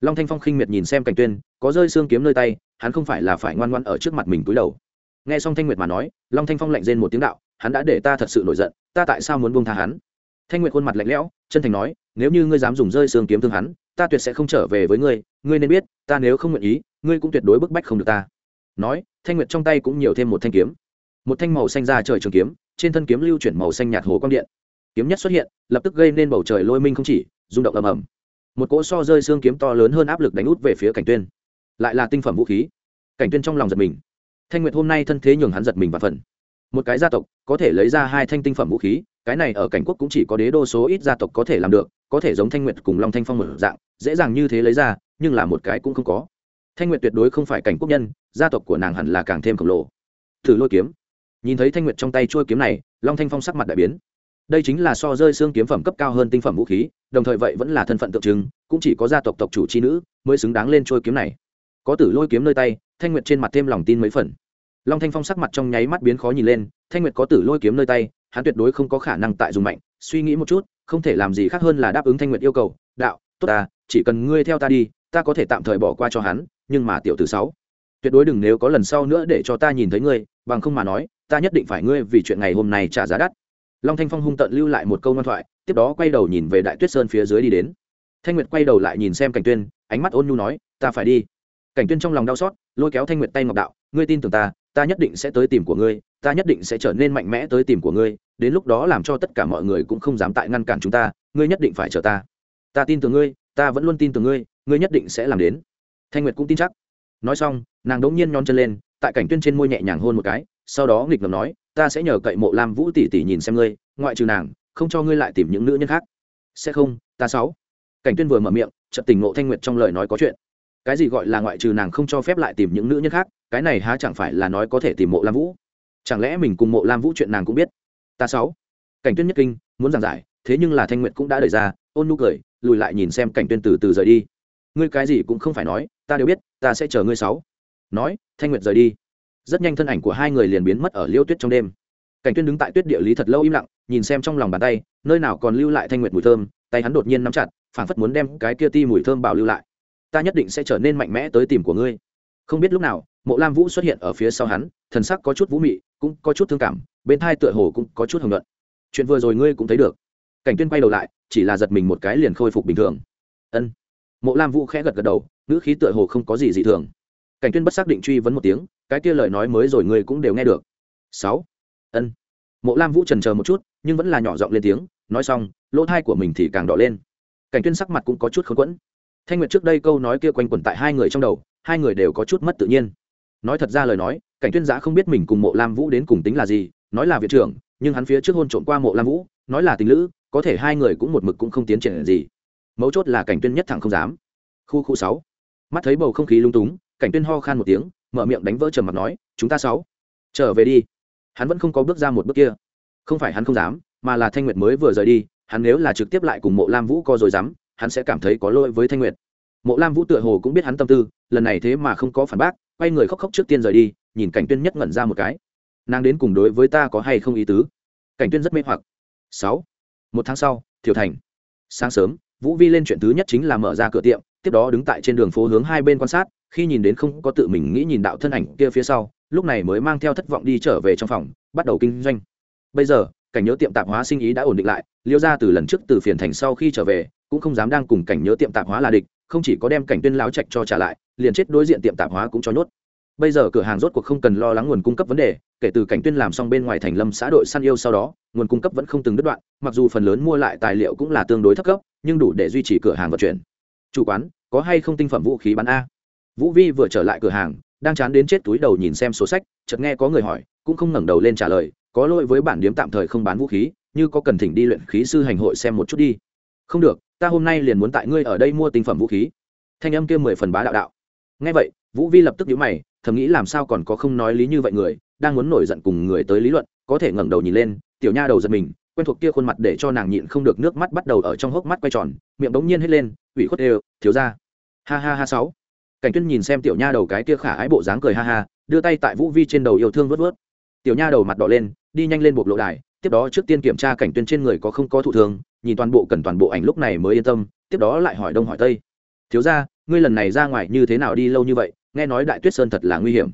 Long thanh phong khinh miệt nhìn xem cảnh tuyên, có rơi xương kiếm nơi tay hắn không phải là phải ngoan ngoan ở trước mặt mình cúi đầu. Nghe xong thanh nguyệt mà nói, long thanh phong lạnh rên một tiếng đạo, hắn đã để ta thật sự nổi giận, ta tại sao muốn buông tha hắn? Thanh nguyệt khuôn mặt lạnh lẽo, chân thành nói, nếu như ngươi dám dùng rơi xương kiếm thương hắn, ta tuyệt sẽ không trở về với ngươi ngươi nên biết, ta nếu không nguyện ý, ngươi cũng tuyệt đối bức bách không được ta. Nói, thanh nguyệt trong tay cũng nhiều thêm một thanh kiếm. Một thanh màu xanh ra trời trường kiếm, trên thân kiếm lưu chuyển màu xanh nhạt hồ quang điện. Kiếm nhất xuất hiện, lập tức gây nên bầu trời lôi minh không chỉ, rung động ầm ầm. Một cỗ so rơi xương kiếm to lớn hơn áp lực đánh út về phía cảnh tuyên lại là tinh phẩm vũ khí. Cảnh tuyên trong lòng giật mình. Thanh nguyệt hôm nay thân thế nhường hắn giật mình và phần. Một cái gia tộc có thể lấy ra hai thanh tinh phẩm vũ khí, cái này ở cảnh quốc cũng chỉ có đế đô số ít gia tộc có thể làm được, có thể giống thanh nguyệt cùng long thanh phong một dạng, dễ dàng như thế lấy ra, nhưng là một cái cũng không có. Thanh nguyệt tuyệt đối không phải cảnh quốc nhân, gia tộc của nàng hẳn là càng thêm khổng lồ. Thử lôi kiếm. Nhìn thấy thanh nguyệt trong tay trôi kiếm này, long thanh phong sắc mặt đại biến. Đây chính là so rơi xương kiếm phẩm cấp cao hơn tinh phẩm vũ khí, đồng thời vậy vẫn là thân phận tượng trưng, cũng chỉ có gia tộc tộc chủ c h i nữ mới xứng đáng lên trôi kiếm này có tử lôi kiếm nơi tay, thanh nguyệt trên mặt thêm lòng tin mấy phần. Long thanh phong sắc mặt trong nháy mắt biến khó nhìn lên, thanh nguyệt có tử lôi kiếm nơi tay, hắn tuyệt đối không có khả năng tại dùng mạnh, suy nghĩ một chút, không thể làm gì khác hơn là đáp ứng thanh nguyệt yêu cầu, đạo, tốt ta, chỉ cần ngươi theo ta đi, ta có thể tạm thời bỏ qua cho hắn, nhưng mà tiểu tử sáu, tuyệt đối đừng nếu có lần sau nữa để cho ta nhìn thấy ngươi, bằng không mà nói, ta nhất định phải ngươi vì chuyện ngày hôm nay trả giá đắt. Long thanh phong hung tận lưu lại một câu ngoan thoại, tiếp đó quay đầu nhìn về đại tuyết sơn phía dưới đi đến. Thanh nguyệt quay đầu lại nhìn xem cảnh tuyên, ánh mắt ôn nhu nói, ta phải đi cảnh tuyên trong lòng đau xót, lôi kéo thanh nguyệt tay ngọc đạo, ngươi tin tưởng ta ta nhất định sẽ tới tìm của ngươi, ta nhất định sẽ trở nên mạnh mẽ tới tìm của ngươi, đến lúc đó làm cho tất cả mọi người cũng không dám tại ngăn cản chúng ta, ngươi nhất định phải chờ ta. Ta tin tưởng ngươi, ta vẫn luôn tin tưởng ngươi ngươi nhất định sẽ làm đến. Thanh nguyệt cũng tin chắc. Nói xong, nàng đống nhiên nhón chân lên, tại cảnh tuyên trên môi nhẹ nhàng hôn một cái, sau đó nghịch ngầm nói, ta sẽ nhờ cậy mộ lam vũ tỷ tỷ nhìn xem ngươi, ngoại trừ nàng, không cho ngươi lại tìm những nữ nhân khác. Sẽ không, ta sáu cảnh tuyên vừa mở miệng, chợt tình ngộ thanh nguyệt trong lời nói có chuyện cái gì gọi là ngoại trừ nàng không cho phép lại tìm những nữ nhân khác, cái này há chẳng phải là nói có thể tìm mộ lam vũ? Chẳng lẽ mình cùng mộ lam vũ chuyện nàng cũng biết? Ta sáu. Cảnh tuyên nhất kinh, muốn giảng giải, thế nhưng là thanh nguyệt cũng đã đẩy ra, ôn nhu cười, lùi lại nhìn xem cảnh tuyên từ từ rời đi. Ngươi cái gì cũng không phải nói, ta đều biết, ta sẽ chờ ngươi sáu. Nói, thanh nguyệt rời đi. Rất nhanh thân ảnh của hai người liền biến mất ở liêu tuyết trong đêm. Cảnh tuyên đứng tại tuyết địa lý thật lâu im lặng, nhìn xem trong lòng bàn tay, nơi nào còn lưu lại thanh nguyệt mùi thơm, tay hắn đột nhiên nắm chặt, phảng phất muốn đem cái kia ti mùi thơm bảo lưu lại ta nhất định sẽ trở nên mạnh mẽ tới tìm của ngươi. Không biết lúc nào, mộ lam vũ xuất hiện ở phía sau hắn, thần sắc có chút vũ mị, cũng có chút thương cảm, bên thai tựa hồ cũng có chút hồng luận chuyện vừa rồi ngươi cũng thấy được. Cảnh tuyên quay đầu lại, chỉ là giật mình một cái liền khôi phục bình thường. Ân. Mộ lam vũ khẽ gật gật đầu, ngữ khí tựa hồ không có gì dị thường. Cảnh tuyên bất xác định truy vấn một tiếng, cái kia lời nói mới rồi ngươi cũng đều nghe được. Sáu. Ân. Mộ lam vũ trần chờ một chút, nhưng vẫn là nhỏ giọng lên tiếng, nói xong, lỗ thai của mình thì càng đỏ lên. Cảnh tuyên sắc mặt cũng có chút khốn quẫn thanh nguyệt trước đây câu nói kia quanh quẩn tại hai người trong đầu, hai người đều có chút mất tự nhiên. Nói thật ra lời nói, cảnh tuyên giã không biết mình cùng mộ lam vũ đến cùng tính là gì, nói là viện trưởng, nhưng hắn phía trước hôn trộm qua mộ lam vũ, nói là tình lữ, có thể hai người cũng một mực cũng không tiến triển gì. Mấu chốt là cảnh tuyên nhất thẳng không dám. Khu khu sáu. Mắt thấy bầu không khí lung túng, cảnh tuyên ho khan một tiếng, mở miệng đánh vỡ trầm mặt nói, chúng ta sáu, trở về đi. Hắn vẫn không có bước ra một bước kia. Không phải hắn không dám, mà là thanh nguyệt mới vừa rời đi, hắn nếu là trực tiếp lại cùng mộ lam vũ co rồi dám hắn sẽ cảm thấy có lỗi với thanh nguyệt. Mộ lam vũ tựa hồ cũng biết hắn tâm tư, lần này thế mà không có phản bác, quay người khóc khóc trước tiên rời đi, nhìn cảnh tuyên nhất ngẩn ra một cái. Nàng đến cùng đối với ta có hay không ý tứ? Cảnh tuyên rất mê hoặc. Sáu. Một tháng sau thiểu thành. Sáng sớm, vũ vi lên chuyện thứ nhất chính là mở ra cửa tiệm, tiếp đó đứng tại trên đường phố hướng hai bên quan sát, khi nhìn đến không có tự mình nghĩ nhìn đạo thân ảnh kia phía sau, lúc này mới mang theo thất vọng đi trở về trong phòng, bắt đầu kinh doanh. Bây giờ, cảnh nhớ tiệm tạp hóa sinh ý đã ổn định lại, liêu ra từ lần trước từ phiền thành sau khi trở về cũng không dám đang cùng cảnh nhớ tiệm tạp hóa là địch, không chỉ có đem cảnh tuyên láo trạch cho trả lại, liền chết đối diện tiệm tạp hóa cũng cho nhốt. Bây giờ cửa hàng rốt cuộc không cần lo lắng nguồn cung cấp vấn đề, kể từ cảnh tuyên làm xong bên ngoài thành lâm xã đội săn yêu sau đó, nguồn cung cấp vẫn không từng đứt đoạn, mặc dù phần lớn mua lại tài liệu cũng là tương đối thấp cấp, nhưng đủ để duy trì cửa hàng vận chuyển. Chủ quán, có hay không tinh phẩm vũ khí bán a? Vũ vi vừa trở lại cửa hàng, đang chán đến chết túi đầu nhìn xem số sách, chợt nghe có người hỏi, cũng không ngẩng đầu lên trả lời, có lỗi với bản điếm tạm thời không bán vũ khí, như có cần thỉnh đi luyện khí sư hành hội xem một chút đi không được, ta hôm nay liền muốn tại ngươi ở đây mua tinh phẩm vũ khí. Thanh âm kia mười phần bá đạo đạo. Ngay vậy, vũ vi lập tức nhíu mày, thầm nghĩ làm sao còn có không nói lý như vậy người, đang muốn nổi giận cùng người tới lý luận, có thể ngẩng đầu nhìn lên, tiểu nha đầu giật mình, quen thuộc kia khuôn mặt để cho nàng nhịn không được nước mắt bắt đầu ở trong hốc mắt quay tròn, miệng bỗng nhiên hết lên, ủy khuất đều, thiếu ra ha ha ha sáu. Cảnh tuyên nhìn xem tiểu nha đầu cái kia khả ái bộ dáng cười ha ha, đưa tay tại vũ vi trên đầu yêu thương vớt vớt tiểu nha đầu mặt đỏ lên, đi nhanh lên buộc lộ đài, tiếp đó trước tiên kiểm tra cảnh tuyên trên người có không có thụ thương nhìn toàn bộ cần toàn bộ ảnh lúc này mới yên tâm, tiếp đó lại hỏi đông hỏi tây. Thiếu ra ngươi lần này ra ngoài như thế nào đi lâu như vậy? Nghe nói đại tuyết sơn thật là nguy hiểm.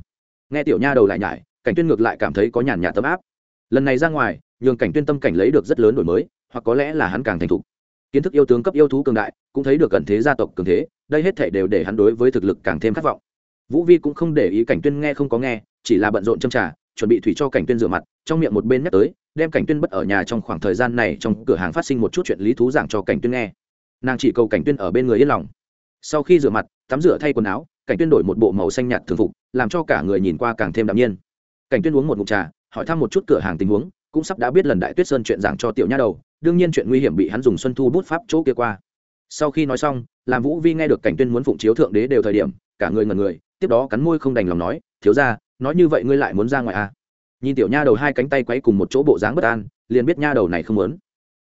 Nghe tiểu nha đầu lại nhải, cảnh tuyên ngược lại cảm thấy có nhàn nhạt tấm áp. Lần này ra ngoài, nhường cảnh tuyên tâm cảnh lấy được rất lớn đổi mới, hoặc có lẽ là hắn càng thành thục. Kiến thức yêu tướng cấp yêu thú cường đại, cũng thấy được cận thế gia tộc cường thế, đây hết thể đều để hắn đối với thực lực càng thêm khát vọng. Vũ vi cũng không để ý cảnh tuyên nghe không có nghe, chỉ là bận rộn châm trà, chuẩn bị thủy cho cảnh tuyên rửa mặt, trong miệng một bên nhắc tới đem cảnh tuyên bất ở nhà trong khoảng thời gian này trong cửa hàng phát sinh một chút chuyện lý thú giảng cho cảnh tuyên nghe. Nàng chỉ cầu cảnh tuyên ở bên người yên lòng. Sau khi rửa mặt tắm rửa thay quần áo cảnh tuyên đổi một bộ màu xanh nhạt thường phục làm cho cả người nhìn qua càng thêm đạm nhiên. Cảnh tuyên uống một ngụm trà hỏi thăm một chút cửa hàng tình huống cũng sắp đã biết lần đại tuyết sơn chuyện giảng cho tiểu nha đầu đương nhiên chuyện nguy hiểm bị hắn dùng xuân thu bút pháp chỗ kia qua. Sau khi nói xong làm vũ vi nghe được cảnh tuyên muốn phụng chiếu thượng đế đều thời điểm cả người ngẩn người tiếp đó cắn môi không đành lòng nói thiếu gia, nói như vậy ngươi lại muốn ra ngoài à? Nhìn tiểu nha đầu hai cánh tay quấy cùng một chỗ bộ dáng bất an, liền biết nha đầu này không muốn.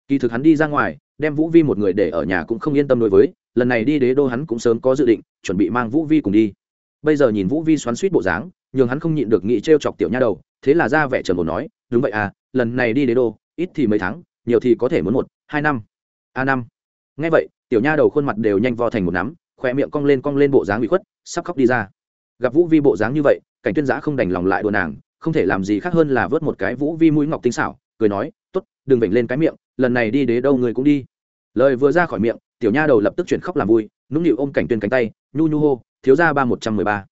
Kỳ thực hắn đi ra ngoài, đem vũ vi một người để ở nhà cũng không yên tâm đối với, lần này đi đế đô hắn cũng sớm có dự định, chuẩn bị mang vũ vi cùng đi. Bây giờ nhìn vũ vi xoắn suýt bộ dáng, nhường hắn không nhịn được nghĩ t chọc tiểu nha đầu, thế là ra vẻ trần ổn nói, đúng vậy à lần này đi đế đô, ít thì mấy tháng, nhiều thì có thể muốn một, hai năm, a năm. Ngay vậy, tiểu nha đầu khuôn mặt đều nhanh vo thành một nắm khoe miệng cong lên cong lên bộ dáng bị khuất, sắp khóc đi ra. Gặp vũ vi bộ dáng như vậy, cảnh tuyên giã không đành lòng lại đùa nàng không thể làm gì khác hơn là vớt một cái vũ vi mũi ngọc tinh xảo, cười nói, tốt, đừng vểnh lên cái miệng, lần này đi đế đâu người cũng đi. Lời vừa ra khỏi miệng, tiểu nha đầu lập tức chuyển khóc làm vui, nũng nịu ôm cảnh tuyên cánh tay, nhu nhu hô, thiếu ra ba một trăm mười ba.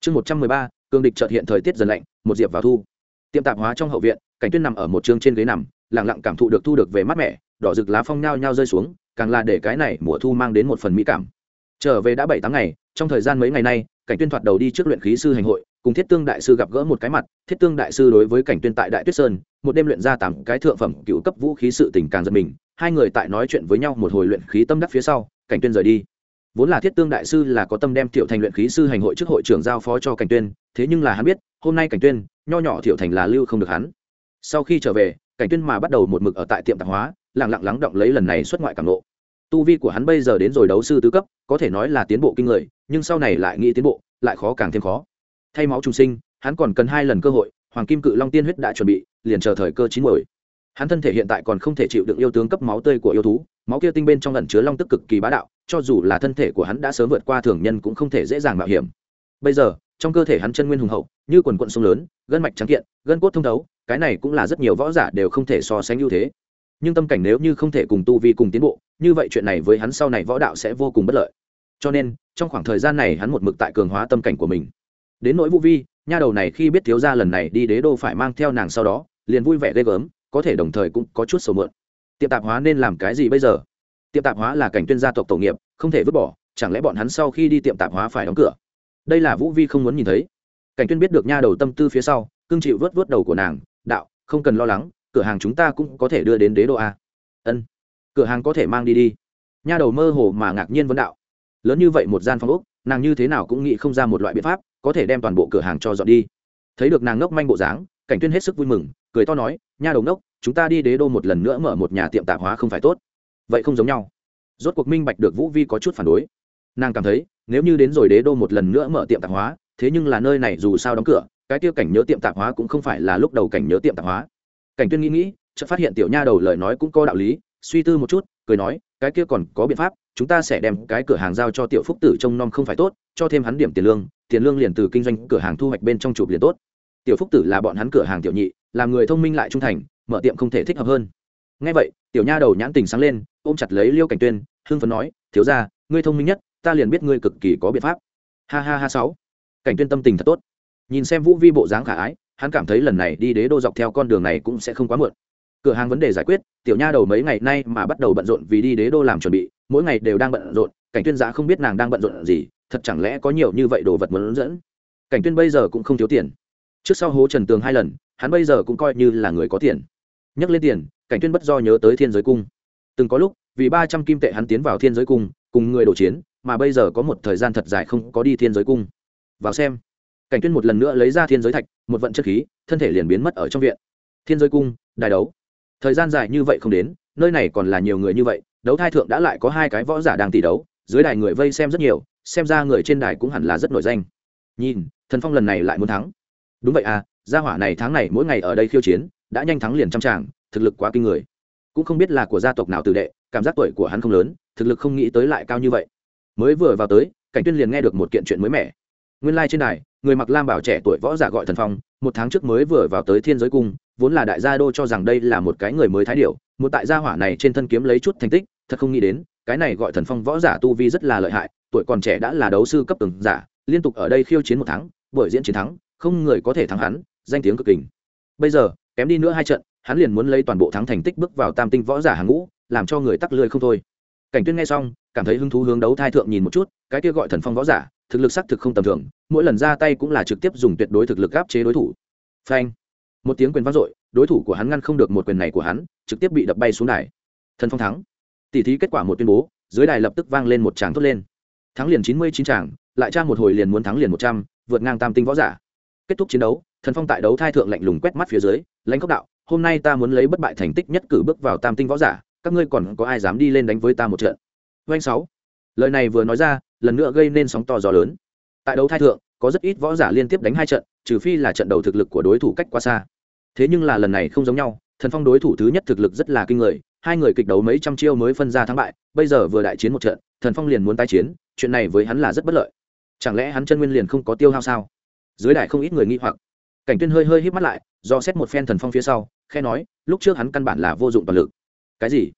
Chương một trăm mười ba, cương địch trợt hiện thời tiết dần lạnh, một diệp vào thu. Tiệm tạp hóa trong hậu viện, cảnh tuyên nằm ở một chương trên ghế nằm lẳng lặng cảm thụ được thu được về mát mẻ, đỏ rực lá phong nhao nhao rơi xuống, càng là để cái này mùa thu mang đến một phần mỹ cảm. Trở về đã bảy tháng ngày, trong thời gian mấy ngày nay, cảnh tuyên thoạt đầu đi trước luyện khí sư hành hội cùng thiết tương đại sư gặp gỡ một cái mặt, thiết tương đại sư đối với cảnh tuyên tại đại tuyết sơn, một đêm luyện ra tám cái thượng phẩm cựu cấp vũ khí sự tình càng giật mình, hai người tại nói chuyện với nhau một hồi luyện khí tâm đắc phía sau, cảnh tuyên rời đi. Vốn là thiết tương đại sư là có tâm đem tiểu thành luyện khí sư hành hội trước hội trưởng giao phó cho cảnh tuyên, thế nhưng là hắn biết, hôm nay cảnh tuyên, nho nhỏ tiểu thành là lưu không được hắn. Sau khi trở về, cảnh tuyên mà bắt đầu một mực ở tại tiệm tạp hóa, lặng lặng lắng động lấy lần này xuất ngoại cảm nộ tu vi của hắn bây giờ đến rồi đấu sư tứ cấp, có thể nói là tiến bộ kinh người, nhưng sau này lại nghĩ tiến bộ, lại khó càng thêm khó thay máu trùng sinh, hắn còn cần hai lần cơ hội, hoàng kim cự long tiên huyết đã chuẩn bị, liền chờ thời cơ chín muồi. Hắn thân thể hiện tại còn không thể chịu đựng yêu tướng cấp máu tươi của yêu thú, máu kia tinh bên trong lần chứa long tức cực kỳ bá đạo, cho dù là thân thể của hắn đã sớm vượt qua thường nhân cũng không thể dễ dàng mạo hiểm. Bây giờ, trong cơ thể hắn chân nguyên hùng hậu, như quần quận sông lớn, gân mạch trắng kiện, gân cốt thông thấu, cái này cũng là rất nhiều võ giả đều không thể so sánh ưu thế. Nhưng tâm cảnh nếu như không thể cùng tu vi cùng tiến bộ, như vậy chuyện này với hắn sau này võ đạo sẽ vô cùng bất lợi. Cho nên, trong khoảng thời gian này hắn một mực tại cường hóa tâm cảnh của mình đến nỗi vũ vi, nha đầu này khi biết thiếu gia lần này đi đế đô phải mang theo nàng sau đó, liền vui vẻ ghê gớm, có thể đồng thời cũng có chút sầu mượn. Tiệm tạp hóa nên làm cái gì bây giờ? Tiệm tạp hóa là cảnh tuyên gia tộc tổ nghiệp, không thể vứt bỏ, chẳng lẽ bọn hắn sau khi đi tiệm tạp hóa phải đóng cửa? Đây là vũ vi không muốn nhìn thấy. Cảnh tuyên biết được nha đầu tâm tư phía sau, cương chịu vớt vớt đầu của nàng, đạo, không cần lo lắng, cửa hàng chúng ta cũng có thể đưa đến đế đô a. Ân, cửa hàng có thể mang đi đi. Nha đầu mơ hồ mà ngạc nhiên vấn đạo. Lớn như vậy một gian phòng úc nàng như thế nào cũng nghĩ không ra một loại biện pháp có thể đem toàn bộ cửa hàng cho dọn đi. Thấy được nàng ngốc manh bộ dáng, cảnh tuyên hết sức vui mừng, cười to nói, nha đầu ngốc, chúng ta đi đế đô một lần nữa mở một nhà tiệm tạp hóa không phải tốt. Vậy không giống nhau. Rốt cuộc minh bạch được vũ vi có chút phản đối. Nàng cảm thấy, nếu như đến rồi đế đô một lần nữa mở tiệm tạp hóa, thế nhưng là nơi này dù sao đóng cửa, cái tiêu cảnh nhớ tiệm tạp hóa cũng không phải là lúc đầu cảnh nhớ tiệm tạp hóa. Cảnh tuyên nghĩ nghĩ, chợt phát hiện tiểu nha đầu lời nói cũng có đạo lý, suy tư một chút, cười nói, cái kia còn có biện pháp, chúng ta sẽ đem cái cửa hàng giao cho tiểu phúc tử trông nom không phải tốt, cho thêm hắn điểm tiền lương tiền lương liền từ kinh doanh cửa hàng thu hoạch bên trong chụp liền tốt. Tiểu phúc tử là bọn hắn cửa hàng tiểu nhị, làm người thông minh lại trung thành, mở tiệm không thể thích hợp hơn. Ngay vậy, tiểu nha đầu nhãn tình sáng lên, ôm chặt lấy liêu cảnh tuyên, hưng phấn nói, thiếu ra ngươi thông minh nhất, ta liền biết ngươi cực kỳ có biện pháp. Ha ha ha sáu. Cảnh tuyên tâm tình thật tốt. Nhìn xem vũ vi bộ dáng khả ái, hắn cảm thấy lần này đi đế đô dọc theo con đường này cũng sẽ không quá muộn. Cửa hàng vấn đề giải quyết, tiểu nha đầu mấy ngày nay mà bắt đầu bận rộn vì đi đế đô làm chuẩn bị, mỗi ngày đều đang bận rộn, cảnh tuyên giá không biết nàng đang bận rộn gì thật chẳng lẽ có nhiều như vậy đồ vật muốn dẫn? Cảnh tuyên bây giờ cũng không thiếu tiền. Trước sau hố trần tường hai lần, hắn bây giờ cũng coi như là người có tiền. Nhắc lên tiền, cảnh tuyên bất do nhớ tới thiên giới cung. Từng có lúc, vì ba trăm kim tệ hắn tiến vào thiên giới cung, cùng người đổ chiến, mà bây giờ có một thời gian thật dài không có đi thiên giới cung. Vào xem. Cảnh tuyên một lần nữa lấy ra thiên giới thạch, một vận chất khí, thân thể liền biến mất ở trong viện. Thiên giới cung đài đấu. Thời gian dài như vậy không đến, nơi này còn là nhiều người như vậy, đấu thai thượng đã lại có hai cái võ giả đang tỷ đấu dưới đài người vây xem rất nhiều, xem ra người trên đài cũng hẳn là rất nổi danh. Nhìn, thần phong lần này lại muốn thắng. Đúng vậy à gia hỏa này tháng này mỗi ngày ở đây khiêu chiến, đã nhanh thắng liền trăm tràng, thực lực quá kinh người. Cũng không biết là của gia tộc nào tử đệ, cảm giác tuổi của hắn không lớn, thực lực không nghĩ tới lại cao như vậy. Mới vừa vào tới, cảnh tuyên liền nghe được một kiện chuyện mới mẻ. Nguyên lai like trên đài, người mặc lam bảo trẻ tuổi võ giả gọi thần phong, một tháng trước mới vừa vào tới thiên giới cung, vốn là đại gia đô cho rằng đây là một cái người mới thái điệu một tại gia hỏa này trên thân kiếm lấy chút thành tích thật không nghĩ đến, cái này gọi thần phong võ giả tu vi rất là lợi hại, tuổi còn trẻ đã là đấu sư cấp từng giả, liên tục ở đây khiêu chiến một tháng bởi diễn chiến thắng, không người có thể thắng hắn, danh tiếng cực kình bây giờ, kém đi nữa hai trận, hắn liền muốn lấy toàn bộ thắng thành tích bước vào tam tinh võ giả hàng ngũ, làm cho người tắc lười không thôi. Cảnh tuyên nghe xong, cảm thấy hứng thú hướng đấu thai thượng nhìn một chút, cái kia gọi thần phong võ giả, thực lực xác thực không tầm thường, mỗi lần ra tay cũng là trực tiếp dùng tuyệt đối thực lực áp chế đối thủ. Phanh. Một tiếng quyền vang dội, đối thủ của hắn ngăn không được một quyền này của hắn, trực tiếp bị đập bay xuống đài. Thần phong thắng tỷ thí kết quả một tuyên bố, dưới đài lập tức vang lên một tràng thốt lên. Thắng liền chín mươi chín tràng, lại tra một hồi liền muốn thắng liền một trăm, vượt ngang tam tinh võ giả. Kết thúc chiến đấu, thần phong tại đấu thai thượng lạnh lùng quét mắt phía dưới, lãnh cốc đạo, hôm nay ta muốn lấy bất bại thành tích nhất cử bước vào tam tinh võ giả, các ngươi còn có ai dám đi lên đánh với ta một trận? Doanh sáu. Lời này vừa nói ra, lần nữa gây nên sóng to gió lớn. Tại đấu thai thượng, có rất ít võ giả liên tiếp đánh hai trận, trừ phi là trận đầu thực lực của đối thủ cách quá xa. Thế nhưng là lần này không giống nhau thần phong đối thủ thứ nhất thực lực rất là kinh người, hai người kịch đấu mấy trăm chiêu mới phân ra thắng bại, bây giờ vừa đại chiến một trận, thần phong liền muốn tái chiến, chuyện này với hắn là rất bất lợi. Chẳng lẽ hắn chân nguyên liền không có tiêu hao sao? Dưới đài không ít người nghi hoặc. Cảnh tuyên hơi hơi híp mắt lại, do xét một phen thần phong phía sau, khe nói, lúc trước hắn căn bản là vô dụng toàn lực. Cái gì?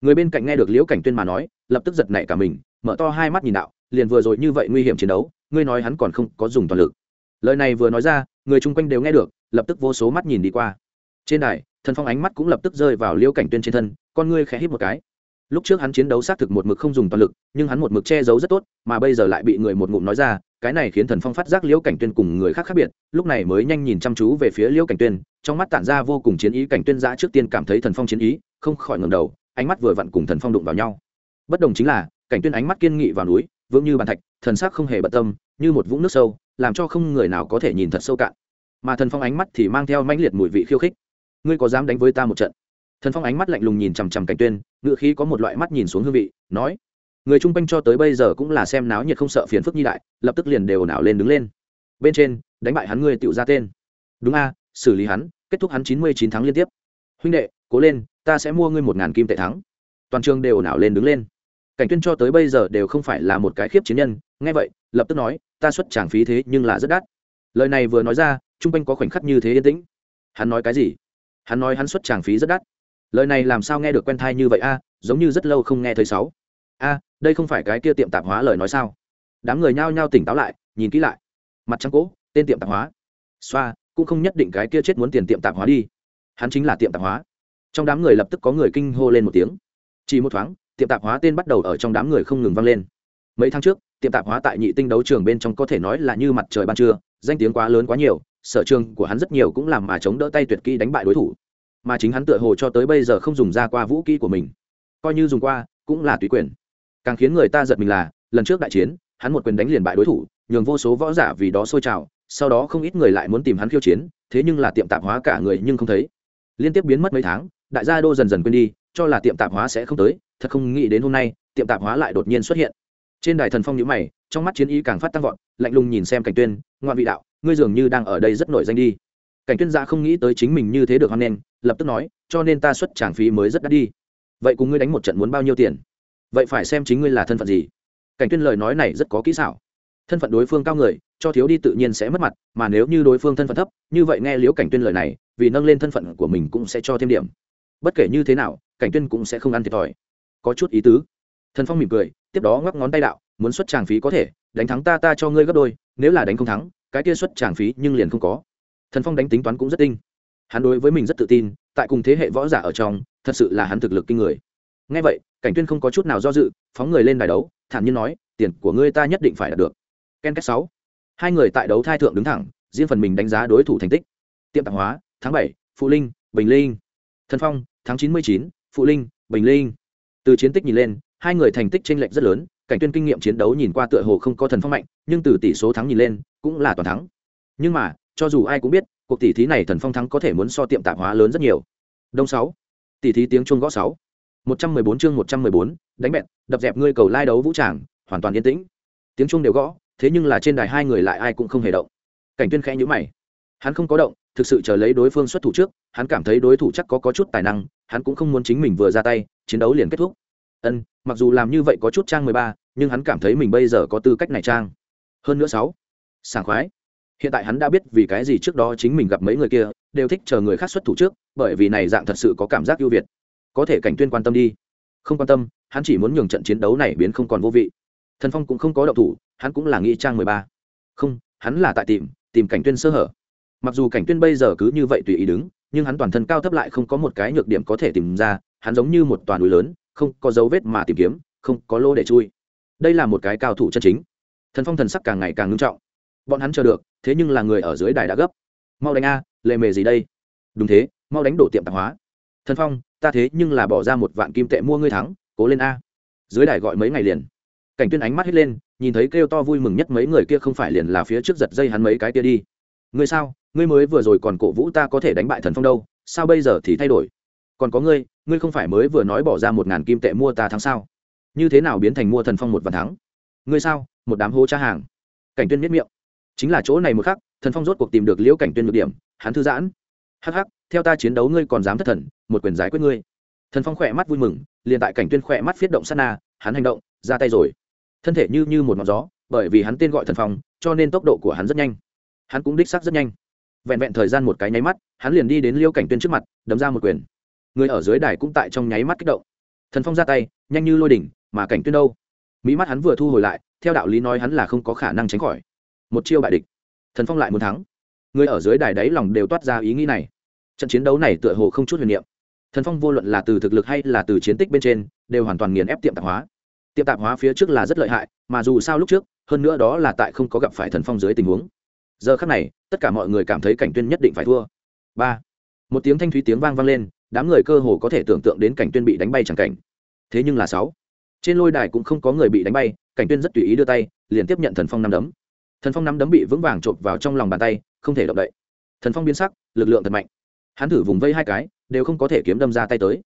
Người bên cạnh nghe được liễu cảnh tuyên mà nói, lập tức giật nảy cả mình, mở to hai mắt nhìn đạo, liền vừa rồi như vậy nguy hiểm chiến đấu, ngươi nói hắn còn không có dùng toàn lực. Lời này vừa nói ra, người chung quanh đều nghe được, lập tức vô số mắt nhìn đi qua. Trên đài thần phong ánh mắt cũng lập tức rơi vào liễu cảnh tuyên trên thân, con ngươi khẽ hít một cái. Lúc trước hắn chiến đấu xác thực một mực không dùng toàn lực, nhưng hắn một mực che giấu rất tốt, mà bây giờ lại bị người một ngụm nói ra, cái này khiến thần phong phát giác liễu cảnh tuyên cùng người khác khác biệt, lúc này mới nhanh nhìn chăm chú về phía liễu cảnh tuyên, trong mắt tản ra vô cùng chiến ý, cảnh tuyên giã trước tiên cảm thấy thần phong chiến ý, không khỏi ngẩng đầu, ánh mắt vừa vặn cùng thần phong đụng vào nhau. Bất đồng chính là, cảnh tuyên ánh mắt kiên nghị vào núi, vững như bàn thạch, thần sắc không hề bận tâm, như một vũng nước sâu, làm cho không người nào có thể nhìn thật sâu cạn. Mà thần phong ánh mắt thì mang theo mãnh liệt mùi vị khiêu khích ngươi có dám đánh với ta một trận? Thần phong ánh mắt lạnh lùng nhìn chằm chằm cảnh tuyên ngựa khí có một loại mắt nhìn xuống hương vị, nói, người chung quanh cho tới bây giờ cũng là xem náo nhiệt không sợ phiền phức nhi đại, lập tức liền đều nào lên đứng lên. Bên trên, đánh bại hắn ngươi tựu ra tên. Đúng a, xử lý hắn, kết thúc hắn chín mươi chín tháng liên tiếp. Huynh đệ, cố lên, ta sẽ mua ngươi một ngàn kim tệ thắng. Toàn trường đều nào lên đứng lên. Cảnh tuyên cho tới bây giờ đều không phải là một cái khiếp chiến nhân, nghe vậy, lập tức nói, ta xuất tràng phí thế nhưng là rất đắt. Lời này vừa nói ra chung quanh có khoảnh khắc như thế yên tĩnh. Hắn nói cái gì? Hắn nói hắn xuất tràng phí rất đắt. Lời này làm sao nghe được quen thai như vậy a, giống như rất lâu không nghe thấy sáu. A, đây không phải cái kia tiệm tạp hóa lời nói sao? Đám người nhao nhao tỉnh táo lại, nhìn kỹ lại. Mặt trắng cỗ tên tiệm tạp hóa. Xoa, cũng không nhất định cái kia chết muốn tiền tiệm tạp hóa đi. Hắn chính là tiệm tạp hóa. Trong đám người lập tức có người kinh hô lên một tiếng. Chỉ một thoáng, tiệm tạp hóa tên bắt đầu ở trong đám người không ngừng vang lên. Mấy tháng trước, tiệm tạp hóa tại nhị tinh đấu trường bên trong có thể nói là như mặt trời ban trưa, danh tiếng quá lớn quá nhiều sở trường của hắn rất nhiều cũng làm mà chống đỡ tay tuyệt kỹ đánh bại đối thủ. Mà chính hắn tựa hồ cho tới bây giờ không dùng ra qua vũ kỹ của mình. Coi như dùng qua, cũng là tùy quyền. Càng khiến người ta giật mình là, lần trước đại chiến, hắn một quyền đánh liền bại đối thủ, nhường vô số võ giả vì đó sôi trào, sau đó không ít người lại muốn tìm hắn khiêu chiến, thế nhưng là tiệm tạp hóa cả người nhưng không thấy. Liên tiếp biến mất mấy tháng, đại gia đô dần dần quên đi, cho là tiệm tạp hóa sẽ không tới, thật không nghĩ đến hôm nay, tiệm tạp hóa lại đột nhiên xuất hiện. Trên đài thần phong nhữ mày, trong mắt chiến ý càng phát tăng vọt, lạnh lùng nhìn xem cảnh tuyên ngoạn vị đạo ngươi dường như đang ở đây rất nổi danh đi. Cảnh tuyên dạ không nghĩ tới chính mình như thế được hoan nghênh, lập tức nói, cho nên ta xuất tràng phí mới rất đắt đi. Vậy cùng ngươi đánh một trận muốn bao nhiêu tiền? Vậy phải xem chính ngươi là thân phận gì. Cảnh tuyên lời nói này rất có kỹ xảo. Thân phận đối phương cao người, cho thiếu đi tự nhiên sẽ mất mặt, mà nếu như đối phương thân phận thấp, như vậy nghe liếu cảnh tuyên lời này, vì nâng lên thân phận của mình cũng sẽ cho thêm điểm. Bất kể như thế nào, cảnh tuyên cũng sẽ không ăn thiệt thòi. Có chút ý tứ. Thần phong mỉm cười, tiếp đó ngoắc ngón tay đạo, muốn xuất tràng phí có thể, đánh thắng ta ta cho ngươi gấp đôi, nếu là đánh không thắng cái kia xuất tràng phí nhưng liền không có. Thần phong đánh tính toán cũng rất tinh. Hắn đối với mình rất tự tin, tại cùng thế hệ võ giả ở trong, thật sự là hắn thực lực kinh người. Ngay vậy, cảnh tuyên không có chút nào do dự, phóng người lên đài đấu, thản nhiên nói, tiền của ngươi ta nhất định phải đạt được. Ken kết sáu. Hai người tại đấu thai thượng đứng thẳng, riêng phần mình đánh giá đối thủ thành tích. Tiệm tạp hóa, tháng bảy, phụ linh, bình linh. Thần phong, tháng chín mươi chín, phụ linh, bình linh. Từ chiến tích nhìn lên, hai người thành tích tranh lệch rất lớn cảnh tuyên kinh nghiệm chiến đấu nhìn qua tựa hồ không có thần phong mạnh, nhưng từ tỷ số thắng nhìn lên, cũng là toàn thắng. Nhưng mà, cho dù ai cũng biết, cuộc tỷ thí này thần phong thắng có thể muốn so tiệm tạp hóa lớn rất nhiều. Đông sáu, tỷ thí tiếng chuông gõ sáu. Một trăm mười bốn chương một trăm mười bốn, đánh bẹn, đập dẹp ngươi cầu lai đấu vũ tràng, hoàn toàn yên tĩnh. Tiếng chuông đều gõ, thế nhưng là trên đài hai người lại ai cũng không hề động. Cảnh tuyên khẽ nhíu mày. Hắn không có động, thực sự chờ lấy đối phương xuất thủ trước, hắn cảm thấy đối thủ chắc có có chút tài năng, hắn cũng không muốn chính mình vừa ra tay, chiến đấu liền kết thúc ân, mặc dù làm như vậy có chút trang mười ba, nhưng hắn cảm thấy mình bây giờ có tư cách này trang. Hơn nữa sáu, sảng khoái. Hiện tại hắn đã biết vì cái gì trước đó chính mình gặp mấy người kia, đều thích chờ người khác xuất thủ trước, bởi vì này dạng thật sự có cảm giác ưu việt. Có thể cảnh tuyên quan tâm đi. Không quan tâm, hắn chỉ muốn nhường trận chiến đấu này biến không còn vô vị. Thần phong cũng không có động thủ, hắn cũng là nghĩ trang mười ba. Không, hắn là tại tìm tìm cảnh tuyên sơ hở. Mặc dù cảnh tuyên bây giờ cứ như vậy tùy ý đứng, nhưng hắn toàn thân cao thấp lại không có một cái nhược điểm có thể tìm ra, hắn giống như một toàn núi lớn không có dấu vết mà tìm kiếm, không có lô để chui. Đây là một cái cao thủ chân chính. Thần phong thần sắc càng ngày càng ngưng trọng. Bọn hắn chờ được, thế nhưng là người ở dưới đài đã gấp. Mau đánh a, lệ mề gì đây? Đúng thế, mau đánh đổ tiệm tạp hóa. Thần phong, ta thế nhưng là bỏ ra một vạn kim tệ mua ngươi thắng, cố lên a. Dưới đài gọi mấy ngày liền. Cảnh tuyên ánh mắt hết lên, nhìn thấy kêu to vui mừng nhất mấy người kia không phải liền là phía trước giật dây hắn mấy cái kia đi. Ngươi sao? Ngươi mới vừa rồi còn cổ vũ ta có thể đánh bại thần phong đâu, sao bây giờ thì thay đổi? Còn có ngươi ngươi không phải mới vừa nói bỏ ra một ngàn kim tệ mua ta thắng sao? Như thế nào biến thành mua thần phong một vạn thắng? Ngươi sao? Một đám hô cha hàng. Cảnh tuyên miết miệng. Chính là chỗ này một khắc, thần phong rốt cuộc tìm được liễu cảnh tuyên được điểm, hắn thư giãn. Hắc hắc, theo ta chiến đấu ngươi còn dám thất thần, một quyền giải quyết ngươi. Thần phong khỏe mắt vui mừng, liền tại cảnh tuyên khỏe mắt viết động sát na, hắn hành động, ra tay rồi. Thân thể như như một ngọn gió, bởi vì hắn tên gọi thần phong, cho nên tốc độ của hắn rất nhanh. Hắn cũng đích xác rất nhanh. Vẹn vẹn thời gian một cái nháy mắt, hắn liền đi đến liêu cảnh tuyên trước mặt, đấm ra một quyền người ở dưới đài cũng tại trong nháy mắt kích động. Thần phong ra tay, nhanh như lôi đỉnh, mà cảnh tuyên đâu? Mỹ mắt hắn vừa thu hồi lại, theo đạo lý nói hắn là không có khả năng tránh khỏi. Một chiêu bại địch. Thần phong lại muốn thắng. Người ở dưới đài đáy lòng đều toát ra ý nghĩ này. Trận chiến đấu này tựa hồ không chút huyền niệm. Thần phong vô luận là từ thực lực hay là từ chiến tích bên trên, đều hoàn toàn nghiền ép tiệm tạp hóa. Tiệm tạp hóa phía trước là rất lợi hại, mà dù sao lúc trước, hơn nữa đó là tại không có gặp phải thần phong dưới tình huống. Giờ khắc này, tất cả mọi người cảm thấy cảnh tuyên nhất định phải thua. Ba. Một tiếng thanh thúy tiếng vang vang lên đám người cơ hồ có thể tưởng tượng đến cảnh tuyên bị đánh bay chẳng cảnh. Thế nhưng là sáu. Trên lôi đài cũng không có người bị đánh bay, cảnh tuyên rất tùy ý đưa tay, liền tiếp nhận thần phong năm đấm. Thần phong năm đấm bị vững vàng chộp vào trong lòng bàn tay, không thể động đậy. Thần phong biến sắc, lực lượng thật mạnh. Hắn thử vùng vây hai cái, đều không có thể kiếm đâm ra tay tới.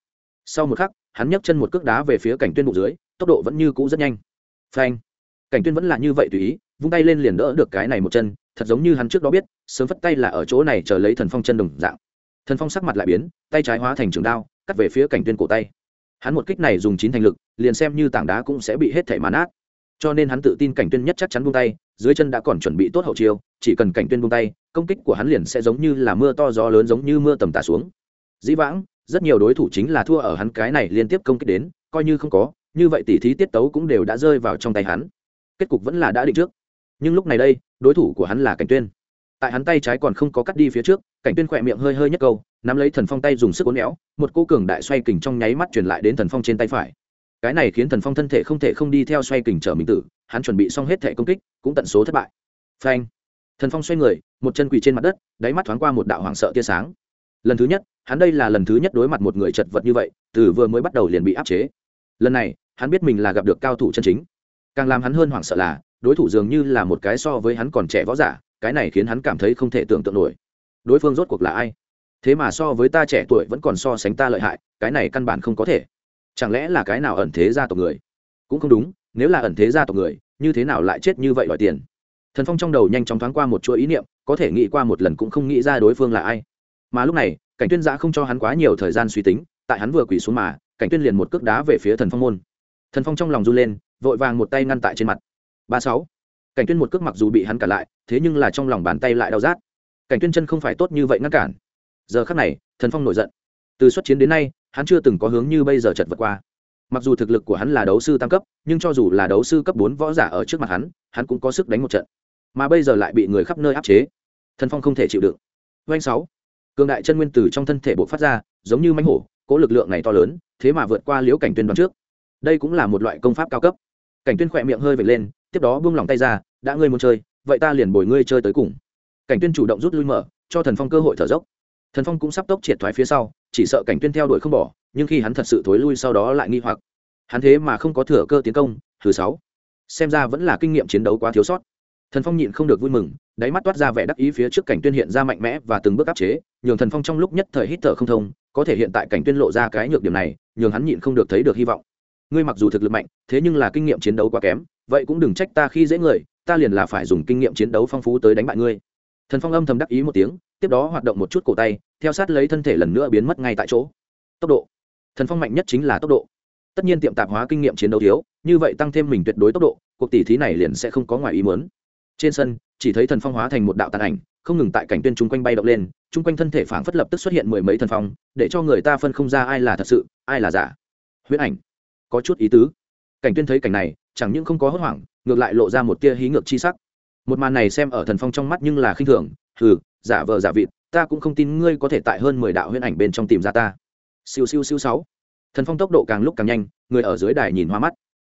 Sau một khắc, hắn nhấc chân một cước đá về phía cảnh tuyên bụng dưới, tốc độ vẫn như cũ rất nhanh. Phanh. Cảnh tuyên vẫn là như vậy tùy ý, vung tay lên liền đỡ được cái này một chân, thật giống như hắn trước đó biết, sớm phất tay là ở chỗ này chờ lấy thần phong chân đồng dạng thần phong sắc mặt lại biến, tay trái hóa thành trường đao, cắt về phía cảnh tuyên cổ tay. Hắn một kích này dùng chín thành lực, liền xem như tảng đá cũng sẽ bị hết thể màn át cho nên hắn tự tin cảnh tuyên nhất chắc chắn buông tay, dưới chân đã còn chuẩn bị tốt hậu chiêu, chỉ cần cảnh tuyên buông tay, công kích của hắn liền sẽ giống như là mưa to gió lớn giống như mưa tầm tả xuống. Dĩ vãng, rất nhiều đối thủ chính là thua ở hắn cái này liên tiếp công kích đến, coi như không có, như vậy tỉ thí tiết tấu cũng đều đã rơi vào trong tay hắn. Kết cục vẫn là đã định trước. Nhưng lúc này đây, đối thủ của hắn là cảnh tuyên tại hắn tay trái còn không có cắt đi phía trước, cảnh tuyên khỏe miệng hơi hơi nhất câu, nắm lấy thần phong tay dùng sức uốn éo, một cô cường đại xoay kình trong nháy mắt truyền lại đến thần phong trên tay phải. Cái này khiến thần phong thân thể không thể không đi theo xoay kình trở mình tử, hắn chuẩn bị xong hết thể công kích, cũng tận số thất bại. Phanh! Thần phong xoay người, một chân quỳ trên mặt đất, đáy mắt thoáng qua một đạo hoảng sợ tia sáng. Lần thứ nhất, hắn đây là lần thứ nhất đối mặt một người chật vật như vậy, từ vừa mới bắt đầu liền bị áp chế. Lần này, hắn biết mình là gặp được cao thủ chân chính. Càng làm hắn hơn hoảng sợ là, đối thủ dường như là một cái so với hắn còn trẻ võ giả cái này khiến hắn cảm thấy không thể tưởng tượng nổi. Đối phương rốt cuộc là ai? Thế mà so với ta trẻ tuổi vẫn còn so sánh ta lợi hại, cái này căn bản không có thể. Chẳng lẽ là cái nào ẩn thế gia tộc người? Cũng không đúng, nếu là ẩn thế gia tộc người, như thế nào lại chết như vậy đòi tiền? Thần phong trong đầu nhanh chóng thoáng qua một chuỗi ý niệm, có thể nghĩ qua một lần cũng không nghĩ ra đối phương là ai. Mà lúc này, cảnh tuyên giã không cho hắn quá nhiều thời gian suy tính, tại hắn vừa quỳ xuống mà, cảnh tuyên liền một cước đá về phía thần phong môn. Thần phong trong lòng run lên, vội vàng một tay ngăn tại trên mặt. Ba sáu cảnh tuyên một cước mặc dù bị hắn cản lại, thế nhưng là trong lòng bàn tay lại đau rát. Cảnh tuyên chân không phải tốt như vậy ngăn cản. Giờ khắc này, thần phong nổi giận. Từ xuất chiến đến nay, hắn chưa từng có hướng như bây giờ chật vật qua. Mặc dù thực lực của hắn là đấu sư tam cấp, nhưng cho dù là đấu sư cấp bốn võ giả ở trước mặt hắn hắn cũng có sức đánh một trận. Mà bây giờ lại bị người khắp nơi áp chế. Thần phong không thể chịu đựng. Doanh sáu. Cường đại chân nguyên tử trong thân thể bộ phát ra, giống như mánh hổ, cỗ lực lượng này to lớn, thế mà vượt qua liễu cảnh tuyên đoán trước. Đây cũng là một loại công pháp cao cấp. Cảnh tuyên khỏe miệng hơi vệt lên, tiếp đó buông lỏng tay ra đã ngươi muốn chơi, vậy ta liền bồi ngươi chơi tới cùng. Cảnh tuyên chủ động rút lui mở, cho thần phong cơ hội thở dốc. Thần phong cũng sắp tốc triệt thoái phía sau, chỉ sợ cảnh tuyên theo đuổi không bỏ, nhưng khi hắn thật sự thối lui sau đó lại nghi hoặc. Hắn thế mà không có thừa cơ tiến công thứ sáu. Xem ra vẫn là kinh nghiệm chiến đấu quá thiếu sót. Thần phong nhịn không được vui mừng, đáy mắt toát ra vẻ đắc ý phía trước cảnh tuyên hiện ra mạnh mẽ và từng bước áp chế, nhường thần phong trong lúc nhất thời hít thở không thông, có thể hiện tại cảnh tuyên lộ ra cái nhược điểm này, nhường hắn nhịn không được thấy được hy vọng. Ngươi mặc dù thực lực mạnh, thế nhưng là kinh nghiệm chiến đấu quá kém vậy cũng đừng trách ta khi dễ người, ta liền là phải dùng kinh nghiệm chiến đấu phong phú tới đánh bại ngươi. Thần phong âm thầm đắc ý một tiếng, tiếp đó hoạt động một chút cổ tay, theo sát lấy thân thể lần nữa biến mất ngay tại chỗ. Tốc độ. Thần phong mạnh nhất chính là tốc độ. Tất nhiên tiệm tạp hóa kinh nghiệm chiến đấu thiếu, như vậy tăng thêm mình tuyệt đối tốc độ, cuộc tỷ thí này liền sẽ không có ngoài ý muốn. Trên sân, chỉ thấy thần phong hóa thành một đạo tàn ảnh, không ngừng tại cảnh tuyên chung quanh bay động lên chung quanh thân thể phảng phất lập tức xuất hiện mười mấy thần phong, để cho người ta phân không ra ai là thật sự, ai là giả. Huyết ảnh. Có chút ý tứ. Cảnh tuyên thấy cảnh này chẳng những không có hốt hoảng, ngược lại lộ ra một tia hí ngược chi sắc. Một màn này xem ở thần phong trong mắt nhưng là khinh thường, hừ, giả vờ giả vịt, ta cũng không tin ngươi có thể tại hơn mười đạo huyễn ảnh bên trong tìm ra ta. Siêu siêu siêu sáu. Thần phong tốc độ càng lúc càng nhanh, người ở dưới đài nhìn hoa mắt.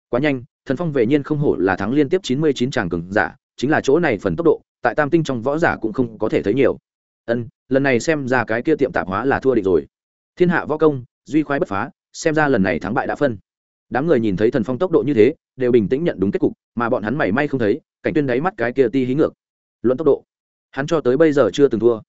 Quá nhanh, thần phong về nhiên không hổ là thắng liên tiếp chín mươi chín tràng cường giả, chính là chỗ này phần tốc độ, tại tam tinh trong võ giả cũng không có thể thấy nhiều. Ân, lần này xem ra cái kia tiệm tạp hóa là thua định rồi. Thiên hạ võ công, duy khoái bất phá, xem ra lần này thắng bại đã phân. Đám người nhìn thấy thần phong tốc độ như thế đều bình tĩnh nhận đúng kết cục, mà bọn hắn mảy may không thấy, cảnh tuyên đáy mắt cái kia ti hí ngược. Luận tốc độ, hắn cho tới bây giờ chưa từng thua.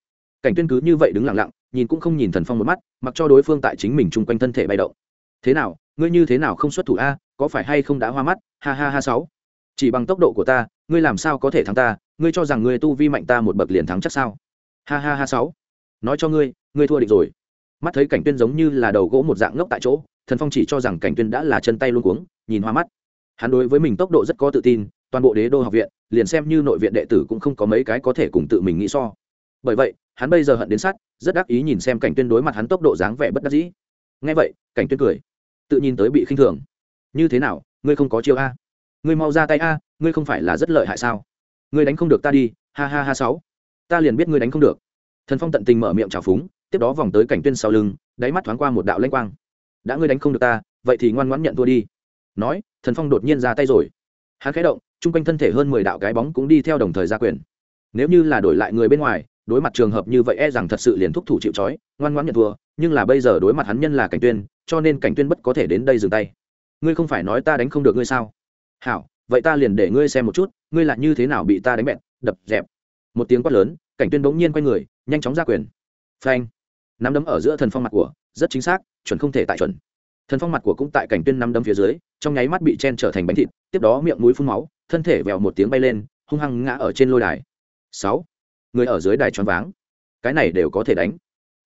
Cảnh tuyên cứ như vậy đứng lặng lặng, nhìn cũng không nhìn thần phong một mắt, mặc cho đối phương tại chính mình chung quanh thân thể bay động. Thế nào, ngươi như thế nào không xuất thủ a, có phải hay không đã hoa mắt? Ha ha ha sáu. Chỉ bằng tốc độ của ta, ngươi làm sao có thể thắng ta? Ngươi cho rằng ngươi tu vi mạnh ta một bậc liền thắng chắc sao? Ha ha ha sáu. Nói cho ngươi ngươi thua định rồi. Mắt thấy cảnh tuyên giống như là đầu gỗ một dạng ngốc tại chỗ, thần phong chỉ cho rằng cảnh tuyên đã là chân tay luôn cuống, nhìn hoa mắt hắn đối với mình tốc độ rất có tự tin, toàn bộ đế đô học viện, liền xem như nội viện đệ tử cũng không có mấy cái có thể cùng tự mình nghĩ so. Bởi vậy, hắn bây giờ hận đến sát rất đắc ý nhìn xem cảnh tuyên đối mặt hắn tốc độ dáng vẻ bất đắc dĩ. Nghe vậy, cảnh tuyên cười, tự nhìn tới bị khinh thường. Như thế nào, ngươi không có chiêu a? Ngươi mau ra tay a, ngươi không phải là rất lợi hại sao? Ngươi đánh không được ta đi, ha ha ha sáu. Ta liền biết ngươi đánh không được. Thần phong tận tình mở miệng trào phúng, tiếp đó vòng tới cảnh tuyên sau lưng, đáy mắt thoáng qua một đạo lanh quang. Đã ngươi đánh không được ta, vậy thì ngoan ngoãn nhận thua đi nói, thần phong đột nhiên ra tay rồi. Hắn khẽ động, chung quanh thân thể hơn mười đạo cái bóng cũng đi theo đồng thời ra quyền. Nếu như là đổi lại người bên ngoài, đối mặt trường hợp như vậy e rằng thật sự liền thúc thủ chịu trói, ngoan ngoãn nhận thua, nhưng là bây giờ đối mặt hắn nhân là cảnh tuyên, cho nên cảnh tuyên bất có thể đến đây dừng tay. Ngươi không phải nói ta đánh không được ngươi sao? Hảo, vậy ta liền để ngươi xem một chút, ngươi là như thế nào bị ta đánh bẹn, đập, dẹp. Một tiếng quát lớn, cảnh tuyên bỗng nhiên quay người, nhanh chóng ra quyền. Phanh. Nắm đấm ở giữa thần phong mặt của, rất chính xác, chuẩn không thể tại chuẩn thần phong mặt của cũng tại cảnh tuyên năm đấm phía dưới, trong nháy mắt bị chen trở thành bánh thịt, tiếp đó miệng mũi phun máu, thân thể vèo một tiếng bay lên, hung hăng ngã ở trên lôi đài. Sáu. Người ở dưới đài choáng váng. Cái này đều có thể đánh.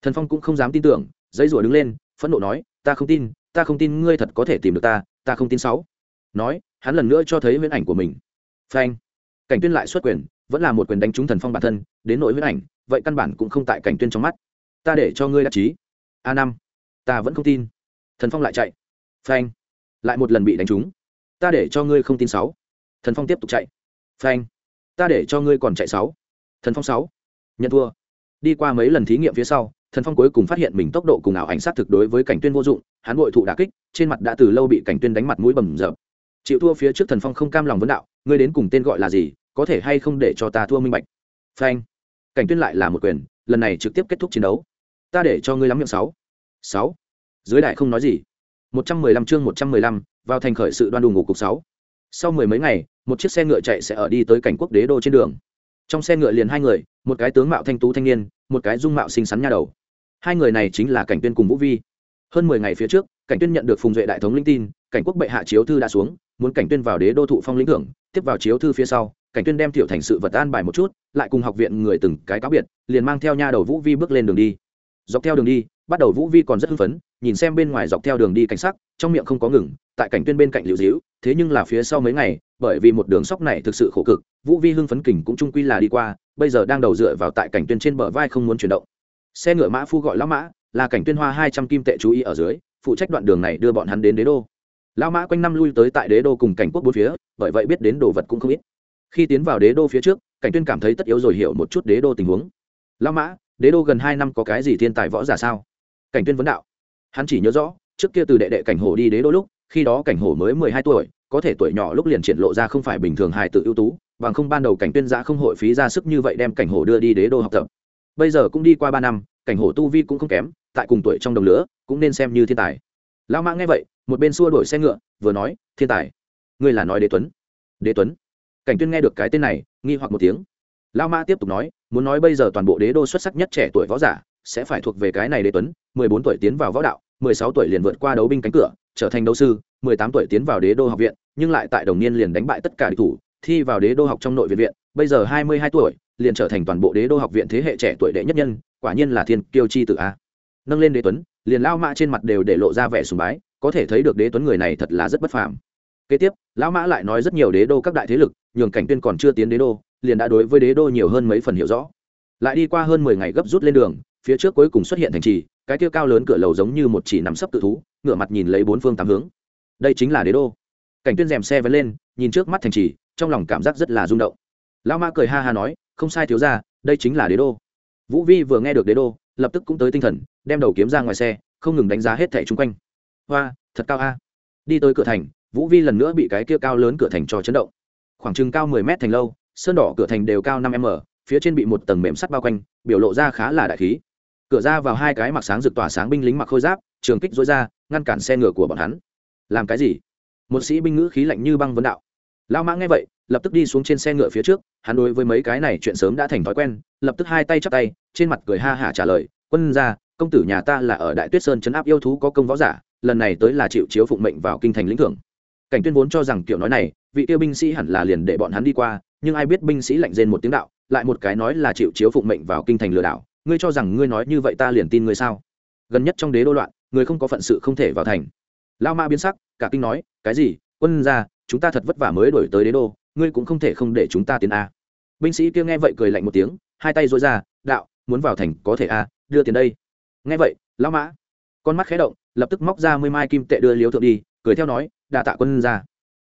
Thần phong cũng không dám tin tưởng dây rủa đứng lên, phẫn nộ nói, ta không tin, ta không tin ngươi thật có thể tìm được ta ta không tin sáu. Nói, hắn lần nữa cho thấy huyễn ảnh của mình. Phanh. Cảnh tuyên lại xuất quyền, vẫn là một quyền đánh trúng thần phong bản thân, đến nội huyễn ảnh, vậy căn bản cũng không tại cảnh tuyên trong mắt. Ta để cho ngươi đắc chí. A năm. Ta vẫn không tin thần phong lại chạy. Phanh. Lại một lần bị đánh trúng. Ta để cho ngươi không tin sáu. Thần phong tiếp tục chạy. Phanh. Ta để cho ngươi còn chạy sáu. Thần phong sáu. Nhận thua. Đi qua mấy lần thí nghiệm phía sau, thần phong cuối cùng phát hiện mình tốc độ cùng ảo ảnh sát thực đối với cảnh tuyên vô dụng, hắn bội thụ đà kích, trên mặt đã từ lâu bị cảnh tuyên đánh mặt mũi bầm dập. Chịu thua phía trước thần phong không cam lòng vấn đạo, ngươi đến cùng tên gọi là gì, có thể hay không để cho ta thua minh bạch? Phanh. Cảnh tuyên lại là một quyền, lần này trực tiếp kết thúc chiến đấu. Ta để cho ngươi lắm miệng sáu. Sáu dưới đại không nói gì. Một trăm mười lăm chương một trăm mười lăm, vào thành khởi sự đoan đùng ngủ cục sáu. Sau mười mấy ngày, một chiếc xe ngựa chạy sẽ ở đi tới cảnh quốc đế đô trên đường. Trong xe ngựa liền hai người, một cái tướng mạo thanh tú thanh niên, một cái dung mạo xinh xắn nha đầu. Hai người này chính là cảnh tuyên cùng vũ vi. Hơn mười ngày phía trước, cảnh tuyên nhận được phùng duệ đại thống linh tin, cảnh quốc bệ hạ chiếu thư đã xuống, muốn cảnh tuyên vào đế đô thụ phong lĩnh thưởng, tiếp vào chiếu thư phía sau, cảnh tuyên đem tiểu thành sự vật an bài một chút, lại cùng học viện người từng cái cáo biệt, liền mang theo nha đầu vũ vi bước lên đường đi. Dọc theo đường đi bắt đầu vũ vi còn rất hưng phấn, nhìn xem bên ngoài dọc theo đường đi cảnh sắc, trong miệng không có ngừng, tại cảnh tuyên bên cạnh liễu diễu, thế nhưng là phía sau mấy ngày, bởi vì một đường sóc này thực sự khổ cực, vũ vi hưng phấn kình cũng trung quy là đi qua, bây giờ đang đầu dựa vào tại cảnh tuyên trên bờ vai không muốn chuyển động. Xe ngựa mã phu gọi lão mã, là cảnh tuyên hoa hai trăm kim tệ chú ý ở dưới, phụ trách đoạn đường này đưa bọn hắn đến đế đô. Lão mã quanh năm lui tới tại đế đô cùng cảnh quốc bốn phía, bởi vậy biết đến đồ vật cũng không ít. Khi tiến vào đế đô phía trước, cảnh tuyên cảm thấy tất yếu rồi hiểu một chút đế đô tình huống. Lão mã, đế đô gần hai năm có cái gì thiên tài võ giả sao? Cảnh tuyên vấn đạo. Hắn chỉ nhớ rõ, trước kia từ đệ đệ cảnh hổ đi đế đô lúc, khi đó cảnh hổ mới mười hai tuổi, có thể tuổi nhỏ lúc liền triển lộ ra không phải bình thường hài tự ưu tú, bằng không ban đầu cảnh tuyên giã không hội phí ra sức như vậy đem cảnh hổ đưa đi đế đô học tập. Bây giờ cũng đi qua ba năm, cảnh hổ tu vi cũng không kém, tại cùng tuổi trong đồng lứa, cũng nên xem như thiên tài. Lão mã nghe vậy, một bên xua đổi xe ngựa, vừa nói, thiên tài, ngươi là nói đế tuấn. Đế tuấn? Cảnh tuyên nghe được cái tên này, nghi hoặc một tiếng. Lão mã tiếp tục nói, muốn nói bây giờ toàn bộ đế đô xuất sắc nhất trẻ tuổi võ giả sẽ phải thuộc về cái này đế tuấn, mười bốn tuổi tiến vào võ đạo, mười sáu tuổi liền vượt qua đấu binh cánh cửa, trở thành đấu sư, mười tám tuổi tiến vào đế đô học viện, nhưng lại tại đồng niên liền đánh bại tất cả địch thủ, thi vào đế đô học trong nội viện viện, bây giờ hai mươi hai tuổi, liền trở thành toàn bộ đế đô học viện thế hệ trẻ tuổi đệ nhất nhân, quả nhiên là thiên kiêu chi tử a. Nâng lên đế tuấn, liền lao mã trên mặt đều để lộ ra vẻ sùng bái, có thể thấy được đế tuấn người này thật là rất bất phàm. Kế tiếp, lão mã lại nói rất nhiều đế đô các đại thế lực, nhường cảnh tuyên còn chưa tiến đế đô, liền đã đối với đế đô nhiều hơn mấy phần hiểu rõ. Lại đi qua hơn mười ngày gấp rút lên đường phía trước cuối cùng xuất hiện thành trì, cái kia cao lớn cửa lầu giống như một chỉ nằm sấp tự thú, ngửa mặt nhìn lấy bốn phương tám hướng. Đây chính là đế đô. Cảnh tuyên rèm xe vẫn lên, nhìn trước mắt thành trì, trong lòng cảm giác rất là rung động. Lão ma cười ha ha nói, không sai thiếu ra đây chính là đế đô. Vũ vi vừa nghe được đế đô, lập tức cũng tới tinh thần, đem đầu kiếm ra ngoài xe, không ngừng đánh giá hết thẻ chung quanh. Hoa, thật cao a. Đi tới cửa thành, vũ vi lần nữa bị cái kia cao lớn cửa thành cho chấn động. Khoảng chừng cao mười mét thành lâu, sơn đỏ cửa thành đều cao năm m, phía trên bị một tầng mềm sắt bao quanh, biểu lộ ra khá là đại khí cửa ra vào hai cái mặc sáng rực tỏa sáng binh lính mặc khôi giáp, trường kích dối ra, ngăn cản xe ngựa của bọn hắn. Làm cái gì? Một sĩ binh ngữ khí lạnh như băng vấn đạo. Lao mã nghe vậy, lập tức đi xuống trên xe ngựa phía trước, hắn đối với mấy cái này chuyện sớm đã thành thói quen, lập tức hai tay chắp tay, trên mặt cười ha hả trả lời, quân ra công tử nhà ta là ở đại tuyết sơn chấn áp yêu thú có công võ giả, lần này tới là chịu chiếu phụng mệnh vào kinh thành lĩnh thưởng. Cảnh tuyên vốn cho rằng kiểu nói này, vị tiêu binh sĩ hẳn là liền để bọn hắn đi qua, nhưng ai biết binh sĩ lạnh rên một tiếng đạo, lại một cái nói là chịu chiếu phụng mệnh vào kinh thành lừa đảo ngươi cho rằng ngươi nói như vậy ta liền tin ngươi sao? Gần nhất trong đế đô loạn ngươi không có phận sự không thể vào thành. Lao ma biến sắc, cả kinh nói, cái gì? Quân ra chúng ta thật vất vả mới đổi tới đế đô, ngươi cũng không thể không để chúng ta tiến a. Binh sĩ kia nghe vậy cười lạnh một tiếng, hai tay dối ra, đạo, muốn vào thành có thể a, đưa tiền đây. Nghe vậy lão mã con mắt khé động, lập tức móc ra mươi mai kim tệ đưa liếu thượng đi, cười theo nói đà tạ quân ra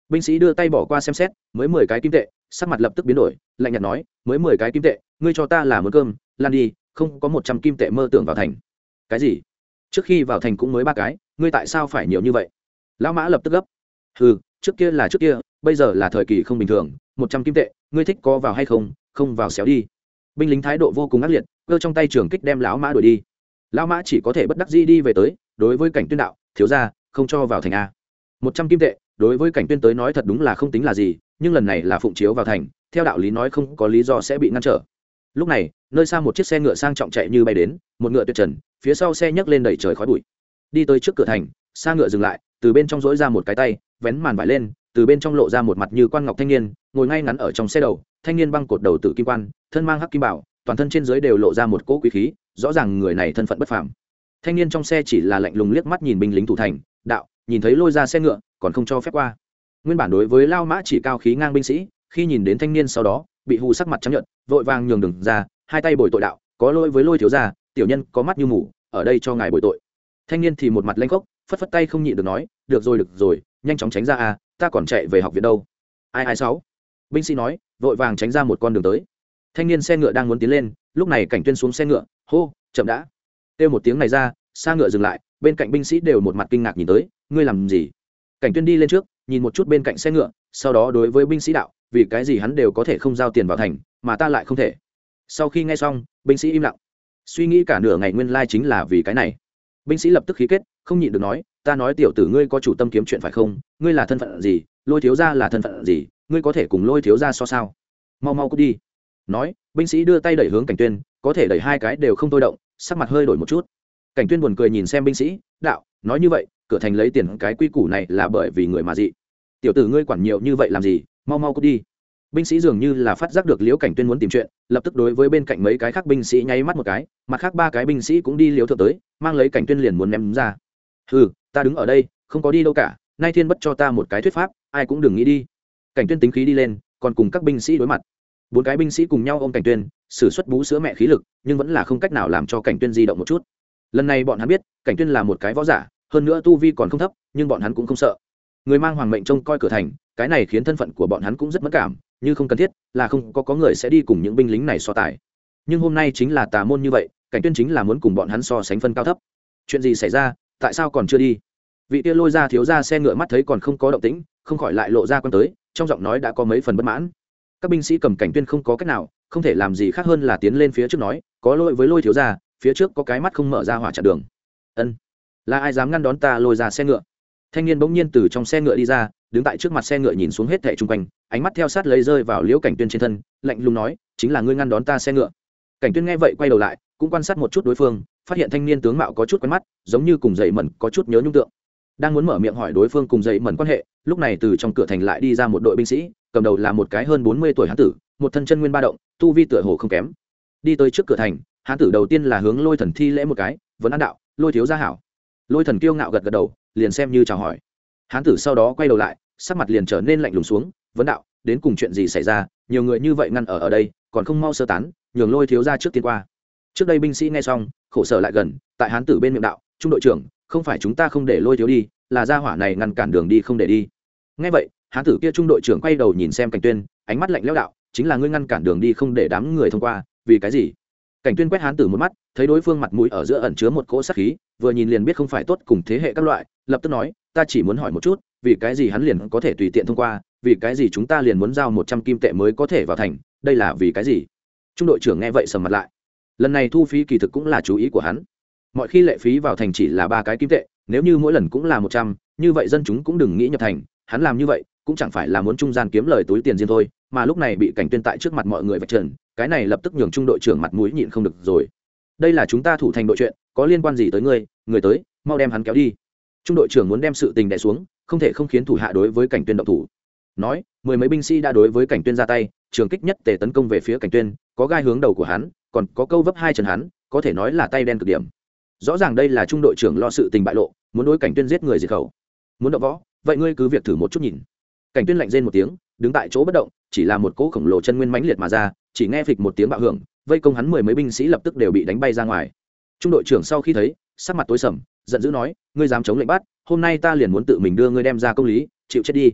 binh sĩ đưa tay bỏ qua xem xét, mới mười cái kim tệ, sắc mặt lập tức biến đổi, lạnh nhạt nói, mới mười cái kim tệ, ngươi cho ta là mớ cơm, lan đi không có một trăm kim tệ mơ tưởng vào thành. Cái gì? Trước khi vào thành cũng mới ba cái, ngươi tại sao phải nhiều như vậy? Lão mã lập tức gấp. Ừ trước kia là trước kia, bây giờ là thời kỳ không bình thường, một trăm kim tệ, ngươi thích có vào hay không không vào xéo đi. Binh lính thái độ vô cùng ác liệt, cơ trong tay trường kích đem lão mã đuổi đi. Lão mã chỉ có thể bất đắc dĩ đi về tới, đối với cảnh tuyên đạo, thiếu ra không cho vào thành a. Một trăm kim tệ, đối với cảnh tuyên tới nói thật đúng là không tính là gì, nhưng lần này là phụng chiếu vào thành, theo đạo lý nói không có lý do sẽ bị ngăn trở lúc này, nơi xa một chiếc xe ngựa sang trọng chạy như bay đến, một ngựa tuyệt trần, phía sau xe nhấc lên đẩy trời khói bụi. Đi tới trước cửa thành, xa ngựa dừng lại, từ bên trong dỗi ra một cái tay, vén màn vải lên, từ bên trong lộ ra một mặt như quan ngọc thanh niên, ngồi ngay ngắn ở trong xe đầu, thanh niên băng cột đầu tự kim quan, thân mang hắc kim bảo, toàn thân trên dưới đều lộ ra một cỗ quý khí, rõ ràng người này thân phận bất phàm. Thanh niên trong xe chỉ là lạnh lùng liếc mắt nhìn binh lính thủ thành, đạo, nhìn thấy lôi ra xe ngựa, còn không cho phép qua. Nguyên bản đối với lao mã chỉ cao khí ngang binh sĩ, khi nhìn đến thanh niên sau đó bị hù sắc mặt trắng nhợt, vội vàng nhường đường ra, hai tay bồi tội đạo, có lỗi với lôi thiếu gia, tiểu nhân có mắt như mù, ở đây cho ngài bồi tội. Thanh niên thì một mặt lanh khốc, phất phất tay không nhịn được nói, được rồi được rồi, nhanh chóng tránh ra a, ta còn chạy về học viện đâu. Ai ai, sáu. Binh sĩ nói, vội vàng tránh ra một con đường tới. Thanh niên xe ngựa đang muốn tiến lên, lúc này cảnh tuyên xuống xe ngựa, hô, chậm đã. Kêu một tiếng này ra, xa ngựa dừng lại, bên cạnh binh sĩ đều một mặt kinh ngạc nhìn tới, ngươi làm gì? Cảnh tuyên đi lên trước, nhìn một chút bên cạnh xe ngựa, sau đó đối với binh sĩ đạo vì cái gì hắn đều có thể không giao tiền vào thành, mà ta lại không thể. Sau khi nghe xong, binh sĩ im lặng. Suy nghĩ cả nửa ngày nguyên lai chính là vì cái này. Binh sĩ lập tức khí kết, không nhịn được nói, ta nói tiểu tử ngươi có chủ tâm kiếm chuyện phải không? Ngươi là thân phận gì? Lôi thiếu gia là thân phận gì? Ngươi có thể cùng lôi thiếu gia so sao? Mau mau cút đi. Nói, binh sĩ đưa tay đẩy hướng cảnh tuyên, có thể đẩy hai cái đều không tôi động, sắc mặt hơi đổi một chút. Cảnh tuyên buồn cười nhìn xem binh sĩ, đạo, nói như vậy, cửa thành lấy tiền cái quy củ này là bởi vì người mà dị. Tiểu tử ngươi quản nhiều như vậy làm gì? Mau mau cút đi. Binh sĩ dường như là phát giác được liễu cảnh tuyên muốn tìm chuyện, lập tức đối với bên cạnh mấy cái khác binh sĩ nháy mắt một cái, mặt khác ba cái binh sĩ cũng đi liễu thượng tới, mang lấy cảnh tuyên liền muốn ném ra. Ừ ta đứng ở đây, không có đi đâu cả, nay thiên bất cho ta một cái thuyết pháp, ai cũng đừng nghĩ đi. Cảnh tuyên tính khí đi lên, còn cùng các binh sĩ đối mặt. Bốn cái binh sĩ cùng nhau ôm cảnh tuyên, sử xuất bú sữa mẹ khí lực, nhưng vẫn là không cách nào làm cho cảnh tuyên di động một chút. Lần này bọn hắn biết, cảnh tuyên là một cái võ giả, hơn nữa tu vi còn không thấp, nhưng bọn hắn cũng không sợ người mang hoàng mệnh trông coi cửa thành, cái này khiến thân phận của bọn hắn cũng rất mất cảm, như không cần thiết là không có có người sẽ đi cùng những binh lính này so tài. Nhưng hôm nay chính là tà môn như vậy, cảnh tuyên chính là muốn cùng bọn hắn so sánh phân cao thấp. Chuyện gì xảy ra? Tại sao còn chưa đi? Vị kia lôi ra thiếu ra xe ngựa mắt thấy còn không có động tĩnh, không khỏi lại lộ ra quan tới, trong giọng nói đã có mấy phần bất mãn. Các binh sĩ cầm cảnh tuyên không có cách nào, không thể làm gì khác hơn là tiến lên phía trước nói, có lỗi với lôi thiếu ra phía trước có cái mắt không mở ra hỏa chặn đường. Ân, là ai dám ngăn đón ta lôi ra xe ngựa? Thanh niên bỗng nhiên từ trong xe ngựa đi ra, đứng tại trước mặt xe ngựa nhìn xuống hết thẻ chung quanh, ánh mắt theo sát lấy rơi vào liễu cảnh tuyên trên thân, lạnh lùng nói, chính là ngươi ngăn đón ta xe ngựa. Cảnh tuyên nghe vậy quay đầu lại, cũng quan sát một chút đối phương, phát hiện thanh niên tướng mạo có chút quen mắt, giống như cùng dậy mẩn có chút nhớ nhung tượng. Đang muốn mở miệng hỏi đối phương cùng dậy mẩn quan hệ, lúc này từ trong cửa thành lại đi ra một đội binh sĩ, cầm đầu là một cái hơn bốn mươi tuổi hán tử, một thân chân nguyên ba động, tu vi tựa hồ không kém. Đi tới trước cửa thành, hán tử đầu tiên là hướng lôi thần thi lễ một cái vẫn an đạo, lôi thiếu gia hảo. Lôi thần kiêu ngạo gật gật đầu liền xem như chào hỏi. Hán tử sau đó quay đầu lại, sắc mặt liền trở nên lạnh lùng xuống, vấn đạo, đến cùng chuyện gì xảy ra? Nhiều người như vậy ngăn ở ở đây, còn không mau sơ tán, nhường lôi thiếu ra trước tiên qua. Trước đây binh sĩ nghe xong, khổ sở lại gần, tại hán tử bên miệng đạo, trung đội trưởng, không phải chúng ta không để lôi thiếu đi, là gia hỏa này ngăn cản đường đi không để đi. Nghe vậy, hán tử kia trung đội trưởng quay đầu nhìn xem cảnh tuyên, ánh mắt lạnh lẽo đạo, chính là ngươi ngăn cản đường đi không để đám người thông qua, vì cái gì? Cảnh tuyên quét hán tử một mắt, thấy đối phương mặt mũi ở giữa ẩn chứa một cỗ sát khí, vừa nhìn liền biết không phải tốt cùng thế hệ các loại lập tức nói, ta chỉ muốn hỏi một chút, vì cái gì hắn liền có thể tùy tiện thông qua, vì cái gì chúng ta liền muốn giao một trăm kim tệ mới có thể vào thành, đây là vì cái gì? Trung đội trưởng nghe vậy sầm mặt lại. Lần này thu phí kỳ thực cũng là chú ý của hắn. Mọi khi lệ phí vào thành chỉ là ba cái kim tệ, nếu như mỗi lần cũng là một trăm, như vậy dân chúng cũng đừng nghĩ nhập thành, hắn làm như vậy cũng chẳng phải là muốn trung gian kiếm lời túi tiền riêng thôi, mà lúc này bị cảnh tuyên tại trước mặt mọi người vạch trần, cái này lập tức nhường trung đội trưởng mặt mũi nhịn không được rồi. Đây là chúng ta thủ thành đội chuyện, có liên quan gì tới ngươi, người tới, mau đem hắn kéo đi trung đội trưởng muốn đem sự tình đẻ xuống, không thể không khiến thủ hạ đối với cảnh tuyên động thủ. Nói, mười mấy binh sĩ đã đối với cảnh tuyên ra tay, trường kích nhất tề tấn công về phía cảnh tuyên, có gai hướng đầu của hắn, còn có câu vấp hai chân hắn, có thể nói là tay đen cực điểm. Rõ ràng đây là trung đội trưởng lo sự tình bại lộ, muốn đối cảnh tuyên giết người diệt khẩu. Muốn động võ, vậy ngươi cứ việc thử một chút nhìn. Cảnh tuyên lạnh rên một tiếng, đứng tại chỗ bất động, chỉ là một cỗ khổng lồ chân nguyên mãnh liệt mà ra, chỉ nghe phịch một tiếng bạo hưởng, vây công hắn mười mấy binh sĩ lập tức đều bị đánh bay ra ngoài. Trung đội trưởng sau khi thấy, sắc mặt tối sầm giận dữ nói, ngươi dám chống lệnh bắt, hôm nay ta liền muốn tự mình đưa ngươi đem ra công lý, chịu chết đi.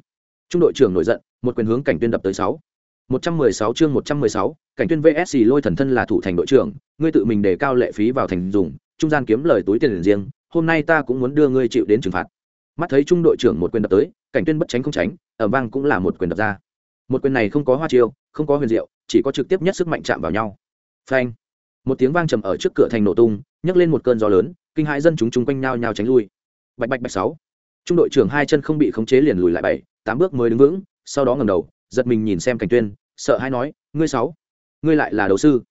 Trung đội trưởng nổi giận, một quyền hướng cảnh tuyên đập tới sáu. Một trăm mười sáu chương một trăm mười sáu, cảnh tuyên vsc lôi thần thân là thủ thành đội trưởng, ngươi tự mình để cao lệ phí vào thành dùng, trung gian kiếm lời túi tiền riêng, hôm nay ta cũng muốn đưa ngươi chịu đến trừng phạt. Mắt thấy trung đội trưởng một quyền đập tới, cảnh tuyên bất tránh không tránh ở vang cũng là một quyền đập ra. Một quyền này không có hoa chiêu, không có huyền diệu, chỉ có trực tiếp nhất sức mạnh chạm vào nhau. Phanh! Một tiếng vang trầm ở trước cửa thành nổ tung, nhấc lên một cơn gió lớn kinh hãi dân chúng chung quanh nhau nhau tránh lui. Bạch bạch bạch sáu. Trung đội trưởng hai chân không bị khống chế liền lùi lại bảy, tám bước mới đứng vững, sau đó ngẩng đầu, giật mình nhìn xem cảnh tuyên, sợ hãi nói, ngươi sáu, ngươi lại là đấu sư.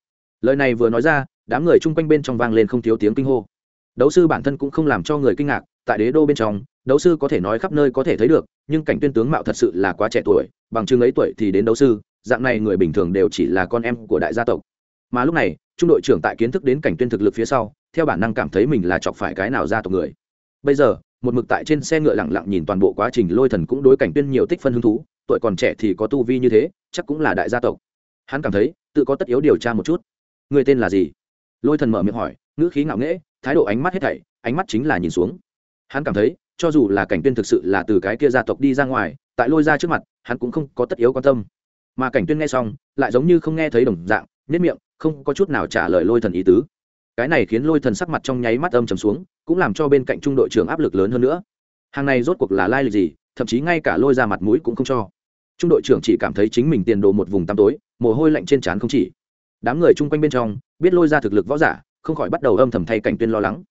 Lời này vừa nói ra, đám người chung quanh bên trong vang lên không thiếu tiếng kinh hô. Đấu sư bản thân cũng không làm cho người kinh ngạc, tại đế đô bên trong, đấu sư có thể nói khắp nơi có thể thấy được, nhưng cảnh tuyên tướng mạo thật sự là quá trẻ tuổi, bằng chứng ấy tuổi thì đến đấu sư, dạng này người bình thường đều chỉ là con em của đại gia tộc. Mà lúc này trung đội trưởng tại kiến thức đến cảnh tuyên thực lực phía sau, theo bản năng cảm thấy mình là chọc phải cái nào gia tộc người. Bây giờ, một mực tại trên xe ngựa lặng lặng nhìn toàn bộ quá trình lôi thần cũng đối cảnh tuyên nhiều tích phân hứng thú, tuổi còn trẻ thì có tu vi như thế, chắc cũng là đại gia tộc. Hắn cảm thấy, tự có tất yếu điều tra một chút. Người tên là gì? Lôi thần mở miệng hỏi, ngữ khí ngạo nghễ, thái độ ánh mắt hết thảy, ánh mắt chính là nhìn xuống. Hắn cảm thấy, cho dù là cảnh tuyên thực sự là từ cái kia gia tộc đi ra ngoài, tại lôi ra trước mặt, hắn cũng không có tất yếu quan tâm. Mà cảnh tuyên nghe xong, lại giống như không nghe thấy đồng dạng nhất miệng, không có chút nào trả lời lôi thần ý tứ. Cái này khiến lôi thần sắc mặt trong nháy mắt âm trầm xuống, cũng làm cho bên cạnh trung đội trưởng áp lực lớn hơn nữa. Hàng này rốt cuộc là lai lịch gì, thậm chí ngay cả lôi ra mặt mũi cũng không cho. Trung đội trưởng chỉ cảm thấy chính mình tiền đồ một vùng tăm tối, mồ hôi lạnh trên trán không chỉ. Đám người chung quanh bên trong, biết lôi ra thực lực võ giả, không khỏi bắt đầu âm thầm thay cảnh tuyên lo lắng.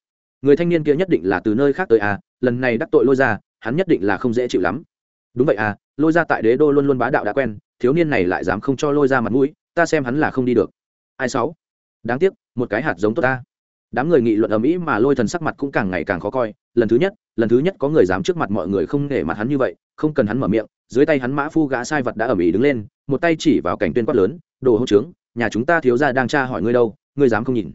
Người thanh niên kia nhất định là từ nơi khác tới à lần này đắc tội lôi ra, hắn nhất định là không dễ chịu lắm. Đúng vậy à lôi ra tại đế đô luôn luôn bá đạo đã quen, thiếu niên này lại dám không cho lôi ra mặt mũi ta xem hắn là không đi được. Ai sáu? Đáng tiếc, một cái hạt giống tốt ta. Đám người nghị luận ở mỹ mà lôi thần sắc mặt cũng càng ngày càng khó coi. Lần thứ nhất, lần thứ nhất có người dám trước mặt mọi người không để mặt hắn như vậy, không cần hắn mở miệng, dưới tay hắn mã phu gã sai vật đã ở mỹ đứng lên, một tay chỉ vào cảnh tuyên quát lớn, đồ hỗ trướng, nhà chúng ta thiếu ra đang tra hỏi ngươi đâu, ngươi dám không nhìn?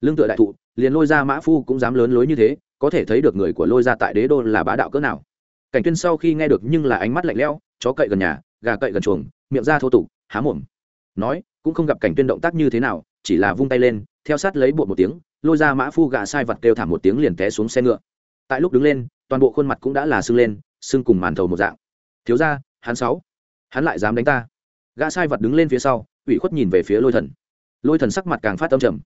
Lương tựa đại thụ, liền lôi ra mã phu cũng dám lớn lối như thế, có thể thấy được người của lôi ra tại đế đô là bá đạo cỡ nào. Cảnh tuyên sau khi nghe được nhưng là ánh mắt lạnh lẽo, chó cậy gần nhà, gà cậy gần chuồng, miệng ra thô tục, há mồm nói, cũng không gặp cảnh tuyên động tác như thế nào, chỉ là vung tay lên, theo sát lấy bộ một tiếng, lôi ra mã phu gà sai vật kêu thảm một tiếng liền té xuống xe ngựa. Tại lúc đứng lên, toàn bộ khuôn mặt cũng đã là sưng lên, sưng cùng màn thầu một dạng. Thiếu ra hắn sáu, hắn lại dám đánh ta. Gã sai vật đứng lên phía sau, ủy khuất nhìn về phía lôi thần. Lôi thần sắc mặt càng phát tâm trầm.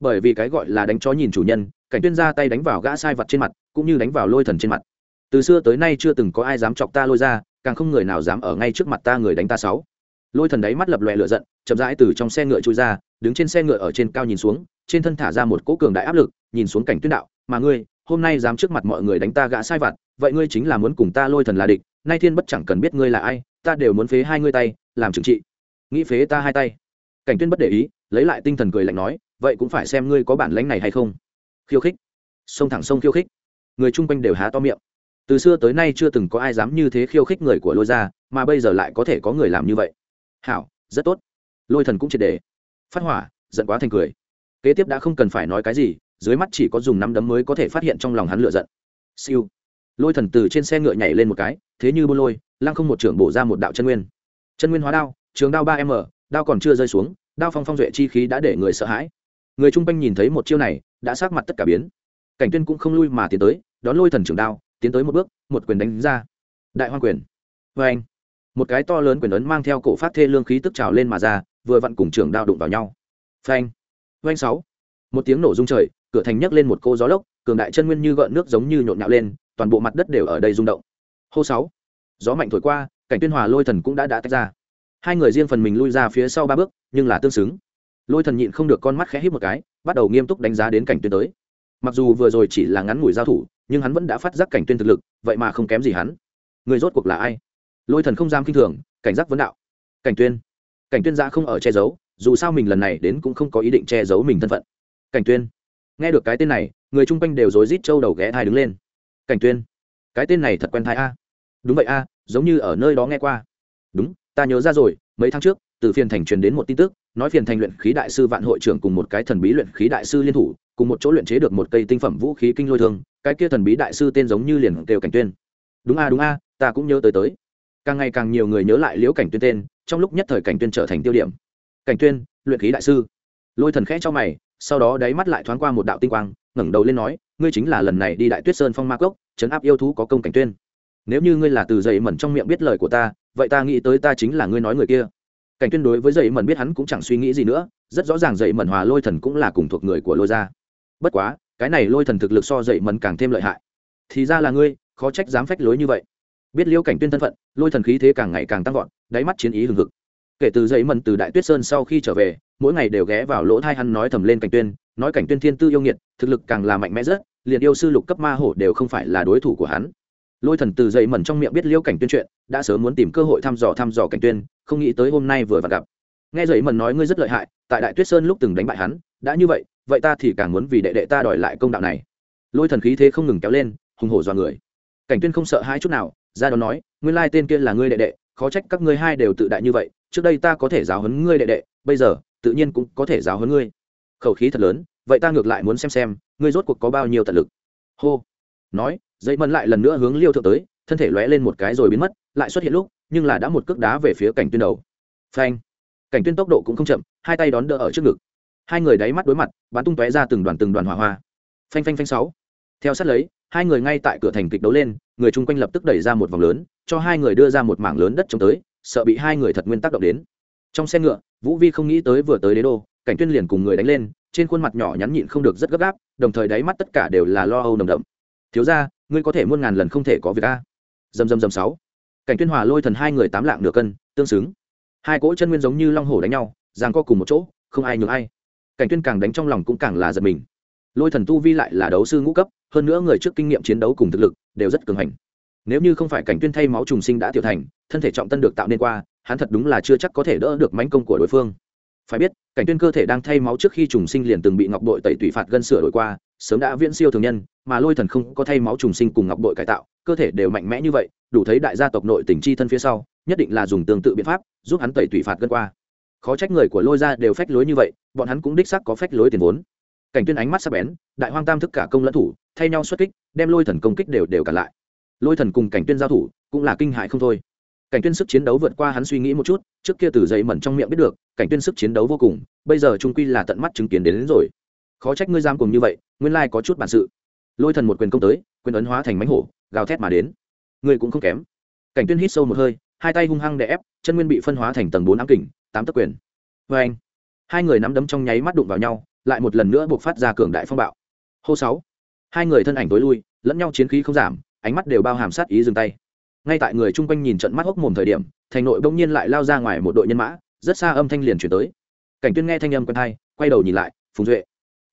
Bởi vì cái gọi là đánh chó nhìn chủ nhân, cảnh tuyên ra tay đánh vào gã sai vật trên mặt, cũng như đánh vào lôi thần trên mặt. Từ xưa tới nay chưa từng có ai dám chọc ta lôi ra, càng không người nào dám ở ngay trước mặt ta người đánh ta sáu lôi thần đáy mắt lập lòe lửa giận, chậm rãi từ trong xe ngựa trôi ra, đứng trên xe ngựa ở trên cao nhìn xuống, trên thân thả ra một cỗ cường đại áp lực, nhìn xuống cảnh tuyết đạo, mà ngươi, hôm nay dám trước mặt mọi người đánh ta gã sai vặt, vậy ngươi chính là muốn cùng ta lôi thần là địch, nay thiên bất chẳng cần biết ngươi là ai, ta đều muốn phế hai ngươi tay, làm trừng trị. Nghĩ phế ta hai tay. Cảnh tuyên bất để ý, lấy lại tinh thần cười lạnh nói, vậy cũng phải xem ngươi có bản lãnh này hay không. Khiêu khích. Sông thẳng sông khiêu khích. Người chung quanh đều há to miệng. Từ xưa tới nay chưa từng có ai dám như thế khiêu khích người của lôi gia, mà bây giờ lại có thể có người làm như vậy hảo, rất tốt. Lôi thần cũng triệt đề. Phát hỏa, giận quá thành cười. Kế tiếp đã không cần phải nói cái gì, dưới mắt chỉ có dùng nắm đấm mới có thể phát hiện trong lòng hắn lựa giận. Siêu. Lôi thần từ trên xe ngựa nhảy lên một cái, thế như bô lôi, lăng không một trưởng bổ ra một đạo chân nguyên. Chân nguyên hóa đao, trường đao ba m, đao còn chưa rơi xuống, đao phong phong duệ chi khí đã để người sợ hãi. Người chung quanh nhìn thấy một chiêu này, đã sát mặt tất cả biến. Cảnh tuyên cũng không lui mà tiến tới, đón lôi thần trưởng đao, tiến tới một bước, một quyền đánh ra. Đại hoan quyền. Vê anh một cái to lớn quyền ấn mang theo cổ phát thê lương khí tức trào lên mà ra, vừa vặn cùng trưởng đao đụng vào nhau. Phanh vanh sáu. Một tiếng nổ rung trời, cửa thành nhấc lên một cô gió lốc, cường đại chân nguyên như gợn nước giống như nhộn nhạo lên, toàn bộ mặt đất đều ở đây rung động. Hô sáu. Gió mạnh thổi qua, cảnh tuyên hòa lôi thần cũng đã đã tách ra. Hai người riêng phần mình lui ra phía sau ba bước, nhưng là tương xứng. Lôi thần nhịn không được con mắt khẽ hít một cái, bắt đầu nghiêm túc đánh giá đến cảnh tuyên tới. Mặc dù vừa rồi chỉ là ngắn ngủi giao thủ, nhưng hắn vẫn đã phát giác cảnh tuyên thực lực, vậy mà không kém gì hắn. Người rốt cuộc là ai? Lôi thần không dám kinh thường, cảnh giác vấn đạo. Cảnh tuyên. Cảnh tuyên ra không ở che giấu, dù sao mình lần này đến cũng không có ý định che giấu mình thân phận. Cảnh tuyên. Nghe được cái tên này, người chung quanh đều rối rít trâu đầu ghé thai đứng lên. Cảnh tuyên. Cái tên này thật quen thai a. Đúng vậy a, giống như ở nơi đó nghe qua. Đúng, ta nhớ ra rồi, mấy tháng trước, từ phiền thành truyền đến một tin tức, nói phiền thành luyện khí đại sư vạn hội trưởng cùng một cái thần bí luyện khí đại sư liên thủ, cùng một chỗ luyện chế được một cây tinh phẩm vũ khí kinh lôi thương, cái kia thần bí đại sư tên giống như liền kêu cảnh tuyên. Đúng a đúng a, ta cũng nhớ tới tới càng ngày càng nhiều người nhớ lại liễu cảnh tuyên tên, trong lúc nhất thời cảnh tuyên trở thành tiêu điểm. Cảnh tuyên, luyện khí đại sư. Lôi thần khẽ cho mày, sau đó đáy mắt lại thoáng qua một đạo tinh quang, ngẩng đầu lên nói, ngươi chính là lần này đi đại tuyết sơn phong ma cốc chấn áp yêu thú có công cảnh tuyên. Nếu như ngươi là từ dậy mẩn trong miệng biết lời của ta, vậy ta nghĩ tới ta chính là ngươi nói người kia. Cảnh tuyên đối với dậy mẩn biết hắn cũng chẳng suy nghĩ gì nữa, rất rõ ràng dậy mẩn hòa lôi thần cũng là cùng thuộc người của lôi gia. Bất quá, cái này lôi thần thực lực so dậy mẩn càng thêm lợi hại. Thì ra là ngươi, khó trách dám phách lối như vậy biết liêu cảnh tuyên thân phận, lôi thần khí thế càng ngày càng tăng vọt, đáy mắt chiến ý hừng hực. Kể từ dậy mẩn từ đại tuyết sơn sau khi trở về, mỗi ngày đều ghé vào lỗ thai hắn nói thầm lên cảnh tuyên, nói cảnh tuyên thiên tư yêu nghiệt, thực lực càng là mạnh mẽ rất, liền yêu sư lục cấp ma hổ đều không phải là đối thủ của hắn. Lôi thần từ dậy mẩn trong miệng biết liêu cảnh tuyên chuyện, đã sớm muốn tìm cơ hội thăm dò thăm dò cảnh tuyên, không nghĩ tới hôm nay vừa vặn gặp. Nghe dậy mẩn nói ngươi rất lợi hại, tại đại tuyết sơn lúc từng đánh bại hắn, đã như vậy vậy ta thì càng muốn vì đệ đệ ta đòi lại công đạo này. Lôi thần khí thế không ngừng kéo lên, hùng hổ dọa người. Cảnh tuyên không sợ hai chút nào ra đó nói, nguyên lai tên kia là ngươi đệ đệ, khó trách các ngươi hai đều tự đại như vậy, trước đây ta có thể giáo huấn ngươi đệ đệ, bây giờ, tự nhiên cũng có thể giáo huấn ngươi. Khẩu khí thật lớn, vậy ta ngược lại muốn xem xem, ngươi rốt cuộc có bao nhiêu tận lực. Hô. Nói, dây mân lại lần nữa hướng liêu thượng tới, thân thể lóe lên một cái rồi biến mất, lại xuất hiện lúc, nhưng là đã một cước đá về phía cảnh tuyên đầu. Phanh. Cảnh tuyên tốc độ cũng không chậm, hai tay đón đỡ ở trước ngực. Hai người đáy mắt đối mặt, bắn tung tóe ra từng đoàn từng đoàn hỏa hoa. Phanh phanh phanh sáu. Theo sát lấy hai người ngay tại cửa thành kịch đấu lên, người chung quanh lập tức đẩy ra một vòng lớn, cho hai người đưa ra một mảng lớn đất chống tới, sợ bị hai người thật nguyên tác động đến. Trong xe ngựa, vũ vi không nghĩ tới vừa tới đế đô, cảnh tuyên liền cùng người đánh lên, trên khuôn mặt nhỏ nhắn nhịn không được rất gấp gáp, đồng thời đáy mắt tất cả đều là lo âu nồng đậm. Thiếu ra ngươi có thể muôn ngàn lần không thể có việc a? Dầm dầm dầm sáu. Cảnh tuyên hòa lôi thần hai người tám lạng nửa cân, tương xứng. Hai cỗ chân nguyên giống như long hổ đánh nhau giằng co cùng một chỗ, không ai nhường ai. Cảnh tuyên càng đánh trong lòng cũng càng là giật mình lôi thần tu vi lại là đấu sư ngũ cấp, hơn nữa người trước kinh nghiệm chiến đấu cùng thực lực đều rất cường hành. Nếu như không phải cảnh tuyên thay máu trùng sinh đã tiểu thành, thân thể trọng tân được tạo nên qua, hắn thật đúng là chưa chắc có thể đỡ được mánh công của đối phương. Phải biết, cảnh tuyên cơ thể đang thay máu trước khi trùng sinh liền từng bị ngọc bội tẩy tủy phạt gân sửa đổi qua, sớm đã viễn siêu thường nhân, mà lôi thần không có thay máu trùng sinh cùng ngọc bội cải tạo, cơ thể đều mạnh mẽ như vậy, đủ thấy đại gia tộc nội tỉnh chi thân phía sau, nhất định là dùng tương tự biện pháp, giúp hắn tẩy tủy phạt gân qua. Khó trách người của lôi gia đều phách lối như vậy, bọn hắn cũng đích xác có phách lối tiền vốn cảnh tuyên ánh mắt sắc bén đại hoang tam thức cả công lẫn thủ thay nhau xuất kích đem lôi thần công kích đều đều cả lại. Lôi thần cùng cảnh tuyên giao thủ cũng là kinh hại không thôi. Cảnh tuyên sức chiến đấu vượt qua hắn suy nghĩ một chút trước kia từ dậy mẩn trong miệng biết được cảnh tuyên sức chiến đấu vô cùng bây giờ trung quy là tận mắt chứng kiến đến, đến rồi. Khó trách ngươi giam cùng như vậy nguyên lai có chút bản sự. Lôi thần một quyền công tới quyền ấn hóa thành mánh hổ gào thét mà đến. Ngươi cũng không kém. Cảnh tuyên hít sâu một hơi hai tay hung hăng đè ép chân nguyên bị phân hóa thành tầng bốn ám kình tám tấc quyền. Vê anh hai người nắm đấm trong nháy mắt đụng vào nhau lại một lần nữa buộc phát ra cường đại phong bạo. Hô sáu. Hai người thân ảnh tối lui, lẫn nhau chiến khí không giảm, ánh mắt đều bao hàm sát ý dừng tay. Ngay tại người chung quanh nhìn trận mắt hốc mồm thời điểm, thành nội bỗng nhiên lại lao ra ngoài một đội nhân mã, rất xa âm thanh liền chuyển tới. Cảnh tuyên nghe thanh âm quen thai quay đầu nhìn lại, phùng duệ.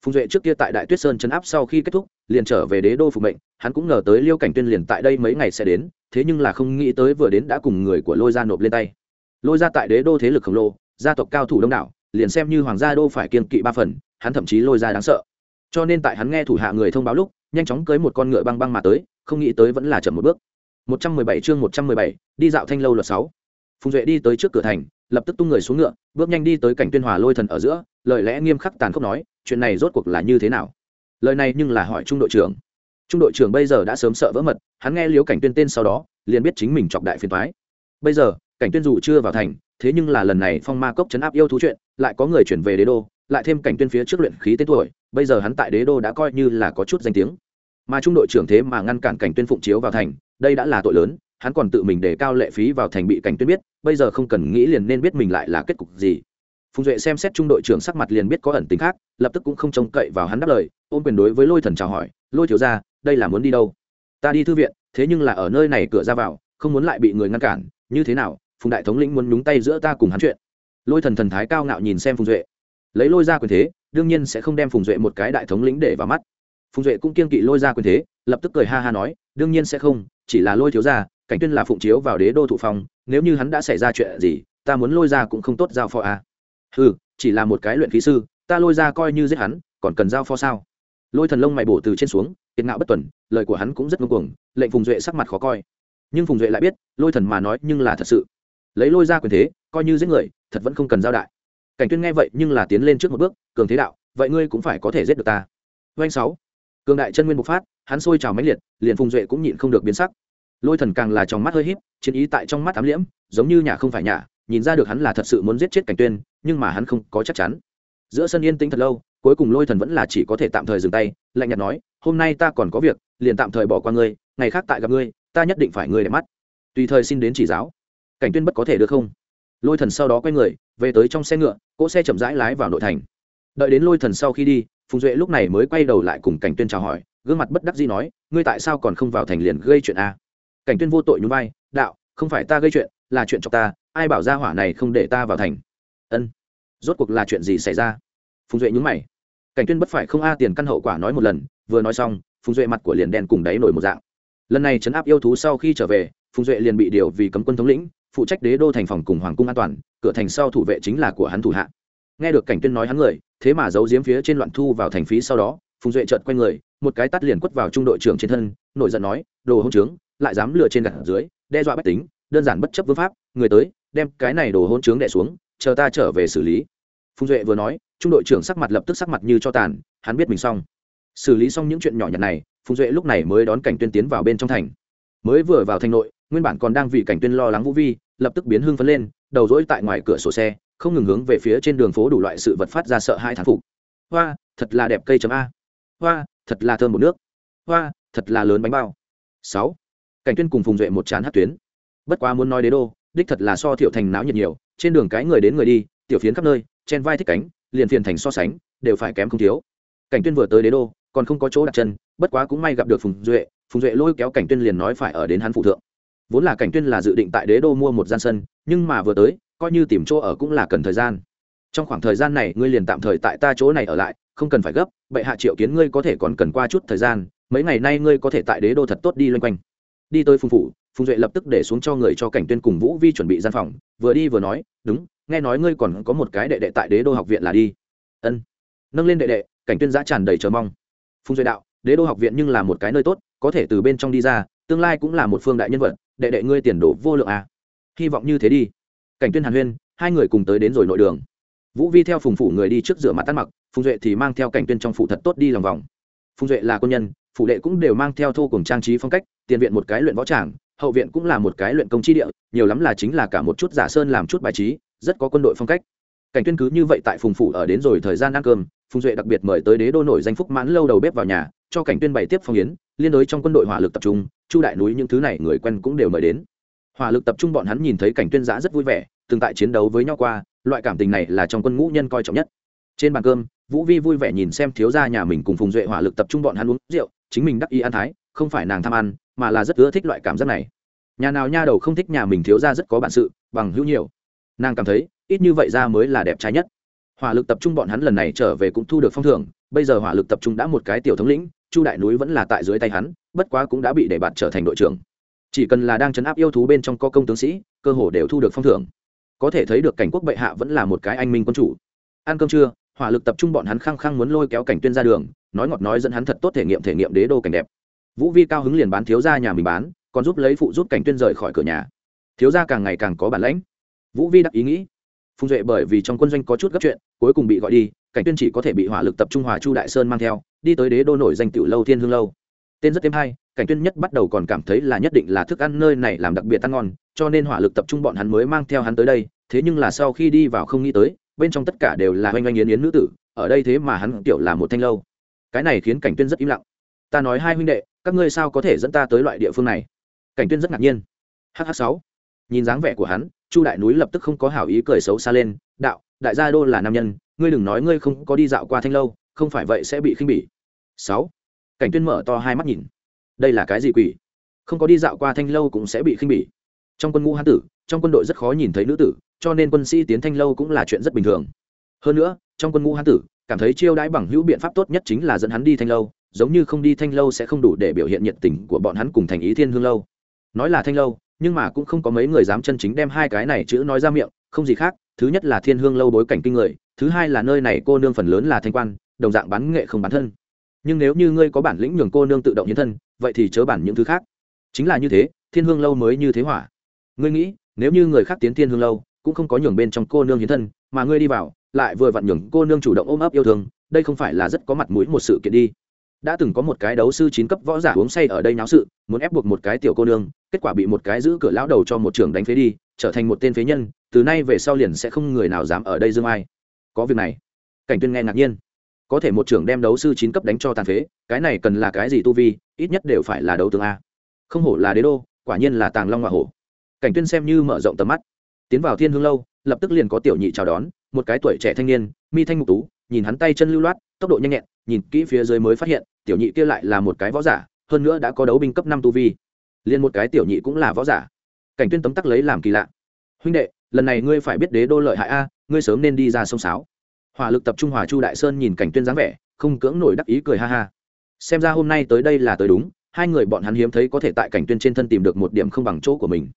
Phùng duệ trước kia tại đại tuyết sơn chấn áp sau khi kết thúc, liền trở về đế đô phục mệnh, hắn cũng ngờ tới liêu cảnh tuyên liền tại đây mấy ngày sẽ đến, thế nhưng là không nghĩ tới vừa đến đã cùng người của lôi gia nộp lên tay. Lôi gia tại đế đô thế lực khổng lồ, gia tộc cao thủ đông đảo, liền xem như hoàng gia đô phải kiên kỵ ba phần hắn thậm chí lôi ra đáng sợ cho nên tại hắn nghe thủ hạ người thông báo lúc nhanh chóng cưới một con ngựa băng băng mà tới không nghĩ tới vẫn là chậm một bước 117 chương 117, đi dạo thanh lâu luật 6. Phùng Duệ đi tới trước cửa thành, lập tức tung người xuống ngựa, bước nhanh đi tới cảnh tuyên hòa lôi thần ở giữa, lời lẽ nghiêm khắc tàn khốc nói, chuyện này rốt cuộc là như thế nào? Lời này nhưng là hỏi trung đội trưởng. Trung đội trưởng bây giờ đã sớm sợ vỡ mật, hắn nghe liếu cảnh tuyên tên sau đó, liền biết chính mình chọc đại phiền toái. Bây giờ, cảnh tuyên dù chưa vào thành, thế nhưng là lần này phong ma cốc chấn áp yêu thú chuyện, lại có người chuyển về đế đô, lại thêm cảnh tuyên phía trước luyện khí tên tuổi, bây giờ hắn tại đế đô đã coi như là có chút danh tiếng. Mà trung đội trưởng thế mà ngăn cản cảnh tuyên phụng chiếu vào thành, đây đã là tội lớn hắn còn tự mình đề cao lệ phí vào thành bị cảnh tuyên biết bây giờ không cần nghĩ liền nên biết mình lại là kết cục gì. Phùng duệ xem xét trung đội trưởng sắc mặt liền biết có ẩn tính khác lập tức cũng không trông cậy vào hắn đáp lời ôm quyền đối với lôi thần chào hỏi lôi thiếu ra đây là muốn đi đâu? Ta đi thư viện thế nhưng là ở nơi này cửa ra vào không muốn lại bị người ngăn cản như thế nào phùng đại thống lĩnh muốn nhúng tay giữa ta cùng hắn chuyện. Lôi thần thần thái cao ngạo nhìn xem phùng duệ lấy lôi ra quyền thế đương nhiên sẽ không đem phùng duệ một cái đại thống lĩnh để vào mắt. Phùng duệ cũng kiên kỵ lôi ra quyền thế lập tức cười ha ha nói đương nhiên sẽ không chỉ là lôi thiếu ra cảnh tuyên là phụng chiếu vào đế đô thụ phòng, nếu như hắn đã xảy ra chuyện gì ta muốn lôi ra cũng không tốt giao phó à. ừ chỉ là một cái luyện khí sư ta lôi ra coi như giết hắn còn cần giao phó sao? Lôi thần lông mày bổ từ trên xuống kiệt ngạo bất tuần lời của hắn cũng rất ngưng cuồng lệnh phùng duệ sắc mặt khó coi. Nhưng phùng duệ lại biết lôi thần mà nói nhưng là thật sự. Lấy lôi ra quyền thế coi như giết người thật vẫn không cần giao đại cảnh tuyên nghe vậy nhưng là tiến lên trước một bước, cường thế đạo, vậy ngươi cũng phải có thể giết được ta. Doanh sáu. Cường đại chân nguyên bộc phát, hắn sôi trào mãnh liệt, liền phùng duệ cũng nhịn không được biến sắc. Lôi thần càng là trong mắt hơi híp, chiến ý tại trong mắt ám liễm, giống như nhà không phải nhà, nhìn ra được hắn là thật sự muốn giết chết cảnh tuyên, nhưng mà hắn không có chắc chắn. Giữa sân yên tĩnh thật lâu, cuối cùng lôi thần vẫn là chỉ có thể tạm thời dừng tay, lạnh nhạt nói, hôm nay ta còn có việc, liền tạm thời bỏ qua ngươi, ngày khác tại gặp ngươi, ta nhất định phải ngươi để mắt. Tùy thời xin đến chỉ giáo. Cảnh tuyên bất có thể được không? Lôi thần sau đó quay người về tới trong xe ngựa, cỗ xe chậm rãi lái vào nội thành. Đợi đến lôi thần sau khi đi, phùng duệ lúc này mới quay đầu lại cùng cảnh tuyên chào hỏi, gương mặt bất đắc dĩ nói, ngươi tại sao còn không vào thành liền gây chuyện a? Cảnh tuyên vô tội nhún vai, đạo, không phải ta gây chuyện, là chuyện cho ta, ai bảo ra hỏa này không để ta vào thành? Ân, rốt cuộc là chuyện gì xảy ra? Phùng duệ nhún mày. Cảnh tuyên bất phải không a tiền căn hậu quả nói một lần, vừa nói xong, phùng duệ mặt của liền đen cùng đáy nổi một dạng. Lần này chấn áp yêu thú sau khi trở về, phùng duệ liền bị điều vì cấm quân thống lĩnh phụ trách đế đô thành phòng cùng hoàng cung an toàn, cửa thành sau thủ vệ chính là của hắn thủ hạ. Nghe được cảnh tuyên nói hắn người, thế mà giấu giếm phía trên loạn thu vào thành phí sau đó, phùng duệ chợt quay người, một cái tắt liền quất vào trung đội trưởng trên thân, nổi giận nói, đồ hôn trướng, lại dám lừa trên gạt dưới, đe dọa bách tính, đơn giản bất chấp vương pháp, người tới, đem cái này đồ hôn trướng đệ xuống, chờ ta trở về xử lý. Phùng duệ vừa nói, trung đội trưởng sắc mặt lập tức sắc mặt như cho tàn, hắn biết mình xong. Xử lý xong những chuyện nhỏ nhặt này, phùng duệ lúc này mới đón cảnh tuyên tiến vào bên trong thành. Mới vừa vào thành nội, nguyên bản còn đang vì cảnh tuyên lo lắng vũ vi lập tức biến hưng phấn lên, đầu rỗi tại ngoài cửa sổ xe, không ngừng hướng về phía trên đường phố đủ loại sự vật phát ra sợ hai thán phục. Hoa, thật là đẹp cây chấm a. Hoa, thật là thơm một nước. Hoa, thật là lớn bánh bao. Sáu, cảnh tuyên cùng phùng duệ một chán hát tuyến. Bất quá muốn nói đế đô, đích thật là so thiệu thành náo nhiệt nhiều, trên đường cái người đến người đi, tiểu phiến khắp nơi, chen vai thích cánh, liền phiền thành so sánh, đều phải kém không thiếu. Cảnh tuyên vừa tới đế đô, còn không có chỗ đặt chân, bất quá cũng may gặp được phùng duệ phùng duệ lôi kéo cảnh tuyên liền nói phải ở đến hắn phụ thượng vốn là cảnh tuyên là dự định tại đế đô mua một gian sân, nhưng mà vừa tới, coi như tìm chỗ ở cũng là cần thời gian. Trong khoảng thời gian này, ngươi liền tạm thời tại ta chỗ này ở lại, không cần phải gấp, bệ hạ triệu kiến ngươi có thể còn cần qua chút thời gian, mấy ngày nay ngươi có thể tại đế đô thật tốt đi loanh quanh. Đi tới phùng phủ, phùng duệ lập tức để xuống cho người cho cảnh tuyên cùng vũ vi chuẩn bị gian phòng, vừa đi vừa nói, đúng, nghe nói ngươi còn có một cái đệ đệ tại đế đô học viện là đi. Ân. Nâng lên đệ đệ, cảnh tuyên giã tràn đầy chờ mong. Phùng duệ đạo, đế đô học viện nhưng là một cái nơi tốt, có thể từ bên trong đi ra, tương lai cũng là một phương đại nhân vật đệ đệ ngươi tiền đổ vô lượng à. hy vọng như thế đi. Cảnh tuyên hàn huyên, hai người cùng tới đến rồi nội đường. Vũ vi theo phùng phủ người đi trước rửa mặt tắt mặc, phùng duệ thì mang theo cảnh tuyên trong phủ thật tốt đi lòng vòng. Phùng duệ là quân nhân, phủ đệ cũng đều mang theo thô cùng trang trí phong cách, tiền viện một cái luyện võ tràng, hậu viện cũng là một cái luyện công chi địa, nhiều lắm là chính là cả một chút giả sơn làm chút bài trí, rất có quân đội phong cách. Cảnh tuyên cứ như vậy tại phùng phủ ở đến rồi thời gian ăn cơm, phùng duệ đặc biệt mời tới đế đô nổi danh phúc mãn lâu đầu bếp vào nhà, cho cảnh tuyên bày tiếp phong yến, liên đối trong quân đội hỏa lực tập trung chu đại núi những thứ này người quen cũng đều mời đến. Hỏa lực tập trung bọn hắn nhìn thấy cảnh tuyên giã rất vui vẻ, từng tại chiến đấu với nhau qua, loại cảm tình này là trong quân ngũ nhân coi trọng nhất. Trên bàn cơm, vũ vi vui vẻ nhìn xem thiếu gia nhà mình cùng phùng duệ hỏa lực tập trung bọn hắn uống rượu, chính mình đắc ý ăn thái, không phải nàng tham ăn, mà là rất ưa thích loại cảm giác này. Nhà nào nha đầu không thích nhà mình thiếu gia rất có bản sự, bằng hữu nhiều. Nàng cảm thấy, ít như vậy ra mới là đẹp trai nhất. Hỏa lực tập trung bọn hắn lần này trở về cũng thu được phong thưởng bây giờ hỏa lực tập trung đã một cái tiểu thống lĩnh, chu đại núi vẫn là tại dưới tay hắn, bất quá cũng đã bị để bạt trở thành đội trưởng. Chỉ cần là đang chấn áp yêu thú bên trong có công tướng sĩ, cơ hồ đều thu được phong thưởng. Có thể thấy được cảnh quốc bệ hạ vẫn là một cái anh minh quân chủ. Ăn cơm trưa, hỏa lực tập trung bọn hắn khăng khăng muốn lôi kéo cảnh tuyên ra đường, nói ngọt nói dẫn hắn thật tốt thể nghiệm thể nghiệm đế đô cảnh đẹp. Vũ vi cao hứng liền bán thiếu gia nhà mình bán, còn giúp lấy phụ giúp cảnh tuyên rời khỏi cửa nhà. Thiếu gia càng ngày càng có bản lãnh. Vũ vi đắc ý nghĩ. Phùng duệ bởi vì trong quân doanh có chút gấp chuyện, cuối cùng bị gọi đi cảnh tuyên chỉ có thể bị hỏa lực tập trung hòa chu đại sơn mang theo, đi tới đế đô nổi danh tiểu lâu thiên hương lâu. Tên rất thêm hay, cảnh tuyên nhất bắt đầu còn cảm thấy là nhất định là thức ăn nơi này làm đặc biệt ăn ngon, cho nên hỏa lực tập trung bọn hắn mới mang theo hắn tới đây, thế nhưng là sau khi đi vào không nghĩ tới, bên trong tất cả đều là oanh oanh yến yến nữ tử, ở đây thế mà hắn tiểu là một thanh lâu. Cái này khiến cảnh tuyên rất im lặng. Ta nói hai huynh đệ, các ngươi sao có thể dẫn ta tới loại địa phương này? Cảnh tuyên rất ngạc nhiên. Hh sáu. Nhìn dáng vẻ của hắn, chu đại núi lập tức không có hảo ý cười xấu xa lên, đạo, đại gia đô là nam nhân ngươi đừng nói ngươi không có đi dạo qua thanh lâu, không phải vậy sẽ bị khinh bỉ. Sáu, cảnh tuyên mở to hai mắt nhìn. Đây là cái gì quỷ? Không có đi dạo qua thanh lâu cũng sẽ bị khinh bỉ. Trong quân ngũ hán tử, trong quân đội rất khó nhìn thấy nữ tử, cho nên quân sĩ tiến thanh lâu cũng là chuyện rất bình thường. Hơn nữa, trong quân ngũ hán tử, cảm thấy chiêu đãi bằng hữu biện pháp tốt nhất chính là dẫn hắn đi thanh lâu, giống như không đi thanh lâu sẽ không đủ để biểu hiện nhiệt tình của bọn hắn cùng thành ý thiên hương lâu. Nói là thanh lâu, nhưng mà cũng không có mấy người dám chân chính đem hai cái này chữ nói ra miệng, không gì khác, thứ nhất là thiên hương lâu bối cảnh kinh người thứ hai là nơi này cô nương phần lớn là thanh quan, đồng dạng bán nghệ không bán thân. Nhưng nếu như ngươi có bản lĩnh nhường cô nương tự động hiến thân, vậy thì chớ bản những thứ khác. Chính là như thế, thiên hương lâu mới như thế hỏa. Ngươi nghĩ, nếu như người khác tiến thiên hương lâu, cũng không có nhường bên trong cô nương hiến thân, mà ngươi đi vào, lại vừa vặn nhường cô nương chủ động ôm ấp yêu thương, đây không phải là rất có mặt mũi một sự kiện đi. Đã từng có một cái đấu sư chín cấp võ giả uống say ở đây náo sự, muốn ép buộc một cái tiểu cô nương, kết quả bị một cái giữ cửa lão đầu cho một trưởng đánh phế đi, trở thành một tên phế nhân, từ nay về sau liền sẽ không người nào dám ở đây dương ai có việc này. Cảnh tuyên nghe ngạc nhiên. Có thể một trưởng đem đấu sư chín cấp đánh cho tàn phế, cái này cần là cái gì tu vi, ít nhất đều phải là đấu tướng a. Không hổ là đế đô, quả nhiên là tàng long hoa hổ. Cảnh tuyên xem như mở rộng tầm mắt. Tiến vào thiên hương lâu, lập tức liền có tiểu nhị chào đón, một cái tuổi trẻ thanh niên, mi thanh mục tú, nhìn hắn tay chân lưu loát, tốc độ nhanh nhẹn, nhìn kỹ phía dưới mới phát hiện, tiểu nhị kia lại là một cái võ giả, hơn nữa đã có đấu binh cấp năm tu vi. Liền một cái tiểu nhị cũng là võ giả. Cảnh tuyên tấm tắc lấy làm kỳ lạ. Huynh đệ, lần này ngươi phải biết đế đô lợi hại a ngươi sớm nên đi ra sông sáo. Hỏa lực tập trung hòa chu đại sơn nhìn cảnh tuyên dáng vẻ, không cưỡng nổi đắc ý cười ha ha. Xem ra hôm nay tới đây là tới đúng, hai người bọn hắn hiếm thấy có thể tại cảnh tuyên trên thân tìm được một điểm không bằng chỗ của mình.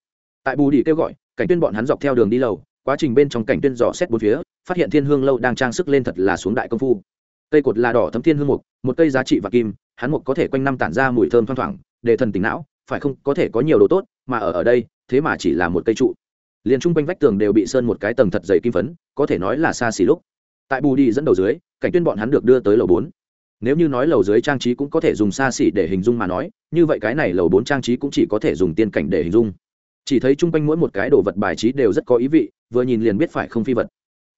Tại bù đi kêu gọi, cảnh tuyên bọn hắn dọc theo đường đi lầu, quá trình bên trong cảnh tuyên dò xét bốn phía, phát hiện thiên hương lâu đang trang sức lên thật là xuống đại công phu. Cây cột là đỏ thấm thiên hương mục, một cây giá trị và kim, hắn mục có thể quanh năm tản ra mùi thơm thoang thoảng, để thần tỉnh não, phải không, có thể có nhiều đồ tốt, mà ở ở đây, thế mà chỉ là một cây trụ liền trung quanh vách tường đều bị sơn một cái tầng thật dày kim phấn, có thể nói là xa xỉ lúc. Tại bù đi dẫn đầu dưới, cảnh tuyên bọn hắn được đưa tới lầu bốn. Nếu như nói lầu dưới trang trí cũng có thể dùng xa xỉ để hình dung mà nói, như vậy cái này lầu bốn trang trí cũng chỉ có thể dùng tiên cảnh để hình dung. Chỉ thấy chung quanh mỗi một cái đồ vật bài trí đều rất có ý vị, vừa nhìn liền biết phải không phi vật.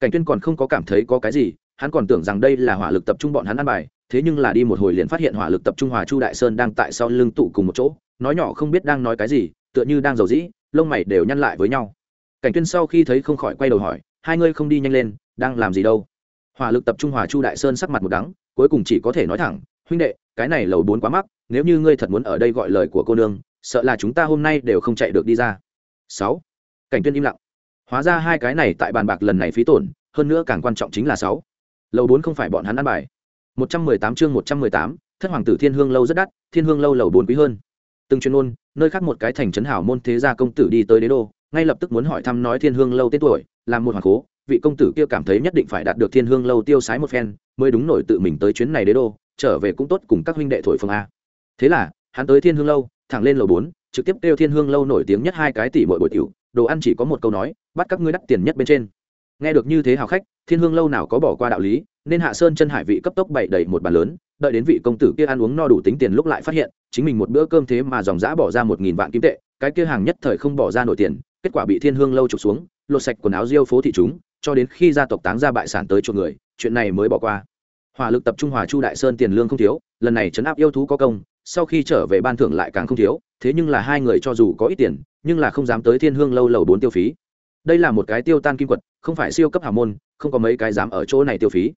Cảnh tuyên còn không có cảm thấy có cái gì, hắn còn tưởng rằng đây là hỏa lực tập trung bọn hắn ăn bài, thế nhưng là đi một hồi liền phát hiện hỏa lực tập trung hòa chu đại sơn đang tại sau lưng tụ cùng một chỗ, nói nhỏ không biết đang nói cái gì, tựa như đang giàu dĩ, lông mày đều nhăn lại với nhau cảnh tuyên sau khi thấy không khỏi quay đầu hỏi, hai ngươi không đi nhanh lên, đang làm gì đâu? Hỏa lực tập trung hòa chu đại sơn sắc mặt một đắng, cuối cùng chỉ có thể nói thẳng, huynh đệ, cái này lầu bốn quá mắc, nếu như ngươi thật muốn ở đây gọi lời của cô nương, sợ là chúng ta hôm nay đều không chạy được đi ra. Sáu. Cảnh tuyên im lặng. Hóa ra hai cái này tại bàn bạc lần này phí tổn, hơn nữa càng quan trọng chính là sáu. Lầu bốn không phải bọn hắn ăn bài. Một trăm mười tám chương một trăm mười tám, thất hoàng tử thiên hương lâu rất đắt, thiên hương lâu lầu bốn quý hơn. Từng chuyên môn, nơi khác một cái thành trấn hảo môn thế gia công tử đi tới đế đô ngay lập tức muốn hỏi thăm nói thiên hương lâu tên tuổi, làm một hoàng cố, vị công tử kia cảm thấy nhất định phải đạt được thiên hương lâu tiêu sái một phen, mới đúng nổi tự mình tới chuyến này đế đô, trở về cũng tốt cùng các huynh đệ thổi phương a. Thế là, hắn tới thiên hương lâu, thẳng lên lầu bốn, trực tiếp kêu thiên hương lâu nổi tiếng nhất hai cái tỷ bội bội tiểu, đồ ăn chỉ có một câu nói, bắt các ngươi đắt tiền nhất bên trên. Nghe được như thế hào khách, thiên hương lâu nào có bỏ qua đạo lý, nên hạ sơn chân hải vị cấp tốc bày đầy một bàn lớn, đợi đến vị công tử kia ăn uống no đủ tính tiền lúc lại phát hiện, chính mình một bữa cơm thế mà dòng giã bỏ ra một nghìn vạn kim tệ, cái kia hàng nhất thời không bỏ ra nổi tiền kết quả bị thiên hương lâu trục xuống, lột sạch quần áo diêu phố thị chúng, cho đến khi gia tộc táng ra bại sản tới chuộc người, chuyện này mới bỏ qua. Hỏa lực tập trung hòa chu đại sơn tiền lương không thiếu, lần này chấn áp yêu thú có công, sau khi trở về ban thưởng lại càng không thiếu, thế nhưng là hai người cho dù có ít tiền, nhưng là không dám tới thiên hương lâu lầu bốn tiêu phí. Đây là một cái tiêu tan kim quật, không phải siêu cấp hào môn, không có mấy cái dám ở chỗ này tiêu phí.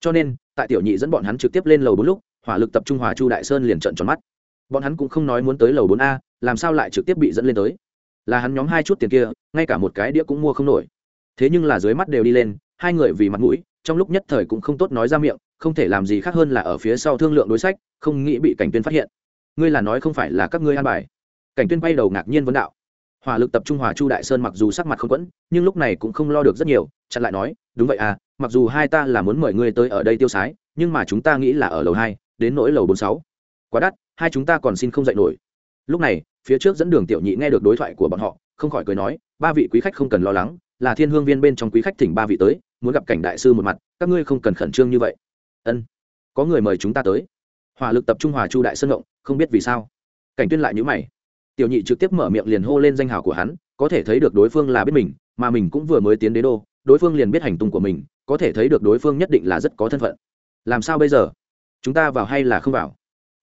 Cho nên, tại tiểu nhị dẫn bọn hắn trực tiếp lên lầu bốn lúc, hỏa lực tập trung hòa chu đại sơn liền trận tròn mắt. Bọn hắn cũng không nói muốn tới lầu bốn a, làm sao lại trực tiếp bị dẫn lên tới? Là hắn nhóm hai chút tiền kia, ngay cả một cái đĩa cũng mua không nổi. Thế nhưng là dưới mắt đều đi lên, hai người vì mặt mũi, trong lúc nhất thời cũng không tốt nói ra miệng, không thể làm gì khác hơn là ở phía sau thương lượng đối sách, không nghĩ bị cảnh tuyên phát hiện. Ngươi là nói không phải là các ngươi an bài. Cảnh tuyên bay đầu ngạc nhiên vấn đạo. Hỏa lực tập trung hòa chu đại sơn mặc dù sắc mặt không quẫn, nhưng lúc này cũng không lo được rất nhiều, chặn lại nói, đúng vậy à mặc dù hai ta là muốn mời ngươi tới ở đây tiêu sái, nhưng mà chúng ta nghĩ là ở lầu hai, đến nỗi lầu bốn sáu. Quá đắt, hai chúng ta còn xin không dạy nổi. Lúc này phía trước dẫn đường tiểu nhị nghe được đối thoại của bọn họ, không khỏi cười nói, ba vị quý khách không cần lo lắng, là thiên hương viên bên trong quý khách thỉnh ba vị tới, muốn gặp cảnh đại sư một mặt, các ngươi không cần khẩn trương như vậy. Ân, có người mời chúng ta tới. Hỏa lực tập trung hòa chu đại sơn động không biết vì sao. Cảnh tuyên lại nhíu mày. Tiểu nhị trực tiếp mở miệng liền hô lên danh hào của hắn, có thể thấy được đối phương là biết mình, mà mình cũng vừa mới tiến đế đô, đối phương liền biết hành tung của mình, có thể thấy được đối phương nhất định là rất có thân phận. Làm sao bây giờ? Chúng ta vào hay là không vào?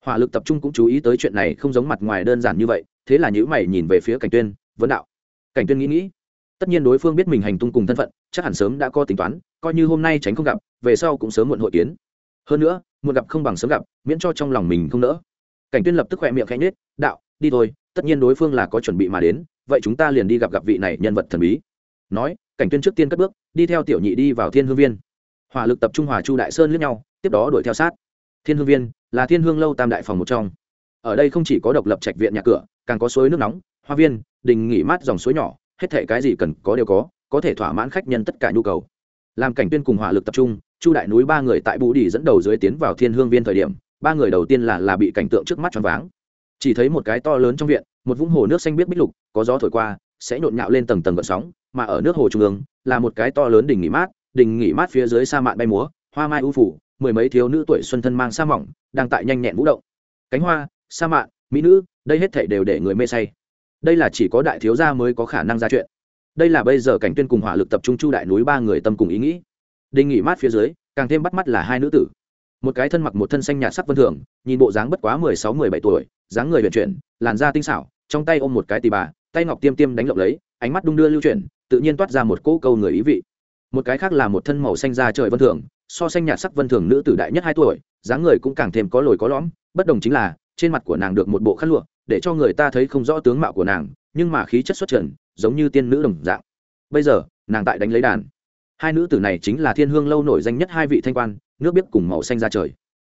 Hỏa lực tập trung cũng chú ý tới chuyện này không giống mặt ngoài đơn giản như vậy, thế là nhữ mày nhìn về phía cảnh tuyên, vấn đạo. Cảnh tuyên nghĩ nghĩ, tất nhiên đối phương biết mình hành tung cùng thân phận, chắc hẳn sớm đã có tính toán, coi như hôm nay tránh không gặp, về sau cũng sớm muộn hội kiến. Hơn nữa, muộn gặp không bằng sớm gặp, miễn cho trong lòng mình không nỡ. Cảnh tuyên lập tức khoe miệng khẽ nhếch, đạo, đi thôi, tất nhiên đối phương là có chuẩn bị mà đến, vậy chúng ta liền đi gặp gặp vị này nhân vật thần bí. Nói, cảnh tuyên trước tiên cất bước, đi theo tiểu nhị đi vào thiên hương viên. Hỏa lực tập trung hòa chu đại sơn lướt nhau, tiếp đó đuổi theo sát thiên hương viên là thiên hương lâu tam đại phòng một trong. Ở đây không chỉ có độc lập trạch viện nhà cửa, càng có suối nước nóng, hoa viên, đình nghỉ mát dòng suối nhỏ, hết thể cái gì cần có đều có có thể thỏa mãn khách nhân tất cả nhu cầu. Làm cảnh tuyên cùng hỏa lực tập trung, chu đại núi ba người tại bù đi dẫn đầu dưới tiến vào thiên hương viên thời điểm, ba người đầu tiên là là bị cảnh tượng trước mắt choáng váng. Chỉ thấy một cái to lớn trong viện, một vũng hồ nước xanh biết bích lục, có gió thổi qua, sẽ nhộn nhạo lên tầng tầng gợn sóng, mà ở nước hồ trung ương, là một cái to lớn đình nghỉ mát, đình nghỉ mát phía dưới sa mạn bay múa, hoa mai ưu phủ mười mấy thiếu nữ tuổi xuân thân mang sa mỏng, đang tại nhanh nhẹn vũ động. Cánh hoa, sa mạn, mỹ nữ, đây hết thảy đều để người mê say. Đây là chỉ có đại thiếu gia mới có khả năng ra chuyện. Đây là bây giờ cảnh tuyên cùng hỏa lực tập trung chu đại núi ba người tâm cùng ý nghĩ. Đình nghỉ mát phía dưới, càng thêm bắt mắt là hai nữ tử. Một cái thân mặc một thân xanh nhạt sắc vân thường, nhìn bộ dáng bất quá mười sáu, mười bảy tuổi, dáng người vận chuyển, làn da tinh xảo, trong tay ôm một cái tì bà, tay ngọc tiêm tiêm đánh lộng lấy, ánh mắt đung đưa lưu chuyển, tự nhiên toát ra một cỗ câu người ý vị. Một cái khác là một thân màu xanh da trời vân thường so sánh nhạt sắc vân thường nữ tử đại nhất hai tuổi, dáng người cũng càng thêm có lồi có lõm, bất đồng chính là, trên mặt của nàng được một bộ khăn lụa, để cho người ta thấy không rõ tướng mạo của nàng, nhưng mà khí chất xuất trần, giống như tiên nữ đồng dạng. Bây giờ, nàng tại đánh lấy đàn. Hai nữ tử này chính là thiên hương lâu nổi danh nhất hai vị thanh quan, nước biết cùng màu xanh ra trời.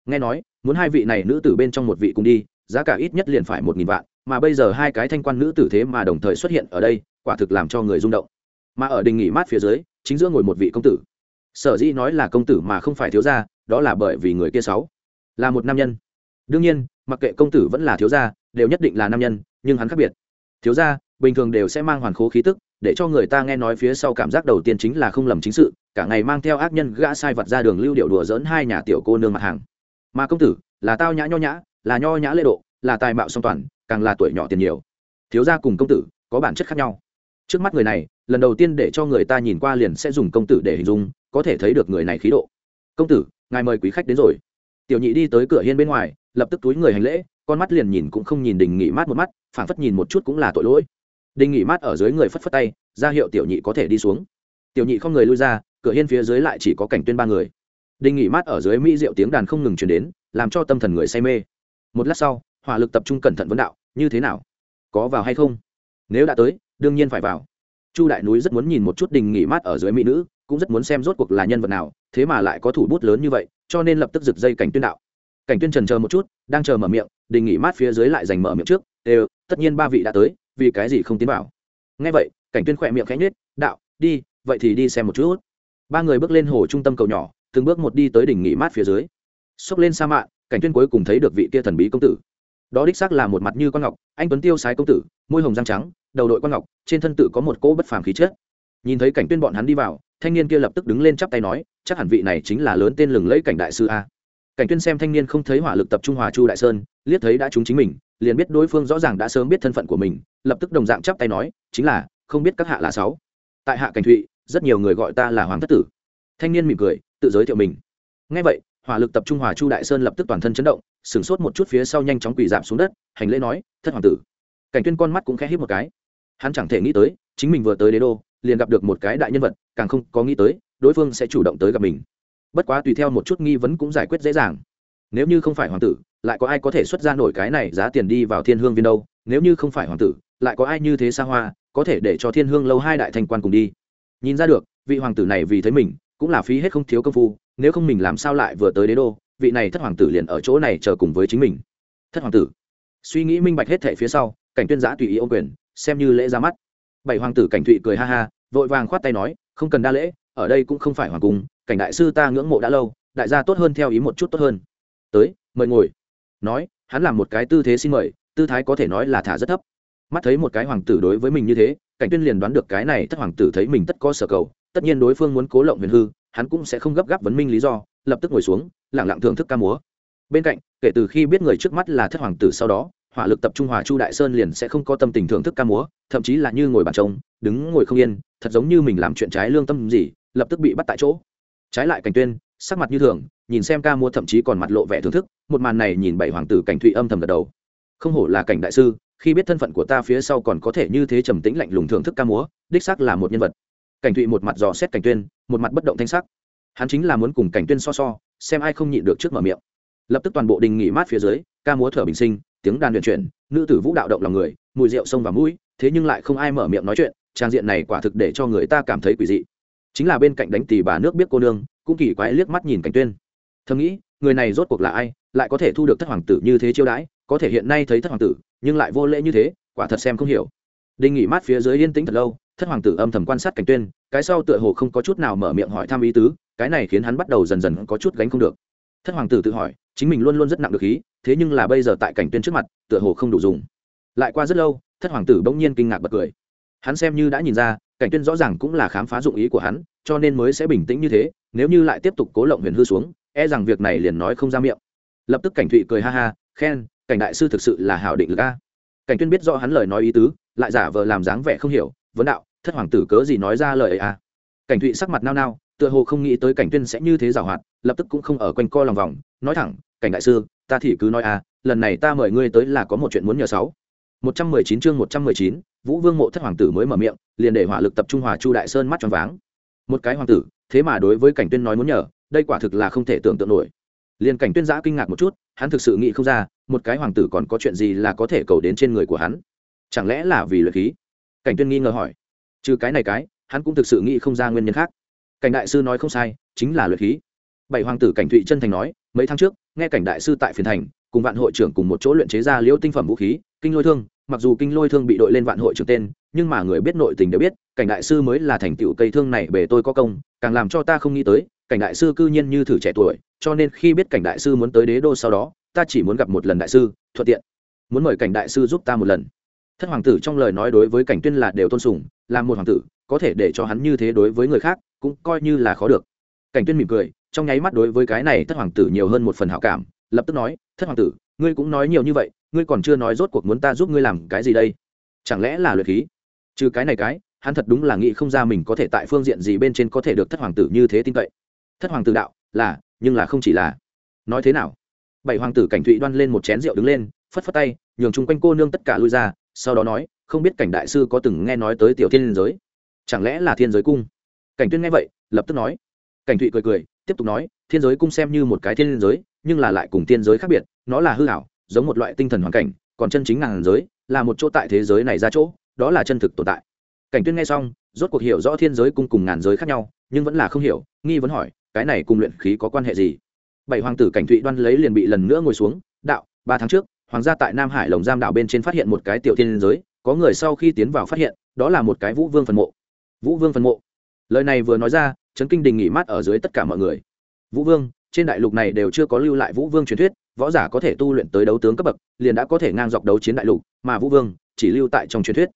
Nghe nói, muốn hai vị này nữ tử bên trong một vị cùng đi, giá cả ít nhất liền phải một nghìn vạn, mà bây giờ hai cái thanh quan nữ tử thế mà đồng thời xuất hiện ở đây, quả thực làm cho người rung động. Mà ở đình nghỉ mát phía dưới, chính giữa ngồi một vị công tử sở dĩ nói là công tử mà không phải thiếu gia, đó là bởi vì người kia sáu là một nam nhân. Đương nhiên, mặc kệ công tử vẫn là thiếu gia, đều nhất định là nam nhân, nhưng hắn khác biệt. Thiếu gia, bình thường đều sẽ mang hoàn khố khí tức, để cho người ta nghe nói phía sau cảm giác đầu tiên chính là không lầm chính sự, cả ngày mang theo ác nhân gã sai vật ra đường lưu điệu đùa dỡn hai nhà tiểu cô nương mặt hàng. Mà công tử, là tao nhã nho nhã, là nho nhã lễ độ, là tài mạo song toàn, càng là tuổi nhỏ tiền nhiều. Thiếu gia cùng công tử có bản chất khác nhau trước mắt người này, lần đầu tiên để cho người ta nhìn qua liền sẽ dùng công tử để hình dung, có thể thấy được người này khí độ. Công tử, ngài mời quý khách đến rồi. Tiểu nhị đi tới cửa hiên bên ngoài, lập tức túi người hành lễ, con mắt liền nhìn cũng không nhìn đình nghỉ mát một mắt phản phất nhìn một chút cũng là tội lỗi. Đình nghỉ mát ở dưới người phất phất tay, ra hiệu tiểu nhị có thể đi xuống. Tiểu nhị không người lui ra, cửa hiên phía dưới lại chỉ có cảnh tuyên ba người. Đình nghỉ mát ở dưới mỹ rượu tiếng đàn không ngừng chuyển đến, làm cho tâm thần người say mê. Một lát sau, hỏa lực tập trung cẩn thận vấn đạo, như thế nào? Có vào hay không? Nếu đã tới đương nhiên phải vào. Chu đại núi rất muốn nhìn một chút đình nghỉ mát ở dưới mỹ nữ, cũng rất muốn xem rốt cuộc là nhân vật nào, thế mà lại có thủ bút lớn như vậy, cho nên lập tức giật dây cảnh tuyên đạo. Cảnh tuyên trần chờ một chút, đang chờ mở miệng, đình nghỉ mát phía dưới lại giành mở miệng trước, đều, tất nhiên ba vị đã tới, vì cái gì không tiến vào? Ngay vậy, cảnh tuyên khỏe miệng khẽ nhếch, đạo, đi, vậy thì đi xem một chút. Ba người bước lên hồ trung tâm cầu nhỏ, từng bước một đi tới đỉnh nghỉ mát phía dưới. Xốc lên sa mạ cảnh tuyên cuối cùng thấy được vị kia thần bí công tử. Đó đích xác là một mặt như con ngọc, anh tuấn tiêu sái công tử, môi hồng răng trắng đầu đội quan ngọc, trên thân tự có một cỗ bất phàm khí chất. Nhìn thấy cảnh tuyên bọn hắn đi vào, thanh niên kia lập tức đứng lên chắp tay nói, chắc hẳn vị này chính là lớn tên lừng lẫy cảnh đại sư a. Cảnh tuyên xem thanh niên không thấy hỏa lực tập trung hòa chu đại sơn, liếc thấy đã trúng chính mình, liền biết đối phương rõ ràng đã sớm biết thân phận của mình, lập tức đồng dạng chắp tay nói, chính là, không biết các hạ là sáu. Tại hạ cảnh thụy, rất nhiều người gọi ta là hoàng thất tử. Thanh niên mỉm cười, tự giới thiệu mình. Ngay vậy, hỏa lực tập trung hòa chu đại sơn lập tức toàn thân chấn động, sửng sốt một chút phía sau nhanh chóng quỳ giảm xuống đất, hành lễ nói, thất hoàng tử. Cảnh tuyên con mắt cũng khẽ hít một cái hắn chẳng thể nghĩ tới, chính mình vừa tới đế đô, liền gặp được một cái đại nhân vật, càng không có nghĩ tới, đối phương sẽ chủ động tới gặp mình. Bất quá tùy theo một chút nghi vấn cũng giải quyết dễ dàng. Nếu như không phải hoàng tử, lại có ai có thể xuất ra nổi cái này giá tiền đi vào thiên hương viên đâu? Nếu như không phải hoàng tử, lại có ai như thế xa hoa, có thể để cho thiên hương lâu hai đại thành quan cùng đi? Nhìn ra được, vị hoàng tử này vì thấy mình, cũng là phí hết không thiếu công phu, nếu không mình làm sao lại vừa tới đế đô, vị này thất hoàng tử liền ở chỗ này chờ cùng với chính mình. Thất hoàng tử, suy nghĩ minh bạch hết thể phía sau, cảnh tuyên giã tùy ý ô quyền xem như lễ ra mắt. Bảy hoàng tử cảnh thụy cười ha ha, vội vàng khoát tay nói, không cần đa lễ, ở đây cũng không phải hoàng cung, cảnh đại sư ta ngưỡng mộ đã lâu, đại gia tốt hơn theo ý một chút tốt hơn. Tới, mời ngồi. Nói, hắn làm một cái tư thế xin mời, tư thái có thể nói là thả rất thấp. Mắt thấy một cái hoàng tử đối với mình như thế, cảnh tuyên liền đoán được cái này thất hoàng tử thấy mình tất có sở cầu, tất nhiên đối phương muốn cố lộng huyền hư, hắn cũng sẽ không gấp gáp vấn minh lý do, lập tức ngồi xuống lẳng lặng thưởng thức ca múa. Bên cạnh, kể từ khi biết người trước mắt là thất hoàng tử sau đó hỏa lực tập trung hòa chu đại sơn liền sẽ không có tâm tình thưởng thức ca múa, thậm chí là như ngồi bàn trông đứng ngồi không yên, thật giống như mình làm chuyện trái lương tâm gì, lập tức bị bắt tại chỗ. Trái lại cảnh tuyên, sắc mặt như thường, nhìn xem ca múa thậm chí còn mặt lộ vẻ thưởng thức, một màn này nhìn bảy hoàng tử cảnh thụy âm thầm gật đầu. Không hổ là cảnh đại sư, khi biết thân phận của ta phía sau còn có thể như thế trầm tĩnh lạnh lùng thưởng thức ca múa, đích xác là một nhân vật. Cảnh thụy một mặt dò xét cảnh tuyên, một mặt bất động thanh sắc. Hắn chính là muốn cùng cảnh tuyên so so, xem ai không nhịn được trước mở miệng. Lập tức toàn bộ đình nghỉ mát phía dưới, ca múa thở bình sinh tiếng đàn luyện chuyển, nữ tử vũ đạo động lòng người, mùi rượu sông và mũi, thế nhưng lại không ai mở miệng nói chuyện, trang diện này quả thực để cho người ta cảm thấy quỷ dị. Chính là bên cạnh đánh tì bà nước biết cô nương, cũng kỳ quái liếc mắt nhìn cảnh tuyên. Thầm nghĩ, người này rốt cuộc là ai, lại có thể thu được thất hoàng tử như thế chiêu đãi, có thể hiện nay thấy thất hoàng tử, nhưng lại vô lễ như thế, quả thật xem không hiểu. Đinh nghỉ mát phía dưới yên tĩnh thật lâu, thất hoàng tử âm thầm quan sát cảnh tuyên, cái sau tựa hồ không có chút nào mở miệng hỏi thăm ý tứ, cái này khiến hắn bắt đầu dần dần có chút gánh không được. Thất hoàng tử tự hỏi chính mình luôn luôn rất nặng được khí, thế nhưng là bây giờ tại cảnh tuyên trước mặt, tựa hồ không đủ dùng. Lại qua rất lâu, thất hoàng tử bỗng nhiên kinh ngạc bật cười. Hắn xem như đã nhìn ra, cảnh tuyên rõ ràng cũng là khám phá dụng ý của hắn, cho nên mới sẽ bình tĩnh như thế, nếu như lại tiếp tục cố lộng huyền hư xuống e rằng việc này liền nói không ra miệng. Lập tức cảnh thụy cười ha ha, khen, cảnh đại sư thực sự là hảo định lực a. Cảnh tuyên biết rõ hắn lời nói ý tứ, lại giả vờ làm dáng vẻ không hiểu, vấn đạo, thất hoàng tử cớ gì nói ra lời ấy a? Cảnh thụy sắc mặt nao nao, tựa hồ không nghĩ tới cảnh tuyên sẽ như thế giảo hoạt, lập tức cũng không ở quanh co lòng vòng, nói thẳng cảnh đại sư ta thì cứ nói à lần này ta mời ngươi tới là có một chuyện muốn nhờ sáu 119 chương 119, Vũ Vương mộ thất hoàng tử mới mở miệng, liền để hỏa lực tập trung hòa Chu Đại Sơn mắt tròn váng. Một cái hoàng tử, thế mà đối với Cảnh Tuyên nói muốn nhờ, đây quả thực là không thể tưởng tượng nổi. Liền Cảnh Tuyên giã kinh ngạc một chút, hắn thực sự nghĩ không ra, một cái hoàng tử còn có chuyện gì là có thể cầu đến trên người của hắn. Chẳng lẽ là vì luyện khí? Cảnh Tuyên nghi ngờ hỏi. Trừ cái này cái, hắn cũng thực sự nghĩ không ra nguyên nhân khác. Cảnh đại sư nói không sai, chính là luyện khí. Bảy hoàng tử Cảnh Thụy chân thành nói, mấy tháng trước, nghe Cảnh đại sư tại phiền thành, cùng vạn hội trưởng cùng một chỗ luyện chế ra liễu tinh phẩm vũ khí, kinh lôi thương. Mặc dù kinh lôi thương bị đội lên vạn hội trưởng tên nhưng mà người biết nội tình đều biết cảnh đại sư mới là thành tựu cây thương này bề tôi có công càng làm cho ta không nghĩ tới cảnh đại sư cư nhiên như thử trẻ tuổi cho nên khi biết cảnh đại sư muốn tới đế đô sau đó ta chỉ muốn gặp một lần đại sư thuận tiện. Muốn mời cảnh đại sư giúp ta một lần. Thất hoàng tử trong lời nói đối với cảnh tuyên là đều tôn sùng làm một hoàng tử có thể để cho hắn như thế đối với người khác cũng coi như là khó được. Cảnh tuyên mỉm cười trong nháy mắt đối với cái này thất hoàng tử nhiều hơn một phần hảo cảm, lập tức nói, thất hoàng tử, ngươi cũng nói nhiều như vậy, ngươi còn chưa nói rốt cuộc muốn ta giúp ngươi làm cái gì đây? Chẳng lẽ là luyện khí? Trừ cái này cái, hắn thật đúng là nghĩ không ra mình có thể tại phương diện gì bên trên có thể được thất hoàng tử như thế tin cậy. Thất hoàng tử đạo, là, nhưng là không chỉ là. Nói thế nào? Bảy hoàng tử cảnh thụy đoan lên một chén rượu đứng lên, phất phất tay, nhường chung quanh cô nương tất cả lui ra, sau đó nói, không biết cảnh đại sư có từng nghe nói tới tiểu thiên giới? Chẳng lẽ là thiên giới cung? Cảnh tuyên nghe vậy, lập tức nói. Cảnh thụy cười cười tiếp tục nói, thiên giới cung xem như một cái thiên giới, nhưng là lại cùng thiên giới khác biệt, nó là hư ảo, giống một loại tinh thần hoàn cảnh, còn chân chính ngàn giới, là một chỗ tại thế giới này ra chỗ, đó là chân thực tồn tại. Cảnh tuyên nghe xong, rốt cuộc hiểu rõ thiên giới cung cùng ngàn giới khác nhau, nhưng vẫn là không hiểu, nghi vấn hỏi, cái này cùng luyện khí có quan hệ gì? Bảy hoàng tử cảnh thụy đoan lấy liền bị lần nữa ngồi xuống, đạo, ba tháng trước, hoàng gia tại nam hải lồng giam đảo bên trên phát hiện một cái tiểu thiên giới, có người sau khi tiến vào phát hiện, đó là một cái vũ vương phần mộ. Vũ vương phần mộ. Lời này vừa nói ra chấn kinh đình nghỉ mát ở dưới tất cả mọi người. Vũ vương, trên đại lục này đều chưa có lưu lại vũ vương truyền thuyết, võ giả có thể tu luyện tới đấu tướng cấp bậc, liền đã có thể ngang dọc đấu chiến đại lục, mà vũ vương chỉ lưu tại trong truyền thuyết.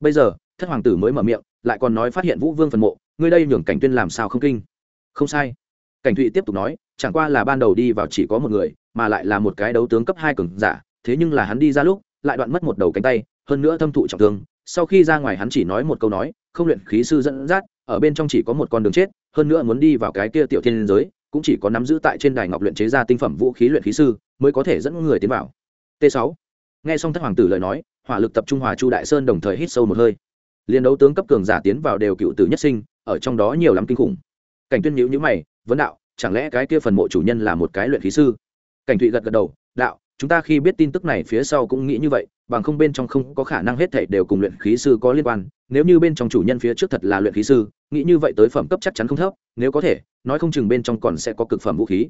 Bây giờ, thất hoàng tử mới mở miệng, lại còn nói phát hiện vũ vương phần mộ, ngươi đây nhường cảnh tuyên làm sao không kinh? Không sai. Cảnh thụy tiếp tục nói, chẳng qua là ban đầu đi vào chỉ có một người, mà lại là một cái đấu tướng cấp hai cường giả, thế nhưng là hắn đi ra lúc, lại đoạn mất một đầu cánh tay, hơn nữa thâm thụ trọng thương, sau khi ra ngoài hắn chỉ nói một câu nói không luyện khí sư dẫn dắt, ở bên trong chỉ có một con đường chết, hơn nữa muốn đi vào cái kia tiểu thiên giới, cũng chỉ có nắm giữ tại trên đài ngọc luyện chế ra tinh phẩm vũ khí luyện khí sư, mới có thể dẫn người tiến vào. T 6 nghe xong thất hoàng tử lời nói, hỏa lực tập trung hòa chu đại sơn đồng thời hít sâu một hơi. Liên đấu tướng cấp cường giả tiến vào đều cựu tử nhất sinh, ở trong đó nhiều lắm kinh khủng. Cảnh tuyên nhíu nhíu mày vấn đạo, chẳng lẽ cái kia phần mộ chủ nhân là một cái luyện khí sư? Cảnh thụy gật gật đầu, đạo chúng ta khi biết tin tức này phía sau cũng nghĩ như vậy, bằng không bên trong không có khả năng hết thảy đều cùng luyện khí sư có liên quan. Nếu như bên trong chủ nhân phía trước thật là luyện khí sư, nghĩ như vậy tới phẩm cấp chắc chắn không thấp, nếu có thể, nói không chừng bên trong còn sẽ có cực phẩm vũ khí.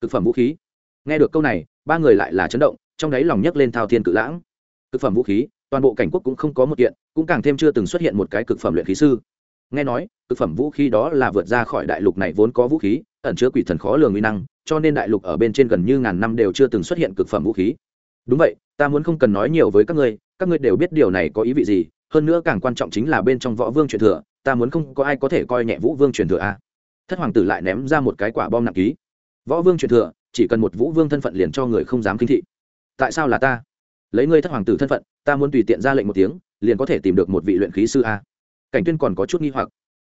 Cực phẩm vũ khí? Nghe được câu này, ba người lại là chấn động, trong đáy lòng nhấc lên thao thiên cự lãng. Cực phẩm vũ khí, toàn bộ cảnh quốc cũng không có một kiện, cũng càng thêm chưa từng xuất hiện một cái cực phẩm luyện khí sư. Nghe nói, cực phẩm vũ khí đó là vượt ra khỏi đại lục này vốn có vũ khí, ẩn chứa quỷ thần khó lường uy năng cho nên đại lục ở bên trên gần như ngàn năm đều chưa từng xuất hiện cực phẩm vũ khí. Đúng vậy, ta muốn không cần nói nhiều với các ngươi các ngươi đều biết điều này có ý vị gì, hơn nữa càng quan trọng chính là bên trong võ vương truyền thừa, ta muốn không có ai có thể coi nhẹ vũ vương truyền thừa a. Thất hoàng tử lại ném ra một cái quả bom nặng ký. Võ vương truyền thừa, chỉ cần một vũ vương thân phận liền cho người không dám kinh thị. Tại sao là ta? Lấy ngươi thất hoàng tử thân phận, ta muốn tùy tiện ra lệnh một tiếng, liền có thể tìm được một vị luyện khí sư a. Cảnh tuyên còn có chút nghi hoặc.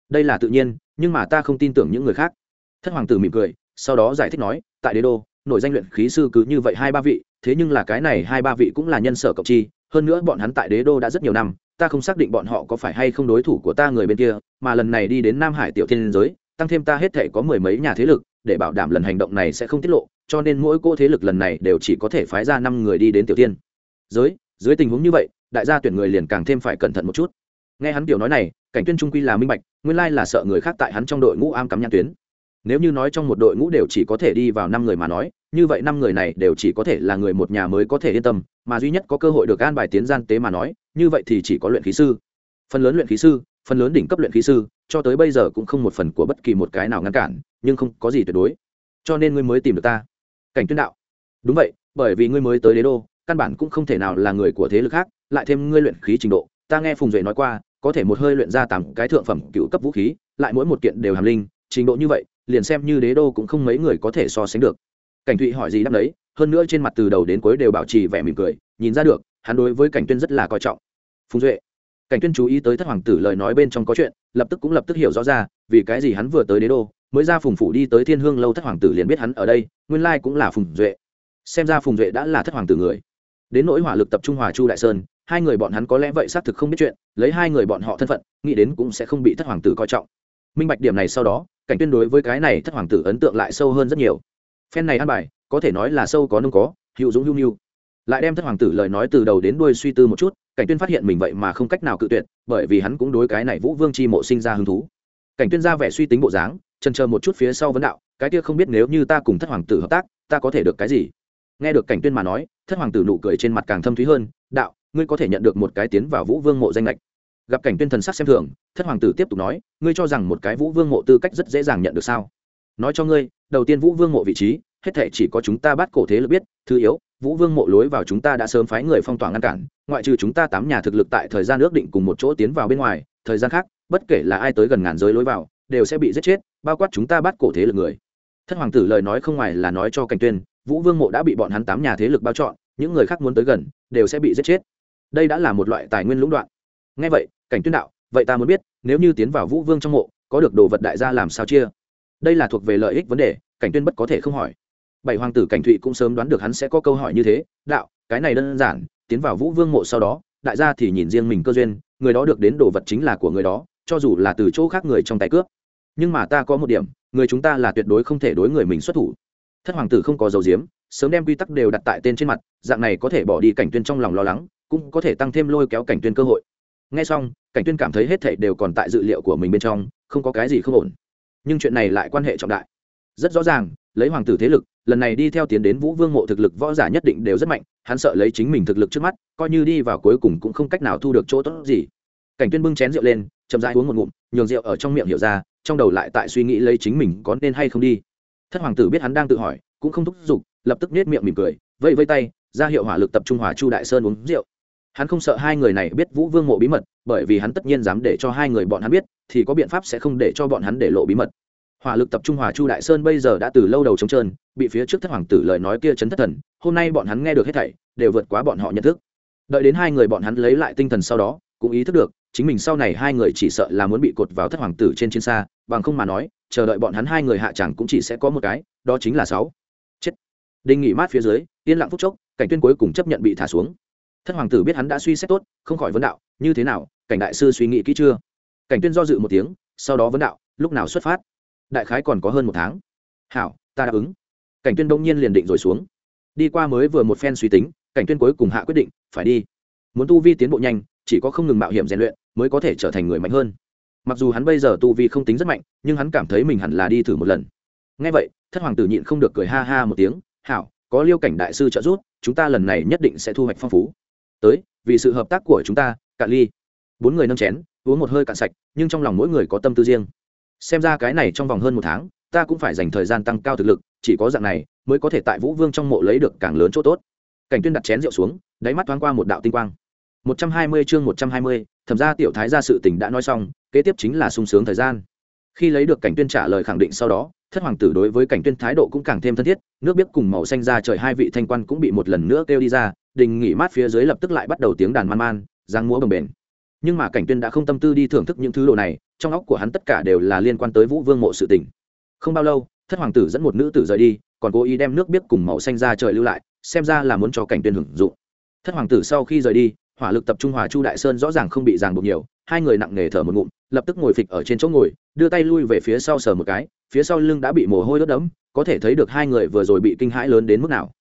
Đây là tự nhiên, nhưng mà ta không tin tưởng những người khác. Thất hoàng tử mỉm cười sau đó giải thích nói, tại đế đô nội danh luyện khí sư cứ như vậy hai ba vị, thế nhưng là cái này hai ba vị cũng là nhân sở cộng chi, hơn nữa bọn hắn tại đế đô đã rất nhiều năm, ta không xác định bọn họ có phải hay không đối thủ của ta người bên kia, mà lần này đi đến nam hải tiểu thiên giới, tăng thêm ta hết thể có mười mấy nhà thế lực, để bảo đảm lần hành động này sẽ không tiết lộ, cho nên mỗi cô thế lực lần này đều chỉ có thể phái ra năm người đi đến tiểu tiên giới, dưới tình huống như vậy, đại gia tuyển người liền càng thêm phải cẩn thận một chút. Nghe hắn tiểu nói này, cảnh tuyên trung quy là minh bạch, nguyên lai là sợ người khác tại hắn trong đội ngũ am cắm nhãn tuyến nếu như nói trong một đội ngũ đều chỉ có thể đi vào năm người mà nói, như vậy năm người này đều chỉ có thể là người một nhà mới có thể yên tâm, mà duy nhất có cơ hội được an bài tiến gian tế mà nói, như vậy thì chỉ có luyện khí sư. Phần lớn luyện khí sư, phần lớn đỉnh cấp luyện khí sư, cho tới bây giờ cũng không một phần của bất kỳ một cái nào ngăn cản, nhưng không có gì tuyệt đối. Cho nên ngươi mới tìm được ta. Cảnh tuyên đạo. Đúng vậy, bởi vì ngươi mới tới đế đô, căn bản cũng không thể nào là người của thế lực khác, lại thêm ngươi luyện khí trình độ. Ta nghe phùng duệ nói qua, có thể một hơi luyện ra tám cái thượng phẩm cựu cấp vũ khí, lại mỗi một kiện đều hàm linh, trình độ như vậy liền xem như đế đô cũng không mấy người có thể so sánh được. Cảnh thụy hỏi gì đáp đấy hơn nữa trên mặt từ đầu đến cuối đều bảo trì vẻ mỉm cười, nhìn ra được, hắn đối với cảnh tuyên rất là coi trọng. Phùng duệ, cảnh tuyên chú ý tới thất hoàng tử lời nói bên trong có chuyện, lập tức cũng lập tức hiểu rõ ra, vì cái gì hắn vừa tới đế đô, mới ra phùng phủ đi tới thiên hương lâu thất hoàng tử liền biết hắn ở đây, nguyên lai cũng là phùng duệ. Xem ra phùng duệ đã là thất hoàng tử người. Đến nỗi hỏa lực tập trung hòa chu đại sơn, hai người bọn hắn có lẽ vậy xác thực không biết chuyện, lấy hai người bọn họ thân phận, nghĩ đến cũng sẽ không bị thất hoàng tử coi trọng minh bạch điểm này sau đó, cảnh tuyên đối với cái này thất hoàng tử ấn tượng lại sâu hơn rất nhiều. Phen này ăn bài, có thể nói là sâu có nông có, hữu dũng hữu nhu. Lại đem thất hoàng tử lời nói từ đầu đến đuôi suy tư một chút, cảnh tuyên phát hiện mình vậy mà không cách nào cự tuyệt, bởi vì hắn cũng đối cái này vũ vương chi mộ sinh ra hứng thú. Cảnh tuyên ra vẻ suy tính bộ dáng, chần chờ một chút phía sau vấn đạo, cái kia không biết nếu như ta cùng thất hoàng tử hợp tác, ta có thể được cái gì? Nghe được cảnh tuyên mà nói, thất hoàng tử nụ cười trên mặt càng thâm thúy hơn, đạo, ngươi có thể nhận được một cái tiến vào vũ vương mộ danh lệch gặp cảnh tuyên thần sắc xem thường, thất hoàng tử tiếp tục nói, ngươi cho rằng một cái vũ vương mộ tư cách rất dễ dàng nhận được sao? Nói cho ngươi, đầu tiên vũ vương mộ vị trí, hết thể chỉ có chúng ta bắt cổ thế lực biết, thứ yếu, vũ vương mộ lối vào chúng ta đã sớm phái người phong tỏa ngăn cản, ngoại trừ chúng ta tám nhà thực lực tại thời gian ước định cùng một chỗ tiến vào bên ngoài, thời gian khác, bất kể là ai tới gần ngàn giới lối vào, đều sẽ bị giết chết, bao quát chúng ta bắt cổ thế lực người. Thất hoàng tử lời nói không ngoài là nói cho cảnh tuyên, vũ vương mộ đã bị bọn hắn tám nhà thế lực bao chọn, những người khác muốn tới gần, đều sẽ bị giết chết. Đây đã là một loại tài nguyên lũng đoạn. Ngay vậy cảnh tuyên đạo, vậy ta muốn biết, nếu như tiến vào vũ vương trong mộ, có được đồ vật đại gia làm sao chia? Đây là thuộc về lợi ích vấn đề, cảnh tuyên bất có thể không hỏi. Bảy hoàng tử cảnh thụy cũng sớm đoán được hắn sẽ có câu hỏi như thế, đạo, cái này đơn giản, tiến vào vũ vương mộ sau đó, đại gia thì nhìn riêng mình cơ duyên, người đó được đến đồ vật chính là của người đó, cho dù là từ chỗ khác người trong tay cướp. Nhưng mà ta có một điểm, người chúng ta là tuyệt đối không thể đối người mình xuất thủ. Thất hoàng tử không có dấu diếm sớm đem quy tắc đều đặt tại tên trên mặt, dạng này có thể bỏ đi cảnh tuyên trong lòng lo lắng, cũng có thể tăng thêm lôi kéo cảnh tuyên cơ hội. Nghe xong cảnh tuyên cảm thấy hết thảy đều còn tại dự liệu của mình bên trong, không có cái gì không ổn. Nhưng chuyện này lại quan hệ trọng đại. Rất rõ ràng, lấy hoàng tử thế lực, lần này đi theo tiến đến vũ vương mộ thực lực võ giả nhất định đều rất mạnh, hắn sợ lấy chính mình thực lực trước mắt, coi như đi vào cuối cùng cũng không cách nào thu được chỗ tốt gì. Cảnh tuyên bưng chén rượu lên, chậm rãi uống một ngụm, nhường rượu ở trong miệng hiểu ra, trong đầu lại tại suy nghĩ lấy chính mình có nên hay không đi. Thất hoàng tử biết hắn đang tự hỏi, cũng không thúc giục, lập tức nết miệng mỉm cười, vẫy vây tay, ra hiệu hỏa lực tập trung hỏa chu đại sơn uống rượu hắn không sợ hai người này biết vũ vương mộ bí mật, bởi vì hắn tất nhiên dám để cho hai người bọn hắn biết, thì có biện pháp sẽ không để cho bọn hắn để lộ bí mật. Hỏa lực tập trung hòa chu đại sơn bây giờ đã từ lâu đầu trống trơn, bị phía trước thất hoàng tử lời nói kia chấn thất thần, hôm nay bọn hắn nghe được hết thảy, đều vượt quá bọn họ nhận thức. Đợi đến hai người bọn hắn lấy lại tinh thần sau đó, cũng ý thức được, chính mình sau này hai người chỉ sợ là muốn bị cột vào thất hoàng tử trên chiến xa, bằng không mà nói, chờ đợi bọn hắn hai người hạ chẳng cũng chỉ sẽ có một cái, đó chính là sáu. Chết. Đinh nghỉ mát phía dưới, yên lặng phúc chốc, cảnh tuyên cuối cùng chấp nhận bị thả xuống thất hoàng tử biết hắn đã suy xét tốt, không khỏi vấn đạo, như thế nào? Cảnh đại sư suy nghĩ kỹ chưa? Cảnh tuyên do dự một tiếng, sau đó vấn đạo, lúc nào xuất phát? Đại khái còn có hơn một tháng. Hảo, ta đáp ứng. Cảnh tuyên đông nhiên liền định rồi xuống. Đi qua mới vừa một phen suy tính, cảnh tuyên cuối cùng hạ quyết định, phải đi. Muốn tu vi tiến bộ nhanh, chỉ có không ngừng mạo hiểm rèn luyện, mới có thể trở thành người mạnh hơn. Mặc dù hắn bây giờ tu vi không tính rất mạnh, nhưng hắn cảm thấy mình hẳn là đi thử một lần. Ngay vậy, thất hoàng tử nhịn không được cười ha ha một tiếng, hảo, có liêu cảnh đại sư trợ giúp, chúng ta lần này nhất định sẽ thu hoạch phong phú tới vì sự hợp tác của chúng ta cạn ly. Bốn người nâng chén uống một hơi cạn sạch nhưng trong lòng mỗi người có tâm tư riêng. Xem ra cái này trong vòng hơn một tháng ta cũng phải dành thời gian tăng cao thực lực chỉ có dạng này mới có thể tại vũ vương trong mộ lấy được càng lớn chỗ tốt. Cảnh tuyên đặt chén rượu xuống đáy mắt thoáng qua một đạo tinh quang. Một trăm hai mươi chương một trăm hai mươi, thẩm ra tiểu thái gia sự tình đã nói xong kế tiếp chính là sung sướng thời gian. Khi lấy được cảnh tuyên trả lời khẳng định sau đó thất hoàng tử đối với cảnh tuyên thái độ cũng càng thêm thân thiết nước biết cùng màu xanh ra trời hai vị thanh quan cũng bị một lần nữa kêu đi ra đình nghỉ mát phía dưới lập tức lại bắt đầu tiếng đàn man man giang múa bồng bềnh. Nhưng mà cảnh tuyên đã không tâm tư đi thưởng thức những thứ đồ này, trong óc của hắn tất cả đều là liên quan tới vũ vương mộ sự tình. Không bao lâu, thất hoàng tử dẫn một nữ tử rời đi, còn cố ý đem nước biết cùng màu xanh ra trời lưu lại, xem ra là muốn cho cảnh tuyên hưởng dụng. Thất hoàng tử sau khi rời đi, hỏa lực tập trung hòa chu đại sơn rõ ràng không bị ràng buộc nhiều, hai người nặng nề thở một ngụm, lập tức ngồi phịch ở trên chỗ ngồi, đưa tay lui về phía sau sờ một cái, phía sau lưng đã bị mồ hôi đốt đẫm, có thể thấy được hai người vừa rồi bị kinh hãi lớn đến mức nào.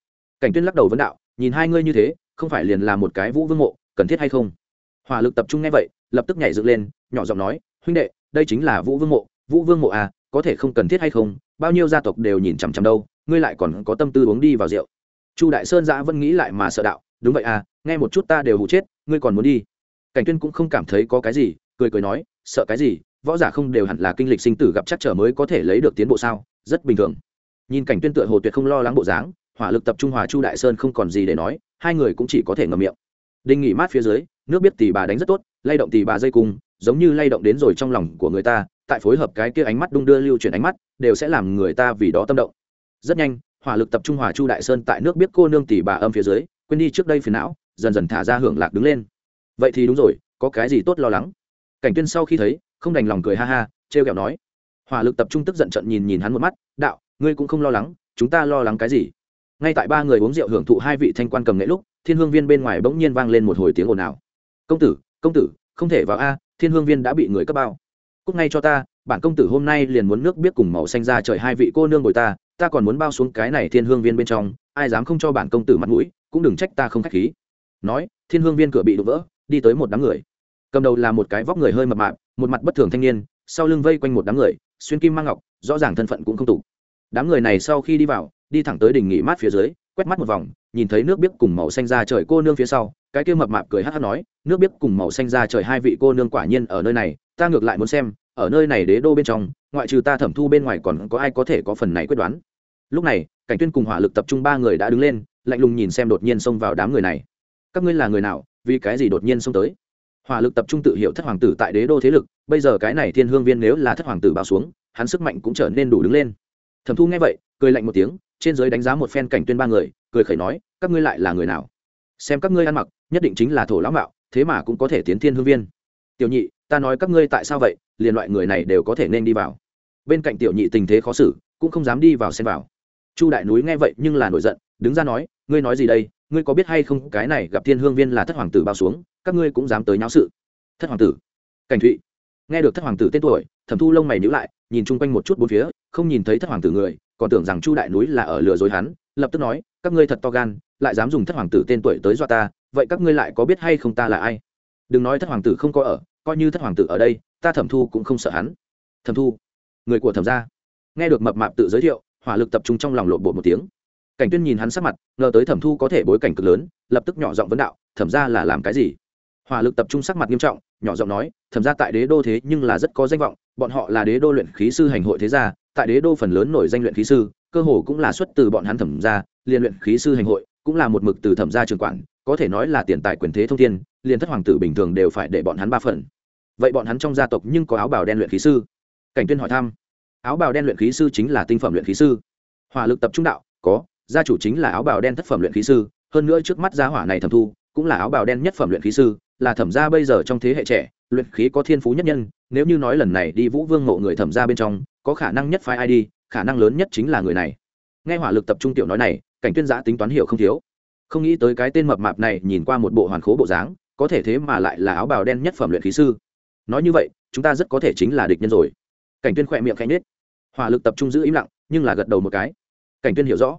Cảnh tuyên lắc đầu vấn đạo nhìn hai ngươi như thế, không phải liền là một cái vũ vương mộ, cần thiết hay không? Hỏa lực tập trung nghe vậy, lập tức nhảy dựng lên, nhỏ giọng nói, huynh đệ, đây chính là vũ vương mộ, vũ vương mộ à có thể không cần thiết hay không? Bao nhiêu gia tộc đều nhìn chằm chằm đâu, ngươi lại còn có tâm tư uống đi vào rượu. Chu đại sơn giã vẫn nghĩ lại mà sợ đạo, đúng vậy à nghe một chút ta đều hụ chết, ngươi còn muốn đi? Cảnh tuyên cũng không cảm thấy có cái gì, cười cười nói, sợ cái gì? Võ giả không đều hẳn là kinh lịch sinh tử gặp chắc trở mới có thể lấy được tiến bộ sao? Rất bình thường. Nhìn cảnh tuyên tựa hồ tuyệt không lo lắng bộ dáng hỏa lực tập trung hòa chu đại sơn không còn gì để nói, hai người cũng chỉ có thể ngậm miệng. Đinh nghỉ mát phía dưới, nước biết tỷ bà đánh rất tốt, lay động tỷ bà dây cung, giống như lay động đến rồi trong lòng của người ta, tại phối hợp cái kia ánh mắt đung đưa lưu chuyển ánh mắt, đều sẽ làm người ta vì đó tâm động. Rất nhanh, hỏa lực tập trung hòa chu đại sơn tại nước biết cô nương tỷ bà âm phía dưới, quên đi trước đây phiền não, dần dần thả ra hưởng lạc đứng lên. Vậy thì đúng rồi, có cái gì tốt lo lắng? Cảnh tuyên sau khi thấy, không đành lòng cười ha ha, trêu kẹo nói. Hỏa lực tập trung tức giận trận nhìn nhìn hắn một mắt, đạo, ngươi cũng không lo lắng, chúng ta lo lắng cái gì? Ngay tại ba người uống rượu hưởng thụ hai vị thanh quan cầm nghệ lúc, thiên hương viên bên ngoài bỗng nhiên vang lên một hồi tiếng ồn ào. Công tử công tử, không thể vào a, thiên hương viên đã bị người cấp bao. Cúc ngay cho ta, bản công tử hôm nay liền muốn nước biết cùng màu xanh ra trời hai vị cô nương bồi ta ta còn muốn bao xuống cái này thiên hương viên bên trong, ai dám không cho bản công tử mặt mũi, cũng đừng trách ta không khách khí. Nói, thiên hương viên cửa bị đụng vỡ, đi tới một đám người. Cầm đầu là một cái vóc người hơi mập mạp, một mặt bất thường thanh niên, sau lưng vây quanh một đám người, xuyên kim mang ngọc, rõ ràng thân phận cũng không tụ. Đám người này sau khi đi vào đi thẳng tới đỉnh nghỉ mát phía dưới, quét mắt một vòng, nhìn thấy nước biết cùng màu xanh ra trời cô nương phía sau, cái kia mập mạp cười hát hát nói, nước biết cùng màu xanh ra trời hai vị cô nương quả nhiên ở nơi này, ta ngược lại muốn xem, ở nơi này đế đô bên trong, ngoại trừ ta thẩm thu bên ngoài còn có ai có thể có phần này quyết đoán. Lúc này, cảnh tuyên cùng hỏa lực tập trung ba người đã đứng lên, lạnh lùng nhìn xem đột nhiên xông vào đám người này. Các ngươi là người nào, vì cái gì đột nhiên xông tới? Hỏa lực tập trung tự hiểu thất hoàng tử tại đế đô thế lực, bây giờ cái này thiên hương viên nếu là thất hoàng tử bao xuống, hắn sức mạnh cũng trở nên đủ đứng lên. Thẩm thu nghe vậy, cười lạnh một tiếng trên giới đánh giá một phen cảnh tuyên ba người, cười khẩy nói, các ngươi lại là người nào? Xem các ngươi ăn mặc, nhất định chính là thổ lão mạo, thế mà cũng có thể tiến thiên hương viên. Tiểu nhị, ta nói các ngươi tại sao vậy? Liền loại người này đều có thể nên đi vào. Bên cạnh tiểu nhị tình thế khó xử, cũng không dám đi vào xem vào. Chu đại núi nghe vậy nhưng là nổi giận, đứng ra nói, ngươi nói gì đây? Ngươi có biết hay không cái này gặp thiên hương viên là thất hoàng tử bao xuống, các ngươi cũng dám tới nháo sự. Thất hoàng tử? Cảnh thụy. Nghe được thất hoàng tử tên tuổi, thẩm thu lông mày nhữ lại, nhìn chung quanh một chút bốn phía, không nhìn thấy thất hoàng tử người còn tưởng rằng chu đại núi là ở lừa dối hắn, lập tức nói, các ngươi thật to gan, lại dám dùng thất hoàng tử tên tuổi tới dọa ta, vậy các ngươi lại có biết hay không ta là ai? Đừng nói thất hoàng tử không có ở, coi như thất hoàng tử ở đây, ta thẩm thu cũng không sợ hắn. Thẩm thu? Người của thẩm gia. Nghe được mập mạp tự giới thiệu, hỏa lực tập trung trong lòng lộn bộ một tiếng. Cảnh tuyên nhìn hắn sắc mặt, ngờ tới thẩm thu có thể bối cảnh cực lớn, lập tức nhỏ giọng vấn đạo, thẩm gia là làm cái gì? Hỏa lực tập trung sắc mặt nghiêm trọng, nhỏ giọng nói, thẩm gia tại đế đô thế nhưng là rất có danh vọng, bọn họ là đế đô luyện khí sư hành hội thế gia tại đế đô phần lớn nổi danh luyện khí sư, cơ hồ cũng là xuất từ bọn hắn thẩm gia, liên luyện khí sư hành hội, cũng là một mực từ thẩm gia trường quản, có thể nói là tiền tài quyền thế thông thiên, liền thất hoàng tử bình thường đều phải để bọn hắn ba phần. Vậy bọn hắn trong gia tộc nhưng có áo bào đen luyện khí sư? Cảnh tuyên hỏi thăm. Áo bào đen luyện khí sư chính là tinh phẩm luyện khí sư. Hỏa lực tập trung đạo, có, gia chủ chính là áo bào đen thất phẩm luyện khí sư, hơn nữa trước mắt gia hỏa này thẩm thu, cũng là áo bào đen nhất phẩm luyện khí sư, là thẩm gia bây giờ trong thế hệ trẻ luyện khí có thiên phú nhất nhân nếu như nói lần này đi vũ vương mộ người thẩm gia bên trong có khả năng nhất phái ai đi khả năng lớn nhất chính là người này. Nghe hỏa lực tập trung tiểu nói này cảnh tuyên giã tính toán hiểu không thiếu. Không nghĩ tới cái tên mập mạp này nhìn qua một bộ hoàn khố bộ dáng có thể thế mà lại là áo bào đen nhất phẩm luyện khí sư. Nói như vậy chúng ta rất có thể chính là địch nhân rồi. Cảnh tuyên khỏe miệng khẽ nhếch, hỏa lực tập trung giữ im lặng nhưng là gật đầu một cái. Cảnh tuyên hiểu rõ.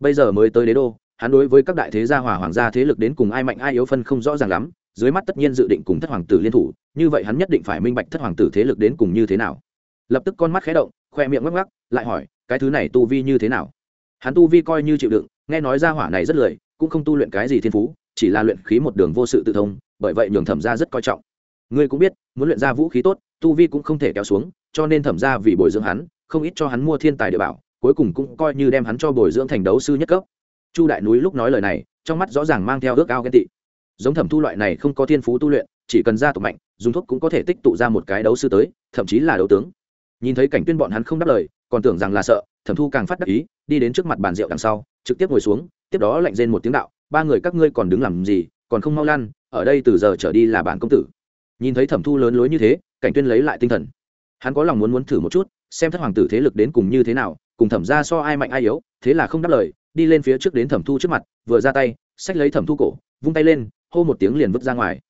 Bây giờ mới tới đế đô hắn đối với các đại thế gia hòa hoàng gia thế lực đến cùng ai mạnh ai yếu phân không rõ ràng lắm dưới mắt tất nhiên dự định cùng thất hoàng tử liên thủ, như vậy hắn nhất định phải minh bạch thất hoàng tử thế lực đến cùng như thế nào. Lập tức con mắt khé động, khoe miệng ngắc ngắc, lại hỏi, cái thứ này tu vi như thế nào? Hắn tu vi coi như chịu đựng, nghe nói ra hỏa này rất lười, cũng không tu luyện cái gì thiên phú, chỉ là luyện khí một đường vô sự tự thông, bởi vậy nhường thẩm ra rất coi trọng. Ngươi cũng biết, muốn luyện ra vũ khí tốt, tu vi cũng không thể kéo xuống, cho nên thẩm ra vì bồi dưỡng hắn, không ít cho hắn mua thiên tài địa bảo, cuối cùng cũng coi như đem hắn cho bồi dưỡng thành đấu sư nhất cấp. Chu đại núi lúc nói lời này, trong mắt rõ ràng mang theo ước ao ghen tị giống thẩm thu loại này không có thiên phú tu luyện, chỉ cần ra tộc mạnh, dùng thuốc cũng có thể tích tụ ra một cái đấu sư tới, thậm chí là đấu tướng. Nhìn thấy cảnh tuyên bọn hắn không đáp lời, còn tưởng rằng là sợ, thẩm thu càng phát đắc ý, đi đến trước mặt bàn rượu đằng sau, trực tiếp ngồi xuống, tiếp đó lạnh rên một tiếng đạo, ba người các ngươi còn đứng làm gì, còn không mau lan ở đây từ giờ trở đi là bản công tử. Nhìn thấy thẩm thu lớn lối như thế, cảnh tuyên lấy lại tinh thần. Hắn có lòng muốn muốn thử một chút, xem thất hoàng tử thế lực đến cùng như thế nào, cùng thẩm ra so ai mạnh ai yếu, thế là không đáp lời, đi lên phía trước đến thẩm thu trước mặt, vừa ra tay, xách lấy thẩm thu cổ, vung tay lên hô một tiếng liền vứt ra ngoài.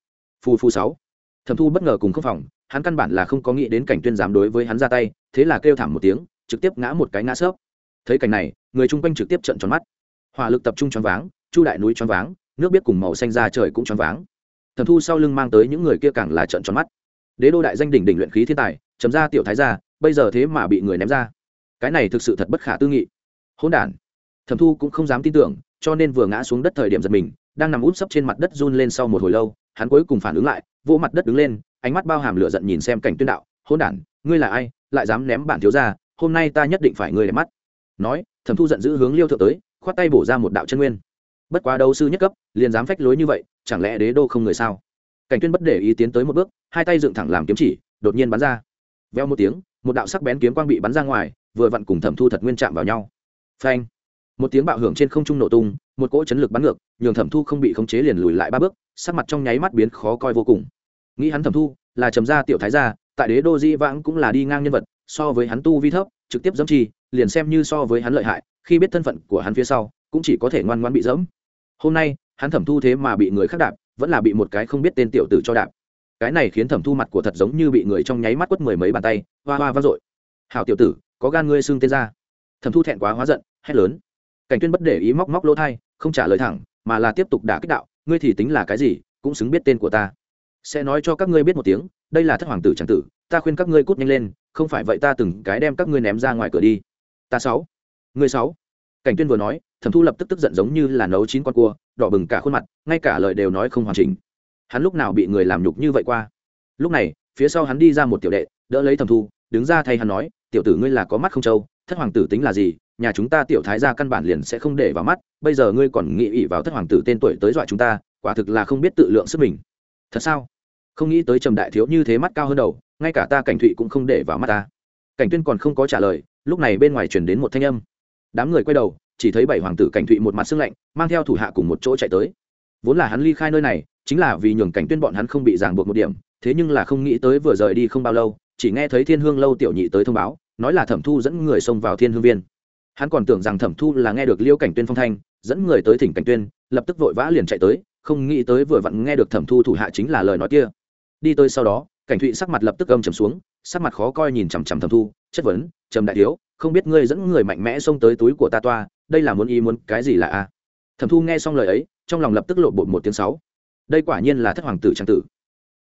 Phù phù sáu. Thẩm thu bất ngờ cùng không phòng, hắn căn bản là không có nghĩ đến cảnh tuyên dám đối với hắn ra tay, thế là kêu thảm một tiếng, trực tiếp ngã một cái ngã sớp thấy cảnh này, người chung quanh trực tiếp trợn tròn mắt. Hỏa lực tập trung choáng váng, chu đại núi choáng váng, nước biết cùng màu xanh ra trời cũng choáng váng. Thẩm thu sau lưng mang tới những người kia càng là trợn tròn mắt. Đế đô đại danh đỉnh đỉnh luyện khí thiên tài, chấm ra tiểu thái gia, bây giờ thế mà bị người ném ra. Cái này thực sự thật bất khả tư nghị. Hỗn đản. Thẩm thu cũng không dám tin tưởng, cho nên vừa ngã xuống đất thời điểm giật mình đang nằm út sấp trên mặt đất run lên sau một hồi lâu, hắn cuối cùng phản ứng lại, vỗ mặt đất đứng lên, ánh mắt bao hàm lửa giận nhìn xem cảnh tuyên đạo, hỗn đản, ngươi là ai? Lại dám ném bản thiếu ra hôm nay ta nhất định phải ngươi để mắt. Nói, thẩm thu giận dữ hướng liêu thượng tới, khoát tay bổ ra một đạo chân nguyên. Bất quá đấu sư nhất cấp, liền dám phách lối như vậy, chẳng lẽ đế đô không người sao? Cảnh tuyên bất để ý tiến tới một bước, hai tay dựng thẳng làm kiếm chỉ, đột nhiên bắn ra. Veo một tiếng, một đạo sắc bén kiếm quang bị bắn ra ngoài, vừa vặn cùng thẩm thu thật nguyên chạm vào nhau. Phanh! Một tiếng bạo hưởng trên không trung nổ tung một cỗ chấn lực bắn ngược, nhường thẩm thu không bị khống chế liền lùi lại ba bước, sắc mặt trong nháy mắt biến khó coi vô cùng. Nghĩ hắn thẩm thu, là trầm gia tiểu thái gia, tại đế đô di vãng cũng là đi ngang nhân vật, so với hắn tu vi thấp, trực tiếp dẫm chi, liền xem như so với hắn lợi hại, khi biết thân phận của hắn phía sau, cũng chỉ có thể ngoan ngoan bị dẫm. Hôm nay, hắn thẩm thu thế mà bị người khác đạp, vẫn là bị một cái không biết tên tiểu tử cho đạp. Cái này khiến thẩm thu mặt của thật giống như bị người trong nháy mắt quất mười mấy bàn tay, hoa hoa vang dội. Hào tiểu tử, có gan ngươi xưng tên ra. Thẩm thu thẹn quá hóa giận, hét lớn. Cảnh tuyên bất để ý móc móc lỗ thai không trả lời thẳng, mà là tiếp tục đả kích đạo, ngươi thì tính là cái gì, cũng xứng biết tên của ta. Sẽ nói cho các ngươi biết một tiếng, đây là thất hoàng tử tràng tử, ta khuyên các ngươi cút nhanh lên, không phải vậy ta từng cái đem các ngươi ném ra ngoài cửa đi. Ta sáu. Ngươi sáu. Cảnh tuyên vừa nói, thẩm thu lập tức tức giận giống như là nấu chín con cua, đỏ bừng cả khuôn mặt, ngay cả lời đều nói không hoàn chỉnh. Hắn lúc nào bị người làm nhục như vậy qua? Lúc này, phía sau hắn đi ra một tiểu đệ, đỡ lấy thẩm thu, đứng ra thay hắn nói, tiểu tử ngươi là có mắt không trâu, thất hoàng tử tính là gì nhà chúng ta tiểu thái gia căn bản liền sẽ không để vào mắt, bây giờ ngươi còn nghĩ ỉ vào thất hoàng tử tên tuổi tới dọa chúng ta, quả thực là không biết tự lượng sức mình. Thật sao? Không nghĩ tới trầm đại thiếu như thế mắt cao hơn đầu, ngay cả ta cảnh thụy cũng không để vào mắt ta. Cảnh tuyên còn không có trả lời, lúc này bên ngoài truyền đến một thanh âm. Đám người quay đầu, chỉ thấy bảy hoàng tử cảnh thụy một mặt sưng lạnh, mang theo thủ hạ cùng một chỗ chạy tới. Vốn là hắn ly khai nơi này, chính là vì nhường cảnh tuyên bọn hắn không bị ràng buộc một điểm, thế nhưng là không nghĩ tới vừa rời đi không bao lâu, chỉ nghe thấy thiên hương lâu tiểu nhị tới thông báo, nói là thẩm thu dẫn người xông vào thiên hương viên hắn còn tưởng rằng thẩm thu là nghe được liêu cảnh tuyên phong thanh, dẫn người tới thỉnh cảnh tuyên, lập tức vội vã liền chạy tới, không nghĩ tới vừa vặn nghe được thẩm thu thủ hạ chính là lời nói kia. Đi tới sau đó, cảnh thụy sắc mặt lập tức âm trầm xuống, sắc mặt khó coi nhìn chằm chằm thẩm thu, chất vấn, trầm đại thiếu, không biết ngươi dẫn người mạnh mẽ xông tới túi của ta toa, đây là muốn ý muốn cái gì là a? Thẩm thu nghe xong lời ấy, trong lòng lập tức lộ bột một tiếng sáu. Đây quả nhiên là thất hoàng tử trang tử.